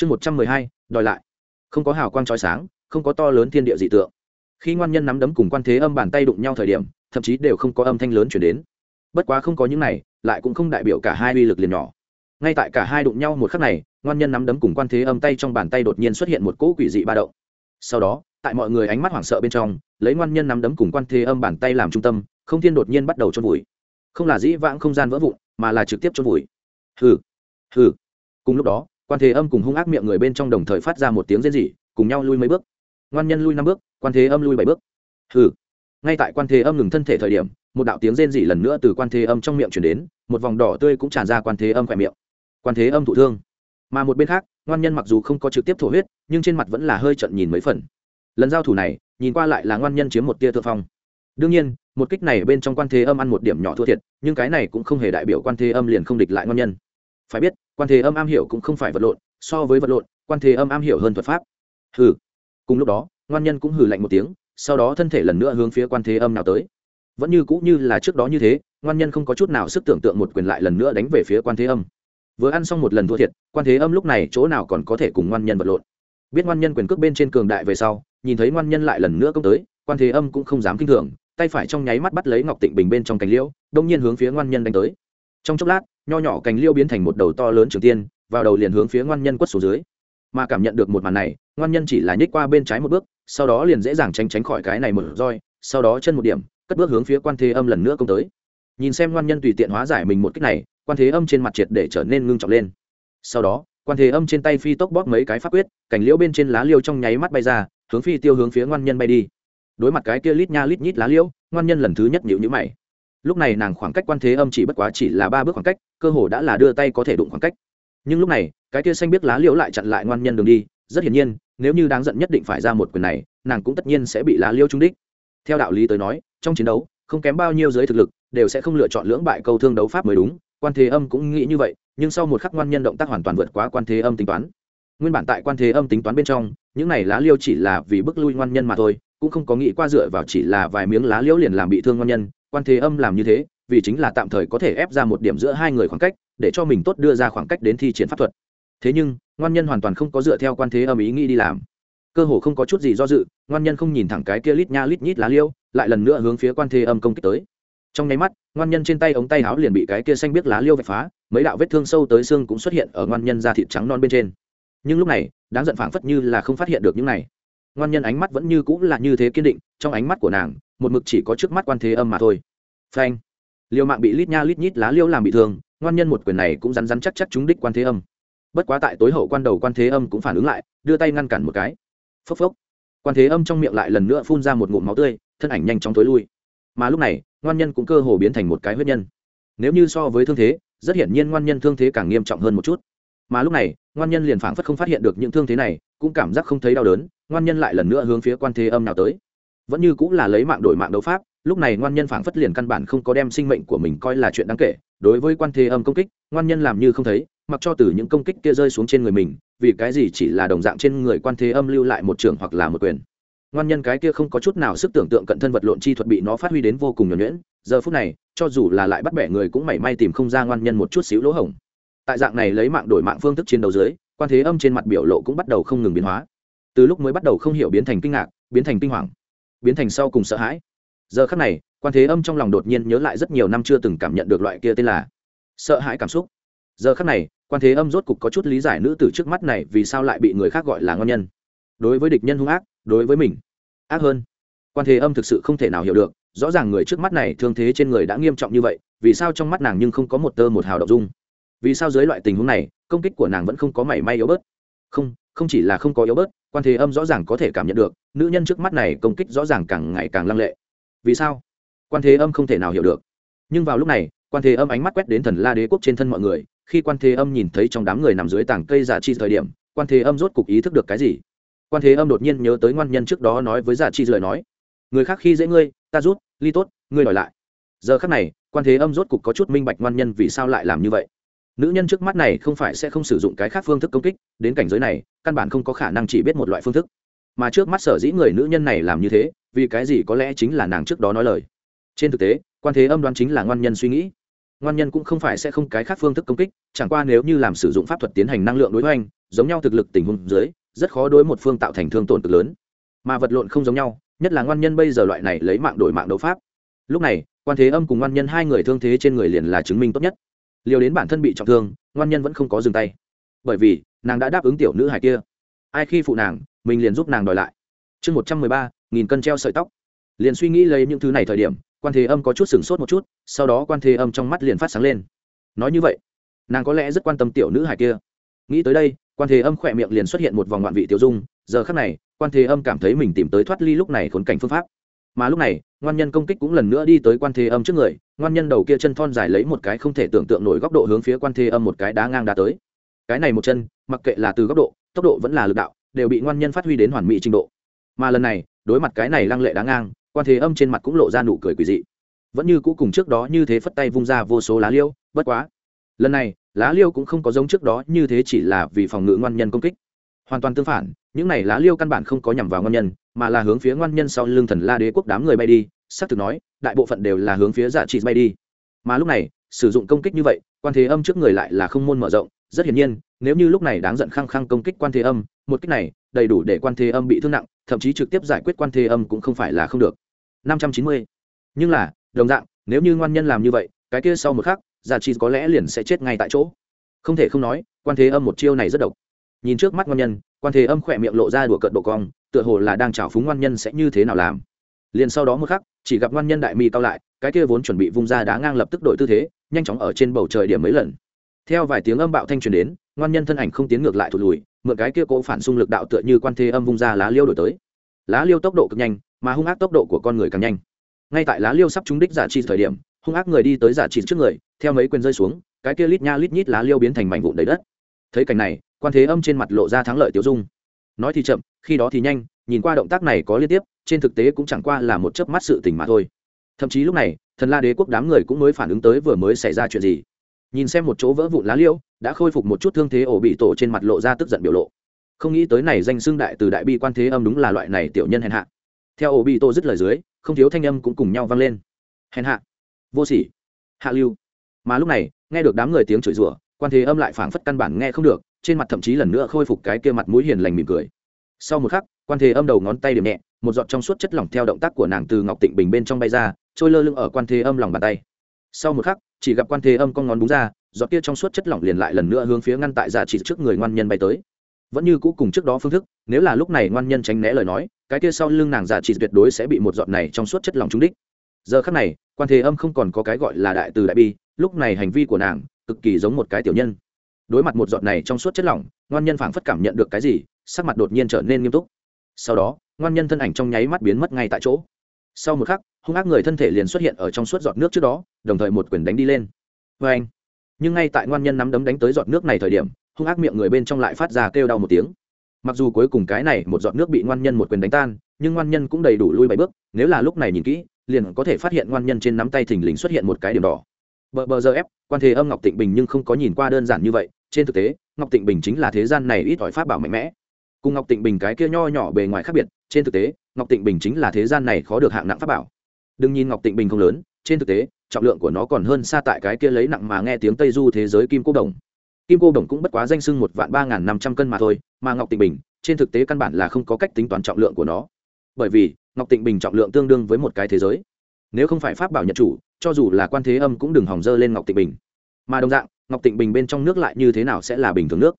chương một trăm mười hai, đòi lại. Không có hào quang trói sáng, không có to lớn thiên địa dị tượng. Khi ngoan nhân nắm đấm cùng quan thế âm bàn tay đụng nhau thời điểm, thậm chí đều không có âm thanh lớn chuyển đến. Bất quá không có những này, lại cũng không đại biểu cả hai uy lực liền nhỏ. Ngay tại cả hai đụng nhau một khắc này, ngoan nhân nắm đấm cùng quan thế âm tay trong bàn tay đột nhiên xuất hiện một cỗ quỷ dị ba động. Sau đó, tại mọi người ánh mắt hoảng sợ bên trong, lấy ngoan nhân nắm đấm cùng quan thế âm bàn tay làm trung tâm, không thiên đột nhiên bắt đầu trôn vùi. Không là dĩ vãng không gian vỡ vụn, mà là trực tiếp trôn vùi. Hừ hừ. Cùng lúc đó quan thế âm cùng hung ác miệng người bên trong đồng thời phát ra một tiếng rên rỉ, cùng nhau lui mấy bước. Ngoan nhân lui năm bước, quan thế âm lui bảy bước. Hừ. Ngay tại quan thế âm ngừng thân thể thời điểm, một đạo tiếng rên rỉ lần nữa từ quan thế âm trong miệng chuyển đến, một vòng đỏ tươi cũng tràn ra quan thế âm khỏe miệng. Quan thế âm thụ thương. Mà một bên khác, ngoan nhân mặc dù không có trực tiếp thổ huyết, nhưng trên mặt vẫn là hơi trận nhìn mấy phần. Lần giao thủ này, nhìn qua lại là ngoan nhân chiếm một tia thượng phong. Đương nhiên, một kích này bên trong quan thế âm ăn một điểm nhỏ thua thiệt, nhưng cái này cũng không hề đại biểu quan thế âm liền không địch lại ngoan nhân phải biết, quan thế âm am hiểu cũng không phải vật lộn, so với vật lộn, quan thế âm am hiểu hơn thuật pháp. Hừ. Cùng lúc đó, ngoan nhân cũng hừ lạnh một tiếng, sau đó thân thể lần nữa hướng phía quan thế âm nào tới. Vẫn như cũ như là trước đó như thế, ngoan nhân không có chút nào sức tưởng tượng một quyền lại lần nữa đánh về phía quan thế âm. Vừa ăn xong một lần thua thiệt, quan thế âm lúc này chỗ nào còn có thể cùng ngoan nhân vật lộn. Biết ngoan nhân quyền cước bên trên cường đại về sau, nhìn thấy ngoan nhân lại lần nữa công tới, quan thế âm cũng không dám kinh thường, tay phải trong nháy mắt bắt lấy ngọc tịnh bình bên trong cành liễu, đông nhiên hướng phía ngoan nhân đánh tới. Trong chốc lát nho nhỏ cành liêu biến thành một đầu to lớn trường tiên, vào đầu liền hướng phía ngoan nhân quất xuống dưới. Mà cảm nhận được một màn này, ngoan nhân chỉ là nhích qua bên trái một bước, sau đó liền dễ dàng tránh tránh khỏi cái này một roi, sau đó chân một điểm, cất bước hướng phía quan thế âm lần nữa công tới. Nhìn xem ngoan nhân tùy tiện hóa giải mình một cách này, quan thế âm trên mặt triệt để trở nên ngưng trọng lên. Sau đó, quan thế âm trên tay phi tốc bóp mấy cái pháp quyết cảnh liễu bên trên lá liêu trong nháy mắt bay ra, hướng phi tiêu hướng phía ngoan nhân bay đi. Đối mặt cái kia lít nha lít nhít lá liễu ngoan nhân lần thứ nhất nhịu nhữ mày lúc này nàng khoảng cách quan thế âm chỉ bất quá chỉ là ba bước khoảng cách, cơ hồ đã là đưa tay có thể đụng khoảng cách. Nhưng lúc này, cái kia xanh biết lá liễu lại chặn lại ngoan nhân đường đi, rất hiển nhiên, nếu như đáng giận nhất định phải ra một quyền này, nàng cũng tất nhiên sẽ bị lá liễu trúng đích. Theo đạo lý tới nói, trong chiến đấu, không kém bao nhiêu giới thực lực, đều sẽ không lựa chọn lưỡng bại câu thương đấu pháp mới đúng, quan thế âm cũng nghĩ như vậy, nhưng sau một khắc ngoan nhân động tác hoàn toàn vượt quá quan thế âm tính toán. Nguyên bản tại quan thế âm tính toán bên trong, những này lá liêu chỉ là vì bức lui ngoan nhân mà thôi, cũng không có nghĩ qua dựa vào chỉ là vài miếng lá liễu liền làm bị thương ngoan nhân quan thế âm làm như thế, vì chính là tạm thời có thể ép ra một điểm giữa hai người khoảng cách, để cho mình tốt đưa ra khoảng cách đến thi triển pháp thuật. Thế nhưng, ngoan nhân hoàn toàn không có dựa theo quan thế âm ý nghĩ đi làm. Cơ hồ không có chút gì do dự, ngoan nhân không nhìn thẳng cái kia lít nha lít nhít lá liêu, lại lần nữa hướng phía quan thế âm công kích tới. Trong nháy mắt, ngoan nhân trên tay ống tay áo liền bị cái kia xanh biết lá liêu vạch phá, mấy đạo vết thương sâu tới xương cũng xuất hiện ở ngoan nhân da thịt trắng non bên trên. Nhưng lúc này, đáng giận phảng phất như là không phát hiện được những này. Ngoan nhân ánh mắt vẫn như cũng là như thế kiên định, trong ánh mắt của nàng một mực chỉ có trước mắt quan thế âm mà thôi. Phanh. Liêu mạng bị lít nha lít nhít lá liêu làm bị thương, ngoan nhân một quyền này cũng rắn rắn chắc chắc trúng đích quan thế âm. Bất quá tại tối hậu quan đầu quan thế âm cũng phản ứng lại, đưa tay ngăn cản một cái. Phốc phốc. Quan thế âm trong miệng lại lần nữa phun ra một ngụm máu tươi, thân ảnh nhanh chóng tối lui. Mà lúc này, ngoan nhân cũng cơ hồ biến thành một cái huyết nhân. Nếu như so với thương thế, rất hiển nhiên ngoan nhân thương thế càng nghiêm trọng hơn một chút. Mà lúc này, ngoan nhân liền phảng phất không phát hiện được những thương thế này, cũng cảm giác không thấy đau đớn, ngoan nhân lại lần nữa hướng phía quan thế âm nào tới vẫn như cũng là lấy mạng đổi mạng đấu pháp, lúc này ngoan nhân phảng phất liền căn bản không có đem sinh mệnh của mình coi là chuyện đáng kể. Đối với quan thế âm công kích, ngoan nhân làm như không thấy, mặc cho từ những công kích kia rơi xuống trên người mình, vì cái gì chỉ là đồng dạng trên người quan thế âm lưu lại một trường hoặc là một quyền. Ngoan nhân cái kia không có chút nào sức tưởng tượng cận thân vật lộn chi thuật bị nó phát huy đến vô cùng nhuẩn nhuyễn, giờ phút này, cho dù là lại bắt bẻ người cũng mảy may tìm không ra ngoan nhân một chút xíu lỗ hổng. Tại dạng này lấy mạng đổi mạng phương thức chiến đấu dưới, quan thế âm trên mặt biểu lộ cũng bắt đầu không ngừng biến hóa. Từ lúc mới bắt đầu không hiểu biến thành kinh ngạc, biến thành kinh hoàng biến thành sau cùng sợ hãi. Giờ khắc này, quan thế âm trong lòng đột nhiên nhớ lại rất nhiều năm chưa từng cảm nhận được loại kia tên là sợ hãi cảm xúc. Giờ khắc này, quan thế âm rốt cục có chút lý giải nữ tử trước mắt này vì sao lại bị người khác gọi là ngon nhân. Đối với địch nhân hung ác, đối với mình, ác hơn. Quan thế âm thực sự không thể nào hiểu được, rõ ràng người trước mắt này thương thế trên người đã nghiêm trọng như vậy, vì sao trong mắt nàng nhưng không có một tơ một hào đ ộ n dung? Vì sao dưới loại tình huống này, công kích của nàng vẫn không có mảy may yếu bớt? Không không chỉ là không có yếu bớt, quan thế âm rõ ràng có thể cảm nhận được, nữ nhân trước mắt này công kích rõ ràng càng ngày càng lăng lệ. Vì sao? Quan thế âm không thể nào hiểu được. Nhưng vào lúc này, quan thế âm ánh mắt quét đến thần la đế quốc trên thân mọi người, khi quan thế âm nhìn thấy trong đám người nằm dưới tảng cây giả chi thời điểm, quan thế âm rốt cục ý thức được cái gì? Quan thế âm đột nhiên nhớ tới ngoan nhân trước đó nói với giả chi lời nói, người khác khi dễ ngươi, ta rút, ly tốt, ngươi đòi lại. Giờ khác này, quan thế âm rốt cục có chút minh bạch ngoan nhân vì sao lại làm như vậy. Nữ nhân trước mắt này không phải sẽ không sử dụng cái khác phương thức công kích, đến cảnh giới này căn bản không có khả năng chỉ biết một loại phương thức. Mà trước mắt sở dĩ người nữ nhân này làm như thế, vì cái gì có lẽ chính là nàng trước đó nói lời. Trên thực tế, quan thế âm đoán chính là ngoan nhân suy nghĩ. Ngoan nhân cũng không phải sẽ không cái khác phương thức công kích, chẳng qua nếu như làm sử dụng pháp thuật tiến hành năng lượng đối hoành, giống nhau thực lực tình huống dưới, rất khó đối một phương tạo thành thương tổn cực lớn. Mà vật lộn không giống nhau, nhất là ngoan nhân bây giờ loại này lấy mạng đổi mạng đấu pháp. Lúc này, quan thế âm cùng ngoan nhân hai người thương thế trên người liền là chứng minh tốt nhất. Liều đến bản thân bị trọng thương, ngoan nhân vẫn không có dừng tay. Bởi vì nàng đã đáp ứng tiểu nữ hài kia. Ai khi phụ nàng, mình liền giúp nàng đòi lại. Chương một trăm mười ba, nghìn cân treo sợi tóc. Liền suy nghĩ lấy những thứ này thời điểm, quan thế âm có chút sửng sốt một chút, sau đó quan thế âm trong mắt liền phát sáng lên. Nói như vậy, nàng có lẽ rất quan tâm tiểu nữ hài kia. Nghĩ tới đây, quan thế âm khỏe miệng liền xuất hiện một vòng ngoạn vị tiểu dung. Giờ khắc này, quan thế âm cảm thấy mình tìm tới thoát ly lúc này khốn cảnh phương pháp. Mà lúc này, ngoan nhân công kích cũng lần nữa đi tới quan thế âm trước người. Ngoan nhân đầu kia chân thon dài lấy một cái không thể tưởng tượng nổi góc độ hướng phía quan thế âm một cái đá ngang đá tới cái này một chân, mặc kệ là từ góc độ, tốc độ vẫn là lực đạo, đều bị ngoan nhân phát huy đến hoàn mỹ trình độ. Mà lần này, đối mặt cái này lăng lệ đá ngang, quan thế âm trên mặt cũng lộ ra nụ cười quỳ dị. Vẫn như cũ cùng trước đó như thế phất tay vung ra vô số lá liêu, bất quá. Lần này, lá liêu cũng không có giống trước đó như thế chỉ là vì phòng ngự ngoan nhân công kích. Hoàn toàn tương phản, những này lá liêu căn bản không có nhằm vào ngoan nhân, mà là hướng phía ngoan nhân sau lưng thần la đế quốc đám người bay đi, xác thực nói, đại bộ phận đều là hướng phía giả trị bay đi. Mà lúc này, sử dụng công kích như vậy, quan thế âm trước người lại là không môn mở rộng rất hiển nhiên, nếu như lúc này đáng giận khăng khăng công kích quan thế âm, một kích này đầy đủ để quan thế âm bị thương nặng, thậm chí trực tiếp giải quyết quan thế âm cũng không phải là không được. năm trăm chín mươi. Nhưng là, đồng dạng, nếu như ngoan nhân làm như vậy, cái kia sau một khắc giả trị có lẽ liền sẽ chết ngay tại chỗ. Không thể không nói, quan thế âm một chiêu này rất độc. Nhìn trước mắt ngoan nhân, quan thế âm khỏe miệng lộ ra đùa cợt độ cong, tựa hồ là đang trào phúng ngoan nhân sẽ như thế nào làm. Liền sau đó một khắc, chỉ gặp ngoan nhân đại mi cao lại, cái kia vốn chuẩn bị vung ra đá ngang lập tức đổi tư thế, nhanh chóng ở trên bầu trời điểm mấy lần theo vài tiếng âm bạo thanh truyền đến, ngoan nhân thân ảnh không tiến ngược lại thụt lùi, mượn cái kia cỗ phản xung lực đạo tựa như quan thế âm vung ra lá liêu đổi tới. Lá liêu tốc độ cực nhanh, mà hung ác tốc độ của con người càng nhanh. Ngay tại lá liêu sắp trúng đích giả chi thời điểm, hung ác người đi tới giả trị trước người, theo mấy quyền rơi xuống, cái kia lít nha lít nhít lá liêu biến thành mảnh vụn đầy đất. Thấy cảnh này, quan thế âm trên mặt lộ ra thắng lợi tiêu dung. Nói thì chậm, khi đó thì nhanh, nhìn qua động tác này có liên tiếp, trên thực tế cũng chẳng qua là một chớp mắt sự tình mà thôi. Thậm chí lúc này, thần la đế quốc đám người cũng mới phản ứng tới vừa mới xảy ra chuyện gì nhìn xem một chỗ vỡ vụn lá liễu, đã khôi phục một chút thương thế ổ bị tổ trên mặt lộ ra tức giận biểu lộ. Không nghĩ tới này danh xưng đại từ đại bi quan thế âm đúng là loại này tiểu nhân hèn hạ. Theo ổ bị tổ dứt lời dưới, không thiếu thanh âm cũng cùng nhau vang lên. Hèn hạ. Vô sỉ. Hạ lưu. Mà lúc này, nghe được đám người tiếng chửi rủa, quan thế âm lại phảng phất căn bản nghe không được, trên mặt thậm chí lần nữa khôi phục cái kia mặt mũi hiền lành mỉm cười. Sau một khắc, quan thế âm đầu ngón tay điểm nhẹ, một giọt trong suốt chất lỏng theo động tác của nàng từ ngọc tịnh bình bên trong bay ra, trôi lơ lưng ở quan thế âm lòng bàn tay. Sau một khắc chỉ gặp quan thế âm con ngón búng ra, giọt kia trong suốt chất lỏng liền lại lần nữa hướng phía ngăn tại giả chỉ trước người ngoan nhân bay tới. Vẫn như cũ cùng trước đó phương thức, nếu là lúc này ngoan nhân tránh né lời nói, cái kia sau lưng nàng giả chỉ tuyệt đối sẽ bị một giọt này trong suốt chất lỏng trúng đích. Giờ khắc này, quan thế âm không còn có cái gọi là đại từ đại bi, lúc này hành vi của nàng cực kỳ giống một cái tiểu nhân. Đối mặt một giọt này trong suốt chất lỏng, ngoan nhân phảng phất cảm nhận được cái gì, sắc mặt đột nhiên trở nên nghiêm túc. Sau đó, ngoan nhân thân ảnh trong nháy mắt biến mất ngay tại chỗ sau một khắc, hung ác người thân thể liền xuất hiện ở trong suốt giọt nước trước đó, đồng thời một quyền đánh đi lên. Vê anh. Nhưng ngay tại ngoan nhân nắm đấm đánh tới giọt nước này thời điểm, hung ác miệng người bên trong lại phát ra kêu đau một tiếng. Mặc dù cuối cùng cái này một giọt nước bị ngoan nhân một quyền đánh tan, nhưng ngoan nhân cũng đầy đủ lui bảy bước, nếu là lúc này nhìn kỹ, liền có thể phát hiện ngoan nhân trên nắm tay thình lình xuất hiện một cái điểm đỏ. Bờ bờ giờ ép, quan thế âm ngọc tịnh bình nhưng không có nhìn qua đơn giản như vậy, trên thực tế, ngọc tịnh bình chính là thế gian này ít ỏi pháp bảo mạnh mẽ cùng ngọc tịnh bình cái kia nho nhỏ bề ngoài khác biệt, trên thực tế, ngọc tịnh bình chính là thế gian này khó được hạng nặng pháp bảo. Đừng nhìn ngọc tịnh bình không lớn, trên thực tế, trọng lượng của nó còn hơn xa tại cái kia lấy nặng mà nghe tiếng tây du thế giới kim cô đồng. Kim cô đồng cũng bất quá danh sưng một vạn ba n g h n năm trăm cân mà thôi, mà ngọc tịnh bình, trên thực tế căn bản là không có cách tính toán trọng lượng của nó. Bởi vì, ngọc tịnh bình trọng lượng tương đương với một cái thế giới. Nếu không phải pháp bảo nhật chủ, cho dù là quan thế âm cũng đừng hỏng dơ lên ngọc tịnh bình. Mà đồng dạng, ngọc tịnh bình bên trong nước lại như thế nào sẽ là bình thường nước?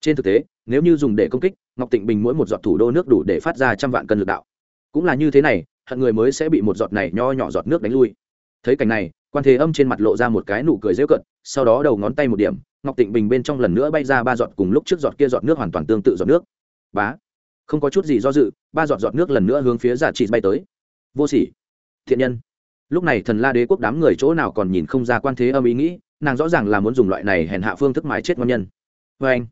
Trên thực tế nếu như dùng để công kích, ngọc tịnh bình mỗi một giọt thủ đô nước đủ để phát ra trăm vạn cân lực đạo. Cũng là như thế này, hận người mới sẽ bị một giọt này nho nhỏ giọt nước đánh lui. Thấy cảnh này, quan thế âm trên mặt lộ ra một cái nụ cười dễ cận sau đó đầu ngón tay một điểm, ngọc tịnh bình bên trong lần nữa bay ra ba giọt cùng lúc trước giọt kia giọt nước hoàn toàn tương tự giọt nước. Bá! Không có chút gì do dự, ba giọt giọt nước lần nữa hướng phía giả trị bay tới. Vô sỉ! Thiện nhân! Lúc này thần la đế quốc đám người chỗ nào còn nhìn không ra quan thế âm ý nghĩ, nàng rõ ràng là muốn dùng loại này hèn hạ phương thức mái chết ngon nhân. Vê anh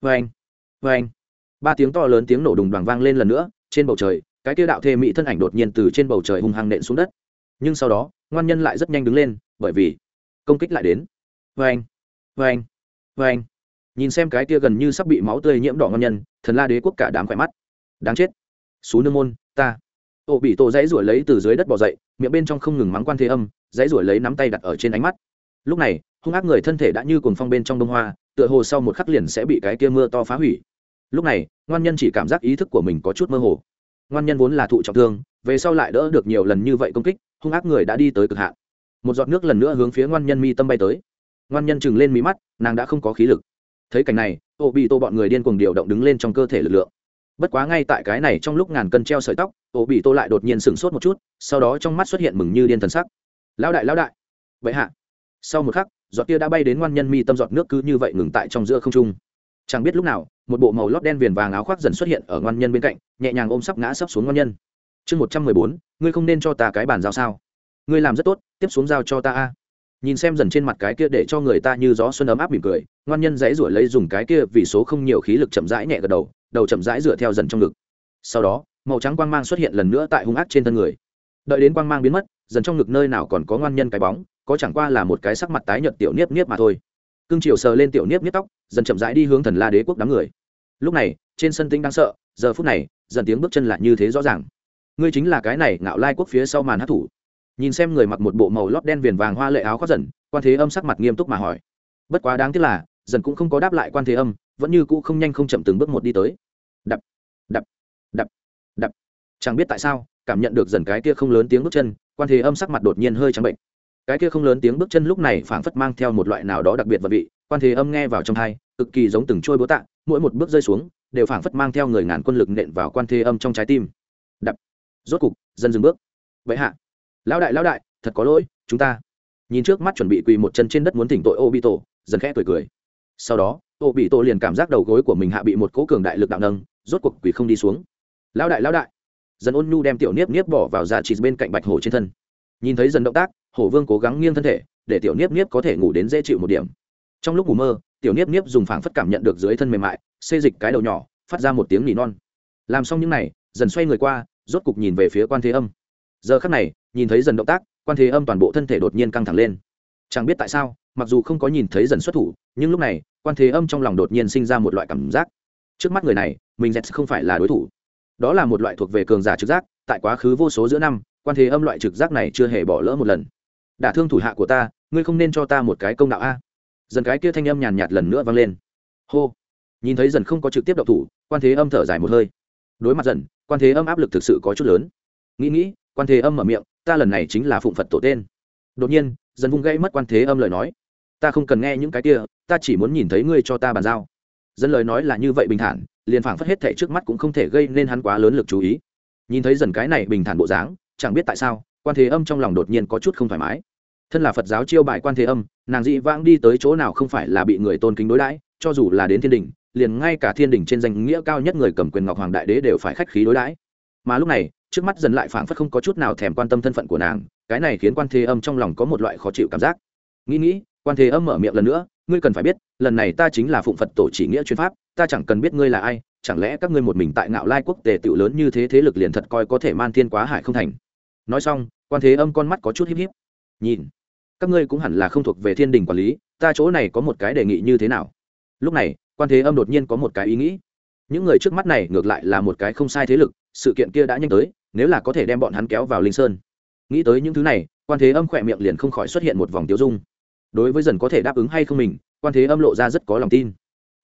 vê anh vê anh. Ba tiếng to lớn tiếng nổ đùng đoàn vang lên lần nữa, trên bầu trời, cái kia đạo thê mỹ thân ảnh đột nhiên từ trên bầu trời hung hăng nện xuống đất. Nhưng sau đó, ngoan nhân lại rất nhanh đứng lên, bởi vì công kích lại đến. Vê anh vê anh vê anh. Nhìn xem cái kia gần như sắp bị máu tươi nhiễm đỏ ngon nhân, thần la đế quốc cả đám khỏe mắt. Đáng chết. Xú nương môn, ta. Ô bị tổ dãy ruổi lấy từ dưới đất bỏ dậy, miệng bên trong không ngừng mắng quan thế âm, dãy ruổi lấy nắm tay đặt ở trên ánh mắt. Lúc này, hung ác người thân thể đã như cồn phong bên trong đông hoa, tựa hồ sau một khắc liền sẽ bị cái kia mưa to phá hủy lúc này, ngoan nhân chỉ cảm giác ý thức của mình có chút mơ hồ. Ngoan nhân vốn là thụ trọng thương, về sau lại đỡ được nhiều lần như vậy công kích, hung ác người đã đi tới cực hạn. Một giọt nước lần nữa hướng phía ngoan nhân mi tâm bay tới. Ngoan nhân chừng lên mí mắt, nàng đã không có khí lực. Thấy cảnh này, ô bị tô bọn người điên cuồng điều động đứng lên trong cơ thể lực lượng. Bất quá ngay tại cái này trong lúc ngàn cân treo sợi tóc, ô bị tô lại đột nhiên sửng sốt một chút, sau đó trong mắt xuất hiện mừng như điên thần sắc. Lão đại lão đại! Vậy hạ. Sau một khắc, giọt kia đã bay đến ngoan nhân mi tâm, giọt nước cứ như vậy ngừng tại trong giữa không trung chẳng biết lúc nào, một bộ màu lót đen viền vàng áo khoác dần xuất hiện ở ngoan nhân bên cạnh, nhẹ nhàng ôm sắp ngã sắp xuống ngoan nhân. Chương một trăm mười bốn, ngươi không nên cho ta cái bàn giao sao? Ngươi làm rất tốt, tiếp xuống giao cho ta a. Nhìn xem dần trên mặt cái kia để cho người ta như gió xuân ấm áp mỉm cười, ngoan nhân dãy rủi lấy dùng cái kia vì số không nhiều khí lực chậm rãi nhẹ gật đầu đầu chậm rãi dựa theo dần trong ngực. Sau đó, màu trắng quang mang xuất hiện lần nữa tại hung ác trên thân người. Đợi đến quang mang biến mất, dần trong ngực nơi nào còn có ngoan nhân cái bóng, có chẳng qua là một cái sắc mặt tái nhợt tiểu niếp niếp mà thôi cương triều sờ lên tiểu niếp niếp tóc, dần chậm rãi đi hướng thần la đế quốc đám người. Lúc này, trên sân tinh đang sợ, giờ phút này, dần tiếng bước chân lại như thế rõ ràng. Ngươi chính là cái này ngạo lai quốc phía sau màn hát thủ. Nhìn xem người mặc một bộ màu lót đen viền vàng hoa lệ áo khoác dần, quan thế âm sắc mặt nghiêm túc mà hỏi. Bất quá đáng tiếc là, dần cũng không có đáp lại quan thế âm, vẫn như cũ không nhanh không chậm từng bước một đi tới. Đập đập đập đập. Chẳng biết tại sao, cảm nhận được dần cái kia không lớn tiếng bước chân, quan thế âm sắc mặt đột nhiên hơi trắng bệnh cái kia không lớn tiếng bước chân lúc này phảng phất mang theo một loại nào đó đặc biệt và vị, quan thế âm nghe vào trong hai, cực kỳ giống từng trôi búa tạ, mỗi một bước rơi xuống, đều phảng phất mang theo người ngàn quân lực nện vào quan thế âm trong trái tim. Đập. Rốt cục dần dừng bước. Vậy hạ. Lão đại lão đại, thật có lỗi, chúng ta. Nhìn trước mắt chuẩn bị quỳ một chân trên đất muốn thỉnh tội ô bị tổ dần khẽ cười cười. Sau đó ô bị tổ liền cảm giác đầu gối của mình hạ bị một cố cường đại lực đạo nâng, rốt cuộc quỳ không đi xuống. Lão đại lão đại. Dần ôn nhu đem tiểu niếp niếp bỏ vào dạ chỉ bên cạnh bạch hổ trên thân. Nhìn thấy dần động tác hổ vương cố gắng nghiêng thân thể, để tiểu niếp niếp có thể ngủ đến dễ chịu một điểm. Trong lúc ngủ mơ, tiểu niếp niếp dùng phảng phất cảm nhận được dưới thân mềm mại, xê dịch cái đầu nhỏ, phát ra một tiếng nỉ non. Làm xong những n à y dần xoay người qua, rốt cục nhìn về phía quan thế âm. Giờ khắc này, nhìn thấy dần động tác, quan thế âm toàn bộ thân thể đột nhiên căng thẳng lên. Chẳng biết tại sao, mặc dù không có nhìn thấy dần xuất thủ, nhưng lúc này, quan thế âm trong lòng đột nhiên sinh ra một loại cảm giác. Trước mắt người này, mình dẹt không phải là đối thủ. Đó là một loại thuộc về cường giả trực giác, tại quá khứ vô số giữa năm, quan thế âm loại trực giác này chưa hề bỏ lỡ một lần đả thương thủ hạ của ta, ngươi không nên cho ta một cái công đạo a. Dần cái kia thanh âm nhàn nhạt lần nữa vang lên. Hô. Nhìn thấy dần không có trực tiếp đậu thủ, quan thế âm thở dài một hơi. Đối mặt dần, quan thế âm áp lực thực sự có chút lớn. Nghĩ nghĩ, quan thế âm mở miệng, ta lần này chính là phụng phật tổ tên. Đột nhiên, dần vung gãy mất quan thế âm lời nói. Ta không cần nghe những cái kia, ta chỉ muốn nhìn thấy ngươi cho ta bàn giao. Dân lời nói là như vậy bình thản, liền phảng phất hết thảy trước mắt cũng không thể gây nên hắn quá lớn lực chú ý. Nhìn thấy dần cái này bình thản bộ dáng, chẳng biết tại sao quan thế âm trong lòng đột nhiên có chút không thoải mái. Thân là phật giáo chiêu bài quan thế âm, nàng dị vãng đi tới chỗ nào không phải là bị người tôn kính đối đãi, cho dù là đến thiên đình liền ngay cả thiên đình trên danh nghĩa cao nhất người cầm quyền ngọc hoàng đại đế đều phải khách khí đối đãi. Mà lúc này, trước mắt dần lại phảng phất không có chút nào thèm quan tâm thân phận của nàng, cái này khiến quan thế âm trong lòng có một loại khó chịu cảm giác. Nghĩ nghĩ, quan thế âm mở miệng lần nữa, ngươi cần phải biết, lần này ta chính là phụng phật tổ chỉ nghĩa chuyên pháp, ta chẳng cần biết ngươi là ai, chẳng lẽ các ngươi một mình tại ngạo lai quốc tề tựu lớn như thế thế lực liền thật coi có thể man thiên quá hải không thành? Nói xong quan thế âm con mắt có chút híp híp. Nhìn, các ngươi cũng hẳn là không thuộc về thiên đình quản lý, ta chỗ này có một cái đề nghị như thế nào? Lúc này, quan thế âm đột nhiên có một cái ý nghĩ. Những người trước mắt này ngược lại là một cái không sai thế lực, sự kiện kia đã nhanh tới, nếu là có thể đem bọn hắn kéo vào linh sơn. Nghĩ tới những thứ này, quan thế âm khỏe miệng liền không khỏi xuất hiện một vòng tiêu dung. Đối với dần có thể đáp ứng hay không mình, quan thế âm lộ ra rất có lòng tin.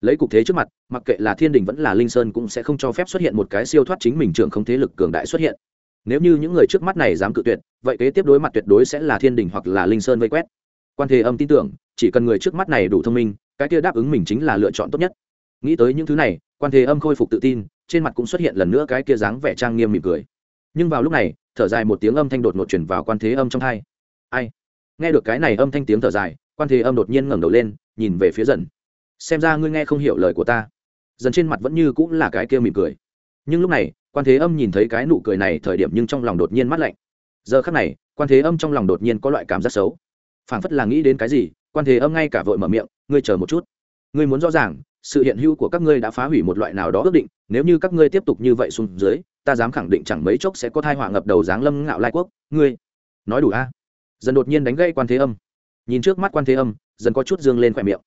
Lấy cục thế trước mặt, mặc kệ là thiên đình vẫn là linh sơn cũng sẽ không cho phép xuất hiện một cái siêu thoát chính mình trưởng không thế lực cường đại xuất hiện nếu như những người trước mắt này dám cự tuyệt, vậy kế tiếp đối mặt tuyệt đối sẽ là thiên đình hoặc là linh sơn vây quét. Quan thế âm tin tưởng, chỉ cần người trước mắt này đủ thông minh, cái kia đáp ứng mình chính là lựa chọn tốt nhất. Nghĩ tới những thứ này, quan thế âm khôi phục tự tin, trên mặt cũng xuất hiện lần nữa cái kia dáng vẻ trang nghiêm mỉm cười. Nhưng vào lúc này, thở dài một tiếng âm thanh đột ngột chuyển vào quan thế âm trong hai ai? Nghe được cái này âm thanh tiếng thở dài, quan thế âm đột nhiên ngẩng đầu lên, nhìn về phía dần. Xem ra ngươi nghe không hiểu lời của ta. Dần trên mặt vẫn như cũng là cái kia mỉm cười. Nhưng lúc này quan thế âm nhìn thấy cái nụ cười này thời điểm nhưng trong lòng đột nhiên mắt lạnh. Giờ khắc này, quan thế âm trong lòng đột nhiên có loại cảm giác xấu. Phảng phất là nghĩ đến cái gì, quan thế âm ngay cả vội mở miệng, ngươi chờ một chút. Ngươi muốn rõ ràng, sự hiện hữu của các ngươi đã phá hủy một loại nào đó ước định, nếu như các ngươi tiếp tục như vậy xuống dưới, ta dám khẳng định chẳng mấy chốc sẽ có thai họa ngập đầu giáng lâm ngạo lai quốc. Ngươi, nói đủ a? Dần đột nhiên đánh gây quan thế âm. Nhìn trước mắt quan thế âm, dần có chút dương lên khỏe miệng.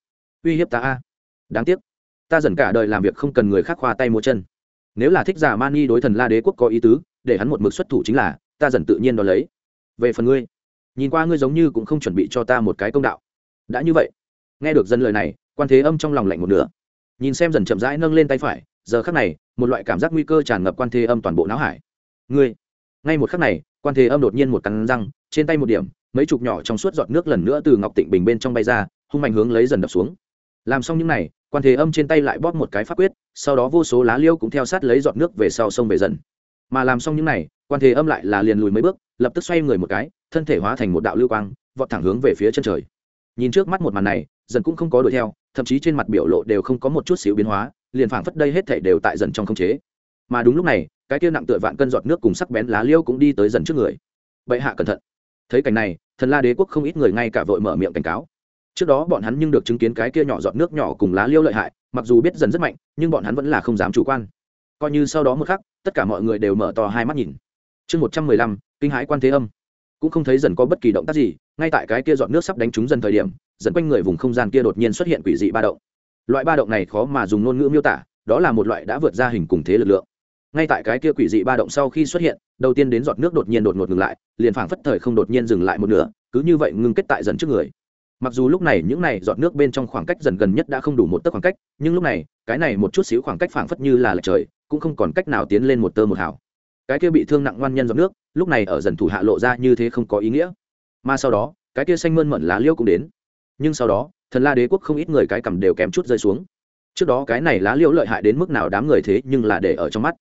Uy hiếp ta a. Đáng tiếc. Ta dần cả đời làm việc không cần người khác khoa tay mua chân nếu là thích giả mani đối thần la đế quốc có ý tứ, để hắn một mực xuất thủ chính là, ta dần tự nhiên đ ó lấy. Về phần ngươi, nhìn qua ngươi giống như cũng không chuẩn bị cho ta một cái công đạo. Đã như vậy, nghe được dân lời này, quan thế âm trong lòng lạnh một nửa. Nhìn xem dần chậm rãi nâng lên tay phải, giờ khắc này, một loại cảm giác nguy cơ tràn ngập quan thế âm toàn bộ não hải. Ngươi, ngay một khắc này, quan thế âm đột nhiên một cắn răng, trên tay một điểm, mấy chục nhỏ trong suốt giọt nước lần nữa từ ngọc tịnh bình bên trong bay ra, hung mạnh hướng lấy dần đập xuống. Làm xong những này, quan thế âm trên tay lại bóp một cái pháp quyết sau đó vô số lá liêu cũng theo sát lấy giọt nước về sau sông về dần. Mà làm xong những này, quan thế âm lại là liền lùi mấy bước, lập tức xoay người một cái, thân thể hóa thành một đạo lưu quang, vọt thẳng hướng về phía chân trời. Nhìn trước mắt một màn này, dần cũng không có đuổi theo, thậm chí trên mặt biểu lộ đều không có một chút xíu biến hóa, liền phảng phất đây hết thảy đều tại dần trong không chế. Mà đúng lúc này, cái kia nặng tựa vạn cân giọt nước cùng sắc bén lá liêu cũng đi tới dần trước người. Bệ hạ cẩn thận. Thấy cảnh này, thần la đế quốc không ít người ngay cả vội mở miệng cảnh cáo. Trước đó bọn hắn nhưng được chứng kiến cái kia nhỏ giọt nước nhỏ cùng lá liêu lợi hại mặc dù biết dần rất mạnh, nhưng bọn hắn vẫn là không dám chủ quan. Coi như sau đó một khắc, tất cả mọi người đều mở to hai mắt nhìn. Chương một trăm mười lăm, kinh hãi quan thế âm. Cũng không thấy dần có bất kỳ động tác gì, ngay tại cái kia dọn nước sắp đánh trúng dần thời điểm dẫn quanh người vùng không gian kia đột nhiên xuất hiện quỷ dị ba động. Loại ba động này khó mà dùng ngôn ngữ miêu tả, đó là một loại đã vượt ra hình cùng thế lực lượng. Ngay tại cái kia quỷ dị ba động sau khi xuất hiện, đầu tiên đến giọt nước đột nhiên đột ngột ngừng lại, liền phảng phất thời không đột nhiên dừng lại một nửa, cứ như vậy ngưng kết tại dần trước người mặc dù lúc này những này giọt nước bên trong khoảng cách dần gần nhất đã không đủ một tấc khoảng cách, nhưng lúc này, cái này một chút xíu khoảng cách phảng phất như là lệch trời, cũng không còn cách nào tiến lên một tơ một hào. Cái kia bị thương nặng ngoan nhân giọt nước, lúc này ở dần thủ hạ lộ ra như thế không có ý nghĩa. Mà sau đó, cái kia xanh mơn mận lá liêu cũng đến. Nhưng sau đó, thần la đế quốc không ít người cái cầm đều kém chút rơi xuống. Trước đó cái này lá liêu lợi hại đến mức nào đám người thế nhưng là để ở trong mắt.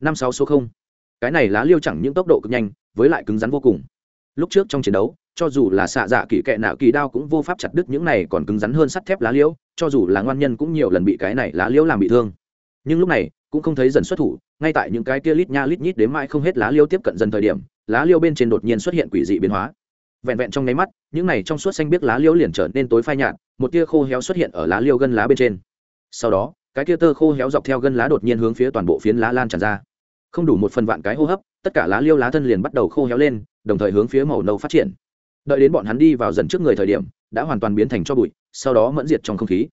Năm sáu số không. Cái này lá liêu chẳng những tốc độ cực nhanh, với lại cứng rắn vô cùng. Lúc trước trong chiến đấu cho dù là xạ dạ kỳ kệ nạo kỳ đao cũng vô pháp chặt đứt những này còn cứng rắn hơn sắt thép lá liễu. cho dù là ngoan nhân cũng nhiều lần bị cái này lá liễu làm bị thương. Nhưng lúc này, cũng không thấy dần xuất thủ, ngay tại những cái kia lít nha lít nhít đến mãi không hết lá liễu tiếp cận dần thời điểm, lá liễu bên trên đột nhiên xuất hiện quỷ dị biến hóa. Vẹn vẹn trong nháy mắt, những này trong suốt xanh biếc lá liễu liền trở nên tối phai nhạt, một tia khô héo xuất hiện ở lá liễu gân lá bên trên. Sau đó, cái tia tơ khô héo dọc theo gân lá đột nhiên hướng phía toàn bộ phiến lá lan tràn ra. Không đủ một phần vạn cái hô hấp, tất cả lá liễu lá thân liền bắt đầu khô héo lên, đồng thời hướng phía màu nâu phát triển đợi đến bọn hắn đi vào dần trước người thời điểm, đã hoàn toàn biến thành cho bụi, sau đó mẫn diệt trong không khí.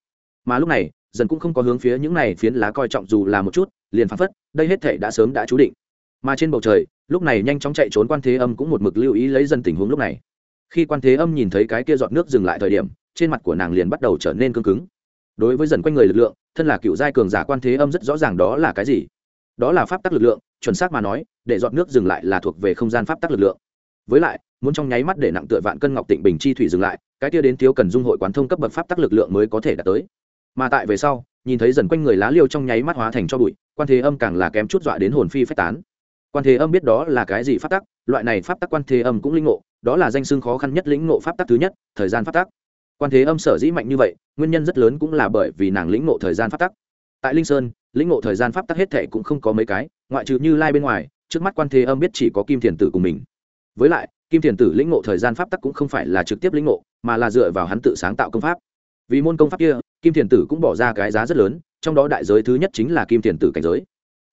Mà lúc này, dần cũng không có hướng phía những này phiến lá coi trọng dù là một chút, liền phán phất, đây hết thể đã sớm đã chú định. Mà trên bầu trời, lúc này nhanh chóng chạy trốn quan thế âm cũng một mực lưu ý lấy dân tình huống lúc này. Khi quan thế âm nhìn thấy cái kia giọt nước dừng lại thời điểm, trên mặt của nàng liền bắt đầu trở nên cương cứng. Đối với dần quanh người lực lượng, thân là cựu giai cường giả quan thế âm rất rõ ràng đó là cái gì. Đó là pháp tắc lực lượng, chuẩn xác mà nói, để giọt nước dừng lại là thuộc về không gian pháp tắc lực lượng. Với lại muốn trong nháy mắt để nặng tựa vạn cân ngọc tịnh bình chi thủy dừng lại, cái kia đến thiếu cần dung hội quán thông cấp bậc pháp tắc lực lượng mới có thể đạt tới. Mà tại về sau, nhìn thấy dần quanh người lá liêu trong nháy mắt hóa thành cho bụi, quan thế âm càng là kém chút dọa đến hồn phi phách tán. Quan thế âm biết đó là cái gì pháp tắc, loại này pháp tắc quan thế âm cũng linh ngộ, đó là danh xưng khó khăn nhất lĩnh ngộ pháp tắc thứ nhất, thời gian pháp tắc. Quan thế âm sở dĩ mạnh như vậy, nguyên nhân rất lớn cũng là bởi vì nàng lĩnh ngộ thời gian pháp tắc. Tại linh sơn, lĩnh ngộ thời gian pháp tắc hết thệ cũng không có mấy cái, ngoại trừ như lai bên ngoài, trước mắt quan thế âm biết chỉ có kim thiền tử của mình. Với lại kim thiền tử lĩnh ngộ thời gian pháp tắc cũng không phải là trực tiếp lĩnh ngộ, mà là dựa vào hắn tự sáng tạo công pháp. Vì môn công pháp kia, kim thiền tử cũng bỏ ra cái giá rất lớn, trong đó đại giới thứ nhất chính là kim thiền tử cảnh giới.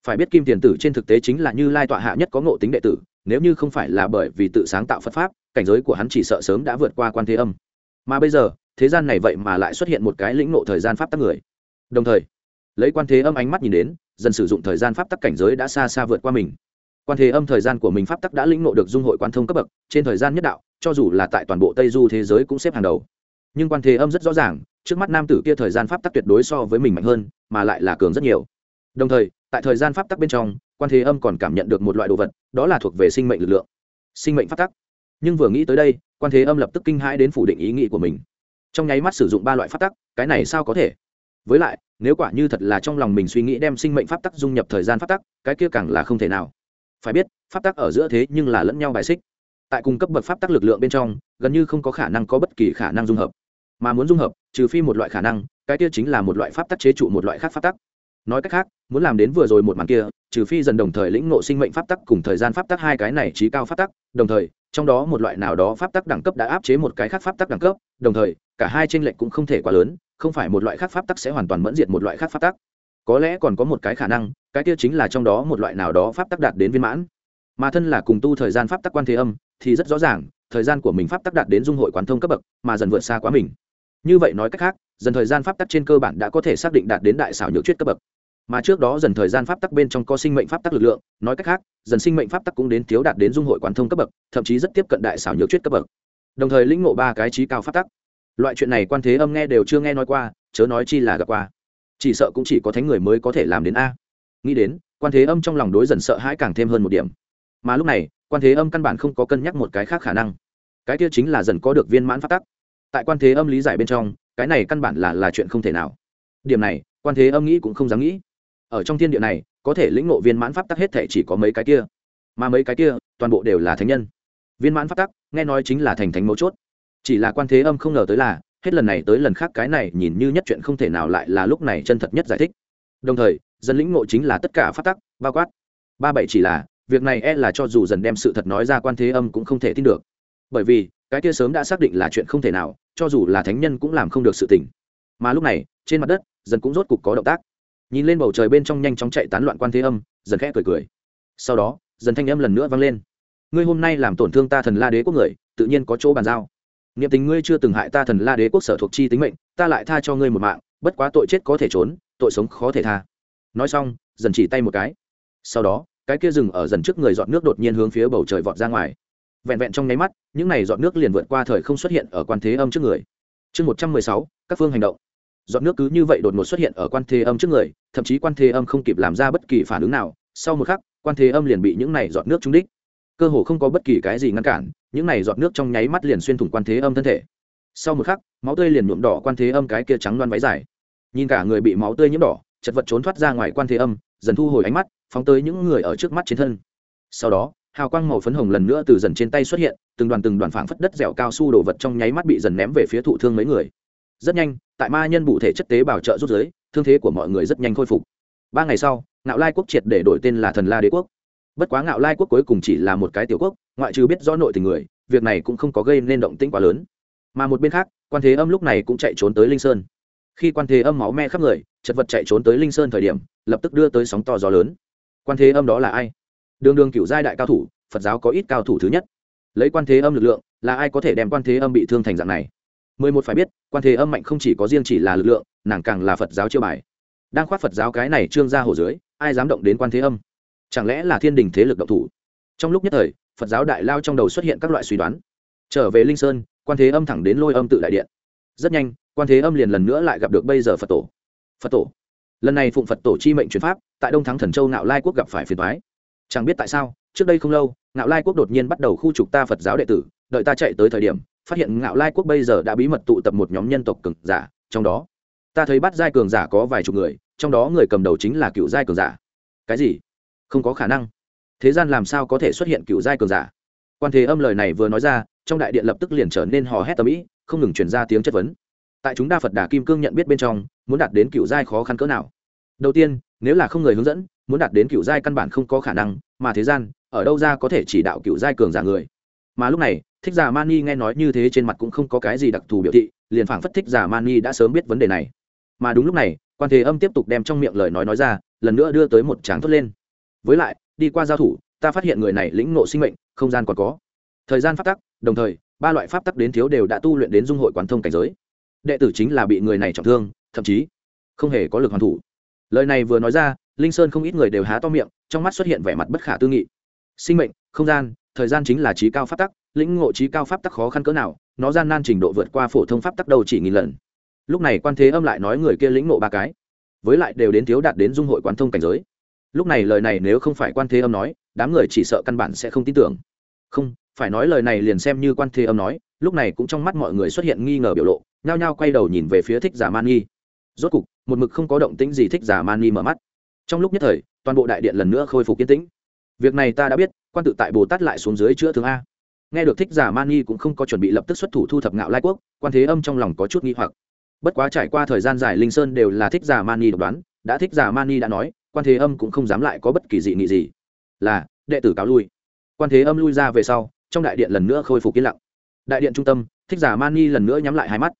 Phải biết kim thiền tử trên thực tế chính là như lai tọa hạ nhất có ngộ tính đệ tử, nếu như không phải là bởi vì tự sáng tạo phật pháp, cảnh giới của hắn chỉ sợ sớm đã vượt qua quan thế âm. Mà bây giờ, thế gian này vậy mà lại xuất hiện một cái lĩnh ngộ thời gian pháp tắc người. Đồng thời, lấy quan thế âm ánh mắt nhìn đến, dần sử dụng thời gian pháp tắc cảnh giới đã xa xa vượt qua mình quan thế âm thời gian của mình pháp tắc đã lĩnh ngộ được dung hội quan thông cấp bậc, trên thời gian nhất đạo, cho dù là tại toàn bộ tây du thế giới cũng xếp hàng đầu. Nhưng quan thế âm rất rõ ràng, trước mắt nam tử kia thời gian pháp tắc tuyệt đối so với mình mạnh hơn, mà lại là cường rất nhiều. Đồng thời, tại thời gian pháp tắc bên trong, quan thế âm còn cảm nhận được một loại đồ vật, đó là thuộc về sinh mệnh lực lượng. Sinh mệnh pháp tắc. Nhưng vừa nghĩ tới đây, quan thế âm lập tức kinh hãi đến phủ định ý nghĩ của mình. Trong nháy mắt sử dụng ba loại pháp tắc, cái này sao có thể? Với lại, nếu quả như thật là trong lòng mình suy nghĩ đem sinh mệnh pháp tắc dung nhập thời gian pháp tắc, cái kia càng là không thể nào phải biết, pháp tắc ở giữa thế nhưng là lẫn nhau bài xích. Tại cung cấp bậc pháp tắc lực lượng bên trong, gần như không có khả năng có bất kỳ khả năng dung hợp. Mà muốn dung hợp, trừ phi một loại khả năng, cái kia chính là một loại pháp tắc chế trụ một loại khác pháp tắc. Nói cách khác, muốn làm đến vừa rồi một màn kia, trừ phi dần đồng thời lĩnh ngộ sinh mệnh pháp tắc cùng thời gian pháp tắc hai cái này trí cao pháp tắc, đồng thời, trong đó một loại nào đó pháp tắc đẳng cấp đã áp chế một cái khác pháp tắc đẳng cấp, đồng thời, cả hai tranh lệch cũng không thể quá lớn, không phải một loại khác pháp tắc sẽ hoàn toàn mẫn diệt một loại khác pháp tắc có lẽ còn có một cái khả năng, cái kia chính là trong đó một loại nào đó pháp tắc đạt đến viên mãn. Mà thân là cùng tu thời gian pháp tắc quan thế âm, thì rất rõ ràng, thời gian của mình pháp tắc đạt đến dung hội quán thông cấp bậc, mà dần vượt xa quá mình. Như vậy nói cách khác, dần thời gian pháp tắc trên cơ bản đã có thể xác định đạt đến đại xảo nhược chuyết cấp bậc. Mà trước đó dần thời gian pháp tắc bên trong có sinh mệnh pháp tắc lực lượng, nói cách khác, dần sinh mệnh pháp tắc cũng đến thiếu đạt đến dung hội quán thông cấp bậc, thậm chí rất tiếp cận đại xảo nhược chuyết cấp bậc. Đồng thời lĩnh ngộ ba cái trí cao pháp tắc. Loại chuyện này quan thế âm nghe đều chưa nghe nói qua, chớ nói chi là gặp qua chỉ sợ cũng chỉ có thánh người mới có thể làm đến a. Nghĩ đến, quan thế âm trong lòng đối dần sợ hãi càng thêm hơn một điểm. Mà lúc này, quan thế âm căn bản không có cân nhắc một cái khác khả năng. Cái kia chính là dần có được viên mãn phát tắc. Tại quan thế âm lý giải bên trong, cái này căn bản là là chuyện không thể nào. Điểm này, quan thế âm nghĩ cũng không dám nghĩ. Ở trong thiên địa này, có thể lĩnh ngộ viên mãn pháp tắc hết thể chỉ có mấy cái kia. Mà mấy cái kia, toàn bộ đều là thánh nhân. Viên mãn pháp tắc, nghe nói chính là thành thánh mấu chốt. Chỉ là quan thế âm không ngờ tới là hết lần này tới lần khác cái này nhìn như nhất chuyện không thể nào lại là lúc này chân thật nhất giải thích. Đồng thời, dân lĩnh ngộ chính là tất cả phát tắc, bao quát. Ba bảy chỉ là, việc này e là cho dù dần đem sự thật nói ra quan thế âm cũng không thể tin được. Bởi vì, cái kia sớm đã xác định là chuyện không thể nào, cho dù là thánh nhân cũng làm không được sự tình. Mà lúc này, trên mặt đất dần cũng rốt cục có động tác. Nhìn lên bầu trời bên trong nhanh chóng chạy tán loạn quan thế âm dần khẽ cười cười. Sau đó dần thanh âm lần nữa vang lên. Ngươi hôm nay làm tổn thương ta thần la đế quốc người, tự nhiên có chỗ bàn giao niệm tình ngươi chưa từng hại ta thần la đế quốc sở thuộc chi tính mệnh, ta lại tha cho ngươi một mạng, bất quá tội chết có thể trốn, tội sống khó thể tha. Nói xong, dần chỉ tay một cái. Sau đó, cái kia rừng ở dần trước người dọn nước đột nhiên hướng phía bầu trời vọt ra ngoài. Vẹn vẹn trong nháy mắt, những này dọn nước liền vượt qua thời không xuất hiện ở quan thế âm trước người. Chương một trăm mười sáu, các phương hành động. Dọn nước cứ như vậy đột ngột xuất hiện ở quan thế âm trước người, thậm chí quan thế âm không kịp làm ra bất kỳ phản ứng nào, sau một khắc, quan thế âm liền bị những này dọn nước trúng đích cơ hồ không có bất kỳ cái gì ngăn cản, những này giọt nước trong nháy mắt liền xuyên thủng quan thế âm thân thể. Sau một khắc, máu tươi liền nhuộm đỏ quan thế âm cái kia trắng loan váy dài. Nhìn cả người bị máu tươi nhiễm đỏ, chật vật trốn thoát ra ngoài quan thế âm, dần thu hồi ánh mắt, phóng tới những người ở trước mắt trên thân. Sau đó, hào quang màu phấn hồng lần nữa từ dần trên tay xuất hiện, từng đoàn từng đoàn phảng phất đất dẻo cao su đồ vật trong nháy mắt bị dần ném về phía thụ thương mấy người. Rất nhanh, tại ma nhân bụ thể chất tế bảo trợ rút giới, thương thế của mọi người rất nhanh khôi phục. Ba ngày sau ngạo lai quốc triệt để đổi tên là thần la đế quốc bất quá ngạo lai quốc cuối cùng chỉ là một cái tiểu quốc, ngoại trừ biết rõ nội tình người, việc này cũng không có gây nên động tĩnh quá lớn. Mà một bên khác, quan thế âm lúc này cũng chạy trốn tới linh sơn. Khi quan thế âm máu me khắp người, chật vật chạy trốn tới linh sơn thời điểm, lập tức đưa tới sóng to gió lớn. Quan thế âm đó là ai? Đường đường cựu giai đại cao thủ, phật giáo có ít cao thủ thứ nhất. Lấy quan thế âm lực lượng, là ai có thể đem quan thế âm bị thương thành dạng này? Mười một phải biết, quan thế âm mạnh không chỉ có riêng chỉ là lực lượng, nàng càng là phật giáo chiêu bài. Đang khoác phật giáo cái này trương ra hồ dưới, ai dám động đến quan thế âm? Chẳng lẽ là thiên đình thế lực động thủ? Trong lúc nhất thời, phật giáo đại lao trong đầu xuất hiện các loại suy đoán. Trở về linh sơn, quan thế âm thẳng đến lôi âm tự đại điện. Rất nhanh, quan thế âm liền lần nữa lại gặp được bây giờ phật tổ. Phật tổ. Lần này phụng phật tổ chi mệnh truyền pháp, tại đông thắng thần châu nạo lai quốc gặp phải phiền thoái chẳng biết tại sao, trước đây không lâu, ngạo lai quốc đột nhiên bắt đầu khu trục ta phật giáo đệ tử, đợi ta chạy tới thời điểm, phát hiện ngạo lai quốc bây giờ đã bí mật tụ tập một nhóm nhân tộc cường giả, trong đó, ta thấy bắt giai cường giả có vài chục người, trong đó người cầm đầu chính là cựu giai cường giả. Cái gì? Không có khả năng. Thế gian làm sao có thể xuất hiện cựu giai cường giả? Quan thế âm lời này vừa nói ra, trong đại điện lập tức liền trở nên hò hét tầm ĩ, không ngừng truyền ra tiếng chất vấn. Tại chúng đa phật đà kim cương nhận biết bên trong, muốn đạt đến cựu giai khó khăn cỡ nào? Đầu tiên, nếu là không người hướng dẫn, muốn đạt đến cựu giai căn bản không có khả năng, mà thế gian, ở đâu ra có thể chỉ đạo cựu giai cường giả người? Mà lúc này, thích giả mani nghe nói như thế trên mặt cũng không có cái gì đặc thù biểu thị, liền phảng phất thích giả mani đã sớm biết vấn đề này. Mà đúng lúc này, quan thế âm tiếp tục đem trong miệng lời nói nói ra, lần nữa đưa tới một tráng thốt lên với lại, đi qua giao thủ, ta phát hiện người này lĩnh ngộ sinh mệnh, không gian còn có. Thời gian pháp tắc, đồng thời, ba loại pháp tắc đến thiếu đều đã tu luyện đến dung hội quán thông cảnh giới. Đệ tử chính là bị người này trọng thương, thậm chí không hề có lực hoàn thủ. Lời này vừa nói ra, linh sơn không ít người đều há to miệng, trong mắt xuất hiện vẻ mặt bất khả tư nghị. Sinh mệnh, không gian, thời gian chính là trí cao pháp tắc, lĩnh ngộ trí cao pháp tắc khó khăn cỡ nào, nó gian nan trình độ vượt qua phổ thông pháp tắc đầu chỉ nghìn lần. Lúc này quan thế âm lại nói người kia lĩnh ngộ ba cái. Với lại đều đến thiếu đạt đến dung hội quán thông cảnh giới lúc này lời này nếu không phải quan thế âm nói, đám người chỉ sợ căn bản sẽ không tin tưởng. Không, phải nói lời này liền xem như quan thế âm nói, lúc này cũng trong mắt mọi người xuất hiện nghi ngờ biểu lộ, nhao nhao quay đầu nhìn về phía thích giả man nghi rốt cục, một mực không có động tĩnh gì thích giả man nghi mở mắt. Trong lúc nhất thời, toàn bộ đại điện lần nữa khôi phục yên tĩnh. Việc này ta đã biết, quan tự tại bồ tát lại xuống dưới chữa thương a. Nghe được thích giả man nghi cũng không có chuẩn bị lập tức xuất thủ thu thập ngạo lai quốc, quan thế âm trong lòng có chút nghi hoặc. Bất quá trải qua thời gian dài linh sơn đều là thích giả man nghi độc đoán, đã thích giả man nghi đã nói quan thế âm cũng không dám lại có bất kỳ dị nghị gì. Là, đệ tử cáo lui. Quan thế âm lui ra về sau, trong đại điện lần nữa khôi phục yên lặng. Đại điện trung tâm, thích giả mani lần nữa nhắm lại hai mắt.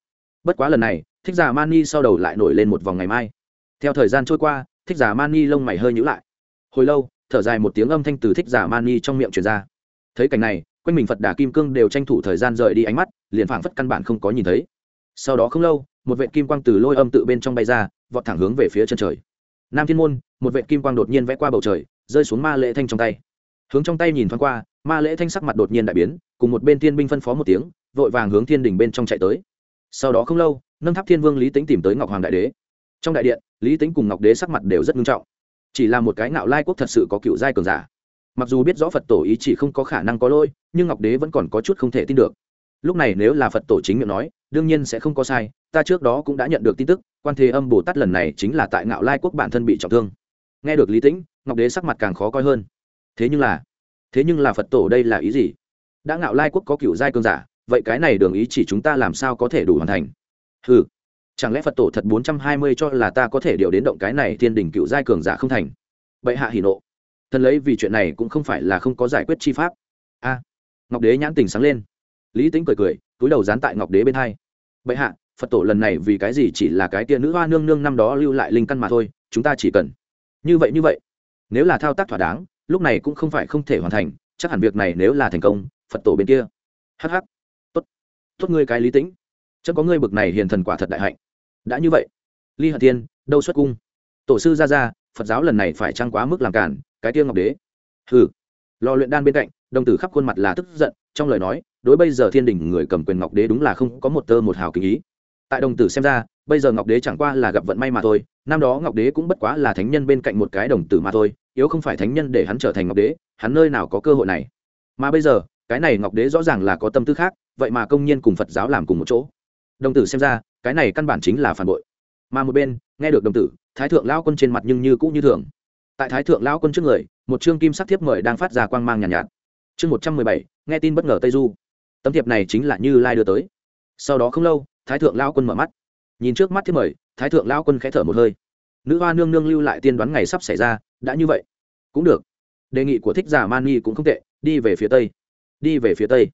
Bất quá lần này, thích giả mani sau đầu lại nổi lên một vòng ngày mai. Theo thời gian trôi qua, thích giả mani lông mày hơi nhữ lại. Hồi lâu, thở dài một tiếng âm thanh từ thích giả mani trong miệng truyền ra. Thấy cảnh này, quanh mình phật đà kim cương đều tranh thủ thời gian rời đi ánh mắt, liền phảng phất căn bản không có nhìn thấy. Sau đó không lâu, một vệ kim quang từ lôi âm tự bên trong bay ra, vọt thẳng hướng về phía chân trời nam thiên môn, một vệ kim quang đột nhiên vẽ qua bầu trời, rơi xuống ma lễ thanh trong tay. Hướng trong tay nhìn thoáng qua, ma lễ thanh sắc mặt đột nhiên đại biến, cùng một bên thiên binh phân phó một tiếng, vội vàng hướng thiên đình bên trong chạy tới. Sau đó không lâu, nâng tháp thiên vương lý tính tìm tới ngọc hoàng đại đế. Trong đại điện, lý tính cùng ngọc đế sắc mặt đều rất nghiêm trọng. Chỉ là một cái ngạo lai quốc thật sự có cựu giai cường giả. Mặc dù biết rõ phật tổ ý chỉ không có khả năng có lôi, nhưng ngọc đế vẫn còn có chút không thể tin được lúc này nếu là phật tổ chính miệng nói, đương nhiên sẽ không có sai, ta trước đó cũng đã nhận được tin tức, quan thế âm bồ tát lần này chính là tại ngạo lai quốc bản thân bị trọng thương. Nghe được lý tĩnh, ngọc đế sắc mặt càng khó coi hơn. Thế nhưng là, thế nhưng là phật tổ đây là ý gì? Đã ngạo lai quốc có cựu giai cương giả, vậy cái này đường ý chỉ chúng ta làm sao có thể đủ hoàn thành? Ừ chẳng lẽ phật tổ thật bốn trăm hai mươi cho là ta có thể điều đến động cái này thiên đình cựu giai cường giả không thành? Bệ hạ hỉ nộ. Thần lấy vì chuyện này cũng không phải là không có giải quyết chi pháp. A, ngọc đế nhãn tình sáng lên lý tính cười cười, túi đầu dán tại ngọc đế bên hai. Bệ hạ, phật tổ lần này vì cái gì chỉ là cái tia nữ hoa nương nương năm đó lưu lại linh căn mà thôi, chúng ta chỉ cần như vậy như vậy. Nếu là thao tác thỏa đáng, lúc này cũng không phải không thể hoàn thành, chắc hẳn việc này nếu là thành công, phật tổ bên kia. Hh tốt tốt ngươi cái lý tính chắc có ngươi bực này hiền thần quả thật đại hạnh. Đã như vậy. Ly hận tiên đâu xuất cung? Tổ sư ra ra, phật giáo lần này phải trăng quá mức làm cản cái tiêu ngọc đế. Hừ. Lò luyện đan bên cạnh, đồng tử khắp khuôn mặt là tức giận, trong lời nói đối bây giờ thiên đình người cầm quyền ngọc đế đúng là không có một tơ một hào kinh ý. Tại đồng tử xem ra bây giờ ngọc đế chẳng qua là gặp vận may mà thôi năm đó ngọc đế cũng bất quá là thánh nhân bên cạnh một cái đồng tử mà thôi yếu không phải thánh nhân để hắn trở thành ngọc đế hắn nơi nào có cơ hội này. Mà bây giờ cái này ngọc đế rõ ràng là có tâm tư khác vậy mà công nhiên cùng phật giáo làm cùng một chỗ. Đồng tử xem ra cái này căn bản chính là phản bội. Mà một bên nghe được đồng tử thái thượng lao quân trên mặt nhưng như cũ như thường. Tại thái thượng lao quân trước người một chương kim sắc thiếp mời đang phát ra quang mang nhàn nhạt, nhạt. Chương một trăm mười bảy nghe tin bất ngờ tây du tấm thiệp này chính là như lai đưa tới. Sau đó không lâu, thái thượng lao quân mở mắt. Nhìn trước mắt thiếp mời, thái thượng lao quân khẽ thở một hơi. Nữ hoa nương nương lưu lại tiên đoán ngày sắp xảy ra, đã như vậy. Cũng được. Đề nghị của thích giả man nghi cũng không tệ, đi về phía tây. Đi về phía tây.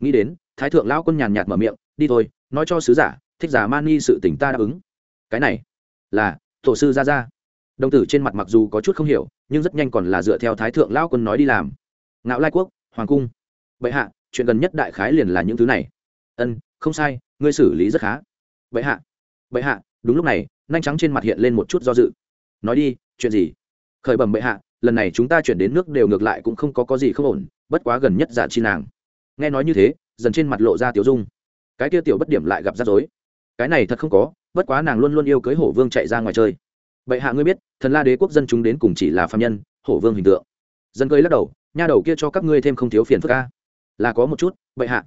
Nghĩ đến, thái thượng lao quân nhàn nhạt mở miệng, đi thôi, nói cho sứ giả, thích giả man nghi sự tỉnh ta đáp ứng. Cái này là tổ sư ra ra đồng tử trên mặt mặc dù có chút không hiểu, nhưng rất nhanh còn là dựa theo thái thượng lao quân nói đi làm. Ngạo lai quốc, hoàng cung. Bệ hạ chuyện gần nhất đại khái liền là những thứ này. Ân, không sai, ngươi xử lý rất khá. Bệ hạ bệ hạ, đúng lúc này nhanh trắng trên mặt hiện lên một chút do dự. Nói đi, chuyện gì? Khởi bẩm bệ hạ, lần này chúng ta chuyển đến nước đều ngược lại cũng không có có gì không ổn, bất quá gần nhất giả chi nàng. Nghe nói như thế, dần trên mặt lộ ra tiểu dung. Cái kia tiểu bất điểm lại gặp rắc rối. Cái này thật không có, bất quá nàng luôn luôn yêu cưới hổ vương chạy ra ngoài chơi. Bệ hạ ngươi biết, thần la đế quốc dân chúng đến cùng chỉ là phạm nhân, hổ vương hình tượng. Dân cưới lắc đầu, nha đầu kia cho các ngươi thêm không thiếu phiền phức ca là có một chút vậy hạ.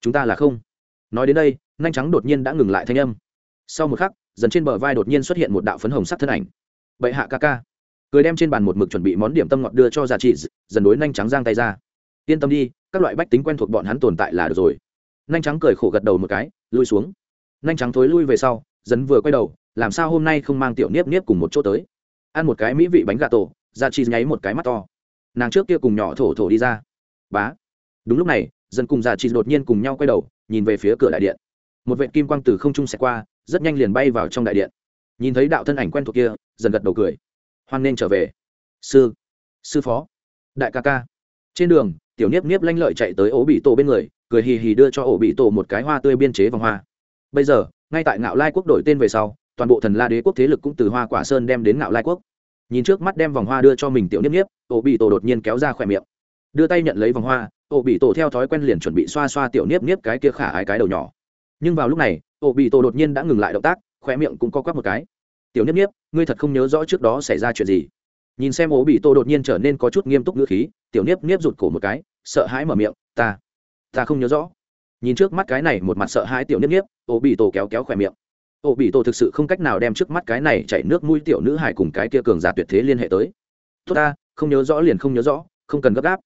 Chúng ta là không. Nói đến đây, nhanh trắng đột nhiên đã ngừng lại thanh âm. Sau một khắc, dần trên bờ vai đột nhiên xuất hiện một đạo phấn hồng sắc thân ảnh. Bệ hạ ca ca. Cười đem trên bàn một mực chuẩn bị món điểm tâm ngọt đưa cho gia trị, dần đối nhanh trắng giang tay ra. Yên tâm đi, các loại bách tính quen thuộc bọn hắn tồn tại là được rồi. Nhanh trắng cười khổ gật đầu một cái, lui xuống. Nhanh trắng thối lui về sau, dần vừa quay đầu, làm sao hôm nay không mang tiểu niếp niếp cùng một chỗ tới. Ăn một cái mỹ vị bánh gà tổ gia trị nháy một cái mắt to. Nàng trước kia cùng nhỏ thổ thổ đi ra. Bá đúng lúc này dần cùng giả trị đột nhiên cùng nhau quay đầu, nhìn về phía cửa đại điện. Một vệ kim quang từ không trung xẹt qua, rất nhanh liền bay vào trong đại điện. Nhìn thấy đạo thân ảnh quen thuộc kia, dần gật đầu cười. Hoan nên trở về. Sư sư phó. Đại ca ca. Trên đường, tiểu niếp niếp lanh lợi chạy tới ổ bị tổ bên người, cười hì hì đưa cho ổ bị tổ một cái hoa tươi biên chế vòng hoa. Bây giờ, ngay tại ngạo lai quốc đổi tên về sau, toàn bộ thần la đế quốc thế lực cũng từ hoa quả sơn đem đến ngạo lai quốc. Nhìn trước mắt đem vòng hoa đưa cho mình tiểu niếp niếp, ổ bị tổ đột nhiên kéo ra khỏe miệng. Đưa tay nhận lấy vòng hoa ổ bị tổ theo thói quen liền chuẩn bị xoa xoa tiểu niếp niếp cái kia khả ái cái đầu nhỏ. Nhưng vào lúc này, ổ bị tổ đột nhiên đã ngừng lại động tác khoe miệng cũng co quắp một cái. Tiểu niếp niếp, ngươi thật không nhớ rõ trước đó xảy ra chuyện gì? Nhìn xem ổ bị tổ đột nhiên trở nên có chút nghiêm túc ngữ khí, tiểu niếp niếp rụt cổ một cái, sợ hãi mở miệng, ta ta không nhớ rõ. Nhìn trước mắt cái này một mặt sợ hãi tiểu niếp niếp, ổ bị tổ kéo kéo khoe miệng. Ổ bị tổ thực sự không cách nào đem trước mắt cái này chảy nước mũi tiểu nữ hải cùng cái kia cường giả tuyệt thế liên hệ tới. Tốt ta, không nhớ rõ liền không nhớ rõ, không cần gấp gáp.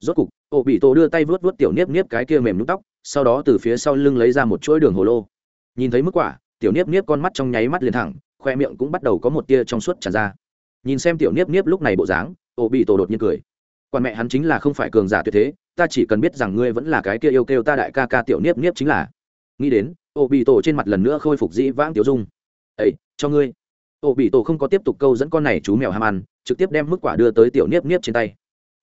Rốt cục ổ bị tổ đưa tay vớt vớt tiểu niếp niếp cái kia mềm nhúng tóc, sau đó từ phía sau lưng lấy ra một chuỗi đường hồ lô. Nhìn thấy mức quả, tiểu niếp niếp con mắt trong nháy mắt liền thẳng, khoe miệng cũng bắt đầu có một tia trong suốt tràn ra. Nhìn xem tiểu niếp niếp lúc này bộ dáng, ổ bị tổ đột nhiên cười. Quan mẹ hắn chính là không phải cường giả tuyệt thế, ta chỉ cần biết rằng ngươi vẫn là cái kia yêu kêu ta đại ca ca tiểu niếp niếp chính là. Nghĩ đến, ổ bị tổ trên mặt lần nữa khôi phục dĩ vãng tiểu dung. Ấy cho ngươi. Ổ bị tổ không có tiếp tục câu dẫn con này chú mèo ham ăn, trực tiếp đem mức quả đưa tới tiểu niếp niếp trên tay.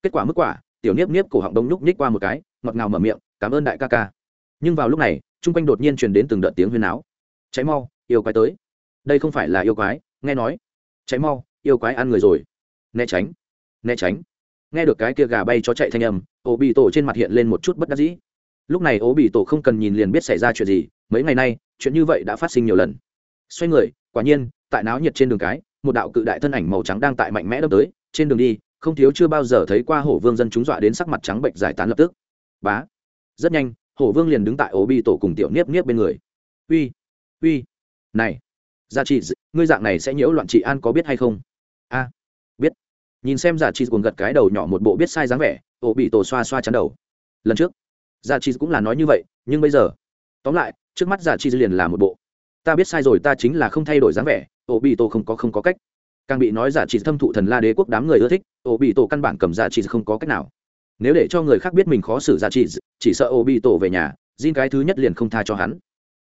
Kết quả mức quả tiểu niếp niếp cổ họng đông nhúc nhích qua một cái, ngọt ngào mở miệng, cảm ơn đại ca ca. Nhưng vào lúc này, chung quanh đột nhiên truyền đến từng đợt tiếng huyên áo cháy mau, yêu quái tới. Đây không phải là yêu quái, nghe nói. Cháy mau, yêu quái ăn người rồi. Né tránh né tránh. Nghe được cái kia gà bay cho chạy thanh âm ổ bị tổ trên mặt hiện lên một chút bất đắc dĩ. Lúc này ố bị tổ không cần nhìn liền biết xảy ra chuyện gì, mấy ngày nay, chuyện như vậy đã phát sinh nhiều lần. Xoay người, quả nhiên, tại náo nhiệt trên đường cái, một đạo cự đại thân ảnh màu trắng đang tại mạnh mẽ đâm tới, trên đường đi không thiếu chưa bao giờ thấy qua hổ vương dân chúng dọa đến sắc mặt trắng bệnh giải tán lập tức. Bá. Rất nhanh, hổ vương liền đứng tại ổ bi tổ cùng tiểu niếp niếp bên người. Uy uy. Này. Gia trị ngươi dạng này sẽ nhiễu loạn trị an có biết hay không? A. Biết. Nhìn xem Giá trị cuồng gật cái đầu nhỏ một bộ biết sai dáng vẻ ổ bị tổ xoa xoa chắn đầu. Lần trước Giá trị cũng là nói như vậy, nhưng bây giờ, tóm lại, trước mắt Giá trị liền là một bộ. Ta biết sai rồi, ta chính là không thay đổi dáng vẻ ổ bị tổ không có không có cách càng bị nói giả trị thâm thụ thần la đế quốc đám người ưa thích, ổ bị tổ căn bản cầm giả trị không có cách nào. Nếu để cho người khác biết mình khó xử giả trị chỉ sợ ổ bị tổ về nhà xin cái thứ nhất liền không tha cho hắn.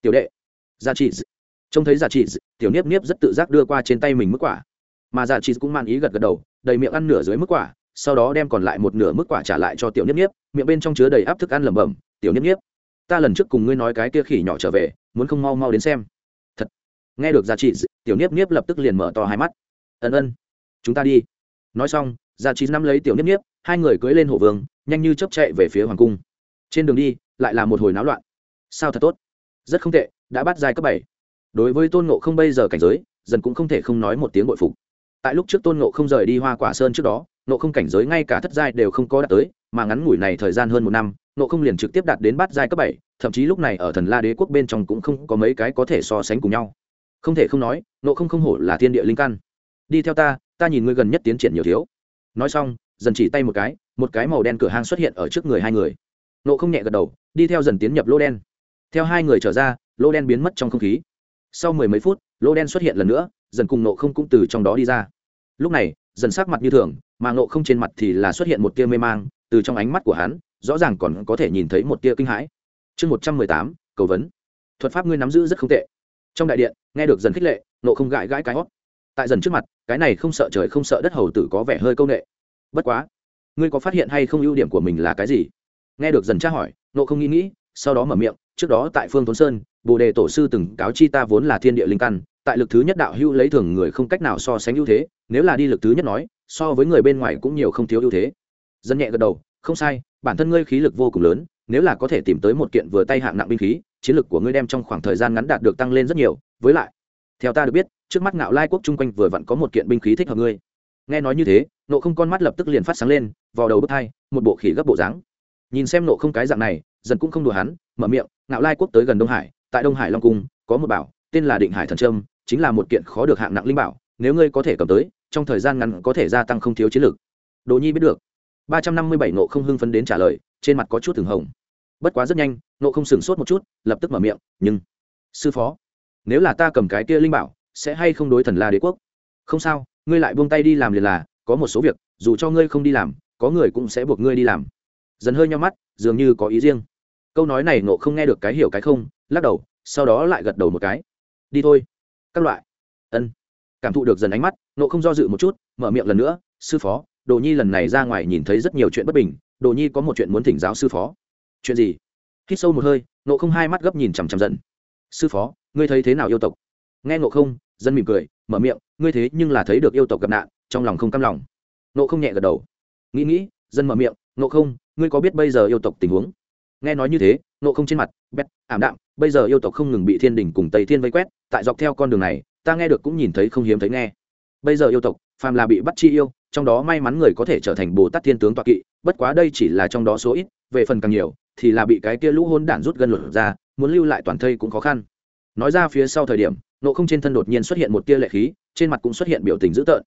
Tiểu đệ, giả trị trông thấy giả trị tiểu niếp niếp rất tự giác đưa qua trên tay mình mức quả. Mà giả trị cũng man ý gật gật đầu, đầy miệng ăn nửa dưới mức quả, sau đó đem còn lại một nửa mức quả trả lại cho tiểu niếp niếp, miệng bên trong chứa đầy áp thức ăn lẩm bẩm, tiểu niếp niếp, ta lần trước cùng ngươi nói cái kia khỉ nhỏ trở về, muốn không mau mau đến xem. Thật. Nghe được giả trị tiểu niếp niếp lập tức liền mở to hai mắt ân ân, chúng ta đi. Nói xong, gia trí nắm lấy tiểu niếp niếp, hai người cưỡi lên hổ vương, nhanh như chấp chạy về phía hoàng cung. Trên đường đi, lại là một hồi náo loạn. Sao thật tốt? Rất không tệ, đã bắt dài cấp bảy. Đối với tôn nộ không bây giờ cảnh giới, dần cũng không thể không nói một tiếng bội phục. Tại lúc trước tôn nộ không rời đi hoa quả sơn trước đó nộ không cảnh giới ngay cả thất giai đều không có đạt tới, mà ngắn ngủi này thời gian hơn một năm nộ không liền trực tiếp đạt đến bát giai cấp bảy, thậm chí lúc này ở thần la đế quốc bên trong cũng không có mấy cái có thể so sánh cùng nhau. Không thể không nói nộ không không hổ là thiên địa linh căn đi theo ta ta nhìn ngươi gần nhất tiến triển nhiều thiếu. Nói xong, dần chỉ tay một cái một cái màu đen cửa hang xuất hiện ở trước người hai người. Nộ không nhẹ gật đầu, đi theo dần tiến nhập lô đen. Theo hai người trở ra, lô đen biến mất trong không khí. Sau mười mấy phút, lô đen xuất hiện lần nữa, dần cùng nộ không cũng từ trong đó đi ra. Lúc này, dần sắc mặt như thường, mà nộ không trên mặt thì là xuất hiện một tia mê mang, từ trong ánh mắt của hắn, rõ ràng còn có thể nhìn thấy một tia kinh hãi. Chương một trăm mười tám, cầu vấn. Thuật pháp ngươi nắm giữ rất không tệ. Trong đại điện, nghe được dần khích lệ, nộ không gãi gãi cái hót tại dần trước mặt, cái này không sợ trời không sợ đất hầu tử có vẻ hơi công nghệ bất quá, ngươi có phát hiện hay không ưu điểm của mình là cái gì? Nghe được dần tra hỏi, nộ không nghĩ nghĩ, sau đó mở miệng, trước đó tại phương thốn sơn, bồ đề tổ sư từng cáo chi ta vốn là thiên địa linh căn, tại lực thứ nhất đạo hữu lấy thường người không cách nào so sánh ưu thế, nếu là đi lực thứ nhất nói, so với người bên ngoài cũng nhiều không thiếu ưu thế. Dân nhẹ gật đầu, không sai, bản thân ngươi khí lực vô cùng lớn, nếu là có thể tìm tới một kiện vừa tay hạng nặng binh khí, chiến lực của ngươi đem trong khoảng thời gian ngắn đạt được tăng lên rất nhiều, với lại theo ta được biết, trước mắt ngạo lai quốc chung quanh vừa vặn có một kiện binh khí thích hợp ngươi. Nghe nói như thế, nộ không con mắt lập tức liền phát sáng lên vào đầu bước hai, một bộ khỉ gấp bộ dáng. Nhìn xem nộ không cái dạng này dần cũng không đùa hắn, mở miệng, ngạo lai quốc tới gần đông hải, tại đông hải long cung, có một bảo, tên là định hải thần trâm, chính là một kiện khó được hạng nặng linh bảo, nếu ngươi có thể cầm tới, trong thời gian ngắn có thể gia tăng không thiếu chiến lược đồ nhi biết được. Ba trăm năm mươi bảy nộ không hưng phấn đến trả lời, trên mặt có chút thường hồng. Bất quá rất nhanh, nộ không sửng sốt một chút, lập tức mở miệng, nhưng, sư phó nếu là ta cầm cái kia linh bảo, sẽ hay không đối thần la đế quốc? Không sao, ngươi lại buông tay đi làm liền là, có một số việc, dù cho ngươi không đi làm, có người cũng sẽ buộc ngươi đi làm. Dần hơi nhau mắt, dường như có ý riêng. Câu nói này nộ không nghe được cái hiểu cái không, lắc đầu, sau đó lại gật đầu một cái. Đi thôi. Các loại. Ân. Cảm thụ được dần ánh mắt nộ không do dự một chút, mở miệng lần nữa, sư phó, đồ nhi lần này ra ngoài nhìn thấy rất nhiều chuyện bất bình, đồ nhi có một chuyện muốn thỉnh giáo sư phó. Chuyện gì? Hít sâu một hơi nộ không hai mắt gấp nhìn chằm chằm dần. Sư phó ngươi thấy thế nào yêu tộc? Nghe nộ không, dân mỉm cười, mở miệng, ngươi thế nhưng là thấy được yêu tộc gặp nạn, trong lòng không căm lòng. Nộ không nhẹ gật đầu. Nghĩ nghĩ, dân mở miệng nộ không, ngươi có biết bây giờ yêu tộc tình huống? Nghe nói như thế nộ không trên mặt, bét, ảm đạm, bây giờ yêu tộc không ngừng bị thiên đình cùng tây thiên vây quét, tại dọc theo con đường này, ta nghe được cũng nhìn thấy không hiếm thấy nghe. Bây giờ yêu tộc, phàm là bị bắt chi yêu, trong đó may mắn người có thể trở thành bồ tát thiên tướng toạc kỵ, bất quá đây chỉ là trong đó số ít, về phần càng nhiều, thì là bị cái kia lũ hôn đản rút gân luật ra, muốn lưu lại toàn thây cũng khó khăn nói ra phía sau thời điểm, nộ không trên thân đột nhiên xuất hiện một tia lệ khí, trên mặt cũng xuất hiện biểu tình dữ tợn.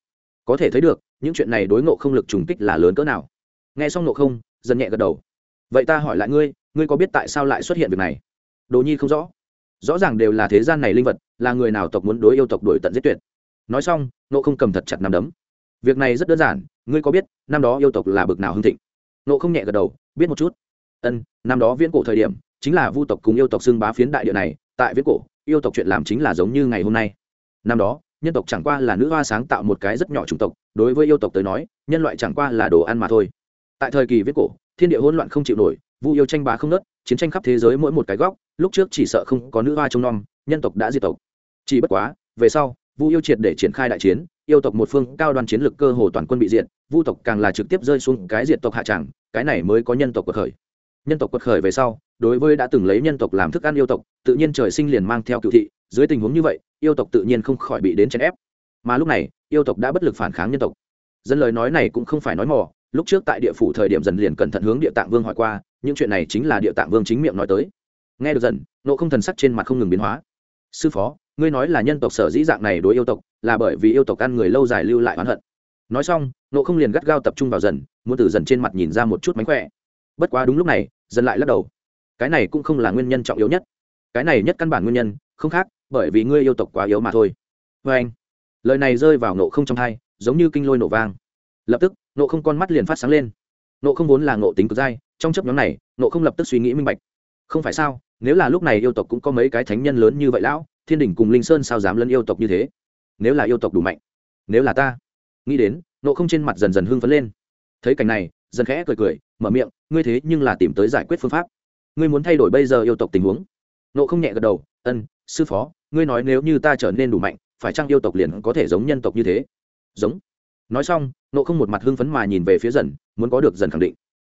Có thể thấy được, những chuyện này đối ngộ không lực trùng kích là lớn cỡ nào. Nghe xong nộ không, dần nhẹ gật đầu. Vậy ta hỏi lại ngươi ngươi có biết tại sao lại xuất hiện việc này? Đồ nhi không rõ. Rõ ràng đều là thế gian này linh vật, là người nào tộc muốn đối yêu tộc đuổi tận giết tuyệt. Nói xong, nộ không cầm thật chặt nằm đấm. Việc này rất đơn giản, ngươi có biết, năm đó yêu tộc là bực nào hưng thịnh? Nộ không nhẹ gật đầu, biết một chút. Ân, năm đó viễn cổ thời điểm, chính là vu tộc cùng yêu tộc xưng bá phiến đại địa này, tại viễn cổ yêu tộc chuyện làm chính là giống như ngày hôm nay. Năm đó, nhân tộc chẳng qua là nữ hoa sáng tạo một cái rất nhỏ chủng tộc, đối với yêu tộc tới nói, nhân loại chẳng qua là đồ ăn mà thôi. Tại thời kỳ viết cổ, thiên địa hỗn loạn không chịu nổi, vu yêu tranh bá không nớt chiến tranh khắp thế giới mỗi một cái góc, lúc trước chỉ sợ không có nữ hoa trông nom, nhân tộc đã diệt tộc. Chỉ bất quá, về sau, vu yêu triệt để triển khai đại chiến, yêu tộc một phương cao đoan chiến lực cơ hồ toàn quân bị diệt, vu tộc càng là trực tiếp rơi xuống cái diệt tộc hạ tràng, cái này mới có nhân tộc của khởi nhân tộc quật khởi về sau, đối với đã từng lấy nhân tộc làm thức ăn yêu tộc, tự nhiên trời sinh liền mang theo cựu thị, dưới tình huống như vậy, yêu tộc tự nhiên không khỏi bị đến chèn ép. Mà lúc này, yêu tộc đã bất lực phản kháng nhân tộc. Dân lời nói này cũng không phải nói mò, lúc trước tại địa phủ thời điểm dần liền cẩn thận hướng địa tạng vương hỏi qua, những chuyện này chính là địa tạng vương chính miệng nói tới. Nghe được dần, nộ không thần sắc trên mặt không ngừng biến hóa. Sư phó, ngươi nói là nhân tộc sở dĩ dạng này đối yêu tộc, là bởi vì yêu tộc ăn người lâu dài lưu lại oán hận. Nói xong, nộ không liền gắt gao tập trung vào dần, muốn từ dần trên mặt nhìn ra một chút mánh khỏe. Bất quá đúng lúc này dần lại lắc đầu. Cái này cũng không là nguyên nhân trọng yếu nhất. Cái này nhất căn bản nguyên nhân, không khác, bởi vì ngươi yêu tộc quá yếu mà thôi. Vê anh, lời này rơi vào nộ không trong hai, giống như kinh lôi nổ vang. Lập tức, nộ không con mắt liền phát sáng lên. Nộ không vốn là nộ tính cực dai, trong chấp nhóm này, nộ không lập tức suy nghĩ minh bạch. Không phải sao, nếu là lúc này yêu tộc cũng có mấy cái thánh nhân lớn như vậy lão, thiên đình cùng linh sơn sao dám lân yêu tộc như thế? Nếu là yêu tộc đủ mạnh, nếu là ta, nghĩ đến, nộ không trên mặt dần dần hưng phấn lên. Thấy cảnh này, dần khẽ cười cười mở miệng, ngươi thế nhưng là tìm tới giải quyết phương pháp. Ngươi muốn thay đổi bây giờ yêu tộc tình huống. Nộ không nhẹ gật đầu, ân, sư phó, ngươi nói nếu như ta trở nên đủ mạnh, phải chăng yêu tộc liền có thể giống nhân tộc như thế? Giống. Nói xong nộ không một mặt hưng phấn mà nhìn về phía dần, muốn có được dần khẳng định.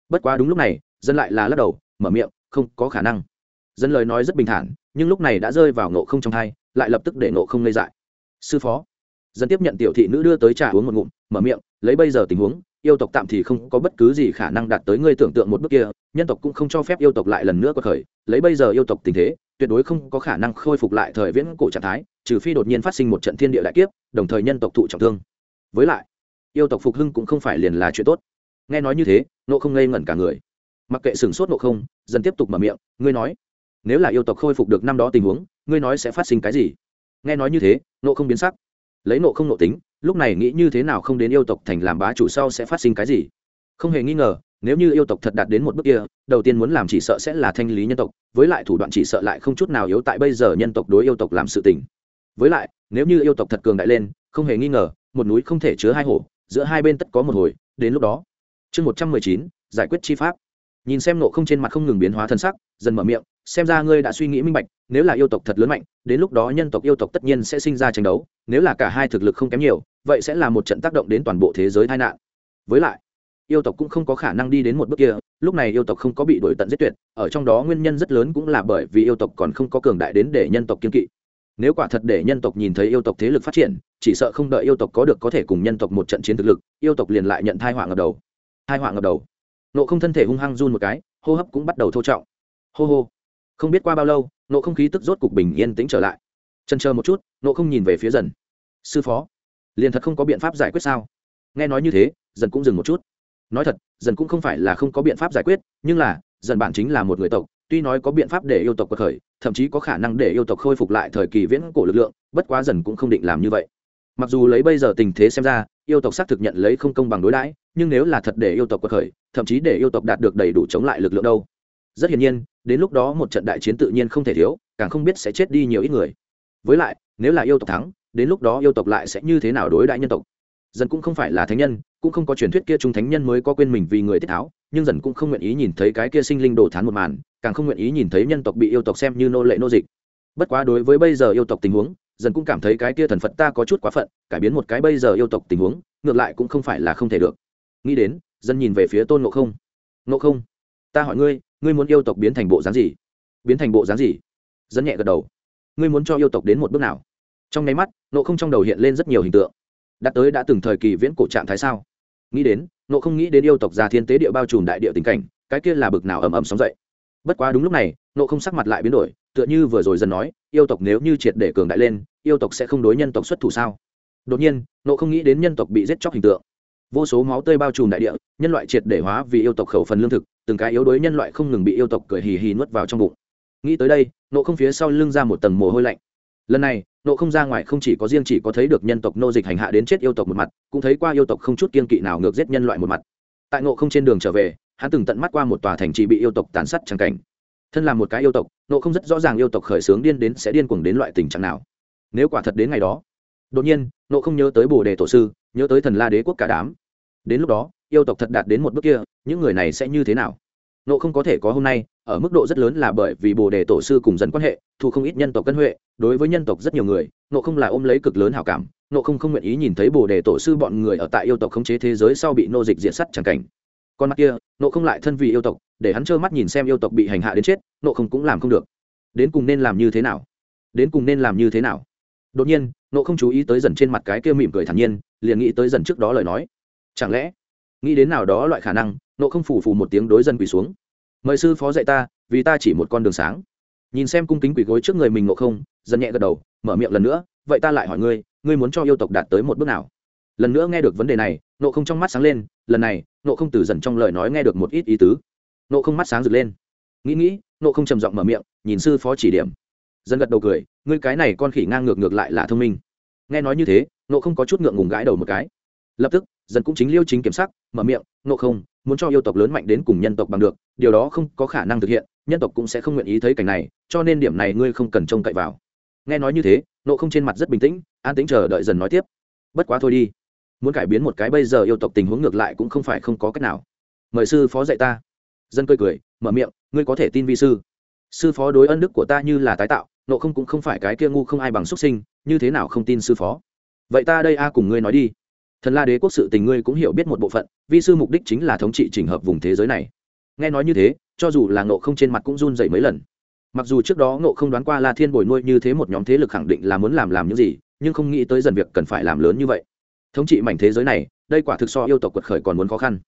Bất quá đúng lúc này dân lại là lắc đầu, mở miệng, không có khả năng. Dân lời nói rất bình thản, nhưng lúc này đã rơi vào nộ không trong hai, lại lập tức để nộ không ngây dại. Sư phó. Dân tiếp nhận tiểu thị nữ đưa tới trà uống một ngụm, mở miệng, lấy bây giờ tình huống yêu tộc tạm thì không có bất cứ gì khả năng đạt tới ngươi tưởng tượng một bước kia, nhân tộc cũng không cho phép yêu tộc lại lần nữa có khởi, lấy bây giờ yêu tộc tình thế, tuyệt đối không có khả năng khôi phục lại thời viễn cổ trạng thái, trừ phi đột nhiên phát sinh một trận thiên địa đại kiếp, đồng thời nhân tộc thụ trọng thương. Với lại, yêu tộc phục hưng cũng không phải liền là chuyện tốt. Nghe nói như thế nộ không ngây ngẩn cả người. Mặc kệ sửng sốt nộ không, dần tiếp tục mở miệng, ngươi nói, nếu là yêu tộc khôi phục được năm đó tình huống, ngươi nói sẽ phát sinh cái gì? Nghe nói như thế nộ không biến sắc. Lấy nộ không nộ tính lúc này nghĩ như thế nào không đến yêu tộc thành làm bá chủ sau sẽ phát sinh cái gì? Không hề nghi ngờ, nếu như yêu tộc thật đạt đến một bước kia, đầu tiên muốn làm chỉ sợ sẽ là thanh lý nhân tộc, với lại thủ đoạn chỉ sợ lại không chút nào yếu tại bây giờ nhân tộc đối yêu tộc làm sự tình. Với lại, nếu như yêu tộc thật cường đại lên, không hề nghi ngờ, một núi không thể chứa hai hổ, giữa hai bên tất có một hồi, đến lúc đó. Chương một trăm mười chín, giải quyết chi pháp nhìn xem nộ không trên mặt không ngừng biến hóa thân sắc, dần mở miệng, xem ra ngươi đã suy nghĩ minh bạch, nếu là yêu tộc thật lớn mạnh, đến lúc đó nhân tộc yêu tộc tất nhiên sẽ sinh ra tranh đấu, nếu là cả hai thực lực không kém nhiều, vậy sẽ là một trận tác động đến toàn bộ thế giới tai nạn. Với lại, yêu tộc cũng không có khả năng đi đến một bước kia, lúc này yêu tộc không có bị đổi tận giết tuyệt, ở trong đó nguyên nhân rất lớn cũng là bởi vì yêu tộc còn không có cường đại đến để nhân tộc kiên kỵ. Nếu quả thật để nhân tộc nhìn thấy yêu tộc thế lực phát triển, chỉ sợ không đợi yêu tộc có được có thể cùng nhân tộc một trận chiến thực lực, yêu tộc liền lại nhận thai họa ngập đầu. Thai họa ngập đầu nộ không thân thể hung hăng run một cái, hô hấp cũng bắt đầu thô trọng. Hô hô. Không biết qua bao lâu, nộ không khí tức rốt cục bình yên tĩnh trở lại. Chân chờ một chút, nộ không nhìn về phía dần. Sư phó, liền thật không có biện pháp giải quyết sao? Nghe nói như thế, dần cũng dừng một chút. Nói thật, dần cũng không phải là không có biện pháp giải quyết, nhưng là, dần bản chính là một người tộc, tuy nói có biện pháp để yêu tộc cuộc khởi, thậm chí có khả năng để yêu tộc khôi phục lại thời kỳ viễn cổ lực lượng, bất quá dần cũng không định làm như vậy. Mặc dù lấy bây giờ tình thế xem ra, yêu tộc xác thực nhận lấy không công bằng đối đãi nhưng nếu là thật để yêu tộc quật khởi, thậm chí để yêu tộc đạt được đầy đủ chống lại lực lượng đâu. Rất hiển nhiên, đến lúc đó một trận đại chiến tự nhiên không thể thiếu, càng không biết sẽ chết đi nhiều ít người. Với lại, nếu là yêu tộc thắng, đến lúc đó yêu tộc lại sẽ như thế nào đối đãi nhân tộc? Dần cũng không phải là thánh nhân, cũng không có truyền thuyết kia trung thánh nhân mới có quên mình vì người tiết tháo, nhưng dần cũng không nguyện ý nhìn thấy cái kia sinh linh đồ thán một màn, càng không nguyện ý nhìn thấy nhân tộc bị yêu tộc xem như nô lệ nô dịch. Bất quá đối với bây giờ yêu tộc tình huống dần cũng cảm thấy cái kia thần phật ta có chút quá phận, cải biến một cái bây giờ yêu tộc tình huống, ngược lại cũng không phải là không thể được nghĩ đến, dân nhìn về phía tôn ngộ không. Ngộ không, ta hỏi ngươi ngươi muốn yêu tộc biến thành bộ dáng gì? Biến thành bộ dáng gì? Dân nhẹ gật đầu. Ngươi muốn cho yêu tộc đến một bước nào? Trong nháy mắt nộ không trong đầu hiện lên rất nhiều hình tượng. Đã tới đã từng thời kỳ viễn cổ trạng thái sao? Nghĩ đến nộ không nghĩ đến yêu tộc già thiên tế địa bao trùm đại địa tình cảnh, cái kia là bực nào ầm ầm sóng dậy. Bất quá đúng lúc này nộ không sắc mặt lại biến đổi, tựa như vừa rồi dân nói, yêu tộc nếu như triệt để cường đại lên, yêu tộc sẽ không đối nhân tộc xuất thủ sao? Đột nhiên nộ không nghĩ đến nhân tộc bị giết chóc hình tượng vô số máu tươi bao trùm đại địa, nhân loại triệt để hóa vì yêu tộc khẩu phần lương thực, từng cái yếu đuối nhân loại không ngừng bị yêu tộc cười hì hì nuốt vào trong bụng. Nghĩ tới đây, nộ không phía sau lưng ra một tầng mồ hôi lạnh. Lần này, nộ không ra ngoài không chỉ có riêng chỉ có thấy được nhân tộc nô dịch hành hạ đến chết yêu tộc một mặt, cũng thấy qua yêu tộc không chút kiên kỵ nào ngược giết nhân loại một mặt. Tại nộ không trên đường trở về, hắn từng tận mắt qua một tòa thành trì bị yêu tộc tàn sát chẳng cảnh. Thân là một cái yêu tộc, nộ không rất rõ ràng yêu tộc khởi xướng điên đến sẽ điên cuồng đến loại tình trạng nào. Nếu quả thật đến ngày đó, đột nhiên, nộ không nhớ tới bồ đề tổ sư nhớ tới thần la đế quốc cả đám. Đến lúc đó, yêu tộc thật đạt đến một bước kia, những người này sẽ như thế nào? Nộ không có thể có hôm nay, ở mức độ rất lớn là bởi vì bồ đề tổ sư cùng dần quan hệ, thu không ít nhân tộc cân huệ, đối với nhân tộc rất nhiều người, nộ không là ôm lấy cực lớn hảo cảm, nộ không không nguyện ý nhìn thấy bồ đề tổ sư bọn người ở tại yêu tộc khống chế thế giới sau bị nô dịch diện sắt chẳng cảnh. Con mắt kia, nộ không lại thân vì yêu tộc, để hắn trơ mắt nhìn xem yêu tộc bị hành hạ đến chết, nộ không cũng làm không được. Đến cùng nên làm như thế nào? Đến cùng nên làm như thế nào? Đột nhiên nộ không chú ý tới dần trên mặt cái kia mỉm cười thản nhiên, liền nghĩ tới dần trước đó lời nói. Chẳng lẽ, nghĩ đến nào đó loại khả năng, nộ không phủ phù một tiếng đối dân quỳ xuống. Mời sư phó dạy ta, vì ta chỉ một con đường sáng. Nhìn xem cung kính quỳ gối trước người mình nộ không, dần nhẹ gật đầu, mở miệng lần nữa, vậy ta lại hỏi ngươi ngươi muốn cho yêu tộc đạt tới một bước nào? Lần nữa nghe được vấn đề này, nộ không trong mắt sáng lên, lần này, nộ không từ dần trong lời nói nghe được một ít ý tứ. Nộ không mắt sáng rực lên. Nghĩ nghĩ, nộ không trầm giọng mở miệng, nhìn sư phó chỉ điểm. Dân gật đầu cười ngươi cái này con khỉ ngang ngược ngược lại là thông minh. Nghe nói như thế nộ không có chút ngượng ngùng gãi đầu một cái. Lập tức dân cũng chính liêu chính kiểm sắc, mở miệng nộ không, muốn cho yêu tộc lớn mạnh đến cùng nhân tộc bằng được, điều đó không có khả năng thực hiện, nhân tộc cũng sẽ không nguyện ý thấy cảnh này, cho nên điểm này ngươi không cần trông cậy vào. Nghe nói như thế nộ không trên mặt rất bình tĩnh, an tĩnh chờ đợi dần nói tiếp, bất quá thôi đi, muốn cải biến một cái bây giờ yêu tộc tình huống ngược lại cũng không phải không có cách nào. Mời sư phó dạy ta. Dân cười cười, mở miệng, ngươi có thể tin vi sư. Sư phó đối ân đức của ta như là tái tạo nộ không cũng không phải cái kia ngu không ai bằng xuất sinh, như thế nào không tin sư phó? Vậy ta đây a, cùng ngươi nói đi. Thần la đế quốc sự tình ngươi cũng hiểu biết một bộ phận, vi sư mục đích chính là thống trị trình hợp vùng thế giới này. Nghe nói như thế, cho dù là nộ không trên mặt cũng run dậy mấy lần. Mặc dù trước đó nộ không đoán qua la thiên bồi nuôi như thế một nhóm thế lực khẳng định là muốn làm làm những gì, nhưng không nghĩ tới dần việc cần phải làm lớn như vậy. Thống trị mảnh thế giới này, đây quả thực so yêu tộc quật khởi còn muốn khó khăn.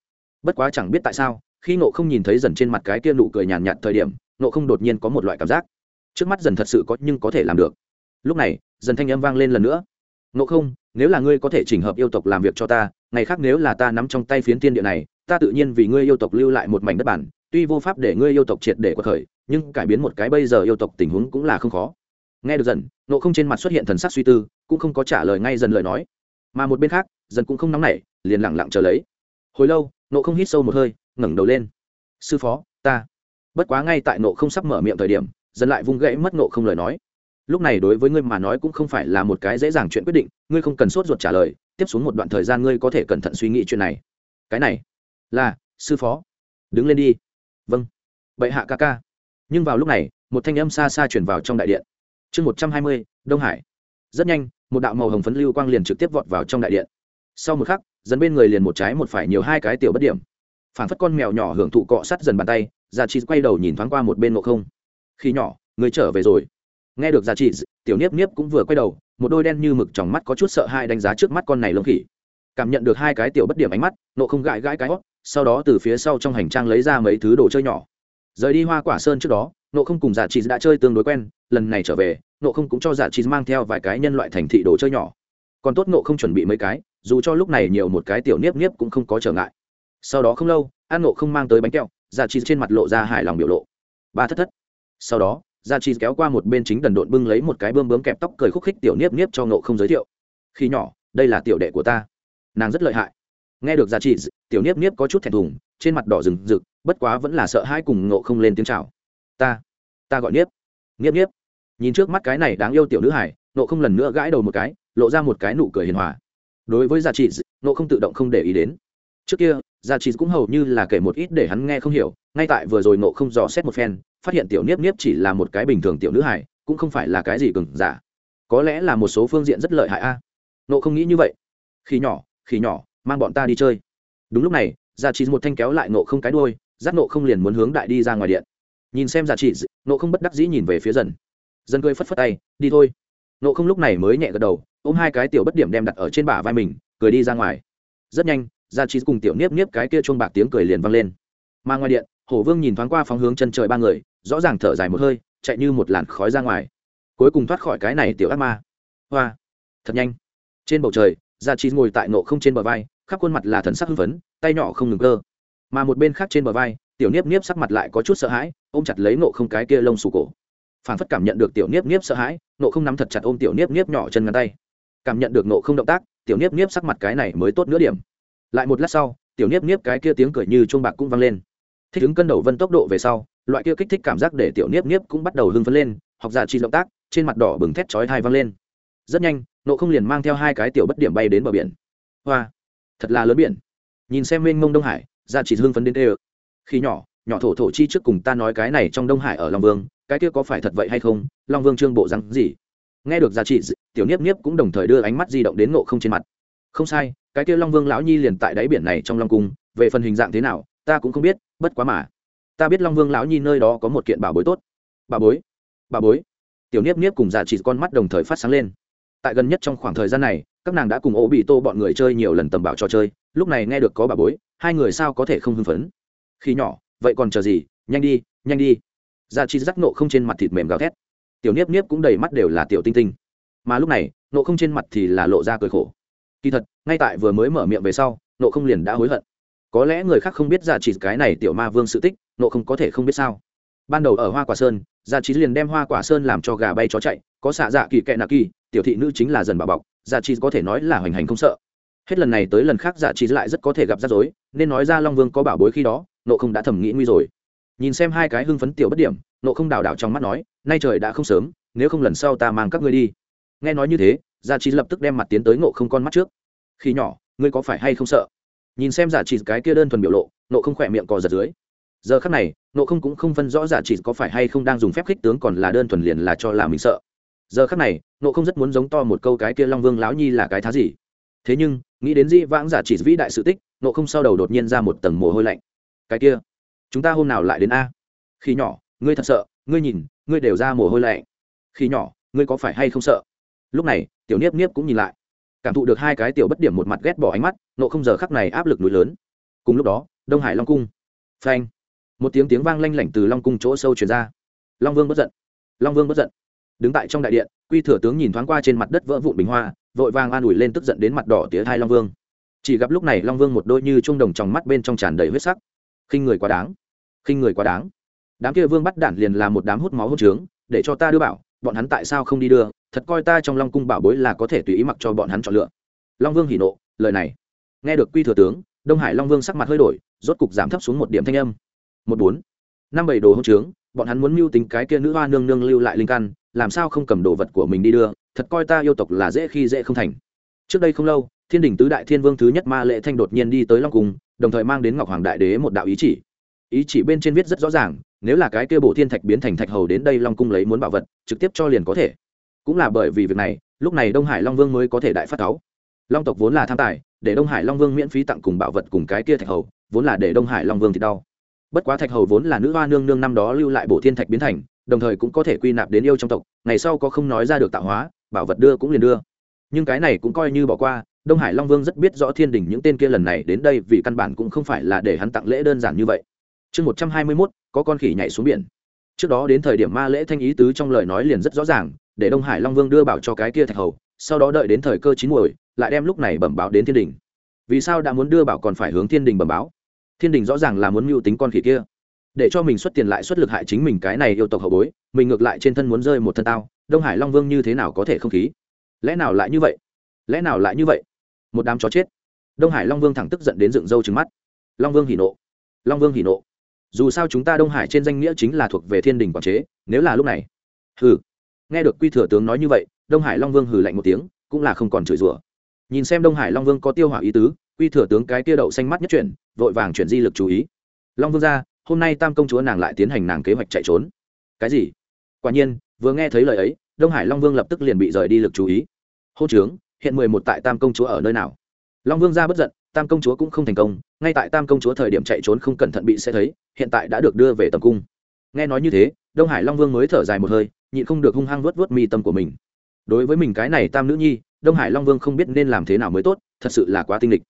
Bất quá chẳng biết tại sao, khi nộ không nhìn thấy dần trên mặt cái kia nụ cười nhàn nhạt thời điểm, nộ không đột nhiên có một loại cảm giác trước mắt dần thật sự có nhưng có thể làm được lúc này dần thanh âm vang lên lần nữa nộ không nếu là ngươi có thể chỉnh hợp yêu tộc làm việc cho ta ngày khác nếu là ta nắm trong tay phiến tiên địa này ta tự nhiên vì ngươi yêu tộc lưu lại một mảnh đất bản tuy vô pháp để ngươi yêu tộc triệt để quật khởi nhưng cải biến một cái bây giờ yêu tộc tình huống cũng là không khó nghe được dần nộ không trên mặt xuất hiện thần sắc suy tư cũng không có trả lời ngay dần lời nói mà một bên khác dần cũng không nóng nảy liền lẳng lặng chờ lấy hồi lâu nộ không hít sâu một hơi ngẩng đầu lên sư phó ta bất quá ngay tại nộ không sắp mở miệng thời điểm dần lại vung gãy mất nộ không lời nói. Lúc này đối với ngươi mà nói cũng không phải là một cái dễ dàng chuyện quyết định, ngươi không cần sốt ruột trả lời, tiếp xuống một đoạn thời gian ngươi có thể cẩn thận suy nghĩ chuyện này. Cái này, là, sư phó. Đứng lên đi. Vâng. Bệ hạ ca ca. Nhưng vào lúc này, một thanh âm xa xa chuyển vào trong đại điện. Chương một trăm hai mươi, đông hải. Rất nhanh, một đạo màu hồng phấn lưu quang liền trực tiếp vọt vào trong đại điện. Sau một khắc, dần bên người liền một trái một phải nhiều hai cái tiểu bất điểm. Phản phất con mèo nhỏ hưởng thụ cọ sắt dần bàn tay già chi quay đầu nhìn thoáng qua một bên ngộ không khi nhỏ người trở về rồi. Nghe được giá trị, tiểu niếp niếp cũng vừa quay đầu, một đôi đen như mực trong mắt có chút sợ hãi đánh giá trước mắt con này lông khỉ. Cảm nhận được hai cái tiểu bất điểm ánh mắt, nộ không gãi gãi cái hót, sau đó từ phía sau trong hành trang lấy ra mấy thứ đồ chơi nhỏ. Rời đi hoa quả sơn trước đó, nộ không cùng giả trị đã chơi tương đối quen, lần này trở về, nộ không cũng cho giả trị mang theo vài cái nhân loại thành thị đồ chơi nhỏ. Còn tốt nộ không chuẩn bị mấy cái, dù cho lúc này nhiều một cái tiểu niếp niếp cũng không có trở ngại. Sau đó không lâu, an nộ không mang tới bánh kẹo giả trị trên mặt lộ ra hài lòng biểu lộ. Ba thất thất sau đó, gia chi kéo qua một bên chính đần độn bưng lấy một cái bơm bướm kẹp tóc cười khúc khích tiểu niếp niếp cho nộ không giới thiệu. Khi nhỏ, đây là tiểu đệ của ta. Nàng rất lợi hại. Nghe được gia chi, tiểu niếp niếp có chút thẹn thùng, trên mặt đỏ rừng rực, bất quá vẫn là sợ hai cùng nộ không lên tiếng chào. Ta ta gọi niếp. Niếp niếp. Nhìn trước mắt cái này đáng yêu tiểu nữ hải nộ không lần nữa gãi đầu một cái, lộ ra một cái nụ cười hiền hòa. Đối với gia trị nộ không tự động không để ý đến. Trước kia, gia trị cũng hầu như là kể một ít để hắn nghe không hiểu, ngay tại vừa rồi nộ không dò xét một phen phát hiện tiểu niếp niếp chỉ là một cái bình thường tiểu nữ hải cũng không phải là cái gì cừng giả. Có lẽ là một số phương diện rất lợi hại a. Nộ không nghĩ như vậy. Khi nhỏ khi nhỏ, mang bọn ta đi chơi. Đúng lúc này dạ gia trị một thanh kéo lại nộ không cái đuôi, dắt nộ không liền muốn hướng đại đi ra ngoài điện. Nhìn xem dạ giả trị nộ không bất đắc dĩ nhìn về phía dần. Dần cười phất phất tay, đi thôi. Nộ không lúc này mới nhẹ gật đầu, ôm hai cái tiểu bất điểm đem đặt ở trên bả vai mình, cười đi ra ngoài. Rất nhanh dạ gia trị cùng tiểu niếp niếp cái kia chuông bạc tiếng cười liền vang lên. Mà ngoài điện, hổ vương nhìn thoáng qua phóng hướng chân trời ba người rõ ràng thở dài một hơi, chạy như một làn khói ra ngoài. Cuối cùng thoát khỏi cái này tiểu ác ma. Hoa. Thật nhanh. Trên bầu trời, gia trí ngồi tại nộ không trên bờ vai, khắp khuôn mặt là thần sắc hưng phấn, tay nhỏ không ngừng cơ. Mà một bên khác trên bờ vai, tiểu niếp niếp sắc mặt lại có chút sợ hãi, ôm chặt lấy nộ không cái kia lông xù cổ. Phản phất cảm nhận được tiểu niếp niếp sợ hãi nộ không nắm thật chặt ôm tiểu niếp niếp nhỏ chân ngắn tay. Cảm nhận được nộ không động tác, tiểu niếp niếp sắc mặt cái này mới tốt nữa điểm. Lại một lát sau, tiểu niếp niếp cái kia tiếng cười như chuông bạc cũng vang lên. Thích ứng cân đầu vân tốc độ về sau loại kia kích thích cảm giác để tiểu niếp niếp cũng bắt đầu hưng phấn lên, học giả chi động tác, trên mặt đỏ bừng thét chói thai văng lên. Rất nhanh, nộ không liền mang theo hai cái tiểu bất điểm bay đến bờ biển. Hoa, thật là lớn biển. Nhìn xem mênh mông đông hải, giả chỉ hưng phấn đến tê ơ. Khi nhỏ nhỏ thổ thổ chi trước cùng ta nói cái này trong đông hải ở long vương, cái kia có phải thật vậy hay không, long vương trương bộ rắn gì? Nghe được giả chỉ, tiểu niếp niếp cũng đồng thời đưa ánh mắt di động đến nộ không trên mặt. Không sai, cái kia long vương lão nhi liền tại đáy biển này trong long cung, về phần hình dạng thế nào, ta cũng không biết, bất quá mà ta biết long vương lão nhi nơi đó có một kiện bảo bối tốt. Bà bối? Bà bối? Tiểu niếp niếp cùng giả chỉ con mắt đồng thời phát sáng lên. Tại gần nhất trong khoảng thời gian này, các nàng đã cùng ổ bị tô bọn người chơi nhiều lần tầm bảo trò chơi, lúc này nghe được có bà bối, hai người sao có thể không hưng phấn? Khi nhỏ, vậy còn chờ gì? Nhanh đi nhanh đi. Giả chỉ rắc nộ không trên mặt thịt mềm gào thét. Tiểu niếp niếp cũng đầy mắt đều là tiểu tinh tinh. Mà lúc này nộ không trên mặt thì là lộ ra cười khổ. Kỳ thật, ngay tại vừa mới mở miệng về sau nộ không liền đã hối hận có lẽ người khác không biết giả chỉ cái này tiểu ma vương sự tích nộ không có thể không biết sao. Ban đầu ở hoa quả sơn giả chỉ liền đem hoa quả sơn làm cho gà bay chó chạy, có xạ dạ kỳ kệ nạ kỳ, tiểu thị nữ chính là dần bà bọc giả chỉ có thể nói là hoành hành không sợ. Hết lần này tới lần khác giả chỉ lại rất có thể gặp rắc rối, nên nói ra long vương có bảo bối khi đó nộ không đã thầm nghĩ nguy rồi. Nhìn xem hai cái hưng phấn tiểu bất điểm nộ không đào đảo trong mắt nói, nay trời đã không sớm, nếu không lần sau ta mang các ngươi đi. Nghe nói như thế gia trí lập tức đem mặt tiến tới nộ không con mắt trước. Khi nhỏ, ngươi có phải hay không sợ? Nhìn xem giả trị cái kia đơn thuần biểu lộ, nộ không khỏe miệng cò giật dưới. Giờ khắc này, nộ không cũng không phân rõ giả trị có phải hay không đang dùng phép khích tướng còn là đơn thuần liền là cho là mình sợ. Giờ khắc này, nộ không rất muốn giống to một câu cái kia long vương lão nhi là cái thá gì. Thế nhưng, nghĩ đến di vãng giả trị vĩ đại sự tích, nộ không sau đầu đột nhiên ra một tầng mồ hôi lạnh. Cái kia, chúng ta hôm nào lại đến a? Khi nhỏ, ngươi thật sợ, ngươi nhìn, ngươi đều ra mồ hôi lạnh. Khi nhỏ, ngươi có phải hay không sợ? Lúc này, tiểu niếp niếp cũng nhìn lại cảm thụ được hai cái tiểu bất điểm một mặt ghét bỏ ánh mắt, nộ không giờ khắc này áp lực núi lớn. Cùng lúc đó, đông hải long cung. Phanh. Một tiếng tiếng vang lanh lảnh từ long cung chỗ sâu truyền ra. Long vương bất giận. Long vương bất giận. Đứng tại trong đại điện, quy thừa tướng nhìn thoáng qua trên mặt đất vỡ vụn bình hoa, vội vàng an ủi lên tức giận đến mặt đỏ tía hai long vương. Chỉ gặp lúc này long vương một đôi như trung đồng trong mắt bên trong tràn đầy huyết sắc. Khinh người quá đáng. Khinh người quá đáng. Đám kia vương bắt đản liền là một đám hút máu hút trướng, để cho ta đưa bảo, bọn hắn tại sao không đi đưa? Thật coi ta trong long cung bảo bối là có thể tùy ý mặc cho bọn hắn chọn lựa. Long vương hỉ nộ, lời này. Nghe được quy thừa tướng, đông hải long vương sắc mặt hơi đổi, rốt cục giảm thấp xuống một điểm thanh âm. Một bốn. Năm bảy đồ hỗn trướng, bọn hắn muốn mưu tính cái kia nữ hoa nương nương lưu lại linh căn, làm sao không cầm đồ vật của mình đi đưa, thật coi ta yêu tộc là dễ khi dễ không thành. Trước đây không lâu, thiên đình tứ đại thiên vương thứ nhất ma lệ thanh đột nhiên đi tới long cung, đồng thời mang đến ngọc hoàng đại đế một đạo ý chỉ. Ý chỉ bên trên viết rất rõ ràng, nếu là cái kia bộ thiên thạch biến thành thạch hầu đến đây long cung lấy muốn bảo vật, trực tiếp cho liền có thể cũng là bởi vì việc này, lúc này đông hải long vương mới có thể đại phát táo long tộc vốn là tham tài, để đông hải long vương miễn phí tặng cùng bảo vật cùng cái kia thạch hầu, vốn là để đông hải long vương thì đau. Bất quá thạch hầu vốn là nữ hoa nương nương năm đó lưu lại bộ thiên thạch biến thành, đồng thời cũng có thể quy nạp đến yêu trong tộc, ngày sau có không nói ra được tạo hóa, bảo vật đưa cũng liền đưa. Nhưng cái này cũng coi như bỏ qua, đông hải long vương rất biết rõ thiên đình những tên kia lần này đến đây vì căn bản cũng không phải là để hắn tặng lễ đơn giản như vậy. Chương một trăm hai mươi mốt, có con khỉ nhảy xuống biển. Trước đó đến thời điểm ma lễ thanh ý tứ trong lời nói liền rất rõ ràng để đông hải long vương đưa bảo cho cái kia thạch hầu, sau đó đợi đến thời cơ chín muồi, lại đem lúc này bẩm báo đến thiên đình. Vì sao đã muốn đưa bảo còn phải hướng thiên đình bẩm báo? Thiên đình rõ ràng là muốn mưu tính con khỉ kia. Để cho mình xuất tiền lại xuất lực hại chính mình cái này yêu tộc hậu bối, mình ngược lại trên thân muốn rơi một thân tao, đông hải long vương như thế nào có thể không khí? Lẽ nào lại như vậy? Lẽ nào lại như vậy? Một đám chó chết. Đông hải long vương thẳng tức giận đến dựng râu trứng mắt. Long vương hỉ nộ. Long vương hỉ nộ. Dù sao chúng ta đông hải trên danh nghĩa chính là thuộc về thiên đình quản chế, nếu là lúc này. Hừ nghe được quy thừa tướng nói như vậy, đông hải long vương hừ lạnh một tiếng, cũng là không còn chửi rủa. Nhìn xem đông hải long vương có tiêu hỏa ý tứ, quy thừa tướng cái tia đậu xanh mắt nhất chuyển, vội vàng chuyển di lực chú ý. Long vương ra, hôm nay tam công chúa nàng lại tiến hành nàng kế hoạch chạy trốn. Cái gì? Quả nhiên, vừa nghe thấy lời ấy, đông hải long vương lập tức liền bị rời đi lực chú ý. Hô trướng hiện mười một tại tam công chúa ở nơi nào? Long vương ra bất giận, tam công chúa cũng không thành công, ngay tại tam công chúa thời điểm chạy trốn không cẩn thận bị sẽ thấy, hiện tại đã được đưa về tầm cung nghe nói như thế, đông hải long vương mới thở dài một hơi, nhịn không được hung hăng vớt vớt mi tâm của mình. Đối với mình cái này tam nữ nhi, đông hải long vương không biết nên làm thế nào mới tốt, thật sự là quá tinh lịch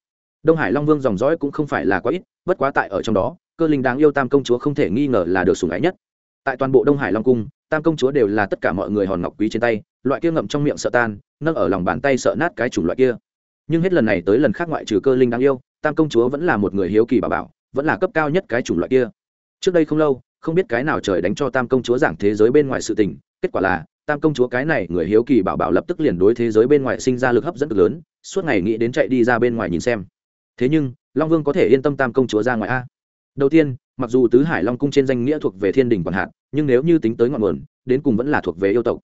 đông hải long vương dòng dõi cũng không phải là quá ít, bất quá tại ở trong đó, cơ linh đáng yêu tam công chúa không thể nghi ngờ là được sủng ái nhất. Tại toàn bộ đông hải long cung, tam công chúa đều là tất cả mọi người hòn ngọc quý trên tay, loại kia ngậm trong miệng sợ tan, nâng ở lòng bàn tay sợ nát cái chủng loại kia. Nhưng hết lần này tới lần khác ngoại trừ cơ linh đáng yêu, tam công chúa vẫn là một người hiếu kỳ bà bảo, vẫn là cấp cao nhất cái chủng loại kia. Trước đây không lâu không biết cái nào trời đánh cho tam công chúa giảng thế giới bên ngoài sự tình, kết quả là, tam công chúa cái này người hiếu kỳ bảo bảo lập tức liền đối thế giới bên ngoài sinh ra lực hấp dẫn cực lớn, suốt ngày nghĩ đến chạy đi ra bên ngoài nhìn xem. Thế nhưng, long vương có thể yên tâm tam công chúa ra ngoài a. Đầu tiên, mặc dù tứ hải long cung trên danh nghĩa thuộc về thiên đình còn hạn nhưng nếu như tính tới ngọn nguồn, đến cùng vẫn là thuộc về yêu tộc.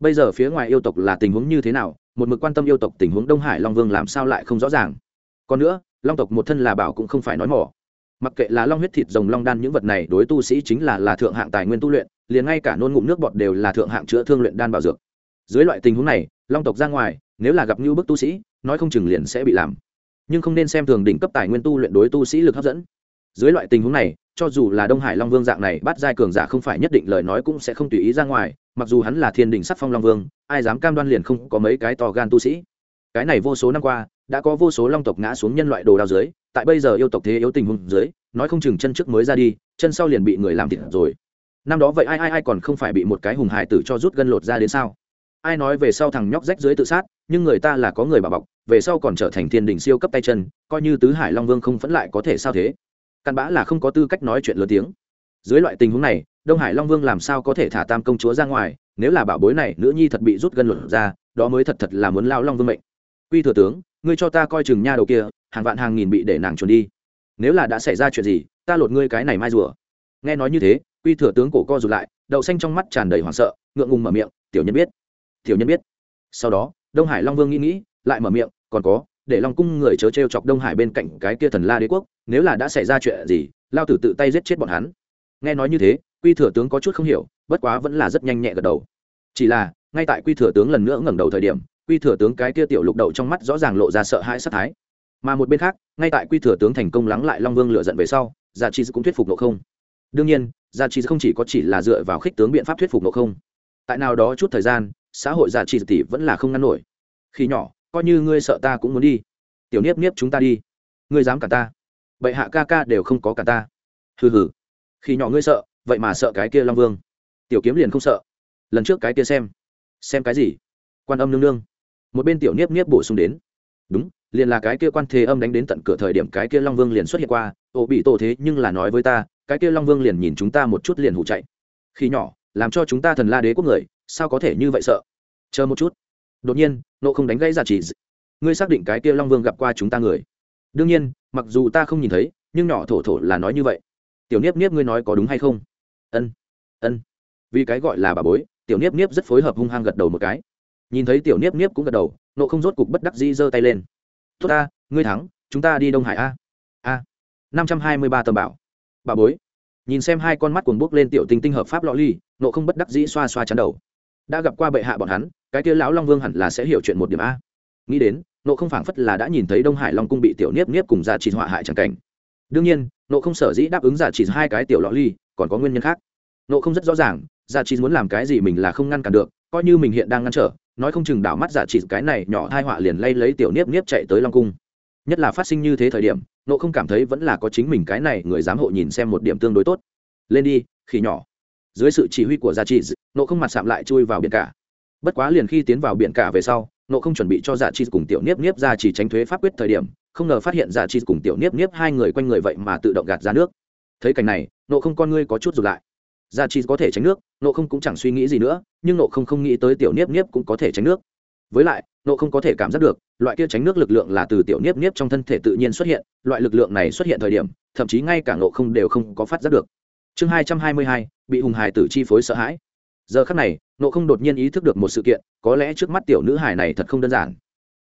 Bây giờ phía ngoài yêu tộc là tình huống như thế nào, một mực quan tâm yêu tộc tình huống đông hải long vương làm sao lại không rõ ràng. Còn nữa, long tộc một thân là bảo cũng không phải nói mỏ mặc kệ là long huyết thịt rồng, long đan, những vật này, đối tu sĩ chính là là thượng hạng tài nguyên tu luyện, liền ngay cả nôn ngụm nước bọt đều là thượng hạng chữa thương luyện đan bảo dược. Dưới loại tình huống này, long tộc ra ngoài, nếu là gặp như bức tu sĩ, nói không chừng liền sẽ bị làm. Nhưng không nên xem thường đỉnh cấp tài nguyên tu luyện đối tu sĩ lực hấp dẫn. Dưới loại tình huống này, cho dù là đông hải long vương dạng này bắt giai cường giả không phải nhất định lời nói cũng sẽ không tùy ý ra ngoài, mặc dù hắn là thiên đình sắc phong long vương, ai dám cam đoan liền không có mấy cái to gan tu sĩ. Cái này vô số năm qua, đã có vô số long tộc ngã xuống nhân loại đồ đao dưới tại bây giờ yêu tộc thế yếu tình huống dưới, nói không chừng chân trước mới ra đi, chân sau liền bị người làm thịt rồi. Năm đó vậy ai ai ai còn không phải bị một cái hùng hài tử cho rút gân lột ra đến sao? Ai nói về sau thằng nhóc rách dưới tự sát, nhưng người ta là có người bà bọc, về sau còn trở thành thiên đình siêu cấp tay chân, coi như tứ hải long vương không phẫn lại có thể sao thế? Căn bã là không có tư cách nói chuyện lớn tiếng. Dưới loại tình huống này, đông hải long vương làm sao có thể thả tam công chúa ra ngoài, nếu là bảo bối này, nữ nhi thật bị rút gân lột ra đó mới thật thật là muốn lao long vương mệnh. Quy thừa tướng, ngươi cho ta coi chừng nha đầu kia hàng vạn hàng nghìn bị để nàng trốn đi. Nếu là đã xảy ra chuyện gì, ta lột ngươi cái này mai rùa. Nghe nói như thế, quy thừa tướng cổ co rụt lại, đậu xanh trong mắt tràn đầy hoảng sợ, ngượng ngùng mở miệng, tiểu nhân biết, tiểu nhân biết. Sau đó, đông hải long vương nghĩ nghĩ, lại mở miệng, còn có, để long cung người chớ t chọc đông hải bên cạnh cái kia thần la đế quốc, nếu là đã xảy ra chuyện gì, lao tử tự tay giết chết bọn hắn. Nghe nói như thế, quy thừa tướng có chút không hiểu, bất quá vẫn là rất nhanh nhẹ gật đầu. Chỉ là, ngay tại quy thừa tướng lần nữa ngẩng đầu thời điểm, quy thừa tướng cái kia tiểu lục đậu trong mắt rõ ràng lộ ra sợ hãi sát thái mà một bên khác, ngay tại quy thừa tướng thành công lắng lại long vương lựa giận về sau gia chi cũng thuyết phục nộ không. Đương nhiên gia chi không chỉ có chỉ là dựa vào khích tướng biện pháp thuyết phục nộ không. Tại nào đó chút thời gian, xã hội gia chi tỷ vẫn là không ngăn nổi. Khi nhỏ, coi như ngươi sợ ta cũng muốn đi. Tiểu niếp niếp chúng ta đi. Ngươi dám cả ta. Bệ hạ ca ca đều không có cả ta. Hừ hừ. Khi nhỏ ngươi sợ, vậy mà sợ cái kia long vương. Tiểu kiếm liền không sợ. Lần trước cái kia xem. Xem cái gì? Quan âm nương nương. Một bên tiểu niếp niếp bổ sung đến. Đúng liền là cái kia quan thế âm đánh đến tận cửa thời điểm cái kia long vương liền xuất hiện qua, ô, bị tổ thế, nhưng là nói với ta, cái kia long vương liền nhìn chúng ta một chút liền hụ chạy. Khi nhỏ, làm cho chúng ta thần la đế quốc người, sao có thể như vậy sợ? Chờ một chút. Đột nhiên, nộ không đánh gãy giả chỉ ngươi xác định cái kia long vương gặp qua chúng ta người? Đương nhiên, mặc dù ta không nhìn thấy, nhưng nhỏ thổ thổ là nói như vậy. Tiểu niếp niếp ngươi nói có đúng hay không? Ân ân. Vì cái gọi là bà bối, tiểu niếp niếp rất phối hợp hung hăng gật đầu một cái. Nhìn thấy tiểu niếp niếp cũng gật đầu, nộ không rốt cục bất đắc dĩ giơ tay lên tốt ta, ngươi thắng, chúng ta đi đông hải a. A, năm trăm hai mươi ba tầm bảo. Bà bối. Nhìn xem hai con mắt cuồng bốc lên tiểu tinh tinh hợp pháp lọ ly, nộ không bất đắc dĩ xoa xoa chắn đầu. Đã gặp qua bệ hạ bọn hắn, cái kia lão long vương hẳn là sẽ hiểu chuyện một điểm a. Nghĩ đến, nộ không phảng phất là đã nhìn thấy đông hải long cung bị tiểu niếp niếp cùng giả trị họa hại c cảnh. Đương nhiên, nộ không sở dĩ đáp ứng giả chỉ hai cái tiểu lọ ly, còn có nguyên nhân khác. Nộ không rất rõ ràng, giả chỉ muốn làm cái gì mình là không ngăn cản được, coi như mình hiện đang ngăn trở nói không chừng đảo mắt giả chỉ cái này nhỏ hai họa liền lay lấy tiểu niếp niếp chạy tới long cung. Nhất là phát sinh như thế thời điểm, nộ không cảm thấy vẫn là có chính mình cái này người giám hộ nhìn xem một điểm tương đối tốt. Lên đi, khỉ nhỏ. Dưới sự chỉ huy của giả trị nộ không mặt sạm lại chui vào biển cả. Bất quá liền khi tiến vào biển cả về sau, nộ không chuẩn bị cho giả chỉ cùng tiểu niếp niếp ra chỉ tránh thuế pháp quyết thời điểm, không ngờ phát hiện giả chỉ cùng tiểu niếp niếp hai người quanh người vậy mà tự động gạt ra nước. Thấy cảnh này, nộ không con ngươi có chút rụt lại. Gia chi có thể tránh nước nộ không cũng chẳng suy nghĩ gì nữa, nhưng nộ không không nghĩ tới tiểu niếp niếp cũng có thể tránh nước. Với lại nộ không có thể cảm giác được, loại kia tránh nước lực lượng là từ tiểu niếp niếp trong thân thể tự nhiên xuất hiện, loại lực lượng này xuất hiện thời điểm, thậm chí ngay cả nộ không đều không có phát giác được. Chương hai trăm hai mươi hai, bị hùng hải tử chi phối sợ hãi. Giờ khắc này nộ không đột nhiên ý thức được một sự kiện, có lẽ trước mắt tiểu nữ hải này thật không đơn giản.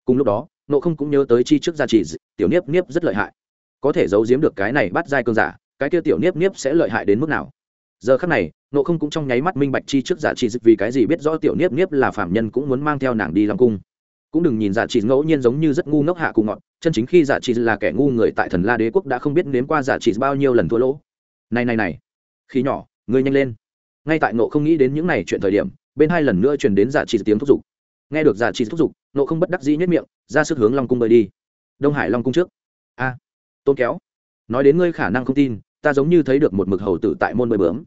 Cùng lúc đó nộ không cũng nhớ tới chi trước gia trì tiểu niếp niếp rất lợi hại. Có thể giấu giếm được cái này bắt dai cơn giả, cái kia tiểu niếp niếp sẽ lợi hại đến mức nào? Giờ khắc này nộ không cũng trong nháy mắt minh bạch chi trước giả trì vì cái gì biết rõ tiểu niếp niếp là phạm nhân cũng muốn mang theo nàng đi làm cung. Cũng đừng nhìn giả trị ngẫu nhiên giống như rất ngu ngốc hạ cùng ngọn, chân chính khi giả trị là kẻ ngu người tại thần la đế quốc đã không biết nếm qua giả trị bao nhiêu lần thua lỗ. Này này này khi nhỏ, ngươi nhanh lên. Ngay tại nộ không nghĩ đến những này chuyện thời điểm, bên hai lần nữa truyền đến giả trị tiếng thúc giục. Nghe được giả trị thúc giục nộ không bất đắc dĩ nhất miệng, ra sức hướng long cung bơi đi. Đông hải long cung trước. A, tôn kéo, nói đến ngươi khả năng không tin, ta giống như thấy được một mực hầu tử tại môn bơi bướm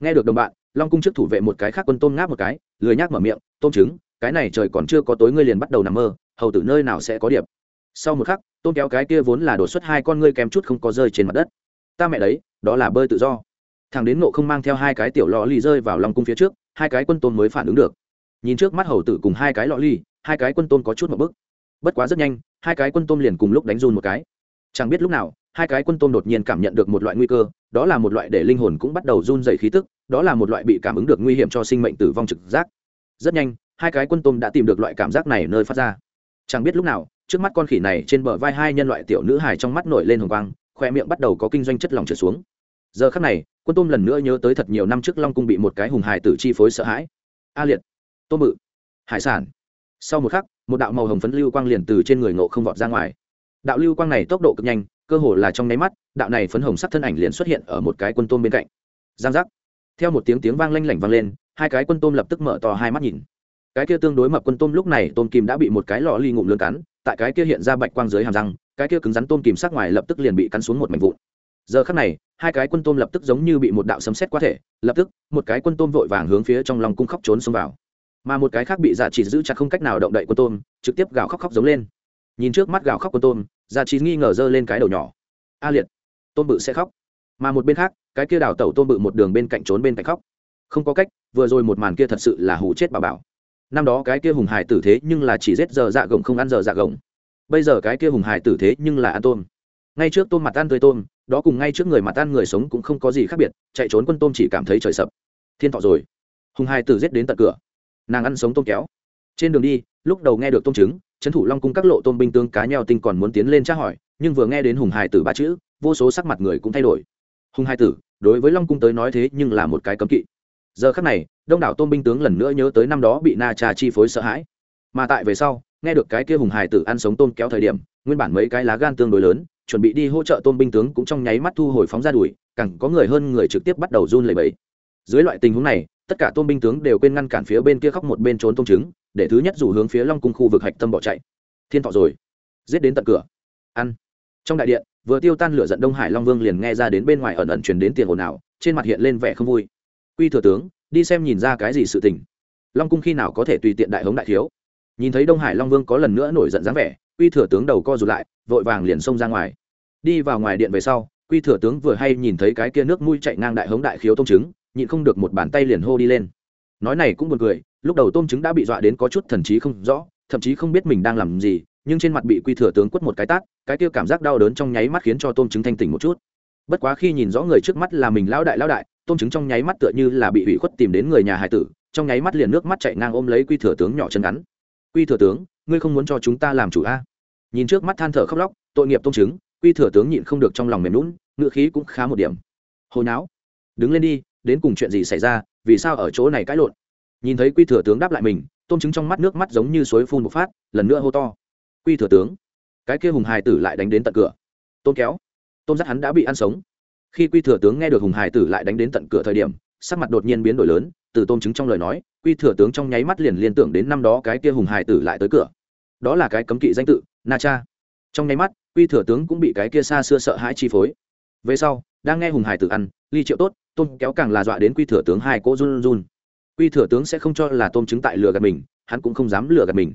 nghe được đồng bạn, long cung trước thủ vệ một cái khác quân tôm ngáp một cái, lười nhác mở miệng, tôm trứng, cái này trời còn chưa có tối ngươi liền bắt đầu nằm mơ, hầu tử nơi nào sẽ có điệp? Sau một khắc, tôm kéo cái kia vốn là đột xuất hai con ngươi kém chút không có rơi trên mặt đất. Ta mẹ đấy, đó là bơi tự do. Thằng đến nộ không mang theo hai cái tiểu lò lì rơi vào lòng cung phía trước, hai cái quân tôm mới phản ứng được. Nhìn trước mắt hầu tử cùng hai cái lọ ly, hai cái quân tôm có chút một bức. Bất quá rất nhanh, hai cái quân tôm liền cùng lúc đánh run một cái. Chẳng biết lúc nào, hai cái quân tôm đột nhiên cảm nhận được một loại nguy cơ đó là một loại để linh hồn cũng bắt đầu run dày khí tức đó là một loại bị cảm ứng được nguy hiểm cho sinh mệnh tử vong trực giác. Rất nhanh hai cái quân tôm đã tìm được loại cảm giác này nơi phát ra. Chẳng biết lúc nào trước mắt con khỉ này trên bờ vai hai nhân loại tiểu nữ hài trong mắt nổi lên hồng quang khoe miệng bắt đầu có kinh doanh chất lòng trượt xuống. Giờ khắc này quân tôm lần nữa nhớ tới thật nhiều năm trước long cung bị một cái hùng hài tử chi phối sợ hãi. A liệt tôm bự, hải sản. Sau một khắc một đạo màu hồng phấn lưu quang liền từ trên người ngộ không vọt ra ngoài. Đạo lưu quang này tốc độ cực nhanh cơ hồ là trong nháy mắt, đạo này phấn hồng sắc thân ảnh liền xuất hiện ở một cái quân tôm bên cạnh. Giang giác. Theo một tiếng tiếng vang lanh lảnh vang lên, hai cái quân tôm lập tức mở to hai mắt nhìn. Cái kia tương đối mập quân tôm lúc này tôm kim đã bị một cái lọ ly ngụm lươn cắn, tại cái kia hiện ra bạch quang dưới hàm răng, cái kia cứng rắn tôm kìm sắc ngoài lập tức liền bị cắn xuống một mảnh vụn. Giờ khắc này, hai cái quân tôm lập tức giống như bị một đạo sấm sét quá thể, lập tức, một cái quân tôm vội vàng hướng phía trong lòng cung khóc trốn xông vào. Mà một cái khác bị dạ chỉ giữ chặt không cách nào động đậy quân tôm, trực tiếp gào khóc khóc giống lên. Nhìn trước mắt gào khóc quân tôm Gia Chí nghi ngờ giơ lên cái đầu nhỏ. A liệt, tôn bự sẽ khóc. Mà một bên khác, cái kia đào tẩu tôn bự một đường bên cạnh trốn bên cạnh khóc. Không có cách, vừa rồi một màn kia thật sự là hù chết bà bảo. Năm đó cái kia hùng hải tử thế nhưng là chỉ giết giờ dạ gồng không ăn giờ dạ gồng. Bây giờ cái kia hùng hải tử thế nhưng là ăn tôm. Ngay trước tôm mặt ăn tươi tôm, đó cùng ngay trước người mặt ăn người sống cũng không có gì khác biệt, chạy trốn quân tôm chỉ cảm thấy trời sập. Thiên thọ rồi. Hùng hải tử giết đến tận cửa. Nàng ăn sống tôm kéo. Trên đường đi, lúc đầu nghe được tôm trứng trấn thủ long cung các lộ Tôn binh tướng cá nheo tinh còn muốn tiến lên tra hỏi, nhưng vừa nghe đến hùng hải tử ba chữ, vô số sắc mặt người cũng thay đổi. Hùng hải tử, đối với long cung tới nói thế nhưng là một cái cấm kỵ. Giờ khắc này, đông đảo Tôn binh tướng lần nữa nhớ tới năm đó bị na trà chi phối sợ hãi. Mà tại về sau, nghe được cái kia hùng hải tử ăn sống tôm kéo thời điểm, nguyên bản mấy cái lá gan tương đối lớn, chuẩn bị đi hỗ trợ tôm binh tướng cũng trong nháy mắt thu hồi phóng ra đuổi, càng có người hơn người trực tiếp bắt đầu run lẩy bẩy. Dưới loại tình huống này, tất cả tôm binh tướng đều quên ngăn cản phía bên kia khóc một bên trốn tôm trứng để thứ nhất rủ hướng phía long cung khu vực hạch tâm bỏ chạy. Thiên thọ rồi. Giết đến tận cửa. Ăn. Trong đại điện, vừa tiêu tan lửa giận đông hải long vương liền nghe ra đến bên ngoài ẩn ẩn truyền đến tiền ồn ào, trên mặt hiện lên vẻ không vui. Quy thừa tướng, đi xem nhìn ra cái gì sự tình. Long cung khi nào có thể tùy tiện đại hống đại thiếu? Nhìn thấy đông hải long vương có lần nữa nổi giận dáng vẻ, quy thừa tướng đầu co rụt lại, vội vàng liền xông ra ngoài. Đi vào ngoài điện về sau, quy thừa tướng vừa hay nhìn thấy cái kia nước mũi chạy ngang đại hống đại khiếu tông trứng nhịn không được một bàn tay liền hô đi lên nói này cũng buồn cười, lúc đầu tôm trứng đã bị dọa đến có chút thần trí không rõ, thậm chí không biết mình đang làm gì, nhưng trên mặt bị quy thừa tướng quất một cái tát, cái kia cảm giác đau đớn trong nháy mắt khiến cho tôm trứng thanh tỉnh một chút. Bất quá khi nhìn rõ người trước mắt là mình lão đại lão đại, tôm trứng trong nháy mắt tựa như là bị ủy khuất tìm đến người nhà hải tử, trong nháy mắt liền nước mắt chạy ngang ôm lấy quy thừa tướng nhỏ chân ngắn. Quy thừa tướng, ngươi không muốn cho chúng ta làm chủ a? Nhìn trước mắt than thở khóc lóc, tội nghiệp tôm trứng, quy thừa tướng nhịn không được trong lòng mềm lún ngựa khí cũng khá một điểm. Hồi não đứng lên đi, đến cùng chuyện gì xảy ra? Vì sao ở chỗ này cãi lộn? Nhìn thấy quy thừa tướng đáp lại mình, tôm trứng trong mắt nước mắt giống như suối phun một phát, lần nữa hô to. Quy thừa tướng, cái kia hùng hải tử lại đánh đến tận cửa. Tôm kéo, tôm dắt hắn đã bị ăn sống. Khi quy thừa tướng nghe được hùng hải tử lại đánh đến tận cửa thời điểm, sắc mặt đột nhiên biến đổi lớn, từ tôm trứng trong lời nói, quy thừa tướng trong nháy mắt liền liên tưởng đến năm đó cái kia hùng hải tử lại tới cửa. Đó là cái cấm kỵ danh tự, na cha. Trong nháy mắt, quy thừa tướng cũng bị cái kia xa xưa sợ hãi chi phối. Về sau đang nghe hùng hải tử ăn, ly triệu tốt, tôm kéo càng là dọa đến quy thừa tướng hai cỗ run run quy thừa tướng sẽ không cho là tôm trứng tại lừa gạt mình, hắn cũng không dám lừa gạt mình.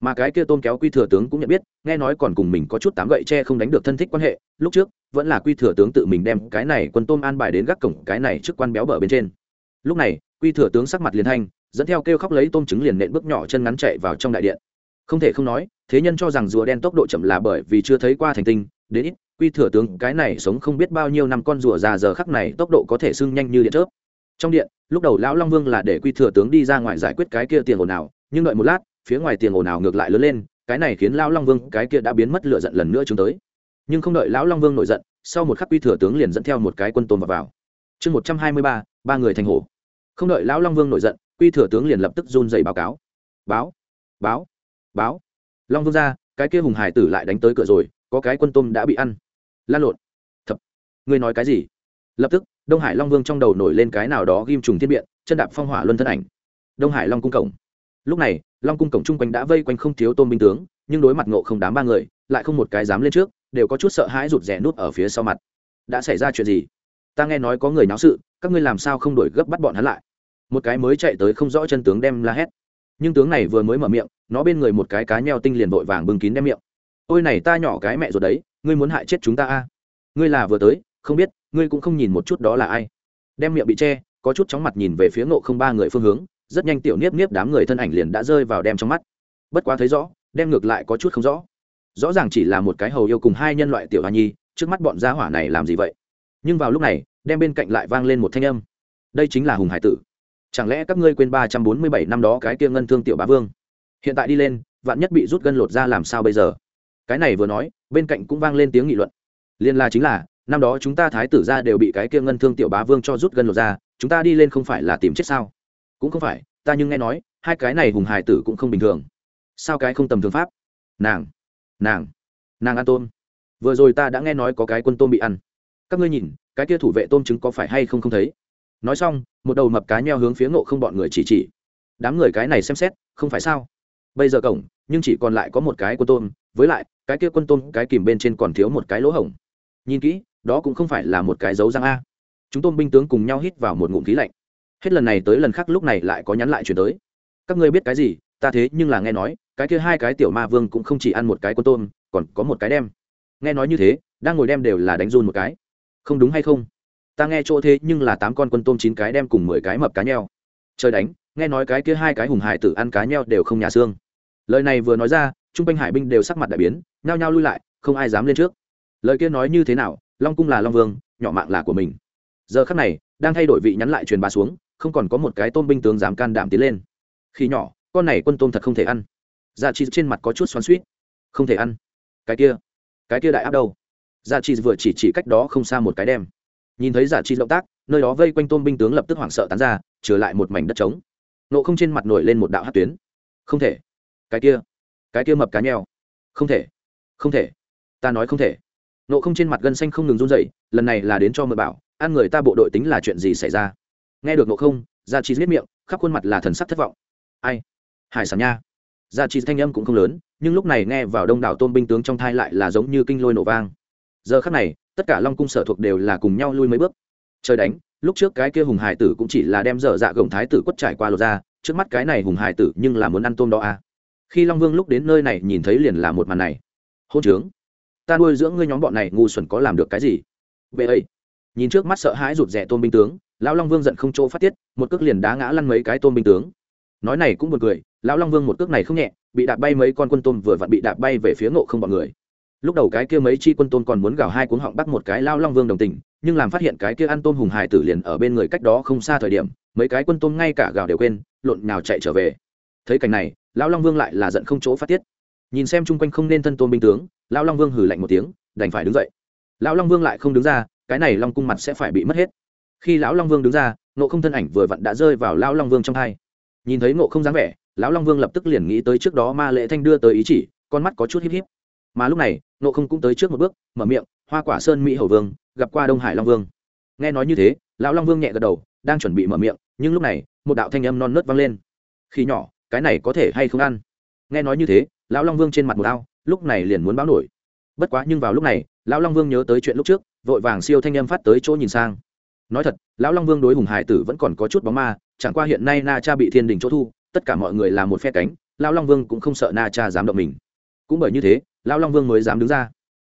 Mà cái kia tôm kéo quy thừa tướng cũng nhận biết, nghe nói còn cùng mình có chút tám gậy tre không đánh được thân thích quan hệ, lúc trước, vẫn là quy thừa tướng tự mình đem cái này quân tôm an bài đến gác cổng cái này trước quan béo bở bên trên. Lúc này, quy thừa tướng sắc mặt liền thanh, dẫn theo kêu khóc lấy tôm trứng liền nện bước nhỏ chân ngắn chạy vào trong đại điện. Không thể không nói, thế nhân cho rằng rùa đen tốc độ chậm là bởi vì chưa thấy qua thành tinh, đến ít quy thừa tướng cái này sống không biết bao nhiêu năm con rùa già giờ khắc này tốc độ có thể sưng nhanh như điện chớp. Trong điện lúc đầu lão long vương là để quy thừa tướng đi ra ngoài giải quyết cái kia tiền ồn ào nhưng đợi một lát phía ngoài tiền ồn ào ngược lại lớn lên cái này khiến lão long vương cái kia đã biến mất lửa giận lần nữa chúng tới. Nhưng không đợi lão long vương nổi giận sau một khắc quy thừa tướng liền dẫn theo một cái quân tôm vào, vào. chương một trăm hai mươi ba ba người thành hổ. Không đợi lão long vương nổi giận quy thừa tướng liền lập tức run dày báo cáo. Báo báo báo. Long vương ra cái kia hùng hải tử lại đánh tới cửa rồi có cái quân tôm đã bị ăn lan lộn. Thập. Ngươi nói cái gì? Lập tức, đông hải long vương trong đầu nổi lên cái nào đó ghim trùng thiên biện, chân đạp phong hỏa luân thân ảnh. Đông hải long cung cổng. Lúc này, long cung cổng chung quanh đã vây quanh không thiếu tôm binh tướng, nhưng đối mặt ngộ không đám ba người, lại không một cái dám lên trước, đều có chút sợ hãi rụt rè nút ở phía sau mặt. Đã xảy ra chuyện gì? Ta nghe nói có người náo sự, các ngươi làm sao không đổi gấp bắt bọn hắn lại? Một cái mới chạy tới không rõ chân tướng đem la hét. Nhưng tướng này vừa mới mở miệng, nó bên người một cái cá nheo tinh liền vội vàng bưng kín đem miệng. Ôi này ta nhỏ cái mẹ rồi đấy ngươi muốn hại chết chúng ta a? À? ngươi là vừa tới, không biết, ngươi cũng không nhìn một chút đó là ai. Đem miệng bị che, có chút chóng mặt nhìn về phía ngộ không ba người phương hướng, rất nhanh tiểu niếp niếp đám người thân ảnh liền đã rơi vào đem trong mắt. Bất quá thấy rõ, đem ngược lại có chút không rõ. Rõ ràng chỉ là một cái hầu yêu cùng hai nhân loại tiểu hoa nhi, trước mắt bọn gia hỏa này làm gì vậy? Nhưng vào lúc này, đem bên cạnh lại vang lên một thanh âm. Đây chính là hùng hải tử. Chẳng lẽ các ngươi quên ba trăm bốn mươi bảy năm đó cái kia ngân thương tiểu bá vương? Hiện tại đi lên, vạn nhất bị rút gân lột ra làm sao bây giờ? Cái này vừa nói bên cạnh cũng vang lên tiếng nghị luận. Liên la chính là, năm đó chúng ta thái tử ra đều bị cái kia ngân thương tiểu bá vương cho rút gân lột ra, chúng ta đi lên không phải là tìm chết sao? Cũng không phải, ta nhưng nghe nói, hai cái này hùng hải tử cũng không bình thường. Sao cái không tầm thường pháp? Nàng nàng nàng an tôn vừa rồi ta đã nghe nói có cái quân tôm bị ăn. Các ngươi nhìn, cái kia thủ vệ tôm trứng có phải hay không không thấy? Nói xong, một đầu mập cá nheo hướng phía ngộ không bọn người chỉ chỉ. Đám người cái này xem xét, không phải sao? Bây giờ cổng, nhưng chỉ còn lại có một cái quân tôm, với lại cái kia quân tôm, cái kìm bên trên còn thiếu một cái lỗ hổng. Nhìn kỹ, đó cũng không phải là một cái dấu răng a. Chúng tôm binh tướng cùng nhau hít vào một ngụm khí lạnh. Hết lần này tới lần khác lúc này lại có nhắn lại chuyển tới. Các ngươi biết cái gì? Ta thế nhưng là nghe nói, cái kia hai cái tiểu ma vương cũng không chỉ ăn một cái quân tôm, còn có một cái đem. Nghe nói như thế, đang ngồi đem đều là đánh run một cái. Không đúng hay không? Ta nghe chỗ thế nhưng là tám con quân tôm, chín cái đem cùng mười cái mập cá nheo. Trời đánh, nghe nói cái kia hai cái hùng hải tử ăn cá nheo đều không nhà xương. Lời này vừa nói ra trung quanh hải binh đều sắc mặt đại biến, nhao nhao lui lại, không ai dám lên trước. Lời kia nói như thế nào, long cung là long vương, nhỏ mạng là của mình. Giờ khắc này, đang thay đổi vị nhắn lại truyền bá xuống, không còn có một cái tôm binh tướng dám can đảm tiến lên. Khi nhỏ, con này quân tôm thật không thể ăn. Dạ chi trên mặt có chút xoắn suýt không thể ăn. Cái kia cái kia đại áp đâu? Dạ chi vừa chỉ chỉ cách đó không xa một cái đem. Nhìn thấy dạ chi động tác, nơi đó vây quanh tôm binh tướng lập tức hoảng sợ tán ra, trở lại một mảnh đất trống. Nộ không trên mặt nổi lên một đạo hát tuyến. Không thể. Cái kia cái kia mập cá nheo. Không thể không thể. Ta nói không thể. Nộ không trên mặt gân xanh không ngừng run dậy lần này là đến cho mượn bảo, ăn người ta bộ đội tính là chuyện gì xảy ra? Nghe được nộ không, gia chi giết miệng, khắp khuôn mặt là thần sắc thất vọng. Ai? Hải sản nha. Gia chi thanh âm cũng không lớn, nhưng lúc này nghe vào đông đảo tôn binh tướng trong thai lại là giống như kinh lôi nổ vang. Giờ khắc này, tất cả long cung sở thuộc đều là cùng nhau lui mấy bước. Trời đánh, lúc trước cái kia hùng hải tử cũng chỉ là đem dở dạ gồng thái tử quất trải qua lột ra, trước mắt cái này hùng hải tử nhưng là muốn ăn tôm đó à khi long vương lúc đến nơi này nhìn thấy liền là một màn này. Hôn trướng. Ta nuôi dưỡng ngươi nhóm bọn này ngu xuẩn có làm được cái gì? Vậy ấy nhìn trước mắt sợ hãi rụt rè tôn binh tướng, lão long vương giận không chỗ phát tiết, một cước liền đá ngã lăn mấy cái tôn binh tướng. Nói này cũng một cười, lão long vương một cước này không nhẹ, bị đạp bay mấy con quân tôm vừa vặn bị đạp bay về phía ngộ không bọn người. Lúc đầu cái kia mấy chi quân tôm còn muốn gào hai cuốn họng bắt một cái lao long vương đồng tình, nhưng làm phát hiện cái kia ăn tôm hùng hải tử liền ở bên người cách đó không xa thời điểm, mấy cái quân tôm ngay cả gào đều quên, lộn nào chạy trở về. Thấy cảnh này lão long vương lại là giận không chỗ phát tiết. Nhìn xem chung quanh không nên thân tôn binh tướng, lão long vương hừ lạnh một tiếng, đành phải đứng dậy. Lão long vương lại không đứng ra, cái này long cung mặt sẽ phải bị mất hết. Khi lão long vương đứng ra nộ không thân ảnh vừa vặn đã rơi vào lão long vương trong hai. Nhìn thấy nộ không dáng vẻ, lão long vương lập tức liền nghĩ tới trước đó ma lệ thanh đưa tới ý chỉ, con mắt có chút híp híp. Mà lúc này nộ không cũng tới trước một bước, mở miệng, hoa quả sơn mỹ hầu vương, gặp qua đông hải long vương. Nghe nói như thế, lão long vương nhẹ gật đầu, đang chuẩn bị mở miệng, nhưng lúc này, một đạo thanh âm non nớt vang lên. Khi nhỏ cái này có thể hay không ăn? Nghe nói như thế, lão long vương trên mặt một ao lúc này liền muốn báo nổi. Bất quá nhưng vào lúc này, lão long vương nhớ tới chuyện lúc trước, vội vàng siêu thanh âm phát tới chỗ nhìn sang. Nói thật, lão long vương đối hùng hải tử vẫn còn có chút bóng ma, chẳng qua hiện nay na cha bị thiên đình chỗ thu, tất cả mọi người là một phe cánh, lão long vương cũng không sợ na cha dám động mình. Cũng bởi như thế, lão long vương mới dám đứng ra.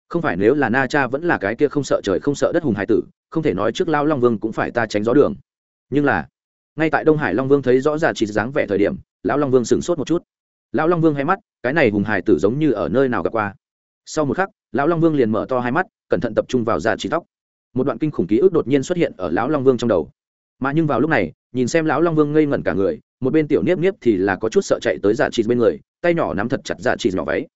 Không phải nếu là na cha vẫn là cái kia không sợ trời không sợ đất hùng hải tử, không thể nói trước lão long vương cũng phải ta tránh gió đường. Nhưng là ngay tại đông hải long vương thấy rõ ràng chỉ dáng vẻ thời điểm, lão long vương sửng sốt một chút. Lão long vương hay mắt, cái này hùng hải tử giống như ở nơi nào gặp qua. Sau một khắc, lão long vương liền mở to hai mắt, cẩn thận tập trung vào già chỉ tóc. Một đoạn kinh khủng ký ức đột nhiên xuất hiện ở lão long vương trong đầu. Mà nhưng vào lúc này, nhìn xem lão long vương ngây ngẩn cả người, một bên tiểu niếp niếp thì là có chút sợ chạy tới giả trị bên người, tay nhỏ nắm thật chặt giả trị nhỏ váy.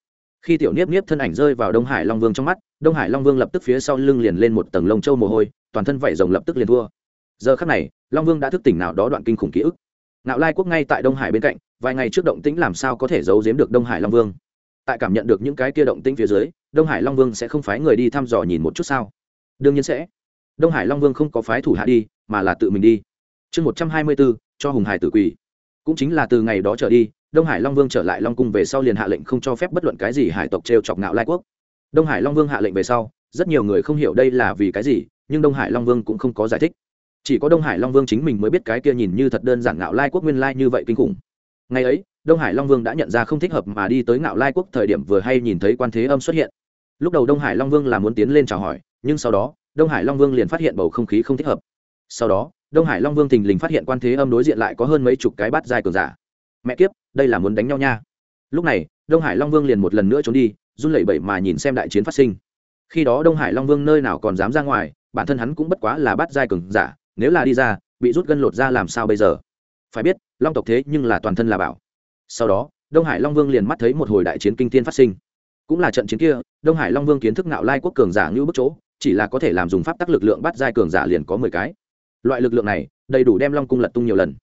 Khi tiểu niếp niếp thân ảnh rơi vào đông hải long vương trong mắt, đông hải long vương lập tức phía sau lưng liền lên một tầng lông trâu mồ hôi, toàn thân vảy rồng lập tức liền thua giờ khắc này, long vương đã thức tỉnh nào đó đoạn kinh khủng ký ức. Nạo lai quốc ngay tại đông hải bên cạnh, vài ngày trước động tĩnh làm sao có thể giấu giếm được đông hải long vương? Tại cảm nhận được những cái kia động tĩnh phía dưới, đông hải long vương sẽ không phái người đi thăm dò nhìn một chút sao? Đương nhiên sẽ. Đông hải long vương không có phái thủ hạ đi, mà là tự mình đi. Chương một trăm hai mươi bốn cho hùng hải tử quỳ. Cũng chính là từ ngày đó trở đi, đông hải long vương trở lại long cung về sau liền hạ lệnh không cho phép bất luận cái gì hải tộc t r e o chọc ngạo lai quốc. Đông hải long vương hạ lệnh về sau, rất nhiều người không hiểu đây là vì cái gì, nhưng đông hải long vương cũng không có giải thích chỉ có đông hải long vương chính mình mới biết cái kia nhìn như thật đơn giản ngạo lai quốc nguyên lai như vậy kinh khủng. Ngày ấy, đông hải long vương đã nhận ra không thích hợp mà đi tới ngạo lai quốc thời điểm vừa hay nhìn thấy quan thế âm xuất hiện. Lúc đầu đông hải long vương là muốn tiến lên chào hỏi, nhưng sau đó, đông hải long vương liền phát hiện bầu không khí không thích hợp. Sau đó, đông hải long vương thình lình phát hiện quan thế âm đối diện lại có hơn mấy chục cái bát dài cường giả. Mẹ kiếp, đây là muốn đánh nhau nha. Lúc này, đông hải long vương liền một lần nữa trốn đi, run lẩy bẩy mà nhìn xem đại chiến phát sinh. Khi đó đông hải long vương nơi nào còn dám ra ngoài, bản thân hắn cũng bất quá là bát giai cường giả nếu là đi ra, bị rút gân lột ra làm sao bây giờ? Phải biết, long tộc thế nhưng là toàn thân là bảo. Sau đó, đông hải long vương liền mắt thấy một hồi đại chiến kinh tiên phát sinh. Cũng là trận chiến kia, đông hải long vương kiến thức nạo lai quốc cường giả như bức chỗ, chỉ là có thể làm dùng pháp tắc lực lượng bắt giai cường giả liền có mười cái. Loại lực lượng này, đầy đủ đem long cung lật tung nhiều lần.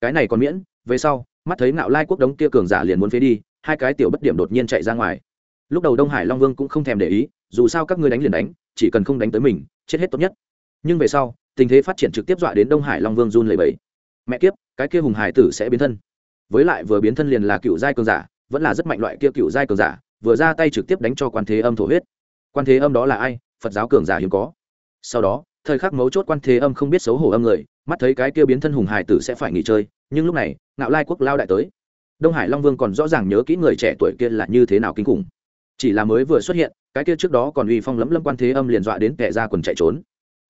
Cái này còn miễn, về sau, mắt thấy nạo lai quốc đống kia cường giả liền muốn phế đi, hai cái tiểu bất điểm đột nhiên chạy ra ngoài. Lúc đầu đông hải long vương cũng không thèm để ý, dù sao các ngươi đánh liền đánh, chỉ cần không đánh tới mình, chết hết tốt nhất. Nhưng về sau tình thế phát triển trực tiếp dọa đến đông hải long vương run lầy bẫy mẹ kiếp, cái kia hùng hải tử sẽ biến thân. Với lại vừa biến thân liền là cựu giai cường giả, vẫn là rất mạnh loại kia cựu giai cường giả, vừa ra tay trực tiếp đánh cho quan thế âm thổ huyết. Quan thế âm đó là ai? Phật giáo cường giả hiếm có. Sau đó, thời khắc mấu chốt quan thế âm không biết xấu hổ âm người, mắt thấy cái kia biến thân hùng hải tử sẽ phải nghỉ chơi, nhưng lúc này, ngạo lai quốc lao đại tới. Đông hải long vương còn rõ ràng nhớ kỹ người trẻ tuổi kia là như thế nào kinh khủng. Chỉ là mới vừa xuất hiện, cái kia trước đó còn uy phong lấm lâm quan thế âm liền dọa đến kẻ ra quần chạy trốn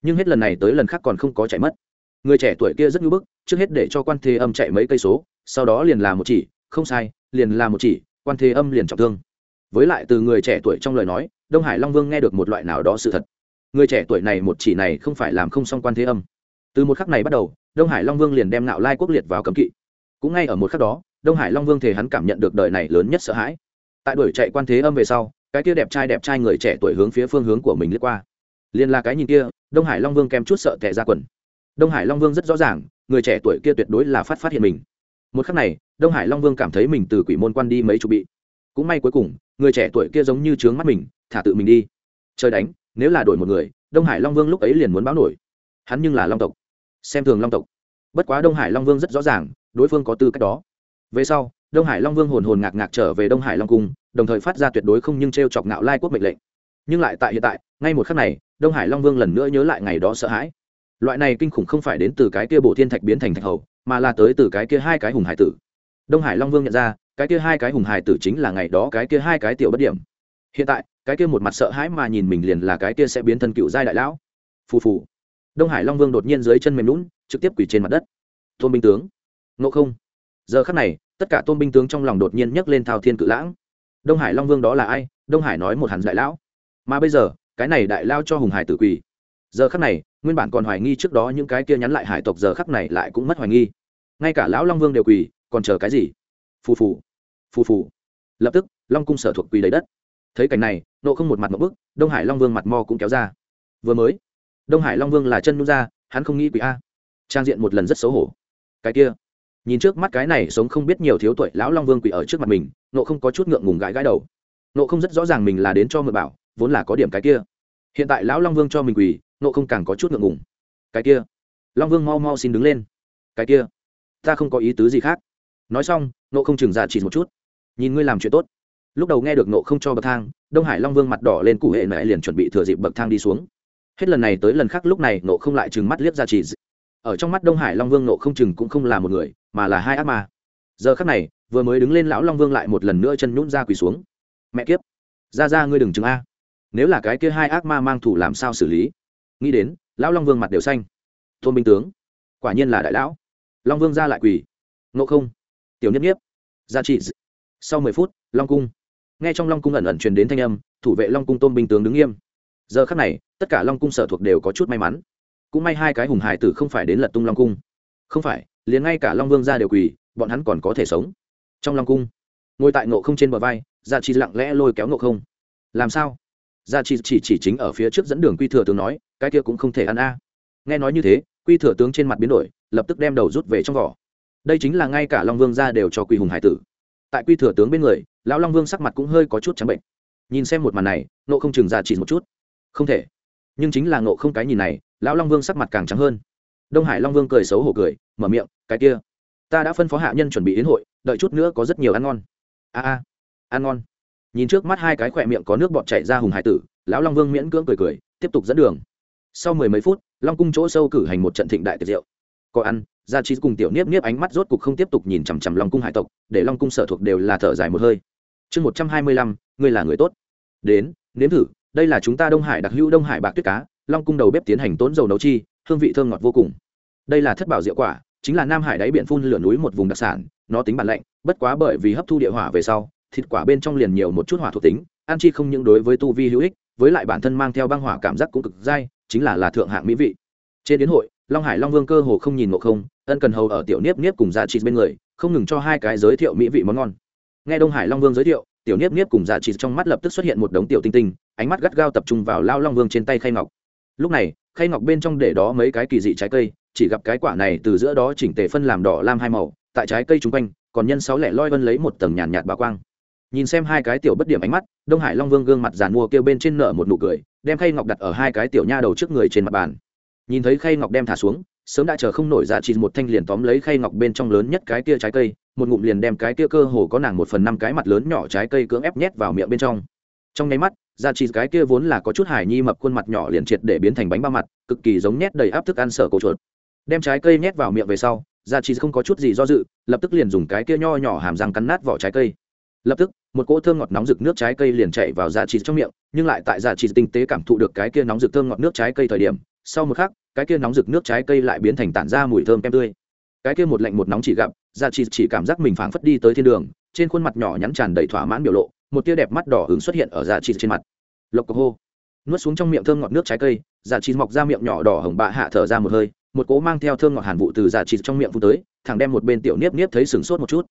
nhưng hết lần này tới lần khác còn không có chạy mất. Người trẻ tuổi kia rất ngưỡng bức, trước hết để cho quan thế âm chạy mấy cây số, sau đó liền là một chỉ, không sai, liền là một chỉ, quan thế âm liền trọng thương. Với lại từ người trẻ tuổi trong lời nói, đông hải long vương nghe được một loại nào đó sự thật. Người trẻ tuổi này một chỉ này không phải làm không xong quan thế âm. Từ một khắc này bắt đầu, đông hải long vương liền đem nạo lai quốc liệt vào cấm kỵ. Cũng ngay ở một khắc đó, đông hải long vương thể hắn cảm nhận được đời này lớn nhất sợ hãi. Tại đuổi chạy quan thế âm về sau, cái kia đẹp trai đẹp trai người trẻ tuổi hướng phía phương hướng của mình lướt qua liền là cái nhìn kia, đông hải long vương kèm chút sợ tệ ra quần. Đông hải long vương rất rõ ràng, người trẻ tuổi kia tuyệt đối là phát phát hiện mình. Một khắc này, đông hải long vương cảm thấy mình từ quỷ môn quan đi mấy chục bị. Cũng may cuối cùng, người trẻ tuổi kia giống như trướng mắt mình, thả tự mình đi. Trời đánh, nếu là đổi một người, đông hải long vương lúc ấy liền muốn báo nổi. Hắn nhưng là long tộc. Xem thường long tộc. Bất quá đông hải long vương rất rõ ràng, đối phương có tư cách đó. Về sau, đông hải long vương hồn hồn ngạc ngạc trở về đông hải long cung, đồng thời phát ra tuyệt đối không nhưng t r e o chọc ngạo lai quốc mệnh lệnh. Nhưng lại tại hiện tại, ngay một khắc này đông hải long vương lần nữa nhớ lại ngày đó sợ hãi. Loại này kinh khủng không phải đến từ cái kia bộ thiên thạch biến thành thạch hầu, mà là tới từ cái kia hai cái hùng hải tử. Đông hải long vương nhận ra, cái kia hai cái hùng hải tử chính là ngày đó cái kia hai cái tiểu bất điểm. Hiện tại, cái kia một mặt sợ hãi mà nhìn mình liền là cái kia sẽ biến thân cựu giai đại lão. Phù phù. Đông hải long vương đột nhiên dưới chân mềm lún trực tiếp quỳ trên mặt đất. Tôn binh tướng. Ngộ không. Giờ khắc này, tất cả tôn binh tướng trong lòng đột nhiên nhấc lên thao thiên cự lãng. Đông hải long vương đó là ai? Đông hải nói một hẳn đại lão. Mà bây giờ cái này đại lao cho hùng hải tử quỳ. Giờ khắc này, nguyên bản còn hoài nghi trước đó những cái kia nhắn lại hải tộc giờ khắc này lại cũng mất hoài nghi. Ngay cả lão long vương đều quỳ, còn chờ cái gì? Phù phù phù phù. Lập tức, long cung sở thuộc quỳ lấy đất. Thấy cảnh này, nộ không một mặt một bức, đông hải long vương mặt mo cũng kéo ra. Vừa mới, đông hải long vương là chân nút ra, hắn không nghĩ quỷ a. Trang diện một lần rất xấu hổ. Cái kia, nhìn trước mắt cái này sống không biết nhiều thiếu tuổi lão long vương quỷ ở trước mặt mình, nộ không có chút ngượng ngùng gãi gãi đầu. Nộ không rất rõ ràng mình là đến cho mượn bảo vốn là có điểm cái kia. Hiện tại lão long vương cho mình quỳ, nộ không càng có chút ngượng ngùng. Cái kia. Long vương mau mau xin đứng lên. Cái kia. Ta không có ý tứ gì khác. Nói xong, nộ không chừng ra chỉ một chút. Nhìn ngươi làm chuyện tốt. Lúc đầu nghe được nộ không cho bậc thang, đông hải long vương mặt đỏ lên cụ hệ mẹ liền chuẩn bị thừa dịp bậc thang đi xuống. Hết lần này tới lần khác lúc này, nộ không lại chừng mắt liếc ra chỉ. Ở trong mắt đông hải long vương nộ không chừng cũng không là một người, mà là hai ác ma. Giờ khắc này, vừa mới đứng lên lão long vương lại một lần nữa chân nhún ra quỳ xuống. Mẹ kiếp. Ra ra ngươi đừng chừng a nếu là cái kia hai ác ma mang thủ làm sao xử lý? Nghĩ đến, lão long vương mặt đều xanh. Thôn binh tướng, quả nhiên là đại lão. Long vương ra lại quỳ. Nộ không? Tiểu nhất nhiếp gia trị. Sau mười phút, long cung. Nghe trong long cung ẩn ẩn truyền đến thanh âm, thủ vệ long cung tôn binh tướng đứng nghiêm. Giờ khắc này, tất cả long cung sở thuộc đều có chút may mắn. Cũng may hai cái hùng hải tử không phải đến lật tung long cung. Không phải, liền ngay cả long vương ra đều quỳ, bọn hắn còn có thể sống. Trong long cung, ngồi tại ngộ không trên bờ vai, gia trị lặng lẽ lôi kéo ngộ không. Làm sao? Gia chi chỉ chỉ chính ở phía trước dẫn đường quy thừa tướng nói, cái kia cũng không thể ăn a. Nghe nói như thế, quy thừa tướng trên mặt biến đổi, lập tức đem đầu rút về trong vỏ. Đây chính là ngay cả long vương ra đều cho quy hùng hải tử. Tại quy thừa tướng bên người, lão long vương sắc mặt cũng hơi có chút trắng bệnh. Nhìn xem một màn này nộ không chừng ra chỉ một chút. Không thể. Nhưng chính là nộ không cái nhìn này, lão long vương sắc mặt càng trắng hơn. Đông hải long vương cười xấu hổ cười, mở miệng, cái kia, ta đã phân phó hạ nhân chuẩn bị đến hội, đợi chút nữa có rất nhiều ăn ngon. A a, ăn ngon nhìn trước mắt hai cái khỏe miệng có nước bọt chảy ra hùng hải tử, lão long vương miễn cưỡng cười cười, tiếp tục dẫn đường. Sau mười mấy phút, long cung chỗ sâu cử hành một trận thịnh đại tiệc rượu. Có ăn, gia trí cùng tiểu niếp niếp ánh mắt rốt cục không tiếp tục nhìn chằm chằm long cung hải tộc, để long cung sở thuộc đều là thở dài một hơi. Chương một trăm hai mươi lăm, ngươi là người tốt. Đến, nếm thử, đây là chúng ta đông hải đặc hữu đông hải bạc tuyết cá, long cung đầu bếp tiến hành tốn dầu nấu chi, hương vị thơm ngọt vô cùng. Đây là thất bảo diệu quả, chính là nam hải đáy biển phun lửa núi một vùng đặc sản, nó tính bản lạnh, bất quá bởi vì hấp thu địa hỏa về sau thịt quả bên trong liền nhiều một chút hỏa thuộc tính ăn chi không những đối với tu vi hữu ích, với lại bản thân mang theo băng hỏa cảm giác cũng cực dai, chính là là thượng hạng mỹ vị. Trên đến hội, long hải long vương cơ hồ không nhìn ngộ không, ân cần hầu ở tiểu niếp niếp cùng dạ giá trị bên người, không ngừng cho hai cái giới thiệu mỹ vị món ngon. Nghe đông hải long vương giới thiệu, tiểu niếp niếp cùng dạ giá trị trong mắt lập tức xuất hiện một đống tiểu tinh tinh, ánh mắt gắt gao tập trung vào lao long vương trên tay khay ngọc. Lúc này, khay ngọc bên trong để đó mấy cái kỳ dị trái cây, chỉ gặp cái quả này từ giữa đó chỉnh tề phân làm đỏ lam hai màu, tại trái cây chung quanh, còn nhân sáu lẻ loi vân lấy một tầng nhàn nhạt bà quang nhìn xem hai cái tiểu bất điểm ánh mắt, đông hải long vương gương mặt giàn mua kêu bên trên nở một nụ cười, đem khay ngọc đặt ở hai cái tiểu nha đầu trước người trên mặt bàn. Nhìn thấy khay ngọc đem thả xuống, sớm đã chờ không nổi dạ chỉ một thanh liền tóm lấy khay ngọc bên trong lớn nhất cái tia trái cây, một ngụm liền đem cái tia cơ hồ có nàng một phần năm cái mặt lớn nhỏ trái cây cưỡng ép nhét vào miệng bên trong. Trong nháy mắt dạ chỉ cái kia vốn là có chút hài nhi mập khuôn mặt nhỏ liền triệt để biến thành bánh ba mặt, cực kỳ giống nhét đầy áp thức ăn sở cổ chuột. Đem trái cây nhét vào miệng về sau dạ chỉ không có chút gì do dự, lập tức liền dùng cái kia nho nhỏ hàm răng cắn nát vỏ trái cây lập tức, một cỗ thơm ngọt nóng rực nước trái cây liền chạy vào dạ chỉ trong miệng, nhưng lại tại dạ chỉ tinh tế cảm thụ được cái kia nóng rực thơm ngọt nước trái cây thời điểm, sau một khắc, cái kia nóng rực nước trái cây lại biến thành tản ra mùi thơm kem tươi. Cái kia một lạnh một nóng chỉ gặp dạ chỉ chỉ cảm giác mình phảng phất đi tới thiên đường, trên khuôn mặt nhỏ nhắn tràn đầy thỏa mãn biểu lộ, một tia đẹp mắt đỏ hứng xuất hiện ở dạ chỉ trên mặt. Lộc cộc hô nuốt xuống trong miệng thơm ngọt nước trái cây dạ chỉ mọc ra miệng nhỏ đỏ hồng bạ hạ thở ra một hơi, một cỗ mang theo thơm ngọt hàn vụ từ dạ chỉ trong miệng phun tới, thẳng đem một bên tiểu niếp niếp thấy sừng sốt một chút.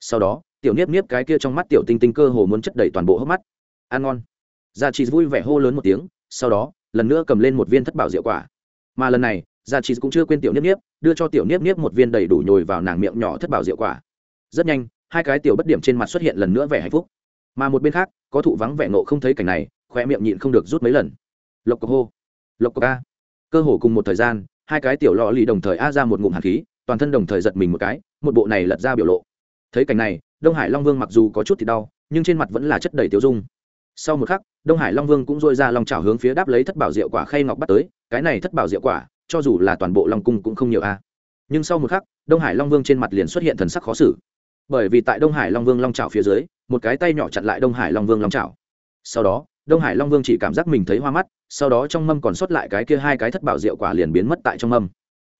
Sau đó tiểu niếp niếp cái kia trong mắt tiểu tinh tinh cơ hồ muốn chất đầy toàn bộ hốc mắt. Ăn ngon. Gia chỉ vui vẻ hô lớn một tiếng, sau đó, lần nữa cầm lên một viên thất bảo rượu quả. Mà lần này, gia chị cũng chưa quên tiểu niếp niếp, đưa cho tiểu niếp niếp một viên đầy đủ nhồi vào nàng miệng nhỏ thất bảo rượu quả. Rất nhanh, hai cái tiểu bất điểm trên mặt xuất hiện lần nữa vẻ hạnh phúc. Mà một bên khác, có thụ vắng vẻ nộ không thấy cảnh này khoe miệng nhịn không được rút mấy lần. Lộc cộc hô. Lộc cộc a cơ hồ cùng một thời gian, hai cái tiểu lò lì đồng thời a ra một ngụm hạt khí, toàn thân đồng thời giật mình một cái, một bộ này lật ra biểu lộ thấy cảnh này, đông hải long vương mặc dù có chút thì đau, nhưng trên mặt vẫn là chất đầy tiêu dung. Sau một khắc, đông hải long vương cũng dội ra lòng trào hướng phía đáp lấy thất bảo rượu quả khay ngọc bắt tới, cái này thất bảo rượu quả, cho dù là toàn bộ long cung cũng không nhiều a. Nhưng sau một khắc, đông hải long vương trên mặt liền xuất hiện thần sắc khó xử. Bởi vì tại đông hải long vương long trào phía dưới, một cái tay nhỏ chặn lại đông hải long vương long trào sau đó, đông hải long vương chỉ cảm giác mình thấy hoa mắt, sau đó trong mâm còn sót lại cái kia hai cái thất bảo rượu quả liền biến mất tại trong mâm.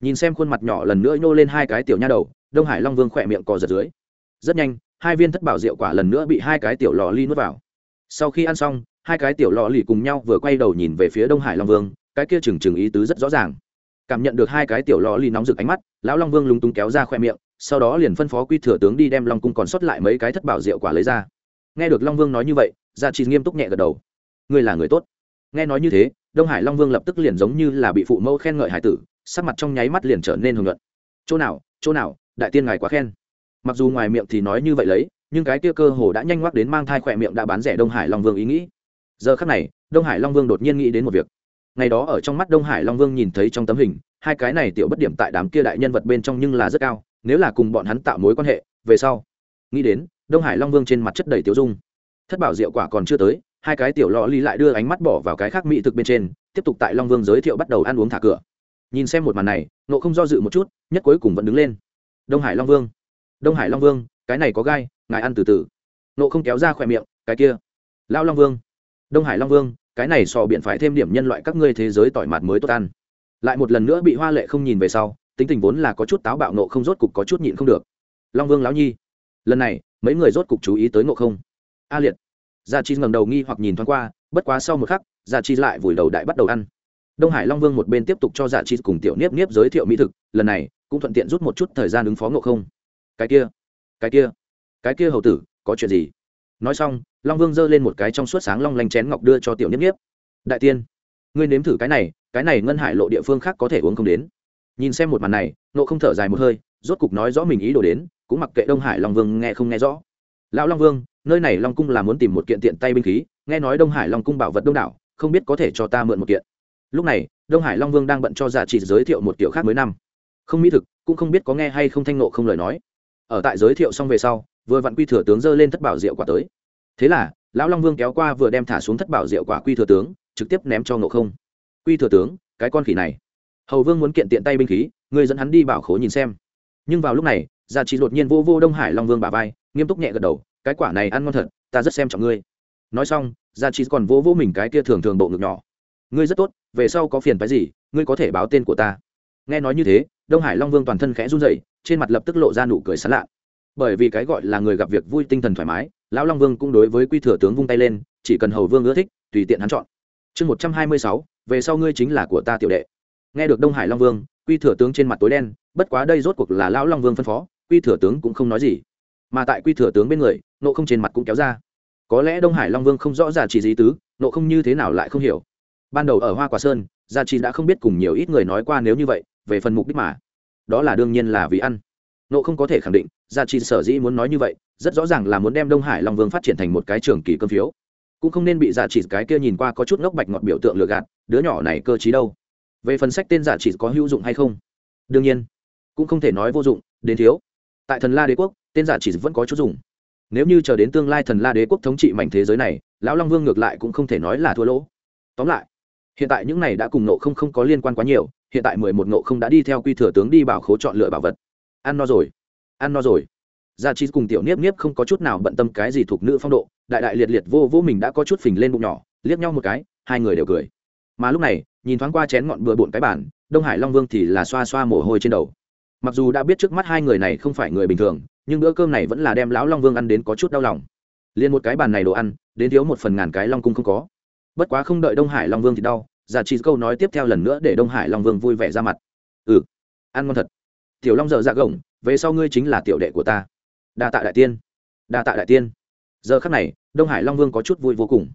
Nhìn xem khuôn mặt nhỏ lần nữa nhô lên hai cái tiểu nha đầu, đông hải long vương khỏe miệng cò giật dưới rất nhanh, hai viên thất bảo rượu quả lần nữa bị hai cái tiểu lò ly nuốt vào. Sau khi ăn xong, hai cái tiểu lò lì cùng nhau vừa quay đầu nhìn về phía đông hải long vương, cái kia trừng trừng ý tứ rất rõ ràng. Cảm nhận được hai cái tiểu lò lì nóng rực ánh mắt, lão long vương lúng túng kéo ra khoe miệng, sau đó liền phân phó quy thừa tướng đi đem long cung còn sót lại mấy cái thất bảo rượu quả lấy ra. Nghe được long vương nói như vậy, gia trì nghiêm túc nhẹ gật đầu. Ngươi là người tốt. Nghe nói như thế, đông hải long vương lập tức liền giống như là bị phụ mẫu khen ngợi hải tử, sắc mặt trong nháy mắt liền trở nên hưởng luận chỗ nào chỗ nào, đại tiên ngài quá khen mặc dù ngoài miệng thì nói như vậy lấy, nhưng cái kia cơ hồ đã nhanh ngoắc đến mang thai khỏe miệng đã bán rẻ đông hải long vương ý nghĩ. Giờ khắc này, đông hải long vương đột nhiên nghĩ đến một việc. Ngày đó ở trong mắt đông hải long vương nhìn thấy trong tấm hình, hai cái này tiểu bất điểm tại đám kia đại nhân vật bên trong nhưng là rất cao, nếu là cùng bọn hắn tạo mối quan hệ, về sau. Nghĩ đến, đông hải long vương trên mặt chất đầy tiểu dung. Thất bảo diệu quả còn chưa tới, hai cái tiểu lò ly lại đưa ánh mắt bỏ vào cái khác mỹ thực bên trên, tiếp tục tại long vương giới thiệu bắt đầu ăn uống thả cửa. Nhìn xem một màn này nộ không do dự một chút, nhất cuối cùng vẫn đứng lên. Đông hải long vương đông hải long vương, cái này có gai, ngài ăn từ từ. Nộ không kéo ra khỏe miệng, cái kia. Lao long vương. Đông hải long vương, cái này sò biện phải thêm điểm nhân loại các ngươi thế giới tỏi mạt mới tốt ăn. Lại một lần nữa bị hoa lệ không nhìn về sau, tính tình vốn là có chút táo bạo nộ không rốt cục có chút nhịn không được. Long vương lão nhi. Lần này, mấy người rốt cục chú ý tới nộ không. A liệt. Gia chi ngẩng đầu nghi hoặc nhìn thoáng qua, bất quá sau một khắc, gia chi lại vùi đầu đại bắt đầu ăn. Đông hải long vương một bên tiếp tục cho gia chi cùng tiểu niếp niếp giới thiệu mỹ thực, lần này cũng thuận tiện rút một chút thời gian ứng phó ngộ không cái kia cái kia cái kia hầu tử, có chuyện gì? Nói xong, long vương giơ lên một cái trong suốt sáng long lanh chén ngọc đưa cho tiểu niếp niếp. Đại tiên, ngươi nếm thử cái này cái này ngân hải lộ địa phương khác có thể uống không đến. Nhìn xem một màn này, nộ không thở dài một hơi, rốt cục nói rõ mình ý đồ đến, cũng mặc kệ đông hải long vương nghe không nghe rõ. Lão long vương, nơi này long cung là muốn tìm một kiện tiện tay binh khí, nghe nói đông hải long cung bảo vật đông đảo, không biết có thể cho ta mượn một kiện. Lúc này, đông hải long vương đang bận cho dạ giả trị giới thiệu một kiểu khác mới năm. Không mỹ thực, cũng không biết có nghe hay không thanh nộ không lời nói ở tại giới thiệu xong về sau, vừa vặn quy thừa tướng dơ lên thất bảo rượu quả tới. Thế là, lão long vương kéo qua vừa đem thả xuống thất bảo rượu quả quy thừa tướng, trực tiếp ném cho ngộ không. Quy thừa tướng, cái con khỉ này. Hầu vương muốn kiện tiện tay binh khí, người dẫn hắn đi bảo khố nhìn xem. Nhưng vào lúc này, gia trị đột nhiên vô vô đông hải long vương bà vai, nghiêm túc nhẹ gật đầu, cái quả này ăn ngon thật, ta rất xem trọng ngươi. Nói xong, gia trị còn vô vô mình cái kia thường thường bộ ngực nhỏ. Ngươi rất tốt, về sau có phiền phái gì, ngươi có thể báo tên của ta. Nghe nói như thế đông hải long vương toàn thân khẽ run rẩy, trên mặt lập tức lộ ra nụ cười sán lạ. Bởi vì cái gọi là người gặp việc vui tinh thần thoải mái, lão long vương cũng đối với quy thừa tướng vung tay lên, chỉ cần hầu vương ưa thích, tùy tiện hắn chọn. Chương một trăm hai mươi sáu, về sau ngươi chính là của ta tiểu đệ. Nghe được đông hải long vương, quy thừa tướng trên mặt tối đen, bất quá đây rốt cuộc là lão long vương phân phó, quy thừa tướng cũng không nói gì. Mà tại quy thừa tướng bên người, nộ không trên mặt cũng kéo ra. Có lẽ đông hải long vương không rõ ràng chỉ gì tứ, nộ không như thế nào lại không hiểu. Ban đầu ở hoa quả sơn, gia chi đã không biết cùng nhiều ít người nói qua nếu như vậy về phần mục đích mà. Đó là đương nhiên là vì ăn. Nộ không có thể khẳng định, gia chi sở dĩ muốn nói như vậy, rất rõ ràng là muốn đem đông hải long vương phát triển thành một cái trường kỳ cơm phiếu. Cũng không nên bị giả chỉ cái kia nhìn qua có chút ngốc bạch ngọt biểu tượng lừa gạt, đứa nhỏ này cơ t đâu. Về phần sách tên giả chỉ có hữu dụng hay không? Đương nhiên, cũng không thể nói vô dụng, đến thiếu. Tại thần la đế quốc, tên giả chỉ vẫn có chút dùng. Nếu như chờ đến tương lai thần la đế quốc thống trị mảnh thế giới này, lão long vương ngược lại cũng không thể nói là thua lỗ. Tóm lại hiện tại những này đã cùng nộ không không có liên quan quá nhiều, hiện tại mười một nộ không đã đi theo quy thừa tướng đi bảo khố chọn lựa bảo vật. Ăn no rồi, ăn no rồi. Gia chi cùng tiểu niếp niếp không có chút nào bận tâm cái gì thuộc nữ phong độ, đại đại liệt liệt vô vô mình đã có chút phình lên bụng nhỏ, liếc nhau một cái, hai người đều cười. Mà lúc này, nhìn thoáng qua chén ngọn bừa bộn cái bản đông hải long vương thì là xoa xoa mồ hôi trên đầu. Mặc dù đã biết trước mắt hai người này không phải người bình thường, nhưng bữa cơm này vẫn là đem lão long vương ăn đến có chút đau lòng. Liền một cái bàn này đồ ăn, đến thiếu một phần ngàn cái long cung không có bất quá không đợi đông hải long vương thì đau giả trí câu nói tiếp theo lần nữa để đông hải long vương vui vẻ ra mặt. Ừ ăn ngon thật. Tiểu long dở ra gồng, về sau ngươi chính là tiểu đệ của ta. Đa tạ đại tiên. Đa tạ đại tiên. Giờ khắc này, đông hải long vương có chút vui vô cùng.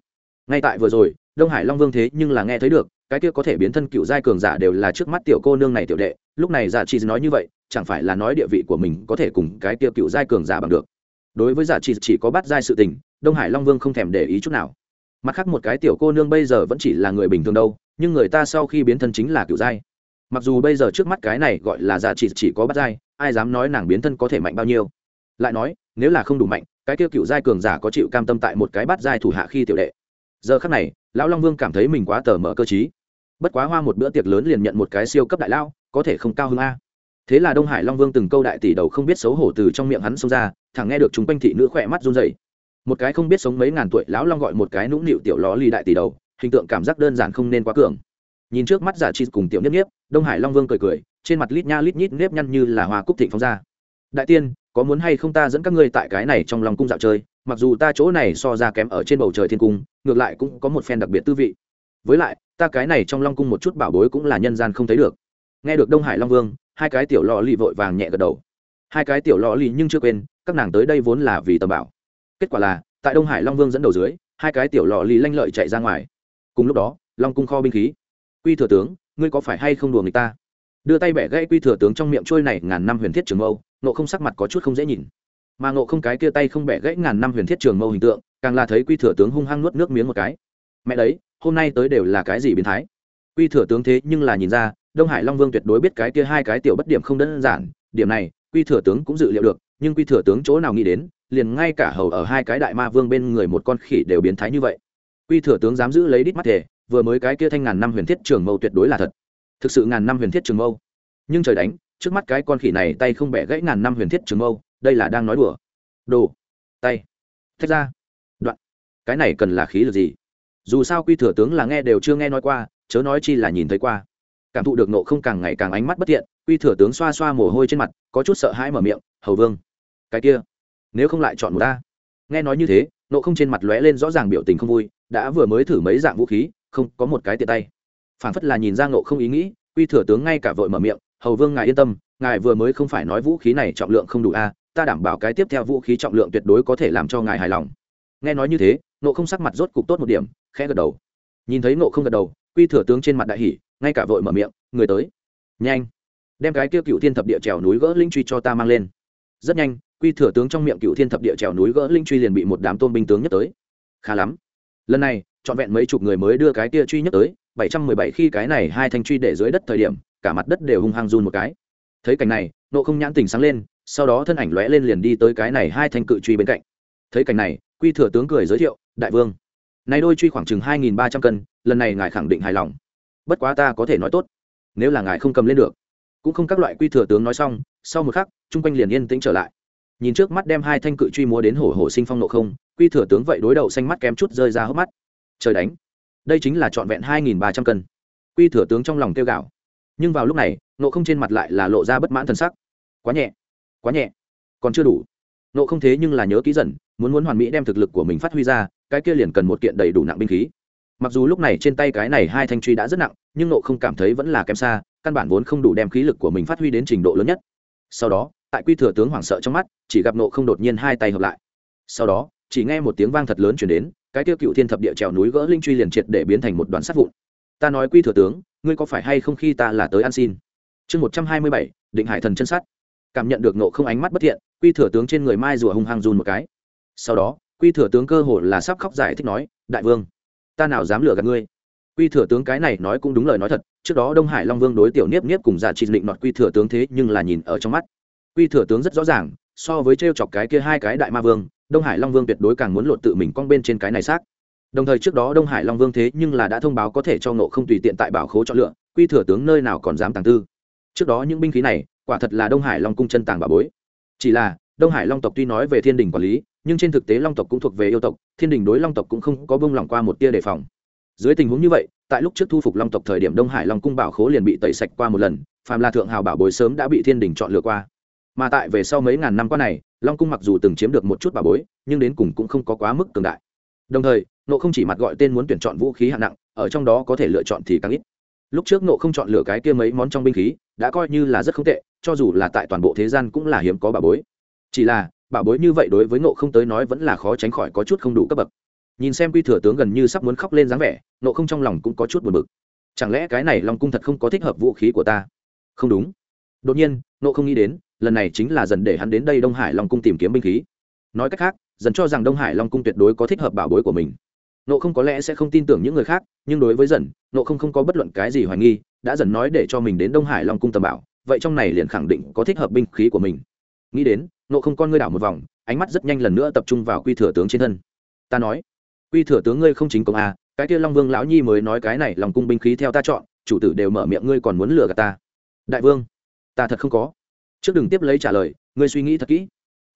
Ngay tại vừa rồi, đông hải long vương thế nhưng là nghe thấy được, cái kia có thể biến thân cựu giai cường giả đều là trước mắt tiểu cô nương này tiểu đệ. Lúc này giả chi nói như vậy, chẳng phải là nói địa vị của mình có thể cùng cái kia cựu giai cường giả bằng được. Đối với giả chi chỉ có bắt giai sự tình, đông hải long vương không thèm để ý chút nào mặt khác một cái tiểu cô nương bây giờ vẫn chỉ là người bình thường đâu, nhưng người ta sau khi biến thân chính là kiểu giai mặc dù bây giờ trước mắt cái này gọi là giả chỉ chỉ có bắt giai ai dám nói nàng biến thân có thể mạnh bao nhiêu? Lại nói, nếu là không đủ mạnh, cái kia cựu giai cường giả có chịu cam tâm tại một cái bắt giai thủ hạ khi tiểu đệ. Giờ khắc này, lão long vương cảm thấy mình quá tờ mở cơ chí bất quá hoa một bữa tiệc lớn liền nhận một cái siêu cấp đại lao có thể không cao hơn a. Thế là đông hải long vương từng câu đại tỷ đầu không biết xấu hổ từ trong miệng hắn xông ra, thẳng nghe được chúng quanh thị nữ khỏe mắt run rẩy một cái không biết sống mấy ngàn tuổi lão long gọi một cái nũng nịu tiểu ló ly đại tỷ đầu, hình tượng cảm giác đơn giản không nên quá cường. Nhìn trước mắt giả chi cùng tiểu nếp nếp đông hải long vương cười cười, trên mặt lít nha lít nhít nếp nhăn như là hoa cúc thịnh phong ra. Đại tiên, có muốn hay không ta dẫn các ngươi tại cái này trong lòng cung dạo chơi? Mặc dù ta chỗ này so ra kém ở trên bầu trời thiên cung, ngược lại cũng có một phen đặc biệt tư vị. Với lại, ta cái này trong long cung một chút bảo bối cũng là nhân gian không thấy được. Nghe được đông hải long vương, hai cái tiểu lò lì vội vàng nhẹ gật đầu. Hai cái tiểu lò lì nhưng chưa quên, các nàng tới đây vốn là vì tầm bảo kết quả là, tại đông hải long vương dẫn đầu dưới, hai cái tiểu lò lì lanh lợi chạy ra ngoài. Cùng lúc đó, long cung kho binh khí. Quy thừa tướng, ngươi có phải hay không đùa người ta? Đưa tay bẻ gãy quy thừa tướng trong miệng trôi này ngàn năm huyền thiết trường mâu nộ không sắc mặt có chút không dễ nhìn. Mà nộ không cái kia tay không bẻ gãy ngàn năm huyền thiết trường mâu hình tượng, càng là thấy quy thừa tướng hung hăng nuốt nước miếng một cái. Mẹ đấy, hôm nay tới đều là cái gì biến thái? Quy thừa tướng thế nhưng là nhìn ra, đông hải long vương tuyệt đối biết cái kia hai cái tiểu bất điểm không đơn giản, điểm này, quy thừa tướng cũng dự liệu được, nhưng quy thừa tướng chỗ nào nghĩ đến liền ngay cả hầu ở hai cái đại ma vương bên người một con khỉ đều biến thái như vậy. Quy thừa tướng dám giữ lấy đít mắt thể vừa mới cái kia thanh ngàn năm huyền thiết trường mâu tuyệt đối là thật. Thực sự ngàn năm huyền thiết trường mâu. Nhưng trời đánh, trước mắt cái con khỉ này tay không bẻ gãy ngàn năm huyền thiết trường mâu, đây là đang nói đùa. Đồ. Tay. Thách ra. Đoạn. Cái này cần là khí lực gì? Dù sao quy thừa tướng là nghe đều chưa nghe nói qua, chớ nói chi là nhìn thấy qua. Cảm thụ được nộ không càng ngày càng ánh mắt bất tiện quy thừa tướng xoa xoa mồ hôi trên mặt, có chút sợ hãi mở miệng, hầu vương, cái kia nếu không lại chọn một ta. Nghe nói như thế, nộ không trên mặt lóe lên rõ ràng biểu tình không vui, đã vừa mới thử mấy dạng vũ khí, không, có một cái tiện tay. Phản phất là nhìn ra nộ không ý nghĩ, quy thừa tướng ngay cả vội mở miệng, hầu vương ngài yên tâm, ngài vừa mới không phải nói vũ khí này trọng lượng không đủ a, ta đảm bảo cái tiếp theo vũ khí trọng lượng tuyệt đối có thể làm cho ngài hài lòng. Nghe nói như thế, nộ không sắc mặt rốt cục tốt một điểm, khẽ gật đầu. Nhìn thấy nộ không gật đầu, quy thừa tướng trên mặt đại hỉ, ngay cả vội mở miệng, người tới. Nhanh, đem cái kia cựu thiên thập địa trèo núi gỡ linh truy cho ta mang lên. Rất nhanh quy thừa tướng trong miệng cựu thiên thập địa trèo núi gỡ linh truy liền bị một đám tôn binh tướng nhất tới. Khá lắm. Lần này, trọn vẹn mấy chục người mới đưa cái kia truy nhất tới, bảy trăm mười bảy khi cái này hai thanh truy để dưới đất thời điểm, cả mặt đất đều hung hăng run một cái. Thấy cảnh này, nộ không nhãn tình sáng lên, sau đó thân ảnh lóe lên liền đi tới cái này hai thanh cự truy bên cạnh. Thấy cảnh này, quy thừa tướng cười giới thiệu, đại vương, này đôi truy khoảng chừng hai nghìn ba trăm cân, lần này ngài khẳng định hài lòng. Bất quá ta có thể nói tốt, nếu là ngài không cầm lên được. Cũng không các loại quy thừa tướng nói xong, sau một khắc, chung quanh liền yên tĩnh trở lại nhìn trước mắt đem hai thanh cự truy múa đến hổ hổ sinh phong nộ không, quy thừa tướng vậy đối đầu xanh mắt kém chút rơi ra hốc mắt. Trời đánh. Đây chính là trọn vẹn hai nghìn ba trăm cân. Quy thừa tướng trong lòng tiêu gạo nhưng vào lúc này, nộ không trên mặt lại là lộ ra bất mãn t sắc. Quá nhẹ. Quá nhẹ. Còn chưa đủ. Nộ không thế nhưng là nhớ kỹ dần, muốn muốn hoàn mỹ đem thực lực của mình phát huy ra, cái kia liền cần một kiện đầy đủ nặng binh khí. Mặc dù lúc này trên tay cái này hai thanh truy đã rất nặng, nhưng nộ không cảm thấy vẫn là kém xa, căn bản vốn không đủ đem khí lực của mình phát huy đến trình độ lớn nhất. Sau đó tại quy thừa tướng hoảng sợ trong mắt, chỉ gặp nộ không đột nhiên hai tay hợp lại. Sau đó, chỉ nghe một tiếng vang thật lớn chuyển đến, cái tiêu cựu thiên thập địa trèo núi gỡ linh truy liền triệt để biến thành một đoàn sắt vụn. Ta nói quy thừa tướng, ngươi có phải hay không khi ta là tới ăn xin? Chương một trăm hai mươi bảy, định hải thần chân sắt. Cảm nhận được nộ không ánh mắt bất thiện, quy thừa tướng trên người mai rùa hung hăng run một cái. Sau đó, quy thừa tướng cơ hồ là sắp khóc giải thích nói, đại vương, ta nào dám lừa gạt ngươi? Quy thừa tướng cái này nói cũng đúng lời nói thật, trước đó đông hải long vương đối tiểu niếp niếp cùng giả trị định nọt quy thừa tướng thế nhưng là nhìn ở trong mắt quy thừa tướng rất rõ ràng, so với t chọc cái kia hai cái đại ma vương, đông hải long vương tuyệt đối càng muốn lột tự mình cong bên trên cái này xác. Đồng thời trước đó đông hải long vương thế nhưng là đã thông báo có thể cho nộ không tùy tiện tại bảo khố chọn lựa, quy thừa tướng nơi nào còn dám tàng tư. Trước đó những binh khí này, quả thật là đông hải long cung chân tàng bà bối. Chỉ là, đông hải long tộc tuy nói về thiên đình quản lý, nhưng trên thực tế long tộc cũng thuộc về yêu tộc, thiên đình đối long tộc cũng không có bông lỏng qua một tia đề phòng. Dưới tình huống như vậy, tại lúc trước thu phục long tộc thời điểm đông hải long cung bảo khố liền bị tẩy sạch qua một lần, phàm là thượng hào bảo bối sớm đã bị thiên đình chọn lựa qua mà tại về sau mấy ngàn năm qua này, long cung mặc dù từng chiếm được một chút bà bối, nhưng đến cùng cũng không có quá mức cường đại. Đồng thời nộ không chỉ mặt gọi tên muốn tuyển chọn vũ khí hạng nặng, ở trong đó có thể lựa chọn thì càng ít. Lúc trước nộ không chọn lựa cái kia mấy món trong binh khí, đã coi như là rất không tệ, cho dù là tại toàn bộ thế gian cũng là hiếm có bà bối. Chỉ là, bà bối như vậy đối với nộ không tới nói vẫn là khó tránh khỏi có chút không đủ cấp bậc. Nhìn xem quy thừa tướng gần như sắp muốn khóc lên dáng vẻ nộ không trong lòng cũng có chút buồn bực. Chẳng lẽ cái này long cung thật không có thích hợp vũ khí của ta? Không đúng. Đột nhiên nộ không nghĩ đến lần này chính là dần để hắn đến đây đông hải long cung tìm kiếm binh khí. Nói cách khác, dần cho rằng đông hải long cung tuyệt đối có thích hợp bảo bối của mình. Nộ không có lẽ sẽ không tin tưởng những người khác, nhưng đối với dần, nộ không không có bất luận cái gì hoài nghi, đã dần nói để cho mình đến đông hải long cung tầm bảo, vậy trong này liền khẳng định có thích hợp binh khí của mình. Nghĩ đến, nộ không con ngươi đảo một vòng, ánh mắt rất nhanh lần nữa tập trung vào quy thừa tướng trên thân. Ta nói, quy thừa tướng ngươi không chính công à cái kia long vương lão nhi mới nói cái này lòng cung binh khí theo ta chọn, chủ tử đều mở miệng ngươi còn muốn lừa gạt ta. Đại vương, ta thật không có trước đừng tiếp lấy trả lời, ngươi suy nghĩ thật kỹ.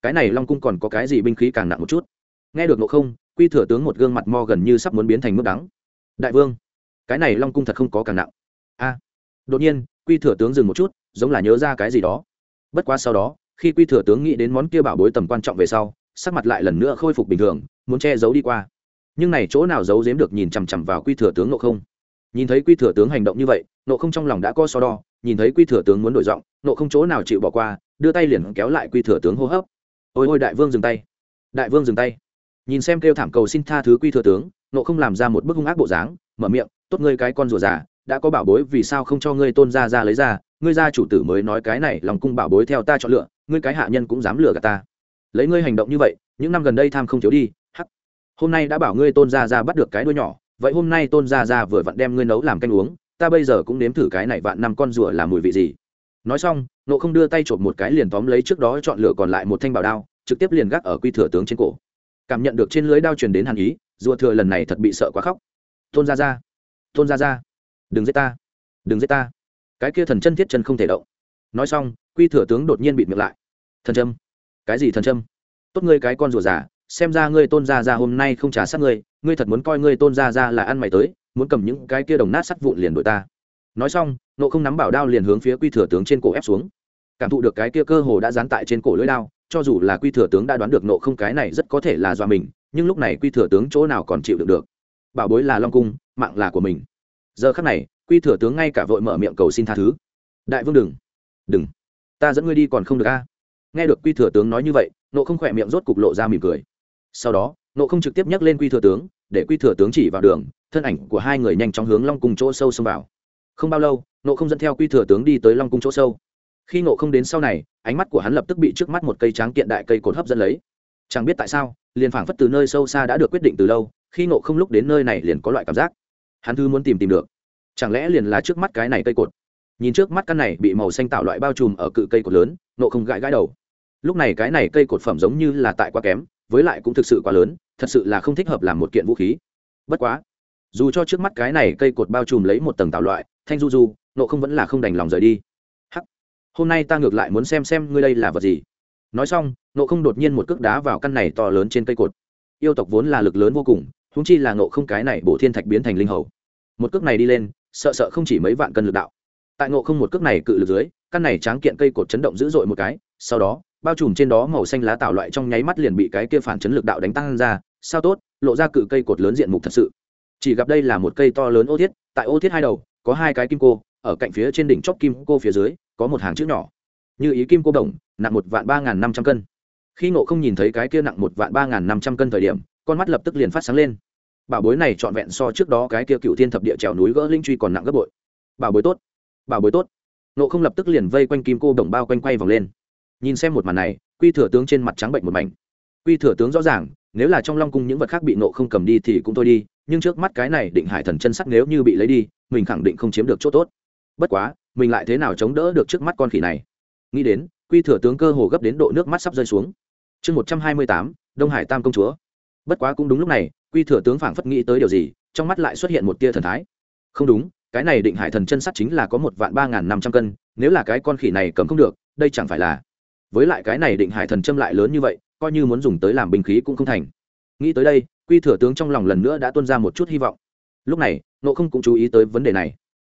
Cái này long cung còn có cái gì binh khí càng nặng một chút? Nghe được nộ không, quy thừa tướng một gương mặt mo gần như sắp muốn biến thành mức đắng. Đại vương, cái này long cung thật không có càng nặng. A, đột nhiên, quy thừa tướng dừng một chút, giống là nhớ ra cái gì đó. Bất quá sau đó, khi quy thừa tướng nghĩ đến món kia bảo bối tầm quan trọng về sau, sắc mặt lại lần nữa khôi phục bình thường, muốn che giấu đi qua. Nhưng này chỗ nào giấu giếm được nhìn chằm chằm vào quy thừa tướng nộ không? Nhìn thấy quy thừa tướng hành động như vậy nộ không trong lòng đã có so đo, nhìn thấy quy thừa tướng muốn đổi giọng nộ không chỗ nào chịu bỏ qua, đưa tay liền kéo lại quy thừa tướng hô hấp. Ôi ôi đại vương dừng tay. Đại vương dừng tay. Nhìn xem kêu thảm cầu xin tha thứ quy thừa tướng, nộ không làm ra một bức hung ác bộ dáng, mở miệng, tốt ngươi cái con rùa già, đã có bảo bối vì sao không cho ngươi tôn ra ra lấy ra, ngươi gia chủ tử mới nói cái này, lòng cung bảo bối theo ta chọn lựa, ngươi cái hạ nhân cũng dám lừa gạt ta. Lấy ngươi hành động như vậy, những năm gần đây tham không thiếu đi, hắc. Hôm nay đã bảo ngươi tôn ra ra bắt được cái đuôi nhỏ, vậy hôm nay tôn ra ra vừa vặn đem ngươi nấu làm canh uống, ta bây giờ cũng nếm thử cái này vạn năm con rùa làm mùi vị gì nói xong nộ không đưa tay trộm một cái liền tóm lấy trước đó chọn lựa còn lại một thanh bảo đao, trực tiếp liền gác ở quy thừa tướng trên cổ. Cảm nhận được trên lưới đao truyền đến hàn ý rùa thừa lần này thật bị sợ quá khóc. Tôn ra ra tôn ra ra đừng giết ta, đừng giết ta. Cái kia thần chân thiết chân không thể động. Nói xong, quy thừa tướng đột nhiên bịt miệng lại. Thần trâm, cái gì thần trâm? Tốt ngươi cái con rùa già, xem ra ngươi tôn ra ra hôm nay không trả sát ngươi ngươi thật muốn coi ngươi tôn ra ra là ăn mày tới, muốn cầm những cái kia đồng nát sắt vụn liền đội ta nói xong nộ không nắm bảo đao liền hướng phía quy thừa tướng trên cổ ép xuống. Cảm thụ được cái kia cơ hồ đã dán tại trên cổ lưỡi đao, cho dù là quy thừa tướng đã đoán được nộ không cái này rất có thể là do mình, nhưng lúc này quy thừa tướng chỗ nào còn chịu được được? Bảo bối là long cung, mạng là của mình. Giờ khắc này, quy thừa tướng ngay cả vội mở miệng cầu xin tha thứ. Đại vương đừng. Đừng. Ta dẫn ngươi đi còn không được a. Nghe được quy thừa tướng nói như vậy nộ không khỏe miệng rốt cục lộ ra mỉm cười. Sau đó nộ không trực tiếp nhắc lên quy thừa tướng, để quy thừa tướng chỉ vào đường, thân ảnh của hai người nhanh chóng hướng long cung chỗ sâu xông vào không bao lâu nộ không dẫn theo quy thừa tướng đi tới long cung chỗ sâu. Khi nộ không đến sau này, ánh mắt của hắn lập tức bị trước mắt một cây tráng kiện đại cây cột hấp dẫn lấy. Chẳng biết tại sao, liền phảng phất từ nơi sâu xa đã được quyết định từ lâu, khi nộ không lúc đến nơi này liền có loại cảm giác. Hắn thư muốn tìm tìm được. Chẳng lẽ liền là trước mắt cái này cây cột? Nhìn trước mắt căn này bị màu xanh tạo loại bao trùm ở cự cây cột lớn nộ không gãi gãi đầu. Lúc này cái này cây cột phẩm giống như là tại quá kém, với lại cũng thực sự quá lớn, thật sự là không thích hợp làm một kiện vũ khí. Bất quá, dù cho trước mắt cái này cây cột bao trùm lấy một tầng tạo loại thanh du du, nộ không vẫn là không đành lòng rời đi. Hắc, hôm nay ta ngược lại muốn xem xem ngươi đây là vật gì. Nói xong, nộ không đột nhiên một cước đá vào căn này to lớn trên cây cột. Yêu tộc vốn là lực lớn vô cùng húng chi là nộ không cái này bổ thiên thạch biến thành linh hầu. Một cước này đi lên, sợ sợ không chỉ mấy vạn cân lực đạo. Tại nộ không một cước này cự lực dưới, căn này tráng kiện cây cột chấn động dữ dội một cái, sau đó, bao trùm trên đó màu xanh lá tạo loại trong nháy mắt liền bị cái kia phản chấn lực đạo đánh tăng ra. Sao tốt, lộ ra cự cây cột lớn diện mục thật sự chỉ gặp đây là một cây to lớn ô thiết, tại ô thiết hai đầu, có hai cái kim cô, ở cạnh phía trên đỉnh chóp kim cô phía dưới, có một hàng chữ nhỏ. Như ý kim cô đồng, nặng một vạn ba n g h n năm trăm cân. Khi ngộ không nhìn thấy cái kia nặng một vạn ba n g h n năm trăm cân thời điểm, con mắt lập tức liền phát sáng lên. Bảo bối này trọn vẹn so trước đó cái kia cựu thiên thập địa trèo núi gỡ linh truy còn nặng gấp bội. Bảo bối tốt, bảo bối tốt. Nộ không lập tức liền vây quanh kim cô đồng bao quanh quay vòng lên. Nhìn xem một màn này, quy thừa tướng trên mặt trắng bệnh một mảnh. Quy thừa tướng rõ ràng, nếu là trong long cung những vật khác bị nộ không cầm đi thì cũng thôi đi nhưng trước mắt cái này định hải thần chân sắc nếu như bị lấy đi, mình khẳng định không chiếm được chỗ tốt. Bất quá, mình lại thế nào chống đỡ được trước mắt con khỉ này? Nghĩ đến, quy thừa tướng cơ hồ gấp đến độ nước mắt sắp rơi xuống. Chương một trăm hai mươi tám, đông hải tam công chúa. Bất quá cũng đúng lúc này, quy thừa tướng phảng phất nghĩ tới điều gì, trong mắt lại xuất hiện một tia thần thái. Không đúng, cái này định hải thần chân sắt chính là có một vạn ba n g h n năm trăm cân, nếu là cái con khỉ này cầm không được, đây chẳng phải là với lại cái này định hải thần châm lại lớn như vậy, coi như muốn dùng tới làm binh khí cũng không thành. Nghĩ tới đây quy thừa tướng trong lòng lần nữa đã tuân ra một chút hy vọng. Lúc này nộ không cũng chú ý tới vấn đề này.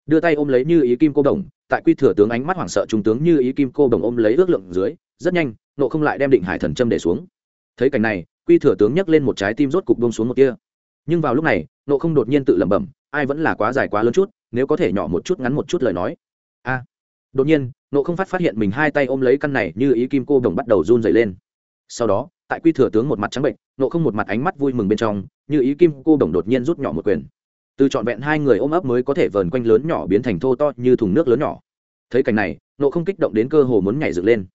Đưa tay ôm lấy như ý kim cô đồng, tại quy thừa tướng ánh mắt hoảng sợ trung tướng như ý kim cô đồng ôm lấy ước lượng dưới, rất nhanh nộ không lại đem định hải thần châm để xuống. Thấy cảnh này, quy thừa tướng nhấc lên một trái tim rốt cục bông xuống một kia. Nhưng vào lúc này nộ không đột nhiên tự lẩm bẩm, ai vẫn là quá dài quá lớn chút, nếu có thể nhỏ một chút ngắn một chút lời nói. A. Đột nhiên nộ không phát phát hiện mình hai tay ôm lấy căn này như ý kim cô đồng bắt đầu run dày lên sau đó, tại quy thừa tướng một mặt trắng bệnh, nộ không một mặt ánh mắt vui mừng bên trong, như ý kim cô đồng đột nhiên rút nhỏ một quyền. Từ trọn vẹn hai người ôm ấp mới có thể vờn quanh lớn nhỏ biến thành thô to như thùng nước lớn nhỏ. Thấy cảnh này, nộ không kích động đến cơ hồ muốn nhảy dựng lên.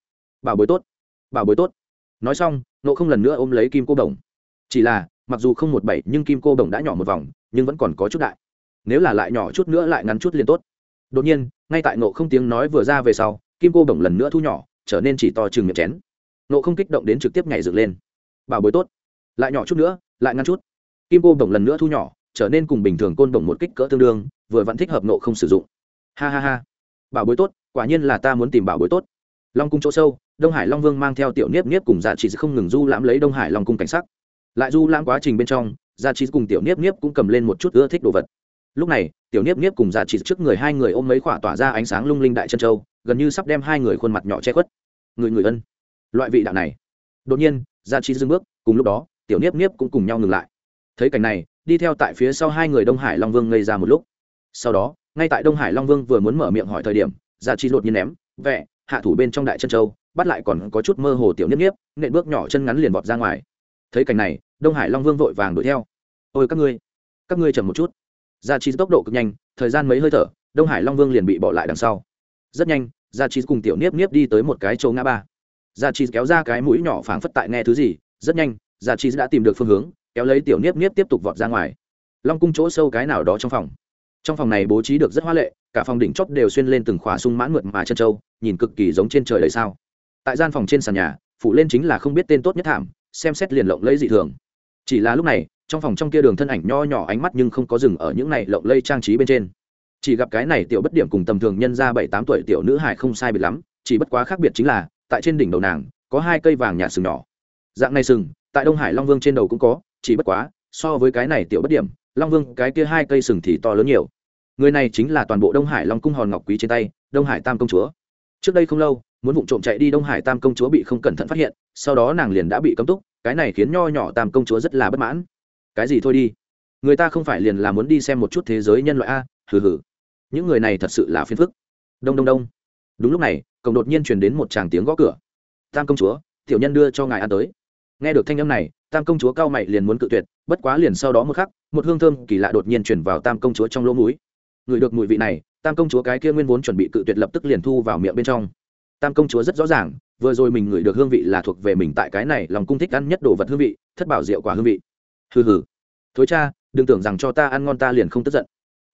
Bảo bối tốt, bảo bối tốt. Nói xong, nộ không lần nữa ôm lấy kim cô đồng. Chỉ là, mặc dù không một bảy, nhưng kim cô đồng đã nhỏ một vòng, nhưng vẫn còn có chút đại. Nếu là lại nhỏ chút nữa lại ngắn chút liền tốt. Đột nhiên, ngay tại nộ không tiếng nói vừa ra về sau, kim cô đồng lần nữa thu nhỏ, trở nên chỉ to chừng miệng chén nộ không kích động đến trực tiếp nhảy dựng lên. Bảo bối tốt. Lại nhỏ chút nữa, lại ngăn chút. Kim cô bổng lần nữa thu nhỏ, trở nên cùng bình thường côn bổng một kích cỡ tương đương, vừa vẫn thích hợp nộ không sử dụng. Ha ha ha. Bảo bối tốt, quả nhiên là ta muốn tìm bảo bối tốt. Long cung chỗ sâu, đông hải long vương mang theo tiểu niếp niếp cùng dạ chỉ không ngừng du lãm lấy đông hải long cung cảnh sắc. Lại du lãm quá trình bên trong dạ chỉ cùng tiểu niếp niếp cũng cầm lên một chút ưa thích đồ vật. Lúc này, tiểu niếp niếp cùng dạ chỉ trước người hai người ôm mấy khỏa tỏa ra ánh sáng lung linh đại chân châu, gần như sắp đem hai người khuôn mặt nhỏ che khuất. Người người ân loại vị đạo này. Đột nhiên, gia trí dừng bước, cùng lúc đó, tiểu niếp niếp cũng cùng nhau ngừng lại. Thấy cảnh này, đi theo tại phía sau hai người đông hải long vương ngây ra một lúc. Sau đó, ngay tại đông hải long vương vừa muốn mở miệng hỏi thời điểm, gia trí đột nhiên ném, vẹ, hạ thủ bên trong đại chân châu, bắt lại còn có chút mơ hồ tiểu niếp niếp, nện bước nhỏ chân ngắn liền vọt ra ngoài. Thấy cảnh này, đông hải long vương vội vàng đuổi theo. Ôi, các ngươi các ngươi chậm một chút. Gia trí tốc độ cực nhanh, thời gian mấy hơi thở, đông hải long vương liền bị bỏ lại đằng sau. Rất nhanh, gia trí cùng tiểu niếp niếp đi tới một cái chỗ ngã ba gia chi kéo ra cái mũi nhỏ phảng phất tại nghe thứ gì, rất nhanh, gia chi đã tìm được phương hướng, kéo lấy tiểu niếp niếp tiếp tục vọt ra ngoài. Long cung chỗ sâu cái nào đó trong phòng. Trong phòng này bố trí được rất hoa lệ, cả phòng đỉnh chót đều xuyên lên từng khóa sung mãn mượt mà chân trâu nhìn cực kỳ giống trên trời đầy sao. Tại gian phòng trên sàn nhà, phủ lên chính là không biết tên tốt nhất thảm, xem xét liền lộng lấy dị thường. Chỉ là lúc này, trong phòng trong kia đường thân ảnh nho nhỏ ánh mắt nhưng không có dừng ở những này lộng lây trang trí bên trên. Chỉ gặp cái này tiểu bất điểm cùng tầm thường nhân ra bảy tám tuổi tiểu nữ hải không sai biệt lắm, chỉ bất quá khác biệt chính là tại trên đỉnh đầu nàng, có hai cây vàng nhạt sừng nhỏ. Dạng này sừng, tại đông hải long vương trên đầu cũng có, chỉ bất quá, so với cái này tiểu bất điểm, long vương cái kia hai cây sừng thì to lớn nhiều. Người này chính là toàn bộ đông hải long cung hòn ngọc quý trên tay, đông hải tam công chúa. Trước đây không lâu, muốn vụ trộm chạy đi đông hải tam công chúa bị không cẩn thận phát hiện, sau đó nàng liền đã bị cấm túc, cái này khiến nho nhỏ tam công chúa rất là bất mãn. Cái gì thôi đi? Người ta không phải liền là muốn đi xem một chút thế giới nhân loại a? Hừ hừ. Những người này thật sự là phiền phức. Đông đông đông đúng lúc này, cổng đột nhiên truyền đến một tràng tiếng gõ cửa. Tam công chúa, tiểu nhân đưa cho ngài ăn tới. Nghe được thanh âm này, tam công chúa cao mày liền muốn cự tuyệt, bất quá liền sau đó một khắc, một hương thơm kỳ lạ đột nhiên chuyển vào tam công chúa trong lỗ mũi. Người được mùi vị này, tam công chúa cái kia nguyên vốn chuẩn bị cự tuyệt lập tức liền thu vào miệng bên trong. Tam công chúa rất rõ ràng, vừa rồi mình ngửi được hương vị là thuộc về mình tại cái này, lòng cung thích ăn nhất đồ vật hương vị, thất bảo rượu quả hương vị. Hừ hừ. Thối cha, đừng tưởng rằng cho ta ăn ngon ta liền không tức giận.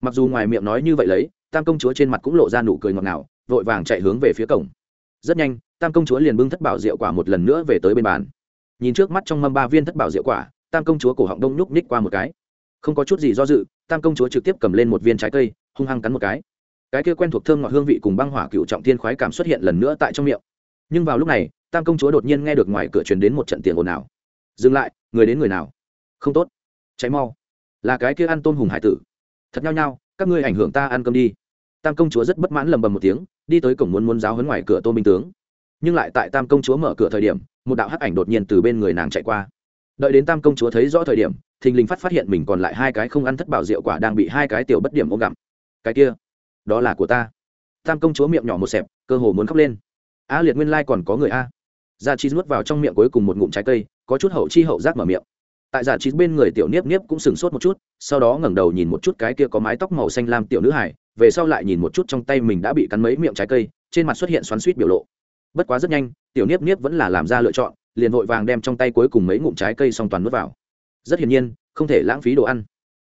Mặc dù ngoài miệng nói như vậy lấy, tam công chúa trên mặt cũng lộ ra nụ cười ngọt ngào vội vàng chạy hướng về phía cổng. Rất nhanh, tam công chúa liền bưng thất bảo rượu quả một lần nữa về tới bên bàn. Nhìn trước mắt trong mâm ba viên thất bảo rượu quả, tam công chúa cổ họng đông nhúc nhích qua một cái. Không có chút gì do dự, tam công chúa trực tiếp cầm lên một viên trái cây, hung hăng cắn một cái. Cái kia quen thuộc thơm ngọt hương vị cùng băng hỏa cựu trọng thiên khoái cảm xuất hiện lần nữa tại trong miệng. Nhưng vào lúc này, tam công chúa đột nhiên nghe được ngoài cửa truyền đến một trận tiền ồn ào. Dừng lại, người đến người nào? Không tốt. Cháy mau. Là cái kia ăn tôm hùng hải tử. Thật nhau nhau các ngươi ảnh hưởng ta ăn cơm đi tam công chúa rất bất mãn lầm bầm một tiếng, đi tới cổng muốn muốn giáo hấn ngoài cửa tô minh tướng. Nhưng lại tại tam công chúa mở cửa thời điểm, một đạo hắc ảnh đột nhiên từ bên người nàng chạy qua. Đợi đến tam công chúa thấy rõ thời điểm, thình lình phát phát hiện mình còn lại hai cái không ăn thất bảo rượu quả đang bị hai cái tiểu bất điểm ôm gặm. Cái kia, đó là của ta. Tam công chúa miệng nhỏ một xẹp, cơ hồ muốn khóc lên. A liệt nguyên lai còn có người a. Gia chi nuốt vào trong miệng cuối cùng một ngụm trái cây, có chút hậu chi hậu giác mở miệng tại giả trí bên người tiểu niếp niếp cũng sừng sốt một chút, sau đó ngẩng đầu nhìn một chút cái kia có mái tóc màu xanh lam tiểu nữ hải về sau lại nhìn một chút trong tay mình đã bị cắn mấy miệng trái cây, trên mặt xuất hiện xoắn suýt biểu lộ. Bất quá rất nhanh, tiểu niếp niếp vẫn là làm ra lựa chọn, liền vội vàng đem trong tay cuối cùng mấy ngụm trái cây xong toàn nuốt vào. Rất hiển nhiên, không thể lãng phí đồ ăn.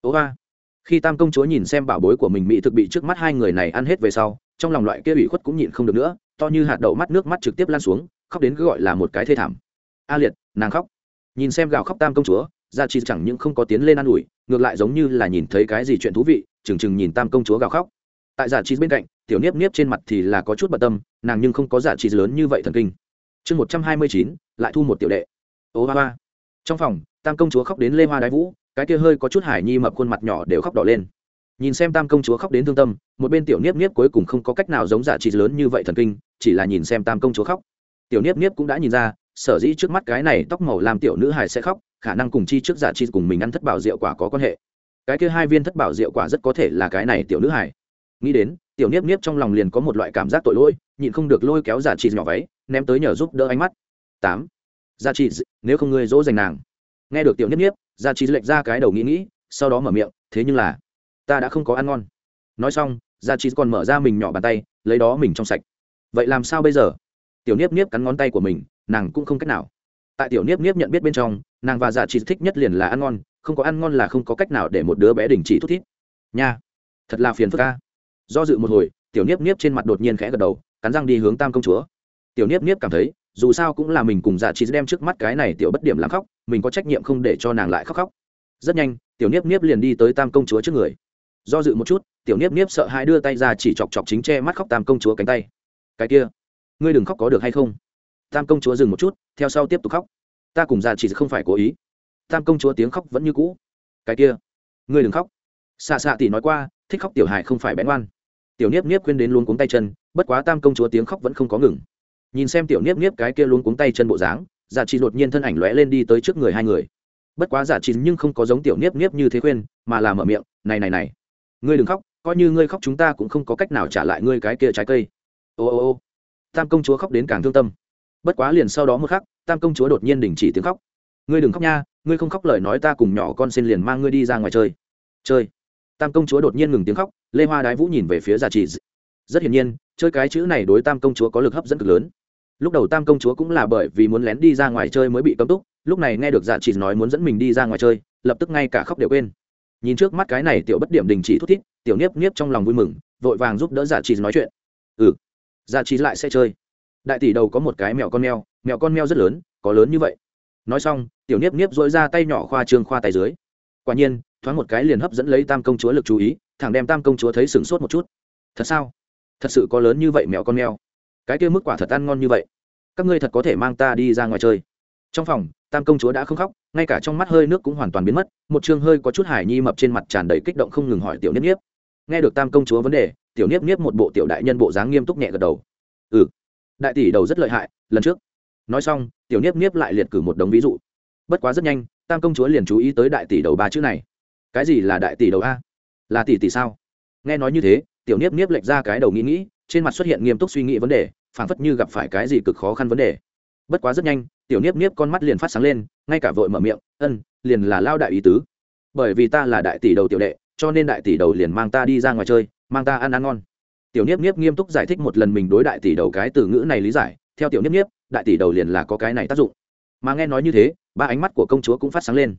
Ố ba. Khi tam công chúa nhìn xem bảo bối của mình mỹ thực bị trước mắt hai người này ăn hết về sau, trong lòng loại kia ủy khuất cũng nhịn không được nữa, to như hạt đậu mắt nước mắt trực tiếp lan xuống, khóc đến cứ gọi là một cái thê thảm. A liệt, nàng khóc nhìn xem gào khóc tam công chúa, gia chi chẳng những không có tiến lên an ủi, ngược lại giống như là nhìn thấy cái gì chuyện thú vị, chừng chừng nhìn tam công chúa gào khóc. Tại giả chi bên cạnh, tiểu niếp niếp trên mặt thì là có chút bận tâm, nàng nhưng không có giả chi lớn như vậy thần kinh. Chương một trăm hai mươi chín, lại thu một tiểu đệ. Ô ba ba trong phòng, tam công chúa khóc đến lê hoa đái vũ, cái kia hơi có chút hải nhi mập khuôn mặt nhỏ đều khóc đỏ lên. Nhìn xem tam công chúa khóc đến thương tâm, một bên tiểu niếp niếp cuối cùng không có cách nào giống giả trị lớn như vậy thần kinh, chỉ là nhìn xem tam công chúa khóc. Tiểu niếp niếp cũng đã nhìn ra sở dĩ trước mắt cái này tóc màu làm tiểu nữ hài sẽ khóc, khả năng cùng chi trước giả chi cùng mình ăn thất bảo rượu quả có quan hệ. Cái kia hai viên thất bảo rượu quả rất có thể là cái này tiểu nữ hài. Nghĩ đến, tiểu niếp niếp trong lòng liền có một loại cảm giác tội lỗi, nhịn không được lôi kéo giả chi nhỏ váy, ném tới nhờ giúp đỡ ánh mắt. Tám. Giả chi, nếu không ngươi dỗ dành nàng. Nghe được tiểu niếp niếp, giả chi lệch ra cái đầu nghĩ nghĩ, sau đó mở miệng, thế nhưng là, ta đã không có ăn ngon. Nói xong, giả chi còn mở ra mình nhỏ bàn tay, lấy đó mình trong sạch. Vậy làm sao bây giờ? Tiểu niếp niếp cắn ngón tay của mình nàng cũng không cách nào. Tại tiểu niếp niếp nhận biết bên trong, nàng và dạ chỉ thích nhất liền là ăn ngon, không có ăn ngon là không có cách nào để một đứa bé đình chỉ thút thít. Nha, thật là phiền phức ca do dự một hồi, tiểu niếp niếp trên mặt đột nhiên khẽ gật đầu, cắn răng đi hướng tam công chúa. Tiểu niếp niếp cảm thấy, dù sao cũng là mình cùng dạ chỉ đem trước mắt cái này tiểu bất điểm làm khóc, mình có trách nhiệm không để cho nàng lại khóc khóc. Rất nhanh, tiểu niếp niếp liền đi tới tam công chúa trước người. Do dự một chút, tiểu niếp niếp sợ hai đưa tay ra chỉ chọc chọc chính che mắt khóc tam công chúa cánh tay. Cái kia, ngươi đừng khóc có được hay không? Tam công chúa dừng một chút, theo sau tiếp tục khóc. Ta cùng ra chỉ không phải cố ý. Tam công chúa tiếng khóc vẫn như cũ. Cái kia, ngươi đừng khóc. Xạ xạ tỷ nói qua, thích khóc tiểu hài không phải bén oan tiểu niếp niếp khuyên đến luôn cuống tay chân, bất quá tam công chúa tiếng khóc vẫn không có ngừng. Nhìn xem tiểu niếp niếp cái kia luôn cuống tay chân bộ dáng giả chỉ đột nhiên thân ảnh lóe lên đi tới trước người hai người. Bất quá giả chỉ nhưng không có giống tiểu niếp niếp như thế khuyên, mà là mở miệng, này này này, ngươi đừng khóc, coi như ngươi khóc chúng ta cũng không có cách nào trả lại ngươi cái kia trái cây. Ô ô ô. Tam công chúa khóc đến càng thương tâm bất quá liền sau đó một khắc, tam công chúa đột nhiên đình chỉ tiếng khóc. Ngươi đừng khóc nha, ngươi không khóc lời nói ta cùng nhỏ con xin liền mang ngươi đi ra ngoài chơi. Chơi. Tam công chúa đột nhiên ngừng tiếng khóc, lê hoa đái vũ nhìn về phía dạ già trì rất hiển nhiên, chơi cái chữ này đối tam công chúa có lực hấp dẫn cực lớn. Lúc đầu tam công chúa cũng là bởi vì muốn lén đi ra ngoài chơi mới bị cấm túc, lúc này nghe được dạ trì nói muốn dẫn mình đi ra ngoài chơi, lập tức ngay cả khóc đều quên. Nhìn trước mắt cái này tiểu bất điểm đình chỉ thút thít, tiểu niếp niếp trong lòng vui mừng, vội vàng giúp đỡ dạ giả trì nói chuyện. Ừ. Dạ giả trì lại sẽ chơi đại tỷ đầu có một cái mèo con mèo mèo con mèo rất lớn, có lớn như vậy. Nói xong, tiểu niếp niếp dội ra tay nhỏ khoa trương khoa tay dưới. Quả nhiên, thoáng một cái liền hấp dẫn lấy tam công chúa lực chú ý, thẳng đem tam công chúa thấy sửng sốt một chút. Thật sao? Thật sự có lớn như vậy mèo con mèo? Cái kia mức quả thật ăn ngon như vậy. Các ngươi thật có thể mang ta đi ra ngoài chơi. Trong phòng, tam công chúa đã không khóc, ngay cả trong mắt hơi nước cũng hoàn toàn biến mất, một chương hơi có chút hải nhi mập trên mặt tràn đầy kích động không ngừng hỏi tiểu niếp niếp. Nghe được tam công chúa vấn đề, tiểu niếp niếp một bộ tiểu đại nhân bộ dáng nghiêm túc nhẹ gật đầu. Ừ đại tỷ đầu rất lợi hại, lần trước. Nói xong, tiểu niếp niếp lại liệt cử một đống ví dụ. Bất quá rất nhanh, tam công chúa liền chú ý tới đại tỷ đầu ba chữ này. Cái gì là đại tỷ đầu a? Là tỷ tỷ sao? Nghe nói như thế, tiểu niếp niếp lệch ra cái đầu nghĩ nghĩ, trên mặt xuất hiện nghiêm túc suy nghĩ vấn đề, phảng phất như gặp phải cái gì cực khó khăn vấn đề. Bất quá rất nhanh, tiểu niếp niếp con mắt liền phát sáng lên, ngay cả vội mở miệng, ân, liền là lao đại ý tứ. Bởi vì ta là đại tỷ đầu tiểu đệ, cho nên đại tỷ đầu liền mang ta đi ra ngoài chơi, mang ta ăn ăn ngon tiểu niếp niếp nghiêm túc giải thích một lần mình đối đại tỷ đầu cái từ ngữ này lý giải. Theo tiểu niếp niếp, đại tỷ đầu liền là có cái này tác dụng. Mà nghe nói như thế, ba ánh mắt của công chúa cũng phát sáng lên.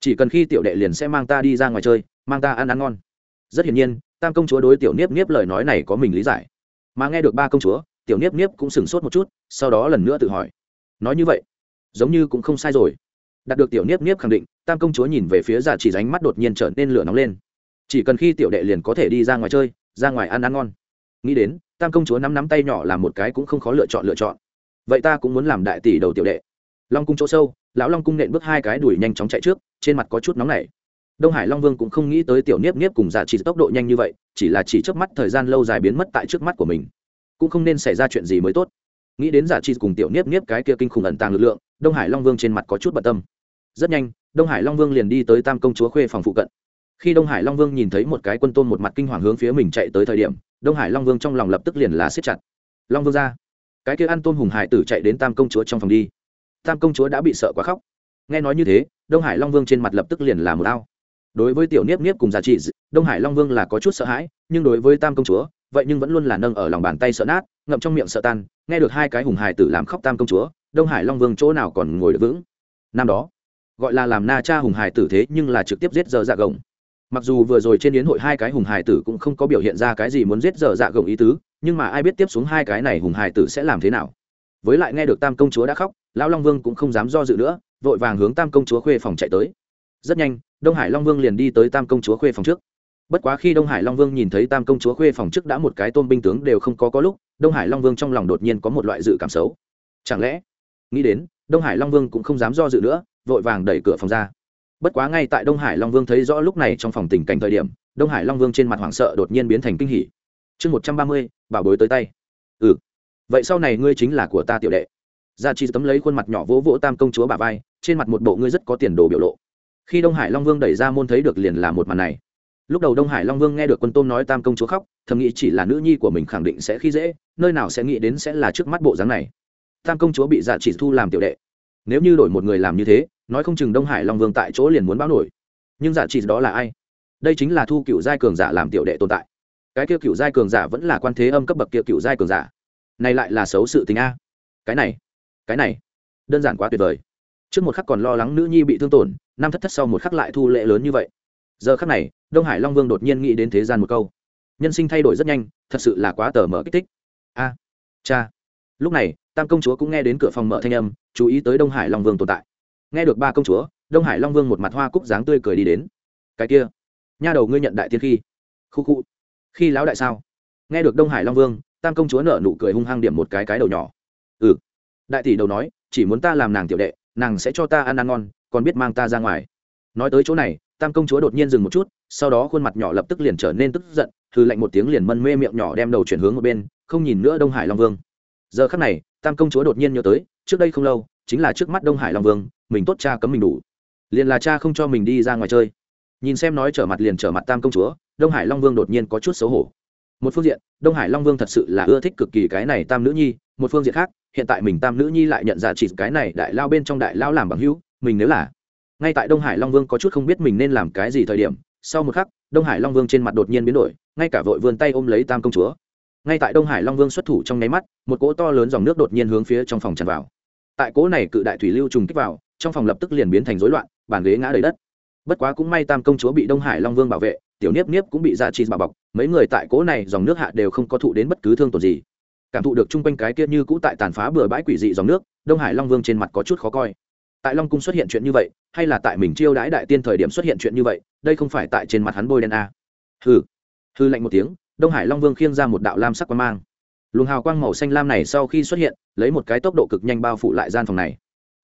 Chỉ cần khi tiểu đệ liền sẽ mang ta đi ra ngoài chơi, mang ta ăn ăn ngon. Rất hiển nhiên, tam công chúa đối tiểu niếp niếp lời nói này có mình lý giải. Mà nghe được ba công chúa, tiểu niếp niếp cũng sửng sốt một chút, sau đó lần nữa tự hỏi. Nói như vậy, giống như cũng không sai rồi. Đạt được tiểu niếp niếp khẳng định, tam công chúa nhìn về phía giả chỉ ránh mắt đột nhiên trở nên lửa nóng lên. Chỉ cần khi tiểu đệ liền có thể đi ra ngoài chơi, ra ngoài ăn ăn ngon nghĩ đến, tam công chúa nắm nắm tay nhỏ làm một cái cũng không khó lựa chọn lựa chọn. Vậy ta cũng muốn làm đại tỷ đầu tiểu đệ. Long cung chỗ sâu, lão long cung nện bước hai cái đuổi nhanh chóng chạy trước, trên mặt có chút nóng nảy. Đông hải long vương cũng không nghĩ tới tiểu niếp niếp cùng giả trị tốc độ nhanh như vậy, chỉ là chỉ trước mắt thời gian lâu dài biến mất tại trước mắt của mình. Cũng không nên xảy ra chuyện gì mới tốt. Nghĩ đến giả chi cùng tiểu niếp niếp cái kia kinh khủng ẩn tàng lực lượng, đông hải long vương trên mặt có chút bận tâm. Rất nhanh, đông hải long vương liền đi tới tam công chúa khuê phòng phụ cận khi đông hải long vương nhìn thấy một cái quân tôn một mặt kinh hoàng hướng phía mình chạy tới thời điểm, đông hải long vương trong lòng lập tức liền là siết chặt. Long vương ra, cái kia ăn tôn hùng hải tử chạy đến tam công chúa trong phòng đi. Tam công chúa đã bị sợ quá khóc. Nghe nói như thế, đông hải long vương trên mặt lập tức liền là một ao. Đối với tiểu niếp niếp cùng giá trị đông hải long vương là có chút sợ hãi, nhưng đối với tam công chúa, vậy nhưng vẫn luôn là nâng ở lòng bàn tay sợ nát, ngậm trong miệng sợ tan, nghe được hai cái hùng hải tử làm khóc tam công chúa, đông hải long vương chỗ nào còn ngồi được vững. Năm đó, gọi là làm na cha hùng hải tử thế nhưng là trực tiếp giết dở dạ gồng mặc dù vừa rồi trên yến hội hai cái hùng hải tử cũng không có biểu hiện ra cái gì muốn giết dở dạ gồng ý tứ, nhưng mà ai biết tiếp xuống hai cái này hùng hải tử sẽ làm thế nào. Với lại nghe được tam công chúa đã khóc, lão long vương cũng không dám do dự nữa, vội vàng hướng tam công chúa khuê phòng chạy tới. Rất nhanh, đông hải long vương liền đi tới tam công chúa khuê phòng trước. Bất quá khi đông hải long vương nhìn thấy tam công chúa khuê phòng trước đã một cái tôn binh tướng đều không có có lúc, đông hải long vương trong lòng đột nhiên có một loại dự cảm xấu. Chẳng lẽ, nghĩ đến, đông hải long vương cũng không dám do dự nữa, vội vàng đẩy cửa phòng ra bất quá ngay tại đông hải long vương thấy rõ lúc này trong phòng tình cảnh thời điểm, đông hải long vương trên mặt hoảng sợ đột nhiên biến thành kinh hỉ. Chương một trăm ba mươi, bảo bối tới tay. Ừ. Vậy sau này ngươi chính là của ta tiểu đệ. Gia chi tấm lấy khuôn mặt nhỏ vỗ vỗ tam công chúa bà vai, trên mặt một bộ ngươi rất có tiền đồ biểu lộ. Khi đông hải long vương đẩy ra môn thấy được liền là một màn này. Lúc đầu đông hải long vương nghe được quân tôm nói tam công chúa khóc, thầm nghĩ chỉ là nữ nhi của mình khẳng định sẽ khi dễ, nơi nào sẽ nghĩ đến sẽ là trước mắt bộ dáng này. Tam công chúa bị dạ chỉ thu làm tiểu đệ. Nếu như đổi một người làm như thế nói không chừng đông hải long vương tại chỗ liền muốn báo nổi. Nhưng giả chỉ đó là ai? Đây chính là thu cựu giai cường giả làm tiểu đệ tồn tại. Cái kia cựu giai cường giả vẫn là quan thế âm cấp bậc kia cựu giai cường giả. Này lại là xấu sự tình a. Cái này cái này, đơn giản quá tuyệt vời. Trước một khắc còn lo lắng nữ nhi bị thương tổn, năm thất thất sau một khắc lại thu lệ lớn như vậy. Giờ khắc này, đông hải long vương đột nhiên nghĩ đến thế gian một câu. Nhân sinh thay đổi rất nhanh, thật sự là quá tờ mở kích thích. A, cha. Lúc này, tam công chúa cũng nghe đến cửa phòng mở thanh âm, chú ý tới đông hải long vương tồn tại nghe được ba công chúa, đông hải long vương một mặt hoa cúc dáng tươi cười đi đến. Cái kia, nha đầu ngươi nhận đại tiên khi. Khu khu. Khi lão đại sao? Nghe được đông hải long vương, tam công chúa nở nụ cười hung hăng điểm một cái cái đầu nhỏ. Ừ. Đại tỷ đầu nói, chỉ muốn ta làm nàng tiểu đệ, nàng sẽ cho ta ăn ăn ngon, còn biết mang ta ra ngoài. Nói tới chỗ này, tam công chúa đột nhiên dừng một chút, sau đó khuôn mặt nhỏ lập tức liền trở nên tức giận thư lạnh một tiếng liền mân mê miệng nhỏ đem đầu chuyển hướng một bên, không nhìn nữa đông hải long vương. Giờ khắc này, tam công chúa đột nhiên nhớ tới, trước đây không lâu, chính là trước mắt đông hải long vương mình tốt cha cấm mình đủ. Liền là cha không cho mình đi ra ngoài chơi. Nhìn xem nói trở mặt liền trở mặt tam công chúa, đông hải long vương đột nhiên có chút xấu hổ. Một phương diện, đông hải long vương thật sự là ưa thích cực kỳ cái này tam nữ nhi, một phương diện khác, hiện tại mình tam nữ nhi lại nhận ra chỉ cái này đại lao bên trong đại lao làm bằng hữu, mình nếu là ngay tại đông hải long vương có chút không biết mình nên làm cái gì thời điểm, sau một khắc, đông hải long vương trên mặt đột nhiên biến đổi, ngay cả vội vươn tay ôm lấy tam công chúa. Ngay tại đông hải long vương xuất thủ trong nháy mắt, một cỗ to lớn dòng nước đột nhiên hướng phía trong phòng tràn vào. Tại cỗ này cự đại thủy lưu trùng kích vào trong phòng lập tức liền biến thành rối loạn, bàn ghế ngã đầy đất. Bất quá cũng may tam công chúa bị đông hải long vương bảo vệ, tiểu niếp niếp cũng bị dạ chi bảo bọc, mấy người tại cỗ này dòng nước hạ đều không có thụ đến bất cứ thương tổn gì. Cảm thụ được chung quanh cái kia như cũ tại tàn phá bừa bãi quỷ dị dòng nước, đông hải long vương trên mặt có chút khó coi. Tại long cung xuất hiện chuyện như vậy, hay là tại mình chiêu đãi đại tiên thời điểm xuất hiện chuyện như vậy, đây không phải tại trên mặt hắn bôi đen à? a hư hư lạnh một tiếng, đông hải long vương khiêng ra một đạo lam sắc quang mang. Luồng hào quang màu xanh lam này sau khi xuất hiện, lấy một cái tốc độ cực nhanh bao phủ lại gian phòng này.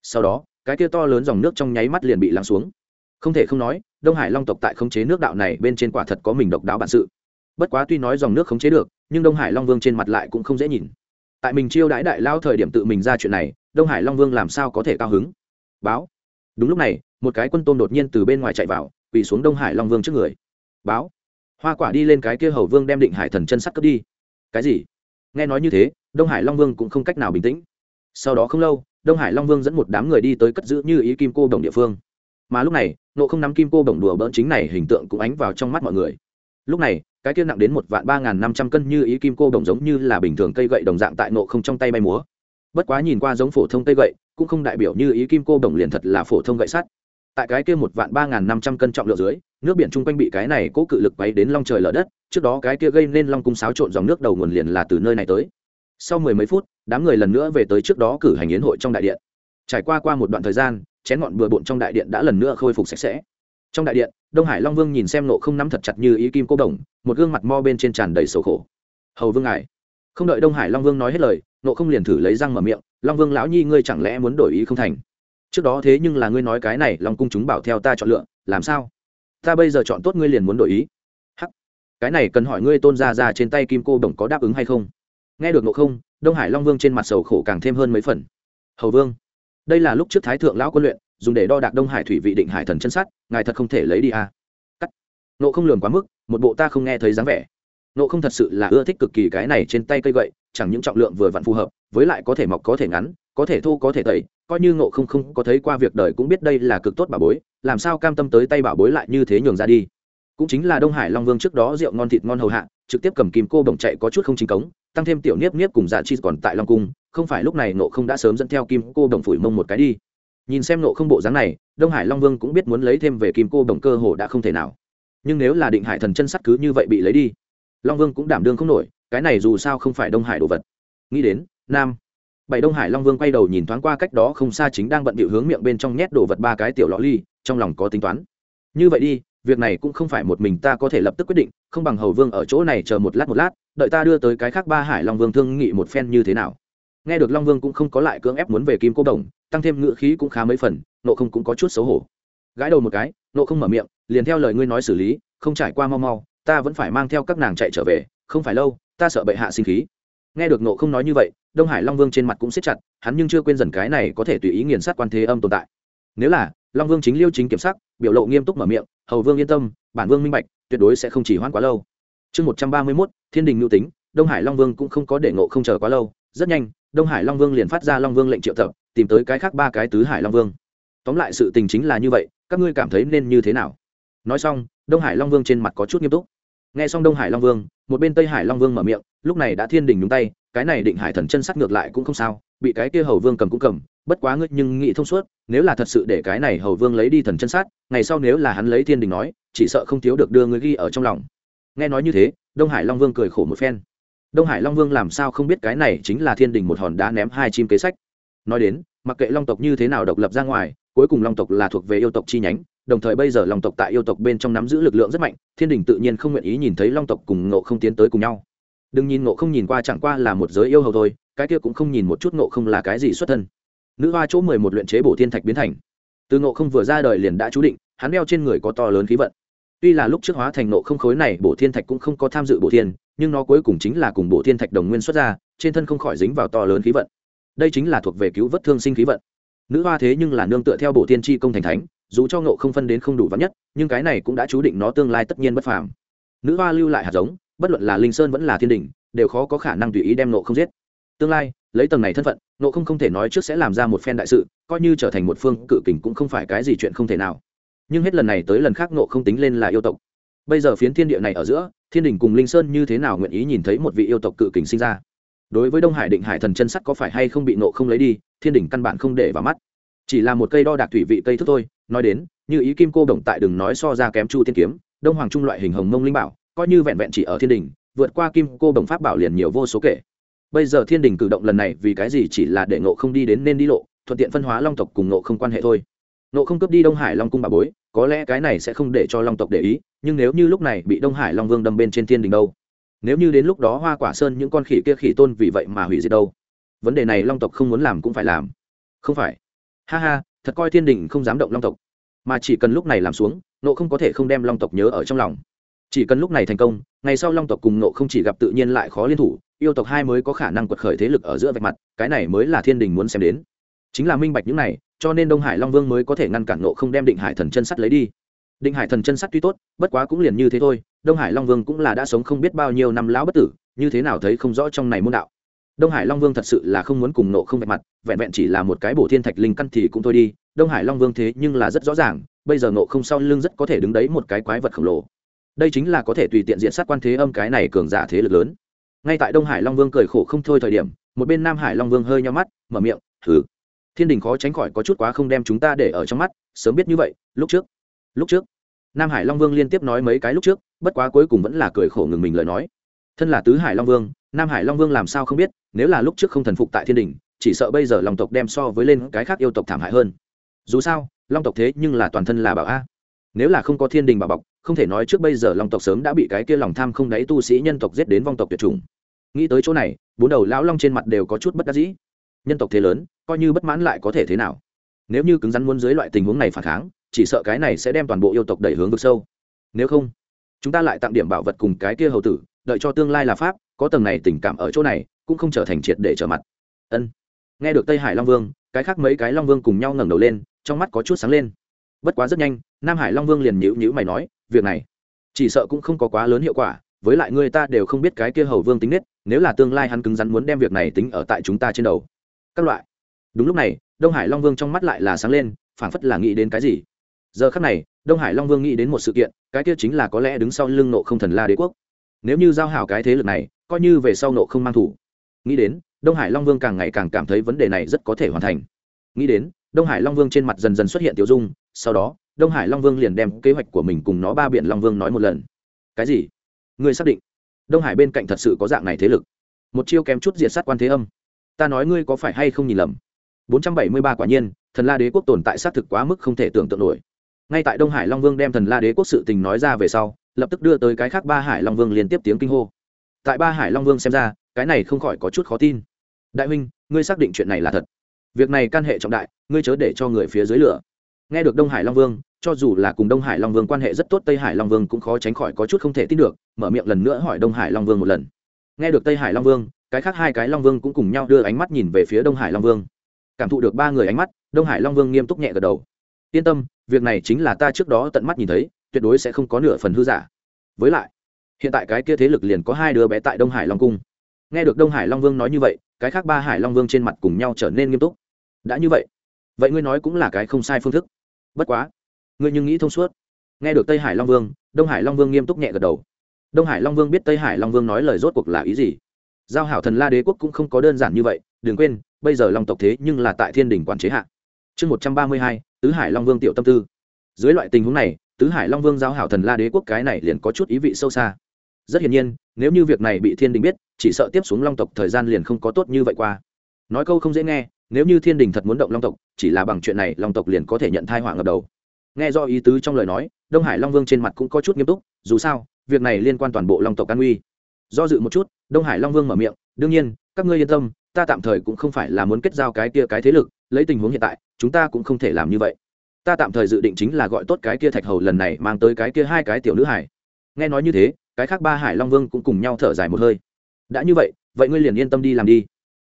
Sau đó cái kia to lớn dòng nước trong nháy mắt liền bị lắng xuống. Không thể không nói, đông hải long tộc tại khống chế nước đạo này bên trên quả thật có mình độc đáo bản sự. Bất quá tuy nói dòng nước khống chế được, nhưng đông hải long vương trên mặt lại cũng không dễ nhìn. Tại mình chiêu đãi đại lao thời điểm tự mình ra chuyện này, đông hải long vương làm sao có thể cao hứng? Báo. Đúng lúc này, một cái quân tôm đột nhiên từ bên ngoài chạy vào, quỳ xuống đông hải long vương trước người. Báo. Hoa quả đi lên cái kia hầu vương đem định hải thần chân sắt cướp đi. Cái gì? Nghe nói như thế, đông hải long vương cũng không cách nào bình tĩnh. Sau đó không lâu đông hải long vương dẫn một đám người đi tới cất giữ như ý kim cô đồng địa phương. Mà lúc này, nộ không nắm kim cô đồng đùa bỡn chính này hình tượng cũng ánh vào trong mắt mọi người. Lúc này, cái kia nặng đến một vạn ba n g h n năm trăm cân như ý kim cô đồng giống như là bình thường cây gậy đồng dạng tại nộ không trong tay bay múa. Bất quá nhìn qua giống phổ thông cây gậy, cũng không đại biểu như ý kim cô đồng liền thật là phổ thông gậy sắt. Tại cái kia một vạn ba n g h n năm trăm cân trọng lượng dưới, nước biển chung quanh bị cái này cố cự lực quấy đến long trời lở đất, trước đó cái kia gây nên long cung xáo trộn dòng nước đầu nguồn liền là từ nơi này tới. Sau mười mấy phút đám người lần nữa về tới trước đó cử hành yến hội trong đại điện. Trải qua qua một đoạn thời gian, chén ngọn bừa bộn trong đại điện đã lần nữa khôi phục sạch sẽ. Trong đại điện, đông hải long vương nhìn xem nộ không nắm thật chặt như ý kim cô đồng, một gương mặt mo bên trên tràn đầy sầu khổ. Hầu vương ngài. Không đợi đông hải long vương nói hết lời, nộ không liền thử lấy răng mở miệng, long vương lão nhi ngươi chẳng lẽ muốn đổi ý không thành? Trước đó thế nhưng là ngươi nói cái này, long cung chúng bảo theo ta chọn lựa, làm sao? Ta bây giờ chọn tốt ngươi liền muốn đổi ý. Hắc. Cái này cần hỏi ngươi tôn ra ra trên tay kim cô đồng có đáp ứng hay không? Nghe được nộ không đông hải long vương trên mặt sầu khổ càng thêm hơn mấy phần. Hầu vương, đây là lúc trước thái thượng lão quân luyện, dùng để đo đạc đông hải thủy vị định hải thần chân sắt, ngài thật không thể lấy đi à. cắt. Nộ không lường quá mức, một bộ ta không nghe thấy dáng vẻ. Nộ không thật sự là ưa thích cực kỳ cái này trên tay cây gậy, chẳng những trọng lượng vừa vặn phù hợp, với lại có thể mọc, có thể ngắn, có thể thô, có thể tẩy, coi như nộ không không có thấy qua việc đời cũng biết đây là cực tốt bảo bối, làm sao cam tâm tới tay bảo bối lại như thế nhường ra đi. Cũng chính là đông hải long vương trước đó rượu ngon thịt ngon hầu hạ, trực tiếp cầm kìm cô bồng chạy có chút không chính cống tăng thêm tiểu niếp niếp cùng dạ chi còn tại long cung, không phải lúc này nộ không đã sớm dẫn theo kim cô đồng phủi mông một cái đi. Nhìn xem nộ không bộ dáng này, đông hải long vương cũng biết muốn lấy thêm về kim cô đồng cơ hồ đã không thể nào. Nhưng nếu là định hải thần chân sắt cứ như vậy bị lấy đi, long vương cũng đảm đương không nổi, cái này dù sao không phải đông hải đồ vật. Nghĩ đến, nam, bảy đông hải long vương quay đầu nhìn thoáng qua cách đó không xa chính đang bận bịu hướng miệng bên trong nhét đồ vật ba cái tiểu lõ ly, trong lòng có tính toán. Như vậy đi việc này cũng không phải một mình ta có thể lập tức quyết định, không bằng hầu vương ở chỗ này chờ một lát một lát, đợi ta đưa tới cái khác ba hải long vương thương nghị một phen như thế nào. Nghe được long vương cũng không có lại cưỡng ép muốn về kim cô đồng, tăng thêm ngựa khí cũng khá mấy phần, nộ không cũng có chút xấu hổ. Gãi đầu một cái, nộ không mở miệng, liền theo lời ngươi nói xử lý, không trải qua mau mau, ta vẫn phải mang theo các nàng chạy trở về, không phải lâu, ta sợ bệ hạ sinh khí. Nghe được nộ không nói như vậy, đông hải long vương trên mặt cũng siết chặt, hắn nhưng chưa quên dần cái này có thể tùy ý nghiền sát quan thế âm tồn tại. Nếu là long vương chính liêu chính kiểm sắc, biểu lộ nghiêm túc mở miệng, hầu vương yên tâm, bản vương minh bạch, tuyệt đối sẽ không chỉ hoãn quá lâu. Chương một trăm ba mươi mốt, thiên đình ngưu tính, đông hải long vương cũng không có để ngộ không chờ quá lâu. Rất nhanh, đông hải long vương liền phát ra long vương lệnh triệu tập, tìm tới cái khác ba cái tứ hải long vương. Tóm lại sự tình chính là như vậy, các ngươi cảm thấy nên như thế nào? Nói xong, đông hải long vương trên mặt có chút nghiêm túc. Nghe xong đông hải long vương, một bên tây hải long vương mở miệng, lúc này đã thiên đình nhúng tay, cái này định hải thần chân sắc ngược lại cũng không sao, bị cái kia hầu vương cầm cũng cầm bất quá ngươi nhưng nghĩ thông suốt, nếu là thật sự để cái này hầu vương lấy đi thần chân sát, ngày sau nếu là hắn lấy thiên đình nói, chỉ sợ không thiếu được đưa ngươi ghi ở trong lòng. Nghe nói như thế, đông hải long vương cười khổ một phen. Đông hải long vương làm sao không biết cái này chính là thiên đình một hòn đá ném hai chim kế sách. Nói đến, mặc kệ long tộc như thế nào độc lập ra ngoài, cuối cùng long tộc là thuộc về yêu tộc chi nhánh, đồng thời bây giờ long tộc tại yêu tộc bên trong nắm giữ lực lượng rất mạnh, thiên đình tự nhiên không nguyện ý nhìn thấy long tộc cùng ngộ không tiến tới cùng nhau. Đừng nhìn ngộ không nhìn qua chẳng qua là một giới yêu hầu thôi, cái kia cũng không nhìn một chút ngộ không là cái gì xuất thân nữ hoa chỗ mười một luyện chế bổ thiên thạch biến thành. Từ ngộ không vừa ra đời liền đã chú định, hắn đeo trên người có to lớn khí vận. Tuy là lúc trước hóa thành nộ không khối này, bổ thiên thạch cũng không có tham dự bổ thiên, nhưng nó cuối cùng chính là cùng bổ thiên thạch đồng nguyên xuất ra, trên thân không khỏi dính vào to lớn khí vận. Đây chính là thuộc về cứu vớt thương sinh khí vận. Nữ hoa thế nhưng là nương tựa theo bổ thiên tri công thành thánh, dù cho ngộ không phân đến không đủ vắn nhất, nhưng cái này cũng đã chú định nó tương lai tất nhiên bất phàm. Nữ hoa lưu lại hạt giống, bất luận là linh sơn vẫn là thiên đình đều khó có khả năng tùy ý đem nộ không giết. Tương lai, lấy tầng này thân phận nộ không không thể nói trước sẽ làm ra một phen đại sự, coi như trở thành một phương cự kình cũng không phải cái gì chuyện không thể nào. Nhưng hết lần này tới lần khác nộ không tính lên là yêu tộc. Bây giờ phiến thiên địa này ở giữa, thiên đình cùng linh sơn như thế nào nguyện ý nhìn thấy một vị yêu tộc cự kình sinh ra? Đối với đông hải định hải thần chân sắt có phải hay không bị nộ không lấy đi, thiên đình căn bản không để vào mắt. Chỉ là một cây đo đạc thủy vị cây thức thôi, nói đến, như ý kim cô đồng tại đừng nói so ra kém chu thiên kiếm, đông hoàng trung loại hình hồng mông linh bảo, coi như vẹn vẹn chỉ ở thiên đình, vượt qua kim cô đồng pháp bảo liền nhiều vô số kể bây giờ thiên đình cử động lần này vì cái gì chỉ là để ngộ không đi đến nên đi lộ, thuận tiện phân hóa long tộc cùng ngộ không quan hệ thôi. Ngộ không cướp đi đông hải long cung bà bối, có lẽ cái này sẽ không để cho long tộc để ý, nhưng nếu như lúc này bị đông hải long vương đâm bên trên thiên đình đâu? Nếu như đến lúc đó hoa quả sơn những con khỉ kia khỉ tôn vì vậy mà hủy diệt đâu? Vấn đề này long tộc không muốn làm cũng phải làm. Không phải. Ha ha, thật coi thiên đình không dám động long tộc. Mà chỉ cần lúc này làm xuống nộ không có thể không đem long tộc nhớ ở trong lòng chỉ cần lúc này thành công, ngày sau long tộc cùng nộ không chỉ gặp tự nhiên lại khó liên thủ, yêu tộc hai mới có khả năng quật khởi thế lực ở giữa vạch mặt, cái này mới là thiên đình muốn xem đến. Chính là minh bạch những này, cho nên đông hải long vương mới có thể ngăn cản nộ không đem định hải thần chân sắt lấy đi. Định hải thần chân sắt tuy tốt, bất quá cũng liền như thế thôi, đông hải long vương cũng là đã sống không biết bao nhiêu năm lão bất tử, như thế nào thấy không rõ trong này môn đạo. Đông hải long vương thật sự là không muốn cùng nộ không vạch mặt, vẹn vẹn chỉ là một cái bổ thiên thạch linh căn thì cũng thôi đi, đông hải long vương thế nhưng là rất rõ ràng, bây giờ nộ không sau lưng rất có thể đứng đấy một cái quái vật khổng lồ đây chính là có thể tùy tiện diện sát quan thế âm cái này cường giả thế lực lớn. Ngay tại đông hải long vương cười khổ không thôi thời điểm, một bên nam hải long vương hơi nhau mắt, mở miệng thử thiên đình khó tránh khỏi có chút quá không đem chúng ta để ở trong mắt, sớm biết như vậy, lúc trước lúc trước. Nam hải long vương liên tiếp nói mấy cái lúc trước, bất quá cuối cùng vẫn là cười khổ ngừng mình lời nói. Thân là tứ hải long vương, nam hải long vương làm sao không biết, nếu là lúc trước không thần phục tại thiên đình, chỉ sợ bây giờ long tộc đem so với lên cái khác yêu tộc thảm hại hơn. Dù sao, long tộc thế nhưng là toàn thân là bảo a nếu là không có thiên đình bảo bọc, không thể nói trước bây giờ lòng tộc sớm đã bị cái kia lòng tham không đáy tu sĩ nhân tộc giết đến vong tộc tuyệt chủng. Nghĩ tới chỗ này, bốn đầu lão long trên mặt đều có chút bất đắc dĩ. Nhân tộc thế lớn, coi như bất mãn lại có thể thế nào? Nếu như cứng rắn muốn dưới loại tình huống này phản kháng, chỉ sợ cái này sẽ đem toàn bộ yêu tộc đẩy hướng vực sâu. Nếu không, chúng ta lại tặng điểm bảo vật cùng cái kia hầu tử, đợi cho tương lai là pháp, có tầng này tình cảm ở chỗ này, cũng không trở thành triệt để trở mặt. Ân. Nghe được tây hải long vương, cái khác mấy cái long vương cùng nhau ngẩng đầu lên, trong mắt có chút sáng lên bất quá rất nhanh, nam hải long vương liền nhữ nhữ mày nói, việc này, chỉ sợ cũng không có quá lớn hiệu quả, với lại người ta đều không biết cái kia hầu vương tính nết, nếu là tương lai hắn cứng rắn muốn đem việc này tính ở tại chúng ta trên đầu. Các loại. Đúng lúc này, đông hải long vương trong mắt lại là sáng lên, phảng phất là nghĩ đến cái gì. Giờ khắc này, đông hải long vương nghĩ đến một sự kiện, cái kia chính là có lẽ đứng sau lưng nộ không thần la đế quốc. Nếu như giao hảo cái thế lực này, coi như về sau nộ không mang thủ. Nghĩ đến, đông hải long vương càng ngày càng cảm thấy vấn đề này rất có thể hoàn thành. Nghĩ đến, đông hải long vương trên mặt dần dần xuất hiện tiểu dung sau đó, đông hải long vương liền đem kế hoạch của mình cùng nó ba biển long vương nói một lần. Cái gì? Ngươi xác định? Đông hải bên cạnh thật sự có dạng này thế lực. Một chiêu kém chút diệt sát quan thế âm. Ta nói ngươi có phải hay không nhìn lầm? 473 quả nhiên, thần la đế quốc tồn tại xác thực quá mức không thể tưởng tượng nổi. Ngay tại đông hải long vương đem thần la đế quốc sự tình nói ra về sau, lập tức đưa tới cái khác ba hải long vương liên tiếp tiếng kinh hô. Tại ba hải long vương xem ra, cái này không khỏi có chút khó tin. Đại huynh, ngươi xác định chuyện này là thật. Việc này can hệ trọng đại, ngươi chớ để cho người phía dưới lửa nghe được đông hải long vương cho dù là cùng đông hải long vương quan hệ rất tốt tây hải long vương cũng khó tránh khỏi có chút không thể tin được mở miệng lần nữa hỏi đông hải long vương một lần nghe được tây hải long vương cái khác hai cái long vương cũng cùng nhau đưa ánh mắt nhìn về phía đông hải long vương cảm thụ được ba người ánh mắt đông hải long vương nghiêm túc nhẹ gật đầu yên tâm việc này chính là ta trước đó tận mắt nhìn thấy tuyệt đối sẽ không có nửa phần hư giả với lại hiện tại cái kia thế lực liền có hai đứa bé tại đông hải long cung nghe được đông hải long vương nói như vậy cái khác ba hải long vương trên mặt cùng nhau trở nên nghiêm túc đã như vậy vậy ngươi nói cũng là cái không sai phương thức bất quá, ngươi nhưng nghĩ thông suốt. Nghe được tây hải long vương, đông hải long vương nghiêm túc nhẹ gật đầu. Đông hải long vương biết tây hải long vương nói lời rốt cuộc là ý gì. Giao hảo thần la đế quốc cũng không có đơn giản như vậy, đừng quên, bây giờ long tộc thế nhưng là tại thiên đình quản chế hạ. Chương một trăm ba mươi hai, tứ hải long vương tiểu tâm tư. Dưới loại tình huống này, tứ hải long vương giao hảo thần la đế quốc cái này liền có chút ý vị sâu xa. Rất hiển nhiên, nếu như việc này bị thiên đình biết, chỉ sợ tiếp xuống long tộc thời gian liền không có tốt như vậy qua. Nói câu không dễ nghe nếu như thiên đình thật muốn động long tộc, chỉ là bằng chuyện này long tộc liền có thể nhận thai họa ngập đầu. Nghe do ý tứ trong lời nói, đông hải long vương trên mặt cũng có chút nghiêm túc, dù sao, việc này liên quan toàn bộ long tộc an uy. Do dự một chút, đông hải long vương mở miệng, đương nhiên, các ngươi yên tâm, ta tạm thời cũng không phải là muốn kết giao cái kia cái thế lực, lấy tình huống hiện tại, chúng ta cũng không thể làm như vậy. Ta tạm thời dự định chính là gọi tốt cái kia thạch hầu lần này mang tới cái kia hai cái tiểu nữ hải. Nghe nói như thế, cái khác ba hải long vương cũng cùng nhau thở dài một hơi. Đã như vậy vậy ngươi liền yên tâm đi làm đi.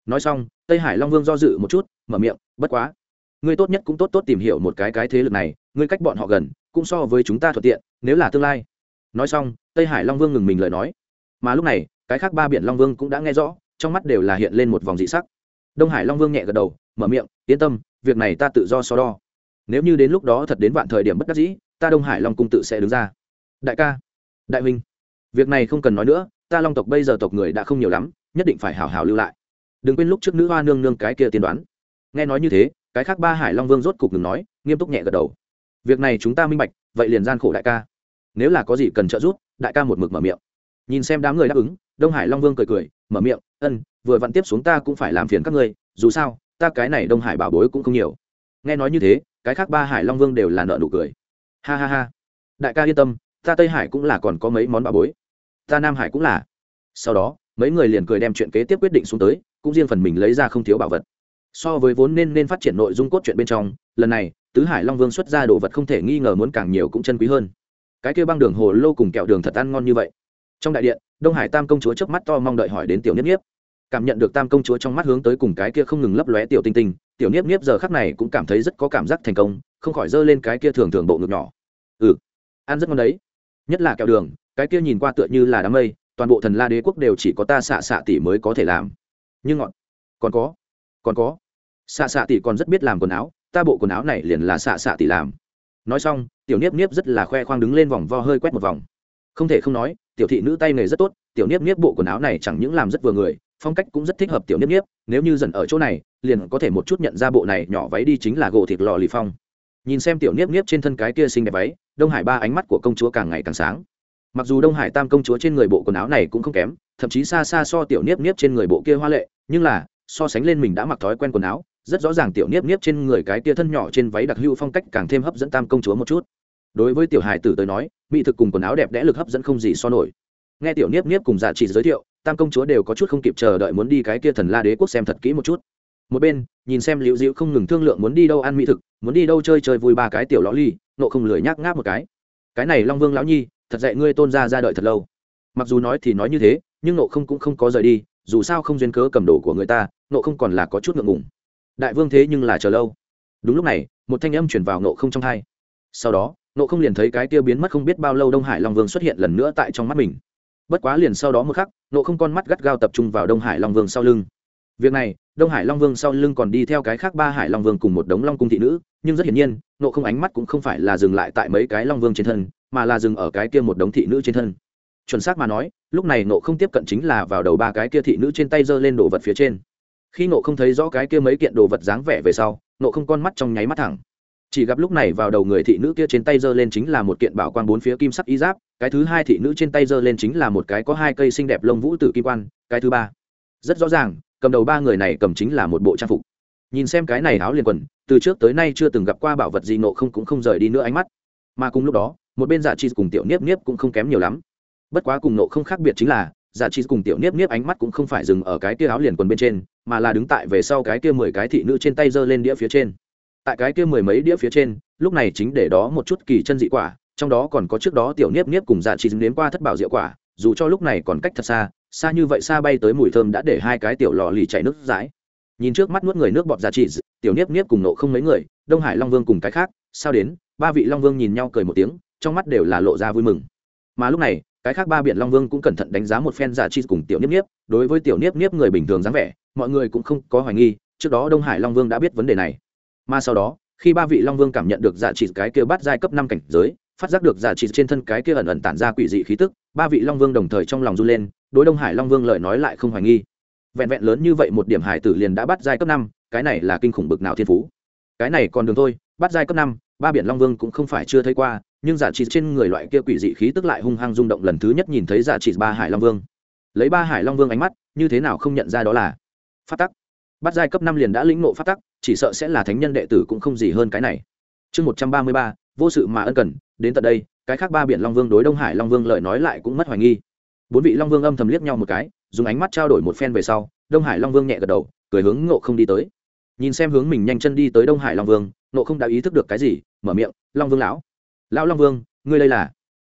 Nói xong tây hải long vương do dự một chút, mở miệng, bất quá, ngươi tốt nhất cũng tốt tốt tìm hiểu một cái cái thế lực này, ngươi cách bọn họ gần, cũng so với chúng ta thuận tiện, nếu là tương lai. Nói xong, tây hải long vương ngừng mình lời nói. Mà lúc này, cái khác ba biển long vương cũng đã nghe rõ, trong mắt đều là hiện lên một vòng dị sắc. Đông hải long vương nhẹ gật đầu, mở miệng, yên tâm, việc này ta tự do so đo. Nếu như đến lúc đó thật đến vạn thời điểm bất đắc dĩ, ta đông hải long cung tự sẽ đứng ra. Đại ca, đại huynh, việc này không cần nói nữa, ta long tộc bây giờ tộc người đã không nhiều lắm, nhất định phải hào hào lưu lại đừng quên lúc trước nữ hoa nương nương cái kia tiên đoán. Nghe nói như thế, cái khác ba hải long vương rốt cục ngừng nói, nghiêm túc nhẹ gật đầu. Việc này chúng ta minh bạch, vậy liền gian khổ đại ca. Nếu là có gì cần trợ giúp, đại ca một mực mở miệng. Nhìn xem đám người đáp ứng, đông hải long vương cười cười, mở miệng, ân, vừa vặn tiếp xuống ta cũng phải làm phiền các ngươi, dù sao, ta cái này đông hải bảo bối cũng không nhiều. Nghe nói như thế, cái khác ba hải long vương đều là nợ nụ cười. Ha ha ha, đại ca yên tâm, ta tây hải cũng là còn có mấy món bảo bối. Ta nam hải cũng là. Sau đó, mấy người liền cười đem chuyện kế tiếp quyết định xuống tới cũng riêng phần mình lấy ra không thiếu bảo vật. So với vốn nên nên phát triển nội dung cốt truyện bên trong, lần này, tứ hải long vương xuất ra đồ vật không thể nghi ngờ muốn càng nhiều cũng chân quý hơn. Cái kia băng đường hồ lô cùng kẹo đường thật ăn ngon như vậy. Trong đại điện, đông hải tam công chúa chớp mắt to mong đợi hỏi đến tiểu niếp niếp. Cảm nhận được tam công chúa trong mắt hướng tới cùng cái kia không ngừng lấp lóe tiểu tinh tinh, tiểu niếp niếp giờ khắc này cũng cảm thấy rất có cảm giác thành công, không khỏi giơ lên cái kia thường thường bộ ngực nhỏ. Ừ ăn rất ngon đấy. Nhất là kẹo đường, cái kia nhìn qua tựa như là đám mây, toàn bộ thần la đế quốc đều chỉ có ta xạ xạ tỷ mới có thể làm nhưng ngọn, còn có còn có. Xạ xạ tỷ còn rất biết làm quần áo, ta bộ quần áo này liền là xạ xạ tỷ làm. Nói xong, tiểu niếp niếp rất là khoe khoang đứng lên vòng vo hơi quét một vòng. Không thể không nói, tiểu thị nữ tay nghề rất tốt, tiểu niếp niếp bộ quần áo này chẳng những làm rất vừa người, phong cách cũng rất thích hợp tiểu niếp niếp, nếu như dần ở chỗ này, liền có thể một chút nhận ra bộ này nhỏ váy đi chính là gỗ thịt lò lì phong. Nhìn xem tiểu niếp niếp trên thân cái kia xinh đẹp váy, đông hải ba ánh mắt của công chúa càng ngày càng sáng mặc dù đông hải tam công chúa trên người bộ quần áo này cũng không kém, thậm chí xa xa so tiểu niếp niếp trên người bộ kia hoa lệ, nhưng là, so sánh lên mình đã mặc thói quen quần áo, rất rõ ràng tiểu niếp niếp trên người cái tia thân nhỏ trên váy đặc hữu phong cách càng thêm hấp dẫn tam công chúa một chút. Đối với tiểu hải tử tới nói, mỹ thực cùng quần áo đẹp đẽ lực hấp dẫn không gì so nổi. Nghe tiểu niếp niếp cùng dạ chỉ giới thiệu, tam công chúa đều có chút không kịp chờ đợi muốn đi cái kia thần la đế quốc xem thật kỹ một chút. Một bên, nhìn xem liễu Diệu không ngừng thương lượng muốn đi đâu ăn mỹ thực, muốn đi đâu chơi chơi vui ba cái tiểu lõ ly, nộ không lười nhác ngáp một cái. Cái này long vương lão nhi thật dạy ngươi tôn ra ra đợi thật lâu. Mặc dù nói thì nói như thế, nhưng nộ không cũng không có rời đi, dù sao không duyên cớ cầm đồ của người ta, nộ không còn là có chút ngượng ngùng. Đại vương thế nhưng là chờ lâu. Đúng lúc này, một thanh âm chuyển vào nộ không trong hai. Sau đó, nộ không liền thấy cái tiêu biến mất không biết bao lâu đông hải long vương xuất hiện lần nữa tại trong mắt mình. Bất quá liền sau đó một khắc, nộ không con mắt gắt gao tập trung vào đông hải long vương sau lưng. Việc này, đông hải long vương sau lưng còn đi theo cái khác ba hải long vương cùng một đống long cung thị nữ, nhưng rất hiển nhiên, nộ không ánh mắt cũng không phải là dừng lại tại mấy cái long vương trên thân mà là dừng ở cái kia một đống thị nữ trên thân. Chuẩn xác mà nói, lúc này nộ không tiếp cận chính là vào đầu ba cái kia thị nữ trên tay giơ lên đồ vật phía trên. Khi nộ không thấy rõ cái kia mấy kiện đồ vật dáng vẻ về sau nộ không con mắt trong nháy mắt thẳng. Chỉ gặp lúc này vào đầu người thị nữ kia trên tay giơ lên chính là một kiện bảo quang bốn phía kim sắc y giáp, cái thứ hai thị nữ trên tay giơ lên chính là một cái có hai cây xinh đẹp lông vũ tử kim quan, cái thứ ba. Rất rõ ràng, cầm đầu ba người này cầm chính là một bộ trang phục. Nhìn xem cái này áo liền quần, từ trước tới nay chưa từng gặp qua bảo vật gì nộ không cũng không rời đi nữa ánh mắt. Mà cùng lúc đó một bên giả chi cùng tiểu niếp niếp cũng không kém nhiều lắm. Bất quá cùng nộ không khác biệt chính là giả chi cùng tiểu niếp niếp ánh mắt cũng không phải dừng ở cái kia áo liền quần bên trên, mà là đứng tại về sau cái kia mười cái thị nữ trên tay giơ lên đĩa phía trên. Tại cái kia mười mấy đĩa phía trên, lúc này chính để đó một chút kỳ chân dị quả, trong đó còn có trước đó tiểu niếp niếp cùng giả chi nếm qua thất bảo diệu quả, dù cho lúc này còn cách thật xa xa như vậy xa bay tới mùi thơm đã để hai cái tiểu lò lì chảy nước dãi nhìn trước mắt nuốt người nước bọt giả trị tiểu niếp niếp cùng nộ không mấy người, đông hải long vương cùng cái khác, sao đến, ba vị long vương nhìn nhau cười một tiếng trong mắt đều là lộ ra vui mừng. Mà lúc này, cái khác ba biển long vương cũng cẩn thận đánh giá một phen giả chi cùng tiểu niếp niếp. Đối với tiểu niếp niếp người bình thường dáng vẻ, mọi người cũng không có hoài nghi, trước đó đông hải long vương đã biết vấn đề này. Mà sau đó, khi ba vị long vương cảm nhận được giả trị cái kia bắt giai cấp năm cảnh giới, phát giác được giả trị trên thân cái kia ẩn ẩn tản ra quỷ dị khí tức, ba vị long vương đồng thời trong lòng run lên, đối đông hải long vương lời nói lại không hoài nghi. Vẹn vẹn lớn như vậy một điểm hải tử liền đã bắt giai cấp năm, cái này là kinh khủng bực nào thiên phú. Cái này còn đường thôi, bắt giai cấp năm, ba biển long vương cũng không phải chưa thấy qua nhưng giả trị trên người loại kia quỷ dị khí tức lại hung hăng rung động lần thứ nhất nhìn thấy giả trị ba hải long vương. Lấy ba hải long vương ánh mắt, như thế nào không nhận ra đó là phát tắc. Bắt giai cấp năm liền đã lĩnh nộ phát tắc, chỉ sợ sẽ là thánh nhân đệ tử cũng không gì hơn cái này. Chương một trăm ba mươi ba, vô sự mà ân cần, đến tận đây, cái khác ba biển long vương đối đông hải long vương lời nói lại cũng mất hoài nghi. Bốn vị long vương âm thầm liếc nhau một cái, dùng ánh mắt trao đổi một phen về sau, đông hải long vương nhẹ gật đầu, cười hướng ngộ không đi tới. Nhìn xem hướng mình nhanh chân đi tới đông hải long vương, ngộ không đã ý thức được cái gì, mở miệng, long vương lão lão long vương, ngươi đây là?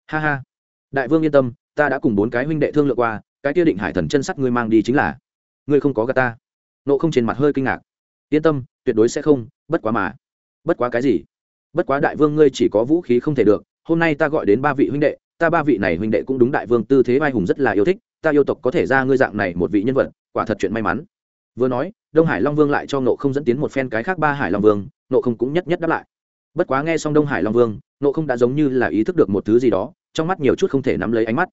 Ha ha. Đại vương yên tâm, ta đã cùng bốn cái huynh đệ thương lượng qua, cái kia định hải thần chân sắt ngươi mang đi chính là. Ngươi không có gà ta. Nộ không trên mặt hơi kinh ngạc. Yên tâm, tuyệt đối sẽ không, bất quá mà. Bất quá cái gì? Bất quá đại vương ngươi chỉ có vũ khí không thể được, hôm nay ta gọi đến ba vị huynh đệ, ta ba vị này huynh đệ cũng đúng đại vương tư thế vai hùng rất là yêu thích, ta yêu tộc có thể ra ngươi dạng này một vị nhân vật, quả thật chuyện may mắn. Vừa nói, đông hải long vương lại cho nộ không dẫn tiến một phen cái khác ba hải long vương, nộ không cũng nhất nhất đáp lại bất quá nghe xong đông hải long vương nộ không đã giống như là ý thức được một thứ gì đó, trong mắt nhiều chút không thể nắm lấy ánh mắt.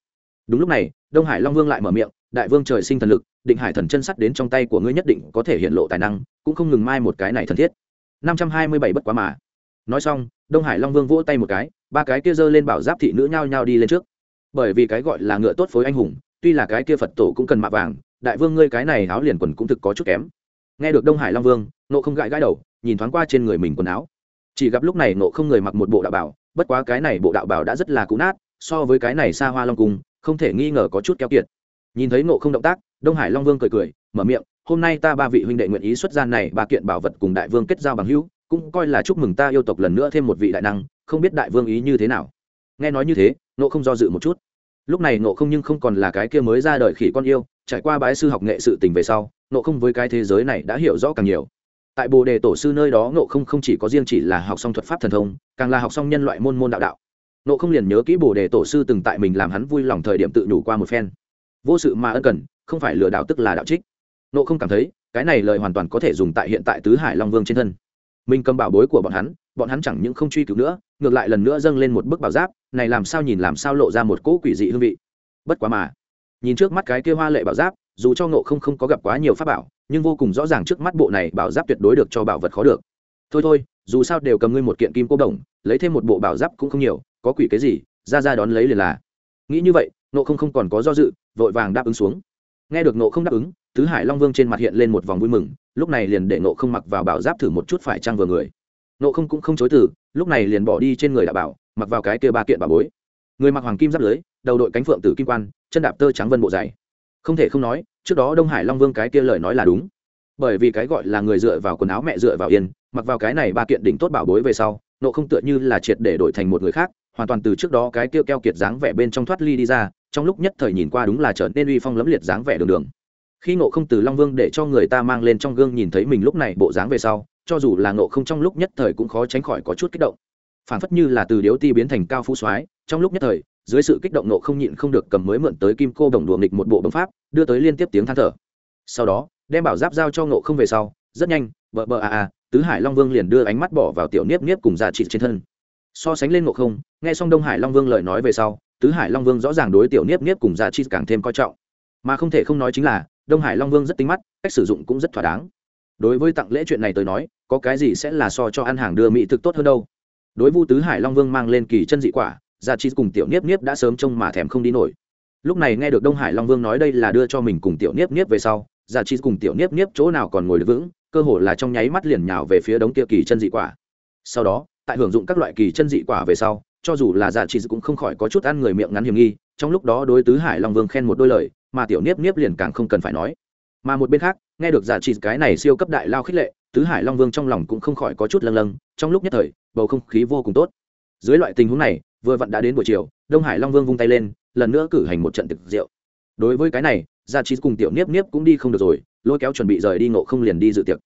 Đúng lúc này, đông hải long vương lại mở miệng, đại vương trời sinh thần lực, định hải thần chân sắt đến trong tay của ngươi nhất định có thể hiện lộ tài năng, cũng không ngừng mai một cái này thân thiết. Năm trăm hai mươi bảy bất quá mà. Nói xong, đông hải long vương vỗ tay một cái, ba cái kia giơ lên bảo giáp thị nữ nhao nhao đi lên trước. Bởi vì cái gọi là ngựa tốt phối anh hùng, tuy là cái kia phật tổ cũng cần mạ vàng, đại vương ngươi cái này áo liền quần cũng thực có chút kém. Nghe được đông hải long vương nộ không gãi gãi đầu, nhìn thoáng qua trên người mình quần áo chỉ gặp lúc này nộ không người mặc một bộ đạo bảo, bất quá cái này bộ đạo bảo đã rất là cũ nát, so với cái này xa hoa long cung, không thể nghi ngờ có chút keo kiệt. Nhìn thấy nộ không động tác, đông hải long vương cười cười, mở miệng, hôm nay ta ba vị huynh đệ nguyện ý xuất gian này, ba kiện bảo vật cùng đại vương kết giao bằng hữu, cũng coi là chúc mừng ta yêu tộc lần nữa thêm một vị đại năng, không biết đại vương ý như thế nào. Nghe nói như thế nộ không do dự một chút. Lúc này nộ không nhưng không còn là cái kia mới ra đời khỉ con yêu, trải qua bái sư học nghệ sự tình về sau nộ không với cái thế giới này đã hiểu rõ càng nhiều tại bồ đề tổ sư nơi đó nộ không không chỉ có riêng chỉ là học xong thuật pháp thần thông, càng là học xong nhân loại môn môn đạo đạo. Nộ không liền nhớ kỹ bồ đề tổ sư từng tại mình làm hắn vui lòng thời điểm tự nhủ qua một phen. Vô sự mà ân cần, không phải lừa đạo tức là đạo trích. Nộ không cảm thấy, cái này lời hoàn toàn có thể dùng tại hiện tại tứ hải long vương trên thân. Mình cầm bảo bối của bọn hắn bọn hắn chẳng những không truy cứu nữa, ngược lại lần nữa dâng lên một bức bảo giáp, này làm sao nhìn làm sao lộ ra một cỗ quỷ dị hương vị. Bất quá mà, nhìn trước mắt cái kia hoa lệ bảo giáp, dù cho ngộ không không có gặp quá nhiều pháp bảo nhưng vô cùng rõ ràng trước mắt bộ này bảo giáp tuyệt đối được cho bảo vật khó được. Thôi thôi, dù sao đều cầm ngươi một kiện kim cô đồng, lấy thêm một bộ bảo giáp cũng không nhiều, có quỷ cái gì, ra ra đón lấy liền là. Nghĩ như vậy, ngộ không không còn có do dự, vội vàng đáp ứng xuống. Nghe được ngộ không đáp ứng, tứ hải long vương trên mặt hiện lên một vòng vui mừng, lúc này liền để ngộ không mặc vào bảo giáp thử một chút phải trăng vừa người. Ngộ không cũng không chối từ, lúc này liền bỏ đi trên người đạo bảo, mặc vào cái kia ba kiện bảo bối. Người mặc hoàng kim giáp lưới, đầu đội cánh phượng tử kim quan, chân đạp tơ trắng vân bộ dày. Không thể không nói trước đó đông hải long vương cái kia lời nói là đúng. Bởi vì cái gọi là người dựa vào quần áo mẹ dựa vào yên, mặc vào cái này ba kiện đỉnh tốt bảo bối về sau, nộ không tựa như là triệt để đổi thành một người khác, hoàn toàn từ trước đó cái kia keo kiệt dáng vẻ bên trong thoát ly đi ra, trong lúc nhất thời nhìn qua đúng là trở nên uy phong lẫm liệt dáng vẻ đường đường. Khi nộ không từ long vương để cho người ta mang lên trong gương nhìn thấy mình lúc này bộ dáng về sau, cho dù là nộ không trong lúc nhất thời cũng khó tránh khỏi có chút kích động. Phản phất như là từ điếu ti biến thành cao phú soái, trong lúc nhất thời dưới sự kích động nộ không nhịn không được cầm mới mượn tới kim cô đồng đùa nghịch một bộ bấm pháp, đưa tới liên tiếp tiếng than thở. Sau đó, đem bảo giáp giao cho nộ không về sau, rất nhanh, bờ bờ à à tứ hải long vương liền đưa ánh mắt bỏ vào tiểu niếp niếp cùng dạ già trị trên thân. So sánh lên nộ không, nghe xong đông hải long vương lời nói về sau, tứ hải long vương rõ ràng đối tiểu niếp niếp cùng dạ già chi càng thêm coi trọng. Mà không thể không nói chính là, đông hải long vương rất tính mắt, cách sử dụng cũng rất thỏa đáng. Đối với tặng lễ chuyện này tới nói, có cái gì sẽ là so cho ăn hàng đưa mỹ thực tốt hơn đâu. Đối vu tứ hải long vương mang lên kỳ chân dị quả gia chi cùng tiểu niếp niếp đã sớm trông mà thèm không đi nổi. Lúc này nghe được đông hải long vương nói đây là đưa cho mình cùng tiểu niếp niếp về sau, gia chi cùng tiểu niếp niếp chỗ nào còn ngồi được vững, cơ hồ là trong nháy mắt liền nhào về phía đống kia kỳ chân dị quả. Sau đó, tại hưởng dụng các loại kỳ chân dị quả về sau, cho dù là già chi cũng không khỏi có chút ăn người miệng ngắn hiểm nghi, trong lúc đó đối tứ hải long vương khen một đôi lời, mà tiểu niếp niếp liền càng không cần phải nói. Mà một bên khác, nghe được giả Chi cái này siêu cấp đại lao khích lệ, tứ hải long vương trong lòng cũng không khỏi có chút lâng lâng, trong lúc nhất thời, bầu không khí vô cùng tốt. Dưới loại tình huống này vừa vặn đã đến buổi chiều, đông hải long vương vung tay lên, lần nữa cử hành một trận thực rượu. Đối với cái này, gia trí cùng tiểu niếp niếp cũng đi không được rồi, lôi kéo chuẩn bị rời đi ngộ không liền đi dự tiệc.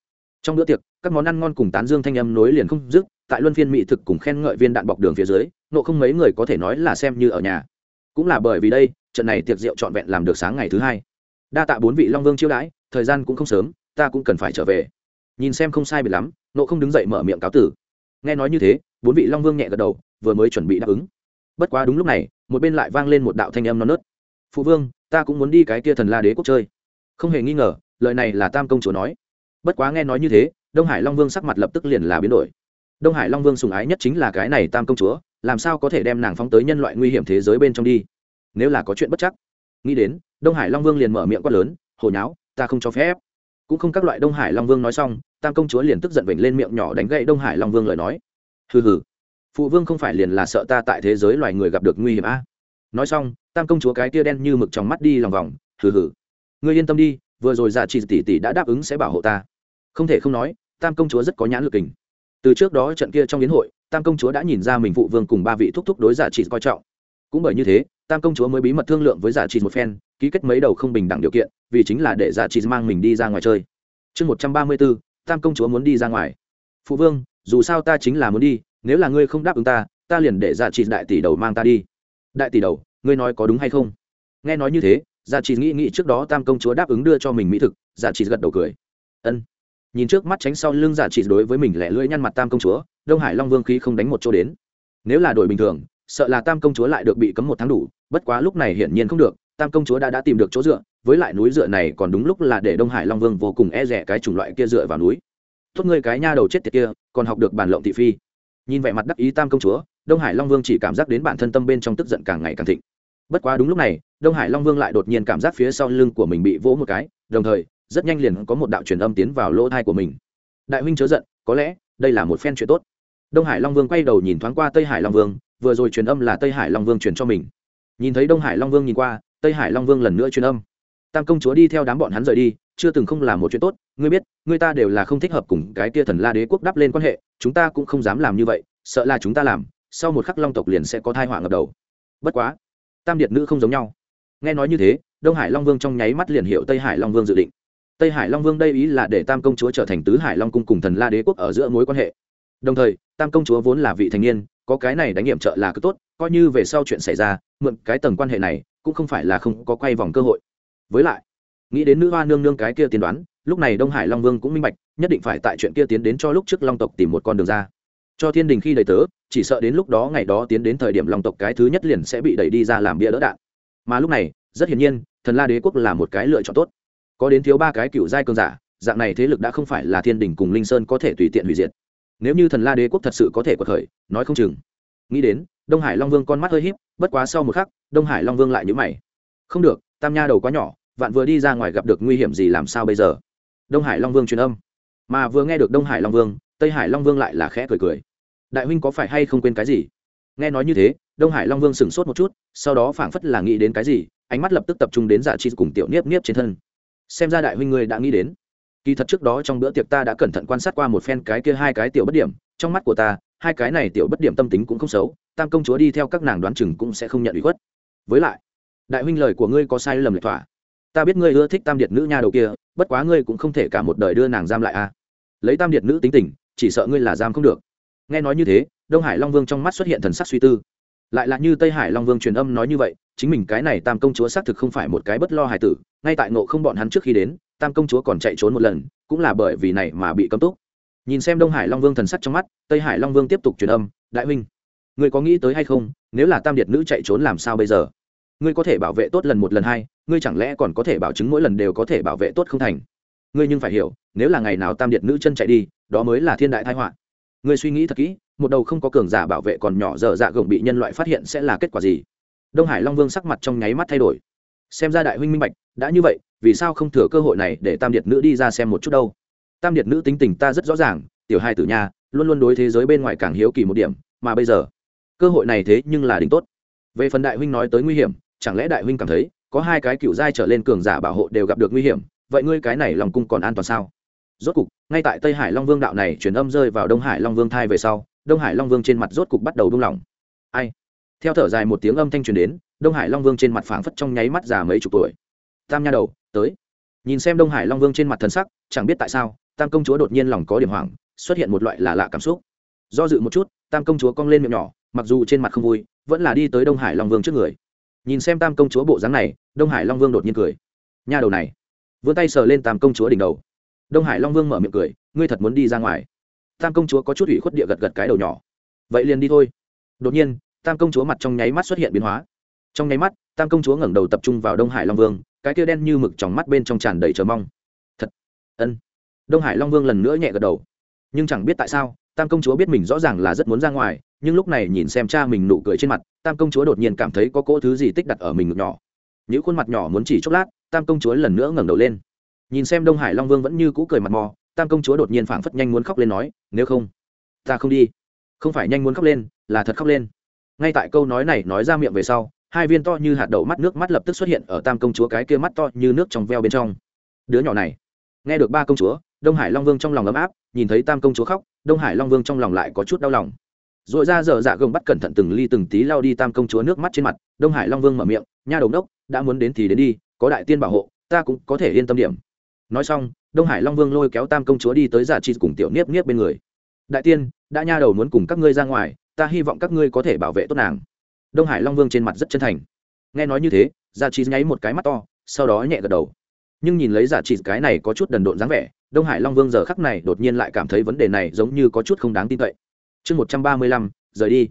Trong bữa tiệc, các món ăn ngon cùng tán dương thanh âm nối liền không dứt, tại luân phiên mỹ thực cùng khen ngợi viên đạn bọc đường phía dưới, ngộ không mấy người có thể nói là xem như ở nhà. Cũng là bởi vì đây, trận này tiệc rượu trọn vẹn làm được sáng ngày thứ hai. Đa tạ bốn vị long vương chiêu đãi, thời gian cũng không sớm, ta cũng cần phải trở về. Nhìn xem không sai bị lắm nộ không đứng dậy mở miệng cáo tử. Nghe nói như thế, bốn vị long vương nhẹ gật đầu vừa mới chuẩn bị đáp ứng. Bất quá đúng lúc này, một bên lại vang lên một đạo thanh âm non nớt. Phụ vương, ta cũng muốn đi cái kia thần la đế quốc chơi. Không hề nghi ngờ, lời này là tam công chúa nói. Bất quá nghe nói như thế, đông hải long vương sắc mặt lập tức liền là biến đổi. Đông hải long vương sùng ái nhất chính là cái này tam công chúa, làm sao có thể đem nàng phóng tới nhân loại nguy hiểm thế giới bên trong đi? Nếu là có chuyện bất chắc. Nghĩ đến, đông hải long vương liền mở miệng quát lớn hồi nháo, ta không cho phép. Cũng không các loại đông hải long vương nói xong, tam công chúa liền tức giận vểnh lên miệng nhỏ đánh gậy đông hải long vương lời nói. Hừ hừ phụ vương không phải liền là sợ ta tại thế giới loài người gặp được nguy hiểm a? À? nói xong, tam công chúa cái tia đen như mực trong mắt đi lòng vòng, hừ hừ. Ngươi yên tâm đi, vừa rồi dạ chị tỷ tỷ đã đáp ứng sẽ bảo hộ ta. Không thể không nói, tam công chúa rất có nhãn lực kình. Từ trước đó trận kia trong yến hội, tam công chúa đã nhìn ra mình phụ vương cùng ba vị thúc thúc đối giả trị coi trọng. Cũng bởi như thế, tam công chúa mới bí mật thương lượng với giả trị một phen, ký kết mấy đầu không bình đẳng điều kiện, vì chính là để giả trị mang mình đi ra ngoài chơi. Chương một trăm ba mươi bốn, tam công chúa muốn đi ra ngoài. Phụ vương, dù sao ta chính là muốn đi nếu là ngươi không đáp ứng ta ta liền để dạ trị đại tỷ đầu mang ta đi. Đại tỷ đầu, ngươi nói có đúng hay không? Nghe nói như thế dạ trị nghĩ nghĩ trước đó tam công chúa đáp ứng đưa cho mình mỹ thực dạ trị gật đầu cười. Ân. Nhìn trước mắt tránh sau lưng dạ trị đối với mình lẻ lưỡi nhăn mặt tam công chúa, đông hải long vương khí không đánh một chỗ đến. Nếu là đội bình thường, sợ là tam công chúa lại được bị cấm một tháng đủ, bất quá lúc này hiển nhiên không được, tam công chúa đã đã tìm được chỗ dựa, với lại núi dựa này còn đúng lúc là để đông hải long vương vô cùng e rẻ cái chủng loại kia dựa vào núi. Tốt ngươi cái nha đầu chết tiệt kia, còn học được bản lộng thị phi nhìn vẻ mặt đắc ý tam công chúa, đông hải long vương chỉ cảm giác đến bản thân tâm bên trong tức giận càng ngày càng thịnh. Bất quá đúng lúc này, đông hải long vương lại đột nhiên cảm giác phía sau lưng của mình bị vỗ một cái, đồng thời, rất nhanh liền có một đạo truyền âm tiến vào lỗ thai của mình. Đại huynh chớ giận, có lẽ, đây là một phen chuyện tốt. Đông hải long vương quay đầu nhìn thoáng qua tây hải long vương, vừa rồi truyền âm là tây hải long vương truyền cho mình. Nhìn thấy đông hải long vương nhìn qua, tây hải long vương lần nữa truyền âm. Tam công chúa đi theo đám bọn hắn rời đi chưa từng không làm một chuyện tốt, ngươi biết, ngươi ta đều là không thích hợp cùng cái tia thần la đế quốc đắp lên quan hệ, chúng ta cũng không dám làm như vậy, sợ là chúng ta làm, sau một khắc long tộc liền sẽ có thai họa ngập đầu. Bất quá, tam điệt nữ không giống nhau. Nghe nói như thế, đông hải long vương trong nháy mắt liền hiệu tây hải long vương dự định. Tây hải long vương đây ý là để tam công chúa trở thành tứ hải long cung cùng thần la đế quốc ở giữa mối quan hệ. Đồng thời, tam công chúa vốn là vị thành niên, có cái này đánh nghiệm trợ là cứ tốt, coi như về sau chuyện xảy ra, mượn cái tầng quan hệ này, cũng không phải là không có quay vòng cơ hội. Với lại nghĩ đến nữ hoa nương nương cái kia tiên đoán, lúc này đông hải long vương cũng minh bạch, nhất định phải tại chuyện kia tiến đến cho lúc trước long tộc tìm một con đường ra. Cho thiên đình khi đầy tớ, chỉ sợ đến lúc đó ngày đó tiến đến thời điểm long tộc cái thứ nhất liền sẽ bị đẩy đi ra làm bia đỡ đạn. Mà lúc này, rất hiển nhiên, thần la đế quốc là một cái lựa chọn tốt. Có đến thiếu ba cái cựu giai cường giả, dạng này thế lực đã không phải là thiên đình cùng linh sơn có thể tùy tiện hủy diệt. Nếu như thần la đế quốc thật sự có thể quật khởi, nói không chừng. Nghĩ đến, đông hải long vương con mắt hơi híp, bất quá sau một khắc, đông hải long vương lại nhữ mày. Không được, tam nha đầu quá nhỏ vạn vừa đi ra ngoài gặp được nguy hiểm gì làm sao bây giờ? Đông hải long vương truyền âm. Mà vừa nghe được đông hải long vương, tây hải long vương lại là khẽ cười cười. Đại huynh có phải hay không quên cái gì? Nghe nói như thế, đông hải long vương sửng sốt một chút, sau đó phảng phất là nghĩ đến cái gì, ánh mắt lập tức tập trung đến dạ chi cùng tiểu niếp niếp trên thân. Xem ra đại huynh ngươi đã nghĩ đến. Kỳ thật trước đó trong bữa tiệc ta đã cẩn thận quan sát qua một phen cái kia hai cái tiểu bất điểm, trong mắt của ta, hai cái này tiểu bất điểm tâm tính cũng không xấu, tam công chúa đi theo các nàng đoán chừng cũng sẽ không nhận ủy khuất. Với lại, đại huynh lời của ngươi có sai lầm lệch thỏa ta biết ngươi ưa thích tam điệt nữ nha đầu kia, bất quá ngươi cũng không thể cả một đời đưa nàng giam lại a à. lấy tam điệt nữ tính tình, chỉ sợ ngươi là giam không được. Nghe nói như thế, đông hải long vương trong mắt xuất hiện thần sắc suy tư. Lại là như tây hải long vương truyền âm nói như vậy, chính mình cái này tam công chúa xác thực không phải một cái bất lo hài tử, ngay tại ngộ không bọn hắn trước khi đến, tam công chúa còn chạy trốn một lần, cũng là bởi vì này mà bị cấm túc. Nhìn xem đông hải long vương thần sắc trong mắt, tây hải long vương tiếp tục truyền âm, đại huynh người có nghĩ tới hay không, nếu là tam điệt nữ chạy trốn làm sao bây giờ? Ngươi có thể bảo vệ tốt lần một lần hai, ngươi chẳng lẽ còn có thể bảo chứng mỗi lần đều có thể bảo vệ tốt không thành? Ngươi nhưng phải hiểu, nếu là ngày nào tam điệt nữ chân chạy đi, đó mới là thiên đại thái họa. Ngươi suy nghĩ thật kỹ, một đầu không có cường giả bảo vệ còn nhỏ dở dạ gồng bị nhân loại phát hiện sẽ là kết quả gì? Đông hải long vương sắc mặt trong nháy mắt thay đổi. Xem ra đại huynh minh bạch, đã như vậy, vì sao không thừa cơ hội này để tam điệt nữ đi ra xem một chút đâu? Tam điệt nữ tính tình ta rất rõ ràng, tiểu hai tử nha, luôn luôn đối thế giới bên ngoài càng hiếu kỳ một điểm, mà bây giờ, cơ hội này thế nhưng là đỉnh tốt. Về phần đại huynh nói tới nguy hiểm chẳng lẽ đại huynh cảm thấy có hai cái cựu giai trở lên cường giả bảo hộ đều gặp được nguy hiểm, vậy ngươi cái này lòng cung còn an toàn sao? Rốt cục, ngay tại tây hải long vương đạo này truyền âm rơi vào đông hải long vương thai về sau, đông hải long vương trên mặt rốt cục bắt đầu buông lỏng. Ai? Theo thở dài một tiếng âm thanh truyền đến, đông hải long vương trên mặt phảng phất trong nháy mắt già mấy chục tuổi. Tam nha đầu, tới. Nhìn xem đông hải long vương trên mặt thần sắc, chẳng biết tại sao, tam công chúa đột nhiên lòng có điểm hoảng, xuất hiện một loại là lạ cảm xúc. Do dự một chút, tam công chúa cong lên miệng nhỏ, mặc dù trên mặt không vui, vẫn là đi tới đông hải long vương trước người nhìn xem tam công chúa bộ dáng này, đông hải long vương đột nhiên cười. Nha đầu này, vươn tay sờ lên tam công chúa đỉnh đầu. Đông hải long vương mở miệng cười, ngươi thật muốn đi ra ngoài. Tam công chúa có chút ủy khuất địa gật gật cái đầu nhỏ. Vậy liền đi thôi. Đột nhiên, tam công chúa mặt trong nháy mắt xuất hiện biến hóa. Trong nháy mắt, tam công chúa ngẩng đầu tập trung vào đông hải long vương, cái kia đen như mực trong mắt bên trong tràn đầy chờ mong. Thật, ân. Đông hải long vương lần nữa nhẹ gật đầu. Nhưng chẳng biết tại sao tam công chúa biết mình rõ ràng là rất muốn ra ngoài, nhưng lúc này nhìn xem cha mình nụ cười trên mặt, tam công chúa đột nhiên cảm thấy có cỗ thứ gì tích đặt ở mình ngực nhỏ. Những khuôn mặt nhỏ muốn chỉ chốc lát, tam công chúa lần nữa ngẩng đầu lên. Nhìn xem đông hải long vương vẫn như cũ cười mặt mò, tam công chúa đột nhiên phảng phất nhanh muốn khóc lên nói, nếu không, ta không đi. Không phải nhanh muốn khóc lên, là thật khóc lên. Ngay tại câu nói này nói ra miệng về sau, hai viên to như hạt đậu mắt nước mắt lập tức xuất hiện ở tam công chúa cái kia mắt to như nước trong veo bên trong. Đứa nhỏ này, nghe được ba công chúa đông hải long vương trong lòng ấm áp, nhìn thấy tam công chúa khóc, đông hải long vương trong lòng lại có chút đau lòng. R ồ i ra dở dạ gồng bắt cẩn thận từng ly từng tí lao đi tam công chúa nước mắt trên mặt, đông hải long vương mở miệng, nha đồng đốc, đã muốn đến thì đến đi, có đại tiên bảo hộ, ta cũng có thể yên tâm điểm. Nói xong, đông hải long vương lôi kéo tam công chúa đi tới giả trị cùng tiểu niếp niếp bên người. Đại tiên, đã nha đầu muốn cùng các ngươi ra ngoài, ta hy vọng các ngươi có thể bảo vệ tốt nàng. Đông hải long vương trên mặt rất chân thành. Nghe nói như thế, giả trị nháy một cái mắt to, sau đó nhẹ gật đầu. Nhưng nhìn lấy giả trị cái này có chút đần độn dáng vẻ đông hải long vương giờ khắc này đột nhiên lại cảm thấy vấn đề này giống như có chút không đáng tin cậy. Chương một trăm ba mươi lăm, rời đi.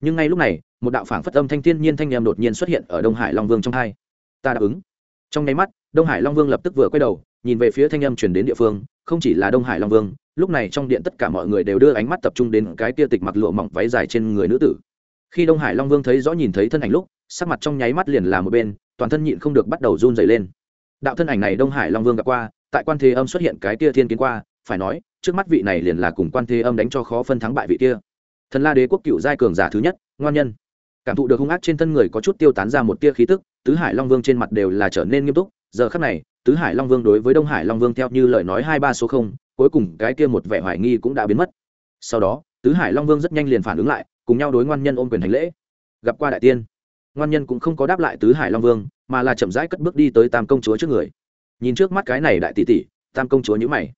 Nhưng ngay lúc này, một đạo phảng phất âm thanh thiên nhiên thanh em đột nhiên xuất hiện ở đông hải long vương trong hai. Ta đáp ứng. Trong nháy mắt, đông hải long vương lập tức vừa quay đầu, nhìn về phía thanh âm chuyển đến địa phương, không chỉ là đông hải long vương, lúc này trong điện tất cả mọi người đều đưa ánh mắt tập trung đến cái tia tịch mặc lụa mỏng váy dài trên người nữ tử. Khi đông hải long vương thấy rõ nhìn thấy thân ảnh lúc, sắc mặt trong nháy mắt liền là một bên, toàn thân nhịn không được bắt đầu run dày lên đạo thân ảnh này đông hải long vương gặp qua, tại quan thế âm xuất hiện cái tia thiên kiến qua, phải nói, trước mắt vị này liền là cùng quan thế âm đánh cho khó phân thắng bại vị kia. Thần la đế quốc cựu giai cường giả thứ nhất, ngoan nhân. Cảm thụ được hung ác trên thân người có chút tiêu tán ra một tia khí tức, tứ hải long vương trên mặt đều là trở nên nghiêm túc. Giờ khắc này, tứ hải long vương đối với đông hải long vương theo như lời nói hai ba số không, cuối cùng cái kia một vẻ hoài nghi cũng đã biến mất. Sau đó, tứ hải long vương rất nhanh liền phản ứng lại, cùng nhau đối ngoan nhân ôm quyền hành lễ. Gặp qua đại tiên. Ngoan nhân cũng không có đáp lại tứ hải long vương mà là chậm rãi cất bước đi tới tam công chúa trước người. Nhìn trước mắt cái này đại tỷ tỷ, tam công chúa nhữ mày.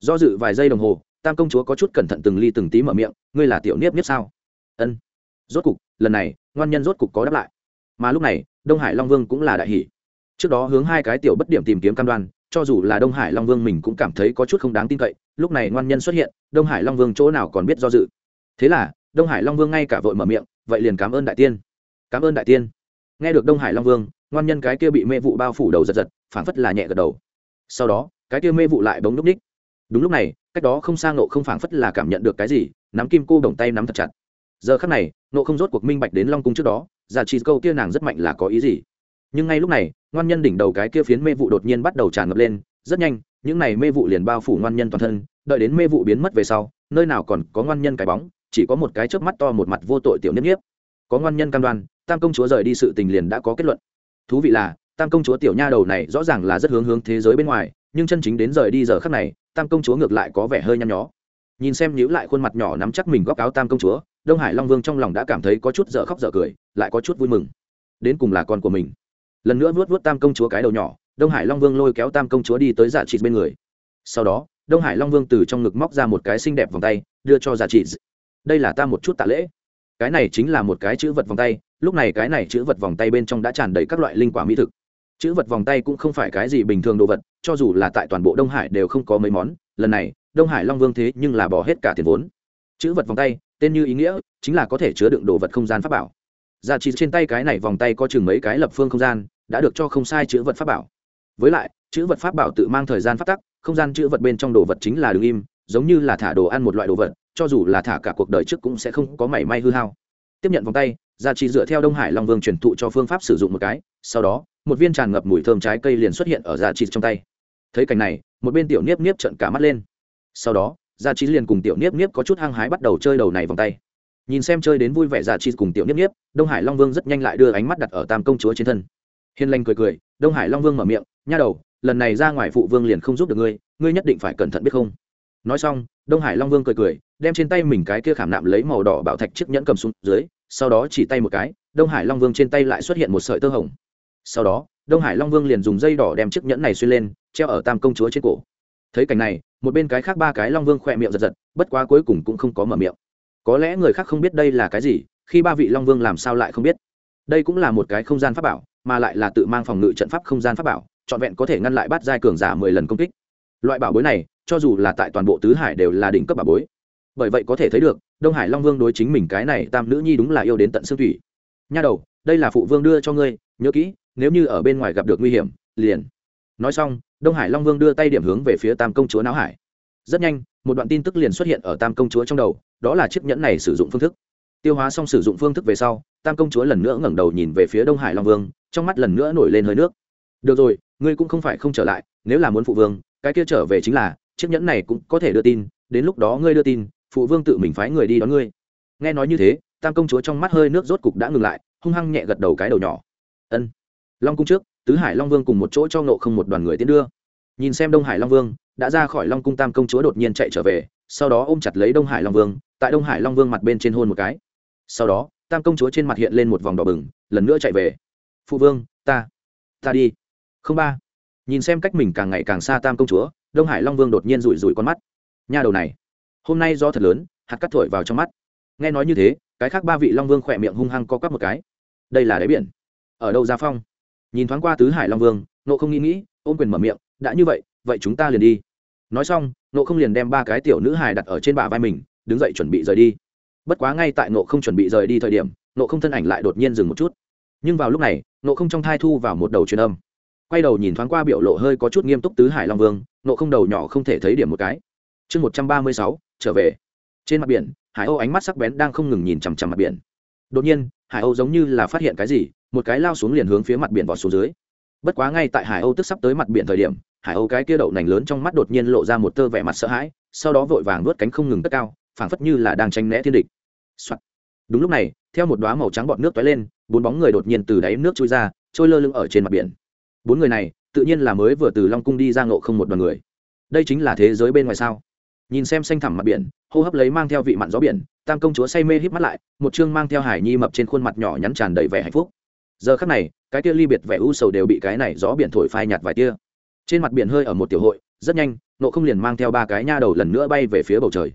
Do dự vài giây đồng hồ, tam công chúa có chút cẩn thận từng ly từng tí mở miệng, ngươi là tiểu niếp niếp sao? Ân. Rốt cục, lần này, ngoan nhân rốt cục có đáp lại. Mà lúc này, đông hải long vương cũng là đại hỷ trước đó hướng hai cái tiểu bất điểm tìm kiếm cam đoan, cho dù là đông hải long vương mình cũng cảm thấy có chút không đáng tin cậy, lúc này ngoan nhân xuất hiện, đông hải long vương chỗ nào còn biết do dự. Thế là, đông hải long vương ngay cả vội mở miệng, vậy liền cảm ơn đại tiên. Cảm ơn đại tiên. Nghe được đông hải long vương ngoan nhân cái kia bị mê vụ bao phủ đầu giật giật, phảng phất là nhẹ gật đầu. Sau đó, cái kia mê vụ lại bóng núp ních. Đúng lúc này, cách đó không sang nộ không phảng phất là cảm nhận được cái gì, nắm kim cô đồng tay nắm thật chặt. Giờ khắc này nộ không rốt cuộc minh bạch đến long cung trước đó, giả chỉ câu kia nàng rất mạnh là có ý gì. Nhưng ngay lúc này, ngoan nhân đỉnh đầu cái kia phiến mê vụ đột nhiên bắt đầu tràn ngập lên, rất nhanh, những này mê vụ liền bao phủ ngoan nhân toàn thân, đợi đến mê vụ biến mất về sau, nơi nào còn có ngoan nhân cái bóng, chỉ có một cái chớp mắt to một mặt vô tội tiểu niếp nhiếp có ngoan nhân cam đoan, tam công chúa rời đi sự tình liền đã có kết luận thú vị là, tam công chúa tiểu nha đầu này rõ ràng là rất hướng hướng thế giới bên ngoài, nhưng chân chính đến rời đi giờ khắc này, tam công chúa ngược lại có vẻ hơi nhăn nhó. Nhìn xem nhíu lại khuôn mặt nhỏ nắm chắc mình góc áo tam công chúa, đông hải long vương trong lòng đã cảm thấy có chút dở khóc dở cười, lại có chút vui mừng. Đến cùng là con của mình. Lần nữa vuốt vuốt tam công chúa cái đầu nhỏ, đông hải long vương lôi kéo tam công chúa đi tới dạ giả trị bên người. Sau đó, đông hải long vương từ trong ngực móc ra một cái xinh đẹp vòng tay, đưa cho dạ giả trị đây là ta một chút tạ lễ. Cái này chính là một cái chữ vật vòng tay lúc này cái này chữ vật vòng tay bên trong đã tràn đầy các loại linh quả mỹ thực. Chữ vật vòng tay cũng không phải cái gì bình thường đồ vật, cho dù là tại toàn bộ đông hải đều không có mấy món, lần này, đông hải long vương thế nhưng là bỏ hết cả tiền vốn. Chữ vật vòng tay, tên như ý nghĩa, chính là có thể chứa đựng đồ vật không gian pháp bảo. Dạ Giá trị trên tay cái này vòng tay có chừng mấy cái lập phương không gian, đã được cho không sai chữ vật pháp bảo. Với lại, chữ vật pháp bảo tự mang thời gian phát tắc, không gian chữ vật bên trong đồ vật chính là đứng im, giống như là thả đồ ăn một loại đồ vật, cho dù là thả cả cuộc đời trước cũng sẽ không có mảy may hư hao. Tiếp nhận vòng tay gia trì dựa theo đông hải long vương truyền thụ cho phương pháp sử dụng một cái, sau đó, một viên tràn ngập mùi thơm trái cây liền xuất hiện ở gia trì trong tay. Thấy cảnh này, một bên tiểu niếp niếp trợn cả mắt lên. Sau đó, gia trì liền cùng tiểu niếp niếp có chút hăng hái bắt đầu chơi đầu này vòng tay. Nhìn xem chơi đến vui vẻ, gia trì cùng tiểu niếp niếp, đông hải long vương rất nhanh lại đưa ánh mắt đặt ở tam công chúa trên thân. Hiền lành cười cười, đông hải long vương mở miệng, nha đầu, lần này ra ngoài phụ vương liền không giúp được ngươi ngươi nhất định phải cẩn thận biết không? Nói xong, đông hải long vương cười cười, đem trên tay mình cái kia khảm nạm lấy màu đỏ bảo thạch chiếc nhẫn cầm xuống dưới sau đó chỉ tay một cái, đông hải long vương trên tay lại xuất hiện một sợi tơ hồng. Sau đó, đông hải long vương liền dùng dây đỏ đem chiếc nhẫn này xuyên lên, treo ở tam công chúa trên cổ. Thấy cảnh này, một bên cái khác ba cái long vương khỏe miệng giật giật, bất quá cuối cùng cũng không có mở miệng. Có lẽ người khác không biết đây là cái gì, khi ba vị long vương làm sao lại không biết? Đây cũng là một cái không gian pháp bảo, mà lại là tự mang phòng ngự trận pháp không gian pháp bảo, trọn vẹn có thể ngăn lại bát giai cường giả mười lần công kích. Loại bảo bối này, cho dù là tại toàn bộ tứ hải đều là đỉnh cấp bảo bối bởi vậy có thể thấy được, đông hải long vương đối chính mình cái này tam nữ nhi đúng là yêu đến tận xương thủy. Nha đầu, đây là phụ vương đưa cho ngươi, nhớ kỹ, nếu như ở bên ngoài gặp được nguy hiểm, liền. Nói xong, đông hải long vương đưa tay điểm hướng về phía tam công chúa não hải. Rất nhanh, một đoạn tin tức liền xuất hiện ở tam công chúa trong đầu, đó là chiếc nhẫn này sử dụng phương thức. Tiêu hóa xong sử dụng phương thức về sau, tam công chúa lần nữa ngẩng đầu nhìn về phía đông hải long vương, trong mắt lần nữa nổi lên hơi nước. Được rồi, ngươi cũng không phải không trở lại, nếu là muốn phụ vương, cái kia trở về chính là, chiếc nhẫn này cũng có thể đưa tin, đến lúc đó ngươi đưa tin phụ vương tự mình phái người đi đón ngươi. Nghe nói như thế, tam công chúa trong mắt hơi nước rốt cục đã ngừng lại, hung hăng nhẹ gật đầu cái đầu nhỏ. Ân. Long cung trước, tứ hải long vương cùng một chỗ cho nộ không một đoàn người tiến đưa. Nhìn xem đông hải long vương, đã ra khỏi long cung tam công chúa đột nhiên chạy trở về, sau đó ôm chặt lấy đông hải long vương, tại đông hải long vương mặt bên trên hôn một cái. Sau đó, tam công chúa trên mặt hiện lên một vòng đỏ bừng, lần nữa chạy về. Phụ vương, ta ta đi. Không ba. Nhìn xem cách mình càng ngày càng xa tam công chúa, đông hải long vương đột nhiên rủi rủi con mắt. Nha đầu này hôm nay do thật lớn, hạt cắt thổi vào trong mắt. Nghe nói như thế, cái khác ba vị long vương khỏe miệng hung hăng co quắp một cái. Đây là đáy biển. Ở đâu ra phong? Nhìn thoáng qua tứ hải long vương nộ không nghĩ nghĩ, ôm quyền mở miệng, đã như vậy vậy chúng ta liền đi. Nói xong nộ không liền đem ba cái tiểu nữ hài đặt ở trên bả vai mình, đứng dậy chuẩn bị rời đi. Bất quá ngay tại nộ không chuẩn bị rời đi thời điểm nộ không thân ảnh lại đột nhiên dừng một chút. Nhưng vào lúc này nộ không trong thai thu vào một đầu truyền âm. Quay đầu nhìn thoáng qua biểu lộ hơi có chút nghiêm túc tứ hải long vương nộ không đầu nhỏ không thể thấy điểm một cái. Chương một trăm ba mươi sáu trở về. Trên mặt biển, hải âu ánh mắt sắc bén đang không ngừng nhìn chằm chằm mặt biển. Đột nhiên, hải âu giống như là phát hiện cái gì, một cái lao xuống liền hướng phía mặt biển vọt xuống dưới. Bất quá ngay tại hải âu tức sắp tới mặt biển thời điểm, hải âu cái kia đậu nành lớn trong mắt đột nhiên lộ ra một tơ vẻ mặt sợ hãi, sau đó vội vàng vớt cánh không ngừng tất cao, phảng phất như là đang tranh né thiên địch、Soạn. đúng lúc này, theo một đoá màu trắng bọt nước toái lên, bốn bóng người đột nhiên từ đáy nước trôi ra, trôi lơ lưng ở trên mặt biển. Bốn người này, tự nhiên là mới vừa từ long cung đi ra ngộ không một đoàn người. Đây chính là thế giới bên ngoài sao? Nhìn xem xanh thẳm mặt biển, hô hấp lấy mang theo vị mặn gió biển, tam công chúa say mê híp mắt lại, một chương mang theo hải nhi mập trên khuôn mặt nhỏ nhắn tràn đầy vẻ hạnh phúc. Giờ khắc này, cái tia ly biệt vẻ u sầu đều bị cái này gió biển thổi phai nhạt vài tia. Trên mặt biển hơi ở một tiểu hội, rất nhanh, nộ không liền mang theo ba cái nha đầu lần nữa bay về phía bầu trời.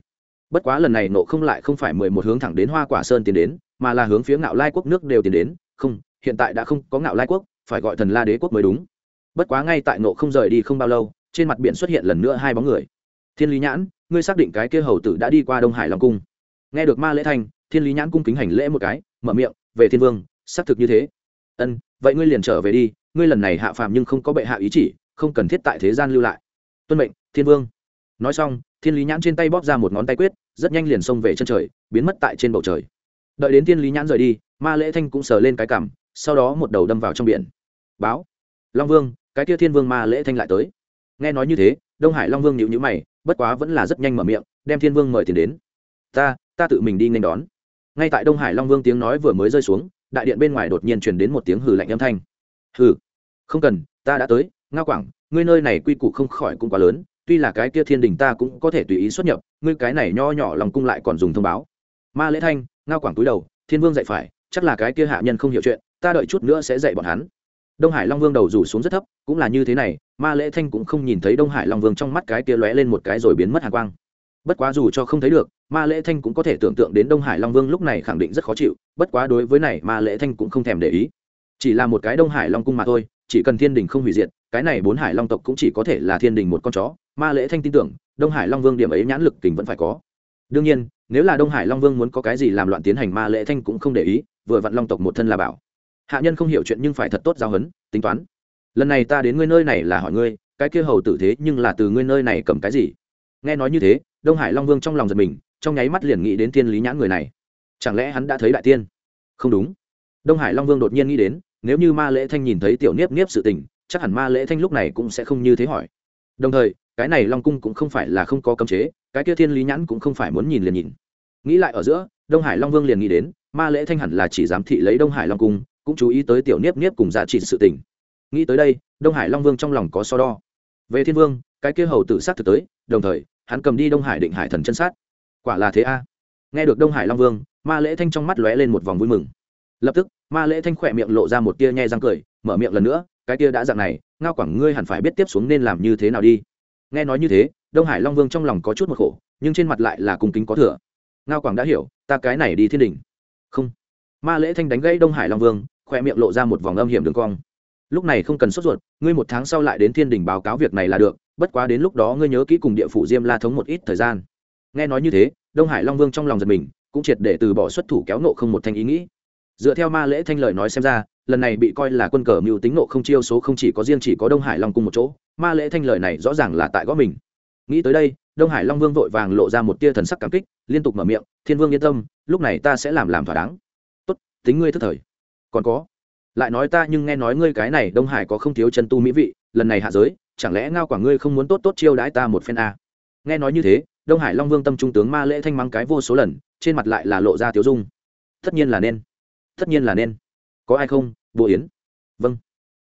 Bất quá lần này nộ không lại không phải mười một hướng thẳng đến hoa quả sơn tiến đến, mà là hướng phía ngạo lai quốc nước đều tiến đến. Không, hiện tại đã không có ngạo lai quốc, phải gọi thần la đế quốc mới đúng. Bất quá ngay tại nộ không rời đi không bao lâu, trên mặt biển xuất hiện lần nữa hai bóng người. Thiên lý nhãn ngươi xác định cái kia hầu tử đã đi qua đông hải long cung. Nghe được ma lễ thanh, thiên lý nhãn cung kính hành lễ một cái, mở miệng, về thiên vương, xác thực như thế. Ân, vậy ngươi liền trở về đi, ngươi lần này hạ phàm nhưng không có bệ hạ ý chỉ, không cần thiết tại thế gian lưu lại. Tuân mệnh, thiên vương. Nói xong, thiên lý nhãn trên tay bóp ra một ngón tay quyết, rất nhanh liền xông về chân trời, biến mất tại trên bầu trời. Đợi đến thiên lý nhãn rời đi, ma lễ thanh cũng sờ lên cái cằm, sau đó một đầu đâm vào trong biển. Báo. Long vương, cái kia thiên vương ma lễ thanh lại tới. Nghe nói như thế, đông hải long vương nhịu nhữ mày bất quá vẫn là rất nhanh mở miệng, đem thiên vương mời tiền đến. Ta ta tự mình đi nên đón. Ngay tại đông hải long vương tiếng nói vừa mới rơi xuống, đại điện bên ngoài đột nhiên truyền đến một tiếng hừ lạnh âm thanh. Hừ, không cần, ta đã tới, nga quảng, ngươi nơi này quy củ không khỏi cũng quá lớn, tuy là cái kia thiên đình ta cũng có thể tùy ý xuất nhập, ngươi cái này nho nhỏ lòng cung lại còn dùng thông báo. Ma lễ thanh, nga quảng túi đầu, thiên vương dạy phải, chắc là cái kia hạ nhân không hiểu chuyện, ta đợi chút nữa sẽ dạy bọn hắn. Đông hải long vương đầu rủ xuống rất thấp, cũng là như thế này ma lễ thanh cũng không nhìn thấy đông hải long vương trong mắt cái kia lóe lên một cái rồi biến mất hàng quang. Bất quá dù cho không thấy được, ma lễ thanh cũng có thể tưởng tượng đến đông hải long vương lúc này khẳng định rất khó chịu, bất quá đối với này ma lễ thanh cũng không thèm để ý. Chỉ là một cái đông hải long cung mà thôi, chỉ cần thiên đình không hủy diệt, cái này bốn hải long tộc cũng chỉ có thể là thiên đình một con chó. Ma lễ thanh tin tưởng, đông hải long vương điểm ấy nhãn lực tình vẫn phải có. Đương nhiên, nếu là đông hải long vương muốn có cái gì làm loạn tiến hành ma lễ thanh cũng không để ý, vừa vặn long tộc một thân là bảo. Hạ nhân không hiểu chuyện nhưng phải thật tốt giao hấn, tính toán lần này ta đến ngươi nơi này là hỏi ngươi, cái kia hầu tử thế nhưng là từ ngươi nơi này cầm cái gì? Nghe nói như thế, đông hải long vương trong lòng giật mình, trong nháy mắt liền nghĩ đến Thiên lý nhãn người này. Chẳng lẽ hắn đã thấy đại tiên? Không đúng. Đông hải long vương đột nhiên nghĩ đến, nếu như ma lễ thanh nhìn thấy tiểu niếp niếp sự tình, chắc hẳn ma lễ thanh lúc này cũng sẽ không như thế hỏi. Đồng thời, cái này long cung cũng không phải là không có cấm chế, cái kia thiên lý nhãn cũng không phải muốn nhìn liền nhìn. Nghĩ lại ở giữa, đông hải long vương liền nghĩ đến, ma lễ thanh hẳn là chỉ giám thị lấy đông hải long cung, cũng chú ý tới tiểu niếp niếp cùng giá trị sự tình nghĩ tới đây, đông hải long vương trong lòng có so đo. Về thiên vương, cái kia hầu tử sát thực tới, đồng thời, hắn cầm đi đông hải định hải thần chân sát. Quả là thế a. Nghe được đông hải long vương, ma lễ thanh trong mắt lóe lên một vòng vui mừng. Lập tức, ma lễ thanh khỏe miệng lộ ra một tia nhe răng cười, mở miệng lần nữa, cái tia đã dạng này, ngao quảng ngươi hẳn phải biết tiếp xuống nên làm như thế nào đi. Nghe nói như thế, đông hải long vương trong lòng có chút một khổ, nhưng trên mặt lại là cung kính có thừa. Ngao quảng đã hiểu, ta cái này đi thiên đình. Không. Ma lễ thanh đánh gãy đông hải long vương, khỏe miệng lộ ra một vòng âm hiểm đường cong lúc này không cần sốt ruột, ngươi một tháng sau lại đến thiên đình báo cáo việc này là được, bất quá đến lúc đó ngươi nhớ kỹ cùng địa phủ diêm la thống một ít thời gian. Nghe nói như thế, đông hải long vương trong lòng giật mình, cũng triệt để từ bỏ xuất thủ kéo nộ không một thanh ý nghĩ. Dựa theo ma lễ thanh lời nói xem ra, lần này bị coi là quân cờ mưu tính nộ không chiêu số không chỉ có riêng chỉ có đông hải long cung một chỗ, ma lễ thanh lời này rõ ràng là tại gõ mình. Nghĩ tới đây, đông hải long vương vội vàng lộ ra một tia thần sắc cảm kích, liên tục mở miệng, thiên vương yên tâm, lúc này ta sẽ làm làm thỏa đáng. Tốt, tính ngươi thất thời. Còn có lại nói ta nhưng nghe nói ngươi cái này đông hải có không thiếu chân tu mỹ vị, lần này hạ giới, chẳng lẽ ngao quả ngươi không muốn tốt tốt chiêu đãi ta một phen a à? nghe nói như thế, đông hải long vương tâm trung tướng ma lễ thanh mắng cái vô số lần, trên mặt lại là lộ ra tiếu dung. Tất nhiên là nên. Tất nhiên là nên. Có ai không? Bộ yến. Vâng.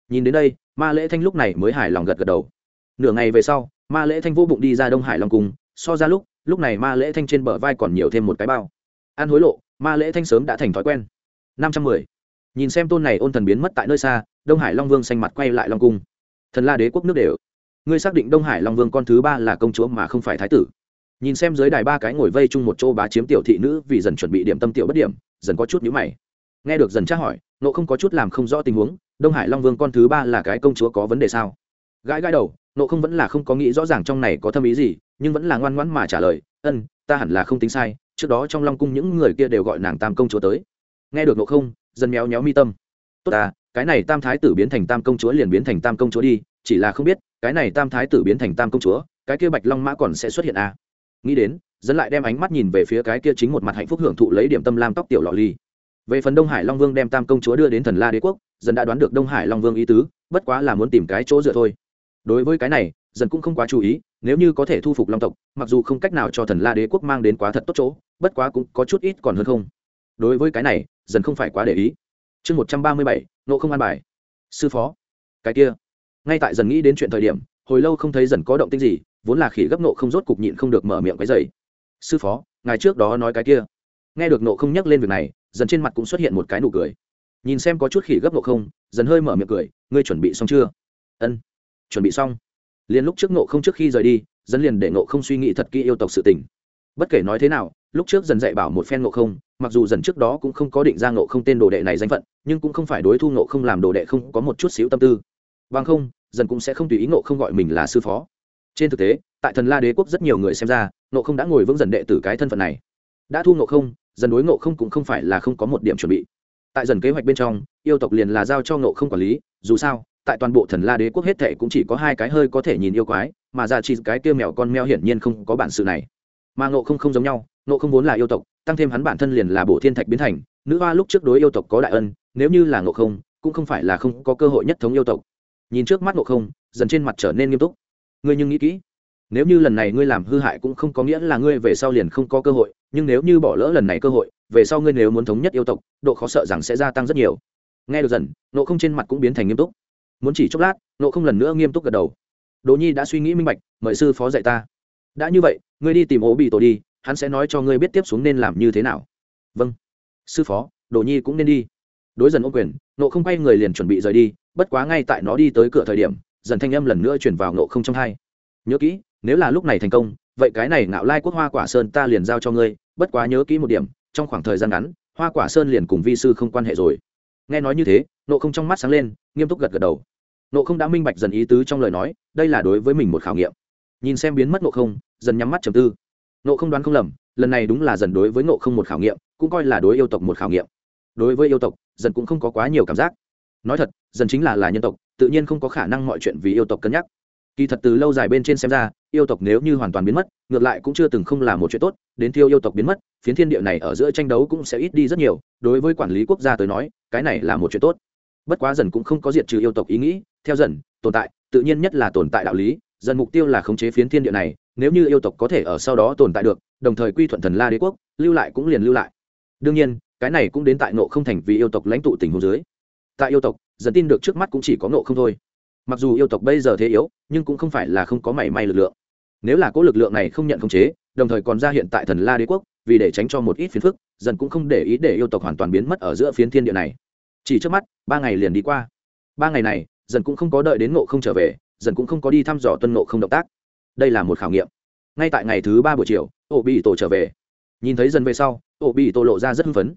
Nhìn đến đây, ma lễ thanh lúc này mới hài lòng gật gật đầu. Nửa ngày về sau, ma lễ thanh vô bụng đi ra đông hải long cung, so ra lúc lúc này ma lễ thanh trên bờ vai còn nhiều thêm một cái bao. Ăn hối lộ, ma lễ thanh sớm đã thành thói quen. Năm trăm mười nhìn xem tôn này ôn thần biến mất tại nơi xa, đông hải long vương xanh mặt quay lại long cung. Thần la đế quốc nước đều. Ngươi xác định đông hải long vương con thứ ba là công chúa mà không phải thái tử. Nhìn xem dưới đài ba cái ngồi vây chung một chỗ bá chiếm tiểu thị nữ vì dần chuẩn bị điểm tâm tiểu bất điểm, dần có chút nhữ mày. Nghe được dần tra hỏi nộ không có chút làm không rõ tình huống, đông hải long vương con thứ ba là cái công chúa có vấn đề sao? Gãi gãi đầu nộ không vẫn là không có nghĩ rõ ràng trong này có thâm ý gì, nhưng vẫn là ngoan ngoãn mà trả lời, ân, ta hẳn là không tính sai, trước đó trong long cung những người kia đều gọi nàng tam công chúa tới. Nghe được nộ không dần méo méo mi tâm. Tốt ta, cái này tam thái tử biến thành tam công chúa liền biến thành tam công chúa đi, chỉ là không biết, cái này tam thái tử biến thành tam công chúa, cái kia bạch long mã còn sẽ xuất hiện à. nghĩ đến dần lại đem ánh mắt nhìn về phía cái kia chính một mặt hạnh phúc hưởng thụ lấy điểm tâm lam tóc tiểu lọ ly. Về phần đông hải long vương đem tam công chúa đưa đến thần la đế quốc dân đã đoán được đông hải long vương ý tứ, bất quá là muốn tìm cái chỗ dựa thôi. Đối với cái này dân cũng không quá chú ý, nếu như có thể thu phục long tộc, mặc dù không cách nào cho thần la đế quốc mang đến quá thật tốt chỗ, bất quá cũng có chút ít còn hơn không. Đối với cái này dần không phải quá để ý. Chương một trăm ba mươi bảy nộ không an bài. Sư phó. Cái kia. Ngay tại dần nghĩ đến chuyện thời điểm, hồi lâu không thấy dần có động tinh gì, vốn là khỉ gấp nộ không rốt cục nhịn không được mở miệng cái dày sư phó, ngài trước đó nói cái kia. Nghe được nộ không nhắc lên việc này, dần trên mặt cũng xuất hiện một cái nụ cười. Nhìn xem có chút khỉ gấp nộ không, dần hơi mở miệng cười, ngươi chuẩn bị xong chưa? Ân, chuẩn bị xong. Liền lúc trước nộ không trước khi rời đi, dần liền để nộ không suy nghĩ thật kỹ yêu tộc sự tình. Bất kể nói thế nào lúc trước dần dạy bảo một phen nộ không, mặc dù dần trước đó cũng không có định ra nộ không tên đồ đệ này danh phận, nhưng cũng không phải đối thu nộ không làm đồ đệ không có một chút xíu tâm tư. Bằng không, dần cũng sẽ không tùy ý nộ không gọi mình là sư phó. Trên thực tế, tại thần la đế quốc rất nhiều người xem ra nộ không đã ngồi vững dần đệ tử cái thân phận này. Đã thu nộ không, dần đối nộ không cũng không phải là không có một điểm chuẩn bị. Tại dần kế hoạch bên trong, yêu tộc liền là giao cho nộ không quản lý, dù sao, tại toàn bộ thần la đế quốc hết thệ cũng chỉ có hai cái hơi có thể nhìn yêu quái, mà ra chỉ cái kia mèo con mèo hiển nhiên không có bản sự này. Mà nộ không không giống nhau nộ không vốn là yêu tộc, tăng thêm hắn bản thân liền là bộ thiên thạch biến thành, nữ hoa lúc trước đối yêu tộc có đại ân, nếu như là nộ không, cũng không phải là không có cơ hội nhất thống yêu tộc. Nhìn trước mắt nộ không, dần trên mặt trở nên nghiêm túc. Ngươi nhưng nghĩ kỹ, nếu như lần này ngươi làm hư hại cũng không có nghĩa là ngươi về sau liền không có cơ hội, nhưng nếu như bỏ lỡ lần này cơ hội, về sau ngươi nếu muốn thống nhất yêu tộc, độ khó sợ rằng sẽ gia tăng rất nhiều. Nghe được dần nộ không trên mặt cũng biến thành nghiêm túc. Muốn chỉ chốc lát nộ không lần nữa nghiêm túc gật đầu. Đỗ nhi đã suy nghĩ minh bạch, mời sư phó dạy ta. Đã như vậy, ngươi đi tìm ố bị tổ đi hắn sẽ nói cho ngươi biết tiếp xuống nên làm như thế nào. Vâng. Sư phó đỗ nhi cũng nên đi. Đối dần ô quyền nộ không quay người liền chuẩn bị rời đi, bất quá ngay tại nó đi tới cửa thời điểm, dần thanh âm lần nữa chuyển vào nộ không trong hai. Nhớ kỹ, nếu là lúc này thành công, vậy cái này ngạo lai quốc hoa quả sơn ta liền giao cho ngươi, bất quá nhớ kỹ một điểm, trong khoảng thời gian ngắn, hoa quả sơn liền cùng vi sư không quan hệ rồi. Nghe nói như thế nộ không trong mắt sáng lên, nghiêm túc gật gật đầu. Nộ không đã minh bạch dần ý tứ trong lời nói, đây là đối với mình một khảo nghiệm. Nhìn xem biến mất nộ không, dần nhắm mắt trầm tư nộ không đoán không lầm, lần này đúng là dần đối với nộ không một khảo nghiệm, cũng coi là đối yêu tộc một khảo nghiệm. Đối với yêu tộc, dần cũng không có quá nhiều cảm giác. Nói thật, dần chính là là nhân tộc, tự nhiên không có khả năng mọi chuyện vì yêu tộc cân nhắc. Kỳ thật từ lâu dài bên trên xem ra, yêu tộc nếu như hoàn toàn biến mất, ngược lại cũng chưa từng không là một chuyện tốt, đến thiêu yêu tộc biến mất, phiến thiên địa này ở giữa tranh đấu cũng sẽ ít đi rất nhiều, đối với quản lý quốc gia tới nói, cái này là một chuyện tốt. Bất quá dần cũng không có diệt trừ yêu tộc ý nghĩ, theo dần, tồn tại, tự nhiên nhất là tồn tại đạo lý, dần mục tiêu là khống chế phiến thiên địa này nếu như yêu tộc có thể ở sau đó tồn tại được, đồng thời quy thuận thần la đế quốc, lưu lại cũng liền lưu lại. Đương nhiên, cái này cũng đến tại nộ không thành vì yêu tộc lãnh tụ tình hồ dưới. Tại yêu tộc, dần tin được trước mắt cũng chỉ có nộ không thôi. Mặc dù yêu tộc bây giờ thế yếu, nhưng cũng không phải là không có mảy may lực lượng. Nếu là cố lực lượng này không nhận khống chế, đồng thời còn ra hiện tại thần la đế quốc, vì để tránh cho một ít phiền phức, dần cũng không để ý để yêu tộc hoàn toàn biến mất ở giữa phiến thiên địa này. Chỉ trước mắt, ba ngày liền đi qua. Ba ngày này, dần cũng không có đợi đến ngộ không trở về, dần cũng không có đi thăm dò tuân ngộ không động tác đây là một khảo nghiệm. Ngay tại ngày thứ ba buổi chiều ổ bị tổ trở về. Nhìn thấy dần về sau ổ bị tổ lộ ra rất hưng phấn.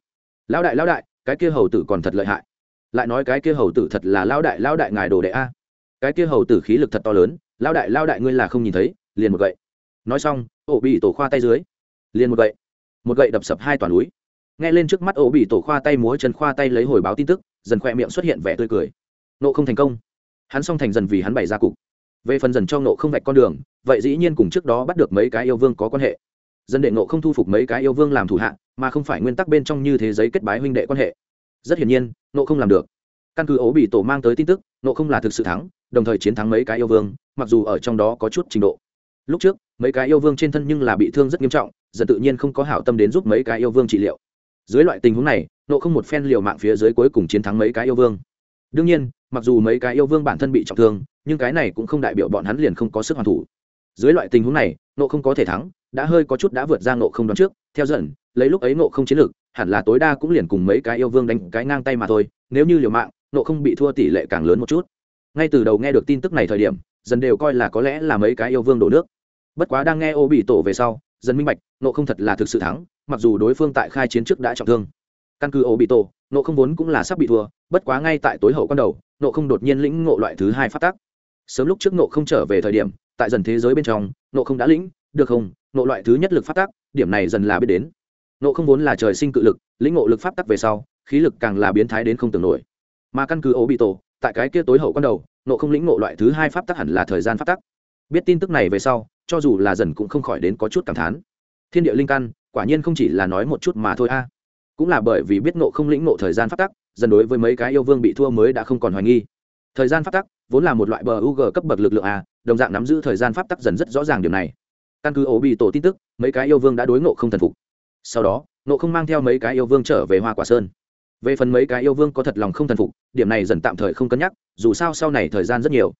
Lão đại lão đại, cái kia hầu tử còn thật lợi hại. Lại nói cái kia hầu tử thật là lão đại lão đại ngài đồ đệ a. Cái kia hầu tử khí lực thật to lớn, lão đại lão đại ngươi là không nhìn thấy, liền một gậy. Nói xong ổ bị tổ khoa tay dưới. Liền một gậy. Một gậy đập sập hai toàn núi. Nghe lên trước mắt ổ bị tổ khoa tay múa chân, khoa tay lấy hồi báo tin tức, dần khoe miệng xuất hiện vẻ tươi cười. Nộ không thành công. Hắn xong thành dần vì hắn bày ra cục về phần dần cho nộ không vạch con đường, vậy dĩ nhiên cùng trước đó bắt được mấy cái yêu vương có quan hệ. Dân đệ nộ không thu phục mấy cái yêu vương làm thủ hạ, mà không phải nguyên tắc bên trong như thế giới kết bái huynh đệ quan hệ. Rất hiển nhiên nộ không làm được. Căn cứ ố bị tổ mang tới tin tức nộ không là thực sự thắng, đồng thời chiến thắng mấy cái yêu vương, mặc dù ở trong đó có chút trình độ. Lúc trước, mấy cái yêu vương trên thân nhưng là bị thương rất nghiêm trọng, dần tự nhiên không có hảo tâm đến giúp mấy cái yêu vương trị liệu. Dưới loại tình huống này nộ không một phen liều mạng phía dưới cuối cùng chiến thắng mấy cái yêu vương đương nhiên, mặc dù mấy cái yêu vương bản thân bị trọng thương, nhưng cái này cũng không đại biểu bọn hắn liền không có sức hoàn thủ. Dưới loại tình huống này nộ không có thể thắng, đã hơi có chút đã vượt ra nộ không đoán trước. Theo dần, lấy lúc ấy nộ không chiến lược hẳn là tối đa cũng liền cùng mấy cái yêu vương đánh cái ngang tay mà thôi, nếu như liều mạng nộ không bị thua tỷ lệ càng lớn một chút. Ngay từ đầu nghe được tin tức này thời điểm, dần đều coi là có lẽ là mấy cái yêu vương đổ nước. Bất quá đang nghe ô bị tổ về sau, dần minh bạch nộ không thật là thực sự thắng, mặc dù đối phương tại khai chiến trước đã trọng thương. Căn cứ ô bị tổ nộ không vốn cũng là sắp bị thua, bất quá ngay tại tối hậu quan đầu, nộ không đột nhiên lĩnh ngộ loại thứ hai phát tác sớm lúc trước nộ không trở về thời điểm, tại dần thế giới bên trong, nộ không đã lĩnh, được không? Nộ loại thứ nhất lực phát tác điểm này dần là biết đến. Nộ không vốn là trời sinh cự lực, lĩnh ngộ lực pháp tắc về sau, khí lực càng là biến thái đến không tưởng nổi. Mà căn cứ ố bị tổ tại cái kia tối hậu quan đầu, nộ không lĩnh ngộ loại thứ hai pháp tắc hẳn là thời gian pháp tắc. Biết tin tức này về sau, cho dù là dần cũng không khỏi đến có chút cảm thán. Thiên địa linh căn, quả nhiên không chỉ là nói một chút mà thôi a cũng là bởi vì biết nộ không lĩnh nộ thời gian phát tắc dần đối với mấy cái yêu vương bị thua mới đã không còn hoài nghi. Thời gian phát tắc vốn là một loại bờ u g cấp bậc lực lượng a, đồng dạng nắm giữ thời gian pháp tắc dần rất rõ ràng điều này. Căn cứ ổ bị tổ tin tức, mấy cái yêu vương đã đối nộ không thần phục. Sau đó nộ không mang theo mấy cái yêu vương trở về hoa quả sơn. Về phần mấy cái yêu vương có thật lòng không thần phục, điểm này dần tạm thời không cân nhắc, dù sao sau này thời gian rất nhiều.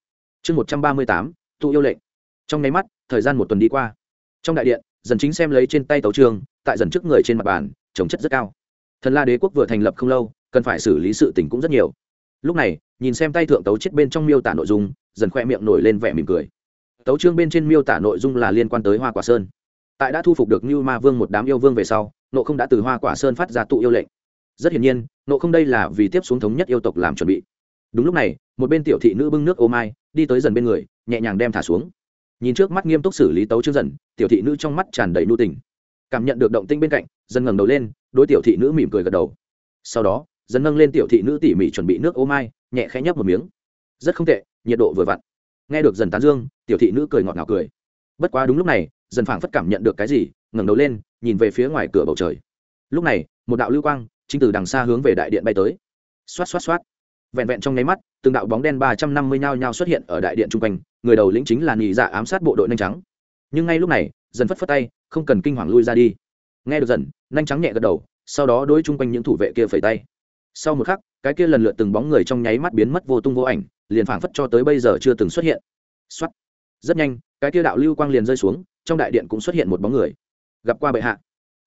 Chương một trăm ba mươi tám tụ yêu lệnh. Trong nháy mắt, thời gian một tuần đi qua. Trong đại điện dần chính xem lấy trên tay tấu trường, tại dần trước người trên mặt bàn, chống chất rất cao thần la đế quốc vừa thành lập không lâu, cần phải xử lý sự tình cũng rất nhiều. Lúc này, nhìn xem tay thượng tấu chết bên trong miêu tả nội dung, dần khoe miệng nổi lên vẻ mỉm cười. Tấu chương bên trên miêu tả nội dung là liên quan tới hoa quả sơn. Tại đã thu phục được như ma vương một đám yêu vương về sau nộ không đã từ hoa quả sơn phát ra tụ yêu lệnh. Rất hiển nhiên nộ không đây là vì tiếp xuống thống nhất yêu tộc làm chuẩn bị. Đúng lúc này, một bên tiểu thị nữ bưng nước ô mai, đi tới dần bên người, nhẹ nhàng đem thả xuống. Nhìn trước mắt nghiêm túc xử lý tấu chương dần, tiểu thị nữ trong mắt tràn đầy nu tình cảm nhận được động tinh bên cạnh dần ngẩng đầu lên, đối tiểu thị nữ mỉm cười gật đầu. Sau đó dần nâng lên tiểu thị nữ tỉ mỉ chuẩn bị nước ô mai, nhẹ khẽ nhấp một miếng. Rất không tệ, nhiệt độ vừa vặn. Nghe được dần tán dương, tiểu thị nữ cười ngọt ngào cười. Bất quá đúng lúc này dần phảng phất cảm nhận được cái gì, ngẩng đầu lên, nhìn về phía ngoài cửa bầu trời. Lúc này, một đạo lưu quang, chính từ đằng xa hướng về đại điện bay tới. Xoát xoát xoát. Vẹn vẹn trong nháy mắt, từng đạo bóng đen ba trăm năm mươi nhao nhao xuất hiện ở đại điện chung quanh, người đầu lĩnh chính là nhị dạ ám sát bộ đội nhanh trắng. Nhưng ngay lúc này dần phất phất tay không cần kinh hoàng lui ra đi. Nghe được dần nhanh trắng nhẹ gật đầu, sau đó đôi chung quanh những thủ vệ kia phẩy tay. Sau một khắc, cái kia lần lượt từng bóng người trong nháy mắt biến mất vô tung vô ảnh, liền phảng phất cho tới bây giờ chưa từng xuất hiện. Xuất rất nhanh, cái kia đạo lưu quang liền rơi xuống, trong đại điện cũng xuất hiện một bóng người. Gặp qua bệ hạ.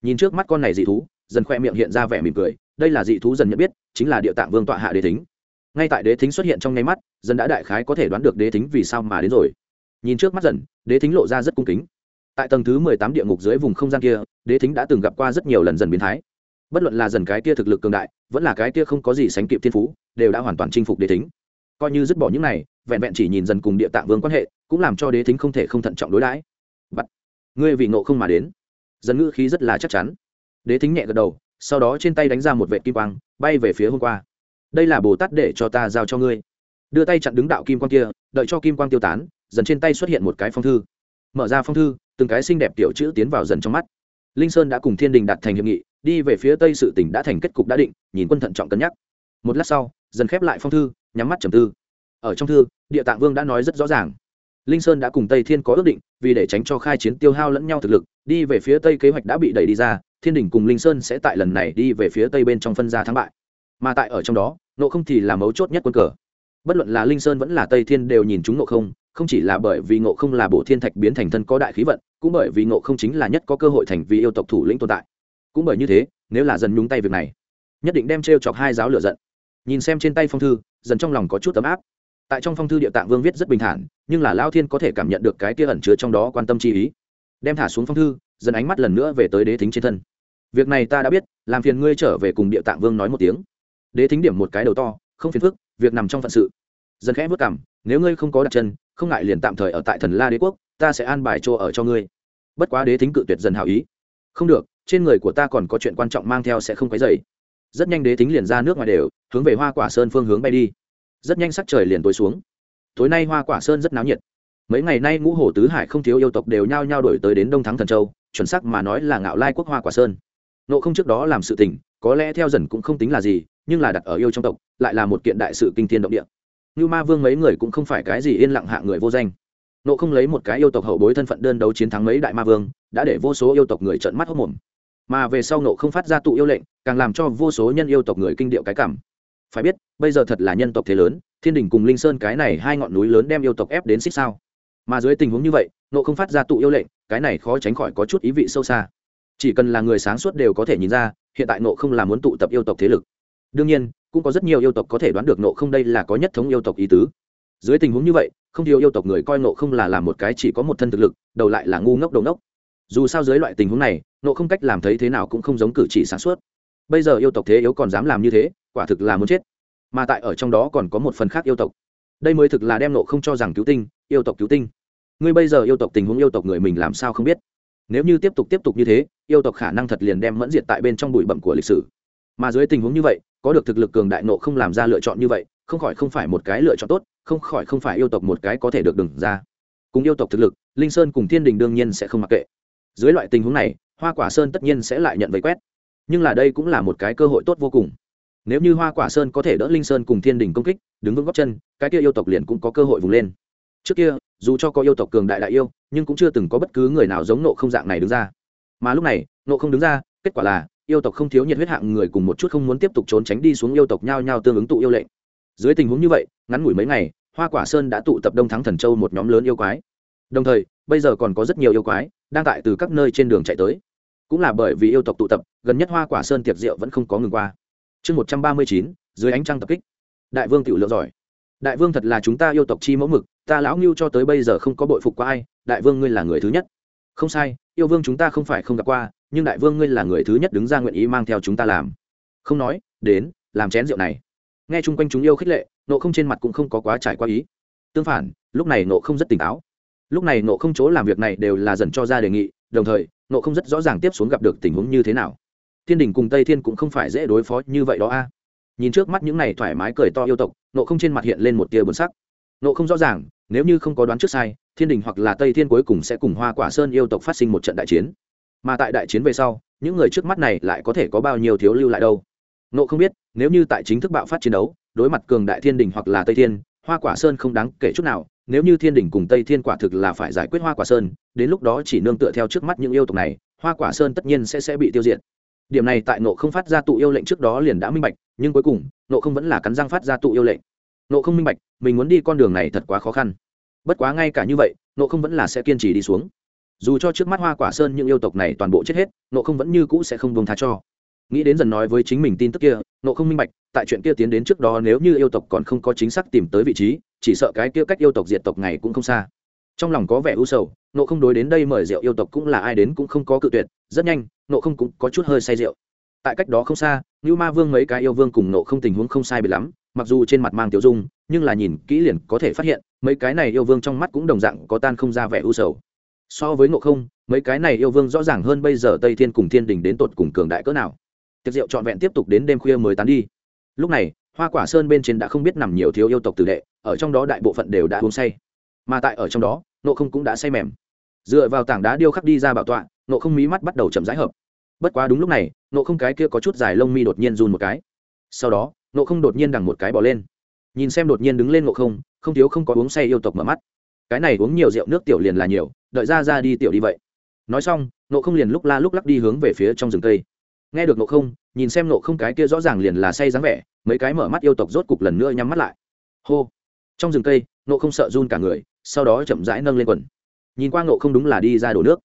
Nhìn trước mắt con này dị thú, dần khoe miệng hiện ra vẻ mỉm cười, đây là dị thú dần nhận biết, chính là địa tạng vương tọa hạ đế thính. Ngay tại đế thính xuất hiện trong nháy mắt, dần đã đại khái có thể đoán được đế thính vì sao mà đến rồi. Nhìn trước mắt dần, đế thính lộ ra rất cung kính tại tầng thứ mười tám địa ngục dưới vùng không gian kia, đế thính đã từng gặp qua rất nhiều lần dần biến thái. Bất luận là dần cái kia thực lực cường đại, vẫn là cái kia không có gì sánh kịp thiên phú, đều đã hoàn toàn chinh phục đế thính. Coi như dứt bỏ những này, vẹn vẹn chỉ nhìn dần cùng địa tạng vương quan hệ, cũng làm cho đế thính không thể không thận trọng đối đãi. Bắt ngươi vì ngộ không mà đến. Dần ngữ khí rất là chắc chắn. Đế thính nhẹ gật đầu, sau đó trên tay đánh ra một vệ kim quang, bay về phía hôm qua. Đây là bồ tát để cho ta giao cho ngươi. Đưa tay chặn đứng đạo kim quang kia, đợi cho kim quang tiêu tán, dần trên tay xuất hiện một cái phong thư mở ra phong thư, từng cái xinh đẹp tiểu chữ tiến vào dần trong mắt. Linh sơn đã cùng thiên đình đạt thành hiệp nghị, đi về phía tây sự tỉnh đã thành kết cục đã định, nhìn quân thận trọng cân nhắc. Một lát sau, dần khép lại phong thư, nhắm mắt trầm tư. Ở trong thư, địa tạng vương đã nói rất rõ ràng. Linh sơn đã cùng tây thiên có ước định, vì để tránh cho khai chiến tiêu hao lẫn nhau thực lực, đi về phía tây kế hoạch đã bị đẩy đi ra, thiên đình cùng linh sơn sẽ tại lần này đi về phía tây bên trong phân ra thắng bại. Mà tại ở trong đó, nộ không thì là mấu chốt nhất quân cờ. Bất luận là linh sơn vẫn là tây thiên đều nhìn chúng nộ không không chỉ là bởi vì ngộ không là bộ thiên thạch biến thành thân có đại khí vận, cũng bởi vì ngộ không chính là nhất có cơ hội thành vì yêu tộc thủ lĩnh tồn tại. Cũng bởi như thế, nếu là dần nhúng tay việc này, nhất định đem t r e o chọc hai giáo lựa giận. Nhìn xem trên tay phong thư, dần trong lòng có chút ấm áp. Tại trong phong thư địa tạng vương viết rất bình thản, nhưng là lao thiên có thể cảm nhận được cái kia ẩn chứa trong đó quan tâm chi ý. Đem thả xuống phong thư, dần ánh mắt lần nữa về tới đế thính trên thân. Việc này ta đã biết, làm phiền ngươi trở về cùng địa tạng vương nói một tiếng. Đế thính điểm một cái đầu to, không phiền phức, việc nằm trong phận sự. Dần khẽ vất cảm nếu ngươi không có đặt chân không ngại liền tạm thời ở tại thần la đế quốc, ta sẽ an bài chỗ ở cho ngươi. Bất quá đế thính cự tuyệt dần hào ý. Không được, trên người của ta còn có chuyện quan trọng mang theo sẽ không quấy dày rất nhanh đế thính liền ra nước ngoài đều, hướng về hoa quả sơn phương hướng bay đi. Rất nhanh sắc trời liền tối xuống. Tối nay hoa quả sơn rất náo nhiệt. Mấy ngày nay ngũ hồ tứ hải không thiếu yêu tộc đều nhao nhao đổi tới đến đông thắng thần châu, chuẩn sắc mà nói là ngạo lai quốc hoa quả sơn. Nộ không trước đó làm sự tình, có lẽ theo dần cũng không tính là gì, nhưng là đặt ở yêu trong tộc, lại là một kiện đại sự kinh thiên động địa như ma vương mấy người cũng không phải cái gì yên lặng hạ người vô danh. Nộ không lấy một cái yêu tộc hậu bối thân phận đơn đấu chiến thắng mấy đại ma vương, đã để vô số yêu tộc người trợn mắt hốc mồm. Mà về sau nộ không phát ra tụ yêu lệnh, càng làm cho vô số nhân yêu tộc người kinh điệu cái cảm. Phải biết, bây giờ thật là nhân tộc thế lớn, thiên đình cùng linh sơn cái này hai ngọn núi lớn đem yêu tộc ép đến xích sao. Mà dưới tình huống như vậy, nộ không phát ra tụ yêu lệnh, cái này khó tránh khỏi có chút ý vị sâu xa. Chỉ cần là người sáng suốt đều có thể nhìn ra, hiện tại nộ không là muốn tụ tập yêu tộc thế lực. Đương nhiên cũng có rất nhiều yêu tộc có thể đoán được nộ không đây là có nhất thống yêu tộc ý tứ. Dưới tình huống như vậy, không thiếu yêu tộc người coi nộ không là làm một cái chỉ có một thân thực lực, đầu lại là ngu ngốc đầu ngốc. Dù sao dưới loại tình huống này, nộ không cách làm thấy thế nào cũng không giống cử chỉ sản xuất bây giờ yêu tộc thế yếu còn dám làm như thế, quả thực là muốn chết. Mà tại ở trong đó còn có một phần khác yêu tộc. Đây mới thực là đem nộ không cho rằng cứu tinh, yêu tộc cứu tinh. Ngươi bây giờ yêu tộc tình huống yêu tộc người mình làm sao không biết? Nếu như tiếp tục tiếp tục như thế, yêu tộc khả năng thật liền đem mẫn diệt tại bên trong bụi bẩm của lịch sử mà dưới tình huống như vậy, có được thực lực cường đại nộ không làm ra lựa chọn như vậy, không khỏi không phải một cái lựa chọn tốt, không khỏi không phải yêu tộc một cái có thể được đừng ra. Cùng yêu tộc thực lực, linh sơn cùng thiên đình đương nhiên sẽ không mặc kệ. Dưới loại tình huống này, hoa quả sơn tất nhiên sẽ lại nhận vây quét. Nhưng là đây cũng là một cái cơ hội tốt vô cùng. Nếu như hoa quả sơn có thể đỡ linh sơn cùng thiên đình công kích, đứng vững góc chân, cái kia yêu tộc liền cũng có cơ hội vùng lên. Trước kia, dù cho có yêu tộc cường đại đại yêu, nhưng cũng chưa từng có bất cứ người nào giống nộ không dạng này đứng ra. Mà lúc này, nộ không đứng ra, kết quả là yêu tộc không thiếu nhiệt huyết hạng người cùng một chút không muốn tiếp tục trốn tránh đi xuống yêu tộc nhao nhao tương ứng tụ yêu lệnh. Dưới tình huống như vậy, ngắn ngủi mấy ngày, hoa quả sơn đã tụ tập đông thắng thần châu một nhóm lớn yêu quái. Đồng thời, bây giờ còn có rất nhiều yêu quái đang tại từ các nơi trên đường chạy tới. Cũng là bởi vì yêu tộc tụ tập, gần nhất hoa quả sơn tiệc rượu vẫn không có ngừng qua. Chương một trăm ba mươi chín, dưới ánh trăng tập kích. Đại vương tiểu lượng giỏi. Đại vương thật là chúng ta yêu tộc chi mẫu mực, ta lão ngưu cho tới bây giờ không có bội phục qua ai, đại vương ngươi là người thứ nhất. Không sai, yêu vương chúng ta không phải không gặp qua nhưng đại vương ngươi là người thứ nhất đứng ra nguyện ý mang theo chúng ta làm. Không nói, đến, làm chén rượu này. Nghe chung quanh chúng yêu khích lệ, nộ không trên mặt cũng không có quá trải qua ý. Tương phản, lúc này nộ không rất tỉnh táo. Lúc này nộ không chỗ làm việc này đều là dần cho ra đề nghị, đồng thời, nộ không rất rõ ràng tiếp xuống gặp được tình huống như thế nào. Thiên đình cùng tây thiên cũng không phải dễ đối phó như vậy đó a. Nhìn trước mắt những này thoải mái cười to yêu tộc, nộ không trên mặt hiện lên một tia buồn sắc. Nộ không rõ ràng, nếu như không có đoán trước sai, thiên đình hoặc là tây thiên cuối cùng sẽ cùng hoa quả sơn yêu tộc phát sinh một trận đại chiến mà tại đại chiến về sau, những người trước mắt này lại có thể có bao nhiêu thiếu lưu lại đâu? Nộ không biết, nếu như tại chính thức bạo phát chiến đấu, đối mặt cường đại thiên đình hoặc là tây thiên, hoa quả sơn không đáng kể chút nào, nếu như thiên đình cùng tây thiên quả thực là phải giải quyết hoa quả sơn, đến lúc đó chỉ nương tựa theo trước mắt những yêu tộc này, hoa quả sơn tất nhiên sẽ sẽ bị tiêu diệt. Điểm này tại nộ không phát ra tụ yêu lệnh trước đó liền đã minh bạch, nhưng cuối cùng nộ không vẫn là cắn răng phát ra tụ yêu lệnh. Nộ không minh bạch, mình muốn đi con đường này thật quá khó khăn. Bất quá ngay cả như vậy nộ không vẫn là sẽ kiên trì đi xuống dù cho trước mắt hoa quả sơn những yêu tộc này toàn bộ chết hết nộ không vẫn như cũ sẽ không buông tha cho. Nghĩ đến dần nói với chính mình tin tức kia nộ không minh bạch, tại chuyện kia tiến đến trước đó nếu như yêu tộc còn không có chính xác tìm tới vị trí, chỉ sợ cái kia cách yêu tộc diệt tộc này cũng không xa. Trong lòng có vẻ u sầu nộ không đối đến đây mời rượu yêu tộc cũng là ai đến cũng không có cự tuyệt, rất nhanh nộ không cũng có chút hơi say rượu. Tại cách đó không xa như ma vương mấy cái yêu vương cùng nộ không tình huống không sai bị lắm, mặc dù trên mặt mang tiểu dung, nhưng là nhìn kỹ liền có thể phát hiện, mấy cái này yêu vương trong mắt cũng đồng dạng có tan không ra vẻ u sầu so với ngộ không, mấy cái này yêu vương rõ ràng hơn bây giờ tây thiên cùng thiên đình đến tột cùng cường đại cỡ nào. Tiệc rượu trọn vẹn tiếp tục đến đêm khuya mới tán đi. Lúc này, hoa quả sơn bên trên đã không biết nằm nhiều thiếu yêu tộc tử đệ, ở trong đó đại bộ phận đều đã uống say. Mà tại ở trong đó nộ không cũng đã say mềm. Dựa vào tảng đá điêu khắc đi ra bảo tọa nộ không mí mắt bắt đầu chậm rãi hợp. Bất quá đúng lúc này nộ không cái kia có chút dài lông mi đột nhiên run một cái. Sau đó nộ không đột nhiên đằng một cái bỏ lên. Nhìn xem đột nhiên đứng lên nộ không không thiếu không có uống say yêu tộc mở mắt. Cái này uống nhiều rượu nước tiểu liền là nhiều đợi ra ra đi tiểu đi vậy. Nói xong nộ không liền lúc la lúc lắc đi hướng về phía trong rừng cây. Nghe được nộ không, nhìn xem nộ không cái kia rõ ràng liền là say dáng vẻ, mấy cái mở mắt yêu tộc rốt cục lần nữa nhắm mắt lại. Hô! Trong rừng cây nộ không sợ run cả người, sau đó chậm rãi nâng lên quần. Nhìn qua nộ không đúng là đi ra đổ nước.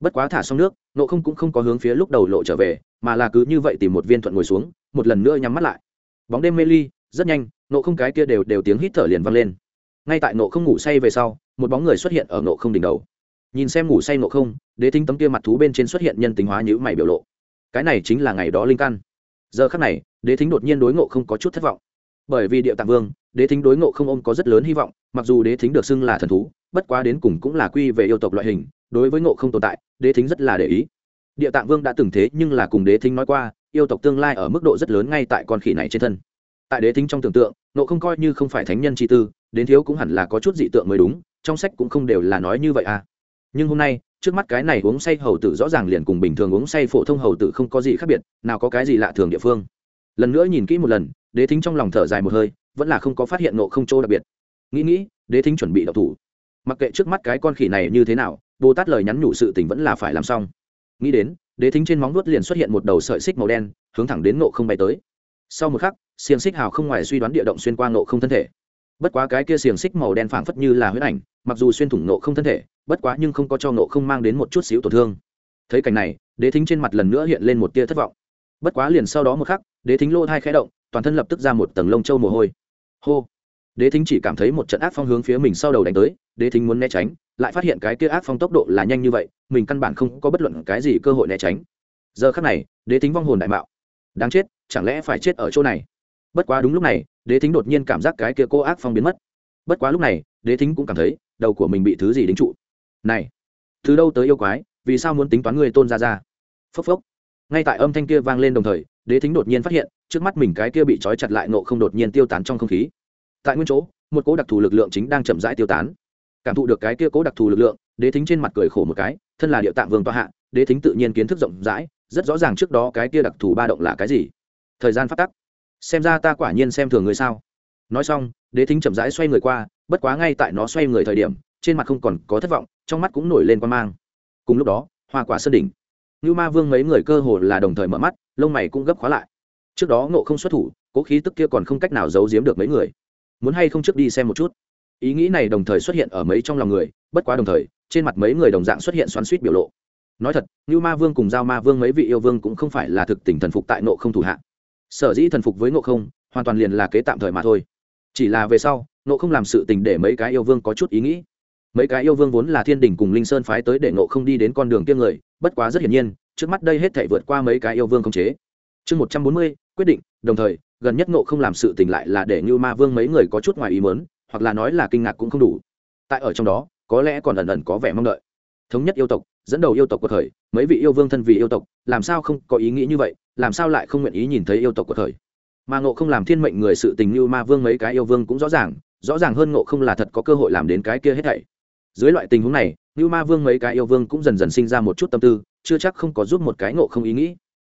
Bất quá thả xong nước nộ không cũng không có hướng phía lúc đầu lộ trở về, mà là cứ như vậy tìm một viên thuận ngồi xuống, một lần nữa nhắm mắt lại. Bóng đêm mê ly, rất nhanh nộ không cái kia đều đều tiếng hít thở liền vang lên. Ngay tại nộ không ngủ say về sau, một bóng người xuất hiện ở nộ không đỉnh đầu nhìn xem ngủ say ngộ không, đế thính tấm kia mặt thú bên trên xuất hiện nhân tính hóa nhữ mày biểu lộ. Cái này chính là ngày đó linh căn. Giờ khắc này, đế thính đột nhiên đối ngộ không có chút thất vọng. Bởi vì địa tạng vương, đế thính đối ngộ không ôm có rất lớn hy vọng, mặc dù đế thính được xưng là thần thú, bất quá đến cùng cũng là quy về yêu tộc loại hình, đối với ngộ không tồn tại, đế thính rất là để ý. Địa tạng vương đã từng thế nhưng là cùng đế thính nói qua, yêu tộc tương lai ở mức độ rất lớn ngay tại con khỉ này trên thân. Tại đế thính trong tưởng tượng, ngộ không coi như không phải thánh nhân chi tư, đến thiếu cũng hẳn là có chút dị tượng mới đúng, trong sách cũng không đều là nói như vậy à nhưng hôm nay, trước mắt cái này uống say hầu tử rõ ràng liền cùng bình thường uống say phổ thông hầu tử không có gì khác biệt, nào có cái gì lạ thường địa phương. Lần nữa nhìn kỹ một lần, đế thính trong lòng thở dài một hơi, vẫn là không có phát hiện nộ không chỗ đặc biệt. Nghĩ nghĩ, đế thính chuẩn bị đậu thủ. Mặc kệ trước mắt cái con khỉ này như thế nào, bồ tát lời nhắn nhủ sự tình vẫn là phải làm xong. Nghĩ đến, đế thính trên móng nuốt liền xuất hiện một đầu sợi xích màu đen, hướng thẳng đến nộ không bay tới. Sau một khắc, xiềng xích hào không ngoài suy đoán địa động xuyên qua nộ không thân thể bất quá cái kia xiềng xích màu đen phảng phất như là huyết ảnh, mặc dù xuyên thủng nộ không thân thể, bất quá nhưng không có cho nộ không mang đến một chút xíu tổn thương. Thấy cảnh này, đế thính trên mặt lần nữa hiện lên một tia thất vọng. Bất quá liền sau đó một khắc, đế thính lô thai khẽ động, toàn thân lập tức ra một tầng lông trâu mồ hôi. Hô! Đế thính chỉ cảm thấy một trận ác phong hướng phía mình sau đầu đánh tới, đế thính muốn né tránh, lại phát hiện cái kia ác phong tốc độ là nhanh như vậy, mình căn bản không có bất luận cái gì cơ hội né tránh. Giờ khắc này, đế thính vong hồn đại mạo. Đáng chết, chẳng lẽ phải chết ở chỗ này? Bất quá đúng lúc này đế thính đột nhiên cảm giác cái kia cô ác phong biến mất. Bất quá lúc này, đế thính cũng cảm thấy đầu của mình bị thứ gì đính trụ. Này, từ đâu tới yêu quái, vì sao muốn tính toán người tôn ra ra phốc phốc. Ngay tại âm thanh kia vang lên đồng thời, đế thính đột nhiên phát hiện, trước mắt mình cái kia bị trói chặt lại nộ không đột nhiên tiêu tán trong không khí. Tại nguyên chỗ, một cố đặc thù lực lượng chính đang chậm rãi tiêu tán. Cảm thụ được cái kia cố đặc thù lực lượng, đế thính trên mặt cười khổ một cái, thân là địa tạng vương toa hạ, đế thính tự nhiên kiến thức rộng rãi, rất rõ ràng trước đó cái kia đặc thù ba động là cái gì. Thời gian phát tắc xem ra ta quả nhiên xem thường người sao? Nói xong, đế thính chậm rãi xoay người qua, bất quá ngay tại nó xoay người thời điểm, trên mặt không còn có thất vọng, trong mắt cũng nổi lên quan mang. Cùng lúc đó, hoa quả sơn đỉnh. Như ma vương mấy người cơ hồ là đồng thời mở mắt, lông mày cũng gấp khóa lại. Trước đó ngộ không xuất thủ, cố khí tức kia còn không cách nào giấu giếm được mấy người. Muốn hay không trước đi xem một chút? Ý nghĩ này đồng thời xuất hiện ở mấy trong lòng người, bất quá đồng thời, trên mặt mấy người đồng dạng xuất hiện xoắn suýt biểu lộ. Nói thật như ma vương cùng giao ma vương mấy vị yêu vương cũng không phải là thực tình thần phục tại nộ không thủ hạ sở dĩ thần phục với ngộ không, hoàn toàn liền là kế tạm thời mà thôi. Chỉ là về sau, ngộ không làm sự tình để mấy cái yêu vương có chút ý nghĩ. Mấy cái yêu vương vốn là thiên đình cùng linh sơn phái tới để ngộ không đi đến con đường kiêng người, bất quá rất hiển nhiên, trước mắt đây hết thể vượt qua mấy cái yêu vương không chế. Chương một trăm bốn mươi, quyết định, đồng thời, gần nhất ngộ không làm sự tình lại là để như ma vương mấy người có chút ngoài ý mớn hoặc là nói là kinh ngạc cũng không đủ. Tại ở trong đó, có lẽ còn ẩn ẩn có vẻ mong đợi. Thống nhất yêu tộc, dẫn đầu yêu tộc của thời mấy vị yêu vương thân vì yêu tộc, làm sao không có ý nghĩ như vậy, làm sao lại không nguyện ý nhìn thấy yêu tộc của thời? Mà ngộ không làm thiên mệnh người sự tình như ma vương mấy cái yêu vương cũng rõ ràng rõ ràng hơn ngộ không là thật có cơ hội làm đến cái kia hết thảy. Dưới loại tình huống này, như ma vương mấy cái yêu vương cũng dần dần sinh ra một chút tâm tư, chưa chắc không có giúp một cái ngộ không ý nghĩ.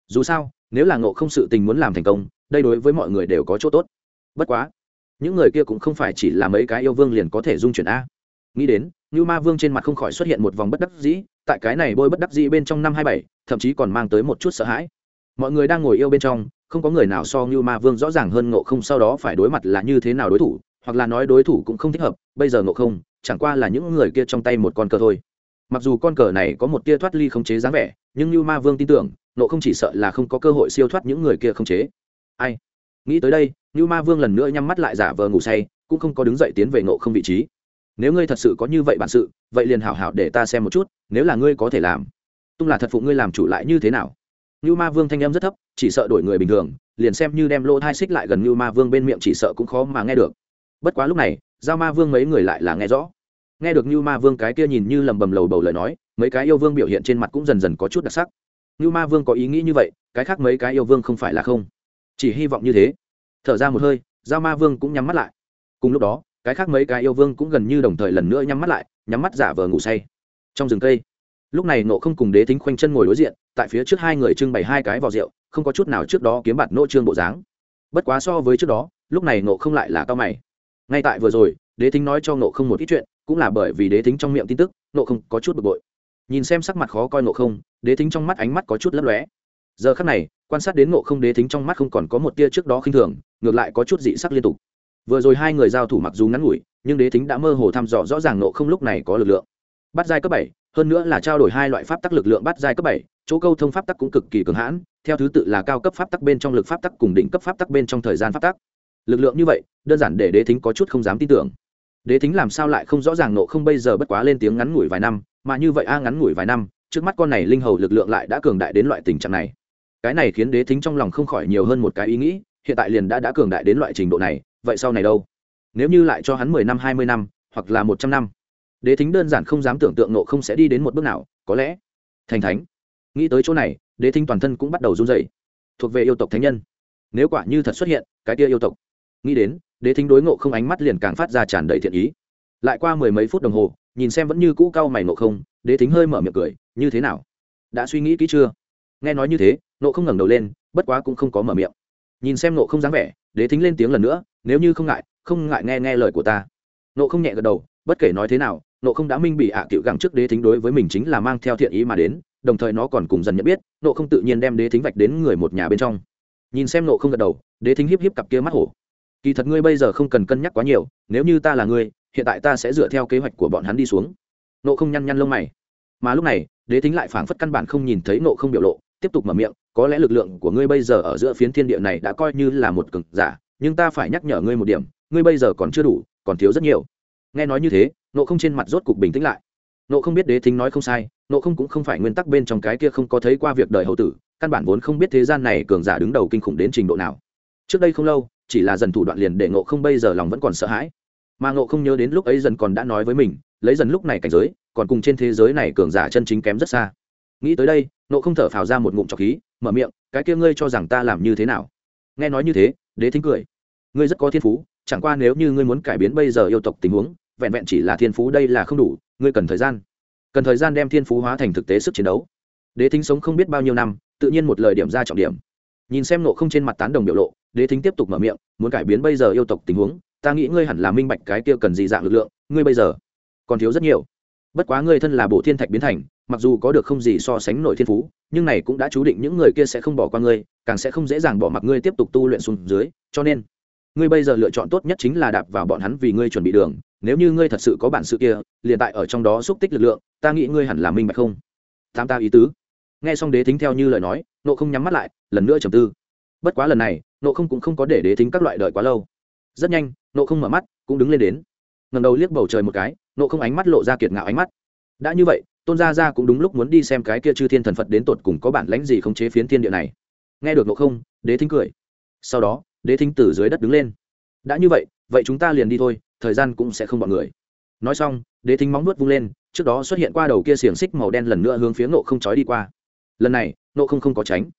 Dù sao, nếu là ngộ không sự tình muốn làm thành công, đây đối với mọi người đều có chỗ tốt. Bất quá, những người kia cũng không phải chỉ là mấy cái yêu vương liền có thể dung chuyển a nghĩ đến như ma vương trên mặt không khỏi xuất hiện một vòng bất đắc dĩ, tại cái này bôi bất đắc dĩ bên trong năm hai bảy, thậm chí còn mang tới một chút sợ hãi. Mọi người đang ngồi yêu bên trong, không có người nào so như ma vương rõ ràng hơn ngộ không sau đó phải đối mặt là như thế nào đối thủ, hoặc là nói đối thủ cũng không thích hợp, bây giờ ngộ không, chẳng qua là những người kia trong tay một con cờ thôi. Mặc dù con cờ này có một tia thoát ly khống chế dáng vẻ, nhưng như ma vương tin tưởng nộ không chỉ sợ là không có cơ hội siêu thoát những người kia khống chế. Ai? Nghĩ tới đây như ma vương lần nữa nhắm mắt lại giả vờ ngủ say, cũng không có đứng dậy tiến về nộ không vị trí nếu ngươi thật sự có như vậy bản sự, vậy liền hảo hảo để ta xem một chút, nếu là ngươi có thể làm. Tung là thật phụ ngươi làm chủ lại như thế nào? Như ma vương thanh em rất thấp, chỉ sợ đổi người bình thường, liền xem như đem lô thai xích lại gần như ma vương bên miệng chỉ sợ cũng khó mà nghe được. Bất quá lúc này, giao ma vương mấy người lại là nghe rõ. Nghe được như ma vương cái kia nhìn như lầm bầm lầu bầu lời nói, mấy cái yêu vương biểu hiện trên mặt cũng dần dần có chút đặc sắc. Như ma vương có ý nghĩ như vậy, cái khác mấy cái yêu vương không phải là không. Chỉ hy vọng như thế. Thở ra một hơi, giao ma vương cũng nhắm mắt lại. Cùng lúc đó cái khác mấy cái yêu vương cũng gần như đồng thời lần nữa nhắm mắt lại, nhắm mắt giả vờ ngủ say. Trong rừng cây, lúc này nộ không cùng đế thính khoanh chân ngồi đối diện, tại phía trước hai người trưng bày hai cái vò rượu, không có chút nào trước đó kiếm bạt nỗ trương bộ dáng. Bất quá so với trước đó, lúc này nộ không lại là cao mày. Ngay tại vừa rồi, đế thính nói cho nộ không một ít chuyện, cũng là bởi vì đế thính trong miệng tin tức nộ không có chút bực bội. Nhìn xem sắc mặt khó coi nộ không, đế thính trong mắt ánh mắt có chút lấp lóe. Giờ khắc này, quan sát đến nộ không, đế thính trong mắt không còn có một tia trước đó khinh thường, ngược lại có chút dị sắc liên tục vừa rồi hai người giao thủ mặc dù ngắn ngủi, nhưng đế thính đã mơ hồ thăm dò rõ ràng nộ không lúc này có lực lượng. Bắt giai cấp bảy, hơn nữa là trao đổi hai loại pháp tắc lực lượng bắt giai cấp bảy, chỗ câu thông pháp tắc cũng cực kỳ cường hãn, theo thứ tự là cao cấp pháp tắc bên trong lực pháp tắc cùng đỉnh cấp pháp tắc bên trong thời gian pháp tắc. Lực lượng như vậy, đơn giản để đế thính có chút không dám tin tưởng. Đế thính làm sao lại không rõ ràng nộ không bây giờ bất quá lên tiếng ngắn ngủi vài năm, mà như vậy a à ngắn ngủi vài năm, trước mắt con này linh hầu lực lượng lại đã cường đại đến loại tình trạng này. Cái này khiến đế thính trong lòng không khỏi nhiều hơn một cái ý nghĩ, hiện tại liền đã đã cường đại đến loại trình độ này vậy sau này đâu? Nếu như lại cho hắn mười năm, hai mươi năm, hoặc là một trăm năm, đế thính đơn giản không dám tưởng tượng nộ không sẽ đi đến một bước nào, có lẽ. Thành thánh. Nghĩ tới chỗ này, đế thính toàn thân cũng bắt đầu run dậy thuộc về yêu tộc thánh nhân. Nếu quả như thật xuất hiện, cái kia yêu tộc. Nghĩ đến, đế thính đối ngộ không ánh mắt liền càng phát ra tràn đầy thiện ý. Lại qua mười mấy phút đồng hồ, nhìn xem vẫn như cũ cao mày ngộ không, đế thính hơi mở miệng cười, như thế nào? Đã suy nghĩ kỹ chưa? Nghe nói như thế nộ không ngẩng đầu lên, bất quá cũng không có mở miệng. Nhìn xem nộ không dáng vẻ, đế thính lên tiếng lần nữa nếu như không ngại không ngại nghe nghe lời của ta. Nộ không nhẹ gật đầu, bất kể nói thế nào, nộ không đã minh bị ạ à cựu gẳng trước đế thính đối với mình chính là mang theo thiện ý mà đến, đồng thời nó còn cùng dần nhận biết, nộ không tự nhiên đem đế thính vạch đến người một nhà bên trong. Nhìn xem nộ không gật đầu, đế thính hiếp hiếp cặp kia mắt hổ. Kỳ thật ngươi bây giờ không cần cân nhắc quá nhiều, nếu như ta là ngươi, hiện tại ta sẽ dựa theo kế hoạch của bọn hắn đi xuống. Nộ không nhăn nhăn lông mày. Mà lúc này, đế thính lại phảng phất căn bản không nhìn thấy nộ không biểu lộ, tiếp tục mở miệng, có lẽ lực lượng của ngươi bây giờ ở giữa phiến thiên địa này đã coi như là một cực giả nhưng ta phải nhắc nhở ngươi một điểm, ngươi bây giờ còn chưa đủ, còn thiếu rất nhiều. Nghe nói như thế nộ không trên mặt rốt cục bình tĩnh lại. Nộ không biết đế thính nói không sai nộ không cũng không phải nguyên tắc bên trong cái kia không có thấy qua việc đời hậu tử, căn bản vốn không biết thế gian này cường giả đứng đầu kinh khủng đến trình độ nào. Trước đây không lâu, chỉ là dần thủ đoạn liền để nộ không bây giờ lòng vẫn còn sợ hãi. Mà nộ không nhớ đến lúc ấy dần còn đã nói với mình, lấy dần lúc này cảnh giới, còn cùng trên thế giới này cường giả chân chính kém rất xa. Nghĩ tới đây nộ không thở phào ra một ngụm trọc khí, mở miệng, cái kia ngươi cho rằng ta làm như thế nào? Nghe nói như thế, đế thính cười ngươi rất có thiên phú, chẳng qua nếu như ngươi muốn cải biến bây giờ yêu tộc tình huống, vẹn vẹn chỉ là thiên phú đây là không đủ, ngươi cần thời gian. Cần thời gian đem thiên phú hóa thành thực tế sức chiến đấu. Đế thính sống không biết bao nhiêu năm, tự nhiên một lời điểm ra trọng điểm. Nhìn xem nộ không trên mặt tán đồng biểu lộ, đế thính tiếp tục mở miệng, muốn cải biến bây giờ yêu tộc tình huống, ta nghĩ ngươi hẳn là minh bạch cái kia cần gì dạng lực lượng, ngươi bây giờ còn thiếu rất nhiều. Bất quá ngươi thân là bộ thiên thạch biến thành, mặc dù có được không gì so sánh nổi thiên phú, nhưng này cũng đã chú định những người kia sẽ không bỏ qua ngươi, càng sẽ không dễ dàng bỏ mặc ngươi tiếp tục tu luyện xuống dưới, cho nên ngươi bây giờ lựa chọn tốt nhất chính là đạp vào bọn hắn vì ngươi chuẩn bị đường, nếu như ngươi thật sự có bản sự kia, liền tại ở trong đó xúc tích lực lượng, ta nghĩ ngươi hẳn là minh bạch không? Tham ta ý tứ. Nghe xong đế thính theo như lời nói, nộ không nhắm mắt lại, lần nữa trầm tư. Bất quá lần này, nộ không cũng không có để đế thính các loại đợi quá lâu. Rất nhanh, nộ không mở mắt, cũng đứng lên đến. Ngầm đầu liếc bầu trời một cái, nộ không ánh mắt lộ ra kiệt ngạo ánh mắt. Đã như vậy, tôn gia gia cũng đúng lúc muốn đi xem cái kia chư thiên thần phật đến tột cùng có bản lãnh gì không chế phiến thiên địa này. Nghe được nộ không, đế thính cười. Sau đó đế thính từ dưới đất đứng lên. Đã như vậy vậy chúng ta liền đi thôi, thời gian cũng sẽ không bọn người. Nói xong, đế thính móng nuốt vung lên, trước đó xuất hiện qua đầu kia xiềng xích màu đen lần nữa hướng phía nộ không trói đi qua. Lần này nộ không không có tránh.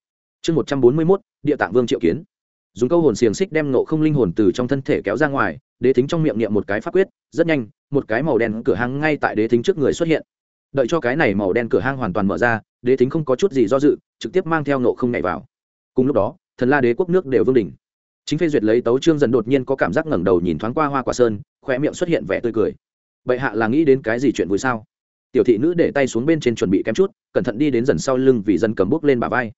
Chương một trăm bốn mươi mốt, địa tạng vương triệu kiến. Dùng câu hồn xiềng xích đem nộ không linh hồn từ trong thân thể kéo ra ngoài, đế thính trong miệng niệm một cái pháp quyết, rất nhanh, một cái màu đen cửa hang ngay tại đế thính trước người xuất hiện. Đợi cho cái này màu đen cửa hang hoàn toàn mở ra, đế thính không có chút gì do dự, trực tiếp mang theo nộ không nhảy vào. Cùng lúc đó, thần la đế quốc nước đều vương đỉnh chính phê duyệt lấy tấu trương dần đột nhiên có cảm giác ngẩng đầu nhìn thoáng qua hoa quả sơn khoe miệng xuất hiện vẻ tươi cười. Bệ hạ là nghĩ đến cái gì chuyện vui sao? Tiểu thị nữ để tay xuống bên trên chuẩn bị kém chút, cẩn thận đi đến dần sau lưng vì dân cầm bút lên bà vai.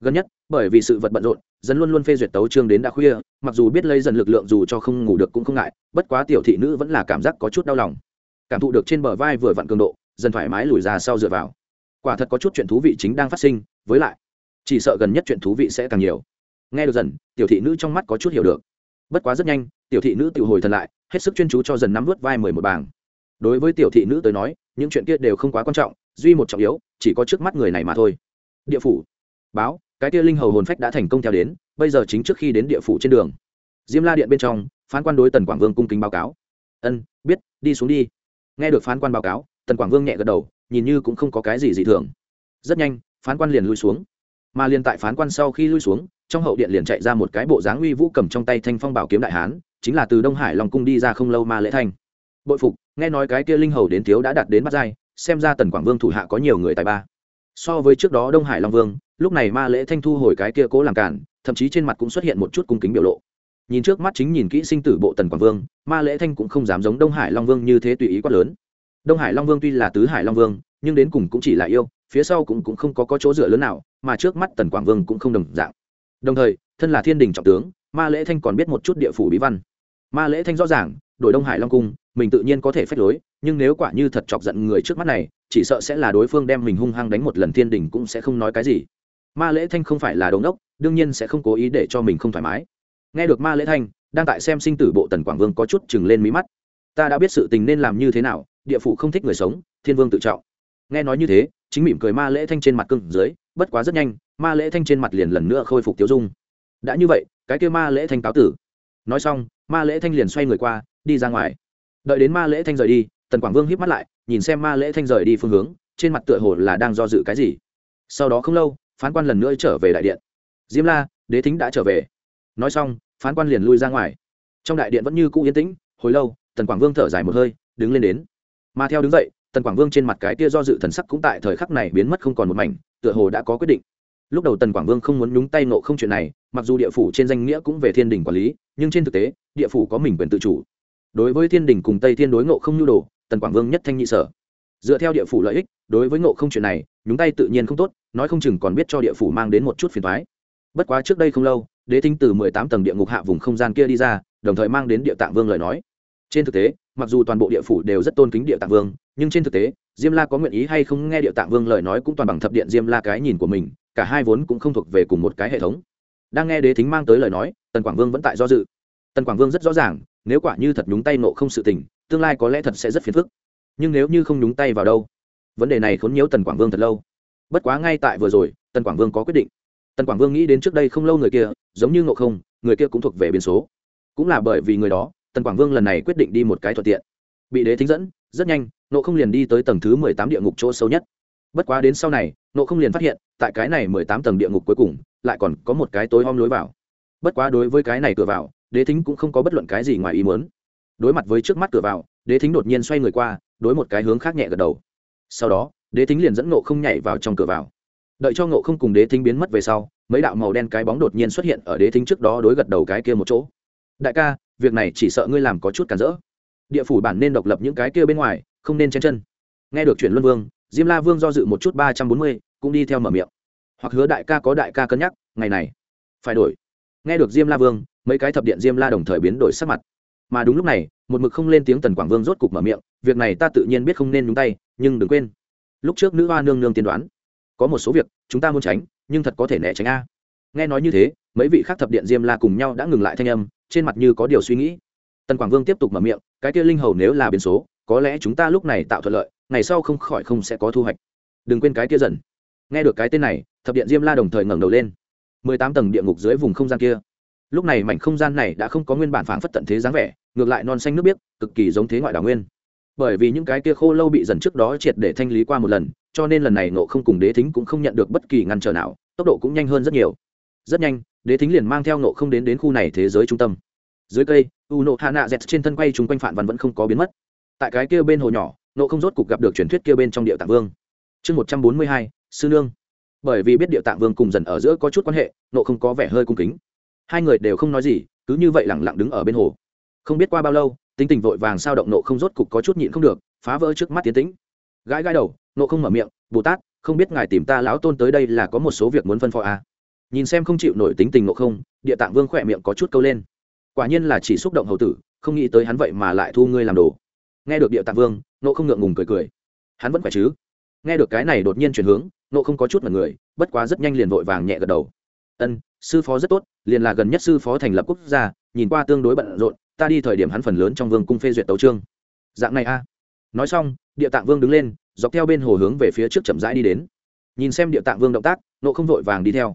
Gần nhất, bởi vì sự vật bận rộn, dân luôn luôn phê duyệt tấu trương đến đã khuya, mặc dù biết lấy dần lực lượng dù cho không ngủ được cũng không ngại, bất quá tiểu thị nữ vẫn là cảm giác có chút đau lòng. Cảm thụ được trên bờ vai vừa vặn cường độ, dần thoải mái lùi ra sau dựa vào. Quả thật có chút chuyện thú vị chính đang phát sinh, với lại, chỉ sợ gần nhất chuyện thú vị sẽ càng nhiều nghe được dần, tiểu thị nữ trong mắt có chút hiểu được. Bất quá rất nhanh, tiểu thị nữ tự hồi thần lại, hết sức chuyên chú cho dần nắm vớt vai mười một bảng. Đối với tiểu thị nữ tới nói, những chuyện kia đều không quá quan trọng, duy một trọng yếu, chỉ có trước mắt người này mà thôi. Địa phủ. Báo, cái kia linh hầu hồn phách đã thành công theo đến, bây giờ chính trước khi đến địa phủ trên đường. Diêm la điện bên trong, phán quan đối tần quảng vương cung kính báo cáo. Ân, biết, đi xuống đi. Nghe được phán quan báo cáo, tần quảng vương nhẹ gật đầu, nhìn như cũng không có cái gì dị thường. Rất nhanh, phán quan liền lui xuống. Mà liền tại phán quan sau khi lui xuống trong hậu điện liền chạy ra một cái bộ dáng uy vũ cầm trong tay thanh phong bảo kiếm đại hán chính là từ đông hải long cung đi ra không lâu ma lễ thanh bội phục nghe nói cái kia linh hầu đến thiếu đã đạt đến bắt giai xem ra tần quảng vương thủ hạ có nhiều người tài ba. So với trước đó đông hải long vương lúc này ma lễ thanh thu hồi cái kia cố làm cản thậm chí trên mặt cũng xuất hiện một chút cung kính biểu lộ. Nhìn trước mắt chính nhìn kỹ sinh tử bộ tần quảng vương ma lễ thanh cũng không dám giống đông hải long vương như thế tùy ý quát lớn. Đông hải long vương tuy là tứ hải long vương nhưng đến cùng cũng chỉ là yêu phía sau cũng, cũng không có, có chỗ dựa lớn nào mà trước mắt tần quảng vương cũng không đồng dạng đồng thời, thân là thiên đình trọng tướng, ma lễ thanh còn biết một chút địa phủ bí văn. Ma lễ thanh rõ ràng đội đông hải long cung, mình tự nhiên có thể phép lối, nhưng nếu quả như thật chọc giận người trước mắt này, chỉ sợ sẽ là đối phương đem mình hung hăng đánh một lần thiên đình cũng sẽ không nói cái gì. Ma lễ thanh không phải là đống đốc, đương nhiên sẽ không cố ý để cho mình không thoải mái. Nghe được ma lễ thanh, đang tại xem sinh tử bộ tần quảng vương có chút chừng lên mí mắt. Ta đã biết sự tình nên làm như thế nào, địa phủ không thích người sống, thiên vương tự trọng. Nghe nói như thế, chính mỉm cười ma lễ thanh trên mặt cưng dưới bất quá rất nhanh, ma lễ thanh trên mặt liền lần nữa khôi phục tiêu dung. Đã như vậy, cái kêu ma lễ thanh cáo tử. Nói xong, ma lễ thanh liền xoay người qua, đi ra ngoài. Đợi đến ma lễ thanh rời đi, tần quảng vương híp mắt lại, nhìn xem ma lễ thanh rời đi phương hướng, trên mặt tựa hồ là đang do dự cái gì. Sau đó không lâu, phán quan lần nữa trở về đại điện. Diêm la, đế thính đã trở về. Nói xong, phán quan liền lui ra ngoài. Trong đại điện vẫn như cũ yên tĩnh, hồi lâu, tần quảng vương thở dài một hơi, đứng lên đến. Mà theo đứng dậy tần quảng vương trên mặt cái tia do dự thần sắc cũng tại thời khắc này biến mất không còn một mảnh, tựa hồ đã có quyết định. Lúc đầu tần quảng vương không muốn nhúng tay nộ không chuyện này, mặc dù địa phủ trên danh nghĩa cũng về thiên đình quản lý, nhưng trên thực tế, địa phủ có mình quyền tự chủ. Đối với thiên đình cùng tây thiên đối ngộ không nhu đồ, tần quảng vương nhất thanh nhị sở. Dựa theo địa phủ lợi ích, đối với ngộ không chuyện này, nhúng tay tự nhiên không tốt, nói không chừng còn biết cho địa phủ mang đến một chút phiền thoái bất quá trước đây không lâu, đế thính từ mười tám tầng địa ngục hạ vùng không gian kia đi ra, đồng thời mang đến địa tạng vương lời nói trên thực tế, mặc dù toàn bộ địa phủ đều rất tôn kính địa tạng vương, nhưng trên thực tế, diêm la có nguyện ý hay không nghe địa tạng vương lời nói cũng toàn bằng thập điện diêm la cái nhìn của mình, cả hai vốn cũng không thuộc về cùng một cái hệ thống. Đang nghe đế thính mang tới lời nói, tần quảng vương vẫn tại do dự. Tần quảng vương rất rõ ràng, nếu quả như thật nhúng tay nộ không sự tình, tương lai có lẽ thật sẽ rất phiền phức. Nhưng nếu như không nhúng tay vào đâu? Vấn đề này khốn nhiễu tần quảng vương thật lâu. Bất quá ngay tại vừa rồi, tần quảng vương có quyết định. Tần quảng vương nghĩ đến trước đây không lâu người kia, giống như ngộ không, người kia cũng thuộc về biến số. Cũng là bởi vì người đó tần quảng vương lần này quyết định đi một cái thuận tiện. Bị đế thính dẫn, rất nhanh, nộ không liền đi tới tầng thứ mười tám địa ngục chỗ sâu nhất. Bất quá đến sau này, nộ không liền phát hiện, tại cái này mười tám tầng địa ngục cuối cùng, lại còn có một cái tối om lối vào. Bất quá đối với cái này cửa vào, đế thính cũng không có bất luận cái gì ngoài ý muốn. Đối mặt với trước mắt cửa vào, đế thính đột nhiên xoay người qua, đối một cái hướng khác nhẹ gật đầu. Sau đó, đế thính liền dẫn nộ không nhảy vào trong cửa vào. Đợi cho nộ không cùng đế thính biến mất về sau, mấy đạo màu đen cái bóng đột nhiên xuất hiện ở đế thính trước đó đối gật đầu cái kia một chỗ. Đại ca việc này chỉ sợ ngươi làm có chút cản rỡ. Địa phủ bản nên độc lập những cái kia bên ngoài, không nên chen chân. Nghe được chuyện luân vương, diêm la vương do dự một chút ba trăm bốn mươi, cũng đi theo mở miệng. Hoặc hứa đại ca có đại ca cân nhắc, ngày này, phải đổi. Nghe được diêm la vương, mấy cái thập điện diêm la đồng thời biến đổi sắc mặt. Mà đúng lúc này, một mực không lên tiếng tần quảng vương rốt cục mở miệng, việc này ta tự nhiên biết không nên nhúng tay, nhưng đừng quên. Lúc trước nữ hoa nương nương tiên đoán, có một số việc, chúng ta muốn tránh, nhưng thật có thể né tránh a. Nghe nói như thế, mấy vị khác thập điện diêm la cùng nhau đã ngừng lại thanh âm trên mặt như có điều suy nghĩ. Tần quảng vương tiếp tục mở miệng, cái kia linh hầu nếu là biến số, có lẽ chúng ta lúc này tạo thuận lợi, ngày sau không khỏi không sẽ có thu hoạch. Đừng quên cái kia dần. Nghe được cái tên này, thập điện diêm la đồng thời ngẩng đầu lên. Mười tám tầng địa ngục dưới vùng không gian kia. Lúc này mảnh không gian này đã không có nguyên bản phảng phất tận thế dáng vẻ, ngược lại non xanh nước biếc, cực kỳ giống thế ngoại đảo nguyên. Bởi vì những cái kia khô lâu bị dần trước đó triệt để thanh lý qua một lần, cho nên lần này nộ không cùng đế thính cũng không nhận được bất kỳ ngăn trở nào, tốc độ cũng nhanh hơn rất nhiều. Rất nhanh đế thính liền mang theo nộ không đến đến khu này thế giới trung tâm. Dưới cây, u nộ hạ nạ dẹt trên thân quay chung quanh phản văn vẫn không có biến mất. Tại cái kia bên hồ nhỏ nộ không rốt cục gặp được truyền thuyết kia bên trong địa tạng vương. Chương một trăm bốn mươi hai, sư nương. Bởi vì biết địa tạng vương cùng dần ở giữa có chút quan hệ nộ không có vẻ hơi cung kính. Hai người đều không nói gì, cứ như vậy lẳng lặng đứng ở bên hồ. Không biết qua bao lâu, tính tình vội vàng sao động nộ không rốt cục có chút nhịn không được, phá vỡ trước mắt tiến tĩnh. Gãi gãi đầu nộ không mở miệng, bồ tát, không biết ngài tìm ta lão tôn tới đây là có một số việc muốn phân phó à nhìn xem không chịu nổi tính tình nộ không, địa tạng vương khỏe miệng có chút câu lên. Quả nhiên là chỉ xúc động hầu tử, không nghĩ tới hắn vậy mà lại thu ngươi làm đồ. Nghe được địa tạng vương nộ không ngượng ngùng cười cười. Hắn vẫn khỏe chứ? Nghe được cái này đột nhiên chuyển hướng nộ không có chút mật người, bất quá rất nhanh liền vội vàng nhẹ gật đầu. Ân, sư phó rất tốt, liền là gần nhất sư phó thành lập quốc gia, nhìn qua tương đối bận rộn, ta đi thời điểm hắn phần lớn trong vương cung phê duyệt tấu trương dạng này a. Nói xong, địa tạng vương đứng lên, dọc theo bên hồ hướng về phía trước chậm rãi đi đến. Nhìn xem địa tạng vương động tác nộ không vội vàng đi theo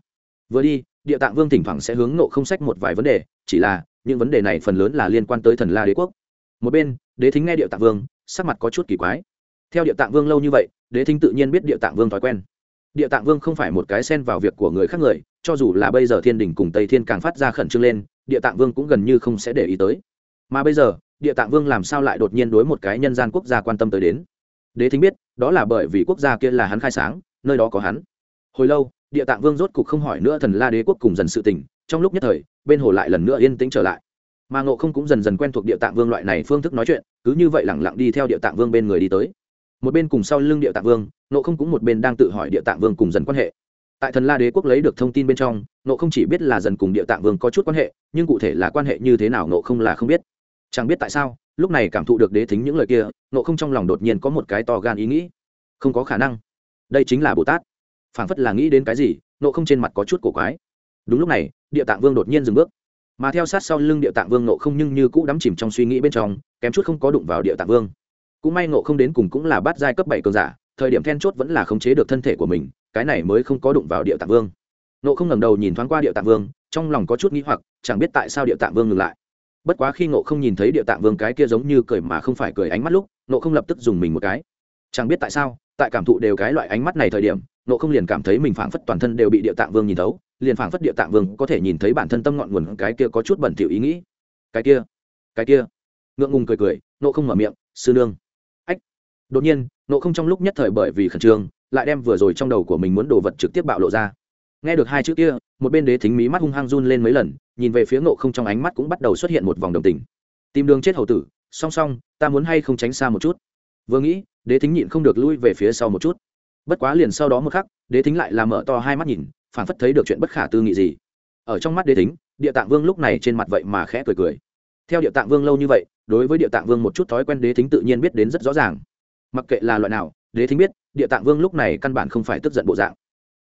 vừa đi, địa tạng vương thỉnh thoảng sẽ hướng nộ không sách một vài vấn đề, chỉ là, những vấn đề này phần lớn là liên quan tới thần la đế quốc. Một bên, đế thính nghe địa tạng vương, sắc mặt có chút kỳ quái. Theo địa tạng vương lâu như vậy, đế thính tự nhiên biết địa tạng vương thói quen. Địa tạng vương không phải một cái xen vào việc của người khác người, cho dù là bây giờ thiên đình cùng tây thiên càng phát ra khẩn trương lên, địa tạng vương cũng gần như không sẽ để ý tới. Mà bây giờ, địa tạng vương làm sao lại đột nhiên đối một cái nhân gian quốc gia quan tâm tới đến? Đế thính biết, đó là bởi vì quốc gia kia là hắn khai sáng, nơi đó có hắn. Hồi lâu địa tạng vương rốt cục không hỏi nữa thần la đế quốc cùng dần sự tình, trong lúc nhất thời, bên hồ lại lần nữa yên tĩnh trở lại. Mà ngộ không cũng dần dần quen thuộc địa tạng vương loại này phương thức nói chuyện, cứ như vậy lẳng lặng đi theo địa tạng vương bên người đi tới. Một bên cùng sau lưng địa tạng vương, ngộ không cũng một bên đang tự hỏi địa tạng vương cùng dần quan hệ. Tại thần la đế quốc lấy được thông tin bên trong, ngộ không chỉ biết là dần cùng địa tạng vương có chút quan hệ, nhưng cụ thể là quan hệ như thế nào ngộ không là không biết. Chẳng biết tại sao, lúc này cảm thụ được đế thính những lời kia, ngộ không trong lòng đột nhiên có một cái to gan ý nghĩ. Không có khả năng. Đây chính là bồ tát phảng phất là nghĩ đến cái gì, nộ không trên mặt có chút cổ quái. Đúng lúc này, địa tạng vương đột nhiên dừng bước. Mà theo sát sau lưng địa tạng vương nộ không nhưng như cũ đắm chìm trong suy nghĩ bên trong, kém chút không có đụng vào địa tạng vương. Cũng may nộ không đến cùng cũng là bát giai cấp bảy cường giả, thời điểm then chốt vẫn là khống chế được thân thể của mình, cái này mới không có đụng vào địa tạng vương. Nộ không ngẩng đầu nhìn thoáng qua địa tạng vương, trong lòng có chút nghĩ hoặc, chẳng biết tại sao địa tạng vương ngừng lại. Bất quá khi nộ không nhìn thấy địa tạng vương cái kia giống như cười mà không phải cười ánh mắt lúc, nộ không lập tức dùng mình một cái. Chẳng biết tại sao, tại cảm thụ đều cái loại ánh mắt này thời điểm nộ không liền cảm thấy mình phảng phất toàn thân đều bị địa tạng vương nhìn thấu, liền phảng phất địa tạng vương có thể nhìn thấy bản thân tâm ngọn nguồn cái kia có chút bẩn thỉu ý nghĩ. Cái kia cái kia. Ngượng ngùng cười cười nộ không mở miệng, sư nương. Ách. Đột nhiên nộ không trong lúc nhất thời bởi vì khẩn trương, lại đem vừa rồi trong đầu của mình muốn đồ vật trực tiếp bạo lộ ra. Nghe được hai chữ kia, một bên đế thính mí mắt hung hăng run lên mấy lần, nhìn về phía nộ không trong ánh mắt cũng bắt đầu xuất hiện một vòng đồng tình. Tìm đường chết hầu tử, song song, ta muốn hay không tránh xa một chút? Vừa nghĩ, đế thính nhịn không được lui về phía sau một chút bất quá liền sau đó một khắc, đế thính lại là mở to hai mắt nhìn phản phất thấy được chuyện bất khả tư nghị gì. Ở trong mắt đế thính, địa tạng vương lúc này trên mặt vậy mà khẽ cười cười. Theo địa tạng vương lâu như vậy, đối với địa tạng vương một chút thói quen đế thính tự nhiên biết đến rất rõ ràng. Mặc kệ là loại nào, đế thính biết, địa tạng vương lúc này căn bản không phải tức giận bộ dạng.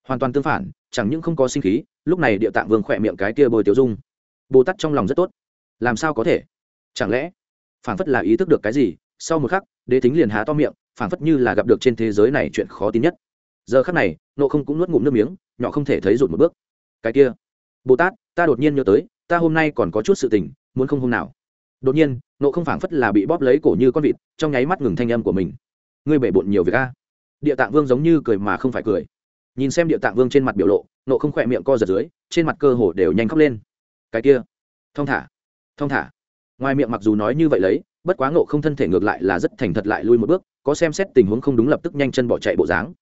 Hoàn toàn tương phản, chẳng những không có sinh khí, lúc này địa tạng vương khỏe miệng cái kia bồi tiêu dung. Bồ tát trong lòng rất tốt. Làm sao có thể? Chẳng lẽ phản phất là ý thức được cái gì, sau một khắc, đế thính liền há to miệng phảng phất như là gặp được trên thế giới này chuyện khó tin nhất. Giờ khắc này nộ không cũng nuốt ngụm nước miếng, nhỏ không thể thấy rụt một bước. Cái kia, bồ tát, ta đột nhiên nhớ tới, ta hôm nay còn có chút sự tình, muốn không hôm nào. Đột nhiên nộ không phảng phất là bị bóp lấy cổ như con vịt, trong nháy mắt ngừng thanh âm của mình. Ngươi bể bộn nhiều việc a. Địa tạng vương giống như cười mà không phải cười. Nhìn xem địa tạng vương trên mặt biểu lộ nộ không khỏe miệng co giật dưới, trên mặt cơ hồ đều nhanh khóc lên. Cái kia thong thả thong thả. Ngoài miệng mặc dù nói như vậy lấy bất quá ngộ không thân thể ngược lại là rất thành thật lại lui một bước, có xem xét tình huống không đúng lập tức nhanh chân bỏ chạy bộ dáng.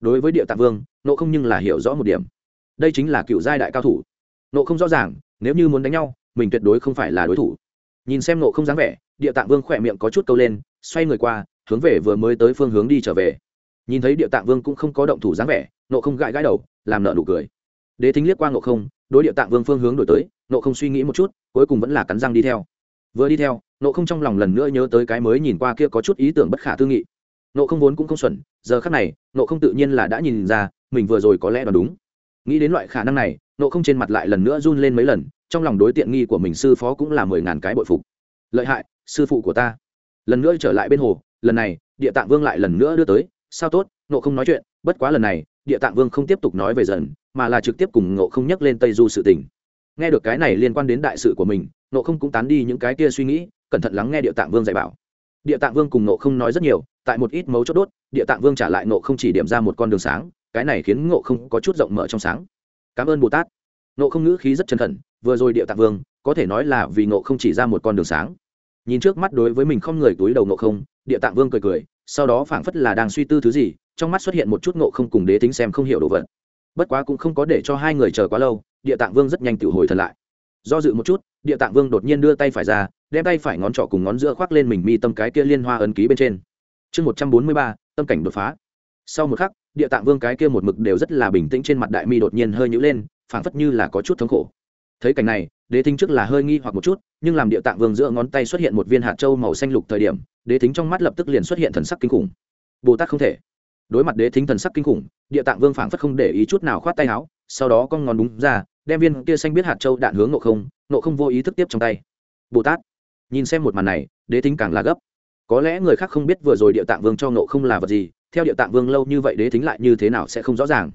Đối với địa tạng vương nộ không nhưng là hiểu rõ một điểm. Đây chính là cựu giai đại cao thủ. Nộ không rõ ràng, nếu như muốn đánh nhau, mình tuyệt đối không phải là đối thủ. Nhìn xem nộ không dáng vẻ, địa tạng vương khỏe miệng có chút câu lên, xoay người qua, hướng về vừa mới tới phương hướng đi trở về. Nhìn thấy địa tạng vương cũng không có động thủ dáng vẻ nộ không gãi gãi đầu, làm nợ nụ cười. Đế thính liếc qua nộ không, đối địa tạng vương phương hướng đổi tới nộ không suy nghĩ một chút, cuối cùng vẫn là cắn răng đi theo vừa đi theo, nộ không trong lòng lần nữa nhớ tới cái mới nhìn qua kia có chút ý tưởng bất khả tư nghị. Nộ không vốn cũng không xuẩn, giờ khác này, nộ không tự nhiên là đã nhìn ra, mình vừa rồi có lẽ đoán đúng. Nghĩ đến loại khả năng này, nộ không trên mặt lại lần nữa run lên mấy lần, trong lòng đối tiện nghi của mình sư phó cũng là mười ngàn cái bội phục. Lợi hại, sư phụ của ta. Lần nữa trở lại bên hồ, lần này, địa tạng vương lại lần nữa đưa tới. Sao tốt? Nộ không nói chuyện. Bất quá lần này, địa tạng vương không tiếp tục nói về dần, mà là trực tiếp cùng nộ không nhắc lên tây du sự tình. Nghe được cái này liên quan đến đại sự của mình nộ không cũng tán đi những cái kia suy nghĩ, cẩn thận lắng nghe địa tạng vương dạy bảo. Địa tạng vương cùng nộ không nói rất nhiều, tại một ít mấu chốt đốt, địa tạng vương trả lại nộ không chỉ điểm ra một con đường sáng, cái này khiến ngộ không có chút rộng mở trong sáng. Cảm ơn bồ tát. Nộ không ngữ khí rất chân thần vừa rồi địa tạng vương, có thể nói là vì nộ không chỉ ra một con đường sáng. Nhìn trước mắt đối với mình không người túi đầu nộ không, địa tạng vương cười cười, sau đó phảng phất là đang suy tư thứ gì, trong mắt xuất hiện một chút nộ không cùng đế tính xem không hiểu đồ vật. Bất quá cũng không có để cho hai người chờ quá lâu, địa tạng vương rất nhanh tự hồi thật lại. Do dự một chút địa tạng vương đột nhiên đưa tay phải ra, đem tay phải ngón trỏ cùng ngón giữa khoác lên mình mi tâm cái kia liên hoa ấn ký bên trên. Chương một trăm bốn mươi ba, tâm cảnh đột phá. Sau một khắc, địa tạng vương cái kia một mực đều rất là bình tĩnh trên mặt đại mi đột nhiên hơi nhữ lên, phảng phất như là có chút thống khổ. Thấy cảnh này, đế thính trước là hơi nghi hoặc một chút, nhưng làm địa tạng vương giữa ngón tay xuất hiện một viên hạt trâu màu xanh lục thời điểm, đế thính trong mắt lập tức liền xuất hiện thần sắc kinh khủng. Bồ tát không thể. Đối mặt đế thính thần sắc kinh khủng, địa tạng vương phảng phất không để ý chút nào khoát tay áo, sau đó con ngón đúng ra, đem viên kia xanh biết hạt trâu đạn hướng ngộ không nộ không vô ý thức tiếp trong tay. Bồ tát, nhìn xem một màn này, đế thính càng là gấp. Có lẽ người khác không biết vừa rồi địa tạng vương cho nộ không là vật gì, theo địa tạng vương lâu như vậy đế thính lại như thế nào sẽ không rõ ràng.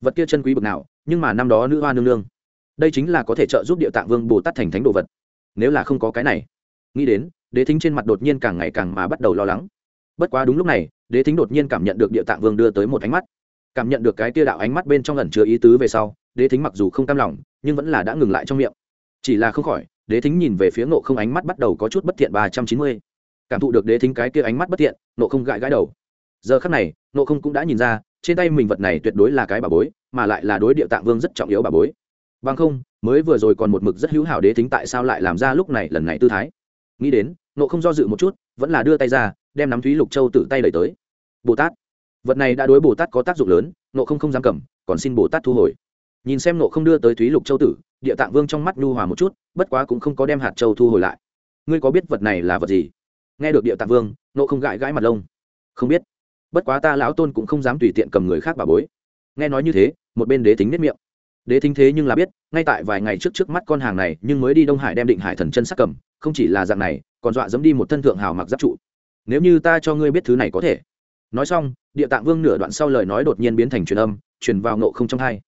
Vật kia chân quý bực nào, nhưng mà năm đó nữ hoa nương nương, đây chính là có thể trợ giúp địa tạng vương bồ tát thành thánh đồ vật. Nếu là không có cái này, nghĩ đến, đế thính trên mặt đột nhiên càng ngày càng mà bắt đầu lo lắng. Bất quá đúng lúc này, đế thính đột nhiên cảm nhận được địa tạng vương đưa tới một ánh mắt. Cảm nhận được cái tia đạo ánh mắt bên trong ẩn chứa ý tứ về sau, đế thính mặc dù không cam lòng, nhưng vẫn là đã ngừng lại trong miệng chỉ là không khỏi, đế thính nhìn về phía nộ không ánh mắt bắt đầu có chút bất thiện ba trăm chín mươi. Cảm thụ được đế thính cái kia ánh mắt bất thiện nộ không gãi gãi đầu. Giờ khắc này nộ không cũng đã nhìn ra, trên tay mình vật này tuyệt đối là cái bà bối, mà lại là đối địa tạng vương rất trọng yếu bà bối. Bằng không, mới vừa rồi còn một mực rất hữu hảo đế thính tại sao lại làm ra lúc này lần này tư thái. Nghĩ đến nộ không do dự một chút, vẫn là đưa tay ra, đem nắm thúy lục châu tự tay đẩy tới. Bồ tát. Vật này đã đối bồ tát có tác dụng lớn nộ không không dám cầm, còn xin bồ tát thu hồi. Nhìn xem nộ không đưa tới thúy lục châu tử địa tạng vương trong mắt nhu hòa một chút, bất quá cũng không có đem hạt châu thu hồi lại. Ngươi có biết vật này là vật gì? Nghe được địa tạng vương, nộ không gãi gãi mặt lông. Không biết. Bất quá ta lão tôn cũng không dám tùy tiện cầm người khác bà bối. Nghe nói như thế, một bên đế thính nếp miệng. Đế thính thế nhưng là biết, ngay tại vài ngày trước trước mắt con hàng này, nhưng mới đi đông hải đem định hải thần chân sắc cầm, không chỉ là dạng này, còn dọa dẫm đi một thân thượng hào mặc giáp trụ. Nếu như ta cho ngươi biết thứ này có thể. Nói xong, địa tạng vương nửa đoạn sau lời nói đột nhiên biến thành truyền âm, truyền vào nộ không trong thai.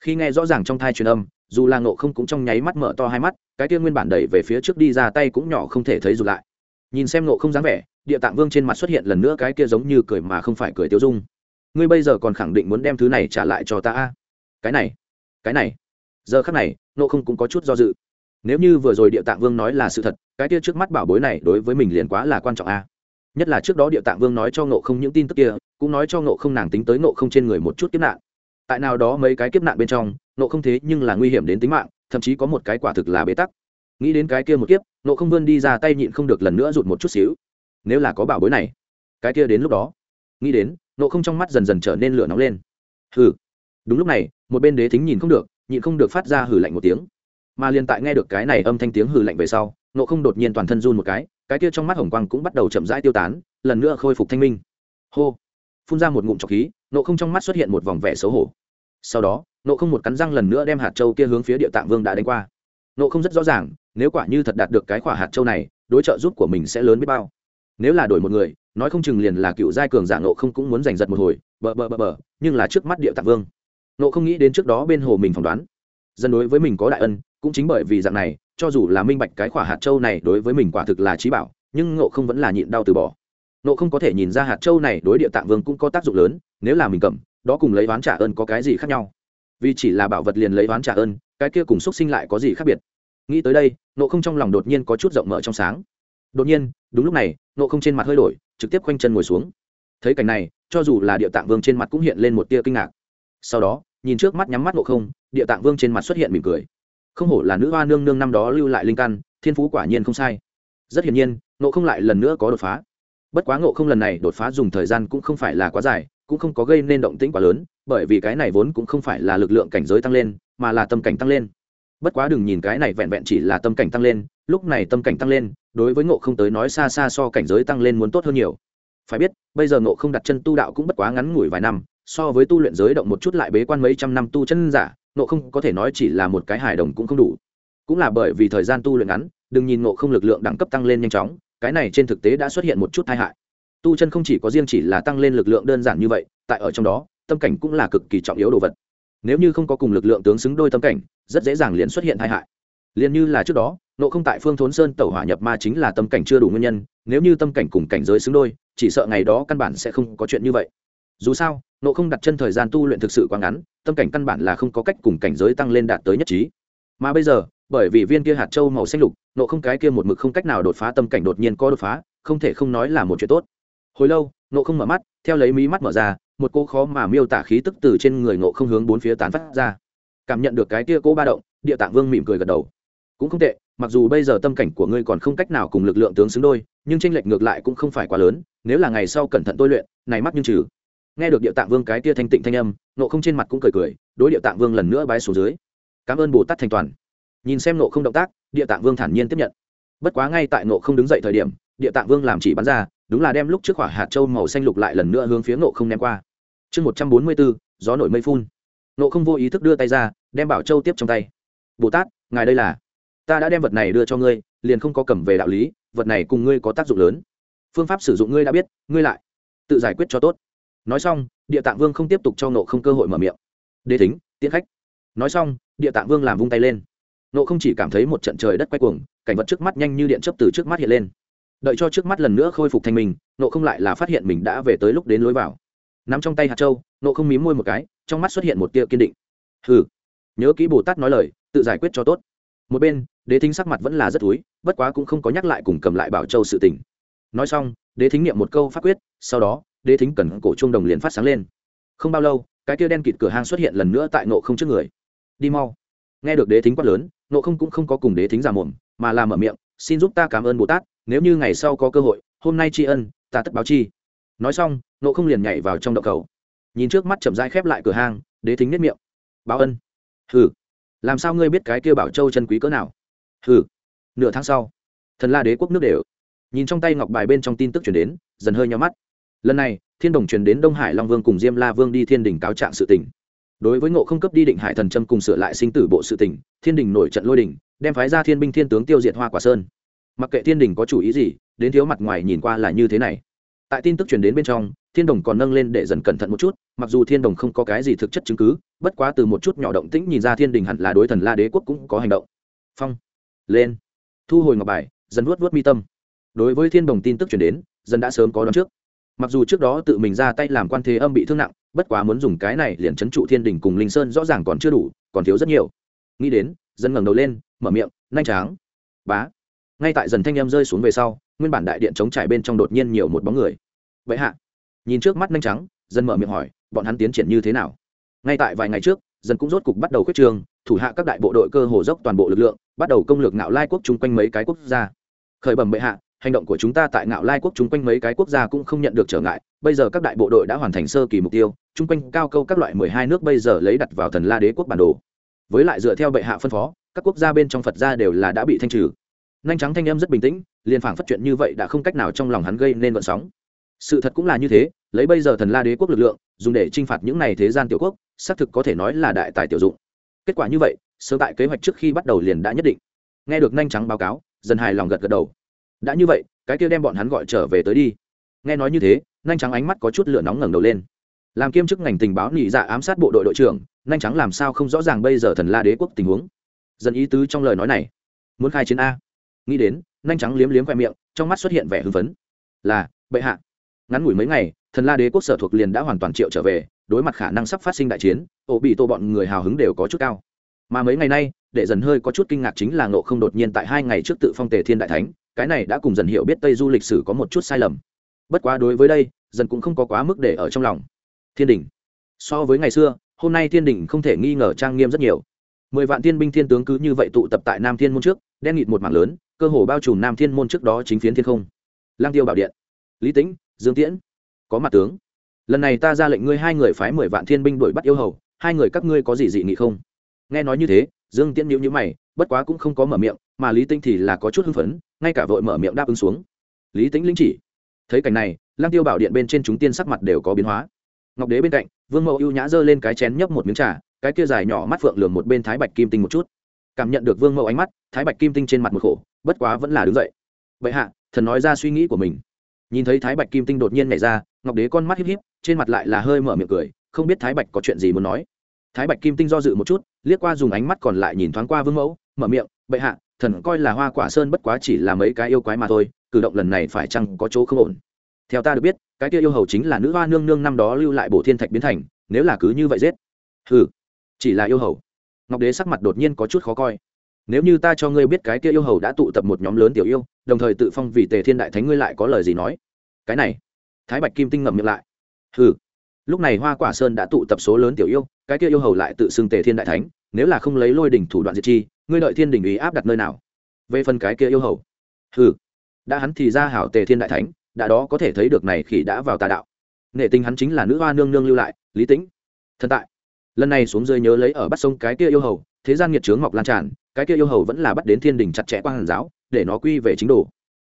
Khi nghe rõ ràng trong thai truyền âm dù là nộ không cũng trong nháy mắt mở to hai mắt, cái kia nguyên bản đẩy về phía trước đi ra tay cũng nhỏ không thể thấy dù lại. Nhìn xem nộ không dáng vẻ, địa tạng vương trên mặt xuất hiện lần nữa cái kia giống như cười mà không phải cười tiêu dung. Ngươi bây giờ còn khẳng định muốn đem thứ này trả lại cho ta a? Cái này cái này. Giờ khắc này nộ không cũng có chút do dự. Nếu như vừa rồi địa tạng vương nói là sự thật, cái kia trước mắt bảo bối này đối với mình liền quá là quan trọng a. Nhất là trước đó địa tạng vương nói cho nộ không những tin tức kia, cũng nói cho nộ không nàng tính tới nộ không trên người một chút kiếp nạn. Tại nào đó mấy cái kiếp nạn bên trong nộ không thế nhưng là nguy hiểm đến tính mạng, thậm chí có một cái quả thực là bế tắc. Nghĩ đến cái kia một kiếp, nộ không vươn đi ra tay nhịn không được lần nữa rụt một chút xíu. Nếu là có bảo bối này, cái kia đến lúc đó. Nghĩ đến, nộ không trong mắt dần dần trở nên lửa nóng lên. Hừ. Đúng lúc này, một bên đế thính nhìn không được, nhịn không được phát ra hử lạnh một tiếng. Mà liền tại nghe được cái này âm thanh tiếng hử lạnh về sau, nộ không đột nhiên toàn thân run một cái cái kia trong mắt hồng quang cũng bắt đầu chậm rãi tiêu tán, lần nữa khôi phục thanh minh. Hô. Phun ra một ngụm trọc khí, nộ không trong mắt xuất hiện một vòng vẻ xấu hổ sau đó, nộ không một cắn răng lần nữa đem hạt châu kia hướng phía địa tạng vương đã đánh qua. Nộ không rất rõ ràng, nếu quả như thật đạt được cái khỏa hạt châu này, đối trợ giúp của mình sẽ lớn biết bao. Nếu là đổi một người, nói không chừng liền là cựu giai cường giả nộ không cũng muốn giành giật một hồi, bờ bờ bờ bờ, nhưng là trước mắt địa tạng vương. Nộ không nghĩ đến trước đó bên hồ mình phỏng đoán. Dân đối với mình có đại ân, cũng chính bởi vì dạng này, cho dù là minh bạch cái khỏa hạt châu này đối với mình quả thực là trí bảo, nhưng nộ không vẫn là nhịn đau từ bỏ. Nộ không có thể nhìn ra hạt châu này đối địa tạng vương cũng có tác dụng lớn, nếu là mình cầm đó cùng lấy oán trả ơn có cái gì khác nhau? Vì chỉ là bảo vật liền lấy oán trả ơn, cái kia cùng xúc sinh lại có gì khác biệt? Nghĩ tới đây nộ không trong lòng đột nhiên có chút rộng mở trong sáng. Đột nhiên, đúng lúc này nộ không trên mặt hơi đổi, trực tiếp khoanh chân ngồi xuống. Thấy cảnh này, cho dù là địa tạng vương trên mặt cũng hiện lên một tia kinh ngạc. Sau đó, nhìn trước mắt nhắm mắt nộ không, địa tạng vương trên mặt xuất hiện mỉm cười. Không hổ là nữ hoa nương nương năm đó lưu lại linh căn, thiên phú quả nhiên không sai. Rất hiển nhiên nộ không lại lần nữa có đột phá. Bất quá ngộ không lần này đột phá dùng thời gian cũng không phải là quá dài cũng không có gây nên động tĩnh quá lớn, bởi vì cái này vốn cũng không phải là lực lượng cảnh giới tăng lên, mà là tâm cảnh tăng lên. Bất quá đừng nhìn cái này vẹn vẹn chỉ là tâm cảnh tăng lên, lúc này tâm cảnh tăng lên, đối với ngộ không tới nói xa xa so cảnh giới tăng lên muốn tốt hơn nhiều. Phải biết, bây giờ ngộ không đặt chân tu đạo cũng bất quá ngắn ngủi vài năm, so với tu luyện giới động một chút lại bế quan mấy trăm năm tu chân giả, ngộ không có thể nói chỉ là một cái hài đồng cũng không đủ. Cũng là bởi vì thời gian tu luyện ngắn, đừng nhìn ngộ không lực lượng đẳng cấp tăng lên nhanh chóng, cái này trên thực tế đã xuất hiện một chút tai hại tu chân không chỉ có riêng chỉ là tăng lên lực lượng đơn giản như vậy, tại ở trong đó, tâm cảnh cũng là cực kỳ trọng yếu đồ vật. Nếu như không có cùng lực lượng tướng xứng đôi tâm cảnh, rất dễ dàng liền xuất hiện tai hại. Liền như là trước đó, nộ không tại phương thốn sơn tẩu hỏa nhập ma chính là tâm cảnh chưa đủ nguyên nhân, nếu như tâm cảnh cùng cảnh giới xứng đôi, chỉ sợ ngày đó căn bản sẽ không có chuyện như vậy. Dù sao, nộ không đặt chân thời gian tu luyện thực sự quá ngắn, tâm cảnh căn bản là không có cách cùng cảnh giới tăng lên đạt tới nhất trí. Mà bây giờ, bởi vì viên kia hạt châu màu xanh lục, nộ không cái kia một mực không cách nào đột phá, tâm cảnh đột nhiên có đột phá, không thể không nói là một chuyện tốt hồi lâu nộ không mở mắt, theo lấy mí mắt mở ra, một cô khó mà miêu tả khí tức từ trên người nộ không hướng bốn phía tán phát ra. Cảm nhận được cái tia cô ba động, địa tạng vương mỉm cười gật đầu. Cũng không tệ, mặc dù bây giờ tâm cảnh của ngươi còn không cách nào cùng lực lượng tướng xứng đôi, nhưng tranh lệch ngược lại cũng không phải quá lớn, nếu là ngày sau cẩn thận tôi luyện, này mắt nhưng trừ. Nghe được địa tạng vương cái tia thanh tịnh thanh âm nộ không trên mặt cũng cười cười, đối địa tạng vương lần nữa bái xuống dưới. Cảm ơn bồ tát thành toàn. Nhìn xem nộ không động tác, địa tạng vương thản nhiên tiếp nhận. Bất quá ngay tại nộ không đứng dậy thời điểm, địa tạng vương làm chỉ bắn ra đúng là đem lúc trước quả hạt châu màu xanh lục lại lần nữa hướng phía nộ không ném qua. Chương một trăm bốn mươi bốn, gió nổi mây phun. Nộ không vô ý thức đưa tay ra, đem bảo châu tiếp trong tay. Bồ tát, ngài đây là? Ta đã đem vật này đưa cho ngươi, liền không có cầm về đạo lý, vật này cùng ngươi có tác dụng lớn. Phương pháp sử dụng ngươi đã biết, ngươi lại tự giải quyết cho tốt. Nói xong, địa tạng vương không tiếp tục cho nộ không cơ hội mở miệng. Đế thính, tiễn khách. Nói xong, địa tạng vương làm vung tay lên. Nộ không chỉ cảm thấy một trận trời đất quay cuồng, cảnh vật trước mắt nhanh như điện chấp từ trước mắt hiện lên đợi cho trước mắt lần nữa khôi phục thanh mình nộ không lại là phát hiện mình đã về tới lúc đến lối vào. Nắm trong tay hạt châu nộ không mím môi một cái, trong mắt xuất hiện một tia kiên định. Hừ, nhớ kỹ bồ tát nói lời, tự giải quyết cho tốt. Một bên, đế thính sắc mặt vẫn là rất túi bất quá cũng không có nhắc lại cùng cầm lại bảo châu sự tình. Nói xong, đế thính niệm một câu phát quyết, sau đó, đế thính cẩn cổ trung đồng liền phát sáng lên. Không bao lâu, cái kia đen kịt cửa hang xuất hiện lần nữa tại nộ không trước người. Đi mau. Nghe được đế thính quát lớn nộ không cũng không có cùng đế thính giả mồm, mà làm mở miệng, xin giúp ta cảm ơn bồ tát nếu như ngày sau có cơ hội, hôm nay tri ân, ta tất báo chi. Nói xong nộ không liền nhảy vào trong động cầu. Nhìn trước mắt chậm dai khép lại cửa hang, đế thính nếp miệng. Báo ân. Hừ. Làm sao ngươi biết cái kia bảo châu chân quý cỡ nào? Hừ. Nửa tháng sau, thần la đế quốc nước đều. Nhìn trong tay ngọc bài bên trong tin tức chuyển đến, dần hơi nhau mắt. Lần này, thiên đồng truyền đến đông hải long vương cùng diêm la vương đi thiên đình cáo trạng sự tỉnh đối với ngộ không cấp đi định hải thần trâm cùng sửa lại sinh tử bộ sự tỉnh thiên đình nổi trận lôi đình, đem phái ra thiên binh thiên tướng tiêu diệt hoa quả sơn mặc kệ thiên đình có chủ ý gì, đến thiếu mặt ngoài nhìn qua là như thế này. Tại tin tức truyền đến bên trong, thiên đồng còn nâng lên để dần cẩn thận một chút, mặc dù thiên đồng không có cái gì thực chất chứng cứ, bất quá từ một chút nhỏ động tĩnh nhìn ra thiên đình hẳn là đối thần la đế quốc cũng có hành động. Phong. Lên. Thu hồi ngọc bài, dần vuốt vuốt mi tâm. Đối với thiên đồng tin tức truyền đến, dần đã sớm có đón trước. Mặc dù trước đó tự mình ra tay làm quan thế âm bị thương nặng, bất quá muốn dùng cái này liền c h ấ n trụ thiên đình cùng linh sơn rõ ràng còn chưa đủ, còn thiếu rất nhiều. Nghĩ đến dân ngẩng đầu lên, mở miệng, nhanh tráng bá ngay tại dần thanh em rơi xuống về sau, nguyên bản đại điện chống trải bên trong đột nhiên nhiều một bóng người. Vậy hạ. Nhìn trước mắt nhanh trắng dần mở miệng hỏi, bọn hắn tiến triển như thế nào? Ngay tại vài ngày trước dần cũng rốt cục bắt đầu khuyết trường, thủ hạ các đại bộ đội cơ hồ dốc toàn bộ lực lượng, bắt đầu công lược ngạo lai quốc chung quanh mấy cái quốc gia. Khởi bẩm bệ hạ, hành động của chúng ta tại ngạo lai quốc chung quanh mấy cái quốc gia cũng không nhận được trở ngại, bây giờ các đại bộ đội đã hoàn thành sơ kỳ mục tiêu, chung quanh cao câu các loại mười hai nước bây giờ lấy đặt vào thần la đế quốc bản đồ. Với lại dựa theo bệ hạ phân phó, các quốc gia bên trong phật gia đều là đã bị thanh trừ nhanh trắng thanh âm rất bình tĩnh, liền phảng phát chuyện như vậy đã không cách nào trong lòng hắn gây nên vận sóng. Sự thật cũng là như thế, lấy bây giờ thần la đế quốc lực lượng, dùng để t r i n h phạt những n à y thế gian tiểu quốc, xác thực có thể nói là đại tài tiểu dụng. Kết quả như vậy, sớm tại kế hoạch trước khi bắt đầu liền đã nhất định. Nghe được nhanh trắng báo cáo, dần hài lòng gật gật đầu. Đã như vậy, cái kia đem bọn hắn gọi trở về tới đi. Nghe nói như thế, nhanh trắng ánh mắt có chút lửa nóng ngẩng đầu lên. Làm kiêm chức ngành tình báo nị dạ ám sát bộ đội đội trưởng, nhanh trắng làm sao không rõ ràng bây giờ thần la đế quốc tình huống? Dần ý tứ trong lời nói này. Muốn khai chiến a nghĩ đến nhanh trắng liếm liếm khoe miệng, trong mắt xuất hiện vẻ hưng phấn. Là, bệ hạ. Ngắn ngủi mấy ngày, thần la đế quốc sở thuộc liền đã hoàn toàn triệu trở về, đối mặt khả năng sắp phát sinh đại chiến, ổ bị tô bọn người hào hứng đều có chút cao. Mà mấy ngày nay, để dần hơi có chút kinh ngạc chính là ngộ không đột nhiên tại hai ngày trước tự phong tề thiên đại thánh, cái này đã cùng dần hiểu biết tây du lịch sử có một chút sai lầm. Bất quá đối với đây, dần cũng không có quá mức để ở trong lòng. Thiên đình. So với ngày xưa, hôm nay thiên đình không thể nghi ngờ trang nghiêm rất nhiều. Mười vạn thiên binh thiên tướng cứ như vậy tụ tập tại nam thiên môn trước, đen nghịt một mảng lớn cơ hồ bao trùm nam thiên môn trước đó chính phiến thiên không. Lang tiêu bảo điện, lý tĩnh, dương tiễn, có mặt tướng. Lần này ta ra lệnh ngươi hai người phái mười vạn thiên binh đuổi bắt yêu hầu, hai người các ngươi có gì dị nghị không? Nghe nói như thế, dương tiễn nhíu nhíu mày, bất quá cũng không có mở miệng, mà lý tĩnh thì là có chút hưng phấn, ngay cả vội mở miệng đáp ứng xuống. Lý tĩnh linh chỉ. Thấy cảnh này lang tiêu bảo điện bên trên chúng tiên sắc mặt đều có biến hóa. Ngọc đế bên cạnh, vương mẫu ưu nhã giơ lên cái chén nhấp một miếng trà, cái kia dài nhỏ mắt phượng lường một bên thái bạch kim tinh một chút. Cảm nhận được vương mẫu ánh mắt, thái bạch kim tinh trên mặt một khổ bất quá vẫn là đứng dậy. Vậy hạ, thần nói ra suy nghĩ của mình. Nhìn thấy thái bạch kim tinh đột nhiên nhảy ra, ngọc đế con mắt híp híp, trên mặt lại là hơi mở miệng cười, không biết thái bạch có chuyện gì muốn nói. Thái bạch kim tinh do dự một chút, liếc qua dùng ánh mắt còn lại nhìn thoáng qua vương mẫu, mở miệng, bệ hạ, thần coi là hoa quả sơn bất quá chỉ là mấy cái yêu quái mà thôi, cử động lần này phải chăng có chỗ không ổn? Theo ta được biết, cái kia yêu hầu chính là nữ hoa nương nương năm đó lưu lại bộ thiên thạch biến thành, nếu là cứ như vậy giết. Ừ chỉ là yêu hầu. Ngọc đế sắc mặt đột nhiên có chút khó coi nếu như ta cho ngươi biết cái kia yêu hầu đã tụ tập một nhóm lớn tiểu yêu, đồng thời tự phong vì tề thiên đại thánh ngươi lại có lời gì nói? Cái này. Thái bạch kim tinh ngậm miệng lại. Ừ lúc này hoa quả sơn đã tụ tập số lớn tiểu yêu, cái kia yêu hầu lại tự xưng tề thiên đại thánh, nếu là không lấy lôi đỉnh thủ đoạn diệt chi, ngươi đợi thiên đình ý áp đặt nơi nào? Về phần cái kia yêu hầu. Hừ. Đã hắn thì ra hảo tề thiên đại thánh, đã đó có thể thấy được này khi đã vào tà đạo. Nghệ tình hắn chính là nữ hoa nương nương lưu lại, lý tĩnh. Thần tại lần này xuống rơi nhớ lấy ở bắt sông cái kia yêu hầu, thế gian nghiệt trướng ngọc lan tràn, cái kia yêu hầu vẫn là bắt đến thiên đình chặt chẽ qua hàn giáo, để nó quy về chính đồ.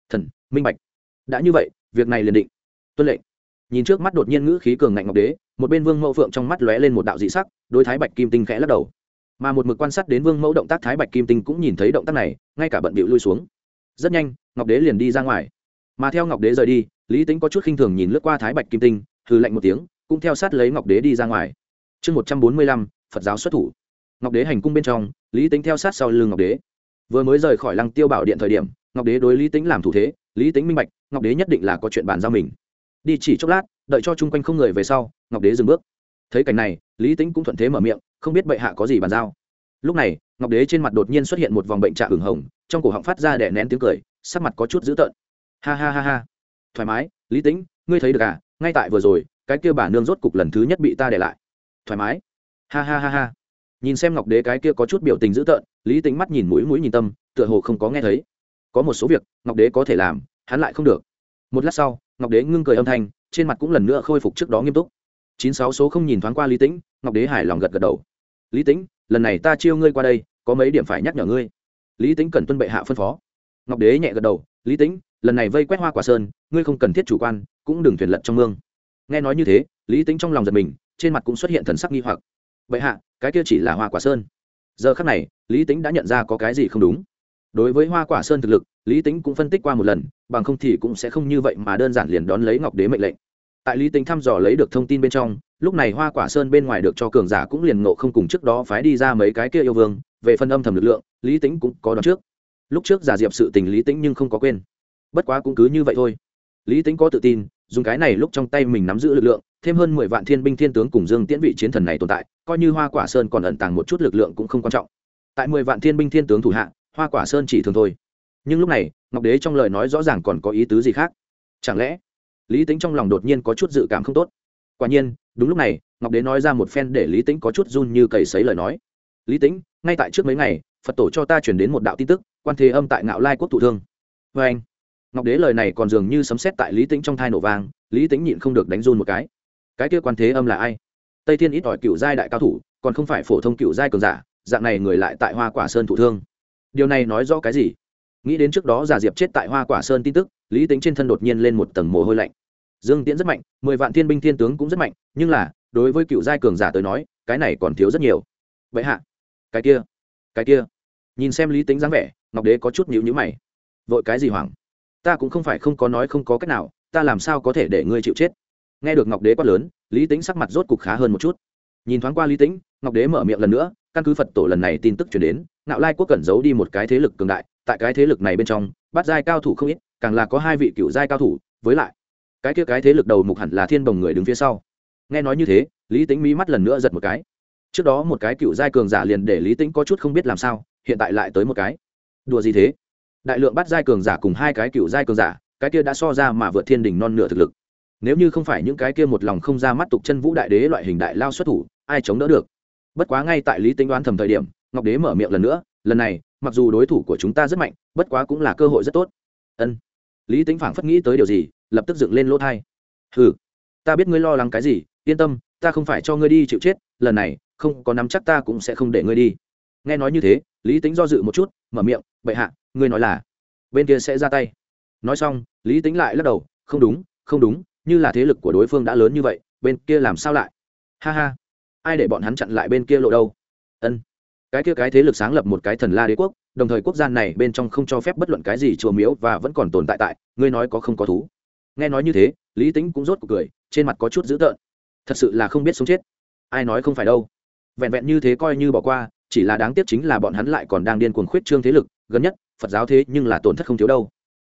Thần, minh bạch. Đã như vậy, việc này liền định. Tuân lệnh. Nhìn trước mắt đột nhiên ngữ khí cường ngạnh ngọc đế, một bên vương mẫu phượng trong mắt lóe lên một đạo dị sắc, đối thái bạch kim tinh khẽ lắc đầu. Mà một mực quan sát đến vương mẫu động tác, thái bạch kim tinh cũng nhìn thấy động tác này, ngay cả bận bịu lui xuống. Rất nhanh, ngọc đế liền đi ra ngoài. Mà theo ngọc đế rời đi, lý tính có chút khinh thường nhìn lướt qua thái bạch kim tinh hư lạnh một tiếng, cũng theo sát lấy ngọc đế đi ra ngoài chương một trăm bốn mươi lăm, phật giáo xuất thủ. Ngọc đế hành cung bên trong, lý tính theo sát sau lưng ngọc đế. Vừa mới rời khỏi lăng tiêu bảo điện thời điểm, ngọc đế đối lý tính làm thủ thế, lý tính minh bạch, ngọc đế nhất định là có chuyện bàn giao mình. Đi chỉ chốc lát, đợi cho chung quanh không người về sau, ngọc đế dừng bước. Thấy cảnh này, lý tính cũng thuận thế mở miệng, không biết bệ hạ có gì bàn giao. Lúc này, ngọc đế trên mặt đột nhiên xuất hiện một vòng bệnh trạng hửng hồng, trong cổ họng phát ra đẻ nén tiếng cười, sắc mặt có chút dữ tợn. Ha ha ha ha. Thoải mái, lý tính ngươi thấy được à? Ngay tại vừa rồi, cái kia bà nương rốt cục lần thứ nhất bị ta để lại thoải mái. Ha ha ha ha. Nhìn xem ngọc đế cái kia có chút biểu tình dữ tợn, lý tính mắt nhìn mũi mũi nhìn tâm, tựa hồ không có nghe thấy. Có một số việc, ngọc đế có thể làm, hắn lại không được. Một lát sau, ngọc đế ngưng cười âm thanh, trên mặt cũng lần nữa khôi phục trước đó nghiêm túc. Chín sáu số không nhìn thoáng qua lý tĩnh, ngọc đế hài lòng gật gật đầu. Lý tĩnh, lần này ta chiêu ngươi qua đây, có mấy điểm phải nhắc nhở ngươi. Lý tĩnh cần tuân bệ hạ phân phó. Ngọc đế nhẹ gật đầu, lý tĩnh, lần này vây quét hoa quả sơn, ngươi không cần thiết chủ quan, cũng đừng thuyền lận trong mương. Nghe nói như thế, lý tĩnh trong lòng giật mình trên mặt cũng xuất hiện thần sắc nghi hoặc. Vậy hạ, cái kia chỉ là hoa quả sơn. Giờ khắc này, lý tĩnh đã nhận ra có cái gì không đúng. Đối với hoa quả sơn thực lực, lý tính cũng phân tích qua một lần, bằng không thì cũng sẽ không như vậy mà đơn giản liền đón lấy ngọc đế mệnh lệnh. Tại lý tính thăm dò lấy được thông tin bên trong, lúc này hoa quả sơn bên ngoài được cho cường giả cũng liền ngộ không cùng trước đó phái đi ra mấy cái kia yêu vương, về phần âm thầm lực lượng, lý tính cũng có đón trước. Lúc trước giả diệp sự tình lý tính nhưng không có quên. Bất quá cũng cứ như vậy thôi. Lý tính có tự tin dùng cái này lúc trong tay mình nắm giữ lực lượng, thêm hơn mười vạn thiên binh thiên tướng cùng dương tiễn vị chiến thần này tồn tại, coi như hoa quả sơn còn ẩn tàng một chút lực lượng cũng không quan trọng. Tại mười vạn thiên binh thiên tướng thủ hạ, hoa quả sơn chỉ thường thôi. Nhưng lúc này, ngọc đế trong lời nói rõ ràng còn có ý tứ gì khác? Chẳng lẽ, lý tính trong lòng đột nhiên có chút dự cảm không tốt? Quả nhiên, đúng lúc này, ngọc đế nói ra một phen để lý tính có chút run như cầy sấy lời nói. Lý tính ngay tại trước mấy ngày, phật tổ cho ta chuyển đến một đạo tin tức, quan thế âm tại ngạo lai quốc thủ thương. Vê anh ngọc đế lời này còn dường như sấm xét tại lý tính trong thai nổ vang, lý tính nhịn không được đánh run một cái. Cái kia quan thế âm là ai? Tây thiên ít ỏi cựu giai đại cao thủ, còn không phải phổ thông cựu giai cường giả, dạng này người lại tại hoa quả sơn thủ thương. Điều này nói rõ cái gì? Nghĩ đến trước đó giả diệp chết tại hoa quả sơn tin tức, lý tính trên thân đột nhiên lên một tầng mồ hôi lạnh. Dương tiễn rất mạnh, mười vạn thiên binh thiên tướng cũng rất mạnh, nhưng là, đối với cựu giai cường giả tới nói, cái này còn thiếu rất nhiều. Vậy hạ, cái kia cái kia. Nhìn xem lý tính dáng vẻ, ngọc đế có chút nhịu nhữ mày. Vội cái gì hoảng? Ta cũng không phải không có nói không có cách nào, ta làm sao có thể để ngươi chịu chết? Nghe được ngọc đế quát lớn, lý tính sắc mặt rốt cục khá hơn một chút. Nhìn thoáng qua lý tính ngọc đế mở miệng lần nữa, căn cứ phật tổ lần này tin tức chuyển đến nạo lai quốc cẩn giấu đi một cái thế lực cường đại, tại cái thế lực này bên trong, bắt giai cao thủ không ít, càng là có hai vị cựu giai cao thủ, với lại, cái kia cái thế lực đầu mục hẳn là thiên đồng người đứng phía sau. Nghe nói như thế, lý tính mí mắt lần nữa giật một cái. Trước đó một cái cựu giai cường giả liền để lý tính có chút không biết làm sao, hiện tại lại tới một cái. Đùa gì thế? Đại lượng bắt giai cường giả cùng hai cái cựu giai cường giả, cái kia đã so ra mà vượt thiên đình non nửa thực lực. Nếu như không phải những cái kia một lòng không ra mắt tục chân vũ đại đế loại hình đại lao xuất thủ, ai chống đỡ được? Bất quá ngay tại lý tính đoán thầm thời điểm, ngọc đế mở miệng lần nữa, lần này, mặc dù đối thủ của chúng ta rất mạnh, bất quá cũng là cơ hội rất tốt. Ân. Lý tính phảng phất nghĩ tới điều gì, lập tức dựng lên lỗ thai. Hừ, ta biết ngươi lo lắng cái gì, yên tâm, ta không phải cho ngươi đi chịu chết, lần này, không có nắm chắc ta cũng sẽ không để ngươi đi. Nghe nói như thế, lý tính do dự một chút, mở miệng, bệ hạ ngươi nói là, bên kia sẽ ra tay. Nói xong, lý tính lại lắc đầu, không đúng không đúng, như là thế lực của đối phương đã lớn như vậy, bên kia làm sao lại? Ha ha, ai để bọn hắn chặn lại bên kia lộ đâu? Ân. Cái kia cái thế lực sáng lập một cái thần la đế quốc, đồng thời quốc gia này bên trong không cho phép bất luận cái gì chùa miếu và vẫn còn tồn tại tại, ngươi nói có không có thú? Nghe nói như thế, lý tính cũng rốt cuộc cười, trên mặt có chút dữ tợn. Thật sự là không biết sống chết. Ai nói không phải đâu. Vẹn vẹn như thế coi như bỏ qua, chỉ là đáng tiếc chính là bọn hắn lại còn đang điên cuồng khuyết trương thế lực, gần nhất phật giáo thế nhưng là tổn thất không thiếu đâu.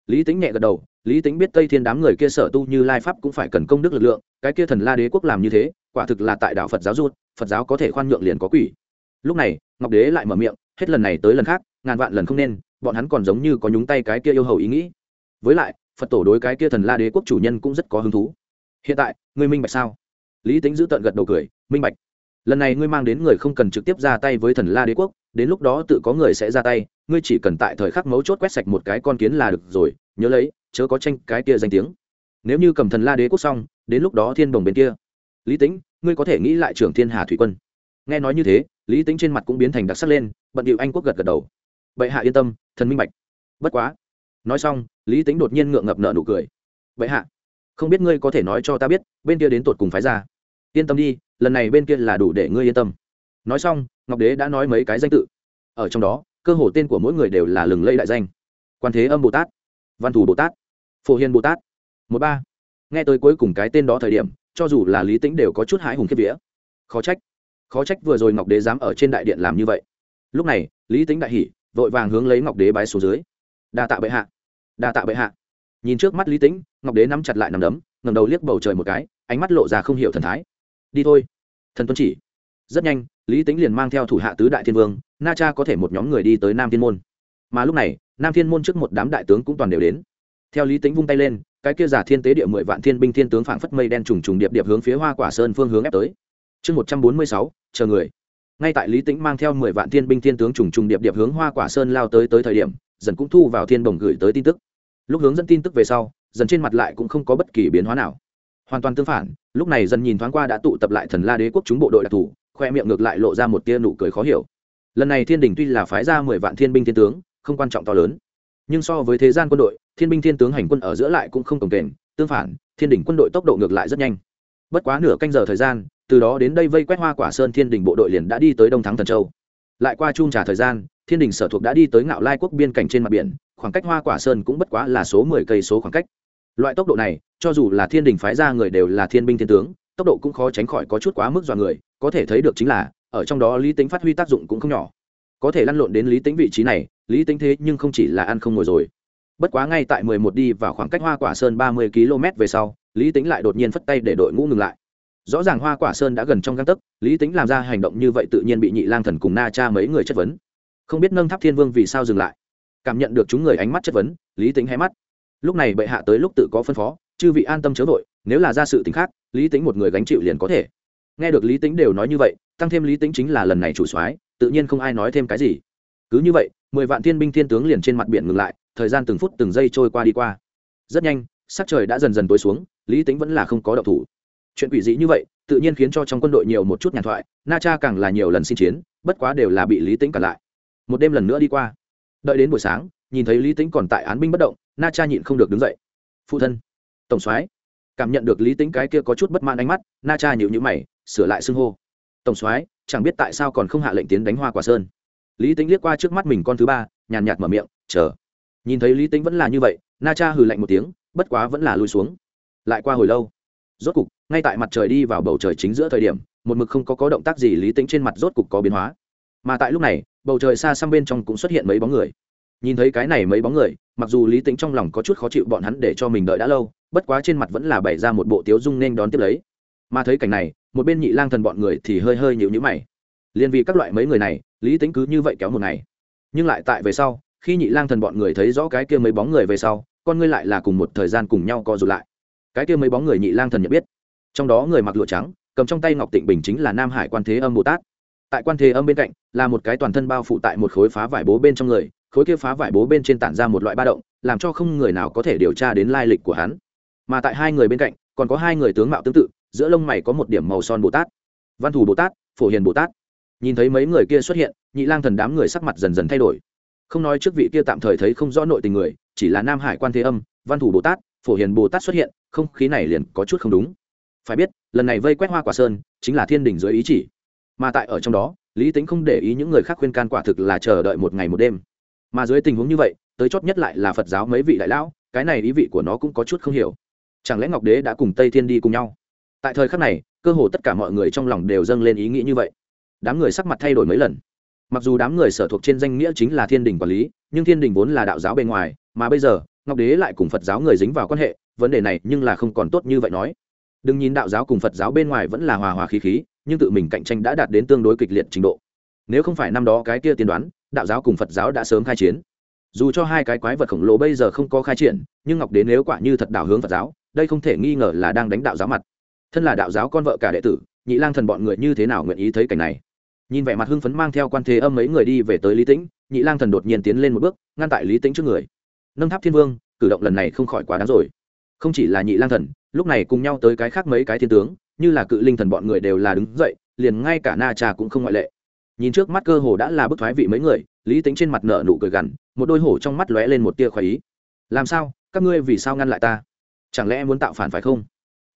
Lý tính nhẹ gật đầu, lý tính biết tây thiên đám người kia sở tu như lai pháp cũng phải cần công đức lực lượng, cái kia thần la đế quốc làm như thế, quả thực là tại đạo phật giáo rút phật giáo có thể khoan nhượng liền có quỷ. Lúc này, ngọc đế lại mở miệng, hết lần này tới lần khác, ngàn vạn lần không nên, bọn hắn còn giống như có nhúng tay cái kia yêu hầu ý nghĩ. Với lại, phật tổ đối cái kia thần la đế quốc chủ nhân cũng rất có hứng thú. Hiện tại, ngươi minh bạch sao? Lý tính giữ tận gật đầu cười, minh bạch. Lần này ngươi mang đến người không cần trực tiếp ra tay với thần la đế quốc, đến lúc đó tự có người sẽ ra tay ngươi chỉ cần tại thời khắc mấu chốt quét sạch một cái con kiến là được rồi, nhớ lấy, chớ có tranh cái kia danh tiếng. Nếu như cầm thần la đế quốc xong, đến lúc đó thiên đồng bên kia. Lý tính ngươi có thể nghĩ lại trưởng thiên hà thủy quân. Nghe nói như thế, lý tính trên mặt cũng biến thành đặc sắc lên, bận điệu anh quốc gật gật đầu. Bệ hạ yên tâm, thần minh bạch. Bất quá. Nói xong, lý tính đột nhiên ngượng ngập nợ nụ cười. Bệ hạ, không biết ngươi có thể nói cho ta biết, bên kia đến tột cùng phái ra. Yên tâm đi, lần này bên kia là đủ để ngươi yên tâm. Nói xong, ngọc đế đã nói mấy cái danh tự. Ở trong đó cơ hồ tên của mỗi người đều là lừng lây đại danh. Quan thế âm bồ tát, văn thù bồ tát, phổ hiền bồ tát. Một ba. Nghe tới cuối cùng cái tên đó thời điểm, cho dù là lý tĩnh đều có chút hãi hùng kiếp vía. Khó trách khó trách vừa rồi ngọc đế dám ở trên đại điện làm như vậy. Lúc này, lý tĩnh đại hỉ, vội vàng hướng lấy ngọc đế bái xuống dưới. Đa tạ bệ hạ, đa tạ bệ hạ. Nhìn trước mắt lý tĩnh, ngọc đế nắm chặt lại nằm đấm ngầm đầu liếc bầu trời một cái, ánh mắt lộ ra không hiểu thần thái. Đi thôi, thần tuân chỉ rất nhanh, lý tĩnh liền mang theo thủ hạ tứ đại thiên vương, na cha có thể một nhóm người đi tới nam thiên môn. Mà lúc này, nam thiên môn trước một đám đại tướng cũng toàn đều đến. Theo lý tĩnh vung tay lên, cái kia giả thiên tế địa mười vạn thiên binh thiên tướng phảng phất mây đen trùng trùng điệp điệp hướng phía hoa quả sơn phương hướng ép tới. Chương một trăm bốn mươi sáu, chờ người. Ngay tại lý tĩnh mang theo mười vạn thiên binh thiên tướng trùng trùng điệp điệp hướng hoa quả sơn lao tới tới thời điểm, dần cũng thu vào thiên bồng gửi tới tin tức. Lúc hướng dẫn tin tức về sau, dần trên mặt lại cũng không có bất kỳ biến hóa nào. Hoàn toàn tương phản, lúc này dần nhìn thoáng qua đã tụ tập lại thần la đế quốc chúng bộ đội đặc thù khoe miệng ngược lại lộ ra một tia nụ cười khó hiểu. Lần này thiên đình tuy là phái ra mười vạn thiên binh thiên tướng, không quan trọng to lớn. Nhưng so với thế gian quân đội, thiên binh thiên tướng hành quân ở giữa lại cũng không cồng kềnh, tương phản, thiên đình quân đội tốc độ ngược lại rất nhanh. Bất quá nửa canh giờ thời gian, từ đó đến đây vây quét hoa quả sơn thiên đình bộ đội liền đã đi tới đông thắng thần châu. Lại qua chung trả thời gian, thiên đình sở thuộc đã đi tới ngạo lai quốc biên cảnh trên mặt biển, khoảng cách hoa quả sơn cũng bất quá là số mười cây số khoảng cách. Loại tốc độ này, cho dù là thiên đình phái ra người đều là thiên binh thiên tướng, tốc độ cũng khó tránh khỏi có chút quá mức dọa người có thể thấy được chính là, ở trong đó lý tính phát huy tác dụng cũng không nhỏ. Có thể lăn lộn đến lý tính vị trí này, lý tính thế nhưng không chỉ là ăn không ngồi rồi. Bất quá ngay tại mười một đi vào khoảng cách hoa quả sơn ba mươi km về sau, lý tính lại đột nhiên phất tay để đội ngũ ngừng lại. Rõ ràng hoa quả sơn đã gần trong găng tấc, lý tính làm ra hành động như vậy tự nhiên bị nhị lang thần cùng na cha mấy người chất vấn. Không biết nâng tháp thiên vương vì sao dừng lại. Cảm nhận được chúng người ánh mắt chất vấn, lý tính hay mắt. Lúc này bệ hạ tới lúc tự có phân phó, chư vị an tâm chớ vội, nếu là ra sự t khác, lý tính một người gánh chịu liền có thể nghe được lý tính đều nói như vậy, tăng thêm lý tính chính là lần này chủ soái, tự nhiên không ai nói thêm cái gì. Cứ như vậy, mười vạn thiên binh thiên tướng liền trên mặt biển ngừng lại, thời gian từng phút từng giây trôi qua đi qua. Rất nhanh, sắc trời đã dần dần tối xuống, lý tính vẫn là không có độc thủ. Chuyện quỷ dị như vậy, tự nhiên khiến cho trong quân đội nhiều một chút nhàn thoại, na cha càng là nhiều lần xin chiến, bất quá đều là bị lý tính cản lại. Một đêm lần nữa đi qua. Đợi đến buổi sáng, nhìn thấy lý tính còn tại án binh bất động, na cha nhịn không được đứng dậy. Phụ thân. Tổng soái. Cảm nhận được lý tính cái kia có chút bất mãn ánh mắt, na cha nhịu nhữ mày sửa lại xưng hô. Tổng soái, chẳng biết tại sao còn không hạ lệnh tiến đánh hoa quả sơn. Lý tính liếc qua trước mắt mình con thứ ba, nhàn nhạt mở miệng, chờ. Nhìn thấy lý tính vẫn là như vậy, na cha hừ lạnh một tiếng, bất quá vẫn là lùi xuống. Lại qua hồi lâu, rốt cục, ngay tại mặt trời đi vào bầu trời chính giữa thời điểm, một mực không có có động tác gì lý tính trên mặt rốt cục có biến hóa. Mà tại lúc này, bầu trời xa xăm bên trong cũng xuất hiện mấy bóng người. Nhìn thấy cái này mấy bóng người, mặc dù lý tính trong lòng có chút khó chịu bọn hắn để cho mình đợi đã lâu, bất quá trên mặt vẫn là bày ra một bộ tiếu dung nên đón tiếp lấy mà thấy cảnh này, một bên nhị lang thần bọn người thì hơi hơi nhịu nhữ mày. Liền vì các loại mấy người này, lý tính cứ như vậy kéo một ngày. Nhưng lại tại về sau, khi nhị lang thần bọn người thấy rõ cái kia mấy bóng người về sau, con ngươi lại là cùng một thời gian cùng nhau co rụt lại. Cái kia mấy bóng người nhị lang thần nhận biết. Trong đó người mặc lụa trắng, cầm trong tay ngọc tịnh bình chính là nam hải quan thế âm bồ tát. Tại quan thế âm bên cạnh, là một cái toàn thân bao phủ tại một khối phá vải bố bên trong người, khối kia phá vải bố bên trên tản ra một loại ba động, làm cho không người nào có thể điều tra đến lai lịch của hắn. Mà tại hai người bên cạnh, còn có hai người tướng mạo tương tự giữa lông mày có một điểm màu son bồ tát. Văn thủ bồ tát, phổ hiền bồ tát. Nhìn thấy mấy người kia xuất hiện, nhị lang thần đám người sắc mặt dần dần thay đổi. Không nói trước vị kia tạm thời thấy không rõ nội tình người, chỉ là nam hải quan thế âm, văn thủ bồ tát, phổ hiền bồ tát xuất hiện, không khí này liền có chút không đúng. Phải biết, lần này vây quét hoa quả sơn, chính là thiên đình dưới ý chỉ. Mà tại ở trong đó, lý tính không để ý những người khác khuyên can quả thực là chờ đợi một ngày một đêm. Mà dưới tình huống như vậy, tới chót nhất lại là phật giáo mấy vị đại lão, cái này ý vị của nó cũng có chút không hiểu. Chẳng lẽ ngọc đế đã cùng tây thiên đi cùng nhau? Tại thời khắc này, cơ hồ tất cả mọi người trong lòng đều dâng lên ý nghĩ như vậy. Đám người sắc mặt thay đổi mấy lần. Mặc dù đám người sở thuộc trên danh nghĩa chính là thiên đình quản lý, nhưng thiên đình vốn là đạo giáo bên ngoài, mà bây giờ, ngọc đế lại cùng phật giáo người dính vào quan hệ, vấn đề này nhưng là không còn tốt như vậy nói. Đừng nhìn đạo giáo cùng phật giáo bên ngoài vẫn là hòa hòa khí khí, nhưng tự mình cạnh tranh đã đạt đến tương đối kịch liệt trình độ. Nếu không phải năm đó cái kia tiên đoán, đạo giáo cùng phật giáo đã sớm khai chiến. Dù cho hai cái quái vật khổng lồ bây giờ không có khai triển, nhưng ngọc đế nếu quả như thật đạo hướng phật giáo, đây không thể nghi ngờ là đang đánh đạo giáo mặt thân là đạo giáo con vợ cả đệ tử, nhị lang thần bọn người như thế nào nguyện ý thấy cảnh này? Nhìn vẻ mặt hưng phấn mang theo quan thế âm mấy người đi về tới lý tĩnh, nhị lang thần đột nhiên tiến lên một bước, ngăn tại lý tĩnh trước người. Nâng tháp thiên vương, cử động lần này không khỏi quá đáng rồi. Không chỉ là nhị lang thần, lúc này cùng nhau tới cái khác mấy cái thiên tướng, như là cự linh thần bọn người đều là đứng dậy, liền ngay cả na trà cũng không ngoại lệ. Nhìn trước mắt cơ hồ đã là bức thoái vị mấy người, lý tính trên mặt nợ nụ cười gằn, một đôi hổ trong mắt lóe lên một tia khoái ý. Làm sao? Các ngươi vì sao ngăn lại ta? Chẳng lẽ muốn tạo phản phải không?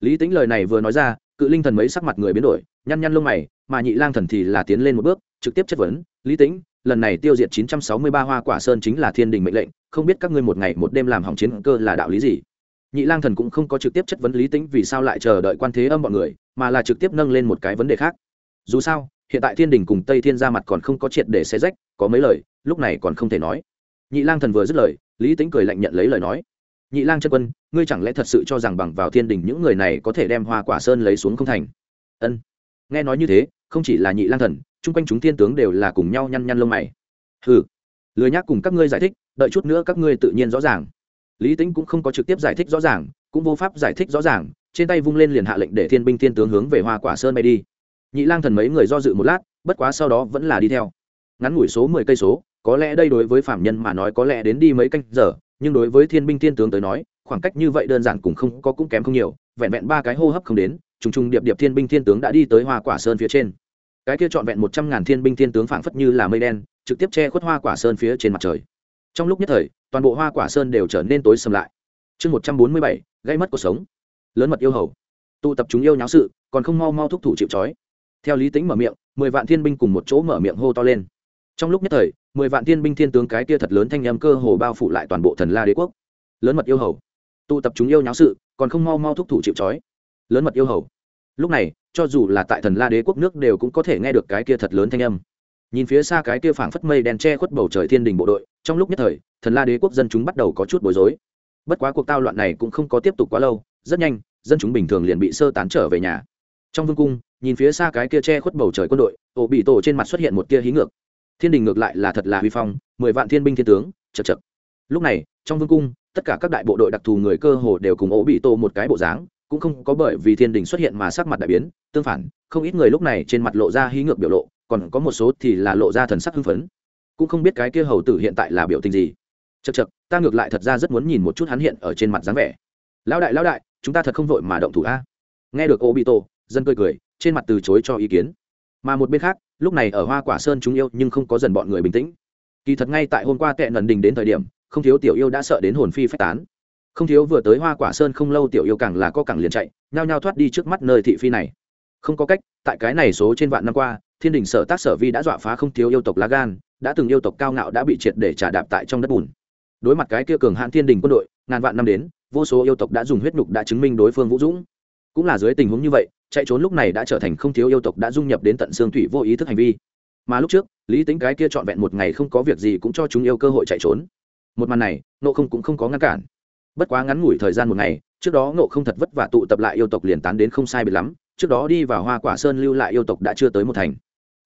Lý tính lời này vừa nói ra, cự linh thần mấy sắc mặt người biến đổi, nhăn nhăn lông mày, mà nhị lang thần thì là tiến lên một bước, trực tiếp chất vấn, lý tính lần này tiêu diệt 963 hoa quả sơn chính là thiên đình mệnh lệnh, không biết các ngươi một ngày một đêm làm hỏng chiến cơ là đạo lý gì? Nhị lang thần cũng không có trực tiếp chất vấn lý tính vì sao lại chờ đợi quan thế âm bọn người, mà là trực tiếp nâng lên một cái vấn đề khác. Dù sao, hiện tại thiên đình cùng tây thiên ra mặt còn không có triệt để xe rách, có mấy lời, lúc này còn không thể nói. Nhị lang thần vừa dứt lời, lý tính cười lạnh nhận lấy lời nói nhị lang chân quân, ngươi chẳng lẽ thật sự cho rằng bằng vào thiên đình những người này có thể đem hoa quả sơn lấy xuống không thành? Ân. Nghe nói như thế, không chỉ là nhị lang thần, chung quanh chúng thiên tướng đều là cùng nhau nhăn nhăn lông mày. Ừ lười nhác cùng các ngươi giải thích, đợi chút nữa các ngươi tự nhiên rõ ràng. Lý tính cũng không có trực tiếp giải thích rõ ràng, cũng vô pháp giải thích rõ ràng, trên tay vung lên liền hạ lệnh để thiên binh thiên tướng hướng về hoa quả sơn bay đi. Nhị lang thần mấy người do dự một lát, bất quá sau đó vẫn là đi theo. Ngắn ngủi số mười cây số, có lẽ đây đối với phạm nhân mà nói có lẽ đến đi mấy canh giờ nhưng đối với thiên binh thiên tướng tới nói, khoảng cách như vậy đơn giản cũng không có cũng kém không nhiều, vẹn vẹn ba cái hô hấp không đến, trùng trùng điệp điệp thiên binh thiên tướng đã đi tới hoa quả sơn phía trên. Cái kia trọn vẹn một trăm ngàn thiên binh thiên tướng phảng phất như là mây đen, trực tiếp che khuất hoa quả sơn phía trên mặt trời. Trong lúc nhất thời, toàn bộ hoa quả sơn đều trở nên tối sầm lại. Chương một trăm bốn mươi bảy, gây mất cuộc sống. Lớn mật yêu hầu. Tụ tập chúng yêu nháo sự, còn không mau mau thúc thủ chịu trói. Theo lý tính mở miệng, mười vạn thiên binh cùng một chỗ mở miệng hô to lên trong lúc nhất thời, mười vạn thiên binh thiên tướng cái kia thật lớn thanh âm cơ hồ bao phủ lại toàn bộ thần la đế quốc. Lớn mật yêu hầu. Tụ tập chúng yêu nháo sự, còn không mau mau thúc thủ chịu trói. Lớn mật yêu hầu. Lúc này, cho dù là tại thần la đế quốc nước đều cũng có thể nghe được cái kia thật lớn thanh âm. Nhìn phía xa cái kia phảng phất mây đen che khuất bầu trời thiên đình bộ đội, trong lúc nhất thời, thần la đế quốc dân chúng bắt đầu có chút bối rối. Bất quá cuộc tao loạn này cũng không có tiếp tục quá lâu, rất nhanh, dân chúng bình thường liền bị sơ tán trở về nhà. Trong vương cung, nhìn phía xa cái kia che khuất bầu trời quân đội, ổ bị tổ trên mặt xuất hiện một tia hí ngược thiên đình ngược lại là thật là huy phong, mười vạn thiên binh thiên tướng, chật chật. Lúc này, trong vương cung, tất cả các đại bộ đội đặc thù người cơ hồ đều cùng ố bị Tô một cái bộ dáng, cũng không có bởi vì thiên đình xuất hiện mà sắc mặt đại biến, tương phản, không ít người lúc này trên mặt lộ ra hí ngược biểu lộ, còn có một số thì là lộ ra thần sắc hưng phấn. Cũng không biết cái kia hầu tử hiện tại là biểu tình gì. Chật chật, ta ngược lại thật ra rất muốn nhìn một chút hắn hiện ở trên mặt dáng vẻ. Lão đại lão đại, chúng ta thật không vội mà động thủ a. Nghe được ô bị tổ dân cười cười, trên mặt từ chối cho ý kiến. Mà một bên khác lúc này ở hoa quả sơn chúng yêu nhưng không có dần bọn người bình tĩnh. Kỳ thật ngay tại hôm qua tệ nần đình đến thời điểm, không thiếu tiểu yêu đã sợ đến hồn phi phách tán. Không thiếu vừa tới hoa quả sơn không lâu tiểu yêu càng là có càng liền chạy, nhao nhao thoát đi trước mắt nơi thị phi này. Không có cách, tại cái này số trên vạn năm qua, thiên đình sở tác sở vi đã dọa phá không thiếu yêu tộc lá gan, đã từng yêu tộc cao ngạo đã bị triệt để trả đạp tại trong đất bùn. Đối mặt cái kia cường hãn thiên đình quân đội, ngàn vạn năm đến, vô số yêu tộc đã dùng huyết nhục đã chứng minh đối phương vũ dũng. Cũng là dưới tình huống như vậy chạy trốn lúc này đã trở thành không thiếu yêu tộc đã dung nhập đến tận xương thủy vô ý thức hành vi. Mà lúc trước, lý tính cái kia trọn vẹn một ngày không có việc gì cũng cho chúng yêu cơ hội chạy trốn. Một màn này nộ không cũng không có ngăn cản. Bất quá ngắn ngủi thời gian một ngày, trước đó nộ không thật vất vả tụ tập lại yêu tộc liền tán đến không sai biệt lắm, trước đó đi vào hoa quả sơn lưu lại yêu tộc đã chưa tới một thành.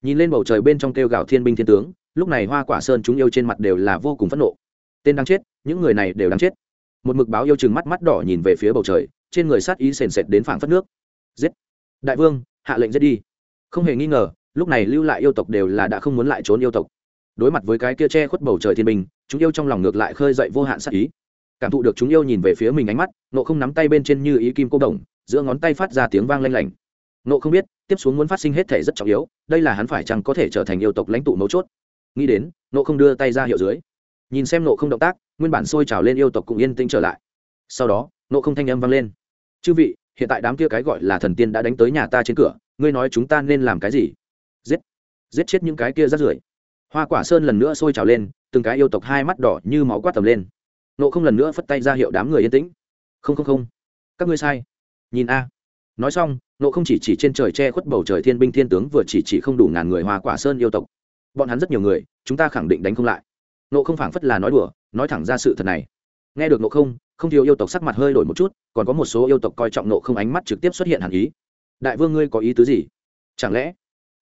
Nhìn lên bầu trời bên trong kêu gào thiên binh thiên tướng, lúc này hoa quả sơn chúng yêu trên mặt đều là vô cùng phẫn nộ. Tên đang chết, những người này đều đang chết. Một mực báo yêu chừng mắt mắt đỏ nhìn về phía bầu trời, trên người sát ý sền sệt đến phảng phất nước. Giết! Đại vương, hạ lệnh giết đi. Không hề nghi ngờ, lúc này lưu lại yêu tộc đều là đã không muốn lại trốn yêu tộc. Đối mặt với cái kia che khuất bầu trời thiên bình, chúng yêu trong lòng ngược lại khơi dậy vô hạn sắc ý. Cảm thụ được chúng yêu nhìn về phía mình ánh mắt nộ không nắm tay bên trên như ý kim cô đồng, giữa ngón tay phát ra tiếng vang lanh lảnh. Nộ không biết, tiếp xuống muốn phát sinh hết thể rất trọng yếu, đây là hắn phải chăng có thể trở thành yêu tộc lãnh tụ mấu chốt. Nghĩ đến nộ không đưa tay ra hiệu dưới. Nhìn xem nộ không động tác, nguyên bản sôi trào lên yêu tộc cũng yên tĩnh trở lại. Sau đó nộ không thanh âm vang lên. Chư vị hiện tại đám kia cái gọi là thần tiên đã đánh tới nhà ta trên cửa, ngươi nói chúng ta nên làm cái gì? Giết giết chết những cái kia rát rưởi. Hoa quả sơn lần nữa sôi trào lên, từng cái yêu tộc hai mắt đỏ như máu quát tầm lên. Nộ không lần nữa phất tay ra hiệu đám người yên tĩnh. Không không không. Các ngươi sai. Nhìn a. Nói xong, nộ không chỉ chỉ trên trời che khuất bầu trời thiên binh thiên tướng vừa chỉ chỉ không đủ ngàn người hoa quả sơn yêu tộc. Bọn hắn rất nhiều người, chúng ta khẳng định đánh không lại. Nộ không phảng phất là nói đùa, nói thẳng ra sự thật này. Nghe được nộ không không thiếu yêu tộc sắc mặt hơi đổi một chút, còn có một số yêu tộc coi trọng nộ không ánh mắt trực tiếp xuất hiện hẳn ý. Đại vương ngươi có ý tứ gì? Chẳng lẽ?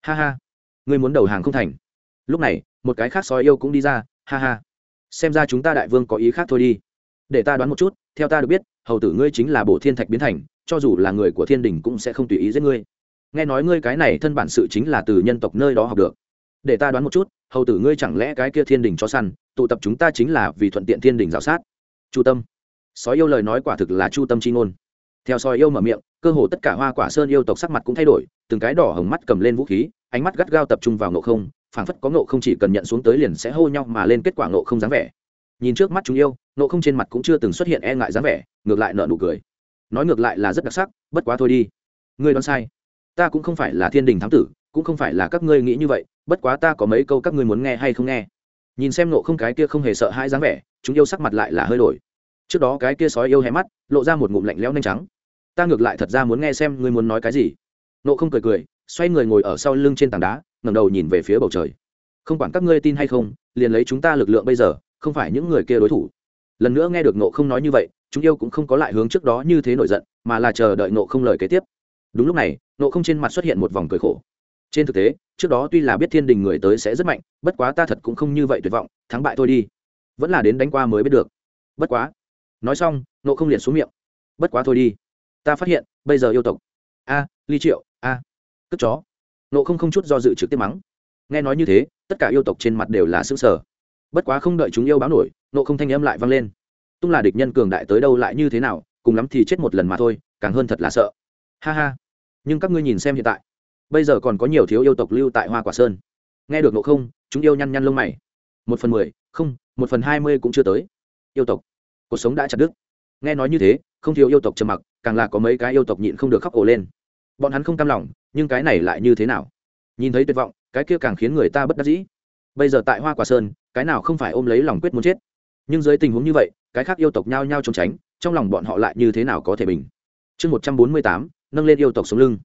Ha ha. Ngươi muốn đầu hàng không thành. Lúc này, một cái khác sói yêu cũng đi ra, ha ha. Xem ra chúng ta đại vương có ý khác thôi đi. Để ta đoán một chút, theo ta được biết, hầu tử ngươi chính là bộ thiên thạch biến thành, cho dù là người của thiên đình cũng sẽ không tùy ý giết ngươi. Nghe nói ngươi cái này thân bản sự chính là từ nhân tộc nơi đó học được. Để ta đoán một chút, hầu tử ngươi chẳng lẽ cái kia thiên đình cho săn, tụ tập chúng ta chính là vì thuận tiện thiên đình g i o sát. Chu tâm sói yêu lời nói quả thực là chu tâm c h i ngôn. Theo sói yêu mở miệng, cơ hồ tất cả hoa quả sơn yêu tộc sắc mặt cũng thay đổi, từng cái đỏ hồng mắt cầm lên vũ khí, ánh mắt gắt gao tập trung vào nộ không, phảng phất có nộ không chỉ cần nhận xuống tới liền sẽ hô nhau mà lên kết quả nộ không dáng vẻ. Nhìn trước mắt chúng yêu nộ không trên mặt cũng chưa từng xuất hiện e ngại dáng vẻ, ngược lại nợ nụ cười. Nói ngược lại là rất đặc sắc, bất quá thôi đi. Ngươi đoán sai. Ta cũng không phải là thiên đình thám tử, cũng không phải là các ngươi nghĩ như vậy, bất quá ta có mấy câu các ngươi muốn nghe hay không nghe. Nhìn xem nộ không cái kia không hề sợ hãi dáng vẻ, chúng yêu sắc mặt lại là hơi đổi trước đó cái kia sói yêu hé mắt, lộ ra một ngụm lạnh lẽo nhanh trắng. Ta ngược lại thật ra muốn nghe xem ngươi muốn nói cái gì. Nộ không cười cười, xoay người ngồi ở sau lưng trên tảng đá, ngẩng đầu nhìn về phía bầu trời. Không quản các ngươi tin hay không, liền lấy chúng ta lực lượng bây giờ, không phải những người kia đối thủ. Lần nữa nghe được nộ không nói như vậy, chúng yêu cũng không có lại hướng trước đó như thế nổi giận, mà là chờ đợi nộ không lời kế tiếp. Đúng lúc này, nộ không trên mặt xuất hiện một vòng cười khổ. Trên thực tế, trước đó tuy là biết thiên đình người tới sẽ rất mạnh, bất quá ta thật cũng không như vậy tuyệt vọng, thắng bại thôi đi. Vẫn là đến đánh qua mới biết được. Bất quá nói xong, nộ không liền xuống miệng. Bất quá thôi đi. Ta phát hiện, bây giờ yêu tộc. A, ly triệu, a. Cất chó. Nộ không không chút do dự trực tiếp mắng. Nghe nói như thế, tất cả yêu tộc trên mặt đều là xương sở bất quá không đợi chúng yêu báo nổi, nộ không thanh âm lại vang lên. Tung là địch nhân cường đại tới đâu lại như thế nào, cùng lắm thì chết một lần mà thôi, càng hơn thật là sợ. Ha ha. Nhưng các ngươi nhìn xem hiện tại. Bây giờ còn có nhiều thiếu yêu tộc lưu tại hoa quả sơn. Nghe được nộ không, chúng yêu nhăn nhăn lông mày. Một phần mười, không, một phần hai mươi cũng chưa tới. Yêu tộc cuộc sống đã chặt đứt. Nghe nói như thế, không thiếu yêu tộc trầm mặc, càng là có mấy cái yêu tộc nhịn không được khóc ổ lên. Bọn hắn không cam lòng, nhưng cái này lại như thế nào? Nhìn thấy tuyệt vọng, cái kia càng khiến người ta bất đắc dĩ. Bây giờ tại hoa quả sơn, cái nào không phải ôm lấy lòng quyết muốn chết? Nhưng dưới tình huống như vậy, cái khác yêu tộc nhao nhao trốn tránh, trong lòng bọn họ lại như thế nào có thể bình? Chương một trăm bốn mươi tám, nâng lên yêu tộc sống lưng.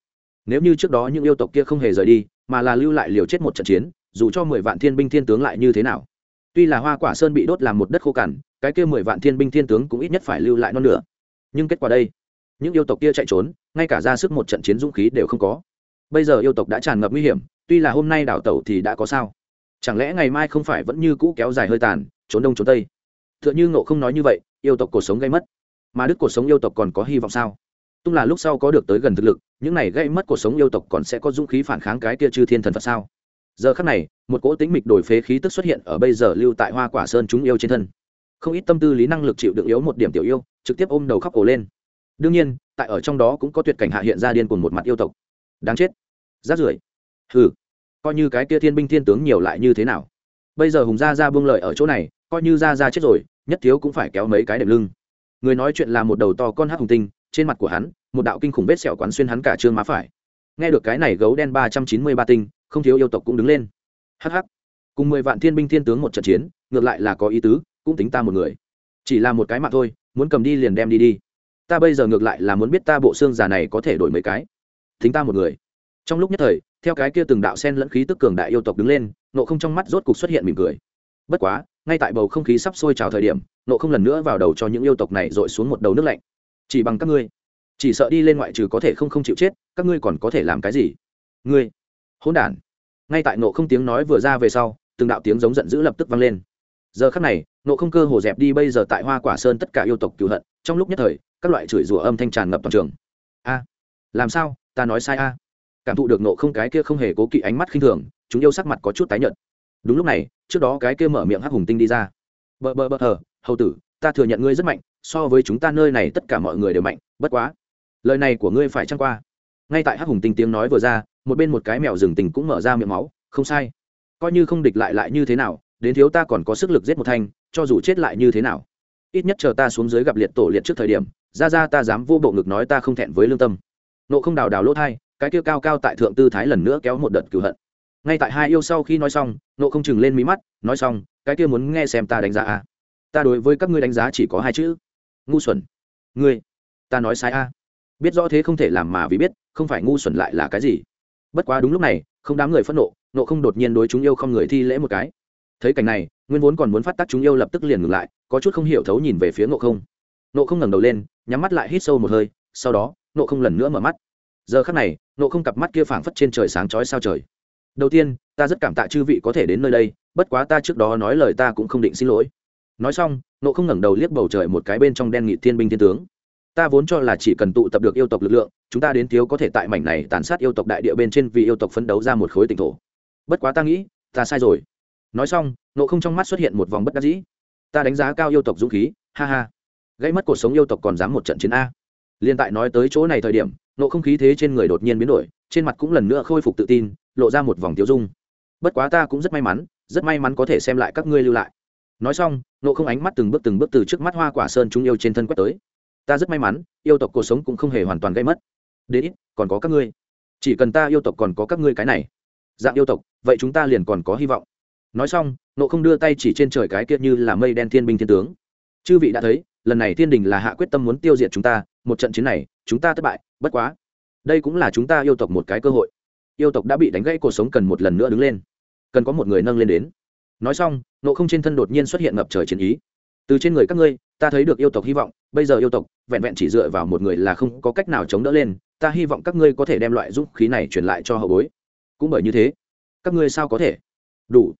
Nếu như trước đó những yêu tộc kia không hề rời đi, mà là lưu lại liều chết một trận chiến, dù cho mười vạn thiên binh thiên tướng lại như thế nào? Tuy là hoa quả sơn bị đốt làm một đất khô cằn cái kia mười vạn thiên binh thiên tướng cũng ít nhất phải lưu lại non nửa. Nhưng kết quả đây, những yêu tộc kia chạy trốn, ngay cả ra sức một trận chiến dũng khí đều không có. Bây giờ yêu tộc đã tràn ngập nguy hiểm, tuy là hôm nay đảo tẩu thì đã có sao. Chẳng lẽ ngày mai không phải vẫn như cũ kéo dài hơi tàn, trốn đông trốn tây? T h ư ợ n h ư ngộ không nói như vậy, yêu tộc cuộc sống gây mất. Mà đức cuộc sống yêu tộc còn có hy vọng sao? Tung là lúc sau có được tới gần thực lực, những này gây mất cuộc sống yêu tộc còn sẽ có dũng khí phản kháng cái kia chư thiên thần phật sao? Giờ khắc này, một cỗ tính mịch đổi phế khí tức xuất hiện ở bây giờ lưu tại hoa quả sơn chúng yêu trên thân không ít tâm tư lý năng lực chịu đựng yếu một điểm tiểu yêu, trực tiếp ôm đầu khóc ổ lên. Đương nhiên, tại ở trong đó cũng có tuyệt cảnh hạ hiện ra điên cùng một mặt yêu tộc. Đáng chết. Rát rưởi. Hừ. Coi như cái kia thiên binh thiên tướng nhiều lại như thế nào? Bây giờ hùng gia ra buông lợi ở chỗ này, coi như gia ra chết rồi, nhất thiếu cũng phải kéo mấy cái đệm lưng. Người nói chuyện là một đầu to con hát hùng tinh, trên mặt của hắn, một đạo kinh khủng vết sẹo quán xuyên hắn cả trương má phải. Nghe được cái này gấu đen ba trăm chín mươi ba tinh, không thiếu yêu tộc cũng đứng lên. Hh cùng mười vạn thiên binh thiên tướng một trận chiến, ngược lại là có ý tứ cũng tính ta một người. Chỉ là một cái mạng thôi, muốn cầm đi liền đem đi đi. Ta bây giờ ngược lại là muốn biết ta bộ xương già này có thể đổi mấy cái. Thính ta một người. Trong lúc nhất thời, theo cái kia từng đạo sen lẫn khí tức cường đại yêu tộc đứng lên nộ không trong mắt rốt cục xuất hiện mỉm cười. Bất quá, ngay tại bầu không khí sắp sôi trào thời điểm nộ không lần nữa vào đầu cho những yêu tộc này dội xuống một đầu nước lạnh. Chỉ bằng các ngươi. Chỉ sợ đi lên ngoại trừ có thể không không chịu chết, các ngươi còn có thể làm cái gì? Ngươi. Hỗn đản. Ngay tại nộ không tiếng nói vừa ra về sau, từng đạo tiếng giống giận dữ lập tức vang lên giờ khắc này, nộ không cơ hồ dẹp đi bây giờ tại hoa quả sơn tất cả yêu tộc cựu hận, trong lúc nhất thời, các loại chửi rủa âm thanh tràn ngập toàn trường. A, làm sao? Ta nói sai a. Cảm thụ được nộ không cái kia không hề cố kỵ ánh mắt khinh thường, chúng yêu sắc mặt có chút tái nhợt. Đúng lúc này, trước đó cái kia mở miệng hắc hùng tinh đi ra. Bờ bờ bờ hờ, hầu tử, ta thừa nhận ngươi rất mạnh, so với chúng ta nơi này tất cả mọi người đều mạnh, bất quá. Lời này của ngươi phải trăng qua? Ngay tại hắc hùng tinh tiếng nói vừa ra, một bên một cái mèo rừng tình cũng mở ra miệng máu, không sai. Coi như không địch lại lại như thế nào đến thiếu ta còn có sức lực giết một thanh, cho dù chết lại như thế nào. Ít nhất chờ ta xuống dưới gặp liệt tổ liệt trước thời điểm, ra ra ta dám vô bộ ngực nói ta không thẹn với lương tâm. Nộ không đào đào lỗ thai, cái kia cao cao tại thượng tư thái lần nữa kéo một đợt cửu hận. Ngay tại hai yêu sau khi nói xong, nộ không chừng lên mí mắt, nói xong, cái kia muốn nghe xem ta đánh giá à. ta đối với các ngươi đánh giá chỉ có hai chữ, ngu xuẩn. Ngươi, ta nói sai a. À. biết rõ thế không thể làm mà vì biết, không phải ngu xuẩn lại là cái gì. Bất quá đúng lúc này, không đám người phẫn nộ nộ không đột nhiên đối chúng yêu không người thi lễ một cái thấy cảnh này, nguyên vốn còn muốn phát tác chúng yêu lập tức liền ngừng lại, có chút không hiểu thấu nhìn về phía nộ không. Nộ không ngẩng đầu lên, nhắm mắt lại hít sâu một hơi, sau đó nộ không lần nữa mở mắt. Giờ khắc này nộ không cặp mắt kia phảng phất trên trời sáng chói sao trời. Đầu tiên, ta rất cảm tạ chư vị có thể đến nơi đây, bất quá ta trước đó nói lời ta cũng không định xin lỗi. Nói xong nộ không ngẩng đầu liếc bầu trời một cái bên trong đen nghị thiên binh thiên tướng. Ta vốn cho là chỉ cần tụ tập được yêu tộc lực lượng, chúng ta đến thiếu có thể tại mảnh này tàn sát yêu tộc đại địa bên trên vì yêu tộc phấn đấu ra một khối tỉnh thổ. Bất quá ta nghĩ, ta sai rồi nói xong, nộ không trong mắt xuất hiện một vòng bất đắc dĩ. Ta đánh giá cao yêu tộc dũng khí, ha ha. Gây mất cuộc sống yêu tộc còn dám một trận chiến a. Liên tại nói tới chỗ này thời điểm, nộ không khí thế trên người đột nhiên biến đổi, trên mặt cũng lần nữa khôi phục tự tin, lộ ra một vòng tiêu dung. Bất quá ta cũng rất may mắn, rất may mắn có thể xem lại các ngươi lưu lại. Nói xong, nộ không ánh mắt từng bước từng bước từ trước mắt hoa quả sơn chúng yêu trên thân quét tới. Ta rất may mắn, yêu tộc cuộc sống cũng không hề hoàn toàn gây mất. Đến ít, còn có các ngươi. Chỉ cần ta yêu tộc còn có các ngươi cái này. Dạng yêu tộc, vậy chúng ta liền còn có hy vọng nói xong, nộ không đưa tay chỉ trên trời cái kia như là mây đen thiên binh thiên tướng. Chư vị đã thấy, lần này thiên đình là hạ quyết tâm muốn tiêu diệt chúng ta, một trận chiến này, chúng ta thất bại, bất quá. Đây cũng là chúng ta yêu tộc một cái cơ hội. Yêu tộc đã bị đánh gãy cuộc sống cần một lần nữa đứng lên. Cần có một người nâng lên đến. Nói xong, nộ không trên thân đột nhiên xuất hiện ngập trời chiến ý. Từ trên người các ngươi, ta thấy được yêu tộc hy vọng, bây giờ yêu tộc vẹn vẹn chỉ dựa vào một người là không có cách nào chống đỡ lên, ta hy vọng các ngươi có thể đem loại dũng khí này truyền lại cho hậu bối. Cũng bởi như thế, các ngươi sao có thể? Đủ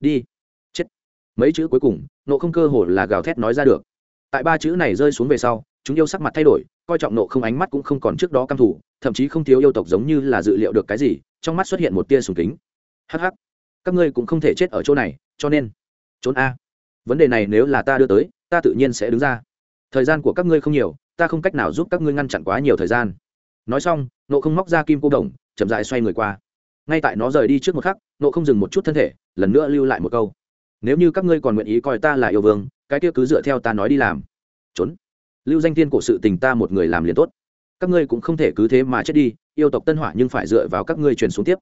đi. Chết. Mấy chữ cuối cùng, nộ không cơ hồ là gào thét nói ra được. Tại ba chữ này rơi xuống về sau, chúng yêu sắc mặt thay đổi, coi trọng nộ không ánh mắt cũng không còn trước đó căm thủ thậm chí không thiếu yêu tộc giống như là dự liệu được cái gì, trong mắt xuất hiện một tia sùng kính. Hh các ngươi cũng không thể chết ở chỗ này, cho nên, trốn a. Vấn đề này nếu là ta đưa tới, ta tự nhiên sẽ đứng ra. Thời gian của các ngươi không nhiều, ta không cách nào giúp các ngươi ngăn chặn quá nhiều thời gian. Nói xong, nộ không móc ra kim cô đồng, chậm dại xoay người qua. Ngay tại nó rời đi trước một khắc nộ không dừng một chút thân thể, lần nữa lưu lại một câu. Nếu như các ngươi còn nguyện ý coi ta là yêu vương, cái kia cứ dựa theo ta nói đi làm. Trốn. Lưu danh thiên cổ sự tình ta một người làm liền tốt. Các ngươi cũng không thể cứ thế mà chết đi, yêu tộc tân hỏa nhưng phải dựa vào các ngươi truyền xuống tiếp.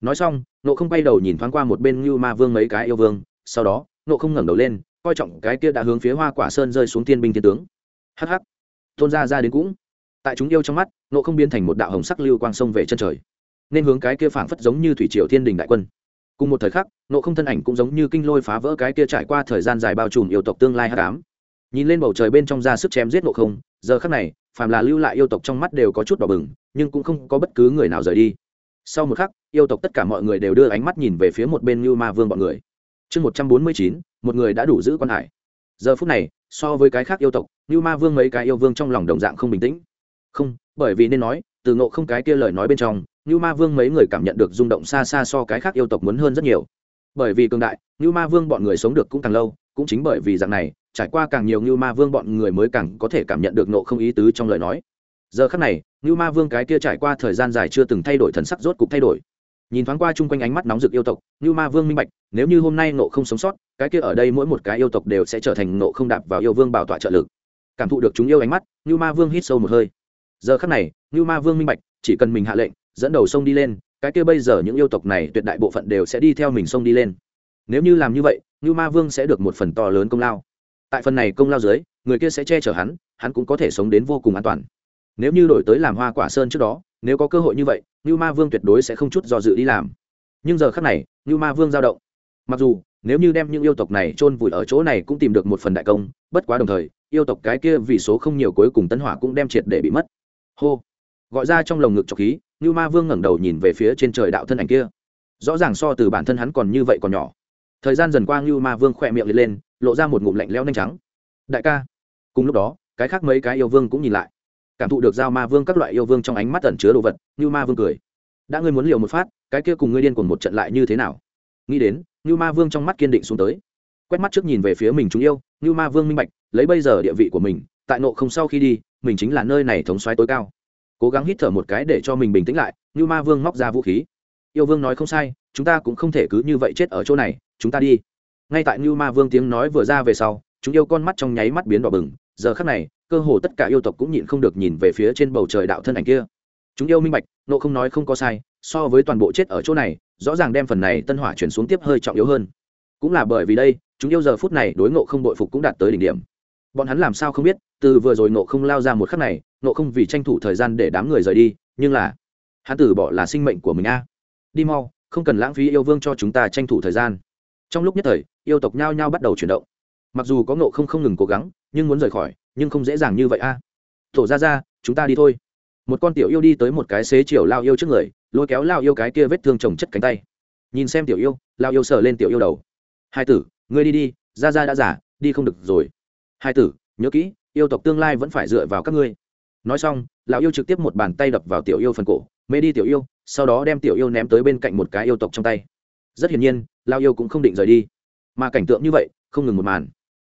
Nói xong, nộ không bay đầu nhìn thoáng qua một bên như ma vương mấy cái yêu vương, sau đó, nộ không ngẩng đầu lên, coi trọng cái kia đã hướng phía hoa quả sơn rơi xuống tiên binh thiên tướng. Hh tôn gia ra đến cũng. Tại chúng yêu trong mắt, nộ không biến thành một đạo hồng sắc lưu quang sông về chân trời. Nên hướng cái kia phảng phất giống như thủy triều thiên đình đại quân cùng một thời khắc, nộ không thân ảnh cũng giống như kinh lôi phá vỡ cái kia trải qua thời gian dài bao trùm yêu tộc tương lai hát cám nhìn lên bầu trời bên trong ra sức chém giết nộ không, giờ khắc này, phàm là lưu lại yêu tộc trong mắt đều có chút đỏ bừng, nhưng cũng không có bất cứ người nào rời đi. Sau một khắc, yêu tộc tất cả mọi người đều đưa ánh mắt nhìn về phía một bên như ma vương bọn người. Chương một trăm bốn mươi chín, một người đã đủ giữ quan hải. Giờ phút này, so với cái khác yêu tộc như ma vương mấy cái yêu vương trong lòng đồng dạng không bình tĩnh. Không, bởi vì nên nói, từ ngộ không cái kia lời nói bên trong như ma vương mấy người cảm nhận được rung động xa xa so cái khác yêu tộc muốn hơn rất nhiều. Bởi vì cường đại như ma vương bọn người sống được cũng càng lâu, cũng chính bởi vì dạng này, trải qua càng nhiều như ma vương bọn người mới càng có thể cảm nhận được nộ không ý tứ trong lời nói. Giờ khắc này như ma vương cái kia trải qua thời gian dài chưa từng thay đổi thần sắc rốt cục thay đổi. Nhìn thoáng qua chung quanh ánh mắt nóng rực yêu tộc như ma vương minh bạch, nếu như hôm nay nộ không sống sót, cái kia ở đây mỗi một cái yêu tộc đều sẽ trở thành nộ không đạp vào yêu vương bảo tọa trợ lực. Cảm thụ được chúng yêu ánh mắt như ma vương hít sâu một hơi. Giờ khắc này như ma vương minh bạch, chỉ cần mình hạ lệnh dẫn đầu sông đi lên, cái kia bây giờ những yêu tộc này tuyệt đại bộ phận đều sẽ đi theo mình sông đi lên. Nếu như làm như vậy như ma vương sẽ được một phần to lớn công lao. Tại phần này công lao dưới, người kia sẽ che chở hắn hắn cũng có thể sống đến vô cùng an toàn. Nếu như đổi tới làm hoa quả sơn trước đó, nếu có cơ hội như vậy như ma vương tuyệt đối sẽ không chút do dự đi làm. Nhưng giờ khác này như ma vương giao động. Mặc dù, nếu như đem những yêu tộc này chôn vùi ở chỗ này cũng tìm được một phần đại công, bất quá đồng thời, yêu tộc cái kia vì số không nhiều cuối cùng tân hỏa cũng đem triệt để bị mất. Hô. Gọi ra trong lồng ngực trọc khí như ma vương ngẩng đầu nhìn về phía trên trời đạo thân ảnh kia. Rõ ràng so từ bản thân hắn còn như vậy còn nhỏ. Thời gian dần qua như ma vương khỏe miệng lên, lên lộ ra một ngụm lạnh leo nhanh trắng. Đại ca. Cùng lúc đó cái khác mấy cái yêu vương cũng nhìn lại. Cảm thụ được giao ma vương các loại yêu vương trong ánh mắt ẩn chứa đồ vật như ma vương cười. Đã ngươi muốn liều một phát cái kia cùng ngươi điên cùng một trận lại như thế nào? Nghĩ đến như ma vương trong mắt kiên định xuống tới. Quét mắt trước nhìn về phía mình chúng yêu như ma vương minh bạch lấy bây giờ địa vị của mình tại nộ không sau khi đi mình chính là nơi này thống xoáy tối cao cố gắng hít thở một cái để cho mình bình tĩnh lại như ma vương móc ra vũ khí. Yêu vương nói không sai, chúng ta cũng không thể cứ như vậy chết ở chỗ này, chúng ta đi. Ngay tại như ma vương tiếng nói vừa ra về sau, chúng yêu con mắt trong nháy mắt biến đỏ bừng, giờ khắc này, cơ hồ tất cả yêu tộc cũng nhịn không được nhìn về phía trên bầu trời đạo thân ảnh kia. Chúng yêu minh bạch, nộ không nói không có sai, so với toàn bộ chết ở chỗ này, rõ ràng đem phần này tân hỏa chuyển xuống tiếp hơi trọng yếu hơn. Cũng là bởi vì đây, chúng yêu giờ phút này đối ngộ không bội phục cũng đạt tới đỉnh điểm. Bọn hắn làm sao không biết, từ vừa rồi ngộ không lao ra một khắc này Nộ không vì tranh thủ thời gian để đám người rời đi, nhưng là, hắn tử bỏ là sinh mệnh của mình a. Đi mau, không cần lãng phí yêu vương cho chúng ta tranh thủ thời gian. Trong lúc nhất thời, yêu tộc nhao nhao bắt đầu chuyển động. Mặc dù có nộ không không ngừng cố gắng, nhưng muốn rời khỏi, nhưng không dễ dàng như vậy a. À. thổ ra ra, chúng ta đi thôi. Một con tiểu yêu đi tới một cái xế chiều lao yêu trước người, lôi kéo lao yêu cái kia vết thương trồng chất cánh tay. Nhìn xem tiểu yêu, lao yêu sờ lên tiểu yêu đầu. Hai tử, ngươi đi đi, ra ra đã giả, đi không được rồi. Hai tử, nhớ kỹ, yêu tộc tương lai vẫn phải dựa vào các ngươi nói xong, lão yêu trực tiếp một bàn tay đập vào tiểu yêu phần cổ, mê đi tiểu yêu, sau đó đem tiểu yêu ném tới bên cạnh một cái yêu tộc trong tay. Rất hiển nhiên, lão yêu cũng không định rời đi. Mà cảnh tượng như vậy, không ngừng một màn.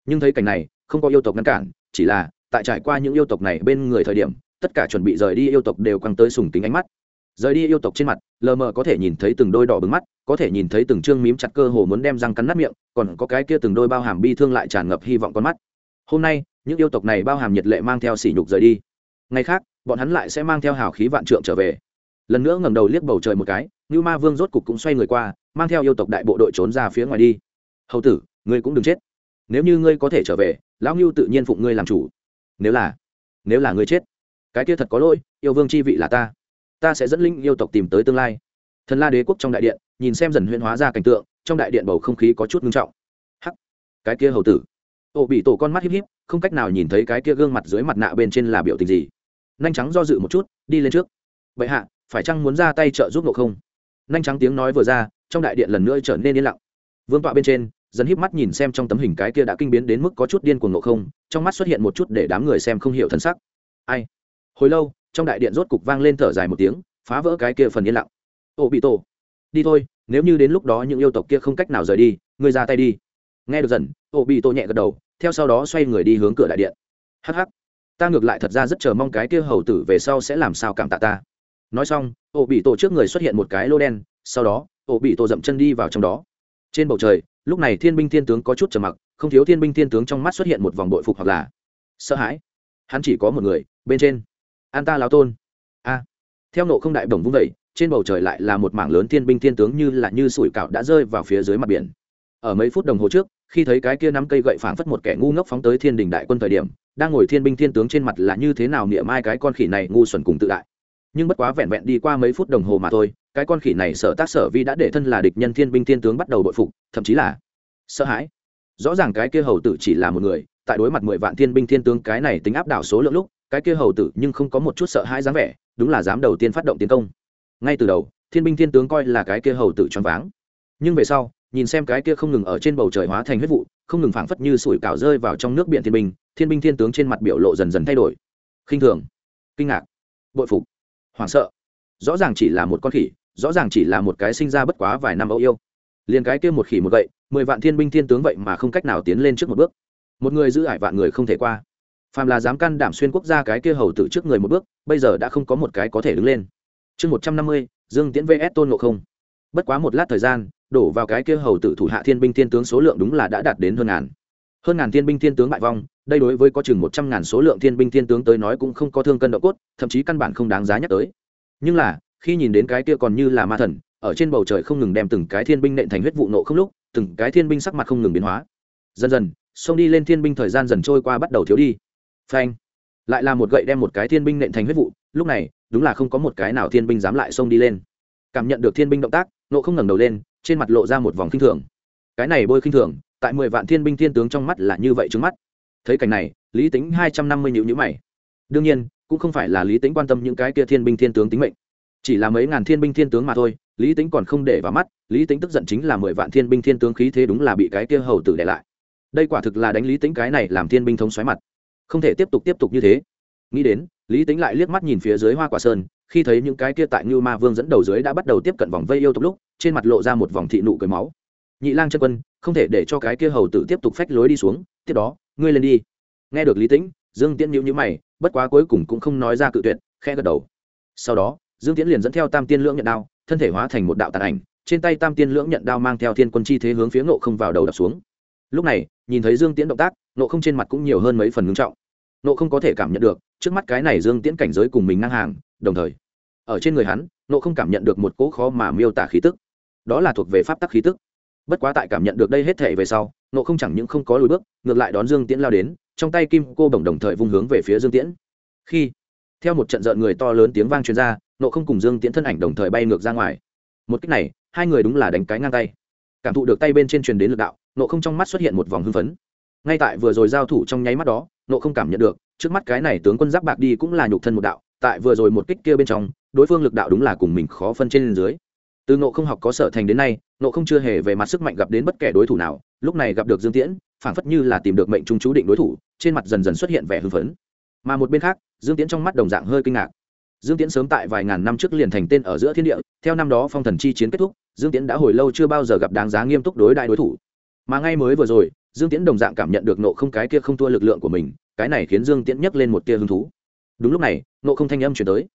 Nhưng thấy cảnh này, không có yêu tộc ngăn cản, chỉ là, tại trải qua những yêu tộc này bên người thời điểm, tất cả chuẩn bị rời đi yêu tộc đều quăng tới sùng tính ánh mắt. Rời đi yêu tộc trên mặt, lờ mờ có thể nhìn thấy từng đôi đỏ bừng mắt, có thể nhìn thấy từng chương mím chặt cơ hồ muốn đem răng cắn nát miệng, còn có cái kia từng đôi bao hàm bi thương lại tràn ngập hy vọng con mắt. Hôm nay, những yêu tộc này bao hàm nhiệt lệ mang theo sỉ nhục rời đi ngày khác, bọn hắn lại sẽ mang theo hào khí vạn trượng trở về. Lần nữa ngẩng đầu liếc bầu trời một cái như ma vương rốt cục cũng xoay người qua, mang theo yêu tộc đại bộ đội trốn ra phía ngoài đi. Hầu tử, ngươi cũng đừng chết. Nếu như ngươi có thể trở về, lão ngưu tự nhiên phụng ngươi làm chủ. Nếu là nếu là ngươi chết, cái kia thật có lỗi, yêu vương chi vị là ta. Ta sẽ dẫn linh yêu tộc tìm tới tương lai. Thần la đế quốc trong đại điện, nhìn xem dần huyên hóa ra cảnh tượng, trong đại điện bầu không khí có chút ngưng trọng. Hắc, cái kia hầu tử. Ô bị tổ con mắt híp híp, không cách nào nhìn thấy cái kia gương mặt dưới mặt nạ bên trên là biểu tình gì nhanh trắng do dự một chút, đi lên trước. Bệ hạ, phải chăng muốn ra tay trợ giúp nộ không? Nhanh trắng tiếng nói vừa ra, trong đại điện lần nữa trở nên yên lặng. Vương tọa bên trên dần híp mắt nhìn xem trong tấm hình cái kia đã kinh biến đến mức có chút điên cuồng nộ không, trong mắt xuất hiện một chút để đám người xem không hiểu thân sắc. Ai? Hồi lâu, trong đại điện rốt cục vang lên thở dài một tiếng, phá vỡ cái kia phần yên lặng. Ô bị tổ, đi thôi, nếu như đến lúc đó những yêu tộc kia không cách nào rời đi, ngươi ra tay đi. Nghe được dần, ô bị tổ nhẹ gật đầu, theo sau đó xoay người đi hướng cửa đại điện. Hh ta ngược lại thật ra rất chờ mong cái kia hầu tử về sau sẽ làm sao cảm tạ ta. Nói xong, ổ bị tổ trước người xuất hiện một cái lô đen, sau đó, ổ bị tổ dậm chân đi vào trong đó. Trên bầu trời, lúc này thiên binh thiên tướng có chút trầm mặc, không thiếu thiên binh thiên tướng trong mắt xuất hiện một vòng bội phục hoặc là sợ hãi. Hắn chỉ có một người, bên trên. An ta lao tôn. A. Theo nộ không đại đồng vung vẩy trên bầu trời lại là một mảng lớn thiên binh thiên tướng như là như sủi cạo đã rơi vào phía dưới mặt biển ở mấy phút đồng hồ trước, khi thấy cái kia nắm cây gậy phảng phất một kẻ ngu ngốc phóng tới thiên đình đại quân thời điểm, đang ngồi thiên binh thiên tướng trên mặt là như thế nào niệm mai cái con khỉ này ngu xuẩn cùng tự đại. Nhưng bất quá vẹn vẹn đi qua mấy phút đồng hồ mà thôi, cái con khỉ này sợ tác sở vi đã để thân là địch nhân thiên binh thiên tướng bắt đầu bội phục, thậm chí là sợ hãi. Rõ ràng cái kia hầu tử chỉ là một người, tại đối mặt mười vạn thiên binh thiên tướng cái này tính áp đảo số lượng lúc, cái kia hầu tử nhưng không có một chút sợ hãi dáng vẻ, đúng là dám đầu tiên phát động tiến công. Ngay từ đầu, thiên binh thiên tướng coi là cái kia hầu tử choáng váng. Nhưng về sau nhìn xem cái kia không ngừng ở trên bầu trời hóa thành huyết vụ, không ngừng phảng phất như sủi cảo rơi vào trong nước biển thiên binh thiên binh thiên tướng trên mặt biểu lộ dần dần thay đổi. Khinh thường, kinh ngạc, bội phục, hoảng sợ. Rõ ràng chỉ là một con khỉ, rõ ràng chỉ là một cái sinh ra bất quá vài năm âu yêu. Liền cái kia một khỉ một gậy, mười vạn thiên binh thiên tướng vậy mà không cách nào tiến lên trước một bước. Một người giữ ải vạn người không thể qua. Phàm là dám can đảm xuyên quốc gia cái kia hầu tử trước người một bước, bây giờ đã không có một cái có thể đứng lên. Chương một trăm năm mươi, dương tiễn vs tôn ngộ không. Bất quá một lát thời gian đổ vào cái kia hầu tử thủ hạ thiên binh thiên tướng số lượng đúng là đã đạt đến hơn ngàn. Hơn ngàn thiên binh thiên tướng bại vong, đây đối với có chừng một trăm ngàn số lượng thiên binh thiên tướng tới nói cũng không có thương cân độ cốt, thậm chí căn bản không đáng giá nhắc tới. Nhưng là, khi nhìn đến cái kia còn như là ma thần, ở trên bầu trời không ngừng đem từng cái thiên binh nện thành huyết vụ nộ không lúc, từng cái thiên binh sắc mặt không ngừng biến hóa. Dần dần, xông đi lên thiên binh thời gian dần trôi qua bắt đầu thiếu đi. Phanh! Lại là một gậy đem một cái thiên binh nện thành huyết vụ, lúc này, đúng là không có một cái nào thiên binh dám lại xông đi lên. Cảm nhận được thiên binh động tác, nộ không ngẩng đầu lên trên mặt lộ ra một vòng khinh thường. Cái này bôi khinh thường, tại mười vạn thiên binh thiên tướng trong mắt là như vậy trước mắt. Thấy cảnh này, lý tính hai trăm năm mươi nhịu nhữ mày. Đương nhiên, cũng không phải là lý tính quan tâm những cái kia thiên binh thiên tướng tính mệnh. Chỉ là mấy ngàn thiên binh thiên tướng mà thôi, lý tính còn không để vào mắt, lý tính tức giận chính là mười vạn thiên binh thiên tướng khí thế đúng là bị cái kia hầu tử để lại. Đây quả thực là đánh lý tính cái này làm thiên binh thống xoáy mặt. Không thể tiếp tục tiếp tục như thế. Nghĩ đến, lý tính lại liếc mắt nhìn phía dưới hoa quả sơn, khi thấy những cái kia tại như ma vương dẫn đầu dưới đã bắt đầu tiếp cận vòng vây yêu tộc lúc trên mặt lộ ra một vòng thị nụ cười máu. Nhị lang chân quân, không thể để cho cái kia hầu tử tiếp tục phách lối đi xuống, tiếp đó, ngươi lên đi. Nghe được lý tĩnh, dương tiễn nhữ nhữ mày, bất quá cuối cùng cũng không nói ra cự tuyệt khe gật đầu. Sau đó, dương tiễn liền dẫn theo tam tiên lưỡng nhận đao, thân thể hóa thành một đạo tàn ảnh, trên tay tam tiên lưỡng nhận đao mang theo thiên quân chi thế hướng phía ngộ không vào đầu đập xuống. Lúc này, nhìn thấy dương tiễn động tác, ngộ không trên mặt cũng nhiều hơn mấy phần ngưng trọng. Ngộ không có thể cảm nhận được, trước mắt cái này dương tiễn cảnh giới cùng mình ngang hàng, đồng thời, ở trên người hắn, ngộ không cảm nhận được một cỗ khó mà miêu tả khí tức đó là thuộc về pháp tắc khí tức. Bất quá tại cảm nhận được đây hết thể về sau, ngộ không chẳng những không có lùi bước, ngược lại đón dương tiễn lao đến, trong tay kim cô bổng đồng thời vung hướng về phía dương tiễn. Khi, theo một trận rợn người to lớn tiếng vang truyền ra nộ không cùng dương tiễn thân ảnh đồng thời bay ngược ra ngoài. Một cách này, hai người đúng là đánh cái ngang tay. Cảm thụ được tay bên trên truyền đến lực đạo nộ không trong mắt xuất hiện một vòng hưng phấn. Ngay tại vừa rồi giao thủ trong nháy mắt đó nộ không cảm nhận được, trước mắt cái này tướng quân giáp bạc đi cũng là nhục thân một đạo, tại vừa rồi một kích kia bên trong, đối phương lực đạo đúng là cùng mình khó phân trên dưới từ nộ không học có sở thành đến nay nộ không chưa hề về mặt sức mạnh gặp đến bất kể đối thủ nào, lúc này gặp được dương tiễn, phảng phất như là tìm được mệnh trung chú định đối thủ, trên mặt dần dần xuất hiện vẻ hưng phấn. Mà một bên khác, dương tiễn trong mắt đồng dạng hơi kinh ngạc. Dương tiễn sớm tại vài ngàn năm trước liền thành tên ở giữa thiên địa, theo năm đó phong thần chi chiến kết thúc, dương tiễn đã hồi lâu chưa bao giờ gặp đáng giá nghiêm túc đối đại đối thủ. Mà ngay mới vừa rồi, dương tiễn đồng dạng cảm nhận được nộ không cái kia không thua lực lượng của mình, cái này khiến dương tiễn nhấc lên một tia hứng thú. Đúng lúc này nộ không thanh âm chuyển tới.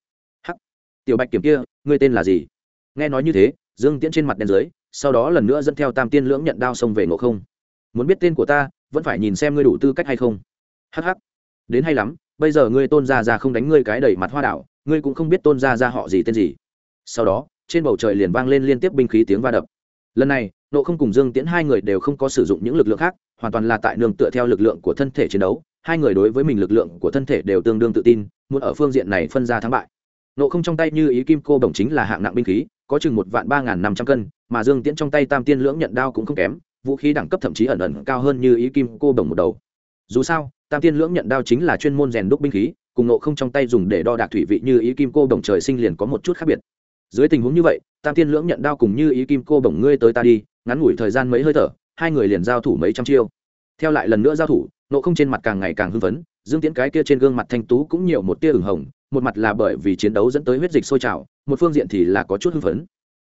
Hắc, tiểu bạch kiểm kia, ngươi tên là gì? Nghe nói như thế, dương tiễn trên mặt đen dưới, sau đó lần nữa dẫn theo tam tiên lưỡng nhận đao xông về Ngộ không. Muốn biết tên của ta, vẫn phải nhìn xem ngươi đủ tư cách hay không. Hh đến hay lắm, bây giờ ngươi tôn gia ra không đánh ngươi cái đầy mặt hoa đảo, ngươi cũng không biết tôn gia ra họ gì tên gì. Sau đó, trên bầu trời liền vang lên liên tiếp binh khí tiếng va đập. Lần này nộ không cùng dương tiễn hai người đều không có sử dụng những lực lượng khác, hoàn toàn là tại nương tựa theo lực lượng của thân thể chiến đấu. Hai người đối với mình lực lượng của thân thể đều tương đương tự tin, muốn ở phương diện này phân ra thắng bại nộ không trong tay như ý kim cô đồng chính là hạng nặng binh khí, có chừng một vạn ba n g h n năm trăm cân, mà dương tiễn trong tay tam tiên lưỡng nhận đao cũng không kém, vũ khí đẳng cấp thậm chí ẩn ẩn cao hơn như ý kim cô đồng một đầu. Dù sao, tam tiên lưỡng nhận đao chính là chuyên môn rèn đúc binh khí, cùng nộ không trong tay dùng để đo đạc thủy vị như ý kim cô đồng trời sinh liền có một chút khác biệt. Dưới tình huống như vậy, tam tiên lưỡng nhận đao cùng như ý kim cô bổng ngươi tới ta đi, ngắn ngủi thời gian mấy hơi thở, hai người liền giao thủ mấy trăm chiêu. Theo lại lần nữa giao thủ, nộ không trên mặt càng ngày càng hưng phấn, dương tiễn cái kia trên gương mặt thanh tú cũng nhiều một tia ửng hồng một mặt là bởi vì chiến đấu dẫn tới huyết dịch sôi trào, một phương diện thì là có chút hưng phấn.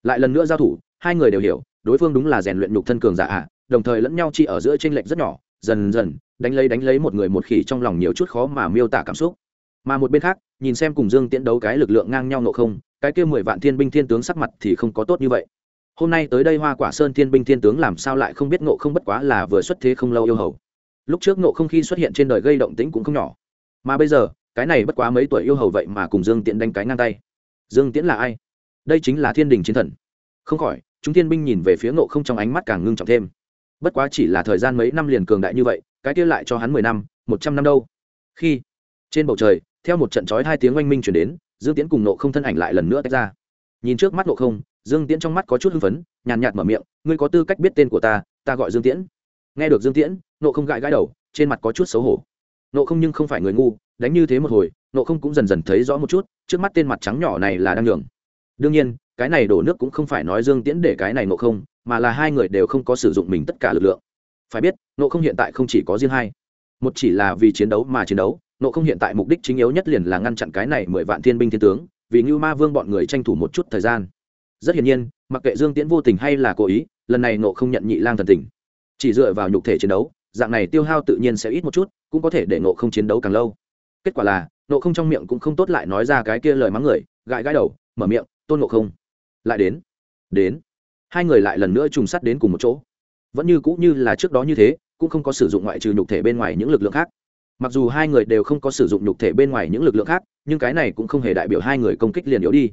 Lại lần nữa giao thủ, hai người đều hiểu, đối phương đúng là rèn luyện nhục thân cường giả ạ, đồng thời lẫn nhau chỉ ở giữa tranh lệch rất nhỏ, dần dần, đánh lấy đánh lấy một người một khỉ trong lòng nhiều chút khó mà miêu tả cảm xúc. Mà một bên khác, nhìn xem cùng dương tiễn đấu cái lực lượng ngang nhau nộ không, cái kia mười vạn thiên binh thiên tướng sắc mặt thì không có tốt như vậy. Hôm nay tới đây hoa quả sơn thiên binh thiên tướng làm sao lại không biết nộ không bất quá là vừa xuất thế không lâu yêu hầu. Lúc trước nộ không khi xuất hiện trên đời gây động tĩnh cũng không nhỏ. Mà bây giờ cái này bất quá mấy tuổi yêu hầu vậy mà cùng dương tiễn đánh cái ngang tay. Dương tiễn là ai? Đây chính là thiên đình chiến thần. Không khỏi, chúng thiên binh nhìn về phía nộ không trong ánh mắt càng ngưng trọng thêm. Bất quá chỉ là thời gian mấy năm liền cường đại như vậy, cái kia lại cho hắn mười năm, một trăm năm đâu. Khi, trên bầu trời, theo một trận trói hai tiếng oanh minh chuyển đến, dương tiễn cùng nộ không thân ảnh lại lần nữa tách ra. Nhìn trước mắt nộ không, dương tiễn trong mắt có chút hưng phấn, nhàn nhạt mở miệng, ngươi có tư cách biết tên của ta ta gọi dương tiễn. Nghe được dương tiễn nộ không gãi gãi đầu, trên mặt có chút xấu hổ nộ không nhưng không phải người ngu, đánh như thế một hồi, nộ không cũng dần dần thấy rõ một chút, trước mắt tên mặt trắng nhỏ này là đang nhường. Đương nhiên, cái này đổ nước cũng không phải nói dương tiễn để cái này nộ không, mà là hai người đều không có sử dụng mình tất cả lực lượng. Phải biết, nộ không hiện tại không chỉ có riêng hai. Một chỉ là vì chiến đấu mà chiến đấu, nộ không hiện tại mục đích chính yếu nhất liền là ngăn chặn cái này mười vạn thiên binh thiên tướng, vì như ma vương bọn người tranh thủ một chút thời gian. Rất hiển nhiên, mặc kệ dương tiễn vô tình hay là cố ý, lần này nộ không nhận nhị lang thần tình. Chỉ dựa vào nhục thể chiến đấu dạng này tiêu hao tự nhiên sẽ ít một chút, cũng có thể để nộ không chiến đấu càng lâu. Kết quả là nộ không trong miệng cũng không tốt lại nói ra cái kia lời mắng người, gãi gãi đầu, mở miệng, tôn nộ không, lại đến đến. Hai người lại lần nữa trùng sắt đến cùng một chỗ. Vẫn như cũng như là trước đó như thế, cũng không có sử dụng ngoại trừ nhục thể bên ngoài những lực lượng khác. Mặc dù hai người đều không có sử dụng nhục thể bên ngoài những lực lượng khác, nhưng cái này cũng không hề đại biểu hai người công kích liền yếu đi.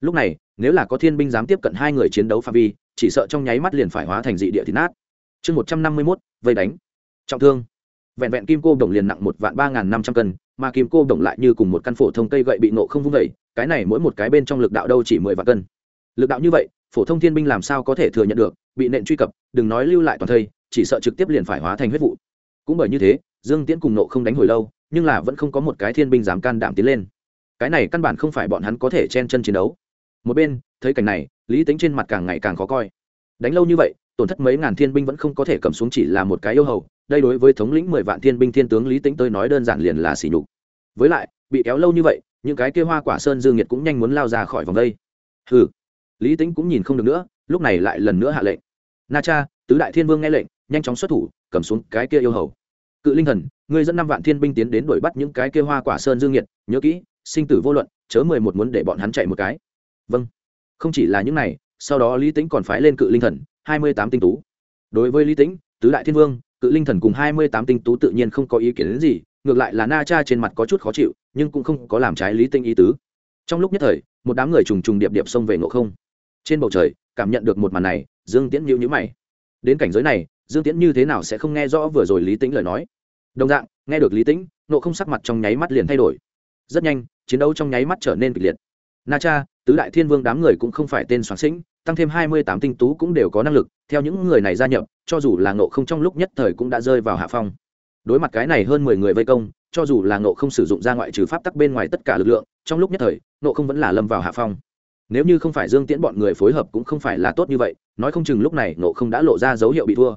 Lúc này, nếu là có thiên binh dám tiếp cận hai người chiến đấu phạm vi, chỉ sợ trong nháy mắt liền phải hóa thành dị địa thịt nát. Chương một trăm năm mươi mốt, vây đánh trọng thương. Vẹn vẹn kim cô đồng liền nặng một vạn ba n g h n năm trăm cân, mà kim cô đồng lại như cùng một căn phổ thông cây gậy bị nộ không vung vẩy cái này mỗi một cái bên trong lực đạo đâu chỉ mười vạn cân. Lực đạo như vậy, phổ thông thiên binh làm sao có thể thừa nhận được, bị nện truy cập, đừng nói lưu lại toàn thây, chỉ sợ trực tiếp liền phải hóa thành huyết vụ. Cũng bởi như thế, dương tiễn cùng nộ không đánh hồi lâu, nhưng là vẫn không có một cái thiên binh dám can đảm tiến lên. Cái này căn bản không phải bọn hắn có thể chen chân chiến đấu. Một bên, thấy cảnh này, lý tính trên mặt càng ngày càng khó coi. Đánh lâu như vậy, tổn thất mấy ngàn thiên binh vẫn không có thể cầm xuống chỉ là một cái yêu hầu đây đối với thống lĩnh mười vạn thiên binh thiên tướng lý tĩnh tôi nói đơn giản liền là xỉ nhục. Với lại, bị kéo lâu như vậy, những cái kia hoa quả sơn dương nhiệt cũng nhanh muốn lao ra khỏi vòng đây. Ừ lý tĩnh cũng nhìn không được nữa, lúc này lại lần nữa hạ lệnh. Na cha, tứ đại thiên vương nghe lệnh, nhanh chóng xuất thủ, cầm xuống cái kia yêu hầu. Cự linh thần, ngươi dẫn năm vạn thiên binh tiến đến đuổi bắt những cái kia hoa quả sơn dương nhiệt, nhớ kỹ, sinh tử vô luận, chớ mười một muốn để bọn hắn chạy một cái. Vâng. Không chỉ là những này, sau đó lý tĩnh còn phái lên cự linh thần, hai mươi tám tinh tú. Đối với lý tĩnh, tứ đại thiên vương cự linh thần cùng hai mươi tám tinh tú tự nhiên không có ý kiến đến gì ngược lại là na cha trên mặt có chút khó chịu nhưng cũng không có làm trái lý tinh ý tứ. Trong lúc nhất thời một đám người trùng trùng điệp điệp xông về ngộ không. Trên bầu trời cảm nhận được một màn này dương tiễn nhịu nhữ mày. Đến cảnh giới này dương tiễn như thế nào sẽ không nghe rõ vừa rồi lý tĩnh lời nói? Đồng dạng nghe được lý tĩnh nộ không sắc mặt trong nháy mắt liền thay đổi. Rất nhanh chiến đấu trong nháy mắt trở nên kịch liệt. Na cha tứ đại thiên vương đám người cũng không phải tên soán sinh, tăng thêm hai mươi tám tinh tú cũng đều có năng lực, theo những người này gia nhập, cho dù là nộ không trong lúc nhất thời cũng đã rơi vào hạ phong. Đối mặt cái này hơn mười người vây công, cho dù là nộ không sử dụng ra ngoại trừ pháp tắc bên ngoài tất cả lực lượng, trong lúc nhất thời nộ không vẫn là lâm vào hạ phong. Nếu như không phải dương tiễn bọn người phối hợp cũng không phải là tốt như vậy, nói không chừng lúc này nộ không đã lộ ra dấu hiệu bị thua.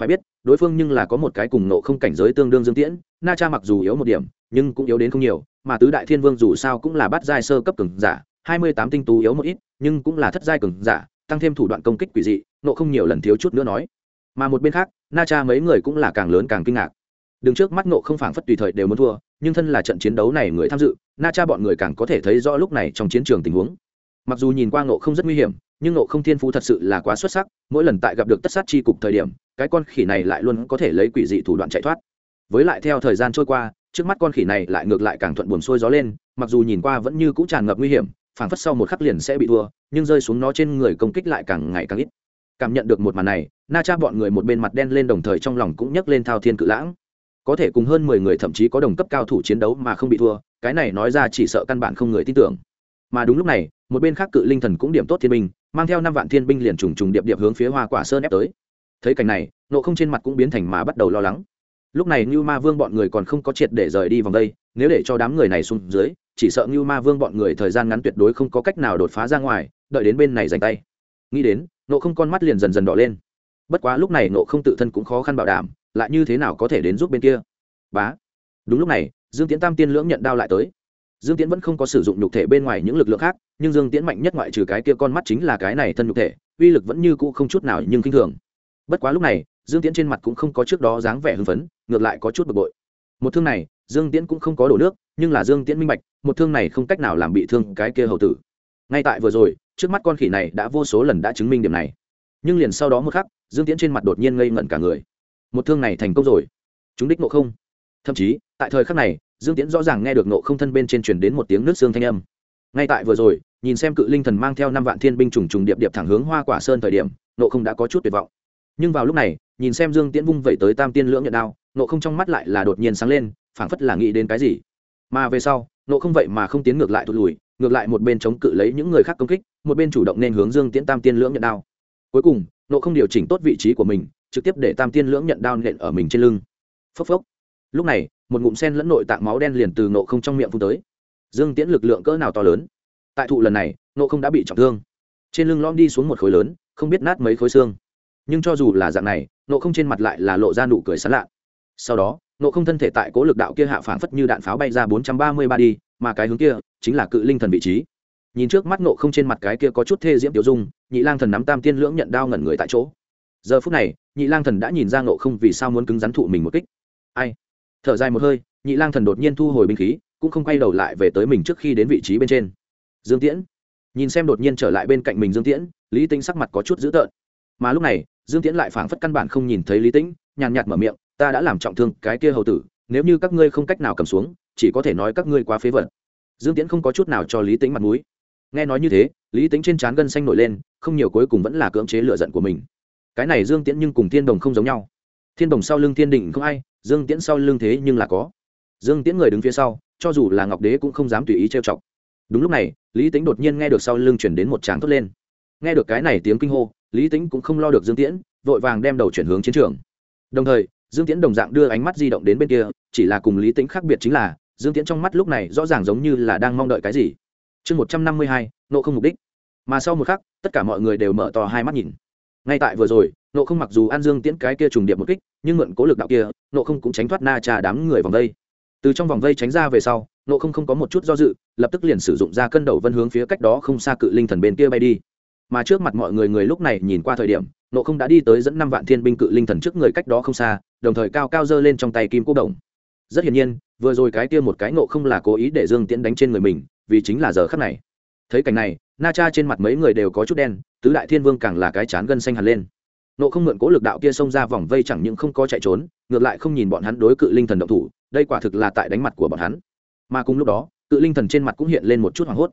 Phải biết, đối phương nhưng là có một cái cùng nộ không cảnh giới tương đương dương tiễn, na cha mặc dù yếu một điểm, nhưng cũng yếu đến không nhiều, mà tứ đại thiên vương dù sao cũng là bắt giai sơ cấp cường giả, hai mươi tám tinh tú yếu một ít nhưng cũng là thất giai cường giả, tăng thêm thủ đoạn công kích quỷ dị, nộ không nhiều lần thiếu chút nữa nói. Mà một bên khác, na cha mấy người cũng là càng lớn càng kinh ngạc. Đứng trước mắt nộ không phảng phất tùy thời đều muốn thua, nhưng thân là trận chiến đấu này người tham dự, na cha bọn người càng có thể thấy rõ lúc này trong chiến trường tình huống. Mặc dù nhìn qua nộ không rất nguy hiểm, nhưng nộ không thiên phú thật sự là quá xuất sắc, mỗi lần tại gặp được tất sát c h i cục thời điểm, cái con khỉ này lại luôn có thể lấy quỷ dị thủ đoạn chạy thoát. Với lại theo thời gian trôi qua, trước mắt con khỉ này lại ngược lại càng thuận buồn sôi gió lên, mặc dù nhìn qua vẫn như c ũ tràn ngập nguy hiểm phảng phất sau một khắc liền sẽ bị thua, nhưng rơi xuống nó trên người công kích lại càng ngày càng ít. Cảm nhận được một màn này, na cha bọn người một bên mặt đen lên đồng thời trong lòng cũng nhấc lên thao thiên cự lãng. Có thể cùng hơn mười người thậm chí có đồng cấp cao thủ chiến đấu mà không bị thua, cái này nói ra chỉ sợ căn bản không người tin tưởng. Mà đúng lúc này, một bên khác cự linh thần cũng điểm tốt thiên binh, mang theo năm vạn thiên binh liền trùng trùng điệp điệp hướng phía hoa quả sơn ép tới. Thấy cảnh này, nộ không trên mặt cũng biến thành mà bắt đầu lo lắng. Lúc này như ma vương bọn người còn không có triệt để rời đi vòng đây, nếu để cho đám người này xuống dưới chỉ sợ như ma vương bọn người thời gian ngắn tuyệt đối không có cách nào đột phá ra ngoài, đợi đến bên này giành tay. Nghĩ đến nộ không con mắt liền dần dần đỏ lên. Bất quá lúc này nộ không tự thân cũng khó khăn bảo đảm, lại như thế nào có thể đến giúp bên kia? Bá. Đúng lúc này, dương tiễn tam tiên lưỡng nhận đao lại tới. Dương tiễn vẫn không có sử dụng nhục thể bên ngoài những lực lượng khác, nhưng dương tiễn mạnh nhất ngoại trừ cái kia con mắt chính là cái này thân nhục thể, uy lực vẫn như cũ không chút nào nhưng kinh thường. Bất quá lúc này, dương tiễn trên mặt cũng không có trước đó dáng vẻ hưng phấn, ngược lại có chút bực bội một thương này, dương tiễn cũng không có đổ nước, nhưng là dương tiễn minh bạch, một thương này không cách nào làm bị thương cái kia hầu tử. Ngay tại vừa rồi, trước mắt con khỉ này đã vô số lần đã chứng minh điểm này. Nhưng liền sau đó một khắc, dương tiễn trên mặt đột nhiên ngây ngẩn cả người. Một thương này thành công rồi. Chúng đích nộ không. Thậm chí, tại thời khắc này, dương tiễn rõ ràng nghe được nộ không thân bên trên truyền đến một tiếng nước xương thanh âm. Ngay tại vừa rồi, nhìn xem cự linh thần mang theo năm vạn thiên binh trùng trùng điệp điệp thẳng hướng hoa quả sơn thời điểm nộ không đã có chút tuyệt vọng. Nhưng vào lúc này nhìn xem dương tiễn vung vẩy tới tam tiên lưỡng nhận đao nộ không trong mắt lại là đột nhiên sáng lên, phảng phất là nghĩ đến cái gì. Mà về sau nộ không vậy mà không tiến ngược lại thụt lùi, ngược lại một bên chống cự lấy những người khác công kích, một bên chủ động nên hướng dương tiễn tam tiên lưỡng nhận đao. Cuối cùng nộ không điều chỉnh tốt vị trí của mình, trực tiếp để tam tiên lưỡng nhận đao nện ở mình trên lưng. Phốc phốc. Lúc này, một ngụm sen lẫn nội tạng máu đen liền từ nộ không trong miệng phun tới. Dương tiễn lực lượng cỡ nào to lớn. Tại thụ lần này nộ không đã bị trọng thương. Trên lưng lom đi xuống một khối lớn, không biết nát mấy khối xương. Nhưng cho dù là dạng này nộ không trên mặt lại là lộ ra nụ cười sán lạ. Sau đó nộ không thân thể tại cố lực đạo kia hạ phảng phất như đạn pháo bay ra bốn trăm ba mươi ba đi, mà cái hướng kia chính là cự linh thần vị trí. Nhìn trước mắt nộ không trên mặt cái kia có chút thê diễm tiểu dung, nhị lang thần nắm tam tiên lưỡng nhận đao ngẩn người tại chỗ. Giờ phút này, nhị lang thần đã nhìn ra nộ không vì sao muốn cứng rắn thụ mình một kích. Ai? Thở dài một hơi, nhị lang thần đột nhiên thu hồi binh khí, cũng không quay đầu lại về tới mình trước khi đến vị trí bên trên. Dương tiễn. Nhìn xem đột nhiên trở lại bên cạnh mình dương tiễn, lý tinh sắc mặt có chút dữ tợn. Mà lúc này dương tiễn lại phảng phất căn bản không nhìn thấy lý tĩnh, nhàn nhạt mở miệng, ta đã làm trọng thương cái kia hầu tử, nếu như các ngươi không cách nào cầm xuống, chỉ có thể nói các ngươi quá phế vật. Dương tiễn không có chút nào cho lý tĩnh mặt mũi. Nghe nói như thế, lý tĩnh trên trán gân xanh nổi lên, không nhiều cuối cùng vẫn là cưỡng chế lựa giận của mình. Cái này dương tiễn nhưng cùng thiên đồng không giống nhau. Thiên đồng sau lưng thiên định không ai, dương tiễn sau lưng thế nhưng là có. Dương tiễn người đứng phía sau, cho dù là ngọc đế cũng không dám tùy ý trêu chọc. Đúng lúc này, lý tính đột nhiên nghe được sau lưng chuyển đến một tràng thốt lên. Nghe được cái này tiếng kinh hô lý tính cũng không lo được dương tiễn, vội vàng đem đầu chuyển hướng chiến trường. Đồng thời, dương tiễn đồng dạng đưa ánh mắt di động đến bên kia, chỉ là cùng lý tính khác biệt chính là, dương tiễn trong mắt lúc này rõ ràng giống như là đang mong đợi cái gì. Chương một trăm năm mươi hai, nộ không mục đích. Mà sau một khắc, tất cả mọi người đều mở to hai mắt nhìn. Ngay tại vừa rồi, nộ không mặc dù an dương tiễn cái kia trùng điệp một kích, nhưng mượn cố lực đạo kia, nộ không cũng tránh thoát na trà đám người vòng vây. Từ trong vòng vây tránh ra về sau, nộ không không có một chút do dự, lập tức liền sử dụng ra cân đầu vân hướng phía cách đó không xa cự linh thần bên kia bay đi mà trước mặt mọi người người lúc này nhìn qua thời điểm, nộ không đã đi tới dẫn năm vạn thiên binh cự linh thần trước người cách đó không xa, đồng thời cao cao giơ lên trong tay kim quốc đồng. Rất hiển nhiên, vừa rồi cái kia một cái nộ không là cố ý để dương tiễn đánh trên người mình, vì chính là giờ khắc này. Thấy cảnh này, na cha trên mặt mấy người đều có chút đen, tứ đại thiên vương càng là cái chán gân xanh hẳn lên. Nộ không mượn cố lực đạo kia xông ra vòng vây chẳng những không có chạy trốn, ngược lại không nhìn bọn hắn đối cự linh thần động thủ, đây quả thực là tại đánh mặt của bọn hắn. Mà cùng lúc đó, cự linh thần trên mặt cũng hiện lên một chút hoảng hốt.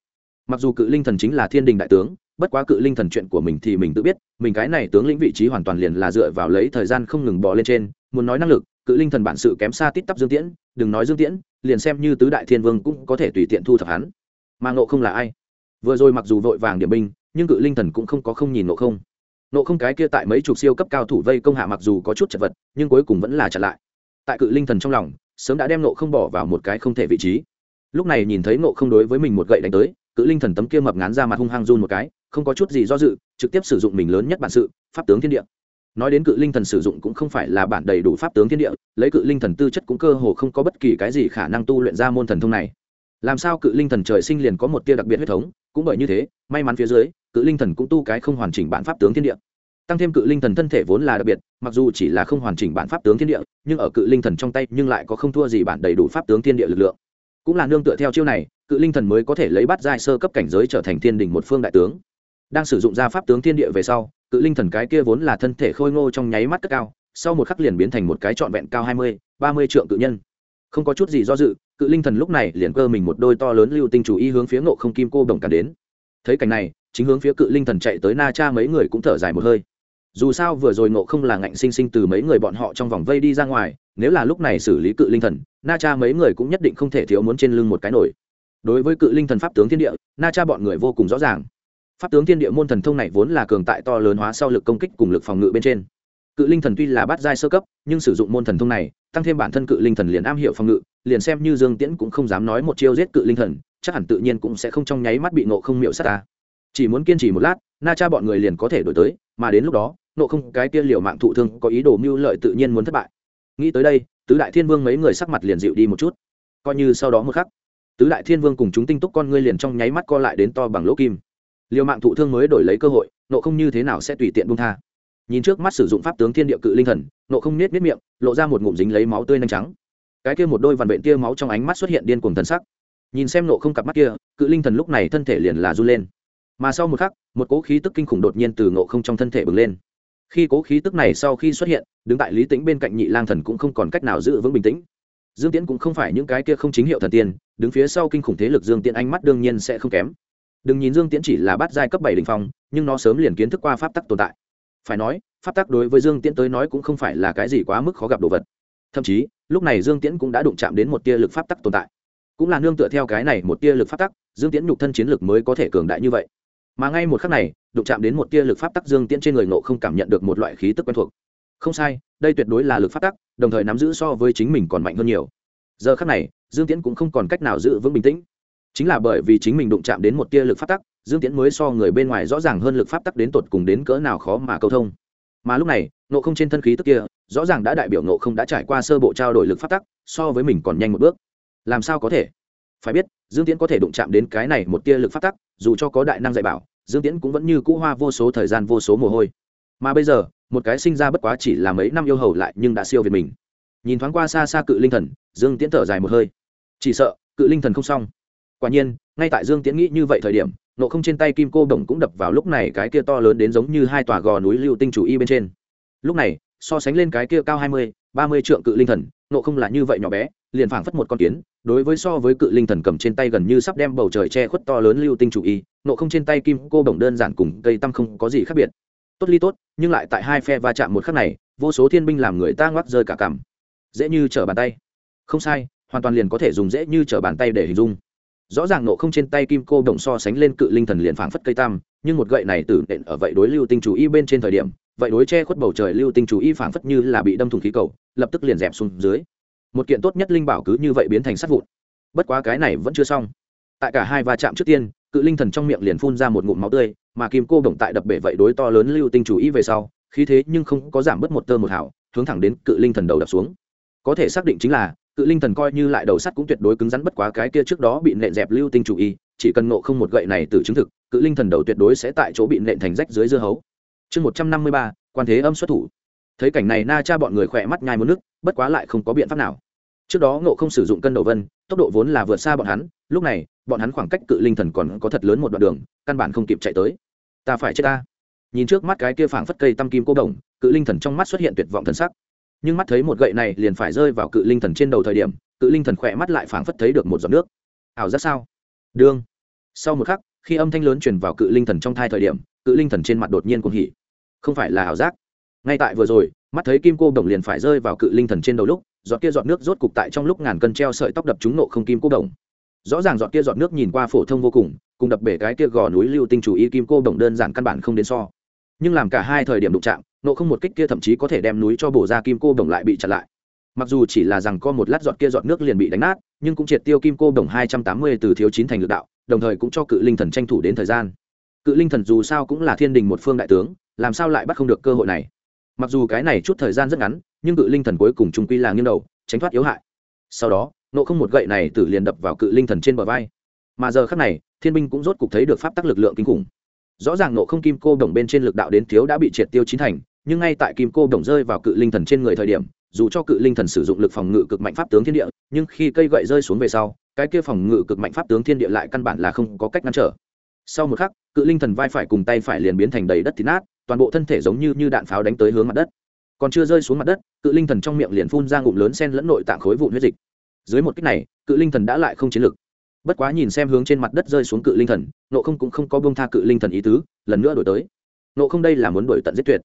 Mặc dù cự linh thần chính là thiên đình đại tướng bất quá cự linh thần chuyện của mình thì mình tự biết, mình cái này tướng lĩnh vị trí hoàn toàn liền là dựa vào lấy thời gian không ngừng bò lên trên, muốn nói năng lực, cự linh thần bản sự kém xa tít tắp dương tiễn, đừng nói dương tiễn, liền xem như tứ đại thiên vương cũng có thể tùy tiện thu thập hắn. Mà ngộ không là ai? Vừa rồi mặc dù vội vàng điểm binh, nhưng cự linh thần cũng không có không nhìn ngộ không. Ngộ không cái kia tại mấy chục siêu cấp cao thủ vây công hạ mặc dù có chút chật vật, nhưng cuối cùng vẫn là chặn lại. Tại cự linh thần trong lòng, sớm đã đem ngộ không bỏ vào một cái không thể vị trí. Lúc này nhìn thấy ngộ không đối với mình một gậy đánh tới, cự linh thần tấm kia mập ngán ra mặt hung hăng run một cái không có chút gì do dự, trực tiếp sử dụng mình lớn nhất bản sự, pháp tướng thiên địa. Nói đến cự linh thần sử dụng cũng không phải là bản đầy đủ pháp tướng thiên địa, lấy cự linh thần tư chất cũng cơ hồ không có bất kỳ cái gì khả năng tu luyện ra môn thần thông này. Làm sao cự linh thần trời sinh liền có một tia đặc biệt huyết thống, cũng bởi như thế, may mắn phía dưới, cự linh thần cũng tu cái không hoàn chỉnh bản pháp tướng thiên địa. Tăng thêm cự linh thần thân thể vốn là đặc biệt, mặc dù chỉ là không hoàn chỉnh bản pháp tướng thiên địa, nhưng ở cự linh thần trong tay nhưng lại có không thua gì bản đầy đủ pháp tướng thiên địa lực lượng. Cũng là nương tựa theo chiêu này, cự linh thần mới có thể lấy bắt giai sơ cấp cảnh giới trở thành thiên đình một phương đại tướng đang sử dụng ra pháp tướng thiên địa về sau, cự linh thần cái kia vốn là thân thể khôi ngô trong nháy mắt cất cao, sau một khắc liền biến thành một cái trọn vẹn cao hai mươi, ba mươi trượng cự nhân. Không có chút gì do dự, cự linh thần lúc này liền cơ mình một đôi to lớn lưu tinh chủ y hướng phía ngộ không kim cô đồng cản đến. Thấy cảnh này, chính hướng phía cự linh thần chạy tới na cha mấy người cũng thở dài một hơi. Dù sao vừa rồi ngộ không là ngạnh sinh sinh từ mấy người bọn họ trong vòng vây đi ra ngoài, nếu là lúc này xử lý cự linh thần, na cha mấy người cũng nhất định không thể thiếu muốn trên lưng một cái nổi. Đối với cự linh thần pháp tướng thiên địa, na cha bọn người vô cùng rõ ràng pháp tướng thiên địa môn thần thông này vốn là cường tại to lớn hóa sau lực công kích cùng lực phòng ngự bên trên. Cự linh thần tuy là bát giai sơ cấp, nhưng sử dụng môn thần thông này, tăng thêm bản thân cự linh thần liền am hiểu phòng ngự, liền xem như dương tiễn cũng không dám nói một chiêu giết cự linh thần, chắc hẳn tự nhiên cũng sẽ không trong nháy mắt bị nộ không miệu sát ta. Chỉ muốn kiên trì một lát, na cha bọn người liền có thể đổi tới, mà đến lúc đó nộ không cái kia liều mạng thụ thương có ý đồ mưu lợi tự nhiên muốn thất bại. Nghĩ tới đây, tứ đại thiên vương mấy người sắc mặt liền dịu đi một chút. Coi như sau đó một khắc, tứ đại thiên vương cùng chúng tinh túc con ngươi liền trong nháy mắt co lại đến to bằng lỗ kim liều mạng thụ thương mới đổi lấy cơ hội, nộ không như thế nào sẽ tùy tiện buông tha. Nhìn trước mắt sử dụng pháp tướng thiên địa cự linh thần, nộ không nết nết miệng, lộ ra một ngụm dính lấy máu tươi nhanh trắng. Cái kia một đôi vằn vện tia máu trong ánh mắt xuất hiện điên cuồng thần sắc. Nhìn xem nộ không cặp mắt kia, cự linh thần lúc này thân thể liền là run lên. Mà sau một khắc, một cỗ khí tức kinh khủng đột nhiên từ nộ không trong thân thể bừng lên. Khi cỗ khí tức này sau khi xuất hiện, đứng tại lý tĩnh bên cạnh nhị lang thần cũng không còn cách nào giữ vững bình tĩnh. Dương tiễn cũng không phải những cái kia không chính hiệu thần tiên, đứng phía sau kinh khủng thế lực dương tiễn ánh mắt đương nhiên sẽ không kém đừng nhìn dương tiễn chỉ là bát giai cấp bảy đình phong, nhưng nó sớm liền kiến thức qua pháp tắc tồn tại. Phải nói, pháp tắc đối với dương tiễn tới nói cũng không phải là cái gì quá mức khó gặp đồ vật. Thậm chí, lúc này dương tiễn cũng đã đụng chạm đến một tia lực pháp tắc tồn tại. Cũng là nương tựa theo cái này một tia lực pháp tắc, dương tiễn nhục thân chiến lực mới có thể cường đại như vậy. Mà ngay một khắc này, đụng chạm đến một tia lực pháp tắc dương tiễn trên người nộ không cảm nhận được một loại khí tức quen thuộc. Không sai, đây tuyệt đối là lực pháp tắc, đồng thời nắm giữ so với chính mình còn mạnh hơn nhiều. Giờ khắc này, dương tiễn cũng không còn cách nào giữ vững bình tĩnh chính là bởi vì chính mình đụng chạm đến một tia lực pháp tắc, dương tiễn mới so người bên ngoài rõ ràng hơn lực pháp tắc đến tột cùng đến cỡ nào khó mà câu thông. Mà lúc này nộ không trên thân khí tức kia, rõ ràng đã đại biểu nộ không đã trải qua sơ bộ trao đổi lực pháp tắc, so với mình còn nhanh một bước. Làm sao có thể? Phải biết, dương tiễn có thể đụng chạm đến cái này một tia lực pháp tắc, dù cho có đại năng dạy bảo, dương tiễn cũng vẫn như cũ hoa vô số thời gian vô số mồ hôi. Mà bây giờ, một cái sinh ra bất quá chỉ là mấy năm yêu hầu lại nhưng đã siêu việt mình. Nhìn thoáng qua xa xa cự linh thần, dương tiễn thở dài một hơi. Chỉ sợ, cự linh thần không xong quả nhiên, ngay tại dương tiễn nghĩ như vậy thời điểm, nộ không trên tay kim cô đồng cũng đập vào lúc này cái kia to lớn đến giống như hai tòa gò núi lưu tinh chủ y bên trên. Lúc này, so sánh lên cái kia cao hai mươi, ba mươi trượng cự linh thần, nộ không là như vậy nhỏ bé, liền phảng phất một con kiến, đối với so với cự linh thần cầm trên tay gần như sắp đem bầu trời che khuất to lớn lưu tinh chủ y, nộ không trên tay kim cô đồng đơn giản cùng cây tăm không có gì khác biệt. Tốt ly tốt, nhưng lại tại hai phe va chạm một khắc này, vô số thiên binh làm người ta ngoắc rơi cả cằm. Dễ như trở bàn tay. Không sai, hoàn toàn liền có thể dùng dễ như trở bàn tay để hình dung rõ ràng nộ không trên tay kim cô đồng so sánh lên cự linh thần liền phảng phất cây tam, nhưng một gậy này tử nện ở vậy đối lưu tinh chủ y bên trên thời điểm, vậy đối che khuất bầu trời lưu tinh chủ y phảng phất như là bị đâm thủng khí cầu, lập tức liền dẹp xuống dưới. Một kiện tốt nhất linh bảo cứ như vậy biến thành sắt vụn. Bất quá cái này vẫn chưa xong. Tại cả hai va chạm trước tiên, cự linh thần trong miệng liền phun ra một ngụm máu tươi, mà kim cô đồng tại đập bể vậy đối to lớn lưu tinh chủ y về sau, khí thế nhưng không có giảm bớt một tơ một hảo hướng thẳng đến cự linh thần đầu đập xuống. Có thể xác định chính là cự linh thần coi như lại đầu sắt cũng tuyệt đối cứng rắn bất quá cái kia trước đó bị nện dẹp lưu tinh chủ y, chỉ cần nộ không một gậy này từ chứng thực, cự linh thần đầu tuyệt đối sẽ tại chỗ bị nện thành rách dưới dưa hấu. Chương một trăm năm mươi ba, quan thế âm xuất thủ. Thấy cảnh này na cha bọn người khỏe mắt nhai một nước, bất quá lại không có biện pháp nào. Trước đó ngộ không sử dụng cân đầu vân, tốc độ vốn là vượt xa bọn hắn, lúc này, bọn hắn khoảng cách cự linh thần còn có thật lớn một đoạn đường, căn bản không kịp chạy tới. Ta phải chết ta. Nhìn trước mắt cái kia phảng phất cây tăm kim cô đồng, cự linh thần trong mắt xuất hiện tuyệt vọng thần sắc nhưng mắt thấy một gậy này liền phải rơi vào cự linh thần trên đầu thời điểm, cự linh thần khỏe mắt lại phảng phất thấy được một giọt nước. Ảo giác sao? Đương. Sau một khắc, khi âm thanh lớn truyền vào cự linh thần trong thai thời điểm, cự linh thần trên mặt đột nhiên cuồng hỉ. Không phải là ảo giác. Ngay tại vừa rồi, mắt thấy kim cô đồng liền phải rơi vào cự linh thần trên đầu lúc, giọt kia giọt nước rốt cục tại trong lúc ngàn cân treo sợi tóc đập trúng nộ không kim cô đồng. Rõ ràng giọt kia giọt nước nhìn qua phổ thông vô cùng cùng đập bể cái kia gò núi lưu tinh chủ y kim cô đồng đơn giản căn bản không đến so. Nhưng làm cả hai thời điểm đụng chạm nộ không một kích kia thậm chí có thể đem núi cho bổ ra kim cô đồng lại bị chặn lại. Mặc dù chỉ là rằng co một lát giọt kia giọt nước liền bị đánh nát, nhưng cũng triệt tiêu kim cô đồng hai trăm tám mươi từ thiếu chín thành lực đạo, đồng thời cũng cho cự linh thần tranh thủ đến thời gian. Cự linh thần dù sao cũng là thiên đình một phương đại tướng, làm sao lại bắt không được cơ hội này? Mặc dù cái này chút thời gian rất ngắn, nhưng cự linh thần cuối cùng trung quy là nghiêng đầu, tránh thoát yếu hại. Sau đó, nộ không một gậy này tử liền đập vào cự linh thần trên bờ vai. Mà giờ khắc này, thiên binh cũng rốt cục thấy được pháp tắc lực lượng kinh khủng. Rõ ràng nộ không kim cô đồng bên trên lực đạo đến thiếu đã bị triệt tiêu chín thành nhưng ngay tại kim cô đồng rơi vào cự linh thần trên người thời điểm, dù cho cự linh thần sử dụng lực phòng ngự cực mạnh pháp tướng thiên địa, nhưng khi cây gậy rơi xuống về sau, cái kia phòng ngự cực mạnh pháp tướng thiên địa lại căn bản là không có cách ngăn trở. Sau một khắc, cự linh thần vai phải cùng tay phải liền biến thành đầy đất thịt nát, toàn bộ thân thể giống như như đạn pháo đánh tới hướng mặt đất. Còn chưa rơi xuống mặt đất, cự linh thần trong miệng liền phun ra ngụm lớn sen lẫn nội tạng khối vụn huyết dịch. Dưới một cách này, cự linh thần đã lại không chiến lực. Bất quá nhìn xem hướng trên mặt đất rơi xuống cự linh thần nộ không cũng không có bông tha cự linh thần ý tứ, lần nữa đổi tới. Nộ không đây là muốn đổi tận giết tuyệt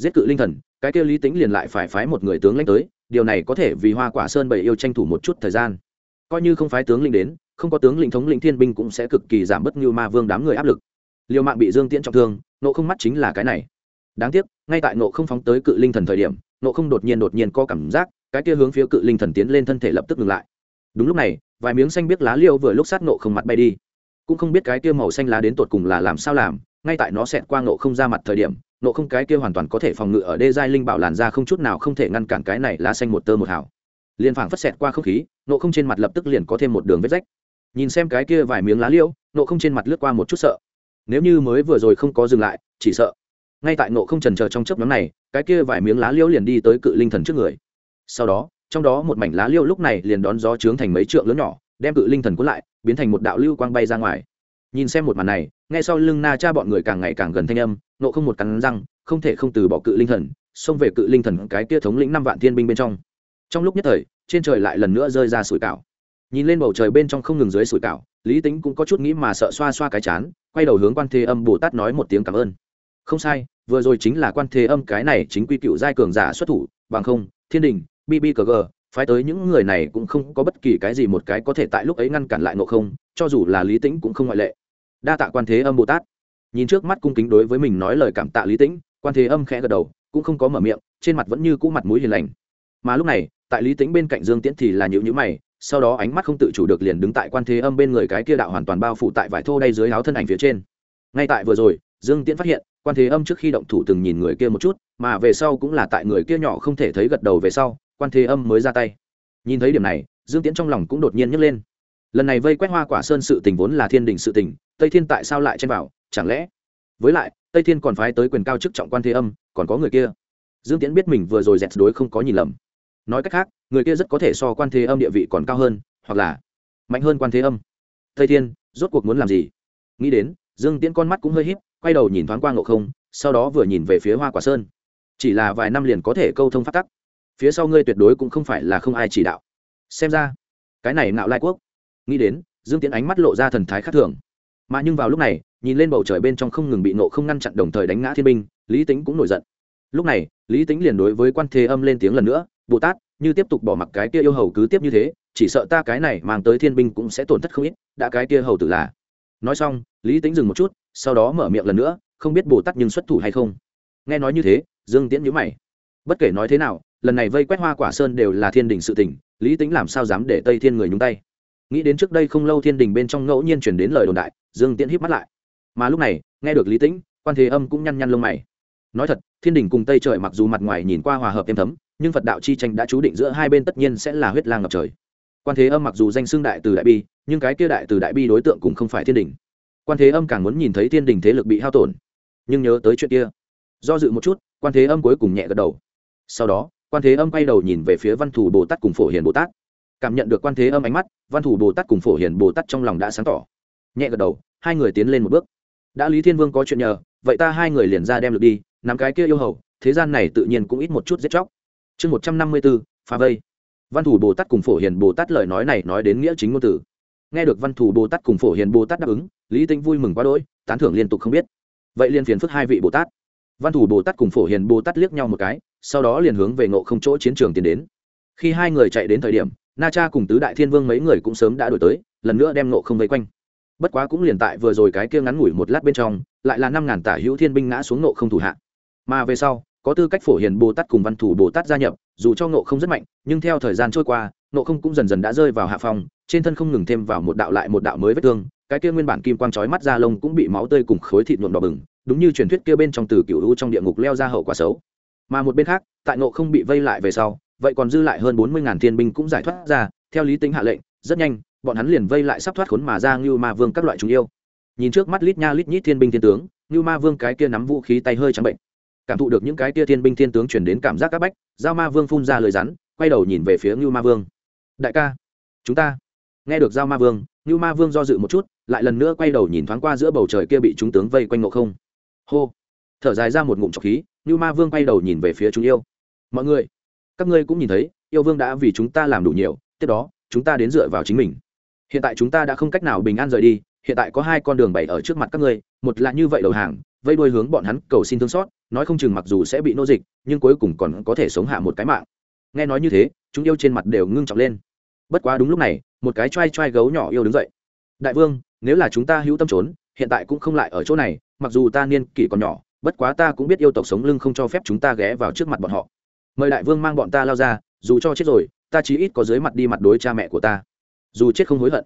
giết cự linh thần, cái kêu lý tính liền lại phải phái một người tướng lãnh tới, điều này có thể vì hoa quả sơn bầy yêu tranh thủ một chút thời gian. Coi như không phái tướng linh đến, không có tướng lĩnh thống lĩnh thiên binh cũng sẽ cực kỳ giảm bớt như ma vương đám người áp lực. Liều mạng bị dương tiễn trọng thương, nộ không mắt chính là cái này. Đáng tiếc, ngay tại nộ không phóng tới cự linh thần thời điểm, nộ không đột nhiên đột nhiên có cảm giác, cái kia hướng phía cự linh thần tiến lên thân thể lập tức ngừng lại. Đúng lúc này, vài miếng xanh biết lá liêu vừa lúc sát nộ không mặt bay đi. Cũng không biết cái kia màu xanh lá đến tột cùng là làm sao làm, ngay tại nó xẹt qua nộ không ra mặt thời điểm nộ không cái kia hoàn toàn có thể phòng ngự ở đê giai linh bảo làn ra không chút nào không thể ngăn cản cái này lá xanh một tơ một hào. Liền phảng phất xẹt qua không khí, nộ không trên mặt lập tức liền có thêm một đường vết rách. Nhìn xem cái kia vài miếng lá liêu nộ không trên mặt lướt qua một chút sợ. Nếu như mới vừa rồi không có dừng lại, chỉ sợ. Ngay tại nộ không trần chờ trong chớp nhóm này, cái kia vài miếng lá liêu liền đi tới cự linh thần trước người. Sau đó, trong đó một mảnh lá liêu lúc này liền đón gió trướng thành mấy trượng lớn nhỏ, đem cự linh thần cuốn lại, biến thành một đạo lưu quang bay ra ngoài. Nhìn xem một màn này nghe sau lưng na cha bọn người càng ngày càng gần thanh âm nộ không một cắn răng, không thể không từ bỏ cự linh thần, xông về cự linh thần cái kia thống lĩnh năm vạn thiên binh bên trong. Trong lúc nhất thời, trên trời lại lần nữa rơi ra sủi cảo. Nhìn lên bầu trời bên trong không ngừng dưới sủi cảo, lý tính cũng có chút nghĩ mà sợ xoa xoa cái chán, quay đầu hướng quan thế âm bồ tát nói một tiếng cảm ơn. Không sai, vừa rồi chính là quan thế âm cái này chính quy cựu giai cường giả xuất thủ, bằng không, thiên đình bbg phái tới những người này cũng không có bất kỳ cái gì một cái có thể tại lúc ấy ngăn cản lại ngộ không, cho dù là lý tĩnh cũng không ngoại lệ đa tạ quan thế âm bồ tát. Nhìn trước mắt cung kính đối với mình nói lời cảm tạ lý tĩnh, quan thế âm khẽ gật đầu, cũng không có mở miệng, trên mặt vẫn như cũ mặt mũi hiền lành. Mà lúc này, tại lý tĩnh bên cạnh dương tiễn thì là nhữ nhữ mày, sau đó ánh mắt không tự chủ được liền đứng tại quan thế âm bên người cái kia đạo hoàn toàn bao phủ tại vải thô đay dưới áo thân ảnh phía trên. Ngay tại vừa rồi, dương tiễn phát hiện, quan thế âm trước khi động thủ từng nhìn người kia một chút, mà về sau cũng là tại người kia nhỏ không thể thấy gật đầu về sau, quan thế âm mới ra tay. Nhìn thấy điểm này, dương tiễn trong lòng cũng đột nhiên nhấc lên lần này vây quét hoa quả sơn sự tình vốn là thiên đình sự tình, tây thiên tại sao lại chen vào? Chẳng lẽ? Với lại, tây thiên còn phái tới quyền cao chức trọng quan thế âm, còn có người kia. Dương tiễn biết mình vừa rồi dẹt đối không có nhìn lầm. Nói cách khác, người kia rất có thể so quan thế âm địa vị còn cao hơn, hoặc là mạnh hơn quan thế âm. Tây thiên, rốt cuộc muốn làm gì? Nghĩ đến, dương tiễn con mắt cũng hơi híp, quay đầu nhìn thoáng qua ngộ không, sau đó vừa nhìn về phía hoa quả sơn. Chỉ là vài năm liền có thể câu thông phát tắc. Phía sau ngươi tuyệt đối cũng không phải là không ai chỉ đạo. Xem ra, cái này ngạo lai quốc nghĩ đến, dương tiễn ánh mắt lộ ra thần thái khác thường. Mà nhưng vào lúc này, nhìn lên bầu trời bên trong không ngừng bị nộ không ngăn chặn đồng thời đánh ngã thiên binh, lý tính cũng nổi giận. Lúc này, lý tính liền đối với quan thế âm lên tiếng lần nữa, bồ tát, như tiếp tục bỏ mặc cái kia yêu hầu cứ tiếp như thế, chỉ sợ ta cái này mang tới thiên binh cũng sẽ tổn thất không ít, đã cái kia hầu tử là. Nói xong, lý tính dừng một chút, sau đó mở miệng lần nữa, không biết bồ tát nhưng xuất thủ hay không? Nghe nói như thế, dương tiễn nhữ mày. Bất kể nói thế nào, lần này vây quét hoa quả sơn đều là thiên đình sự tỉnh lý tính làm sao dám để tây thiên người nhúng tay? Nghĩ đến trước đây không lâu thiên đình bên trong ngẫu nhiên chuyển đến lời đồn đại, dương tiễn híp mắt lại. Mà lúc này, nghe được lý tĩnh, quan thế âm cũng nhăn nhăn lông mày. Nói thật, thiên đình cùng tây trời mặc dù mặt ngoài nhìn qua hòa hợp êm thấm, nhưng phật đạo chi tranh đã chú định giữa hai bên tất nhiên sẽ là huyết lang ngập trời. Quan thế âm mặc dù danh xưng đại từ đại bi, nhưng cái kia đại từ đại bi đối tượng cũng không phải thiên đình. Quan thế âm càng muốn nhìn thấy thiên đình thế lực bị hao tổn. Nhưng nhớ tới chuyện kia, do dự một chút, quan thế âm cuối cùng nhẹ gật đầu. Sau đó, quan thế âm quay đầu nhìn về phía văn thù bồ tát cùng phổ hiền bồ tát cảm nhận được quan thế âm ánh mắt, văn thủ bồ tát cùng phổ hiền bồ tát trong lòng đã sáng tỏ. Nhẹ gật đầu, hai người tiến lên một bước. Đã lý thiên vương có chuyện nhờ, vậy ta hai người liền ra đem được đi, nắm cái kia yêu hầu, thế gian này tự nhiên cũng ít một chút giết chóc. Chương một trăm năm mươi b ố phá vây. Văn thủ bồ tát cùng phổ hiền bồ tát lời nói này nói đến nghĩa chính ngôn từ. Nghe được văn thủ bồ tát cùng phổ hiền bồ tát đáp ứng, lý tinh vui mừng quá đỗi, tán thưởng liên tục không biết. Vậy liền phiền phức hai vị bồ tát. Văn thủ bồ tát cùng phổ hiền bồ tát liếc nhau một cái, sau đó liền hướng về ngộ không chỗ chiến trường tiến đến. Khi hai người chạy đến thời điểm na cha cùng tứ đại thiên vương mấy người cũng sớm đã đổi tới, lần nữa đem nộ không vây quanh. Bất quá cũng liền tại vừa rồi cái kia ngắn ngủi một lát bên trong, lại là năm ngàn tả hữu thiên binh ngã xuống nộ không thủ hạ. Mà về sau, có tư cách phổ hiền bồ tát cùng văn thủ bồ tát gia nhập, dù cho nộ không rất mạnh, nhưng theo thời gian trôi qua nộ không cũng dần dần đã rơi vào hạ phòng trên thân không ngừng thêm vào một đạo lại một đạo mới vết thương, cái kia nguyên bản kim quang chói mắt da lông cũng bị máu tươi cùng khối thịt nhuộm đỏ bừng, đúng như truyền thuyết kia bên trong từ cựu u trong địa ngục leo ra hậu quả xấu. Mà một bên khác, tại nộ không bị vây lại về sau vậy còn dư lại hơn bốn mươi ngàn thiên binh cũng giải thoát ra, theo lý tính hạ lệnh, rất nhanh, bọn hắn liền vây lại sắp thoát khốn mà ra như ma vương các loại chúng yêu. Nhìn trước mắt lít nha lít nhít thiên binh thiên tướng như ma vương cái kia nắm vũ khí tay hơi trắng bệnh. Cảm thụ được những cái kia thiên binh thiên tướng chuyển đến cảm giác các bách, giao ma vương phun ra lời rắn, quay đầu nhìn về phía như ma vương. Đại ca, chúng ta. Nghe được giao ma vương như ma vương do dự một chút, lại lần nữa quay đầu nhìn thoáng qua giữa bầu trời kia bị chúng tướng vây quanh ngộ không. Hô. Thở dài ra một ngụm trọc khí như ma vương quay đầu nhìn về phía chúng yêu. Mọi người các ngươi cũng nhìn thấy, yêu vương đã vì chúng ta làm đủ nhiều, tiếp đó, chúng ta đến dựa vào chính mình. Hiện tại chúng ta đã không cách nào bình an rời đi, hiện tại có hai con đường bày ở trước mặt các ngươi, một là như vậy đầu hàng vây đuôi hướng bọn hắn cầu xin thương xót, nói không chừng mặc dù sẽ bị nô dịch, nhưng cuối cùng còn có thể sống hạ một cái mạng. Nghe nói như thế, chúng yêu trên mặt đều ngưng trọng lên. Bất quá đúng lúc này, một cái t r a i t r a i gấu nhỏ yêu đứng dậy. Đại vương, nếu là chúng ta hữu tâm trốn, hiện tại cũng không lại ở chỗ này, mặc dù ta niên kỷ còn nhỏ, bất quá ta cũng biết yêu tộc sống lưng không cho phép chúng ta ghé vào trước mặt bọn họ mời đại vương mang bọn ta lao ra, dù cho chết rồi, ta chí ít có dưới mặt đi mặt đối cha mẹ của ta. Dù chết không hối hận.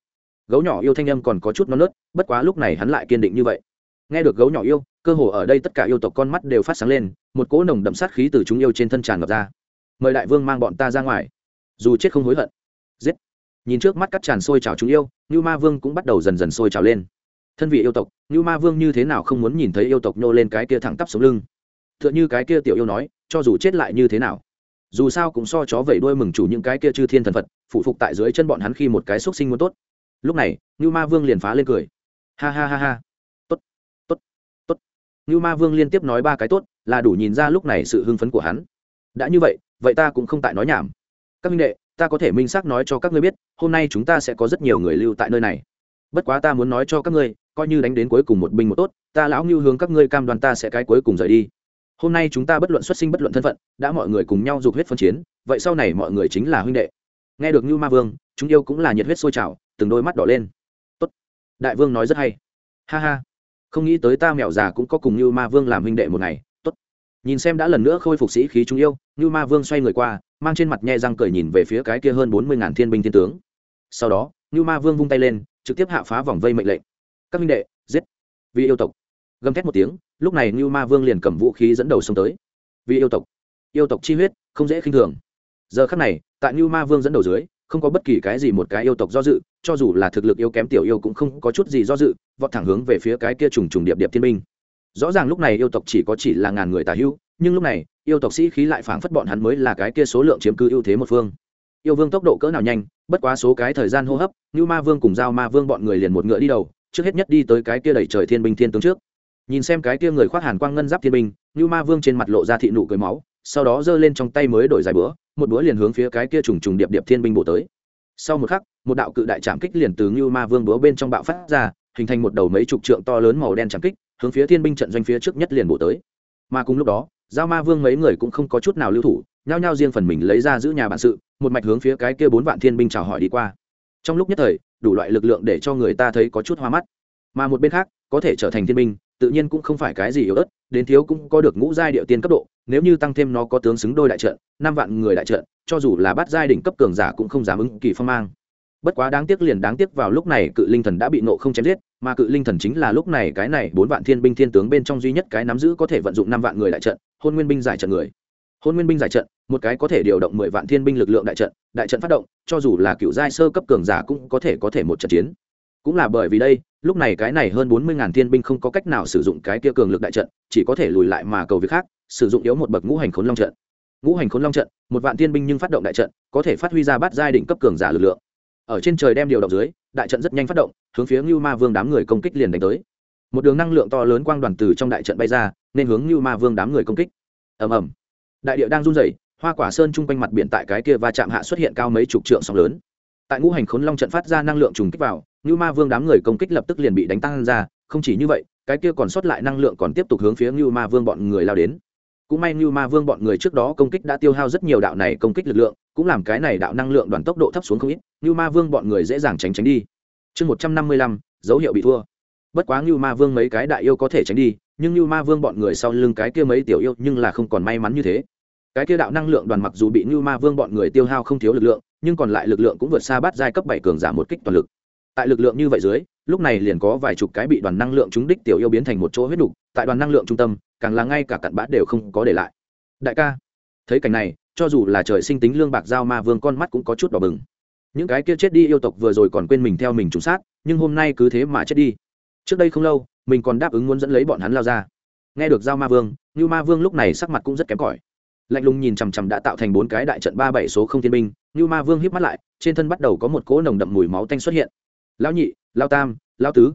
Gấu nhỏ yêu thanh âm còn có chút non nớt, bất quá lúc này hắn lại kiên định như vậy. Nghe được gấu nhỏ yêu, cơ hồ ở đây tất cả yêu tộc con mắt đều phát sáng lên, một cỗ nồng đậm sát khí từ chúng yêu trên thân tràn ngập ra. Mời đại vương mang bọn ta ra ngoài. Dù chết không hối hận. Giết. Nhìn trước mắt cắt tràn sôi trào chúng yêu như ma vương cũng bắt đầu dần dần sôi trào lên. Thân vị yêu tộc như ma vương như thế nào không muốn nhìn thấy yêu tộc nhô lên cái kia thẳng tắp sống lưng. T h ư ợ n h ư cái kia tiểu yêu nói cho dù chết lại như thế nào. Dù sao cũng so chó vẩy đuôi mừng chủ những cái kia chư thiên thần phật, phụ phục tại dưới chân bọn hắn khi một cái xúc sinh muốn tốt. Lúc này như ma vương liền phá lên cười. Ha ha ha ha. Tốt tốt tốt. Như ma vương liên tiếp nói ba cái tốt, là đủ nhìn ra lúc này sự hưng phấn của hắn. Đã như vậy vậy ta cũng không tại nói nhảm. Các minh đệ, ta có thể minh xác nói cho các ngươi biết, hôm nay chúng ta sẽ có rất nhiều người lưu tại nơi này. Bất quá ta muốn nói cho các ngươi, coi như đánh đến cuối cùng một binh một tốt, ta lão ngưu hướng các ngươi cam đoan ta sẽ cái cuối cùng rời đi hôm nay chúng ta bất luận xuất sinh bất luận thân phận, đã mọi người cùng nhau dục huyết phân chiến, vậy sau này mọi người chính là huynh đệ. Nghe được như ma vương, chúng yêu cũng là nhiệt huyết sôi trào, từng đôi mắt đỏ lên. Tốt. Đại vương nói rất hay. Ha ha. Không nghĩ tới ta mèo già cũng có cùng như ma vương làm huynh đệ một ngày. Tốt. Nhìn xem đã lần nữa khôi phục sĩ khí chúng yêu như ma vương xoay người qua, mang trên mặt nhe răng cười nhìn về phía cái kia hơn bốn mươi ngàn thiên binh thiên tướng. Sau đó như ma vương vung tay lên, trực tiếp hạ phá vòng vây mệnh lệnh. Các huynh đệ, giết. Vì yêu tộc gầm thét một tiếng, lúc này như ma vương liền cầm vũ khí dẫn đầu xông tới. Vì yêu tộc yêu tộc chi huyết, không dễ khinh thường. Giờ khắc này, tại như ma vương dẫn đầu dưới, không có bất kỳ cái gì một cái yêu tộc do dự, cho dù là thực lực yêu kém tiểu yêu cũng không có chút gì do dự, vọt thẳng hướng về phía cái kia trùng trùng điệp điệp thiên minh rõ ràng lúc này yêu tộc chỉ có chỉ là ngàn người tà hữu, nhưng lúc này, yêu tộc sĩ khí lại phảng phất bọn hắn mới là cái kia số lượng chiếm cứ ưu thế một phương. Yêu vương tốc độ cỡ nào nhanh, bất quá số cái thời gian hô hấp như ma vương cùng giao ma vương bọn người liền một ngựa đi đầu, trước hết nhất đi tới cái kia đẩy trời thiên binh thiên tướng trước nhìn xem cái kia người khoác hàn quang ngân giáp thiên binh như ma vương trên mặt lộ ra thị nụ cười máu, sau đó giơ lên trong tay mới đổi dài bữa một bữa liền hướng phía cái kia trùng trùng điệp điệp thiên binh bổ tới. Sau một khắc, một đạo cự đại trạm kích liền từ như ma vương búa bên trong bạo phát ra, hình thành một đầu mấy chục trượng to lớn màu đen trạm kích, hướng phía thiên binh trận doanh phía trước nhất liền bổ tới. Mà cùng lúc đó, giao ma vương mấy người cũng không có chút nào lưu thủ, nhao nhao riêng phần mình lấy ra giữ nhà bản sự, một mạch hướng phía cái kia bốn vạn thiên binh chào hỏi đi qua. Trong lúc nhất thời, đủ loại lực lượng để cho người ta thấy có chút hoa mắt. Mà một bên khác, có thể trở thành thiên binh tự nhiên cũng không phải cái gì yếu ớt, đến thiếu cũng có được ngũ giai điệu tiên cấp độ, nếu như tăng thêm nó có tướng xứng đôi đại trận, năm vạn người đại trận, cho dù là bát giai đỉnh cấp cường giả cũng không dám ứng kỳ phong mang. Bất quá đáng tiếc liền đáng tiếc vào lúc này cự linh thần đã bị nộ không chém giết, mà cự linh thần chính là lúc này cái này bốn vạn thiên binh thiên tướng bên trong duy nhất cái nắm giữ có thể vận dụng năm vạn người đại trận, hôn nguyên binh giải trận người. Hôn nguyên binh giải trận, một cái có thể điều động mười vạn thiên binh lực lượng đại trận đại trận phát động, cho dù là cựu giai sơ cấp cường giả cũng có thể có thể một trận chiến. Cũng là bởi vì đây lúc này cái này hơn bốn mươi ngàn thiên binh không có cách nào sử dụng cái kia cường lực đại trận, chỉ có thể lùi lại mà cầu việc khác, sử dụng yếu một bậc ngũ hành khốn long trận. Ngũ hành khốn long trận, một vạn thiên binh nhưng phát động đại trận, có thể phát huy ra bát giai đỉnh cấp cường giả lực lượng. Ở trên trời đem điều động dưới, đại trận rất nhanh phát động, hướng phía ngưu ma vương đám người công kích liền đánh tới. Một đường năng lượng to lớn quang đoàn từ trong đại trận bay ra, nên hướng ngưu ma vương đám người công kích. Ầm ầm. Đại địa đang run rẩy, hoa quả sơn chung quanh mặt biển tại cái kia va chạm hạ xuất hiện cao mấy chục trượng sóng lớn. Tại ngũ hành khốn long trận phát ra năng lượng trùng kích vào Nưu ma vương đám người công kích lập tức liền bị đánh tăng ra, không chỉ như vậy, cái kia còn sót lại năng lượng còn tiếp tục hướng phía Nưu ma vương bọn người lao đến. Cũng may Nưu ma vương bọn người trước đó công kích đã tiêu hao rất nhiều đạo này công kích lực lượng, cũng làm cái này đạo năng lượng đoàn tốc độ thấp xuống không ít Nưu ma vương bọn người dễ dàng tránh tránh đi. Chương một trăm năm mươi lăm, dấu hiệu bị thua. Bất quá Nưu ma vương mấy cái đại yêu có thể tránh đi, nhưng Nưu ma vương bọn người sau lưng cái kia mấy tiểu yêu nhưng là không còn may mắn như thế. Cái kia đạo năng lượng đoàn mặc dù bị Nưu ma vương bọn người tiêu hao không thiếu lực lượng, nhưng còn lại lực lượng cũng vượt xa bát giai cấp bảy cường giả một kích toàn lực tại lực lượng như vậy dưới, lúc này liền có vài chục cái bị đoàn năng lượng trúng đích tiểu yêu biến thành một chỗ huyết đục tại đoàn năng lượng trung tâm, càng là ngay cả cặn bã đều không có để lại. Đại ca, thấy cảnh này, cho dù là trời sinh tính lương bạc giao ma vương con mắt cũng có chút đỏ bừng. Những cái kia chết đi yêu tộc vừa rồi còn quên mình theo mình trúng sát, nhưng hôm nay cứ thế mà chết đi. Trước đây không lâu, mình còn đáp ứng muốn dẫn lấy bọn hắn lao ra. Nghe được giao ma vương như ma vương lúc này sắc mặt cũng rất kém cỏi. Lạnh lùng nhìn chằm chằm đã tạo thành bốn cái đại trận ba bảy số không thiên binh như ma vương hít mắt lại, trên thân bắt đầu có một cỗ nồng đậm mùi máu tanh xuất hiện lão nhị lao tam lao tứ.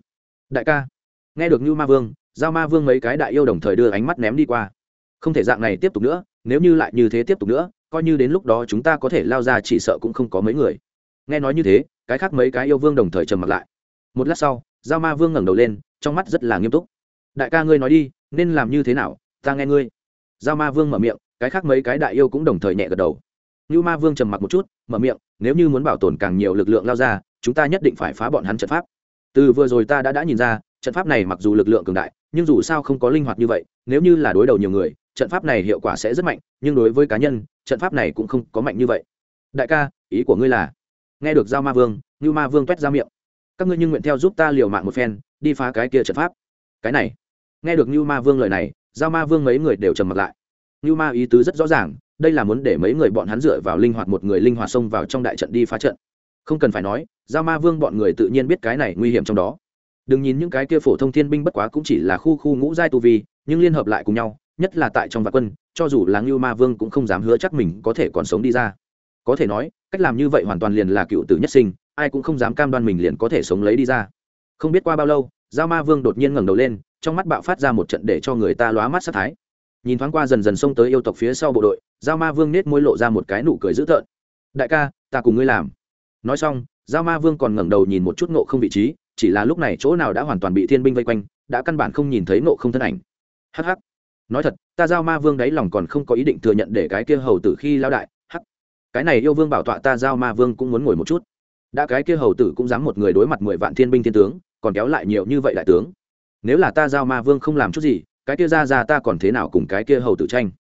Đại ca. Nghe được như ma vương, giao ma vương mấy cái đại yêu đồng thời đưa ánh mắt ném đi qua. Không thể dạng này tiếp tục nữa, nếu như lại như thế tiếp tục nữa, coi như đến lúc đó chúng ta có thể lao ra chỉ sợ cũng không có mấy người. Nghe nói như thế, cái khác mấy cái yêu vương đồng thời trầm mặt lại. Một lát sau, giao ma vương ngẩng đầu lên, trong mắt rất là nghiêm túc. Đại ca ngươi nói đi, nên làm như thế nào, ta nghe ngươi. Giao ma vương mở miệng, cái khác mấy cái đại yêu cũng đồng thời nhẹ gật đầu. Như ma vương trầm mặc một chút, mở miệng, nếu như muốn bảo tồn càng nhiều lực lượng lao ra chúng ta nhất định phải phá bọn hắn trận pháp. Từ vừa rồi ta đã đã nhìn ra, trận pháp này mặc dù lực lượng cường đại, nhưng dù sao không có linh hoạt như vậy, nếu như là đối đầu nhiều người, trận pháp này hiệu quả sẽ rất mạnh, nhưng đối với cá nhân, trận pháp này cũng không có mạnh như vậy. Đại ca, ý của ngươi là? Nghe được giao ma vương như ma vương t u é t ra miệng. Các ngươi nhưng nguyện theo giúp ta liều mạng một phen, đi phá cái kia trận pháp. Cái này. Nghe được như ma vương lời này, giao ma vương mấy người đều trầm mặt lại. Như ma ý tứ rất rõ ràng, đây là muốn để mấy người bọn hắn dựa vào linh hoạt một người linh hoạt xông vào trong đại trận đi phá trận không cần phải nói, giao ma vương bọn người tự nhiên biết cái này nguy hiểm trong đó. Đừng nhìn những cái kia phổ thông thiên binh bất quá cũng chỉ là khu khu ngũ giai tu vi, nhưng liên hợp lại cùng nhau, nhất là tại trong vạn quân, cho dù là ngưu ma vương cũng không dám hứa chắc mình có thể còn sống đi ra. Có thể nói, cách làm như vậy hoàn toàn liền là cựu tử nhất sinh, ai cũng không dám cam đoan mình liền có thể sống lấy đi ra. Không biết qua bao lâu, giao ma vương đột nhiên ngẩng đầu lên, trong mắt bạo phát ra một trận để cho người ta lóa mắt sát thái. Nhìn thoáng qua dần dần xông tới yêu tộc phía sau bộ đội, giao ma vương nết môi lộ ra một cái nụ cười dữ tợn. Đại ca, ta cùng ngươi làm nói xong, giao ma vương còn ngẩng đầu nhìn một chút nộ không vị trí, chỉ là lúc này chỗ nào đã hoàn toàn bị thiên binh vây quanh, đã căn bản không nhìn thấy nộ không thân ảnh. Hh nói thật, ta giao ma vương đáy lòng còn không có ý định thừa nhận để cái kia hầu tử khi lao đại. Hắc. Cái này yêu vương bảo tọa ta giao ma vương cũng muốn ngồi một chút. Đã cái kia hầu tử cũng dám một người đối mặt mười vạn thiên binh thiên tướng, còn kéo lại nhiều như vậy đại tướng. Nếu là ta giao ma vương không làm chút gì, cái kia ra ra ta còn thế nào cùng cái kia hầu tử tranh?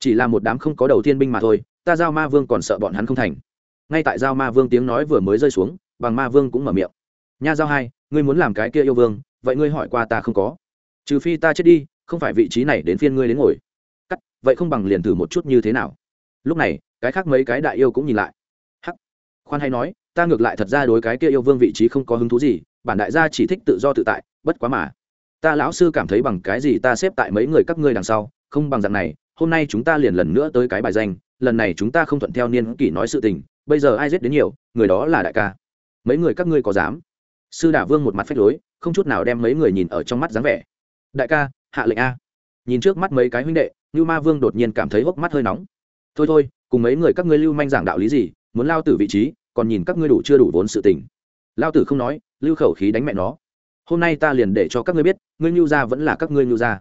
Chỉ là một đám không có đầu thiên binh mà thôi, ta giao ma vương còn sợ bọn hắn không thành ngay tại giao ma vương tiếng nói vừa mới rơi xuống, bằng ma vương cũng mở miệng. Nha giao hai, ngươi muốn làm cái kia yêu vương, vậy ngươi hỏi qua ta không có. Trừ phi ta chết đi, không phải vị trí này đến phiên ngươi đến ngồi. Cắt, vậy không bằng liền thử một chút như thế nào? Lúc này, cái khác mấy cái đại yêu cũng nhìn lại. Hắc. Khoan hay nói, ta ngược lại thật ra đối cái kia yêu vương vị trí không có hứng thú gì, bản đại gia chỉ thích tự do tự tại, bất quá mà. Ta lão sư cảm thấy bằng cái gì ta xếp tại mấy người các ngươi đằng sau, không bằng dạng này hôm nay chúng ta liền lần nữa tới cái bài danh, lần này chúng ta không thuận theo niên kỷ nói sự tình, bây giờ ai giết đến nhiều, người đó là đại ca. Mấy người các ngươi có dám? Sư đả vương một mặt phách lối, không chút nào đem mấy người nhìn ở trong mắt dáng vẻ. Đại ca, hạ lệnh a. Nhìn trước mắt mấy cái huynh đệ như ma vương đột nhiên cảm thấy hốc mắt hơi nóng. Thôi thôi, cùng mấy người các ngươi lưu manh giảng đạo lý gì, muốn lao tử vị trí, còn nhìn các ngươi đủ chưa đủ vốn sự tình. Lao tử không nói, lưu khẩu khí đánh mẹ nó. Hôm nay ta liền để cho các ngươi biết, ngươi nhu gia vẫn là các ngươi nhu gia.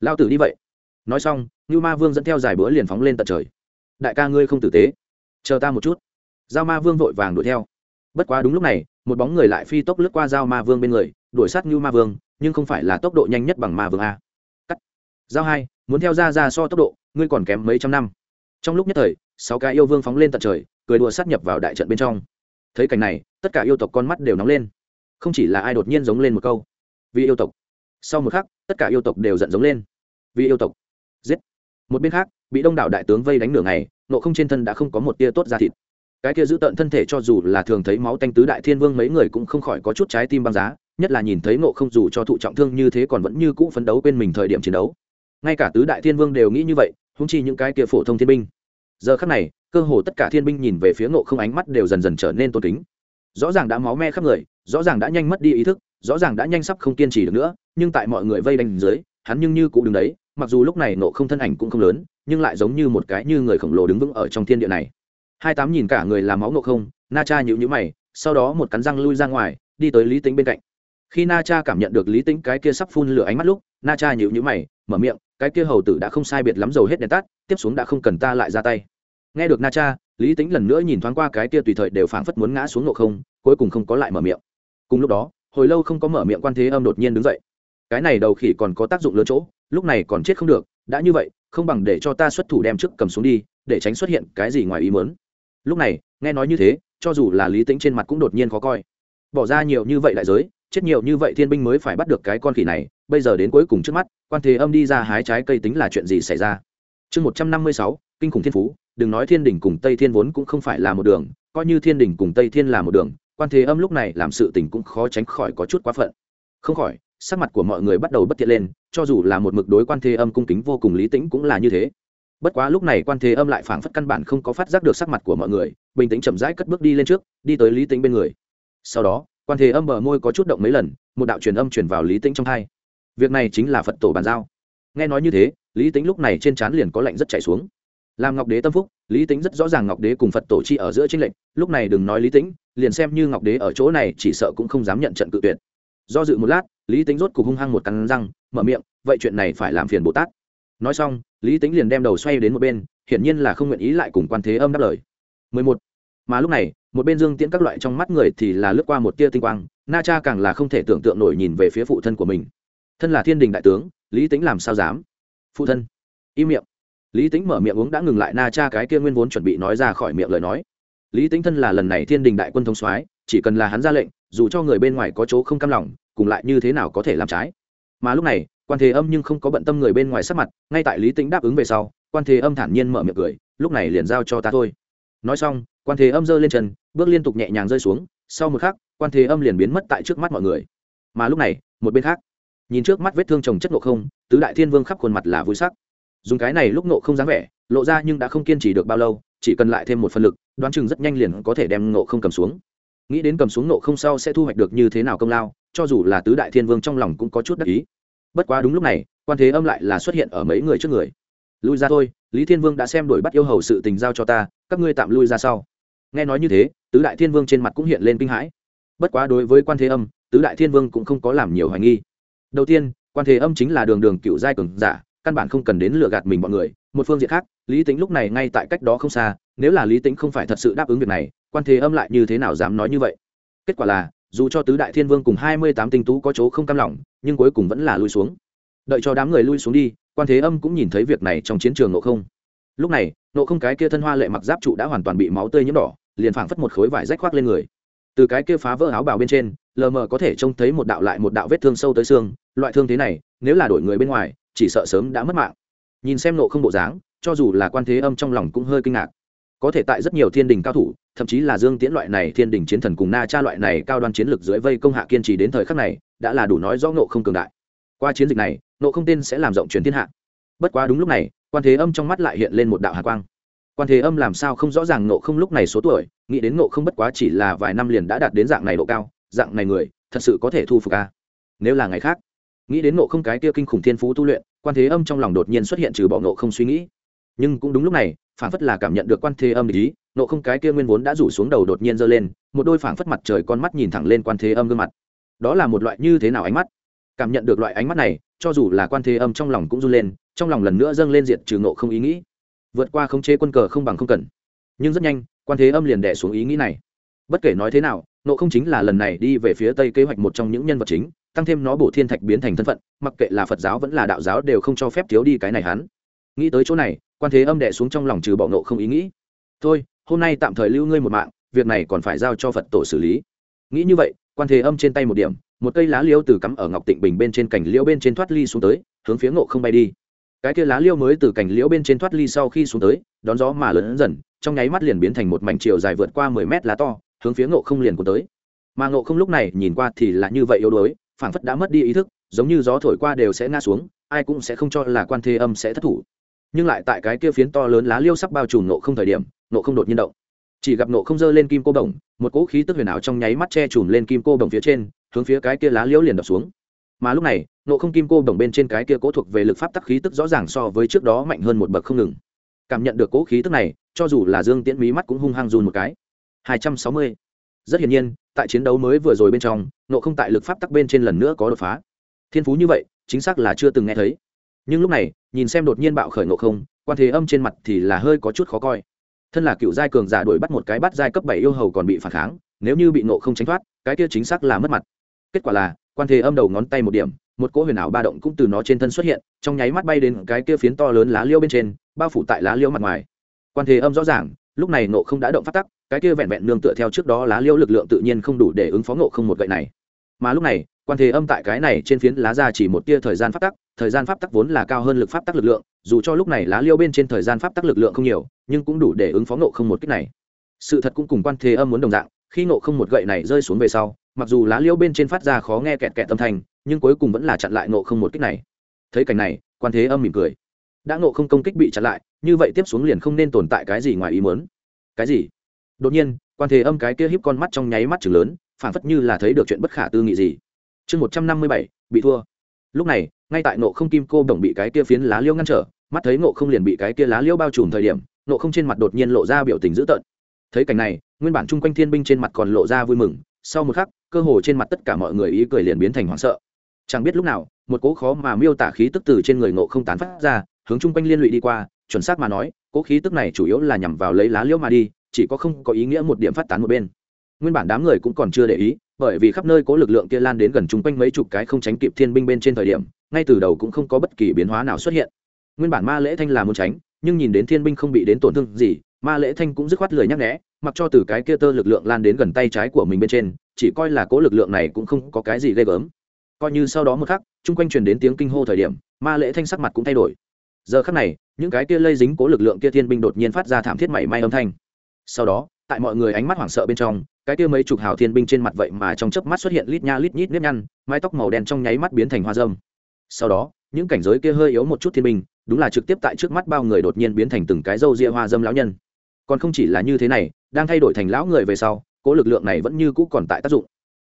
Lao tử đi vậy nói xong như ma vương dẫn theo dài bữa liền phóng lên tận trời. Đại ca ngươi không tử tế, chờ ta một chút. Giao ma vương vội vàng đuổi theo. Bất quá đúng lúc này, một bóng người lại phi tốc lướt qua giao ma vương bên người, đuổi sát như ma vương, nhưng không phải là tốc độ nhanh nhất bằng ma vương a. Cắt. Giao hai, muốn theo ra ra so tốc độ, ngươi còn kém mấy trăm năm. Trong lúc nhất thời, sáu cái yêu vương phóng lên tận trời, cười đùa sát nhập vào đại trận bên trong. Thấy cảnh này, tất cả yêu tộc con mắt đều nóng lên. Không chỉ là ai đột nhiên giống lên một câu, vì yêu tộc. Sau một khắc, tất cả yêu tộc đều giận giống lên. Vì yêu tộc giết. Một bên khác, bị đông đảo đại tướng vây đánh nửa ngày, nộ không trên thân đã không có một tia tốt ra thịt. Cái kia giữ tận thân thể cho dù là thường thấy máu tanh tứ đại thiên vương mấy người cũng không khỏi có chút trái tim băng giá, nhất là nhìn thấy nộ không dù cho thụ trọng thương như thế còn vẫn như cũ phấn đấu bên mình thời điểm chiến đấu. Ngay cả tứ đại thiên vương đều nghĩ như vậy húng chi những cái kia phổ thông thiên binh. Giờ khắc này, cơ hồ tất cả thiên binh nhìn về phía nộ không ánh mắt đều dần dần trở nên tôn kính. Rõ ràng đã máu me khắp người, rõ ràng đã nhanh mất đi ý thức, rõ ràng đã nhanh sắp không kiên trì được nữa, nhưng tại mọi người vây đánh dưới, hắn nhưng như cụ đứng đấy mặc dù lúc này nộ không thân ảnh cũng không lớn, nhưng lại giống như một cái như người khổng lồ đứng vững ở trong thiên địa này. Hai tám nhìn cả người làm máu nộ không, na cha nhịu nhữ mày, sau đó một cắn răng lui ra ngoài, đi tới lý tính bên cạnh. Khi na cha cảm nhận được lý tính cái kia sắp phun lửa ánh mắt lúc, na cha nhịu nhữ mày, mở miệng, cái kia hầu tử đã không sai biệt lắm dầu hết đèn tắt, tiếp xuống đã không cần ta lại ra tay. Nghe được na cha, lý tính lần nữa nhìn thoáng qua cái kia tùy thời đều phảng phất muốn ngã xuống nộ không, cuối cùng không có lại mở miệng. Cùng lúc đó, hồi lâu không có mở miệng quan thế âm đột nhiên đứng dậy. Cái này đầu khỉ còn có tác dụng lớn chỗ lúc này còn chết không được, đã như vậy, không bằng để cho ta xuất thủ đem trước cầm xuống đi, để tránh xuất hiện cái gì ngoài ý mớn lúc này, nghe nói như thế, cho dù là lý tính trên mặt cũng đột nhiên khó coi. Bỏ ra nhiều như vậy đại giới, chết nhiều như vậy thiên binh mới phải bắt được cái con khỉ này, bây giờ đến cuối cùng trước mắt, quan thế âm đi ra hái trái cây tính là chuyện gì xảy ra? Chương một trăm năm mươi sáu, kinh khủng thiên phú, đừng nói thiên đình cùng tây thiên vốn cũng không phải là một đường, coi như thiên đình cùng tây thiên là một đường, quan thế âm lúc này làm sự tình cũng khó tránh khỏi có chút quá phận. Không khỏi sắc mặt của mọi người bắt đầu bất thiện lên, cho dù là một mực đối quan thế âm cung kính vô cùng lý tĩnh cũng là như thế. Bất quá lúc này quan thế âm lại phảng phất căn bản không có phát giác được sắc mặt của mọi người, bình tĩnh chậm rãi cất bước đi lên trước, đi tới lý tĩnh bên người. Sau đó, quan thế âm bờ môi có chút động mấy lần, một đạo truyền âm truyền vào lý tĩnh trong hai. Việc này chính là phật tổ bàn giao. Nghe nói như thế, lý tĩnh lúc này trên trán liền có lạnh rất chạy xuống. Làm ngọc đế tâm phúc, lý tĩnh rất rõ ràng ngọc đế cùng phật tổ chi ở giữa tranh lệnh lúc này đừng nói lý tĩnh, liền xem như ngọc đế ở chỗ này chỉ sợ cũng không dám nhận trận cự tuyệt. Do dự một lát lý tính rốt cục hung hăng một cắn răng, mở miệng, vậy chuyện này phải làm phiền bồ tát. Nói xong, lý tính liền đem đầu xoay đến một bên, hiển nhiên là không nguyện ý lại cùng quan thế âm đáp lời. 11. mà lúc này, một bên dương tiễn các loại trong mắt người thì là lướt qua một tia tinh quang, na cha càng là không thể tưởng tượng nổi nhìn về phía phụ thân của mình. Thân là thiên đình đại tướng, lý tính làm sao dám? Phụ thân. Im miệng. Lý tính mở miệng uống đã ngừng lại na cha cái kia nguyên vốn chuẩn bị nói ra khỏi miệng lời nói. Lý tính thân là lần này thiên đình đại quân thống soái, chỉ cần là hắn ra lệnh, dù cho người bên ngoài có chỗ không cam lòng cùng lại như thế nào có thể làm trái. Mà lúc này, quan thế âm nhưng không có bận tâm người bên ngoài sắc mặt, ngay tại lý tĩnh đáp ứng về sau, quan thế âm thản nhiên mở miệng cười, lúc này liền giao cho ta thôi. Nói xong, quan thế âm giơ lên chân, bước liên tục nhẹ nhàng rơi xuống, sau một khắc, quan thế âm liền biến mất tại trước mắt mọi người. Mà lúc này, một bên khác, nhìn trước mắt vết thương chồng chất nộ không, tứ đại thiên vương khắp khuôn mặt là vui sắc. Dùng cái này lúc nộ không dáng vẻ, lộ ra nhưng đã không kiên trì được bao lâu, chỉ cần lại thêm một phần lực, đoán chừng rất nhanh liền có thể đem nộ không cầm xuống nghĩ đến cầm xuống nộ không sau sẽ thu hoạch được như thế nào công lao, cho dù là tứ đại thiên vương trong lòng cũng có chút đắc ý. Bất quá đúng lúc này, quan thế âm lại là xuất hiện ở mấy người trước người. Lui ra thôi, lý thiên vương đã xem đổi bắt yêu hầu sự tình giao cho ta, các ngươi tạm lui ra sau. Nghe nói như thế, tứ đại thiên vương trên mặt cũng hiện lên kinh hãi. Bất quá đối với quan thế âm, tứ đại thiên vương cũng không có làm nhiều hoài nghi. Đầu tiên, quan thế âm chính là đường đường cựu giai cường giả, căn bản không cần đến lừa gạt mình bọn người. Một phương diện khác, lý tính lúc này ngay tại cách đó không xa, nếu là lý tính không phải thật sự đáp ứng việc này quan thế âm lại như thế nào dám nói như vậy? Kết quả là, dù cho tứ đại thiên vương cùng hai mươi tám tinh tú có chỗ không cam lòng, nhưng cuối cùng vẫn là lui xuống. Đợi cho đám người lui xuống đi, quan thế âm cũng nhìn thấy việc này trong chiến trường nộ không. Lúc này, nộ không cái kia thân hoa lệ mặc giáp trụ đã hoàn toàn bị máu tươi nhiễm đỏ, liền phảng phất một khối vải rách khoác lên người. Từ cái kia phá vỡ áo bào bên trên, lờ mờ có thể trông thấy một đạo lại một đạo vết thương sâu tới xương, loại thương thế này, nếu là đổi người bên ngoài, chỉ sợ sớm đã mất mạng. Nhìn xem nộ không bộ dáng, cho dù là quan thế âm trong lòng cũng hơi kinh ngạc có thể tại rất nhiều thiên đình cao thủ, thậm chí là dương tiễn loại này thiên đình chiến thần cùng na cha loại này cao đoan chiến lược dưới vây công hạ kiên trì đến thời khắc này, đã là đủ nói rõ nộ không cường đại. Qua chiến dịch này nộ không tên sẽ làm rộng truyền thiên hạ. Bất quá đúng lúc này, quan thế âm trong mắt lại hiện lên một đạo hạ quang. Quan thế âm làm sao không rõ ràng nộ không lúc này số tuổi, nghĩ đến nộ không bất quá chỉ là vài năm liền đã đạt đến dạng này độ cao, dạng này người, thật sự có thể thu phục ca nếu là ngày khác, nghĩ đến nộ không cái kia kinh khủng thiên phú tu luyện, quan thế âm trong lòng đột nhiên xuất hiện trừ bỏ nộ không suy nghĩ nhưng cũng đúng lúc này phản phất là cảm nhận được quan thế âm ý, nộ không cái kia nguyên vốn đã rủ xuống đầu đột nhiên giơ lên, một đôi phản phất mặt trời con mắt nhìn thẳng lên quan thế âm gương mặt. Đó là một loại như thế nào ánh mắt? Cảm nhận được loại ánh mắt này, cho dù là quan thế âm trong lòng cũng run lên, trong lòng lần nữa dâng lên diệt trừ nộ không ý nghĩ. Vượt qua khống chế quân cờ không bằng không cần. Nhưng rất nhanh, quan thế âm liền đẻ xuống ý nghĩ này. Bất kể nói thế nào, nộ không chính là lần này đi về phía tây kế hoạch một trong những nhân vật chính, tăng thêm nó bổ thiên thạch biến thành thân phận, mặc kệ là phật giáo vẫn là đạo giáo đều không cho phép thiếu đi cái này hắn. Nghĩ tới chỗ này quan thế âm đẻ xuống trong lòng trừ bọ nộ không ý nghĩ. Thôi, hôm nay tạm thời lưu ngươi một mạng, việc này còn phải giao cho phật tổ xử lý. Nghĩ như vậy, quan thế âm trên tay một điểm, một cây lá liêu từ cắm ở ngọc tịnh bình bên trên cành liễu bên trên thoát ly xuống tới, hướng phía ngộ không bay đi. Cái kia lá liêu mới từ cành liễu bên trên thoát ly sau khi xuống tới, đón gió mà lớn dần, trong nháy mắt liền biến thành một mảnh chiều dài vượt qua mười mét lá to, hướng phía ngộ không liền của tới. Mà ngộ không lúc này nhìn qua thì là như vậy yếu đuối, phảng phất đã mất đi ý thức, giống như gió thổi qua đều sẽ ngã xuống, ai cũng sẽ không cho là quan thế âm sẽ thất thủ nhưng lại tại cái kia phiến to lớn lá liêu sắp bao trùm nộ không thời điểm, nộ không đột nhiên động. Chỉ gặp nộ không dơ lên kim cô đồng, một cỗ khí tức huyền ảo trong nháy mắt che trùm lên kim cô đồng phía trên, hướng phía cái kia lá liễu liền đập xuống. Mà lúc này, nộ không kim cô đồng bên trên cái kia cố thuộc về lực pháp tắc khí tức rõ ràng so với trước đó mạnh hơn một bậc không ngừng. Cảm nhận được cố khí tức này, cho dù là dương tiễn mí mắt cũng hung hăng run một cái. 260. rất hiển nhiên, tại chiến đấu mới vừa rồi bên trong, nộ không tại lực pháp tắc bên trên lần nữa có đột phá. Thiên phú như vậy, chính xác là chưa từng nghe thấy. Nhưng lúc này nhìn xem đột nhiên bạo khởi nộ không, quan thế âm trên mặt thì là hơi có chút khó coi. Thân là cựu giai cường giả đuổi bắt một cái bắt giai cấp bảy yêu hầu còn bị phản kháng, nếu như bị nộ không tránh thoát, cái kia chính xác là mất mặt. Kết quả là, quan thế âm đầu ngón tay một điểm, một cỗ huyền ảo ba động cũng từ nó trên thân xuất hiện, trong nháy mắt bay đến cái kia phiến to lớn lá liêu bên trên, bao phủ tại lá liêu mặt ngoài. Quan thế âm rõ ràng, lúc này nộ không đã động phát tắc, cái kia vẹn vẹn nương tựa theo trước đó lá liêu lực lượng tự nhiên không đủ để ứng phó nộ không một gậy này. Mà lúc này, quan thế âm tại cái này trên phiến lá ra chỉ một tia thời gian phát tắc thời gian pháp tắc vốn là cao hơn lực pháp tắc lực lượng dù cho lúc này lá liêu bên trên thời gian pháp tắc lực lượng không nhiều nhưng cũng đủ để ứng phó nộ không một cách này. Sự thật cũng cùng quan thế âm muốn đồng dạng khi nộ không một gậy này rơi xuống về sau mặc dù lá liêu bên trên phát ra khó nghe kẹt kẹt âm thanh, nhưng cuối cùng vẫn là chặn lại nộ không một cách này. Thấy cảnh này quan thế âm mỉm cười. Đã nộ không công kích bị chặn lại như vậy tiếp xuống liền không nên tồn tại cái gì ngoài ý muốn. Cái gì? Đột nhiên quan thế âm cái kia híp con mắt trong nháy mắt chừng lớn phản phất như là thấy được chuyện bất khả tư nghị gì. Chương một trăm năm mươi bảy bị thua lúc này, ngay tại nộ không kim cô đồng bị cái kia phiến lá liêu ngăn trở, mắt thấy nộ không liền bị cái kia lá liêu bao trùm thời điểm nộ không trên mặt đột nhiên lộ ra biểu tình dữ tợn. Thấy cảnh này, nguyên bản chung quanh thiên binh trên mặt còn lộ ra vui mừng, sau một khắc, cơ hồ trên mặt tất cả mọi người ý cười liền biến thành hoảng sợ. Chẳng biết lúc nào, một cố khó mà miêu tả khí tức từ trên người nộ không tán phát ra, hướng chung quanh liên lụy đi qua, chuẩn xác mà nói cố khí tức này chủ yếu là nhằm vào lấy lá liễu mà đi, chỉ có không có ý nghĩa một điểm phát tán một bên nguyên bản đám người cũng còn chưa để ý, bởi vì khắp nơi có lực lượng kia lan đến gần chung quanh mấy chục cái không tránh kịp thiên binh bên trên thời điểm, ngay từ đầu cũng không có bất kỳ biến hóa nào xuất hiện. Nguyên bản ma lễ thanh là muốn tránh, nhưng nhìn đến thiên binh không bị đến tổn thương gì, ma lễ thanh cũng dứt khoát lười nhắc nhẽ mặc cho từ cái kia tơ lực lượng lan đến gần tay trái của mình bên trên, chỉ coi là cố lực lượng này cũng không có cái gì ghê gớm. Coi như sau đó một khắc, chung quanh truyền đến tiếng kinh hô thời điểm, ma lễ thanh sắc mặt cũng thay đổi. Giờ khắc này, những cái kia lây dính cố lực lượng kia thiên binh đột nhiên phát ra thảm thiết mảy may âm thanh. Sau đó, tại mọi người ánh mắt hoảng sợ bên trong cái kia mấy chục hào thiên binh trên mặt vậy mà trong chớp mắt xuất hiện lít nha lít nhít nếp nhăn, mái tóc màu đen trong nháy mắt biến thành hoa dâm. Sau đó, những cảnh giới kia hơi yếu một chút thiên binh, đúng là trực tiếp tại trước mắt bao người đột nhiên biến thành từng cái râu ria hoa dâm lão nhân. Còn không chỉ là như thế này, đang thay đổi thành lão người về sau, cố lực lượng này vẫn như cũ còn tại tác dụng.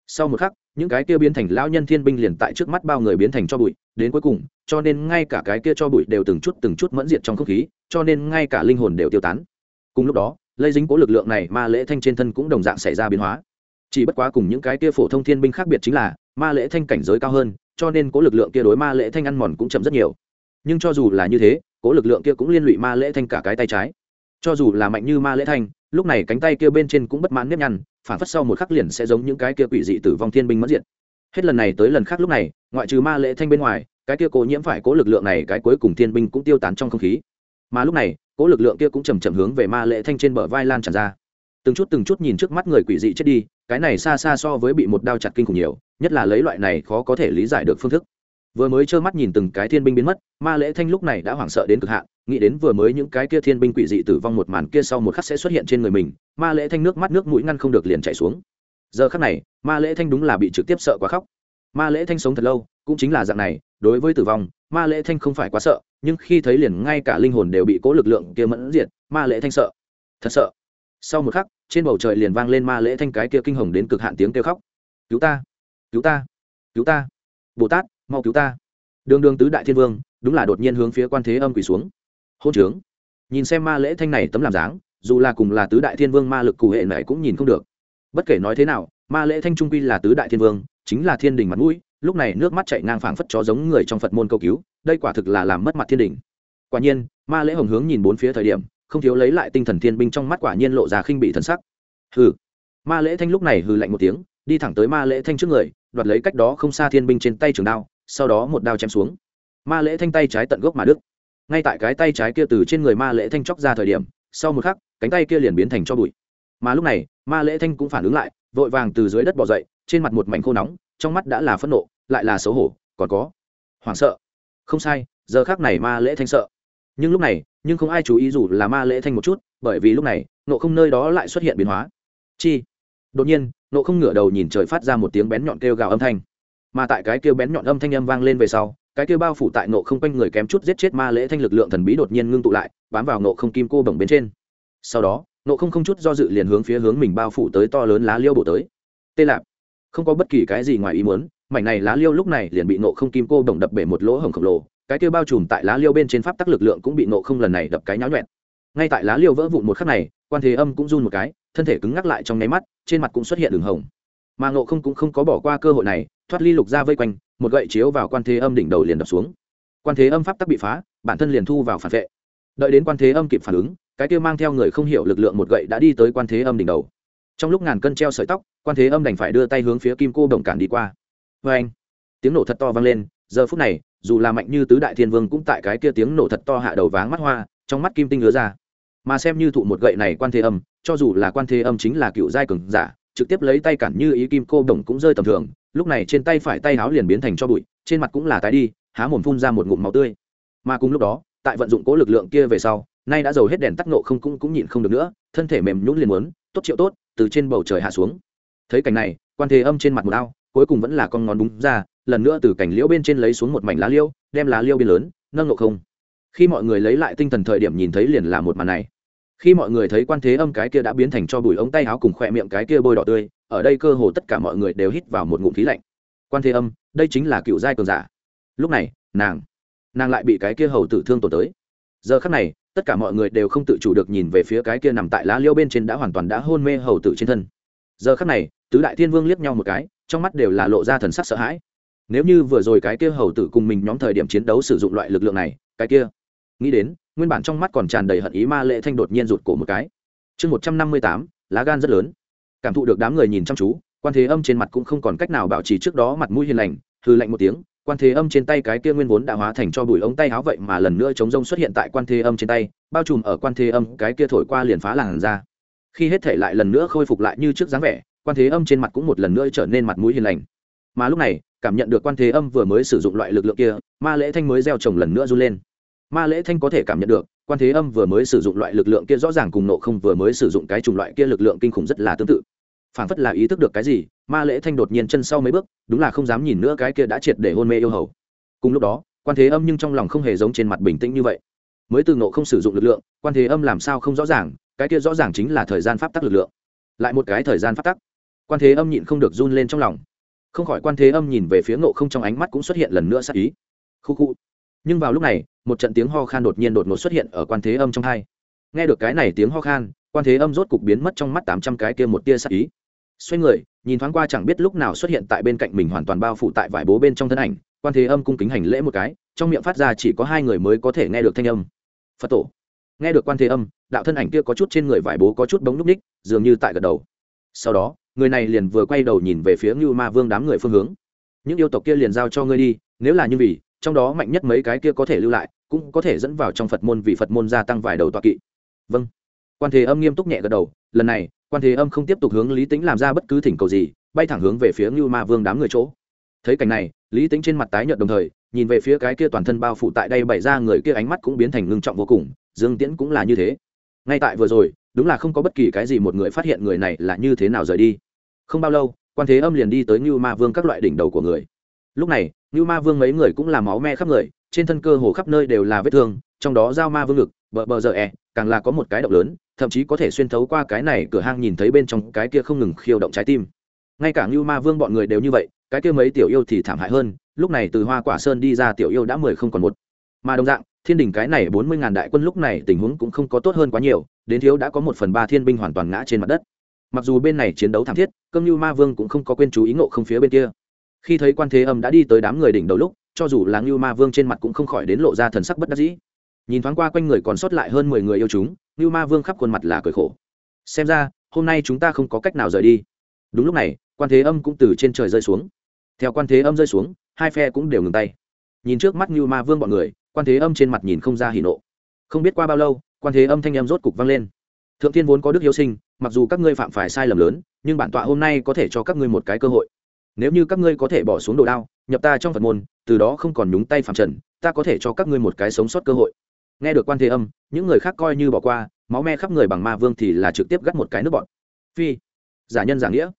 Sau một khắc, những cái kia biến thành lão nhân thiên binh liền tại trước mắt bao người biến thành cho bụi, đến cuối cùng, cho nên ngay cả cái kia cho bụi đều từng chút từng chút mẫn diệt trong không khí, cho nên ngay cả linh hồn đều tiêu tán. Cùng lúc đó lây dính cố lực lượng này, ma lễ thanh trên thân cũng đồng dạng xảy ra biến hóa. Chỉ bất quá cùng những cái kia phổ thông thiên binh khác biệt chính là, ma lễ thanh cảnh giới cao hơn, cho nên cố lực lượng kia đối ma lễ thanh ăn mòn cũng chậm rất nhiều. Nhưng cho dù là như thế, cố lực lượng kia cũng liên lụy ma lễ thanh cả cái tay trái. Cho dù là mạnh như ma lễ thanh, lúc này cánh tay kia bên trên cũng bất mãn nếp nhăn, phản phất sau một khắc liền sẽ giống những cái kia quỷ dị tử vong thiên binh mất diện. Hết lần này tới lần khác lúc này, ngoại trừ ma lễ thanh bên ngoài, cái kia cố nhiễm phải cố lực lượng này cái cuối cùng thiên binh cũng tiêu tán trong không khí. Mà lúc này cỗ lực lượng kia cũng chầm chậm hướng về ma lệ thanh trên bờ vai lan tràn ra. Từng chút từng chút nhìn trước mắt người quỷ dị chết đi, cái này xa xa so với bị một đao chặt kinh khủng nhiều, nhất là lấy loại này khó có thể lý giải được phương thức. Vừa mới trơ mắt nhìn từng cái thiên binh biến mất, ma lễ thanh lúc này đã hoảng sợ đến cực hạn, nghĩ đến vừa mới những cái kia thiên binh quỷ dị tử vong một màn kia sau một khắc sẽ xuất hiện trên người mình, ma lễ thanh nước mắt nước mũi ngăn không được liền chạy xuống. Giờ khắc này, ma lễ thanh đúng là bị trực tiếp sợ quá khóc. Ma lễ thanh sống thật lâu, cũng chính là dạng này, đối với tử vong, ma lễ thanh không phải quá sợ nhưng khi thấy liền ngay cả linh hồn đều bị cố lực lượng kia mẫn diệt, ma lễ thanh sợ. Thật sợ. Sau một khắc, trên bầu trời liền vang lên ma lễ thanh cái kia kinh hồng đến cực hạn tiếng kêu khóc. Cứu ta! Cứu ta! Cứu ta! Bồ tát, mau cứu ta! Đường đường tứ đại thiên vương, đúng là đột nhiên hướng phía quan thế âm quỳ xuống. Hôn trướng! Nhìn xem ma lễ thanh này tấm làm dáng, dù là cùng là tứ đại thiên vương ma lực cụ hệ này cũng nhìn không được. Bất kể nói thế nào, ma lễ thanh trung quy là tứ đại thiên vương, chính là thiên đình mặt mũi lúc này nước mắt chạy ngang phảng phất chó giống người trong phật môn cầu cứu, đây quả thực là làm mất mặt thiên đình. Quả nhiên, ma lễ hồng hướng nhìn bốn phía thời điểm, không thiếu lấy lại tinh thần thiên binh trong mắt quả nhiên lộ ra khinh bị thần sắc. Hừ. Ma lễ thanh lúc này hừ lạnh một tiếng, đi thẳng tới ma lễ thanh trước người, đoạt lấy cách đó không xa thiên binh trên tay trường đao, sau đó một đao chém xuống. Ma lễ thanh tay trái tận gốc mà đứt. Ngay tại cái tay trái kia từ trên người ma lễ thanh chóc ra thời điểm, sau một khắc, cánh tay kia liền biến thành cho bụi. Mà lúc này, ma lễ thanh cũng phản ứng lại, vội vàng từ dưới đất bỏ dậy, trên mặt một mảnh khô nóng trong mắt đã là phẫn nộ, lại là xấu hổ, còn có, hoảng sợ. Không sai, giờ khác này ma lễ thanh sợ. Nhưng lúc này, nhưng không ai chú ý dù là ma lễ thanh một chút, bởi vì lúc này nộ không nơi đó lại xuất hiện biến hóa. Chi? Đột nhiên nộ không ngửa đầu nhìn trời phát ra một tiếng bén nhọn kêu gào âm thanh. Mà tại cái kêu bén nhọn âm thanh âm vang lên về sau, cái kêu bao phủ tại nộ không quanh người kém chút giết chết ma lễ thanh lực lượng thần bí đột nhiên ngưng tụ lại, bám vào nộ không kim cô bồng bên trên. Sau đó nộ không không chút do dự liền hướng phía hướng mình bao phủ tới to lớn lá liêu bổ tới. Tê lạp không có bất kỳ cái gì ngoài ý muốn, mảnh này lá liêu lúc này liền bị nộ không kim cô đồng đập bể một lỗ hổng khổng lồ, cái kia bao trùm tại lá liêu bên trên pháp tắc lực lượng cũng bị nộ không lần này đập cái nháo nhuẹn ngay tại lá liêu vỡ vụn một khắc này, quan thế âm cũng run một cái, thân thể cứng ngắc lại trong nháy mắt, trên mặt cũng xuất hiện đường hồng. Mà nộ không cũng không có bỏ qua cơ hội này, thoát ly lục ra vây quanh, một gậy chiếu vào quan thế âm đỉnh đầu liền đập xuống. Quan thế âm pháp tắc bị phá, bản thân liền thu vào phản vệ. Đợi đến quan thế âm kịp phản ứng, cái kia mang theo người không hiểu lực lượng một gậy đã đi tới quan thế âm đỉnh đầu trong lúc ngàn cân treo sợi tóc, quan thế âm đành phải đưa tay hướng phía kim cô đồng cản đi qua. Vê anh, tiếng nổ thật to vang lên, giờ phút này, dù là mạnh như tứ đại thiên vương cũng tại cái kia tiếng nổ thật to hạ đầu váng mắt hoa, trong mắt kim tinh ngứa ra. Mà xem như thụ một gậy này quan thế âm, cho dù là quan thế âm chính là cựu giai cường giả, trực tiếp lấy tay cản như ý kim cô đồng cũng rơi tầm thường, lúc này trên tay phải tay áo liền biến thành cho bụi, trên mặt cũng là tái đi, há mồm phun ra một ngụm máu tươi. Mà cùng lúc đó, tại vận dụng cố lực lượng kia về sau, nay đã dầu hết đèn tắc nộ không cũng cũng nhịn không được nữa, thân thể mềm nhũn liền muốn, tốt triệu tốt từ trên bầu trời hạ xuống. Thấy cảnh này, quan thế âm trên mặt một ao, cuối cùng vẫn là con ngón đúng ra, lần nữa từ cảnh liễu bên trên lấy xuống một mảnh lá liêu, đem lá liêu bên lớn, nâng ngộ không. Khi mọi người lấy lại tinh thần thời điểm nhìn thấy liền là một màn này. Khi mọi người thấy quan thế âm cái kia đã biến thành cho bùi ống tay áo cùng khỏe miệng cái kia bôi đỏ tươi, ở đây cơ hồ tất cả mọi người đều hít vào một ngụm khí lạnh. Quan thế âm, đây chính là cựu giai cường giả. Lúc này, nàng nàng lại bị cái kia hầu tử thương tổn tới. Giờ khắc này tất cả mọi người đều không tự chủ được nhìn về phía cái kia nằm tại lá liêu bên trên đã hoàn toàn đã hôn mê hầu tử trên thân. Giờ khắc này, tứ đại thiên vương liếc nhau một cái, trong mắt đều là lộ ra thần sắc sợ hãi. Nếu như vừa rồi cái kia hầu tử cùng mình nhóm thời điểm chiến đấu sử dụng loại lực lượng này, cái kia, nghĩ đến, nguyên bản trong mắt còn tràn đầy hận ý ma lệ thanh đột nhiên rụt cổ một cái. Chương một trăm năm mươi tám, lá gan rất lớn. Cảm thụ được đám người nhìn chăm chú, quan thế âm trên mặt cũng không còn cách nào bảo trì trước đó mặt mũi hiền lành hư lạnh một tiếng quan thế âm trên tay cái kia nguyên vốn đã hóa thành cho bụi ống tay áo vậy mà lần nữa chống rông xuất hiện tại quan thế âm trên tay, bao trùm ở quan thế âm, cái kia thổi qua liền phá làn ra. Khi hết thể lại lần nữa khôi phục lại như trước dáng vẻ, quan thế âm trên mặt cũng một lần nữa trở nên mặt mũi hiền lành. Mà lúc này, cảm nhận được quan thế âm vừa mới sử dụng loại lực lượng kia, ma lễ thanh mới gieo trồng lần nữa run lên. Ma lễ thanh có thể cảm nhận được, quan thế âm vừa mới sử dụng loại lực lượng kia rõ ràng cùng nộ không vừa mới sử dụng cái chủng loại kia lực lượng kinh khủng rất là tương tự phản phất là ý thức được cái gì, ma lễ thanh đột nhiên chân sau mấy bước, đúng là không dám nhìn nữa cái kia đã triệt để hôn mê yêu hầu. Cùng lúc đó, quan thế âm nhưng trong lòng không hề giống trên mặt bình tĩnh như vậy. Mới từ nộ không sử dụng lực lượng, quan thế âm làm sao không rõ ràng, cái kia rõ ràng chính là thời gian pháp tắc lực lượng. Lại một cái thời gian pháp tắc. Quan thế âm nhịn không được run lên trong lòng. Không khỏi quan thế âm nhìn về phía ngộ không trong ánh mắt cũng xuất hiện lần nữa sắc ý. Khu khu. Nhưng vào lúc này, một trận tiếng ho khan đột nhiên đột ngột xuất hiện ở quan thế âm trong hai. Nghe được cái này tiếng ho khan, quan thế âm rốt cục biến mất trong mắt tám trăm cái kia một tia sắc ý xoay người, nhìn thoáng qua chẳng biết lúc nào xuất hiện tại bên cạnh mình hoàn toàn bao phủ tại vải bố bên trong thân ảnh, quan thế âm cung kính hành lễ một cái, trong miệng phát ra chỉ có hai người mới có thể nghe được thanh âm. Phật tổ. Nghe được quan thế âm, đạo thân ảnh kia có chút trên người vải bố có chút bóng núp ních, dường như tại gật đầu. Sau đó, người này liền vừa quay đầu nhìn về phía ngưu ma vương đám người phương hướng. Những yêu tộc kia liền giao cho ngươi đi, nếu là như vì, trong đó mạnh nhất mấy cái kia có thể lưu lại, cũng có thể dẫn vào trong phật môn vì phật môn gia tăng vài đầu tọa kỵ. Vâng. Quan thế âm nghiêm túc nhẹ gật đầu, lần này quan thế âm không tiếp tục hướng lý tính làm ra bất cứ thỉnh cầu gì, bay thẳng hướng về phía ngưu ma vương đám người chỗ. Thấy cảnh này, lý tính trên mặt tái nhợt đồng thời, nhìn về phía cái kia toàn thân bao phủ tại đây bày ra người kia ánh mắt cũng biến thành ngưng trọng vô cùng, dương tiễn cũng là như thế. Ngay tại vừa rồi, đúng là không có bất kỳ cái gì một người phát hiện người này là như thế nào rời đi. Không bao lâu, quan thế âm liền đi tới ngưu ma vương các loại đỉnh đầu của người. Lúc này, ngưu ma vương mấy người cũng là máu me khắp người, trên thân cơ hồ khắp nơi đều là vết thương, trong đó giao ma vương ngực, bờ bờ giờ e càng là có một cái động lớn thậm chí có thể xuyên thấu qua cái này cửa hang nhìn thấy bên trong cái kia không ngừng khiêu động trái tim. Ngay cả ngưu ma vương bọn người đều như vậy, cái kia mấy tiểu yêu thì thảm hại hơn, lúc này từ hoa quả sơn đi ra tiểu yêu đã mười không còn một. Mà đồng dạng, thiên đình cái này bốn mươi ngàn đại quân lúc này tình huống cũng không có tốt hơn quá nhiều, đến thiếu đã có một phần ba thiên binh hoàn toàn ngã trên mặt đất. Mặc dù bên này chiến đấu thảm thiết, cơm như ma vương cũng không có quên chú ý ngộ không phía bên kia. Khi thấy quan thế âm đã đi tới đám người đỉnh đầu lúc, cho dù là ngưu ma vương trên mặt cũng không khỏi đến lộ ra thần sắc bất đắc dĩ. Nhìn thoáng qua quanh người còn sót lại hơn mười người yêu chúng Nưu ma vương khắp khuôn mặt là cười khổ. Xem ra, hôm nay chúng ta không có cách nào rời đi. Đúng lúc này, quan thế âm cũng từ trên trời rơi xuống. Theo quan thế âm rơi xuống, hai phe cũng đều ngừng tay. Nhìn trước mắt Nưu ma vương bọn người, quan thế âm trên mặt nhìn không ra hỉ nộ. Không biết qua bao lâu, quan thế âm thanh em rốt cục vang lên. Thượng thiên vốn có đức hiếu sinh, mặc dù các ngươi phạm phải sai lầm lớn, nhưng bản tọa hôm nay có thể cho các ngươi một cái cơ hội. Nếu như các ngươi có thể bỏ xuống đồ đao, nhập ta trong phật môn, từ đó không còn nhúng tay phạm trần, ta có thể cho các ngươi một cái sống sót cơ hội nghe được quan thế âm, những người khác coi như bỏ qua, máu me khắp người bằng ma vương thì là trực tiếp gắt một cái nước bọn. Phi, giả nhân giả nghĩa.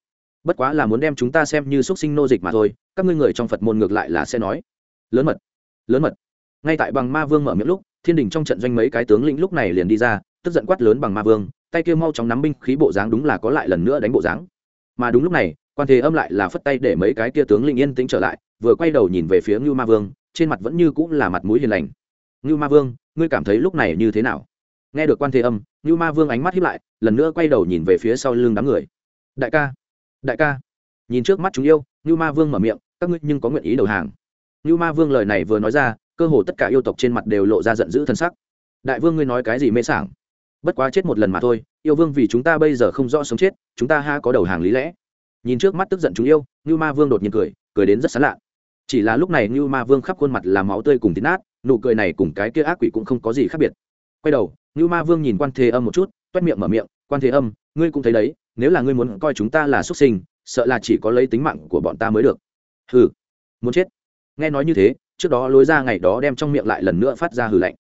Bất quá là muốn đem chúng ta xem như x sinh nô dịch mà thôi, các ngươi người trong phật môn ngược lại là sẽ nói. Lớn mật lớn mật. Ngay tại bằng ma vương mở miệng lúc, thiên đình trong trận doanh mấy cái tướng lĩnh lúc này liền đi ra, tức giận quát lớn bằng ma vương, tay kia mau chóng nắm binh khí bộ dáng đúng là có lại lần nữa đánh bộ dáng. Mà đúng lúc này, quan thế âm lại là phất tay để mấy cái kia tướng lĩnh yên tĩnh trở lại, vừa quay đầu nhìn về phía ngưu ma vương, trên mặt vẫn như cũng là mặt mũi hiền lành. Ngưu ma vương ngươi cảm thấy lúc này như thế nào? Nghe được quan thế âm như ma vương ánh mắt hiếp lại, lần nữa quay đầu nhìn về phía sau lưng đám người. Đại ca đại ca. Nhìn trước mắt chúng yêu như ma vương mở miệng, các ngươi nhưng có nguyện ý đầu hàng. Như ma vương lời này vừa nói ra, cơ hồ tất cả yêu tộc trên mặt đều lộ ra giận dữ thân sắc. Đại vương ngươi nói cái gì mê sảng? Bất quá chết một lần mà thôi, yêu vương vì chúng ta bây giờ không rõ sống chết, chúng ta ha có đầu hàng lý lẽ. Nhìn trước mắt tức giận chúng yêu như ma vương đột nhiên cười cười đến rất sán lạ. Chỉ là lúc này như ma vương khắp khuôn mặt là máu tươi cùng tín nát nụ cười này cùng cái kia ác quỷ cũng không có gì khác biệt. Quay đầu như ma vương nhìn quan thế âm một chút, toét miệng mở miệng, quan thế âm, ngươi cũng thấy đấy, nếu là ngươi muốn coi chúng ta là xuất sinh, sợ là chỉ có lấy tính mạng của bọn ta mới được. Hừ, muốn chết. Nghe nói như thế, trước đó lối ra ngày đó đem trong miệng lại lần nữa phát ra hừ lạnh.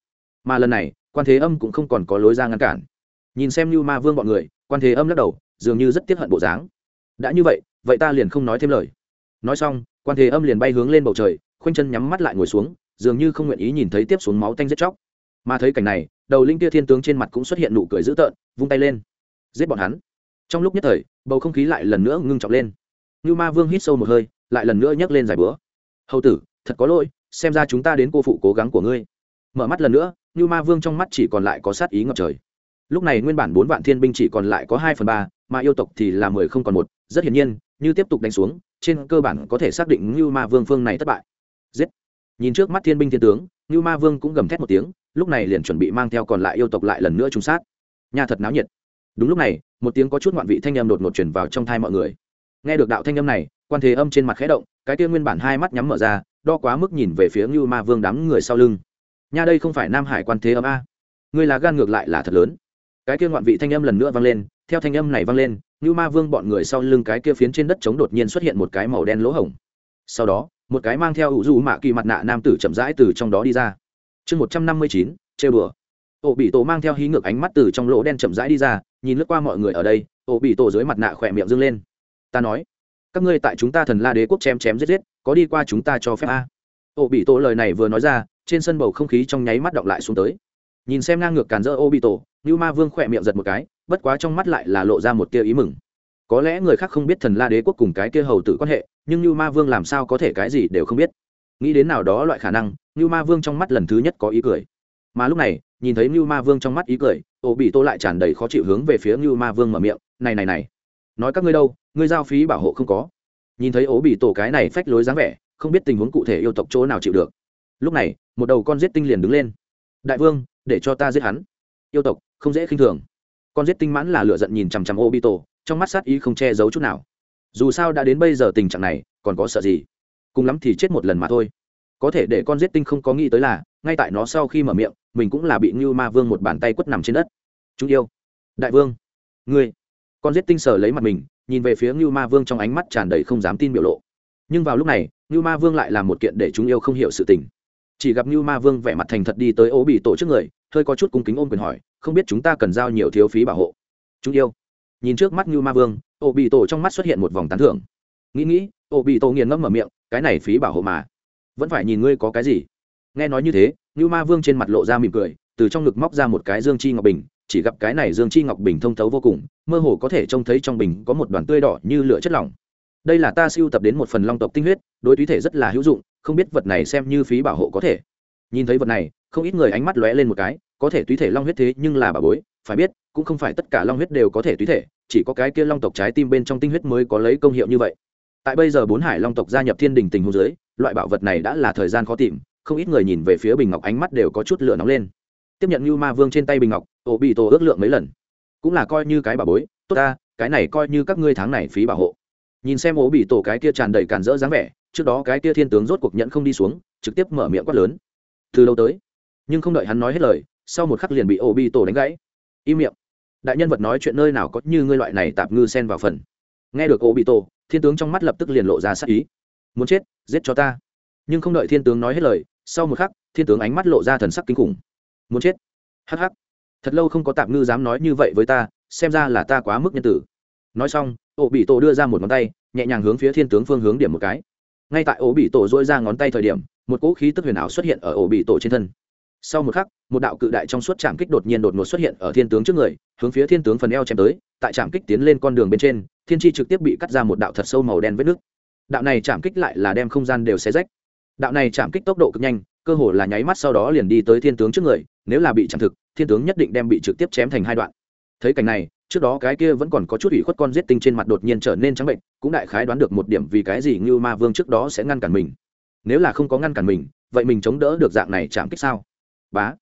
Mà lần này, quan thế âm cũng không còn có lối ra ngăn cản. Nhìn xem như ma vương bọn người, quan thế âm lắc đầu, dường như rất tiếc hận bộ dáng. Đã như vậy vậy ta liền không nói thêm lời. Nói xong, quan thế âm liền bay hướng lên bầu trời, khoanh chân nhắm mắt lại ngồi xuống dường như không nguyện ý nhìn thấy tiếp xuống máu tanh giết chóc. Mà thấy cảnh này, đầu linh kia thiên tướng trên mặt cũng xuất hiện nụ cười dữ tợn, vung tay lên, giết bọn hắn. Trong lúc nhất thời, bầu không khí lại lần nữa ngưng trọng lên. Như ma vương hít sâu một hơi, lại lần nữa nhấc lên giải bữa hầu tử, thật có lỗi, xem ra chúng ta đến cô phụ cố gắng của ngươi. Mở mắt lần nữa như ma vương trong mắt chỉ còn lại có sát ý ngập trời. Lúc này nguyên bản bốn vạn thiên binh chỉ còn lại có hai phần ba, mà yêu tộc thì là mười không còn một. Rất hiển nhiên, như tiếp tục đánh xuống, trên cơ bản có thể xác định như ma vương phương này thất bại. Giết! Nhìn trước mắt thiên binh thiên tướng như ma vương cũng gầm thét một tiếng, lúc này liền chuẩn bị mang theo còn lại yêu tộc lại lần nữa trung sát. Nhà thật náo nhiệt. Đúng lúc này, một tiếng có chút ngoạn vị thanh âm đột ngột chuyển vào trong thai mọi người. Nghe được đạo thanh âm này, quan thế âm trên mặt khẽ động, cái kia nguyên bản hai mắt nhắm mở ra, đo quá mức nhìn về phía ngưu ma vương đám người sau lưng. Nha đây không phải nam hải quan thế âm a. Ngươi là gan ngược lại là thật lớn. Cái kia ngoạn vị thanh âm lần nữa vang lên, theo thanh âm này vang lên, ngưu ma vương bọn người sau lưng cái kia phiến trên đất trống đột nhiên xuất hiện một cái màu đen lỗ hổng. Sau đó một cái mang theo ủ dù mạ kỳ mặt nạ nam tử chậm rãi từ trong đó đi ra. Chương một trăm năm mươi chín chê bừa ổ bị tổ mang theo hí ngược ánh mắt từ trong lỗ đen chậm rãi đi ra, nhìn lướt qua mọi người ở đây, ổ bị tổ dưới mặt nạ khỏe miệng dâng lên. Ta nói, các ngươi tại chúng ta thần la đế quốc chém chém giết giết, có đi qua chúng ta cho phép a. Ổ bị tổ lời này vừa nói ra, trên sân bầu không khí trong nháy mắt động lại xuống tới. Nhìn xem ngang ngược càn rỡ ô bị tổ như ma vương khỏe miệng giật một cái, bất quá trong mắt lại là lộ ra một tia ý mừng có lẽ người khác không biết thần la đế quốc cùng cái kia hầu tử quan hệ, nhưng như ma vương làm sao có thể cái gì đều không biết. Nghĩ đến nào đó loại khả năng như ma vương trong mắt lần thứ nhất có ý cười. Mà lúc này, nhìn thấy như ma vương trong mắt ý cười, ô bị tô lại tràn đầy khó chịu hướng về phía như ma vương mở miệng, này này này, nói các ngươi đâu, ngươi giao phí bảo hộ không có. Nhìn thấy ố bị tổ cái này phách lối dáng vẻ, không biết tình huống cụ thể yêu tộc chỗ nào chịu được. Lúc này, một đầu con giết tinh liền đứng lên. Đại vương, để cho ta giết hắn. Yêu tộc, không dễ khinh thường con giết tinh mãn là lựa giận nhìn chằm chằm obito, trong mắt sát ý không che giấu chút nào. Dù sao đã đến bây giờ tình trạng này, còn có sợ gì? Cùng lắm thì chết một lần mà thôi. Có thể để con giết tinh không có nghĩ tới là, ngay tại nó sau khi mở miệng, mình cũng là bị ngưu ma vương một bàn tay quất nằm trên đất. Chúng yêu. Đại vương. Ngươi. Con giết tinh sờ lấy mặt mình, nhìn về phía ngưu ma vương trong ánh mắt tràn đầy không dám tin biểu lộ. Nhưng vào lúc này, ngưu ma vương lại làm một kiện để chúng yêu không hiểu sự tình chỉ gặp như ma vương vẻ mặt thành thật đi tới ố bị tổ trước người, hơi có chút cung kính ôm quyền hỏi, không biết chúng ta cần giao nhiều thiếu phí bảo hộ? Chúng yêu. Nhìn trước mắt như ma vương, ố bị tổ trong mắt xuất hiện một vòng tán thưởng. Nghĩ nghĩ. Ố bị tổ nghiền ngẫm mở miệng, cái này phí bảo hộ mà. Vẫn phải nhìn ngươi có cái gì. Nghe nói như thế như ma vương trên mặt lộ ra mỉm cười, từ trong ngực móc ra một cái dương chi ngọc bình, chỉ gặp cái này dương chi ngọc bình thông thấu vô cùng, mơ hồ có thể trông thấy trong bình có một đoàn tươi đỏ như lửa chất lỏng. Đây là ta siêu tập đến một phần long tộc tinh huyết, đối túy thể rất là hữu dụng không biết vật này xem như phí bảo hộ có thể. Nhìn thấy vật này, không ít người ánh mắt lóe lên một cái, có thể túy thể long huyết thế nhưng là bà bối, phải biết, cũng không phải tất cả long huyết đều có thể túy thể, chỉ có cái kia long tộc trái tim bên trong tinh huyết mới có lấy công hiệu như vậy. Tại bây giờ bốn hải long tộc gia nhập thiên đình tình hồ dưới, loại bảo vật này đã là thời gian khó tìm, không ít người nhìn về phía bình ngọc ánh mắt đều có chút lửa nóng lên. Tiếp nhận như ma vương trên tay bình ngọc ổ bị tổ ước lượng mấy lần. Cũng là coi như cái bà bối, tốt ta, cái này coi như các ngươi tháng này phí bảo hộ. Nhìn xem ổ bị tổ cái kia tràn đầy cản rỡ dáng vẻ trước đó cái kia thiên tướng rốt cuộc nhận không đi xuống, trực tiếp mở miệng quát lớn. Từ lâu tới. Nhưng không đợi hắn nói hết lời, sau một khắc liền bị ổ bi tổ đánh gãy. Im miệng. Đại nhân vật nói chuyện nơi nào có như ngươi loại này tạp ngư xen vào phần. Nghe được ổ bị tổ thiên tướng trong mắt lập tức liền lộ ra sắc ý. Muốn chết, giết cho ta. Nhưng không đợi thiên tướng nói hết lời, sau một khắc, thiên tướng ánh mắt lộ ra thần sắc kinh khủng. Muốn chết. Hắc hắc. Thật lâu không có tạm ngư dám nói như vậy với ta, xem ra là ta quá mức nhân tử. Nói xong ổ bị tổ đưa ra một ngón tay, nhẹ nhàng hướng phía thiên tướng phương hướng điểm một cái ngay tại ổ bị tổ dỗi ra ngón tay thời điểm, một cỗ khí tức huyền ảo xuất hiện ở ổ bị tổ trên thân. Sau một khắc, một đạo cự đại trong suốt trạm kích đột nhiên đột ngột xuất hiện ở thiên tướng trước người, hướng phía thiên tướng phần eo chém tới, tại trạm kích tiến lên con đường bên trên, thiên tri trực tiếp bị cắt ra một đạo thật sâu màu đen vết nước đạo này chạm kích lại là đem không gian đều xé rách. Đạo này chạm kích tốc độ cực nhanh, cơ hồ là nháy mắt sau đó liền đi tới thiên tướng trước người, nếu là bị chạm thực, thiên tướng nhất định đem bị trực tiếp chém thành hai đoạn. Thấy cảnh này trước đó cái kia vẫn còn có chút ủy khuất con giết tinh trên mặt đột nhiên trở nên trắng bệnh, cũng đại khái đoán được một điểm vì cái gì như ma vương trước đó sẽ ngăn cản mình. Nếu là không có ngăn cản mình, vậy mình chống đỡ được dạng này chạm kích sao? Bá.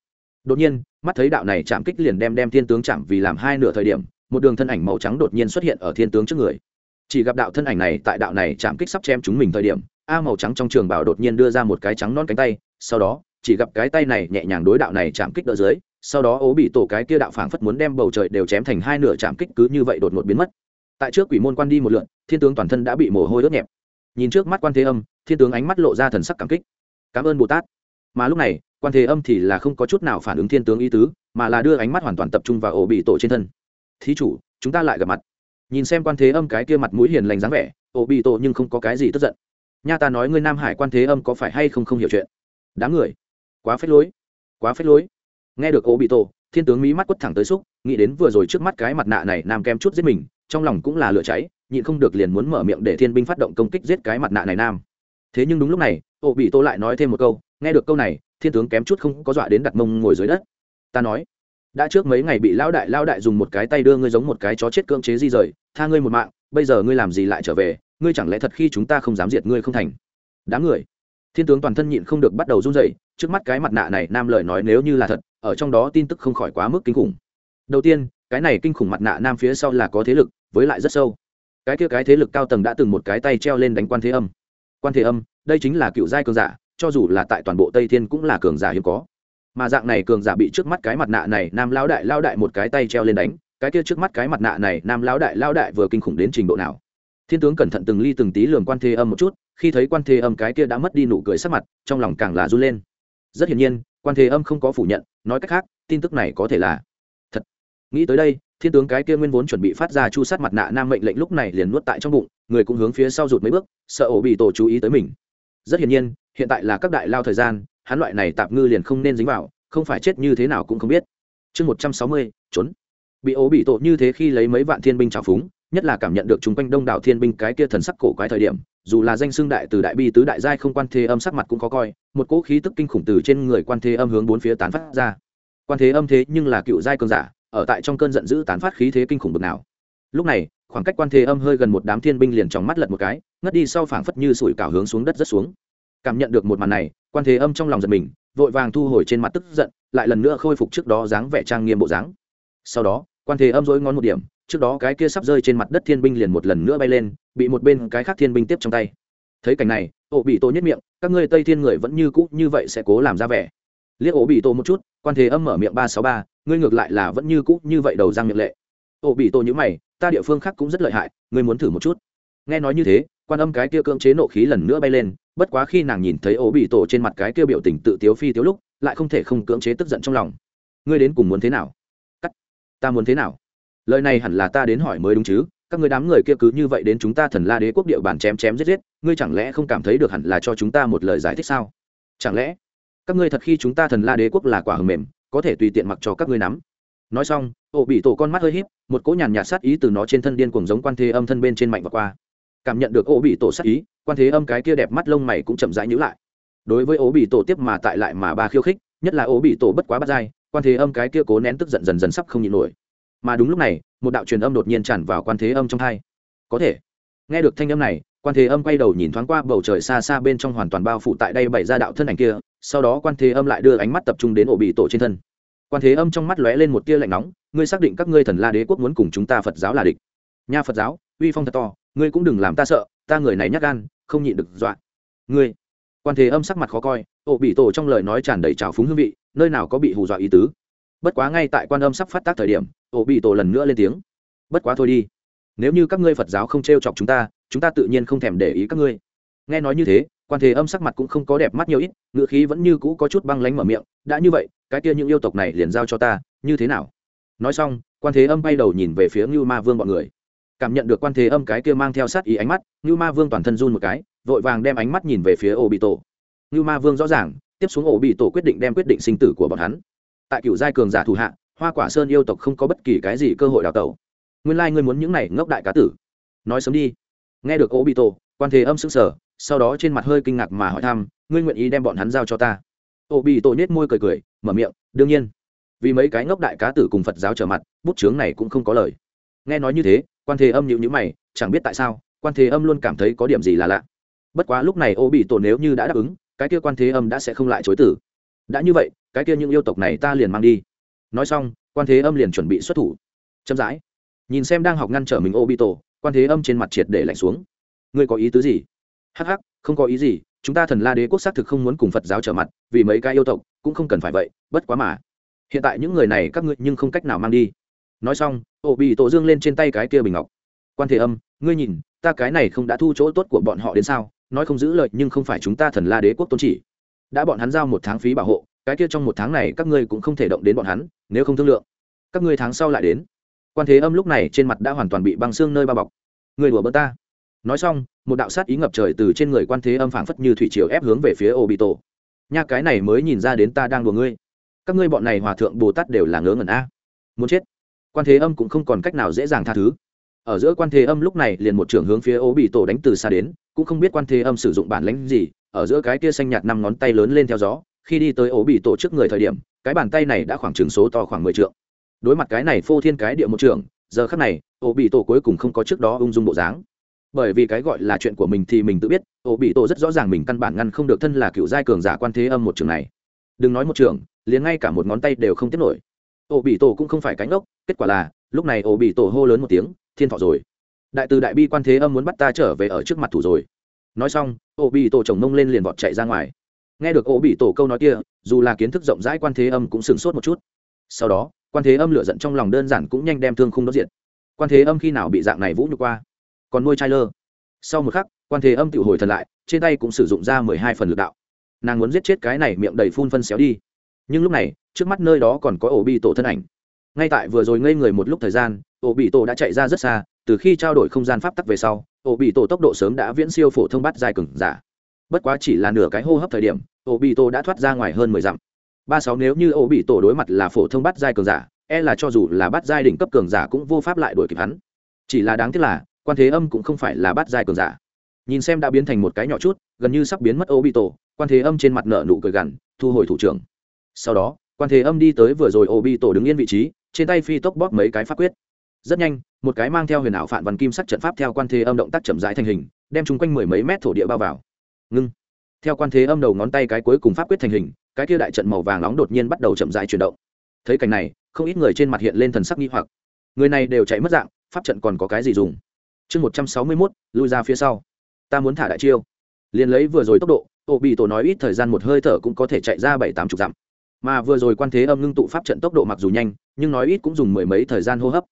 Đột nhiên, mắt thấy đạo này chạm kích liền đem đem thiên tướng chạm vì làm hai nửa thời điểm, một đường thân ảnh màu trắng đột nhiên xuất hiện ở thiên tướng trước người. Chỉ gặp đạo thân ảnh này tại đạo này chạm kích sắp chém chúng mình thời điểm, a màu trắng trong trường bảo đột nhiên đưa ra một cái trắng non cánh tay, sau đó chỉ gặp cái tay này nhẹ nhàng đối đạo này chạm kích đỡ dưới, sau đó ố bị tổ cái kia đạo phảng phất muốn đem bầu trời đều chém thành hai nửa chạm kích cứ như vậy đột ngột biến mất. Tại trước quỷ môn quan đi một lượn, thiên tướng toàn thân đã bị mồ hôi đốt nhẹp. Nhìn trước mắt quan thế âm, thiên tướng ánh mắt lộ ra thần sắc cảm kích. Cảm ơn bồ tát. Mà lúc này, quan thế âm thì là không có chút nào phản ứng thiên tướng ý tứ, mà là đưa ánh mắt hoàn toàn tập trung vào ổ bị tổ trên thân. Thí chủ, chúng ta lại gặp mặt. Nhìn xem quan thế âm cái kia mặt mũi hiền lành dáng vẻ ổ bị tổ nhưng không có cái gì tức giận. Nha ta nói ngươi nam hải quan thế âm có phải hay không không hiểu chuyện? Đáng người quá phết lối, quá phết lối. Nghe được Ô bị tổ, thiên tướng mỹ mắt quất thẳng tới xúc, nghĩ đến vừa rồi trước mắt cái mặt nạ này nam kem chút giết mình, trong lòng cũng là lửa cháy, nhịn không được liền muốn mở miệng để thiên binh phát động công kích giết cái mặt nạ này nam. Thế nhưng đúng lúc này Ô bị tổ lại nói thêm một câu, nghe được câu này, thiên tướng kém chút không có dọa đến đặt mông ngồi dưới đất. Ta nói, đã trước mấy ngày bị lão đại lão đại dùng một cái tay đưa ngươi giống một cái chó chết cưỡng chế di rời, tha ngươi một mạng, bây giờ ngươi làm gì lại trở về, ngươi chẳng lẽ thật khi chúng ta không dám diệt ngươi không thành? Đám người thiên tướng toàn thân nhịn không được bắt đầu run rẩy, trước mắt cái mặt nạ này nam lời nói nếu như là thật, ở trong đó tin tức không khỏi quá mức kinh khủng. Đầu tiên, cái này kinh khủng mặt nạ nam phía sau là có thế lực, với lại rất sâu. Cái kia cái thế lực cao tầng đã từng một cái tay treo lên đánh quan thế âm. Quan thế âm, đây chính là cựu giai cường giả, cho dù là tại toàn bộ tây thiên cũng là cường giả hiếm có. Mà dạng này cường giả bị trước mắt cái mặt nạ này nam lão đại lao đại một cái tay treo lên đánh, cái kia trước mắt cái mặt nạ này nam lão đại lao đại vừa kinh khủng đến trình độ nào? Thiên tướng cẩn thận từng ly từng tí lường quan thế âm một chút, khi thấy quan thế âm cái kia đã mất đi nụ cười sắc mặt, trong lòng càng là run lên. Rất hiển nhiên, quan thế âm không có phủ nhận, nói cách khác, tin tức này có thể là thật. Nghĩ tới đây, thiên tướng cái kia nguyên vốn chuẩn bị phát ra chu sát mặt nạ nam mệnh lệnh lúc này liền nuốt tại trong bụng, người cũng hướng phía sau rụt mấy bước, sợ ổ bị tổ chú ý tới mình. Rất hiển nhiên, hiện tại là các đại lao thời gian, hắn loại này tạp ngư liền không nên dính vào, không phải chết như thế nào cũng không biết. Chương một trăm sáu mươi, trốn. Bị ố bị tổ như thế khi lấy mấy vạn thiên binh trào phúng nhất là cảm nhận được chúng quanh đông đảo thiên binh cái kia thần sắc cổ quái thời điểm, dù là danh xưng đại từ đại bi tứ đại giai không quan thế âm sắc mặt cũng khó coi, một cỗ khí tức kinh khủng từ trên người quan thế âm hướng bốn phía tán phát ra. Quan thế âm thế nhưng là cựu giai cường giả, ở tại trong cơn giận dữ tán phát khí thế kinh khủng bực nào. Lúc này, khoảng cách quan thế âm hơi gần một đám thiên binh liền trong mắt lật một cái, ngất đi sau phảng phất như sủi cảo hướng xuống đất rất xuống. Cảm nhận được một màn này, quan thế âm trong lòng giật mình, vội vàng thu hồi trên mặt tức giận, lại lần nữa khôi phục trước đó dáng vẻ trang nghiêm bộ dáng. Sau đó, quan thế âm dối ngón một điểm trước đó cái kia sắp rơi trên mặt đất thiên binh liền một lần nữa bay lên, bị một bên cái khác thiên binh tiếp trong tay. Thấy cảnh này, ổ bị tổ nhất miệng, các ngươi tây thiên người vẫn như cũ như vậy sẽ cố làm ra vẻ. Liếc ổ bị tổ một chút, quan thế âm mở miệng ba sáu ba, ngươi ngược lại là vẫn như cũ như vậy đầu răng miệng lệ. Ổ bị tổ nhữ mày, ta địa phương khác cũng rất lợi hại, ngươi muốn thử một chút. Nghe nói như thế, quan âm cái kia cưỡng chế nộ khí lần nữa bay lên, bất quá khi nàng nhìn thấy ổ bị tổ trên mặt cái kia biểu tình tự tiếu phi tiếu lúc, lại không thể không cưỡng chế tức giận trong lòng. Ngươi đến cùng muốn thế nào? Cắt. Ta muốn thế nào? Lời này hẳn là ta đến hỏi mới đúng chứ, các người đám người kia cứ như vậy đến chúng ta thần la đế quốc địa bàn chém chém giết giết, ngươi chẳng lẽ không cảm thấy được hẳn là cho chúng ta một lời giải thích sao? Chẳng lẽ? Các ngươi thật khi chúng ta thần la đế quốc là quả hầm mềm, có thể tùy tiện mặc cho các ngươi nắm. Nói xong ổ bị tổ con mắt hơi híp, một cỗ nhàn nhạt sát ý từ nó trên thân điên cuồng giống quan thế âm thân bên trên mạnh và qua. Cảm nhận được ổ bị tổ sát ý, quan thế âm cái kia đẹp mắt lông mày cũng chậm rãi nhữ lại. Đối với ổ bị tổ tiếp mà tại lại mà ba khiêu khích, nhất là ổ bị tổ bất quá bắt dai quan thế âm cái kia cố nén tức giận dần dần sắp không nhịn nổi mà đúng lúc này, một đạo truyền âm đột nhiên tràn vào quan thế âm trong thai có thể. Nghe được thanh âm này, quan thế âm quay đầu nhìn thoáng qua bầu trời xa xa bên trong hoàn toàn bao phủ tại đây bày ra đạo thân ảnh kia, sau đó quan thế âm lại đưa ánh mắt tập trung đến ổ bị tổ trên thân. Quan thế âm trong mắt lóe lên một tia lạnh nóng, ngươi xác định các ngươi thần la đế quốc muốn cùng chúng ta phật giáo là địch? Nha phật giáo, uy phong thật to, ngươi cũng đừng làm ta sợ, ta người này nhắc gan, không nhịn được dọa. Ngươi? Quan thế âm sắc mặt khó coi, ổ bị tổ trong lời nói tràn đầy trào phúng hương vị, nơi nào có bị hù dọa ý tứ? Bất quá ngay tại quan âm sắp phát tác thời điểm ổ bị tổ lần nữa lên tiếng. Bất quá thôi đi. Nếu như các ngươi phật giáo không t r e o chọc chúng ta chúng ta tự nhiên không thèm để ý các ngươi. Nghe nói như thế, quan thế âm sắc mặt cũng không có đẹp mắt nhiều ít ngựa khí vẫn như cũ có chút băng lánh mở miệng, đã như vậy, cái kia những yêu tộc này liền giao cho ta, như thế nào? Nói xong, quan thế âm bay đầu nhìn về phía ngưu ma vương b ọ n người. Cảm nhận được quan thế âm cái kia mang theo sát ý ánh mắt, ngưu ma vương toàn thân run một cái, vội vàng đem ánh mắt nhìn về phía ổ bị tổ. Ngưu ma vương rõ ràng, tiếp xuống ổ bị tổ quyết định đem quyết định sinh tử của bọn hắn. Tại cựu giai cường giả thủ hạ hoa quả sơn yêu tộc không có bất kỳ cái gì cơ hội đào tẩu. Nguyên lai、like、ngươi muốn những này ngốc đại cá tử. Nói sớm đi. Nghe được ô bị tổ quan thế âm s ứ n g sở sau đó trên mặt hơi kinh ngạc mà hỏi thăm, ngươi nguyện ý đem bọn hắn giao cho ta? Ô bị tổ nhét môi cười cười, mở miệng, đương nhiên. Vì mấy cái ngốc đại cá tử cùng phật giáo trở mặt, bút chướng này cũng không có lời. Nghe nói như thế, quan thế âm nhịu nhữ mày, chẳng biết tại sao, quan thế âm luôn cảm thấy có điểm gì là lạ. Bất quá lúc này ô bị tổ nếu như đã đáp ứng, cái kia quan thế âm đã sẽ không lại chối tử đã như vậy, cái kia những yêu tộc này ta liền mang đi nói xong, quan thế âm liền chuẩn bị xuất thủ. Chậm rãi. Nhìn xem đang học ngăn trở mình ô bị tổ quan thế âm trên mặt triệt để lạnh xuống. Ngươi có ý tứ gì? Hắc hắc, không có ý gì, chúng ta thần la đế quốc xác thực không muốn cùng phật giáo trở mặt, vì mấy cái yêu tộc, cũng không cần phải vậy, bất quá mà. Hiện tại những người này các ngươi nhưng không cách nào mang đi. Nói xong ô bị tổ dương lên trên tay cái kia bình ngọc. Quan thế âm, ngươi nhìn, ta cái này không đã thu chỗ tốt của bọn họ đến sao? Nói không giữ lời, nhưng không phải chúng ta thần la đế quốc tôn chỉ. Đã bọn hắn giao một tháng phí bảo hộ cái kia trong một tháng này các ngươi cũng không thể động đến bọn hắn, nếu không thương lượng, các ngươi tháng sau lại đến. Quan thế âm lúc này trên mặt đã hoàn toàn bị băng xương nơi bao bọc. Người đùa bỡ ta. Nói xong, một đạo sát ý ngập trời từ trên người quan thế âm phảng phất như thủy triều ép hướng về phía ô bị tổ nha, cái này mới nhìn ra đến ta đang đùa ngươi. Các ngươi bọn này hòa thượng bồ tát đều là ngớ ngẩn a. Muốn chết. Quan thế âm cũng không còn cách nào dễ dàng tha thứ. Ở giữa quan thế âm lúc này liền một trưởng hướng phía ô bị tổ đánh từ xa đến, cũng không biết quan thế âm sử dụng bản lãnh gì, ở giữa cái kia xanh nhạt năm ngón tay lớn lên theo gió khi đi tới ổ bị tổ trước người thời điểm, cái bàn tay này đã khoảng chừng số to khoảng mười triệu đối mặt cái này phô thiên cái địa một trường, giờ khắc này, ổ bị tổ cuối cùng không có trước đó ung dung bộ dáng. Bởi vì cái gọi là chuyện của mình thì mình tự biết, ổ bị tổ rất rõ ràng mình căn bản ngăn không được thân là cựu giai cường giả quan thế âm một trường này. Đừng nói một trường, liền ngay cả một ngón tay đều không tiếp nổi. Ổ bị tổ cũng không phải cánh ốc kết quả là, lúc này ổ bị tổ hô lớn một tiếng, thiên thọ rồi. Đại từ đại bi quan thế âm muốn bắt ta trở về ở trước mặt thủ rồi. Nói xong, ổ bị tổ chồng mông lên liền vọt chạy ra ngoài nghe được ổ bị tổ câu nói kia, dù là kiến thức rộng rãi quan thế âm cũng sửng sốt một chút. Sau đó, quan thế âm lựa giận trong lòng đơn giản cũng nhanh đem thương khung đốt diện quan thế âm khi nào bị dạng này vũ nhục qua? Còn nuôi trai lơ. Sau một khắc, quan thế âm tự hồi thần lại, trên tay cũng sử dụng ra mười hai phần lực đạo. Nàng muốn giết chết cái này miệng đầy phun phân xéo đi. Nhưng lúc này, trước mắt nơi đó còn có ổ bị tổ thân ảnh. Ngay tại vừa rồi ngây người một lúc thời gian, ổ bị tổ đã chạy ra rất xa, từ khi trao đổi không gian pháp tắc về sau, ổ bị tổ tốc độ sớm đã viễn siêu phổ thông bắt dài cừng giả bất quá chỉ là nửa cái hô hấp thời điểm ổ bị tổ đã thoát ra ngoài hơn mười dặm. Ba sáu nếu như ổ bị tổ đối mặt là phổ thông bắt giai cường giả e là cho dù là bắt giai đỉnh cấp cường giả cũng vô pháp lại đuổi kịp hắn. Chỉ là đáng tiếc là, quan thế âm cũng không phải là bắt giai cường giả. Nhìn xem đã biến thành một cái nhỏ chút, gần như sắp biến mất ổ bị tổ quan thế âm trên mặt nợ nụ cười gằn, thu hồi thủ trưởng. Sau đó, quan thế âm đi tới vừa rồi ổ bị tổ đứng yên vị trí, trên tay phi tốc bóp mấy cái pháp quyết. Rất nhanh, một cái mang theo huyền ảo phản văn kim sắc trận pháp theo quan thế âm động tác chậm rãi thành hình, đem chung quanh mười mấy mét thổ địa bao vào ngưng. Theo quan thế âm đầu ngón tay cái cuối cùng pháp quyết thành hình, cái kia đại trận màu vàng nóng đột nhiên bắt đầu chậm rãi chuyển động. Thấy cảnh này, không ít người trên mặt hiện lên thần sắc nghi hoặc. Người này đều chạy mất dạng, pháp trận còn có cái gì dùng? Chương một trăm sáu mươi mốt, lui ra phía sau. Ta muốn thả đại chiêu. Liền lấy vừa rồi tốc độ ô bị tổ nói ít thời gian một hơi thở cũng có thể chạy ra bảy tám chục dặm. Mà vừa rồi quan thế âm ngưng tụ pháp trận tốc độ mặc dù nhanh, nhưng nói ít cũng dùng mười mấy thời gian hô hấp.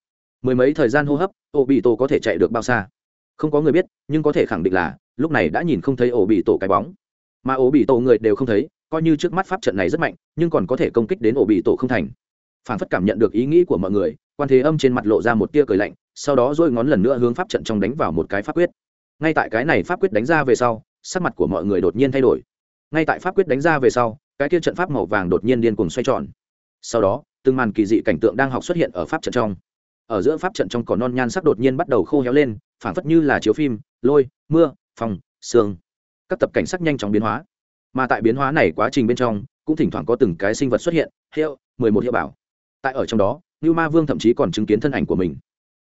Mười mấy thời gian hô hấp ô bị tổ có thể chạy được bao xa? Không có người biết, nhưng có thể khẳng định là lúc này đã nhìn không thấy ổ bị tổ cái bóng. Mà ổ bị tổ người đều không thấy, coi như trước mắt pháp trận này rất mạnh, nhưng còn có thể công kích đến ổ bị tổ không thành. Phản phất cảm nhận được ý nghĩ của mọi người, quan thế âm trên mặt lộ ra một tia cười lạnh, sau đó dôi ngón lần nữa hướng pháp trận trong đánh vào một cái pháp quyết. Ngay tại cái này pháp quyết đánh ra về sau, sắc mặt của mọi người đột nhiên thay đổi. Ngay tại pháp quyết đánh ra về sau, cái kia trận pháp màu vàng đột nhiên điên cuồng xoay tròn. Sau đó, từng màn kỳ dị cảnh tượng đang học xuất hiện ở pháp trận trong. Ở giữa pháp trận trong cỏ non nhan sắc đột nhiên bắt đầu khô héo lên phảng phất như là chiếu phim, lôi, mưa phong, xương. Các tập cảnh sắc nhanh chóng biến hóa. Mà tại biến hóa này quá trình bên trong, cũng thỉnh thoảng có từng cái sinh vật xuất hiện, hiệu, mười một hiệu bảo. Tại ở trong đó như ma vương thậm chí còn chứng kiến thân ảnh của mình.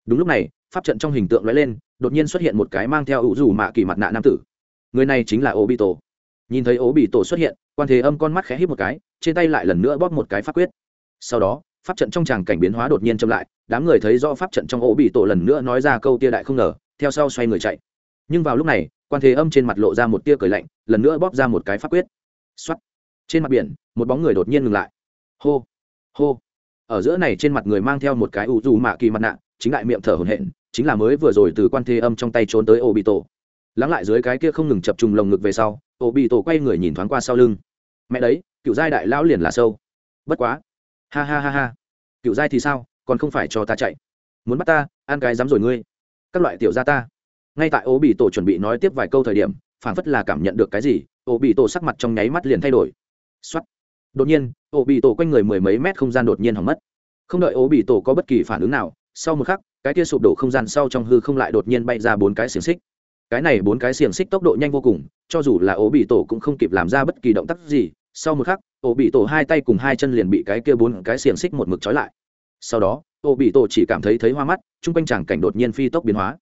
Đúng lúc này, pháp trận trong hình tượng lóe lên, đột nhiên xuất hiện một cái mang theo ủ rủ mạ kỳ mặt nạ nam tử. Người này chính là ô bị tổ nhìn thấy ố bị tổ xuất hiện, quan thế âm con mắt khẽ hít một cái, trên tay lại lần nữa bóp một cái pháp quyết. Sau đó, pháp trận trong tràng cảnh biến hóa đột nhiên chậm lại, đám người thấy do pháp trận trong ố bị tổ lần nữa nói ra câu tia đại không ngờ, theo sau xoay người chạy. Nhưng vào lúc này quan thế âm trên mặt lộ ra một tia cười lạnh, lần nữa bóp ra một cái pháp quyết. X trên mặt biển, một bóng người đột nhiên ngừng lại. Hô hô. Ở giữa này trên mặt người mang theo một cái ủ dù mạ kỳ mặt nạ, chính lại miệng thở hổn hển, chính là mới vừa rồi từ quan thế âm trong tay trốn tới ô bị tổ lắng lại dưới cái kia không ngừng chập trùng lồng ngực về sau ô bị tổ quay người nhìn thoáng qua sau lưng. Mẹ đấy, cựu giai đại lão liền là sâu. Bất quá. Ha ha ha ha. Cựu giai thì sao? Còn không phải cho ta chạy. Muốn bắt ta, ăn cái dám rồi ngươi. Các loại tiểu gia ta ngay tại ô bị tổ chuẩn bị nói tiếp vài câu thời điểm, phảng phất là cảm nhận được cái gì ô bị tổ sắc mặt trong nháy mắt liền thay đổi. Xuất đột nhiên ô bị tổ quanh người mười mấy mét không gian đột nhiên hỏng mất. Không đợi ô bị tổ có bất kỳ phản ứng nào, sau một khắc, cái kia sụp đổ không gian sau trong hư không lại đột nhiên bay ra bốn cái xiềng xích. Cái này bốn cái xiềng xích tốc độ nhanh vô cùng, cho dù là ố bị tổ cũng không kịp làm ra bất kỳ động tác gì, sau một khắc ố bị tổ hai tay cùng hai chân liền bị cái kia bốn cái xiềng xích một mực trói lại. Sau đó ố bị tổ chỉ cảm thấy thấy hoa mắt, chung quanh chẳng cảnh đột nhiên phi tốc biến hóa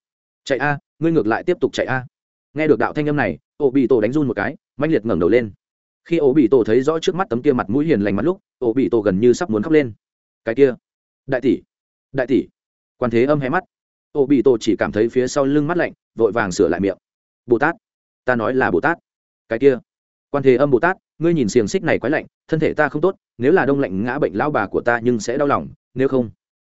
chạy a, ngươi ngược lại tiếp tục chạy a. Nghe được đạo thanh âm này ổ bị tổ đánh run một cái manh liệt ngẩng đầu lên. Khi ổ bị tổ thấy rõ trước mắt tấm kia mặt mũi hiền lành mắt lúc ổ bị tổ gần như sắp muốn khóc lên. Cái kia, đại tỷ đại tỷ. Quan thế âm hé mắt. Ổ bị tổ chỉ cảm thấy phía sau lưng mắt lạnh, vội vàng sửa lại miệng. Bồ tát, ta nói là bồ tát. Cái kia? Quan thế âm bồ tát, ngươi nhìn xiềng xích này quái lạnh, thân thể ta không tốt, nếu là đông lạnh ngã bệnh lao bà của ta nhưng sẽ đau lòng, nếu không,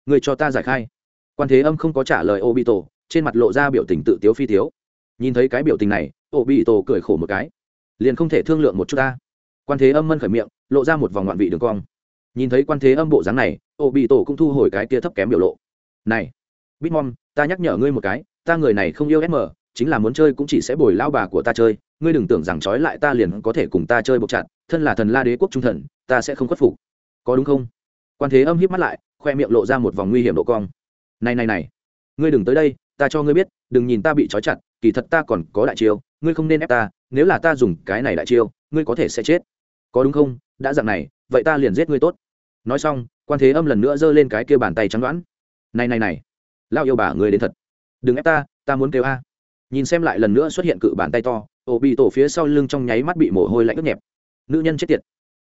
ngươi cho ta giải khai. Quan thế âm không có trả lời ô bị tổ trên mặt lộ ra biểu tình tự tiếu phi tiếu. Nhìn thấy cái biểu tình này ổ bị tổ cười khổ một cái. Liền không thể thương lượng một chút ta. Quan thế âm mân khởi miệng, lộ ra một vòng ngoạn vị đường cong. Nhìn thấy quan thế âm bộ dáng này ổ bị tổ cũng thu hồi cái kia thấp kém biểu lộ. Này, bitmom, ta nhắc nhở ngươi một cái, ta người này không yêu sm chính là muốn chơi cũng chỉ sẽ bồi lao bà của ta chơi. Ngươi đừng tưởng rằng trói lại ta liền có thể cùng ta chơi buộc chặt, thân là thần la đế quốc trung thần, ta sẽ không khuất phục. Có đúng không? Quan thế âm hiếp mắt lại, khoe miệng lộ ra một vòng nguy hiểm độ cong. Này này này, ngươi đừng tới đây ta cho ngươi biết, đừng nhìn ta bị trói chặt, kỳ thật ta còn có đại chiêu, ngươi không nên ép ta, nếu là ta dùng cái này đại chiêu, ngươi có thể sẽ chết. Có đúng không? Đã dặn này, vậy ta liền giết ngươi tốt. Nói xong, quan thế âm lần nữa giơ lên cái kia bàn tay trắng đoán. Này này này lao yêu bà người đến thật. Đừng ép ta ta muốn kêu a. Nhìn xem lại lần nữa xuất hiện cự bàn tay to ổ bị tổ phía sau lưng trong nháy mắt bị mồ hôi lạnh ướt nhẹp. Nữ nhân chết tiệt,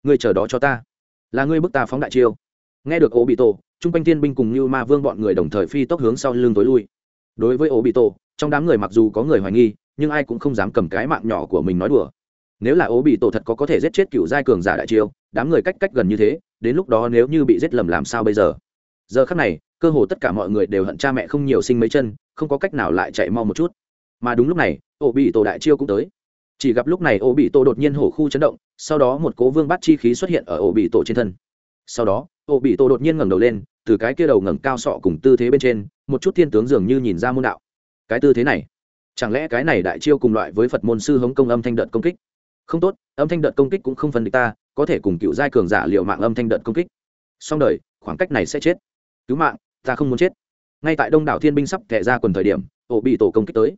ngươi chờ đó cho ta. Là ngươi bức ta phóng đại chiêu. Nghe được ổ bị tổ t quanh tiên binh cùng như ma vương bọn người đồng thời phi tốc hướng sau lưng tối lui đối với ổ bị tổ trong đám người mặc dù có người hoài nghi, nhưng ai cũng không dám cầm cái mạng nhỏ của mình nói đùa. Nếu là ố bị tổ thật có có thể giết chết cựu giai cường giả đại chiêu, đám người cách cách gần như thế, đến lúc đó nếu như bị giết lầm làm sao bây giờ? Giờ khắc này, cơ hồ tất cả mọi người đều hận cha mẹ không nhiều sinh mấy chân, không có cách nào lại chạy mau một chút. Mà đúng lúc này ổ bị tổ đại chiêu cũng tới. Chỉ gặp lúc này ổ bị tổ đột nhiên hổ khu chấn động, sau đó một cố vương bắt chi khí xuất hiện ở ổ bị tổ trên thân. Sau đó ổ bị tổ đột nhiên ngẩng đầu lên từ cái kia đầu ngẩng cao sọ cùng tư thế bên trên, một chút thiên tướng dường như nhìn ra môn đạo. Cái tư thế này, chẳng lẽ cái này đại chiêu cùng loại với phật môn sư hống công âm thanh đợt công kích? Không tốt, âm thanh đợt công kích cũng không phân địch ta, có thể cùng cựu giai cường giả liệu mạng âm thanh đợt công kích. Song đời, khoảng cách này sẽ chết. Cứu mạng, ta không muốn chết. Ngay tại đông đảo thiên binh sắp kẻ ra quần thời điểm, ổ bị tổ công kích tới.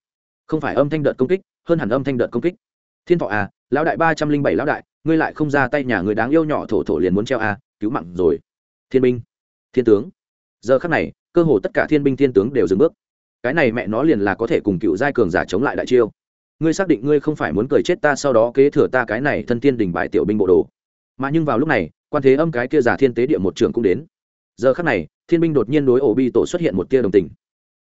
Không phải âm thanh đợt công kích, hơn hẳn âm thanh đợt công kích. Thiên thọ à lão đại ba trăm linh bảy lão đại, ngươi lại không ra tay nhà người đáng yêu nhỏ thổ thổ liền muốn treo à cứu mạng rồi. Thiên binh thiên tướng. Giờ khắc này, cơ hồ tất cả thiên binh thiên tướng đều dừng bước. Cái này mẹ nó liền là có thể cùng cựu giai cường giả chống lại đại chiêu. Ngươi xác định ngươi không phải muốn cười chết ta sau đó kế thừa ta cái này thân tiên đình bại tiểu binh bộ đồ. Mà nhưng vào lúc này, quan thế âm cái kia giả thiên tế địa một trường cũng đến. Giờ khắc này, thiên binh đột nhiên đối ổ bi tổ xuất hiện một tia đồng tình.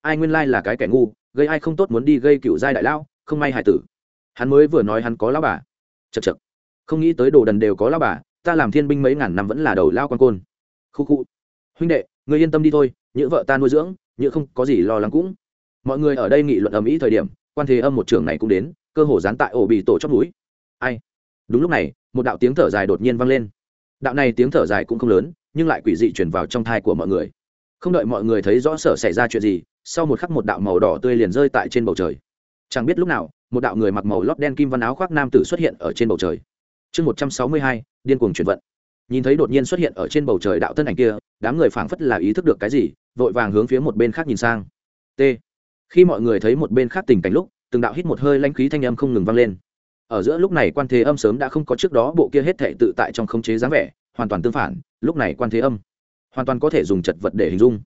Ai nguyên lai là cái kẻ ngu, gây ai không tốt muốn đi gây cựu giai đại lao không may hại tử. Hắn mới vừa nói hắn có lao bà. Chật chật không nghĩ tới đồ đần đều có lao bà, ta làm thiên binh mấy ngàn năm vẫn là đầu lao con côn. Khu khu huynh đệ người yên tâm đi thôi những vợ ta nuôi dưỡng những không có gì lo lắng cũng. Mọi người ở đây nghị luận ầm ĩ thời điểm, quan thế âm một trường này cũng đến, cơ hồ dán tại ổ bị tổ chót núi. Ai? Đúng lúc này, một đạo tiếng thở dài đột nhiên vang lên. Đạo này tiếng thở dài cũng không lớn, nhưng lại quỷ dị chuyển vào trong thai của mọi người. Không đợi mọi người thấy rõ sở xảy ra chuyện gì, sau một khắc một đạo màu đỏ tươi liền rơi tại trên bầu trời. Chẳng biết lúc nào, một đạo người mặc màu lót đen kim văn áo khoác nam tử xuất hiện ở trên bầu trời. Chương một trăm sáu mươi hai, điên cuồng chuyển vận nhìn thấy đột nhiên xuất hiện ở trên bầu trời đạo thân ảnh kia, đám người phảng phất là ý thức được cái gì, vội vàng hướng phía một bên khác nhìn sang. T. Khi mọi người thấy một bên khác tình cảnh lúc, từng đạo hít một hơi lanh khí thanh âm không ngừng vang lên. Ở giữa lúc này quan thế âm sớm đã không có trước đó bộ kia hết thể tự tại trong khống chế dáng vẻ, hoàn toàn tương phản, lúc này quan thế âm hoàn toàn có thể dùng chật vật để hình dung.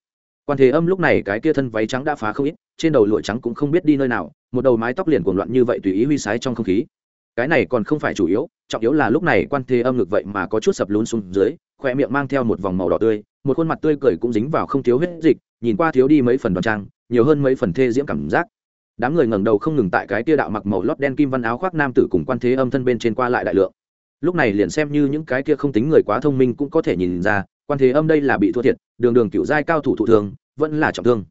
Quan thế âm lúc này cái kia thân váy trắng đã phá không ít, trên đầu lụa trắng cũng không biết đi nơi nào, một đầu mái tóc liền cuồng loạn như vậy tùy ý huy sái trong không khí. Cái này còn không phải chủ yếu trọng yếu là lúc này quan thế âm ngực vậy mà có chút sập lún xuống dưới khoe miệng mang theo một vòng màu đỏ tươi, một khuôn mặt tươi cười cũng dính vào không thiếu huyết dịch, nhìn qua thiếu đi mấy phần đoàn trang, nhiều hơn mấy phần thê diễm cảm giác. Đám người ngẩng đầu không ngừng tại cái tia đạo mặc màu lót đen kim văn áo khoác nam tử cùng quan thế âm thân bên trên qua lại đại lượng. Lúc này liền xem như những cái kia không tính người quá thông minh cũng có thể nhìn ra, quan thế âm đây là bị thua thiệt, đường đường cựu giai cao thủ thụ thương, vẫn là trọng thương.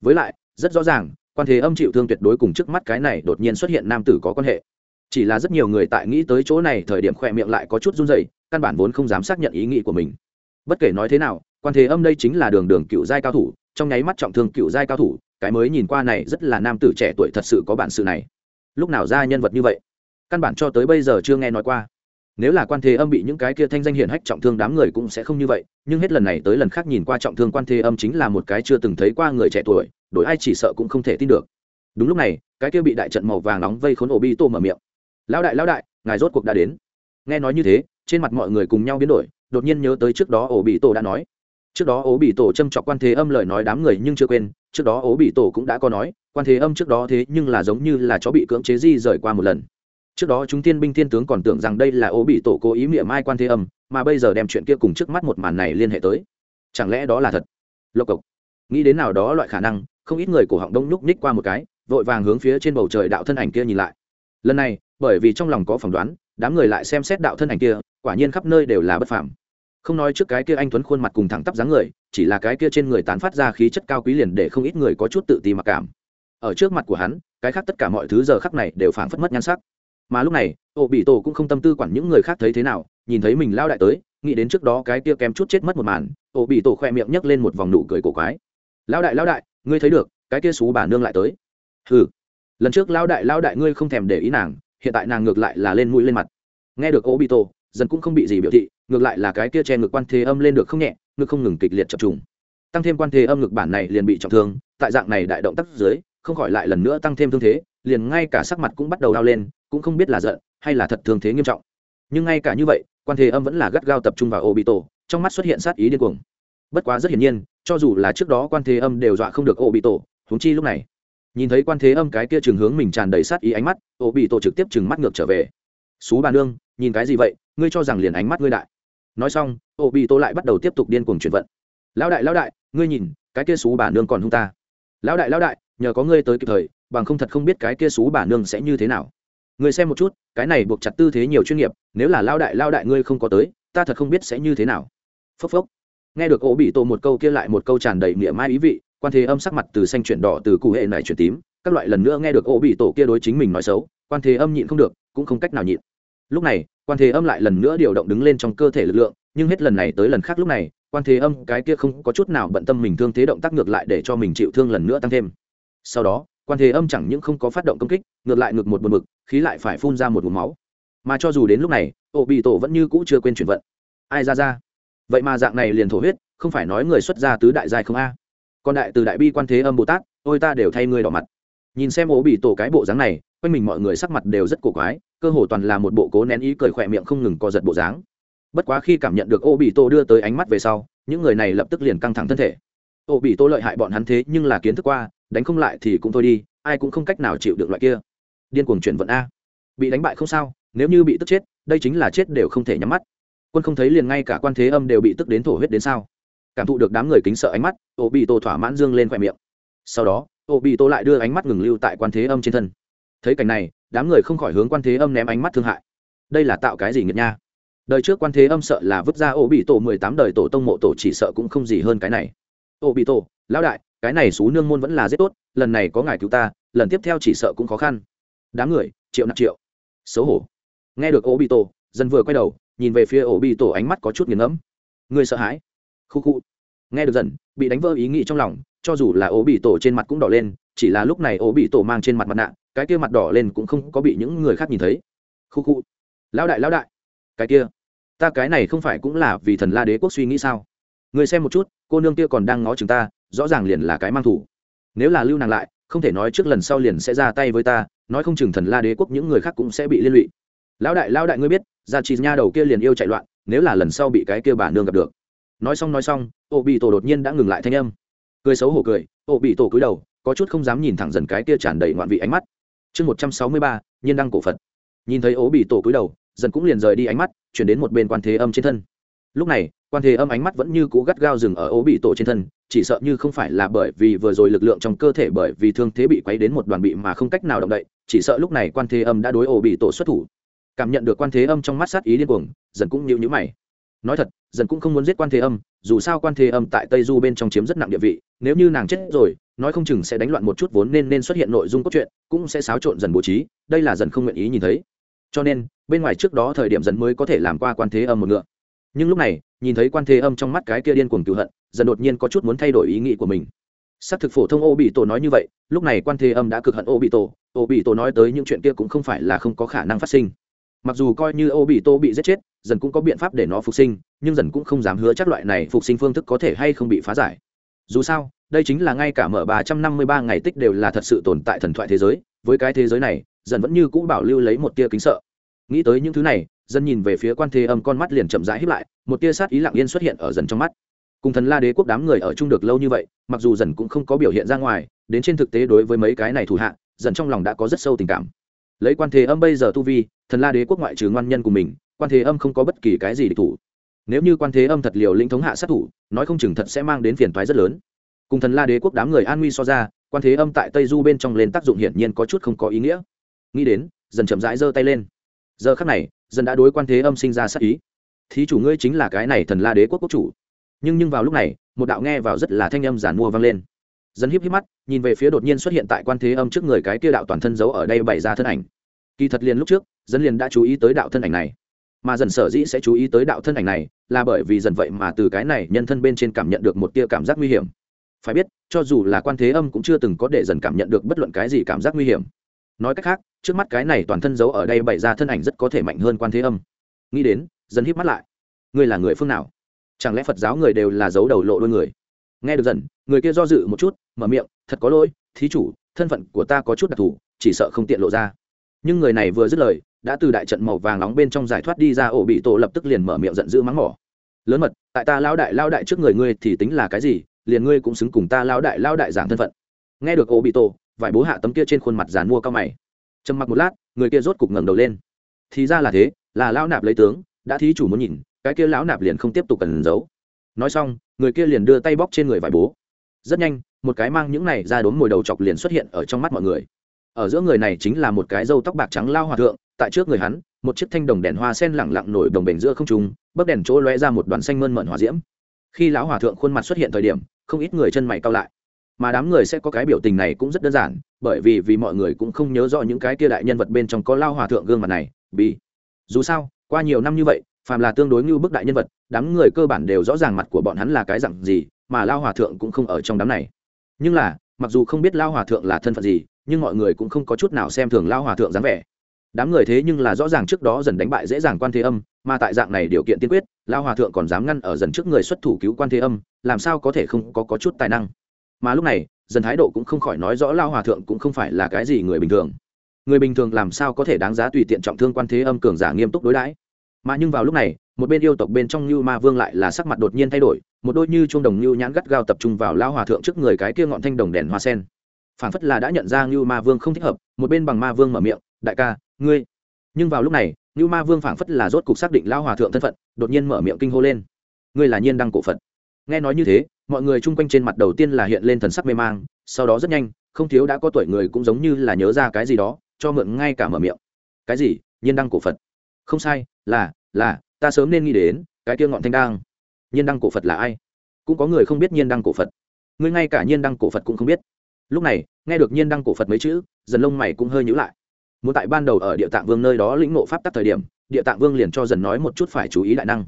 Với lại, rất rõ ràng, quan thế âm chịu thương tuyệt đối cùng trước mắt cái này đột nhiên xuất hiện nam tử có quan hệ chỉ là rất nhiều người tại nghĩ tới chỗ này thời điểm khỏe miệng lại có chút run dày căn bản vốn không dám xác nhận ý nghĩ của mình. Bất kể nói thế nào, quan thế âm đây chính là đường đường cựu giai cao thủ, trong nháy mắt trọng thương cựu giai cao thủ, cái mới nhìn qua này rất là nam tử trẻ tuổi thật sự có bản sự này. Lúc nào ra nhân vật như vậy? Căn bản cho tới bây giờ chưa nghe nói qua. Nếu là quan thế âm bị những cái kia thanh danh hiển hách trọng thương đám người cũng sẽ không như vậy, nhưng hết lần này tới lần khác nhìn qua trọng thương quan thế âm chính là một cái chưa từng thấy qua người trẻ tuổi, đổi ai chỉ sợ cũng không thể tin được. Đúng lúc này, cái kia bị đại trận màu vàng nóng vây khốn ổ bi tô mở miệng lão đại lão đại, ngài rốt cuộc đã đến. Nghe nói như thế, trên mặt mọi người cùng nhau biến đổi, đột nhiên nhớ tới trước đó ổ bị tổ đã nói. Trước đó ố bị tổ châm chọc quan thế âm lời nói đám người nhưng chưa quên, trước đó ố bị tổ cũng đã có nói, quan thế âm trước đó thế nhưng là giống như là chó bị cưỡng chế di rời qua một lần. Trước đó chúng tiên binh thiên tướng còn tưởng rằng đây là ố bị tổ cố ý miệng mai quan thế âm, mà bây giờ đem chuyện kia cùng trước mắt một màn này liên hệ tới. Chẳng lẽ đó là thật? Lộc cộc. Nghĩ đến nào đó loại khả năng, không ít người cổ họng đông nhúc nhích qua một cái, vội vàng hướng phía trên bầu trời đạo thân ảnh kia nhìn lại lần này, bởi vì trong lòng có phỏng đoán, đám người lại xem xét đạo thân ảnh kia, quả nhiên khắp nơi đều là bất phạm không nói trước cái kia anh tuấn khuôn mặt cùng thẳng tắp dáng người, chỉ là cái kia trên người tán phát ra khí chất cao quý liền để không ít người có chút tự ti mặc cảm. Ở trước mặt của hắn, cái khác tất cả mọi thứ giờ khắc này đều phảng phất mất nhan sắc. Mà lúc này, ô bị tổ cũng không tâm tư quản những người khác thấy thế nào, nhìn thấy mình lao đại tới, nghĩ đến trước đó cái kia kém chút chết mất một màn, ô bị tổ khoe miệng nhấc lên một vòng nụ cười cổ quái. Lao đại lao đại, ngươi thấy được, cái kia xú bà nương lại tới. Ừ lần trước lao đại lao đại ngươi không thèm để ý nàng, hiện tại nàng ngược lại là lên mũi lên mặt. Nghe được ô bị tổ dần cũng không bị gì biểu thị, ngược lại là cái kia che ngực quan thế âm lên được không nhẹ, ngực không ngừng kịch liệt chập trùng. Tăng thêm quan thế âm ngực bản này liền bị trọng thương, tại dạng này đại động tác dưới, không khỏi lại lần nữa tăng thêm thương thế, liền ngay cả sắc mặt cũng bắt đầu đau lên, cũng không biết là giận hay là thật thương thế nghiêm trọng. Nhưng ngay cả như vậy, quan thế âm vẫn là gắt gao tập trung vào ô bị tổ trong mắt xuất hiện sát ý điên cuồng. Bất quá rất hiển nhiên, cho dù là trước đó quan thế âm đều dọa không được ô bị tổ húng chi lúc này nhìn thấy quan thế âm cái kia trường hướng mình tràn đầy sát ý ánh mắt, ô bị tổ trực tiếp chừng mắt ngược trở về. Xú bà nương, nhìn cái gì vậy? Ngươi cho rằng liền ánh mắt ngươi đại. Nói xong, ô bị tổ lại bắt đầu tiếp tục điên cuồng chuyển vận. Lão đại lão đại, ngươi nhìn, cái kia xú bà nương còn hung ta. Lão đại lão đại, nhờ có ngươi tới kịp thời, bằng không thật không biết cái kia xú bà nương sẽ như thế nào. Ngươi xem một chút, cái này buộc chặt tư thế nhiều chuyên nghiệp, nếu là lão đại lão đại ngươi không có tới, ta thật không biết sẽ như thế nào. Phốc phốc. Nghe được ổ bị tổ một câu kia lại một câu tràn đầy nghĩa mai ý vị quan thế âm sắc mặt từ xanh chuyển đỏ, từ cụ hệ này chuyển tím, các loại lần nữa nghe được ổ bị tổ kia đối chính mình nói xấu, quan thế âm nhịn không được, cũng không cách nào nhịn. Lúc này, quan thế âm lại lần nữa điều động đứng lên trong cơ thể lực lượng, nhưng hết lần này tới lần khác lúc này, quan thế âm cái kia không có chút nào bận tâm mình thương thế động tác ngược lại để cho mình chịu thương lần nữa tăng thêm. Sau đó, quan thế âm chẳng những không có phát động công kích, ngược lại ngược một buồn mực khí lại phải phun ra một vùng máu. Mà cho dù đến lúc này ổ bị tổ vẫn như cũ chưa quên chuyển vận. Ai ra ra? Vậy mà dạng này liền thổ huyết, không phải nói người xuất gia tứ đại giai không a? Còn đại từ đại bi quan thế âm bồ tát, ôi ta đều thay ngươi đỏ mặt. Nhìn xem ố bị tổ cái bộ dáng này, quanh mình mọi người sắc mặt đều rất cổ quái, cơ hồ toàn là một bộ cố nén ý cười khỏe miệng không ngừng co giật bộ dáng. Bất quá khi cảm nhận được ô bị tô đưa tới ánh mắt về sau, những người này lập tức liền căng thẳng thân thể. Ô bị tô lợi hại bọn hắn thế nhưng là kiến thức qua, đánh không lại thì cũng thôi đi, ai cũng không cách nào chịu được loại kia. Điên cuồng chuyển vận a. Bị đánh bại không sao, nếu như bị tức chết, đây chính là chết đều không thể nhắm mắt. Quân không thấy liền ngay cả quan thế âm đều bị tức đến thổ huyết đến sao cảm thụ được đám người kính sợ ánh mắt ô bị tô thỏa mãn dương lên khoe miệng. Sau đó ô bị tô lại đưa ánh mắt ngừng lưu tại quan thế âm trên thân. Thấy cảnh này, đám người không khỏi hướng quan thế âm ném ánh mắt thương hại. Đây là tạo cái gì nghiệt nha? Đời trước quan thế âm sợ là vứt ra ô bị tổ mười tám đời tổ tông mộ tổ chỉ sợ cũng không gì hơn cái này. Ô bị tổ lão đại, cái này xú nương môn vẫn là rất tốt, lần này có ngài cứu ta, lần tiếp theo chỉ sợ cũng khó khăn. Đám người, triệu nặng triệu. Xấu hổ. Nghe được ô bị tổ dân vừa quay đầu, nhìn về phía ô bị tổ ánh mắt có chút nghiền ngẫm. Người sợ hãi khu khu. Nghe được dần, bị đánh vỡ ý nghĩ trong lòng, cho dù là ố bị tổ trên mặt cũng đỏ lên, chỉ là lúc này ố bị tổ mang trên mặt mặt nạ, cái kia mặt đỏ lên cũng không có bị những người khác nhìn thấy. Khu khu. Lão đại lão đại. Cái kia. Ta cái này không phải cũng là vì thần la đế quốc suy nghĩ sao? Người xem một chút, cô nương kia còn đang ngó chừng ta, rõ ràng liền là cái mang thủ. Nếu là lưu nàng lại, không thể nói trước lần sau liền sẽ ra tay với ta, nói không chừng thần la đế quốc những người khác cũng sẽ bị liên lụy. Lão đại lão đại, ngươi biết ra chi nha đầu kia liền yêu chạy loạn, nếu là lần sau bị cái kia bà nương gặp được nói xong nói xong, ô bị tổ đột nhiên đã ngừng lại thanh âm. Cười xấu hổ cười, ô bị tổ cúi đầu, có chút không dám nhìn thẳng dần cái kia tràn đầy ngoạn vị ánh mắt. Chương một trăm sáu mươi ba, nhiên đăng cổ phật. Nhìn thấy ố bị tổ cúi đầu, dần cũng liền rời đi ánh mắt, chuyển đến một bên quan thế âm trên thân. Lúc này, quan thế âm ánh mắt vẫn như cũ gắt gao dừng ở ố bị tổ trên thân, chỉ sợ như không phải là bởi vì vừa rồi lực lượng trong cơ thể bởi vì thương thế bị quấy đến một đoàn bị mà không cách nào động đậy, chỉ sợ lúc này quan thế âm đã đối ố bị tổ xuất thủ. Cảm nhận được quan thế âm trong mắt sát ý điên cuồng, dần cũng nhịu nhữ mày nói thật dần cũng không muốn giết quan thế âm, dù sao quan thế âm tại tây du bên trong chiếm rất nặng địa vị, nếu như nàng chết rồi, nói không chừng sẽ đánh loạn một chút vốn nên nên xuất hiện nội dung cốt truyện, cũng sẽ xáo trộn dần bố trí, đây là dần không nguyện ý nhìn thấy. Cho nên, bên ngoài trước đó thời điểm dần mới có thể làm qua quan thế âm một ngựa. Nhưng lúc này, nhìn thấy quan thế âm trong mắt cái kia điên cuồng cựu hận dần đột nhiên có chút muốn thay đổi ý nghĩ của mình. Xác thực phổ thông ô bị tổ nói như vậy, lúc này quan thế âm đã cực hận ô bị tổ ô bị tổ nói tới những chuyện kia cũng không phải là không có khả năng phát sinh. Mặc dù coi như ô bị tổ bị giết chết dần cũng có biện pháp để nó phục sinh, nhưng dần cũng không dám hứa chắc loại này phục sinh phương thức có thể hay không bị phá giải. Dù sao, đây chính là ngay cả mở ba trăm năm mươi ba ngày tích đều là thật sự tồn tại thần thoại thế giới, với cái thế giới này, dần vẫn như cũ bảo lưu lấy một tia kính sợ. Nghĩ tới những thứ này dân nhìn về phía quan thế âm con mắt liền chậm rãi hiếp lại, một tia sát ý lặng yên xuất hiện ở dần trong mắt. Cùng thần la đế quốc đám người ở chung được lâu như vậy, mặc dù dần cũng không có biểu hiện ra ngoài, đến trên thực tế đối với mấy cái này thủ hạ, dần trong lòng đã có rất sâu tình cảm. Lấy quan thế âm bây giờ tu vi, thần la đế quốc ngoại trừ ngoan nhân của mình quan thế âm không có bất kỳ cái gì địch thủ. Nếu như quan thế âm thật liều lĩnh thống hạ sát thủ, nói không chừng thật sẽ mang đến phiền toái rất lớn. Cùng thần la đế quốc đám người an nguy so ra, quan thế âm tại tây du bên trong lên tác dụng hiển nhiên có chút không có ý nghĩa. Nghĩ đến, dần chậm rãi giơ tay lên. Giờ khắc này, dần đã đối quan thế âm sinh ra sát ý. Thí chủ ngươi chính là cái này thần la đế quốc quốc chủ. Nhưng nhưng vào lúc này, một đạo nghe vào rất là thanh âm giản mua vang lên. Dần híp híp mắt, nhìn về phía đột nhiên xuất hiện tại quan thế âm trước người cái kia đạo toàn thân giấu ở đây bày ra thân ảnh. Kỳ thật liền lúc trước dân liền đã chú ý tới đạo thân ảnh này mà dần sở dĩ sẽ chú ý tới đạo thân ảnh này là bởi vì dần vậy mà từ cái này nhân thân bên trên cảm nhận được một tia cảm giác nguy hiểm. Phải biết, cho dù là quan thế âm cũng chưa từng có để dần cảm nhận được bất luận cái gì cảm giác nguy hiểm. Nói cách khác, trước mắt cái này toàn thân giấu ở đây bày ra thân ảnh rất có thể mạnh hơn quan thế âm. Nghĩ đến, dần híp mắt lại. Ngươi là người phương nào? Chẳng lẽ phật giáo người đều là giấu đầu lộ đôi người? Nghe được dần, người kia do dự một chút, mở miệng, thật có lỗi, thí chủ, thân phận của ta có chút đặc thù, chỉ sợ không tiện lộ ra. Nhưng người này vừa dứt lời đã từ đại trận màu vàng nóng bên trong giải thoát đi ra, ổ bị tổ lập tức liền mở miệng giận dữ mắng mỏ. Lớn mật, tại ta lao đại lao đại trước người ngươi thì tính là cái gì? Liền ngươi cũng xứng cùng ta lao đại lao đại giảng thân phận. Nghe được ổ bị tổ, vải bố hạ tấm kia trên khuôn mặt giàn mua cao mày. Trầm mặc một lát, người kia rốt cục ngẩng đầu lên. Thì ra là thế, là lão nạp lấy tướng, đã thí chủ muốn nhìn, cái kia lão nạp liền không tiếp tục cần giấu. Nói xong, người kia liền đưa tay bóc trên người vải bố. Rất nhanh, một cái mang những này ra đốn mồi đầu chọc liền xuất hiện ở trong mắt mọi người. Ở giữa người này chính là một cái râu tóc bạc trắng lao hòa thượng tại trước người hắn, một chiếc thanh đồng đèn hoa sen lẳng lặng nổi đồng bể giữa không trung bấc đèn chỗ lóe ra một đoàn xanh mơn mận hỏa diễm. Khi lão hòa thượng khuôn mặt xuất hiện thời điểm, không ít người chân mày cao lại. Mà đám người sẽ có cái biểu tình này cũng rất đơn giản, bởi vì vì mọi người cũng không nhớ rõ những cái kia đại nhân vật bên trong có lao hòa thượng gương mặt này, vì dù sao, qua nhiều năm như vậy, phàm là tương đối như bức đại nhân vật, đám người cơ bản đều rõ ràng mặt của bọn hắn là cái dặn gì, mà lao hòa thượng cũng không ở trong đám này. Nhưng là, mặc dù không biết lao hòa thượng là thân phận gì, nhưng mọi người cũng không có chút nào xem thường lao hòa thượng dáng vẻ đám người thế nhưng là rõ ràng trước đó dần đánh bại dễ dàng quan thế âm mà tại dạng này điều kiện tiên quyết lao hòa thượng còn dám ngăn ở dần trước người xuất thủ cứu quan thế âm làm sao có thể không có, có chút tài năng? Mà lúc này dần thái độ cũng không khỏi nói rõ lao hòa thượng cũng không phải là cái gì người bình thường. Người bình thường làm sao có thể đáng giá tùy tiện trọng thương quan thế âm cường giả nghiêm túc đối đãi? Mà nhưng vào lúc này một bên yêu tộc bên trong như ma vương lại là sắc mặt đột nhiên thay đổi một đôi như chuông đồng như nhãn gắt gao tập trung vào lao hòa thượng trước người cái kia ngọn thanh đồng đèn hoa sen. Phản phất là đã nhận ra như ma vương không thích hợp một bên bằng ma vương mở miệng đại ca ngươi. Nhưng vào lúc này như ma vương Phảng phất là rốt cục xác định lao hòa thượng thân phận, đột nhiên mở miệng kinh hô lên. Ngươi là nhiên đăng cổ phật. Nghe nói như thế, mọi người chung quanh trên mặt đầu tiên là hiện lên thần sắc mê mang, sau đó rất nhanh, không thiếu đã có tuổi người cũng giống như là nhớ ra cái gì đó, cho mượn ngay cả mở miệng. Cái gì? Nhiên đăng cổ phật. Không sai, là là, ta sớm nên nghĩ đến, cái kia ngọn thanh Đăng. nhiên đăng cổ phật là ai? Cũng có người không biết nhiên đăng cổ phật. Ngươi ngay cả nhiên đăng cổ phật cũng không biết. Lúc này, nghe được nhiên đăng cổ phật mấy chữ, dần lông mày cũng hơi nhữ lại muốn tại ban đầu ở địa tạng vương nơi đó lĩnh ngộ pháp tắc thời điểm, địa tạng vương liền cho dần nói một chút phải chú ý đại năng.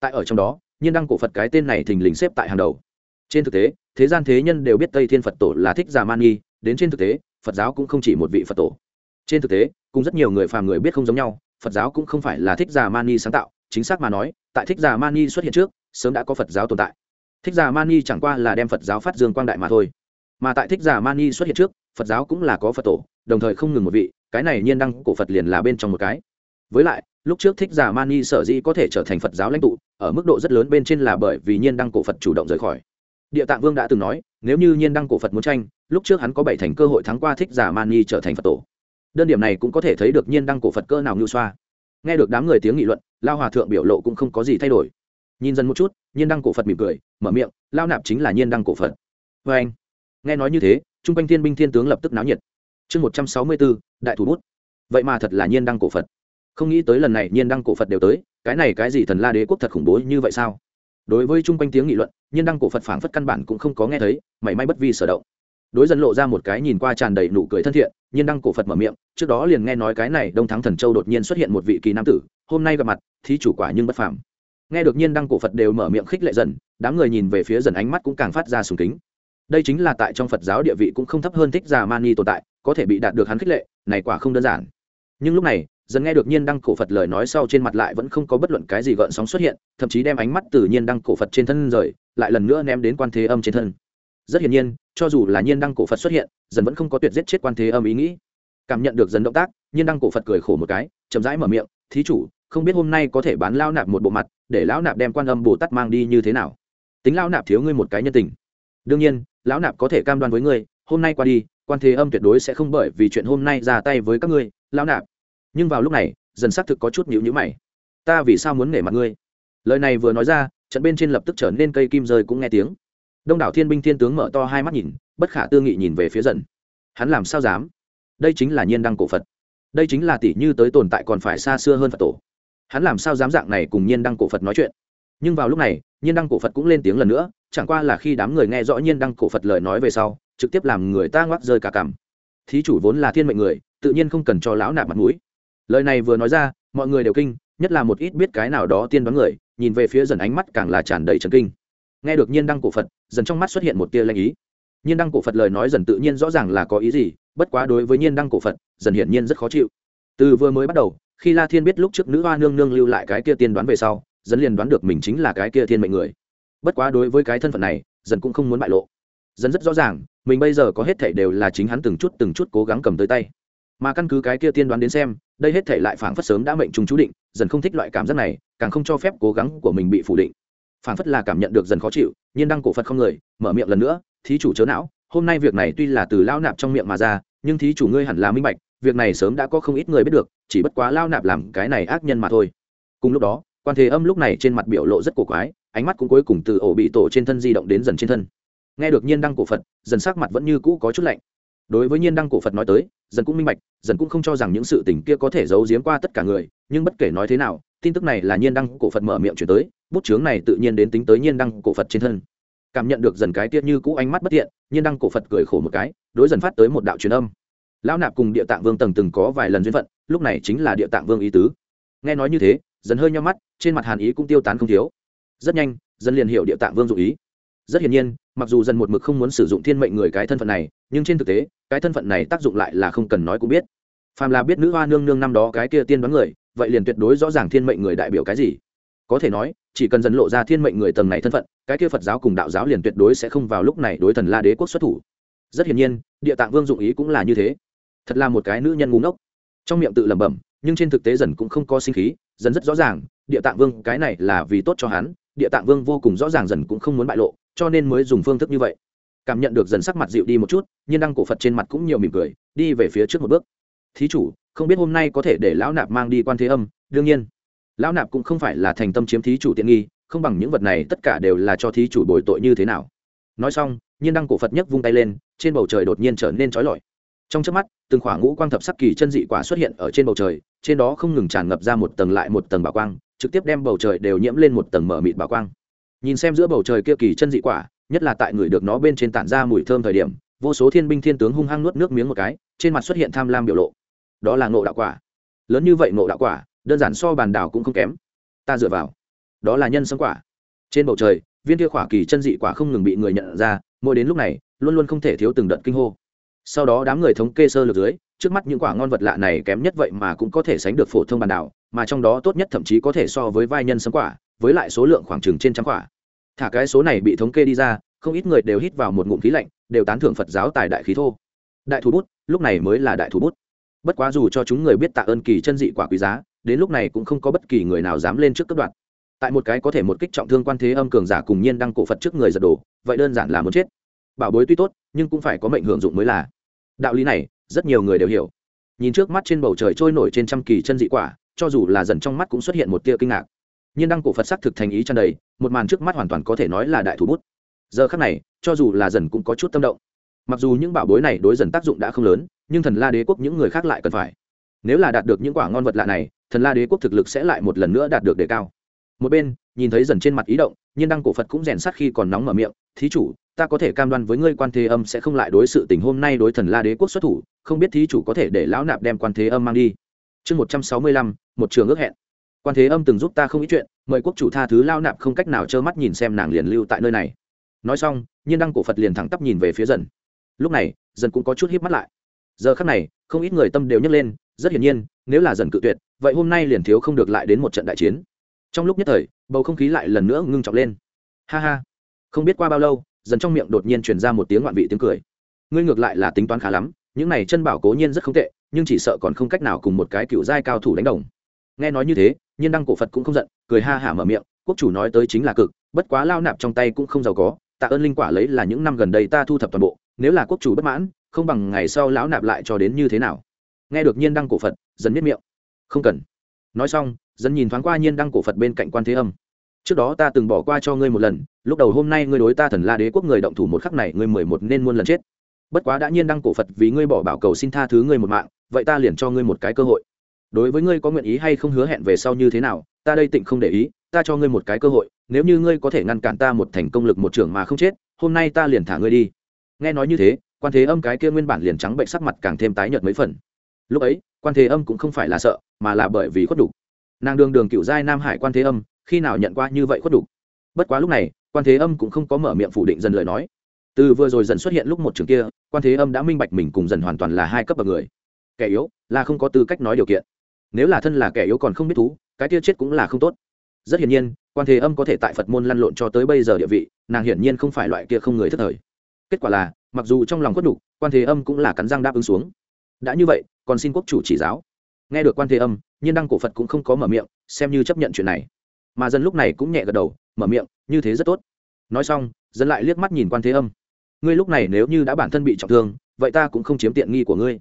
Tại ở trong đó, nhiên đăng cổ phật cái tên này thình lình xếp tại hàng đầu. Trên thực tế, thế gian thế nhân đều biết tây thiên phật tổ là thích già man nghi, đến trên thực tế, phật giáo cũng không chỉ một vị phật tổ. Trên thực tế cũng rất nhiều người phàm người biết không giống nhau, phật giáo cũng không phải là thích già man nghi sáng tạo, chính xác mà nói, tại thích già man nghi xuất hiện trước, sớm đã có phật giáo tồn tại. Thích già man nghi chẳng qua là đem phật giáo phát dương quang đại mà thôi. Mà tại thích già man nghi xuất hiện trước, phật giáo cũng là có phật tổ, đồng thời không ngừng một vị cái này nhiên đăng cổ phật liền là bên trong một cái. Với lại, lúc trước thích giả mani sở dĩ có thể trở thành phật giáo lãnh tụ, ở mức độ rất lớn bên trên là bởi vì nhiên đăng cổ phật chủ động rời khỏi. Địa tạng vương đã từng nói, nếu như nhiên đăng cổ phật muốn tranh, lúc trước hắn có bảy thành cơ hội thắng qua thích giả mani trở thành phật tổ. Đơn điểm này cũng có thể thấy được nhiên đăng cổ phật cơ nào ngưu xoa. Nghe được đám người tiếng nghị luận, lao hòa thượng biểu lộ cũng không có gì thay đổi. Nhìn dần một chút, nhiên đăng cổ phật mỉm cười, mở miệng, lao nạp chính là nhiên đăng cổ phật. Vê anh. Nghe nói như thế t r u n g quanh thiên binh thiên tướng lập tức náo nhiệt chương một trăm sáu mươi bốn đại thủ bút. Vậy mà thật là nhiên đăng cổ phật. Không nghĩ tới lần này nhiên đăng cổ phật đều tới, cái này cái gì thần la đế quốc thật khủng bố như vậy sao? Đối với chung quanh tiếng nghị luận, nhiên đăng cổ phật phảng phất căn bản cũng không có nghe thấy, mảy may bất vi sở động. Đối dân lộ ra một cái nhìn qua tràn đầy nụ cười thân thiện, nhiên đăng cổ phật mở miệng, trước đó liền nghe nói cái này đông thắng thần châu đột nhiên xuất hiện một vị kỳ nam tử, hôm nay gặp mặt thì chủ quả nhưng bất phàm. Nghe được nhiên đăng cổ phật đều mở miệng khích lệ dần, đám người nhìn về phía dần ánh mắt cũng càng phát ra sùng kính. Đây chính là tại trong phật giáo địa vị cũng không thấp hơn thích già mani tồn tại có thể bị đạt được hắn khích lệ, này quả không đơn giản. Nhưng lúc này, dần nghe được nhiên đăng cổ phật lời nói sau trên mặt lại vẫn không có bất luận cái gì gợn sóng xuất hiện, thậm chí đem ánh mắt từ nhiên đăng cổ phật trên thân rời, lại lần nữa ném đến quan thế âm trên thân. Rất hiển nhiên, cho dù là nhiên đăng cổ phật xuất hiện, dần vẫn không có tuyệt giết chết quan thế âm ý nghĩ. Cảm nhận được dần động tác, nhiên đăng cổ phật cười khổ một cái, chậm rãi mở miệng, thí chủ, không biết hôm nay có thể bán lao nạp một bộ mặt, để lão nạp đem quan âm bồ tát mang đi như thế nào? Tính lao nạp thiếu ngươi một cái nhân tình. Đương nhiên, lão nạp có thể cam đoan với ngươi, hôm nay qua đi quan thế âm tuyệt đối sẽ không bởi vì chuyện hôm nay ra tay với các ngươi, lão nạp. Nhưng vào lúc này, dần xác thực có chút nhữ nhữ mày. Ta vì sao muốn nể mặt ngươi? Lời này vừa nói ra, trận bên trên lập tức trở nên cây kim rơi cũng nghe tiếng. Đông đảo thiên binh thiên tướng mở to hai mắt nhìn, bất khả tư nghị nhìn về phía dần. Hắn làm sao dám? Đây chính là nhiên đăng cổ phật. Đây chính là tỷ như tới tồn tại còn phải xa xưa hơn phật tổ. Hắn làm sao dám dạng này cùng nhiên đăng cổ phật nói chuyện? Nhưng vào lúc này, nhiên đăng cổ phật cũng lên tiếng lần nữa, chẳng qua là khi đám người nghe rõ nhiên đăng cổ phật lời nói về sau trực tiếp làm người ta ngoắc rơi cả cằm thí chủ vốn là thiên mệnh người, tự nhiên không cần cho lão nạp mặt mũi. Lời này vừa nói ra, mọi người đều kinh, nhất là một ít biết cái nào đó tiên đoán người, nhìn về phía dần ánh mắt càng là tràn đầy trần kinh. Nghe được nhiên đăng cổ phật, dần trong mắt xuất hiện một tia lanh ý. Nhiên đăng cổ phật lời nói dần tự nhiên rõ ràng là có ý gì, bất quá đối với nhiên đăng cổ phật, dần hiển nhiên rất khó chịu. Từ vừa mới bắt đầu, khi la thiên biết lúc trước nữ hoa nương nương lưu lại cái kia tiên đoán về sau, dần liền đoán được mình chính là cái kia thiên mệnh người. Bất quá đối với cái thân phận này, dần cũng không muốn bại lộ. Dần rất rõ ràng mình bây giờ có hết thảy đều là chính hắn từng chút từng chút cố gắng cầm tới tay. Mà căn cứ cái kia tiên đoán đến xem, đây hết thảy lại phảng phất sớm đã mệnh trùng chú định, dần không thích loại cảm giác này, càng không cho phép cố gắng của mình bị phủ định. Phảng phất là cảm nhận được dần khó chịu, nhiên đăng cổ phật không người, mở miệng lần nữa, thí chủ chớ não, hôm nay việc này tuy là từ lao nạp trong miệng mà ra, nhưng thí chủ ngươi hẳn là minh bạch, việc này sớm đã có không ít người biết được, chỉ bất quá lao nạp làm cái này ác nhân mà thôi. Cùng lúc đó, quan thế âm lúc này trên mặt biểu lộ rất cổ quái, ánh mắt cũng cuối cùng từ ổ bị tổ trên thân di động đến dần trên thân nghe được nhiên đăng cổ phật, dần sắc mặt vẫn như cũ có chút lạnh. Đối với nhiên đăng cổ phật nói tới, dần cũng minh bạch, dần cũng không cho rằng những sự tình kia có thể giấu giếm qua tất cả người, nhưng bất kể nói thế nào, tin tức này là nhiên đăng cổ phật mở miệng chuyển tới, bút chướng này tự nhiên đến tính tới nhiên đăng cổ phật trên thân. Cảm nhận được dần cái tiết như cũ ánh mắt bất thiện, nhiên đăng cổ phật cười khổ một cái, đối dần phát tới một đạo truyền âm. Lão nạp cùng địa tạng vương tầng từng có vài lần duyên phận, lúc này chính là địa tạng vương ý tứ. Nghe nói như thế, dần hơi nhau mắt, trên mặt hàn ý cũng tiêu tán không thiếu. Rất nhanh, dần liền hiểu địa tạng vương dụ ý rất hiển nhiên, mặc dù dần một mực không muốn sử dụng thiên mệnh người cái thân phận này, nhưng trên thực tế, cái thân phận này tác dụng lại là không cần nói cũng biết. Phàm là biết nữ hoa nương nương năm đó cái kia tiên đoán người, vậy liền tuyệt đối rõ ràng thiên mệnh người đại biểu cái gì. Có thể nói, chỉ cần dần lộ ra thiên mệnh người tầng này thân phận, cái kia phật giáo cùng đạo giáo liền tuyệt đối sẽ không vào lúc này đối thần la đế quốc xuất thủ. Rất hiển nhiên, địa tạng vương dụng ý cũng là như thế. Thật là một cái nữ nhân ngu ngốc. Trong miệng tự lẩm bẩm, nhưng trên thực tế dần cũng không có sinh khí, dần rất rõ ràng, địa tạng vương cái này là vì tốt cho hắn, địa tạng vương vô cùng rõ ràng dần cũng không muốn bại lộ cho nên mới dùng phương thức như vậy. Cảm nhận được dần sắc mặt dịu đi một chút, nhiên đăng cổ phật trên mặt cũng nhiều mỉm cười, đi về phía trước một bước. Thí chủ, không biết hôm nay có thể để lão nạp mang đi quan thế âm? Đương nhiên. Lão nạp cũng không phải là thành tâm chiếm thí chủ tiện nghi, không bằng những vật này tất cả đều là cho thí chủ bồi tội như thế nào. Nói xong, nhiên đăng cổ phật nhấc vung tay lên, trên bầu trời đột nhiên trở nên trói lọi. Trong trước mắt, từng khoảng ngũ quang thập sắc kỳ chân dị quả xuất hiện ở trên bầu trời, trên đó không ngừng tràn ngập ra một tầng lại một tầng bảo quang, trực tiếp đem bầu trời đều nhiễm lên một tầng mở mịt bảo quang nhìn xem giữa bầu trời kia kỳ chân dị quả, nhất là tại người được nó bên trên tản ra mùi thơm thời điểm, vô số thiên binh thiên tướng hung hăng nuốt nước miếng một cái, trên mặt xuất hiện tham lam biểu lộ. Đó là ngộ đạo quả. Lớn như vậy ngộ đạo quả, đơn giản so bàn đảo cũng không kém. Ta dựa vào. Đó là nhân sâm quả. Trên bầu trời, viên kia khỏa kỳ chân dị quả không ngừng bị người nhận ra, mỗi đến lúc này, luôn luôn không thể thiếu từng đợt kinh hô. Sau đó đám người thống kê sơ lược dưới, trước mắt những quả ngon vật lạ này kém nhất vậy mà cũng có thể sánh được phổ thông bàn đảo, mà trong đó tốt nhất thậm chí có thể so với vai nhân sâm quả với lại số lượng khoảng chừng trên trăm quả thả cái số này bị thống kê đi ra, không ít người đều hít vào một ngụm khí lạnh, đều tán thưởng phật giáo tài đại khí thô. Đại thủ bút, lúc này mới là đại thủ bút. Bất quá dù cho chúng người biết tạ ơn kỳ chân dị quả quý giá, đến lúc này cũng không có bất kỳ người nào dám lên trước cấp đoạn tại một cái có thể một kích trọng thương quan thế âm cường giả cùng nhiên đăng cổ phật trước người giật đổ, vậy đơn giản là muốn chết. Bảo bối tuy tốt, nhưng cũng phải có mệnh hưởng dụng mới là. Đạo lý này, rất nhiều người đều hiểu. Nhìn trước mắt trên bầu trời trôi nổi trên trăm kỳ chân dị quả, cho dù là dần trong mắt cũng xuất hiện một tia kinh ngạc nhiên đăng cổ phật sắc thực thành ý tràn đầy, một màn trước mắt hoàn toàn có thể nói là đại thủ bút. Giờ khắc này, cho dù là dần cũng có chút tâm động. Mặc dù những bảo bối này đối dần tác dụng đã không lớn, nhưng thần la đế quốc những người khác lại cần phải. Nếu là đạt được những quả ngon vật lạ này, thần la đế quốc thực lực sẽ lại một lần nữa đạt được đề cao. Một bên, nhìn thấy dần trên mặt ý động, nhiên đăng cổ phật cũng rèn sát khi còn nóng mở miệng, thí chủ, ta có thể cam đoan với ngươi quan thế âm sẽ không lại đối sự tình hôm nay đối thần la đế quốc xuất thủ, không biết thí chủ có thể để lão nạp đem quan thế âm mang đi. Chương một trăm sáu mươi lăm, một trường ước hẹn quan thế âm từng giúp ta không ít chuyện, mời quốc chủ tha thứ lao nạp không cách nào trơ mắt nhìn xem nàng liền lưu tại nơi này. Nói xong, nhiên đăng cổ phật liền thẳng tắp nhìn về phía dần. Lúc này, dần cũng có chút hít mắt lại. Giờ khắc này, không ít người tâm đều nhấc lên, rất hiển nhiên, nếu là dần cự tuyệt, vậy hôm nay liền thiếu không được lại đến một trận đại chiến. Trong lúc nhất thời, bầu không khí lại lần nữa ngưng trọng lên. Ha ha. Không biết qua bao lâu, dần trong miệng đột nhiên truyền ra một tiếng ngoạn vị tiếng cười. Ngươi ngược lại là tính toán khá lắm, những này chân bảo cố nhiên rất không tệ, nhưng chỉ sợ còn không cách nào cùng một cái cựu giai cao thủ đánh đồng. Nghe nói như thế nhiên đăng cổ phật cũng không giận, cười ha hả mở miệng, quốc chủ nói tới chính là cực, bất quá lao nạp trong tay cũng không giàu có, tạ ơn linh quả lấy là những năm gần đây ta thu thập toàn bộ, nếu là quốc chủ bất mãn, không bằng ngày sau lão nạp lại cho đến như thế nào. Nghe được nhiên đăng cổ phật, dần biết miệng. Không cần. Nói xong, dần nhìn thoáng qua nhiên đăng cổ phật bên cạnh quan thế âm. Trước đó ta từng bỏ qua cho ngươi một lần, lúc đầu hôm nay ngươi đối ta thần la đế quốc người động thủ một khắc này ngươi mười một nên muôn lần chết. Bất quá đã nhiên đăng cổ phật vì ngươi bỏ bảo cầu xin tha thứ ngươi một mạng, vậy ta liền cho ngươi một cái cơ hội đối với ngươi có nguyện ý hay không hứa hẹn về sau như thế nào, ta đây tịnh không để ý, ta cho ngươi một cái cơ hội, nếu như ngươi có thể ngăn cản ta một thành công lực một trưởng mà không chết, hôm nay ta liền thả ngươi đi. Nghe nói như thế, quan thế âm cái kia nguyên bản liền trắng bệnh sắc mặt càng thêm tái nhợt mấy phần. Lúc ấy, quan thế âm cũng không phải là sợ, mà là bởi vì khuất đục. Nàng đường đường cựu giai nam hải quan thế âm, khi nào nhận qua như vậy khuất đục? Bất quá lúc này, quan thế âm cũng không có mở miệng phủ định dần lời nói. Từ vừa rồi dần xuất hiện lúc một trường kia, quan thế âm đã minh bạch mình cùng dần hoàn toàn là hai cấp bậc người. Kẻ yếu là không có tư cách nói điều kiện nếu là thân là kẻ yếu còn không biết thú, cái kia chết cũng là không tốt. Rất hiển nhiên, quan thế âm có thể tại phật môn lăn lộn cho tới bây giờ địa vị, nàng hiển nhiên không phải loại kia không người thất thời. Kết quả là, mặc dù trong lòng khuất đục quan thế âm cũng là cắn răng đáp ứng xuống. Đã như vậy, còn xin quốc chủ chỉ giáo. Nghe được quan thế âm, nhiên đăng cổ phật cũng không có mở miệng, xem như chấp nhận chuyện này. Mà dân lúc này cũng nhẹ gật đầu, mở miệng, như thế rất tốt. Nói xong, dân lại liếc mắt nhìn quan thế âm. Ngươi lúc này nếu như đã bản thân bị trọng thương, vậy ta cũng không chiếm tiện nghi của ngươi.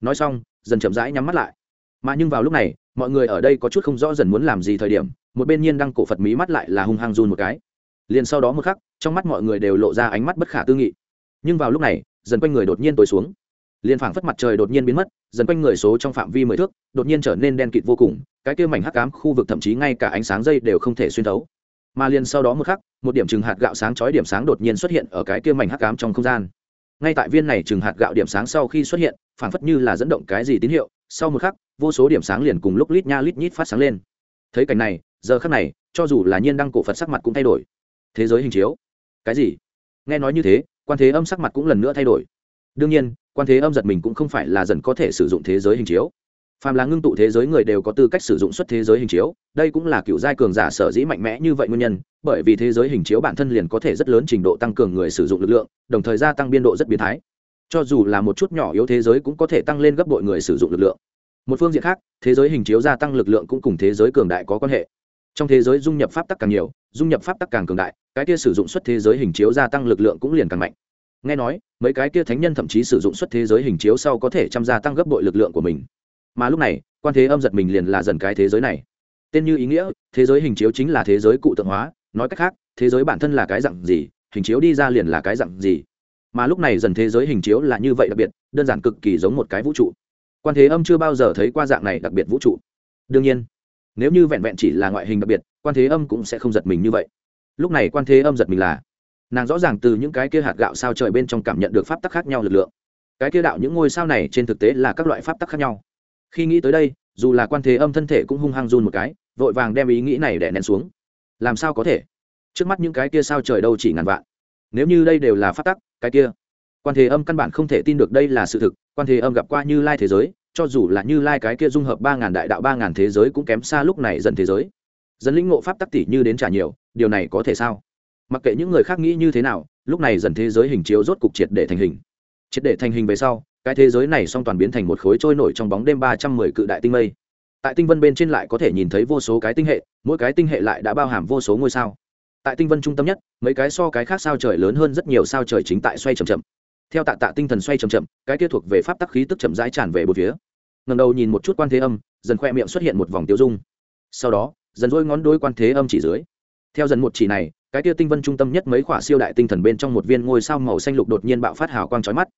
Nói xong dần chậm rãi nhắm mắt lại mà nhưng vào lúc này, mọi người ở đây có chút không rõ dần muốn làm gì thời điểm, một bên nhiên đăng cổ phật mí mắt lại là hung hăng run một cái. Liền sau đó một khắc, trong mắt mọi người đều lộ ra ánh mắt bất khả tư nghị. Nhưng vào lúc này, dần quanh người đột nhiên tối xuống. Liền phảng phất mặt trời đột nhiên biến mất, dần quanh người số trong phạm vi mười thước, đột nhiên trở nên đen kịt vô cùng, cái kia mảnh hắc ám khu vực thậm chí ngay cả ánh sáng dây đều không thể xuyên thấu. Mà liền sau đó một khắc, một điểm chừng hạt gạo sáng chói điểm sáng đột nhiên xuất hiện ở cái kia mảnh hắc ám trong không gian. Ngay tại viên này chừng hạt gạo điểm sáng sau khi xuất hiện, phảng phất như là dẫn động cái gì tín hiệu, sau một khắc vô số điểm sáng liền cùng lúc lít nha lít nhít phát sáng lên. Thấy cảnh này, giờ khắc này, cho dù là nhiên đăng cổ phật sắc mặt cũng thay đổi. Thế giới hình chiếu. Cái gì? Nghe nói như thế, quan thế âm sắc mặt cũng lần nữa thay đổi. Đương nhiên, quan thế âm giật mình cũng không phải là dần có thể sử dụng thế giới hình chiếu. Phàm là ngưng tụ thế giới người đều có tư cách sử dụng xuất thế giới hình chiếu, đây cũng là cựu giai cường giả sở dĩ mạnh mẽ như vậy nguyên nhân, bởi vì thế giới hình chiếu bản thân liền có thể rất lớn trình độ tăng cường người sử dụng lực lượng, đồng thời gia tăng biên độ rất biến thái. Cho dù là một chút nhỏ yếu thế giới cũng có thể tăng lên gấp bội người sử dụng lực lượng một phương diện khác thế giới hình chiếu gia tăng lực lượng cũng cùng thế giới cường đại có quan hệ trong thế giới dung nhập pháp tắc càng nhiều dung nhập pháp tắc càng cường đại cái kia sử dụng xuất thế giới hình chiếu gia tăng lực lượng cũng liền càng mạnh nghe nói mấy cái kia thánh nhân thậm chí sử dụng xuất thế giới hình chiếu sau có thể chăm gia tăng gấp bội lực lượng của mình mà lúc này quan thế âm giật mình liền là dần cái thế giới này tên như ý nghĩa thế giới hình chiếu chính là thế giới cụ tượng hóa nói cách khác thế giới bản thân là cái dặn gì hình chiếu đi ra liền là cái dặn gì mà lúc này dần thế giới hình chiếu là như vậy đặc biệt đơn giản cực kỳ giống một cái vũ trụ quan thế âm chưa bao giờ thấy qua dạng này đặc biệt vũ trụ. Đương nhiên, nếu như vẹn vẹn chỉ là ngoại hình đặc biệt, quan thế âm cũng sẽ không giật mình như vậy. Lúc này quan thế âm giật mình là, nàng rõ ràng từ những cái kia hạt gạo sao trời bên trong cảm nhận được pháp tắc khác nhau lực lượng. Cái kia đạo những ngôi sao này trên thực tế là các loại pháp tắc khác nhau. Khi nghĩ tới đây, dù là quan thế âm thân thể cũng hung hăng run một cái, vội vàng đem ý nghĩ này để nén xuống. Làm sao có thể? Trước mắt những cái kia sao trời đâu chỉ ngàn vạn. Nếu như đây đều là pháp tắc, cái kia, quan thế âm căn bản không thể tin được đây là sự thực. Quan thế âm gặp qua như lai thế giới cho dù là như lai cái kia dung hợp ba ngàn đại đạo ba ngàn thế giới cũng kém xa lúc này dần thế giới. Dần lĩnh ngộ pháp tắc tỷ như đến trả nhiều, điều này có thể sao? Mặc kệ những người khác nghĩ như thế nào, lúc này dần thế giới hình chiếu rốt cục triệt để thành hình. Triệt để thành hình về sau, cái thế giới này song toàn biến thành một khối trôi nổi trong bóng đêm ba trăm mười cự đại tinh mây. Tại tinh vân bên trên lại có thể nhìn thấy vô số cái tinh hệ, mỗi cái tinh hệ lại đã bao hàm vô số ngôi sao. Tại tinh vân trung tâm nhất, mấy cái so cái khác sao trời lớn hơn rất nhiều sao trời chính tại xoay c h ậ m chậm. Theo tạ tạ tinh thần xoay c h ậ m chậm, cái kia thuộc về pháp tắc khí tức chậm rãi tràn về bốn phía ngần đầu nhìn một chút quan thế âm, dần khoe miệng xuất hiện một vòng tiêu dung. Sau đó, dần dôi ngón đôi quan thế âm chỉ dưới. Theo dần một chỉ này, cái kia tinh vân trung tâm nhất mấy khỏa siêu đại tinh thần bên trong một viên ngôi sao màu xanh lục đột nhiên bạo phát hào quang trói mắt.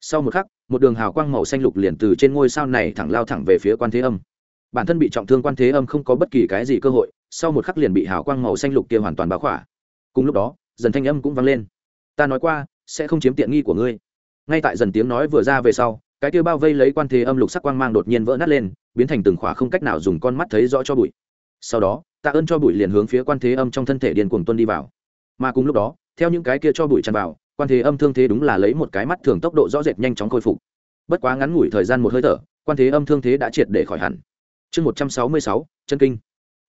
Sau một khắc, một đường hào quang màu xanh lục liền từ trên ngôi sao này thẳng lao thẳng về phía quan thế âm. Bản thân bị trọng thương quan thế âm không có bất kỳ cái gì cơ hội, sau một khắc liền bị hào quang màu xanh lục kia hoàn toàn báo khỏa. Cùng lúc đó, dần thanh âm cũng vang lên. Ta nói qua, sẽ không chiếm tiện nghi của ngươi. Ngay tại dần tiếng nói vừa ra về sau cái kia bao vây lấy quan thế âm lục sắc quang mang đột nhiên vỡ nát lên, biến thành từng khỏa không cách nào dùng con mắt thấy rõ cho bụi. Sau đó, tạ ơn cho bụi liền hướng phía quan thế âm trong thân thể điền cuồng tuân đi vào. Mà cùng lúc đó, theo những cái kia cho bụi tràn vào, quan thế âm thương thế đúng là lấy một cái mắt thường tốc độ rõ rệt nhanh chóng khôi phục. Bất quá ngắn ngủi thời gian một hơi thở, quan thế âm thương thế đã triệt để khỏi hẳn. Chương một trăm sáu mươi sáu, chân kinh.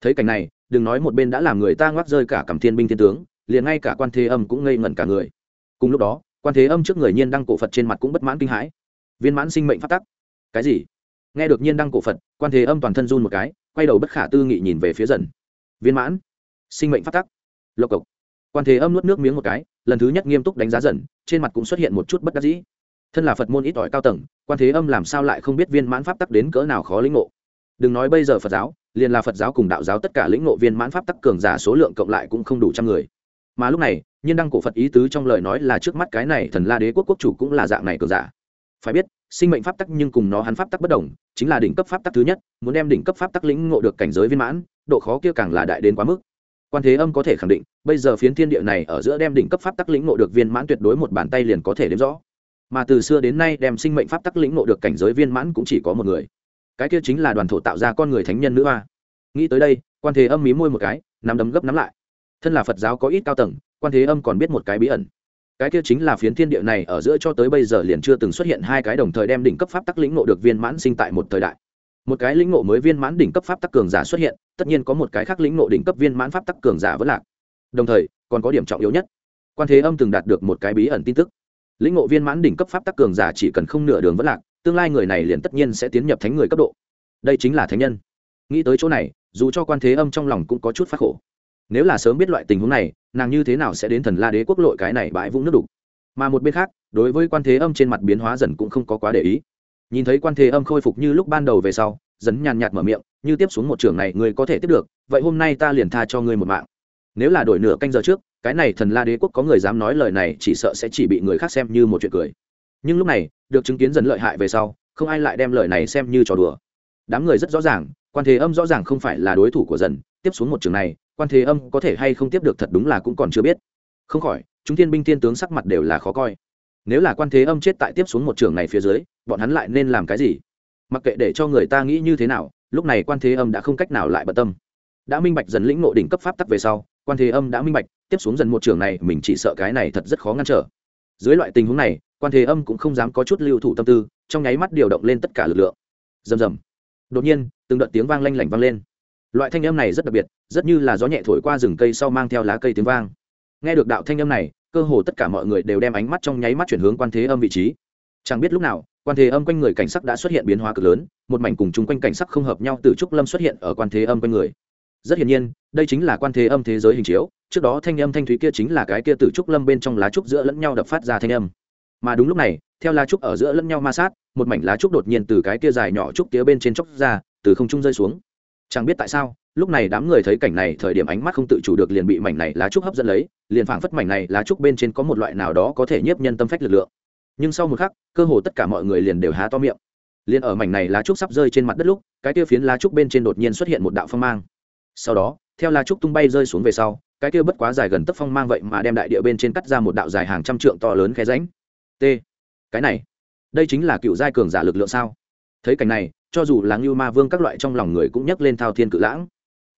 Thấy cảnh này, đừng nói một bên đã làm người ta ngoắc rơi cả cầm thiên binh thiên tướng, liền ngay cả quan thế âm cũng ngây ngẩn cả người. Cùng lúc đó, quan thế âm trước người nhiên đăng cổ phật trên mặt cũng bất mãn kinh hãi viên mãn sinh mệnh phát tắc. Cái gì? Nghe được nhiên đăng cổ phật, quan thế âm toàn thân run một cái, quay đầu bất khả tư nghị nhìn về phía dần. Viên mãn sinh mệnh phát tắc. Lộc cộc. Quan thế âm nuốt nước miếng một cái, lần thứ nhất nghiêm túc đánh giá dần, trên mặt cũng xuất hiện một chút bất đắc dĩ. Thân là phật môn ít ỏi cao tầng, quan thế âm làm sao lại không biết viên mãn pháp tắc đến cỡ nào khó lĩnh ngộ? Đừng nói bây giờ phật giáo, liền là phật giáo cùng đạo giáo tất cả lĩnh ngộ viên mãn pháp tắc cường giả số lượng cộng lại cũng không đủ trăm người. Mà lúc này, nhiên đăng cổ phật ý tứ trong lời nói là trước mắt cái này thần la đế quốc quốc chủ cũng là dạng này cường giả phải biết, sinh mệnh pháp tắc nhưng cùng nó hắn pháp tắc bất đồng, chính là đỉnh cấp pháp tắc thứ nhất, muốn đem đỉnh cấp pháp tắc lĩnh ngộ được cảnh giới viên mãn, độ khó kia càng là đại đến quá mức. Quan thế âm có thể khẳng định, bây giờ phiến thiên địa này ở giữa đem đỉnh cấp pháp tắc lĩnh ngộ được viên mãn tuyệt đối một bàn tay liền có thể đếm rõ. Mà từ xưa đến nay đem sinh mệnh pháp tắc lĩnh ngộ được cảnh giới viên mãn cũng chỉ có một người. Cái kia chính là đoàn thổ tạo ra con người thánh nhân nữ hoa. Nghĩ tới đây, quan thế âm mí môi một cái, nắm đấm gấp nắm lại. Thân là phật giáo có ít cao tầng, quan thế âm còn biết một cái bí ẩn cái kia chính là phiến thiên địa này, ở giữa cho tới bây giờ liền chưa từng xuất hiện hai cái đồng thời đem đỉnh cấp pháp tắc lĩnh ngộ được viên mãn sinh tại một thời đại. Một cái lĩnh ngộ mới viên mãn đỉnh cấp pháp tắc cường giả xuất hiện, tất nhiên có một cái khác lĩnh ngộ đỉnh cấp viên mãn pháp tắc cường giả vẫn lạc. Đồng thời, còn có điểm trọng yếu nhất, quan thế âm từng đạt được một cái bí ẩn tin tức. Lĩnh ngộ viên mãn đỉnh cấp pháp tắc cường giả chỉ cần không nửa đường vẫn lạc, tương lai người này liền tất nhiên sẽ tiến nhập thánh người cấp độ. Đây chính là thánh nhân. Nghĩ tới chỗ này, dù cho quan thế âm trong lòng cũng có chút phát khổ nếu là sớm biết loại tình huống này, nàng như thế nào sẽ đến thần la đế quốc lội cái này bãi vũng nước đục? Mà một bên khác, đối với quan thế âm trên mặt biến hóa dần cũng không có quá để ý. Nhìn thấy quan thế âm khôi phục như lúc ban đầu về sau dấn nhàn nhạt mở miệng, như tiếp xuống một trường này người có thể tiếp được, vậy hôm nay ta liền tha cho ngươi một mạng. Nếu là đổi nửa canh giờ trước, cái này thần la đế quốc có người dám nói lời này chỉ sợ sẽ chỉ bị người khác xem như một chuyện cười. Nhưng lúc này, được chứng kiến dần lợi hại về sau, không ai lại đem lời này xem như trò đùa. Đám người rất rõ ràng, quan thế âm rõ ràng không phải là đối thủ của dần, tiếp xuống một trường này quan thế âm có thể hay không tiếp được thật đúng là cũng còn chưa biết. Không khỏi, chúng thiên binh tiên tướng sắc mặt đều là khó coi. Nếu là quan thế âm chết tại tiếp xuống một trường này phía dưới, bọn hắn lại nên làm cái gì? Mặc kệ để cho người ta nghĩ như thế nào, lúc này quan thế âm đã không cách nào lại bận tâm. Đã minh bạch dần lĩnh nộ đỉnh cấp pháp tắc về sau, quan thế âm đã minh bạch, tiếp xuống dần một trường này mình chỉ sợ cái này thật rất khó ngăn trở. Dưới loại tình huống này, quan thế âm cũng không dám có chút lưu thủ tâm tư, trong nháy mắt điều động lên tất cả lực lượng. Rầm rầm. Đột nhiên, từng đợt tiếng vang lanh lảnh vang lên loại thanh âm này rất đặc biệt, rất như là gió nhẹ thổi qua rừng cây sau mang theo lá cây tiếng vang. Nghe được đạo thanh âm này, cơ hồ tất cả mọi người đều đem ánh mắt trong nháy mắt chuyển hướng quan thế âm vị trí. Chẳng biết lúc nào, quan thế âm quanh người cảnh sắc đã xuất hiện biến hóa cực lớn, một mảnh cùng chung quanh cảnh sắc không hợp nhau từ trúc lâm xuất hiện ở quan thế âm quanh người. Rất hiển nhiên, đây chính là quan thế âm thế giới hình chiếu, trước đó thanh âm thanh thúy kia chính là cái kia từ trúc lâm bên trong lá trúc giữa lẫn nhau đập phát ra thanh âm. Mà đúng lúc này, theo lá trúc ở giữa lẫn nhau ma sát, một mảnh lá trúc đột nhiên từ cái kia dài nhỏ trúc tía bên trên chốc ra, từ không trung rơi xuống chẳng biết tại sao, lúc này đám người thấy cảnh này, thời điểm ánh mắt không tự chủ được liền bị mảnh này lá trúc hấp dẫn lấy, liền phảng phất mảnh này lá trúc bên trên có một loại nào đó có thể nhiếp nhân tâm phách lực lượng. Nhưng sau một khắc, cơ hồ tất cả mọi người liền đều há to miệng. Liền ở mảnh này lá trúc sắp rơi trên mặt đất lúc, cái kia phiến lá trúc bên trên đột nhiên xuất hiện một đạo phong mang. Sau đó, theo lá trúc tung bay rơi xuống về sau, cái kia bất quá dài gần tấc phong mang vậy mà đem đại địa bên trên cắt ra một đạo dài hàng trăm trượng to lớn khe ránh t. Cái này, đây chính là cựu giai cường giả lực lượng sao? Thấy cảnh này, cho dù là ngưu ma vương các loại trong lòng người cũng nhấc lên thao thiên cự lãng.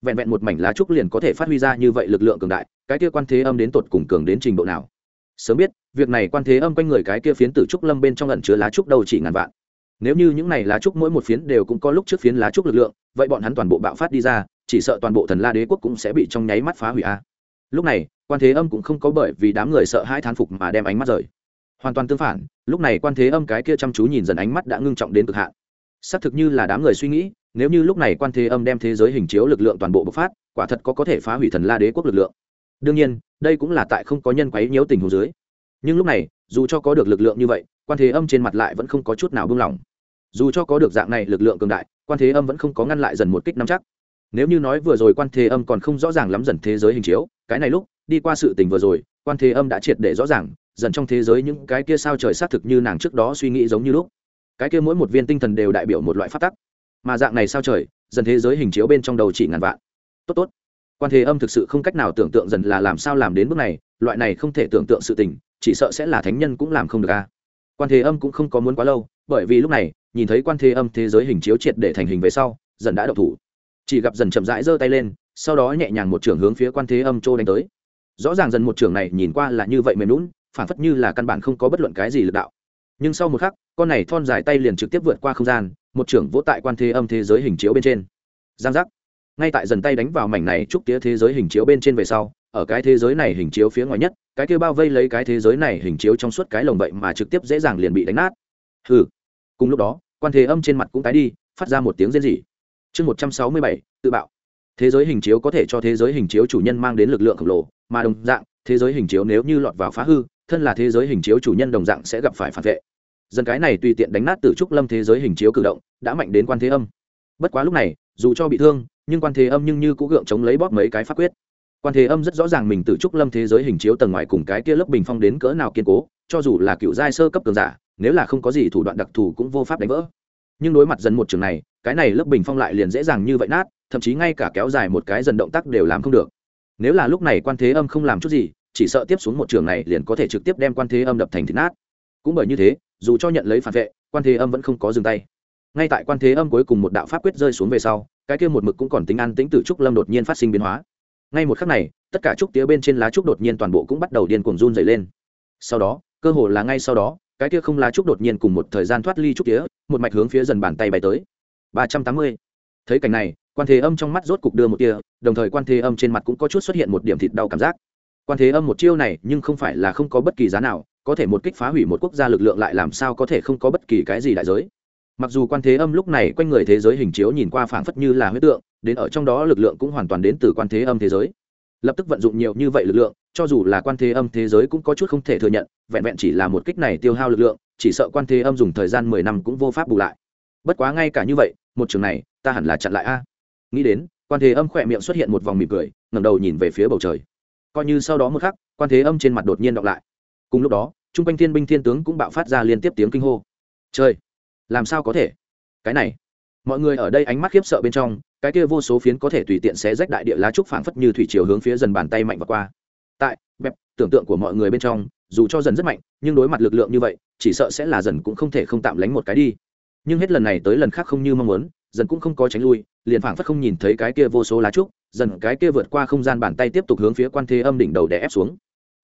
Vẹn vẹn một mảnh lá trúc liền có thể phát huy ra như vậy lực lượng cường đại, cái kia quan thế âm đến tột cùng cường đến trình độ nào? Sớm biết, việc này quan thế âm quanh người cái kia phiến tử trúc lâm bên trong ẩn chứa lá trúc đầu chỉ ngàn vạn. Nếu như những này lá trúc mỗi một phiến đều cũng có lúc trước phiến lá trúc lực lượng, vậy bọn hắn toàn bộ bạo phát đi ra, chỉ sợ toàn bộ thần la đế quốc cũng sẽ bị trong nháy mắt phá hủy a. Lúc này, quan thế âm cũng không có bởi vì đám người sợ hai thán phục mà đem ánh mắt rời. Hoàn toàn tương phản, lúc này quan thế âm cái kia chăm chú nhìn dần ánh mắt đã ngưng trọng đến cực hạn xác thực như là đám người suy nghĩ, nếu như lúc này quan thế âm đem thế giới hình chiếu lực lượng toàn bộ bộc phát, quả thật có có thể phá hủy thần la đế quốc lực lượng. Đương nhiên, đây cũng là tại không có nhân quấy nhiễu tình hồ dưới. Nhưng lúc này, dù cho có được lực lượng như vậy, quan thế âm trên mặt lại vẫn không có chút nào buông lỏng. Dù cho có được dạng này lực lượng cường đại, quan thế âm vẫn không có ngăn lại dần một kích nắm chắc. Nếu như nói vừa rồi quan thế âm còn không rõ ràng lắm dần thế giới hình chiếu, cái này lúc, đi qua sự tình vừa rồi, quan thế âm đã triệt để rõ ràng, dần trong thế giới những cái kia sao trời xác thực như nàng trước đó suy nghĩ giống như lúc cái kia mỗi một viên tinh thần đều đại biểu một loại phát tắc. Mà dạng này sao trời, dần thế giới hình chiếu bên trong đầu chỉ ngàn vạn. Tốt tốt. Quan thế âm thực sự không cách nào tưởng tượng dần là làm sao làm đến bước này, loại này không thể tưởng tượng sự tình, chỉ sợ sẽ là thánh nhân cũng làm không được a quan thế âm cũng không có muốn quá lâu, bởi vì lúc này, nhìn thấy quan thế âm thế giới hình chiếu triệt để thành hình về sau, dần đã độc thủ. Chỉ gặp dần chậm rãi giơ tay lên, sau đó nhẹ nhàng một trường hướng phía quan thế âm châu đánh tới. Rõ ràng dần một trường này nhìn qua là như vậy mềm lún phản phất như là căn bản không có bất luận cái gì lực đạo nhưng sau một khắc, con này thon dài tay liền trực tiếp vượt qua không gian, một trưởng vỗ tại quan thế âm thế giới hình chiếu bên trên. Giang giác. Ngay tại dần tay đánh vào mảnh này trúc tía thế giới hình chiếu bên trên về sau, ở cái thế giới này hình chiếu phía ngoài nhất, cái kia bao vây lấy cái thế giới này hình chiếu trong suốt cái lồng vậy mà trực tiếp dễ dàng liền bị đánh nát. Hừ. Cùng lúc đó, quan thế âm trên mặt cũng tái đi, phát ra một tiếng rên rỉ. Chương một trăm sáu mươi bảy, tự bạo. Thế giới hình chiếu có thể cho thế giới hình chiếu chủ nhân mang đến lực lượng khổng lồ, mà đồng dạng, thế giới hình chiếu nếu như lọt vào phá hư thân là thế giới hình chiếu chủ nhân đồng dạng sẽ gặp phải phản vệ. Dân cái này tùy tiện đánh nát từ trúc lâm thế giới hình chiếu cử động, đã mạnh đến quan thế âm. Bất quá lúc này, dù cho bị thương, nhưng quan thế âm nhưng như cũng gượng chống lấy bóp mấy cái pháp quyết. Quan thế âm rất rõ ràng mình từ trúc lâm thế giới hình chiếu tầng ngoài cùng cái kia lớp bình phong đến cỡ nào kiên cố, cho dù là cựu giai sơ cấp cường giả, nếu là không có gì thủ đoạn đặc thù cũng vô pháp đánh vỡ. Nhưng đối mặt dần một trường này, cái này lớp bình phong lại liền dễ dàng như vậy nát, thậm chí ngay cả kéo dài một cái dần động tác đều làm không được. Nếu là lúc này quan thế âm không làm chút gì chỉ sợ tiếp xuống một trường này liền có thể trực tiếp đem quan thế âm đập thành thịt nát. Cũng bởi như thế, dù cho nhận lấy phản vệ, quan thế âm vẫn không có dừng tay. Ngay tại quan thế âm cuối cùng một đạo pháp quyết rơi xuống về sau, cái kia một mực cũng còn tính an tĩnh từ trúc lâm đột nhiên phát sinh biến hóa. Ngay một khắc này, tất cả trúc tía bên trên lá trúc đột nhiên toàn bộ cũng bắt đầu điên cuồng run dày lên. Sau đó, cơ hồ là ngay sau đó, cái kia không lá trúc đột nhiên cùng một thời gian thoát ly trúc tía, một mạch hướng phía dần bàn tay bay tới. Ba trăm tám mươi. Thấy cảnh này, quan thế âm trong mắt rốt cục đưa một tia, đồng thời quan thế âm trên mặt cũng có chút xuất hiện một điểm thịt đau cảm giác quan thế âm một chiêu này nhưng không phải là không có bất kỳ giá nào, có thể một kích phá hủy một quốc gia lực lượng lại làm sao có thể không có bất kỳ cái gì đại giới. Mặc dù quan thế âm lúc này quanh người thế giới hình chiếu nhìn qua phảng phất như là huyết tượng, đến ở trong đó lực lượng cũng hoàn toàn đến từ quan thế âm thế giới. Lập tức vận dụng nhiều như vậy lực lượng, cho dù là quan thế âm thế giới cũng có chút không thể thừa nhận, vẹn vẹn chỉ là một kích này tiêu hao lực lượng, chỉ sợ quan thế âm dùng thời gian mười năm cũng vô pháp bù lại. Bất quá ngay cả như vậy, một trường này, ta hẳn là chặn lại a. Nghĩ đến, quan thế âm khỏe miệng xuất hiện một vòng mỉm cười, ngẩng đầu nhìn về phía bầu trời coi như sau đó một khắc, quan thế âm trên mặt đột nhiên đọc lại. Cùng lúc đó, chung quanh thiên binh thiên tướng cũng bạo phát ra liên tiếp tiếng kinh hô. Chơi làm sao có thể? Cái này, mọi người ở đây ánh mắt khiếp sợ bên trong, cái kia vô số phiến có thể tùy tiện xé rách đại địa lá trúc phảng phất như thủy chiều hướng phía dần bàn tay mạnh và qua. Tại, bẹp, tưởng tượng của mọi người bên trong, dù cho dần rất mạnh, nhưng đối mặt lực lượng như vậy, chỉ sợ sẽ là dần cũng không thể không tạm lánh một cái đi. Nhưng hết lần này tới lần khác không như mong muốn dần cũng không có tránh lui, liền phảng phất không nhìn thấy cái kia vô số lá trúc, dần cái kia vượt qua không gian bàn tay tiếp tục hướng phía quan thế âm đỉnh đầu đè ép xuống.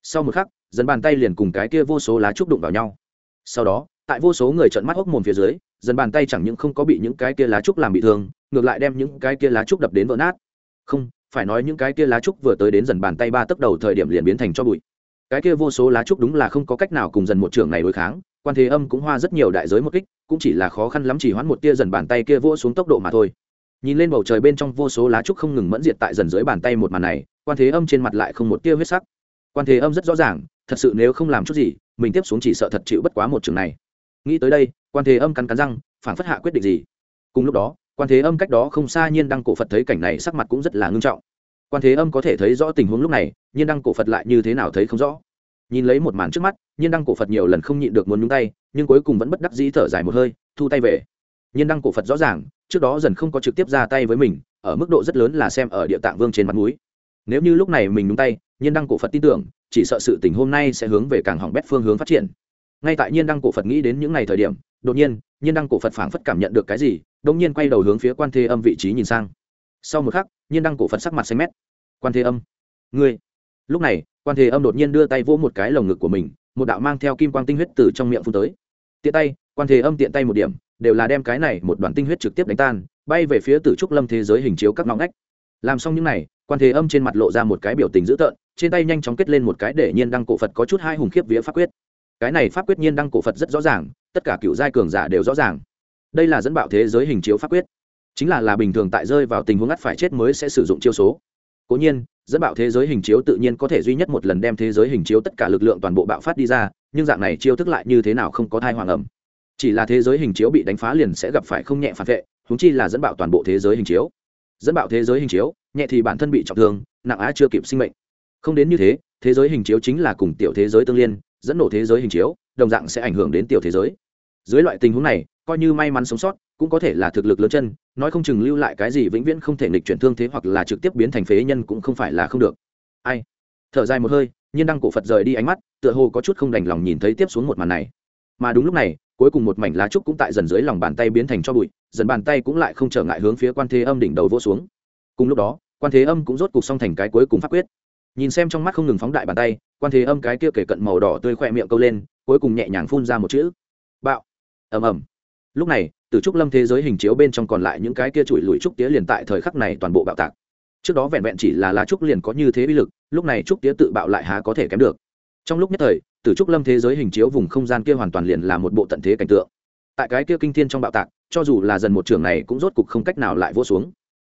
Sau một khắc, dần bàn tay liền cùng cái kia vô số lá trúc đụng vào nhau. Sau đó, tại vô số người trợn mắt hốc mồm phía dưới, dần bàn tay chẳng những không có bị những cái kia lá trúc làm bị thương, ngược lại đem những cái kia lá trúc đập đến vỡ nát. Không, phải nói những cái kia lá trúc vừa tới đến dần bàn tay ba tấc đầu thời điểm liền biến thành cho bụi. Cái kia vô số lá trúc đúng là không có cách nào cùng dần một trường này đối kháng, quan thế âm cũng hoa rất nhiều đại giới một kích cũng chỉ là khó khăn lắm chỉ hoãn một tia dần bàn tay kia vỗ xuống tốc độ mà thôi. Nhìn lên bầu trời bên trong vô số lá trúc không ngừng mẫn diệt tại dần dưới bàn tay một màn này, quan thế âm trên mặt lại không một tia huyết sắc. Quan thế âm rất rõ ràng, thật sự nếu không làm chút gì, mình tiếp xuống chỉ sợ thật chịu bất quá một trường này. Nghĩ tới đây, quan thế âm cắn cắn răng phản phất hạ quyết định gì. Cùng lúc đó, quan thế âm cách đó không xa nhiên đăng cổ phật thấy cảnh này sắc mặt cũng rất là ngưng trọng. Quan thế âm có thể thấy rõ tình huống lúc này, nhiên đăng cổ phật lại như thế nào thấy không rõ nhìn lấy một màn trước mắt, nhiên đăng cổ phật nhiều lần không nhịn được muốn nhúng tay, nhưng cuối cùng vẫn bất đắc dĩ thở dài một hơi, thu tay về. Nhiên đăng cổ phật rõ ràng, trước đó dần không có trực tiếp ra tay với mình, ở mức độ rất lớn là xem ở địa tạng vương trên mặt núi nếu như lúc này mình nhúng tay, nhiên đăng cổ phật tin tưởng, chỉ sợ sự tình hôm nay sẽ hướng về càng hỏng bét phương hướng phát triển. Ngay tại nhiên đăng cổ phật nghĩ đến những ngày thời điểm, đột nhiên nhiên đăng cổ phật phảng phất cảm nhận được cái gì, đột nhiên quay đầu hướng phía quan thế âm vị trí nhìn sang. Sau một khắc, nhiên đăng cổ phật sắc mặt xanh mét. Quan thế âm, ngươi? Lúc này quan thế âm đột nhiên đưa tay vỗ một cái lồng ngực của mình, một đạo mang theo kim quang tinh huyết từ trong miệng phun tới. Tiện tay, quan thế âm tiện tay một điểm, đều là đem cái này một đoàn tinh huyết trực tiếp đánh tan, bay về phía tử trúc lâm thế giới hình chiếu các ngõ ngách. Làm xong những này, quan thế âm trên mặt lộ ra một cái biểu tình dữ tợn, trên tay nhanh chóng kết lên một cái để nhiên đăng cổ phật có chút hai hùng khiếp vía pháp quyết. Cái này pháp quyết nhiên đăng cổ phật rất rõ ràng, tất cả cựu giai cường giả đều rõ ràng. Đây là dẫn bạo thế giới hình chiếu pháp quyết. Chính là là bình thường tại rơi vào tình huống ngắt phải chết mới sẽ sử dụng chiêu số cố nhiên, dẫn bạo thế giới hình chiếu tự nhiên có thể duy nhất một lần đem thế giới hình chiếu tất cả lực lượng toàn bộ bạo phát đi ra, nhưng dạng này chiêu thức lại như thế nào không có thai hoàng ẩm. Chỉ là thế giới hình chiếu bị đánh phá liền sẽ gặp phải không nhẹ phản vệ húng chi là dẫn bạo toàn bộ thế giới hình chiếu. Dẫn bạo thế giới hình chiếu, nhẹ thì bản thân bị trọng thương, nặng á chưa kịp sinh mệnh. Không đến như thế thế giới hình chiếu chính là cùng tiểu thế giới tương liên, dẫn nổ thế giới hình chiếu, đồng dạng sẽ ảnh hưởng đến tiểu thế giới. Dưới loại tình huống này, coi như may mắn sống sót cũng có thể là thực lực lớn chân, nói không chừng lưu lại cái gì vĩnh viễn không thể nghịch chuyển thương thế hoặc là trực tiếp biến thành phế nhân cũng không phải là không được. Ai? Thở dài một hơi, nhiên đăng cổ phật rời đi ánh mắt, tựa hồ có chút không đành lòng nhìn thấy tiếp xuống một màn này. Mà đúng lúc này, cuối cùng một mảnh lá trúc cũng tại dần dưới lòng bàn tay biến thành cho bụi, dần bàn tay cũng lại không trở ngại hướng phía quan thế âm đỉnh đầu vỗ xuống. Cùng lúc đó, quan thế âm cũng rốt cục xong thành cái cuối cùng pháp quyết. Nhìn xem trong mắt không ngừng phóng đại bàn tay, quan thế âm cái kia kể cận màu đỏ tươi khoe miệng câu lên, cuối cùng nhẹ nhàng phun ra một chữ. Bạo. Ầm ầm lúc này, từ trúc lâm thế giới hình chiếu bên trong còn lại những cái kia chùi lùi trúc tía liền tại thời khắc này toàn bộ bạo tạc. Trước đó vẹn vẹn chỉ là lá trúc liền có như thế uy lực, lúc này trúc tía tự bạo lại há có thể kém được. Trong lúc nhất thời, từ trúc lâm thế giới hình chiếu vùng không gian kia hoàn toàn liền là một bộ tận thế cảnh tượng. Tại cái kia kinh thiên trong bạo tạc, cho dù là dần một trường này cũng rốt cục không cách nào lại vô xuống.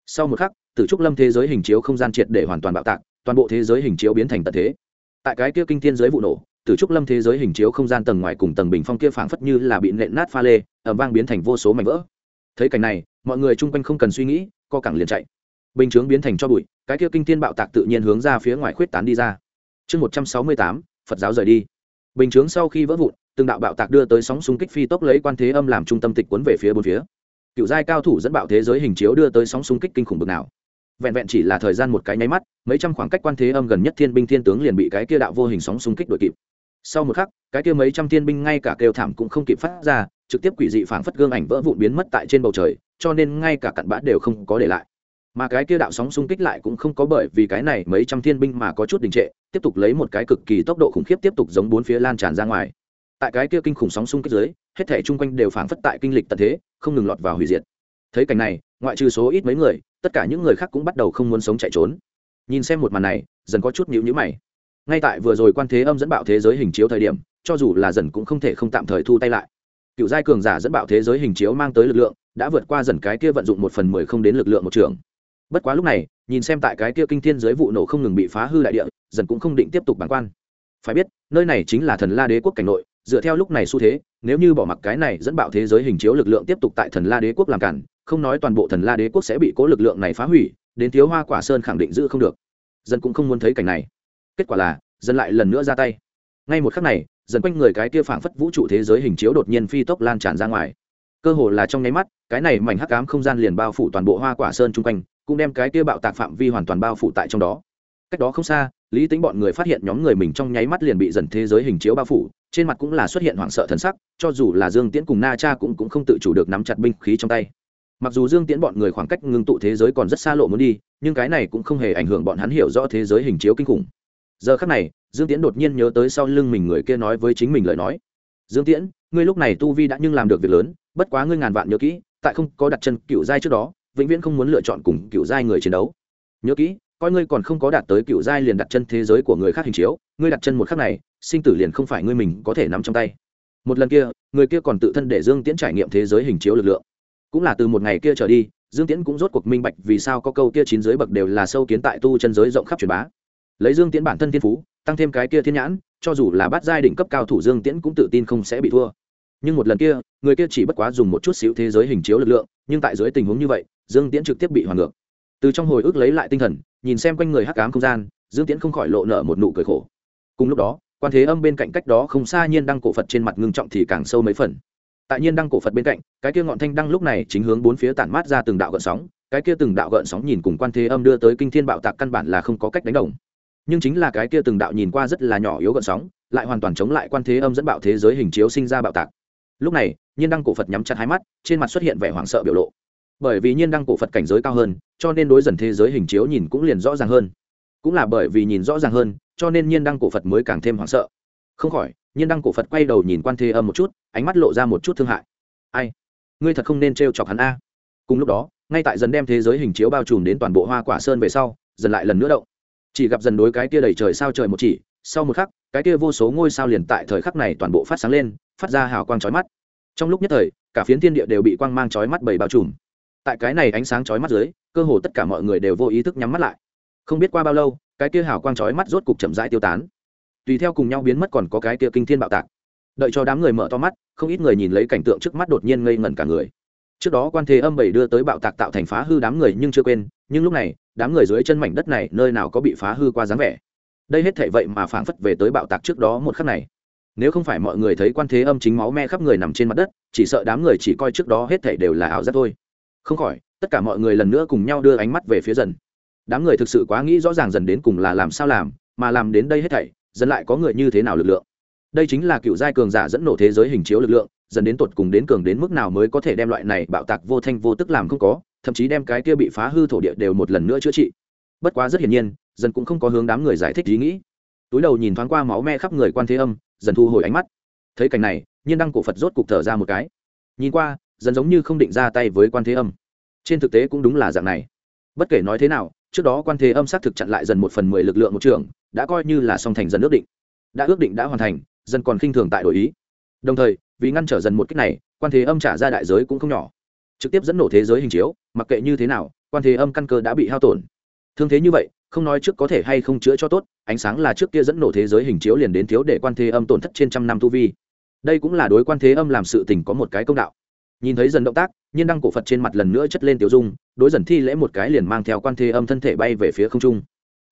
Sau một khắc, từ trúc lâm thế giới hình chiếu không gian triệt để hoàn toàn bạo tạc, toàn bộ thế giới hình chiếu biến thành tận thế. Tại cái kia kinh thiên giới vụ nổ từ trúc lâm thế giới hình chiếu không gian tầng ngoài cùng tầng bình phong kia phảng phất như là bị nện nát pha lê ẩm vang biến thành vô số mảnh vỡ. Thấy cảnh này, mọi người chung quanh không cần suy nghĩ, co cẳng liền chạy. Bình chướng biến thành cho bụi, cái kia kinh thiên bạo tạc tự nhiên hướng ra phía ngoài khuyết tán đi ra. Chương một trăm sáu mươi tám, phật giáo rời đi. Bình chướng sau khi vỡ vụn, từng đạo bạo tạc đưa tới sóng xung kích phi tốc lấy quan thế âm làm trung tâm tịch cuốn về phía bốn phía. Cựu giai cao thủ dẫn bạo thế giới hình chiếu đưa tới sóng xung kích kinh khủng bực nào. Vẹn vẹn chỉ là thời gian một cái nháy mắt, mấy trăm khoảng cách quan thế âm gần nhất thiên binh thiên tướng liền bị cái kia đạo vô hình sóng xung kích đội kịp sau một khắc, cái kia mấy trăm thiên binh ngay cả kêu thảm cũng không kịp phát ra, trực tiếp quỷ dị phảng phất gương ảnh vỡ vụn biến mất tại trên bầu trời, cho nên ngay cả cặn bã đều không có để lại. Mà cái kia đạo sóng xung kích lại cũng không có bởi vì cái này mấy trăm thiên binh mà có chút đình trệ, tiếp tục lấy một cái cực kỳ tốc độ khủng khiếp tiếp tục giống bốn phía lan tràn ra ngoài. Tại cái kia kinh khủng sóng xung kích dưới, hết thể chung quanh đều phảng phất tại kinh lịch tận thế, không ngừng lọt vào hủy diệt. Thấy cảnh này, ngoại trừ số ít mấy người, tất cả những người khác cũng bắt đầu không muốn sống chạy trốn. Nhìn xem một màn này, dần có chút nhữ nhữ mày ngay tại vừa rồi quan thế âm dẫn bạo thế giới hình chiếu thời điểm, cho dù là dần cũng không thể không tạm thời thu tay lại. Cựu giai cường giả dẫn bạo thế giới hình chiếu mang tới lực lượng, đã vượt qua dần cái kia vận dụng một phần mười không đến lực lượng một trường. Bất quá lúc này, nhìn xem tại cái kia kinh thiên giới vụ nổ không ngừng bị phá hư đại địa, dần cũng không định tiếp tục bản quan. Phải biết, nơi này chính là thần la đế quốc cảnh nội, dựa theo lúc này xu thế, nếu như bỏ mặc cái này dẫn bạo thế giới hình chiếu lực lượng tiếp tục tại thần la đế quốc làm cản, không nói toàn bộ thần la đế quốc sẽ bị cố lực lượng này phá hủy, đến thiếu hoa quả sơn khẳng định giữ không được. Dân cũng không muốn thấy cảnh này kết quả là dần lại lần nữa ra tay. Ngay một khắc này dần quanh người cái kia phảng phất vũ trụ thế giới hình chiếu đột nhiên phi tốc lan tràn ra ngoài. Cơ hồ là trong nháy mắt cái này mảnh hắc ám không gian liền bao phủ toàn bộ hoa quả sơn chung quanh cũng đem cái kia bạo tạc phạm vi hoàn toàn bao phủ tại trong đó. Cách đó không xa lý tính bọn người phát hiện nhóm người mình trong nháy mắt liền bị dần thế giới hình chiếu bao phủ trên mặt cũng là xuất hiện hoảng sợ thần sắc cho dù là dương tiễn cùng na cha cũng, cũng không tự chủ được nắm chặt binh khí trong tay. Mặc dù dương tiễn bọn người khoảng cách ngưng tụ thế giới còn rất xa lộ muốn đi nhưng cái này cũng không hề ảnh hưởng bọn hắn hiểu rõ thế giới hình chiếu kinh khủng giờ khắc này, dương tiễn đột nhiên nhớ tới sau lưng mình người kia nói với chính mình lời nói. Dương tiễn, ngươi lúc này tu vi đã nhưng làm được việc lớn, bất quá ngươi ngàn vạn nhớ kỹ, tại không có đặt chân cựu giai trước đó, vĩnh viễn không muốn lựa chọn cùng cựu giai người chiến đấu. Nhớ kỹ, coi ngươi còn không có đạt tới cựu giai liền đặt chân thế giới của người khác hình chiếu, ngươi đặt chân một khắc này, sinh tử liền không phải ngươi mình có thể nắm trong tay. Một lần kia, người kia còn tự thân để dương tiễn trải nghiệm thế giới hình chiếu lực lượng. Cũng là từ một ngày kia trở đi, dương tiễn cũng rốt cuộc minh bạch vì sao có câu kia chín giới bậc đều là sâu kiến tại tu chân giới rộng khắp truyền bá lấy dương tiễn bản thân thiên phú, tăng thêm cái kia thiên nhãn, cho dù là bát giai đỉnh cấp cao thủ dương tiễn cũng tự tin không sẽ bị thua. Nhưng một lần kia, người kia chỉ bất quá dùng một chút xíu thế giới hình chiếu lực lượng, nhưng tại dưới tình huống như vậy, dương tiễn trực tiếp bị hoàn ngược. Từ trong hồi ức lấy lại tinh thần, nhìn xem quanh người hắc cám không gian, dương tiễn không khỏi lộ nở một nụ cười khổ. Cùng lúc đó, quan thế âm bên cạnh cách đó không xa nhiên đăng cổ phật trên mặt ngưng trọng thì càng sâu mấy phần. Tại nhiên đăng cổ phật bên cạnh, cái kia ngọn thanh đăng lúc này chính hướng bốn phía tản mát ra từng đạo gợn sóng, cái kia từng đạo gợn sóng nhìn cùng quan thế âm đưa tới kinh thiên bạo tạc căn bản là không có cách đánh đồng nhưng chính là cái kia từng đạo nhìn qua rất là nhỏ yếu gợn sóng, lại hoàn toàn chống lại quan thế âm dẫn bạo thế giới hình chiếu sinh ra bạo tạc. Lúc này, nhiên đăng cổ phật nhắm chặt hai mắt, trên mặt xuất hiện vẻ hoảng sợ biểu lộ. Bởi vì nhiên đăng cổ phật cảnh giới cao hơn, cho nên đối dần thế giới hình chiếu nhìn cũng liền rõ ràng hơn. Cũng là bởi vì nhìn rõ ràng hơn, cho nên nhiên đăng cổ phật mới càng thêm hoảng sợ. Không khỏi, nhiên đăng cổ phật quay đầu nhìn quan thế âm một chút, ánh mắt lộ ra một chút thương hại. Ai? Ngươi thật không nên t chọc hắn a. Cùng lúc đó, ngay tại dần đem thế giới hình chiếu bao trùm đến toàn bộ hoa quả sơn về sau, dần lại lần nữa động chỉ gặp dần đối cái kia đầy trời sao trời một chỉ, sau một khắc, cái kia vô số ngôi sao liền tại thời khắc này toàn bộ phát sáng lên, phát ra hào quang chói mắt. Trong lúc nhất thời, cả phiến thiên địa đều bị quang mang chói mắt bầy bao trùm. Tại cái này ánh sáng chói mắt dưới, cơ hồ tất cả mọi người đều vô ý thức nhắm mắt lại. Không biết qua bao lâu, cái kia hào quang chói mắt rốt cục chậm rãi tiêu tán. Tùy theo cùng nhau biến mất còn có cái kia kinh thiên bạo tạc. Đợi cho đám người mở to mắt, không ít người nhìn lấy cảnh tượng trước mắt đột nhiên ngây ngẩn cả người. Trước đó quan thế âm bảy đưa tới bạo tạc tạo thành phá hư đám người nhưng chưa quên nhưng lúc này, đám người dưới chân mảnh đất này nơi nào có bị phá hư qua dáng vẻ. Đây hết thể vậy mà phảng phất về tới bạo tạc trước đó một khắc này. Nếu không phải mọi người thấy quan thế âm chính máu me khắp người nằm trên mặt đất, chỉ sợ đám người chỉ coi trước đó hết thể đều là ảo giác thôi. Không khỏi, tất cả mọi người lần nữa cùng nhau đưa ánh mắt về phía dần. Đám người thực sự quá nghĩ rõ ràng dần đến cùng là làm sao làm, mà làm đến đây hết thảy, dần lại có người như thế nào lực lượng. Đây chính là cựu giai cường giả dẫn nổ thế giới hình chiếu lực lượng, dần đến tột cùng đến cường đến mức nào mới có thể đem loại này bạo tạc vô thanh vô tức làm không có thậm chí đem cái kia bị phá hư thổ địa đều một lần nữa chữa trị. Bất quá rất hiển nhiên, dần cũng không có hướng đám người giải thích ý nghĩ. Túi đầu nhìn thoáng qua máu me khắp người quan thế âm, dần thu hồi ánh mắt. Thấy cảnh này, nhiên đăng cổ phật rốt cục thở ra một cái. Nhìn qua, dần giống như không định ra tay với quan thế âm. Trên thực tế cũng đúng là dạng này. Bất kể nói thế nào, trước đó quan thế âm xác thực chặn lại dần một phần mười lực lượng một trường, đã coi như là song thành dần ước định. Đã ước định đã hoàn thành, dần còn khinh thường tại đổi ý. Đồng thời, vì ngăn trở dần một cách này, quan thế âm trả ra đại giới cũng không nhỏ trực tiếp dẫn nổ thế giới hình chiếu, mặc kệ như thế nào, quan thế âm căn cơ đã bị hao tổn. Thương thế như vậy, không nói trước có thể hay không chữa cho tốt, ánh sáng là trước kia dẫn nổ thế giới hình chiếu liền đến thiếu để quan thế âm tổn thất trên trăm năm tu vi. Đây cũng là đối quan thế âm làm sự tình có một cái công đạo. Nhìn thấy dần động tác, nhiên đăng cổ phật trên mặt lần nữa chất lên tiểu dung, đối dần thi lễ một cái liền mang theo quan thế âm thân thể bay về phía không trung.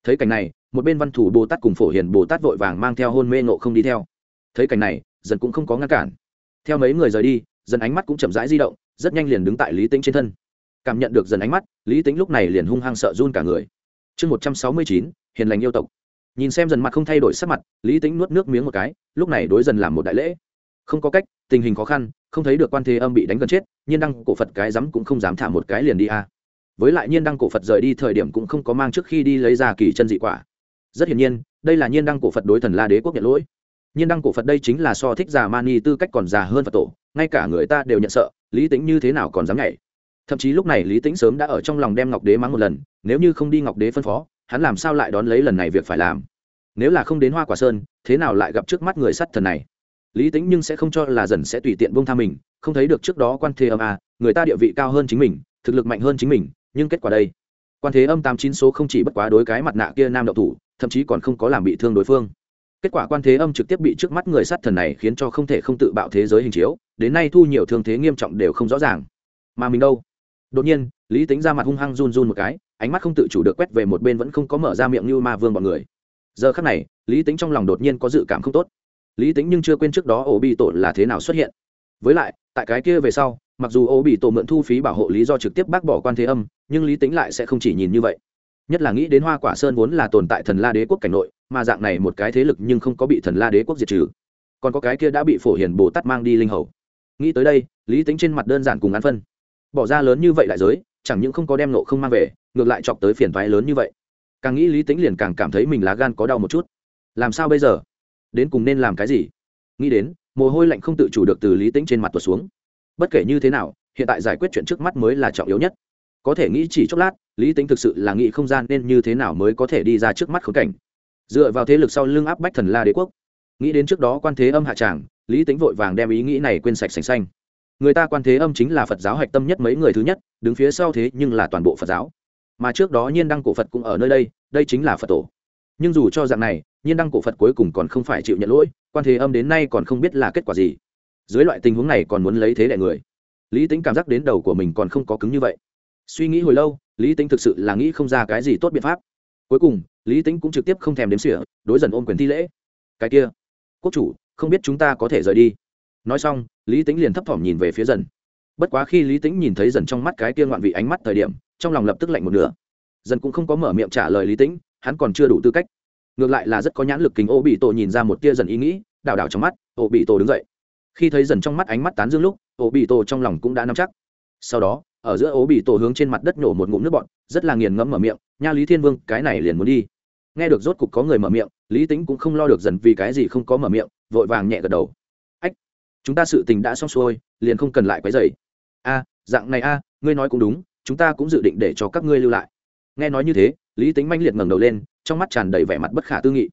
Thấy cảnh này, một bên văn thủ bồ tát cùng phổ hiền bồ tát vội vàng mang theo hôn mê ngộ không đi theo. Thấy cảnh này, dần cũng không có ngăn cản. Theo mấy người rời đi dần ánh mắt cũng chậm rãi di động, rất nhanh liền đứng tại lý tính trên thân. Cảm nhận được dần ánh mắt, lý tính lúc này liền hung hăng sợ run cả người. Chương một trăm sáu mươi chín, hiền lành yêu tộc. Nhìn xem dần mặt không thay đổi sắc mặt, lý tính nuốt nước miếng một cái, lúc này đối dần làm một đại lễ. Không có cách, tình hình khó khăn, không thấy được quan thế âm bị đánh gần chết, nhiên đăng cổ phật cái rắm cũng không dám thả một cái liền đi a. Với lại nhiên đăng cổ phật rời đi thời điểm cũng không có mang trước khi đi lấy ra kỳ chân dị quả. Rất hiển nhiên, đây là nhiên đăng cổ phật đối thần la đế quốc nhận lỗi nhiên đăng cổ phật đây chính là so thích già mani tư cách còn già hơn phật tổ, ngay cả người ta đều nhận sợ, lý tính như thế nào còn dám nhảy. Thậm chí lúc này lý tính sớm đã ở trong lòng đem ngọc đế mắng một lần, nếu như không đi ngọc đế phân phó, hắn làm sao lại đón lấy lần này việc phải làm? Nếu là không đến hoa quả sơn, thế nào lại gặp trước mắt người sắt thần này? Lý tính nhưng sẽ không cho là dần sẽ tùy tiện bông tha mình, không thấy được trước đó quan thế âm a, người ta địa vị cao hơn chính mình, thực lực mạnh hơn chính mình, nhưng kết quả đây? Quan thế âm tám chín số không chỉ bất quá đối cái mặt nạ kia nam đậu thủ, thậm chí còn không có làm bị thương đối phương kết quả quan thế âm trực tiếp bị trước mắt người sát thần này khiến cho không thể không tự bạo thế giới hình chiếu, đến nay thu nhiều thương thế nghiêm trọng đều không rõ ràng. Mà mình đâu? Đột nhiên, lý tính ra mặt hung hăng run run một cái, ánh mắt không tự chủ được quét về một bên vẫn không có mở ra miệng như ma vương bọn người. Giờ khắc này, lý tính trong lòng đột nhiên có dự cảm không tốt. Lý tính nhưng chưa quên trước đó ổ bị tổ là thế nào xuất hiện. Với lại, tại cái kia về sau, mặc dù ổ bị tổ mượn thu phí bảo hộ lý do trực tiếp bác bỏ quan thế âm, nhưng lý tính lại sẽ không chỉ nhìn như vậy. Nhất là nghĩ đến hoa quả sơn vốn là tồn tại thần la đế quốc cảnh nội mà dạng này một cái thế lực nhưng không có bị thần la đế quốc diệt trừ. Còn có cái kia đã bị phổ hiền bồ tát mang đi linh hầu. Nghĩ tới đây, lý tính trên mặt đơn giản cùng ăn phân. Bỏ ra lớn như vậy đại giới, chẳng những không có đem nộ không mang về, ngược lại chọc tới phiền thoái lớn như vậy. Càng nghĩ lý tính liền càng cảm thấy mình lá gan có đau một chút. Làm sao bây giờ? Đến cùng nên làm cái gì? Nghĩ đến, mồ hôi lạnh không tự chủ được từ lý tính trên mặt tuột xuống. Bất kể như thế nào, hiện tại giải quyết chuyện trước mắt mới là trọng yếu nhất. Có thể nghĩ chỉ chốc lát, lý tính thực sự là nghĩ không gian nên như thế nào mới có thể đi ra trước mắt khốn cảnh dựa vào thế lực sau lưng áp bách thần la đế quốc, nghĩ đến trước đó quan thế âm hạ tràng, lý tính vội vàng đem ý nghĩ này quên sạch sành xanh. Người ta quan thế âm chính là phật giáo hạch tâm nhất mấy người thứ nhất, đứng phía sau thế nhưng là toàn bộ phật giáo. Mà trước đó nhiên đăng cổ phật cũng ở nơi đây đây chính là phật tổ. Nhưng dù cho dạng này, nhiên đăng cổ phật cuối cùng còn không phải chịu nhận lỗi, quan thế âm đến nay còn không biết là kết quả gì. Dưới loại tình huống này còn muốn lấy thế đại người. Lý tính cảm giác đến đầu của mình còn không có cứng như vậy. Suy nghĩ hồi lâu, lý tính thực sự là nghĩ không ra cái gì tốt biện pháp. Cuối cùng lý tính cũng trực tiếp không thèm đếm xỉa, đối dần ôm quyền thi lễ. Cái kia, quốc chủ, không biết chúng ta có thể rời đi. Nói xong, lý tính liền thấp thỏm nhìn về phía dần. Bất quá khi lý tính nhìn thấy dần trong mắt cái kia ngoạn vị ánh mắt thời điểm, trong lòng lập tức lạnh một nửa. Dần cũng không có mở miệng trả lời lý tính hắn còn chưa đủ tư cách. Ngược lại là rất có nhãn lực kính ô bị tổ nhìn ra một tia dần ý nghĩ, đảo đảo trong mắt, ô bị tổ đứng dậy. Khi thấy dần trong mắt ánh mắt tán dương lúc, ô bị tổ trong lòng cũng đã nắm chắc. Sau đó, ở giữa ô bị tổ hướng trên mặt đất nhổ một ngụm nước bọn rất là nghiền ngẫm mở miệng, nha lý thiên vương, cái này liền muốn đi nghe được rốt cục có người mở miệng, lý tính cũng không lo được dần vì cái gì không có mở miệng, vội vàng nhẹ gật đầu. Ách, chúng ta sự tình đã xong xuôi, liền không cần lại quấy dày a, dạng này a, ngươi nói cũng đúng, chúng ta cũng dự định để cho các ngươi lưu lại. Nghe nói như thế, lý tính manh liệt ngẩng đầu lên, trong mắt tràn đầy vẻ mặt bất khả tư nghị.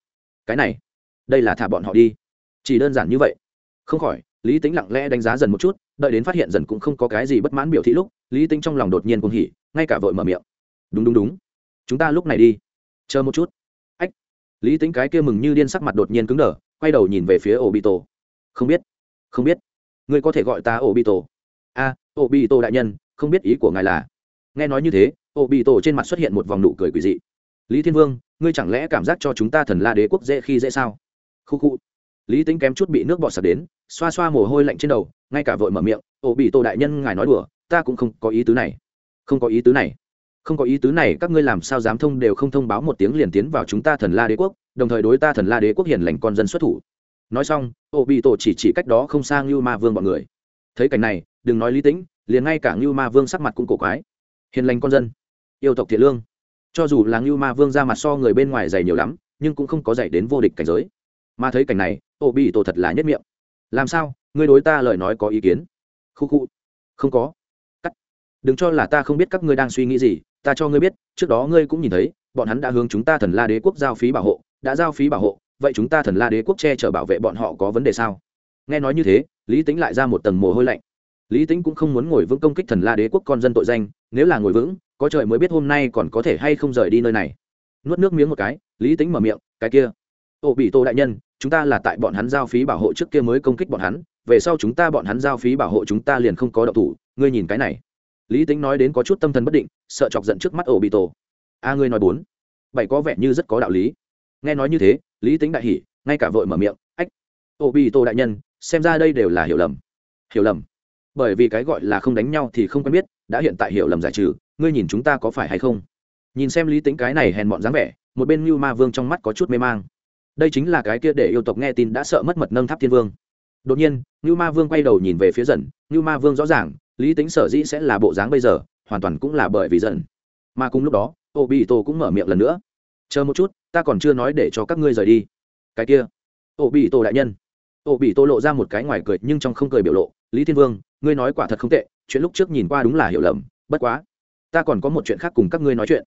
Cái này, đây là thả bọn họ đi. Chỉ đơn giản như vậy. Không khỏi, lý tính lặng lẽ đánh giá dần một chút, đợi đến phát hiện dần cũng không có cái gì bất mãn biểu thị lúc, lý tính trong lòng đột nhiên cũng hỉ, ngay cả vội mở miệng. Đúng đúng đúng. Chúng ta lúc này đi. Chờ một chút lý tính cái kia mừng như điên sắc mặt đột nhiên cứng đờ, quay đầu nhìn về phía ổ bị tổ không biết không biết. Ngươi có thể gọi ta ổ bị tổ a ổ bị tổ đại nhân, không biết ý của ngài là. Nghe nói như thế ổ bị tổ trên mặt xuất hiện một vòng nụ cười quỳ dị. Lý thiên vương, ngươi chẳng lẽ cảm giác cho chúng ta thần la đế quốc dễ khi dễ sao? Khu khu. Lý tính kém chút bị nước bọt sạt đến, xoa xoa mồ hôi lạnh trên đầu, ngay cả vội mở miệng ổ bị tổ đại nhân ngài nói đùa, ta cũng không có ý tứ này. Không có ý tứ này không có ý tứ này, các ngươi làm sao dám thông đều không thông báo một tiếng liền tiến vào chúng ta thần la đế quốc, đồng thời đối ta thần la đế quốc hiền lành con dân xuất thủ. Nói xong ô bị tổ chỉ chỉ cách đó không sang như ma vương bọn người. Thấy cảnh này, đừng nói lý tĩnh liền ngay cả như ma vương sắc mặt cũng cổ quái. Hiền lành con dân, yêu tộc thiện lương. Cho dù là như ma vương ra mặt so người bên ngoài dày nhiều lắm, nhưng cũng không có dạy đến vô địch cảnh giới. Mà thấy cảnh này ô bị tổ thật là nhất miệng. Làm sao? Ngươi đối ta lời nói có ý kiến? Khu khu. Không có. Cắt. Đừng cho là ta không biết các ngươi đang suy nghĩ gì ta cho ngươi biết, trước đó ngươi cũng nhìn thấy, bọn hắn đã hướng chúng ta thần la đế quốc giao phí bảo hộ, đã giao phí bảo hộ, vậy chúng ta thần la đế quốc che chở bảo vệ bọn họ có vấn đề sao? Nghe nói như thế, lý tính lại ra một tầng mồ hôi lạnh. Lý tính cũng không muốn ngồi vững công kích thần la đế quốc con dân tội danh, nếu là ngồi vững, có trời mới biết hôm nay còn có thể hay không rời đi nơi này. Nuốt nước miếng một cái, lý tính mở miệng, cái kia, ô bị tô đại nhân, chúng ta là tại bọn hắn giao phí bảo hộ trước kia mới công kích bọn hắn, về sau chúng ta bọn hắn giao phí bảo hộ chúng ta liền không có động thủ, ngươi nhìn cái này lý tính nói đến có chút tâm thần bất định, sợ chọc giận trước mắt ổ bị tổ. A, ngươi nói bốn. Bảy có vẻ như rất có đạo lý. Nghe nói như thế, lý tính đại hỉ, ngay cả vội mở miệng, ách, ổ bị tổ đại nhân, xem ra đây đều là hiểu lầm. Hiểu lầm? Bởi vì cái gọi là không đánh nhau thì không quen biết, đã hiện tại hiểu lầm giải trừ, ngươi nhìn chúng ta có phải hay không? Nhìn xem lý tính cái này hèn mọn dáng vẻ, một bên mưu ma vương trong mắt có chút mê mang. Đây chính là cái kia để yêu tộc nghe tin đã sợ mất mật nâng tháp thiên vương. Đột nhiên, ngưu ma vương quay đầu nhìn về phía dần, ngưu ma vương rõ ràng lý tính sở dĩ sẽ là bộ dáng bây giờ, hoàn toàn cũng là bởi vì giận. mà cùng lúc đó ô bị tổ cũng mở miệng lần nữa. Chờ một chút, ta còn chưa nói để cho các ngươi rời đi. Cái kia. Ô bị tổ đại nhân. Ô bị tổ lộ ra một cái ngoài cười nhưng trong không cười biểu lộ, lý thiên vương, ngươi nói quả thật không tệ, chuyện lúc trước nhìn qua đúng là hiểu lầm, bất quá, ta còn có một chuyện khác cùng các ngươi nói chuyện.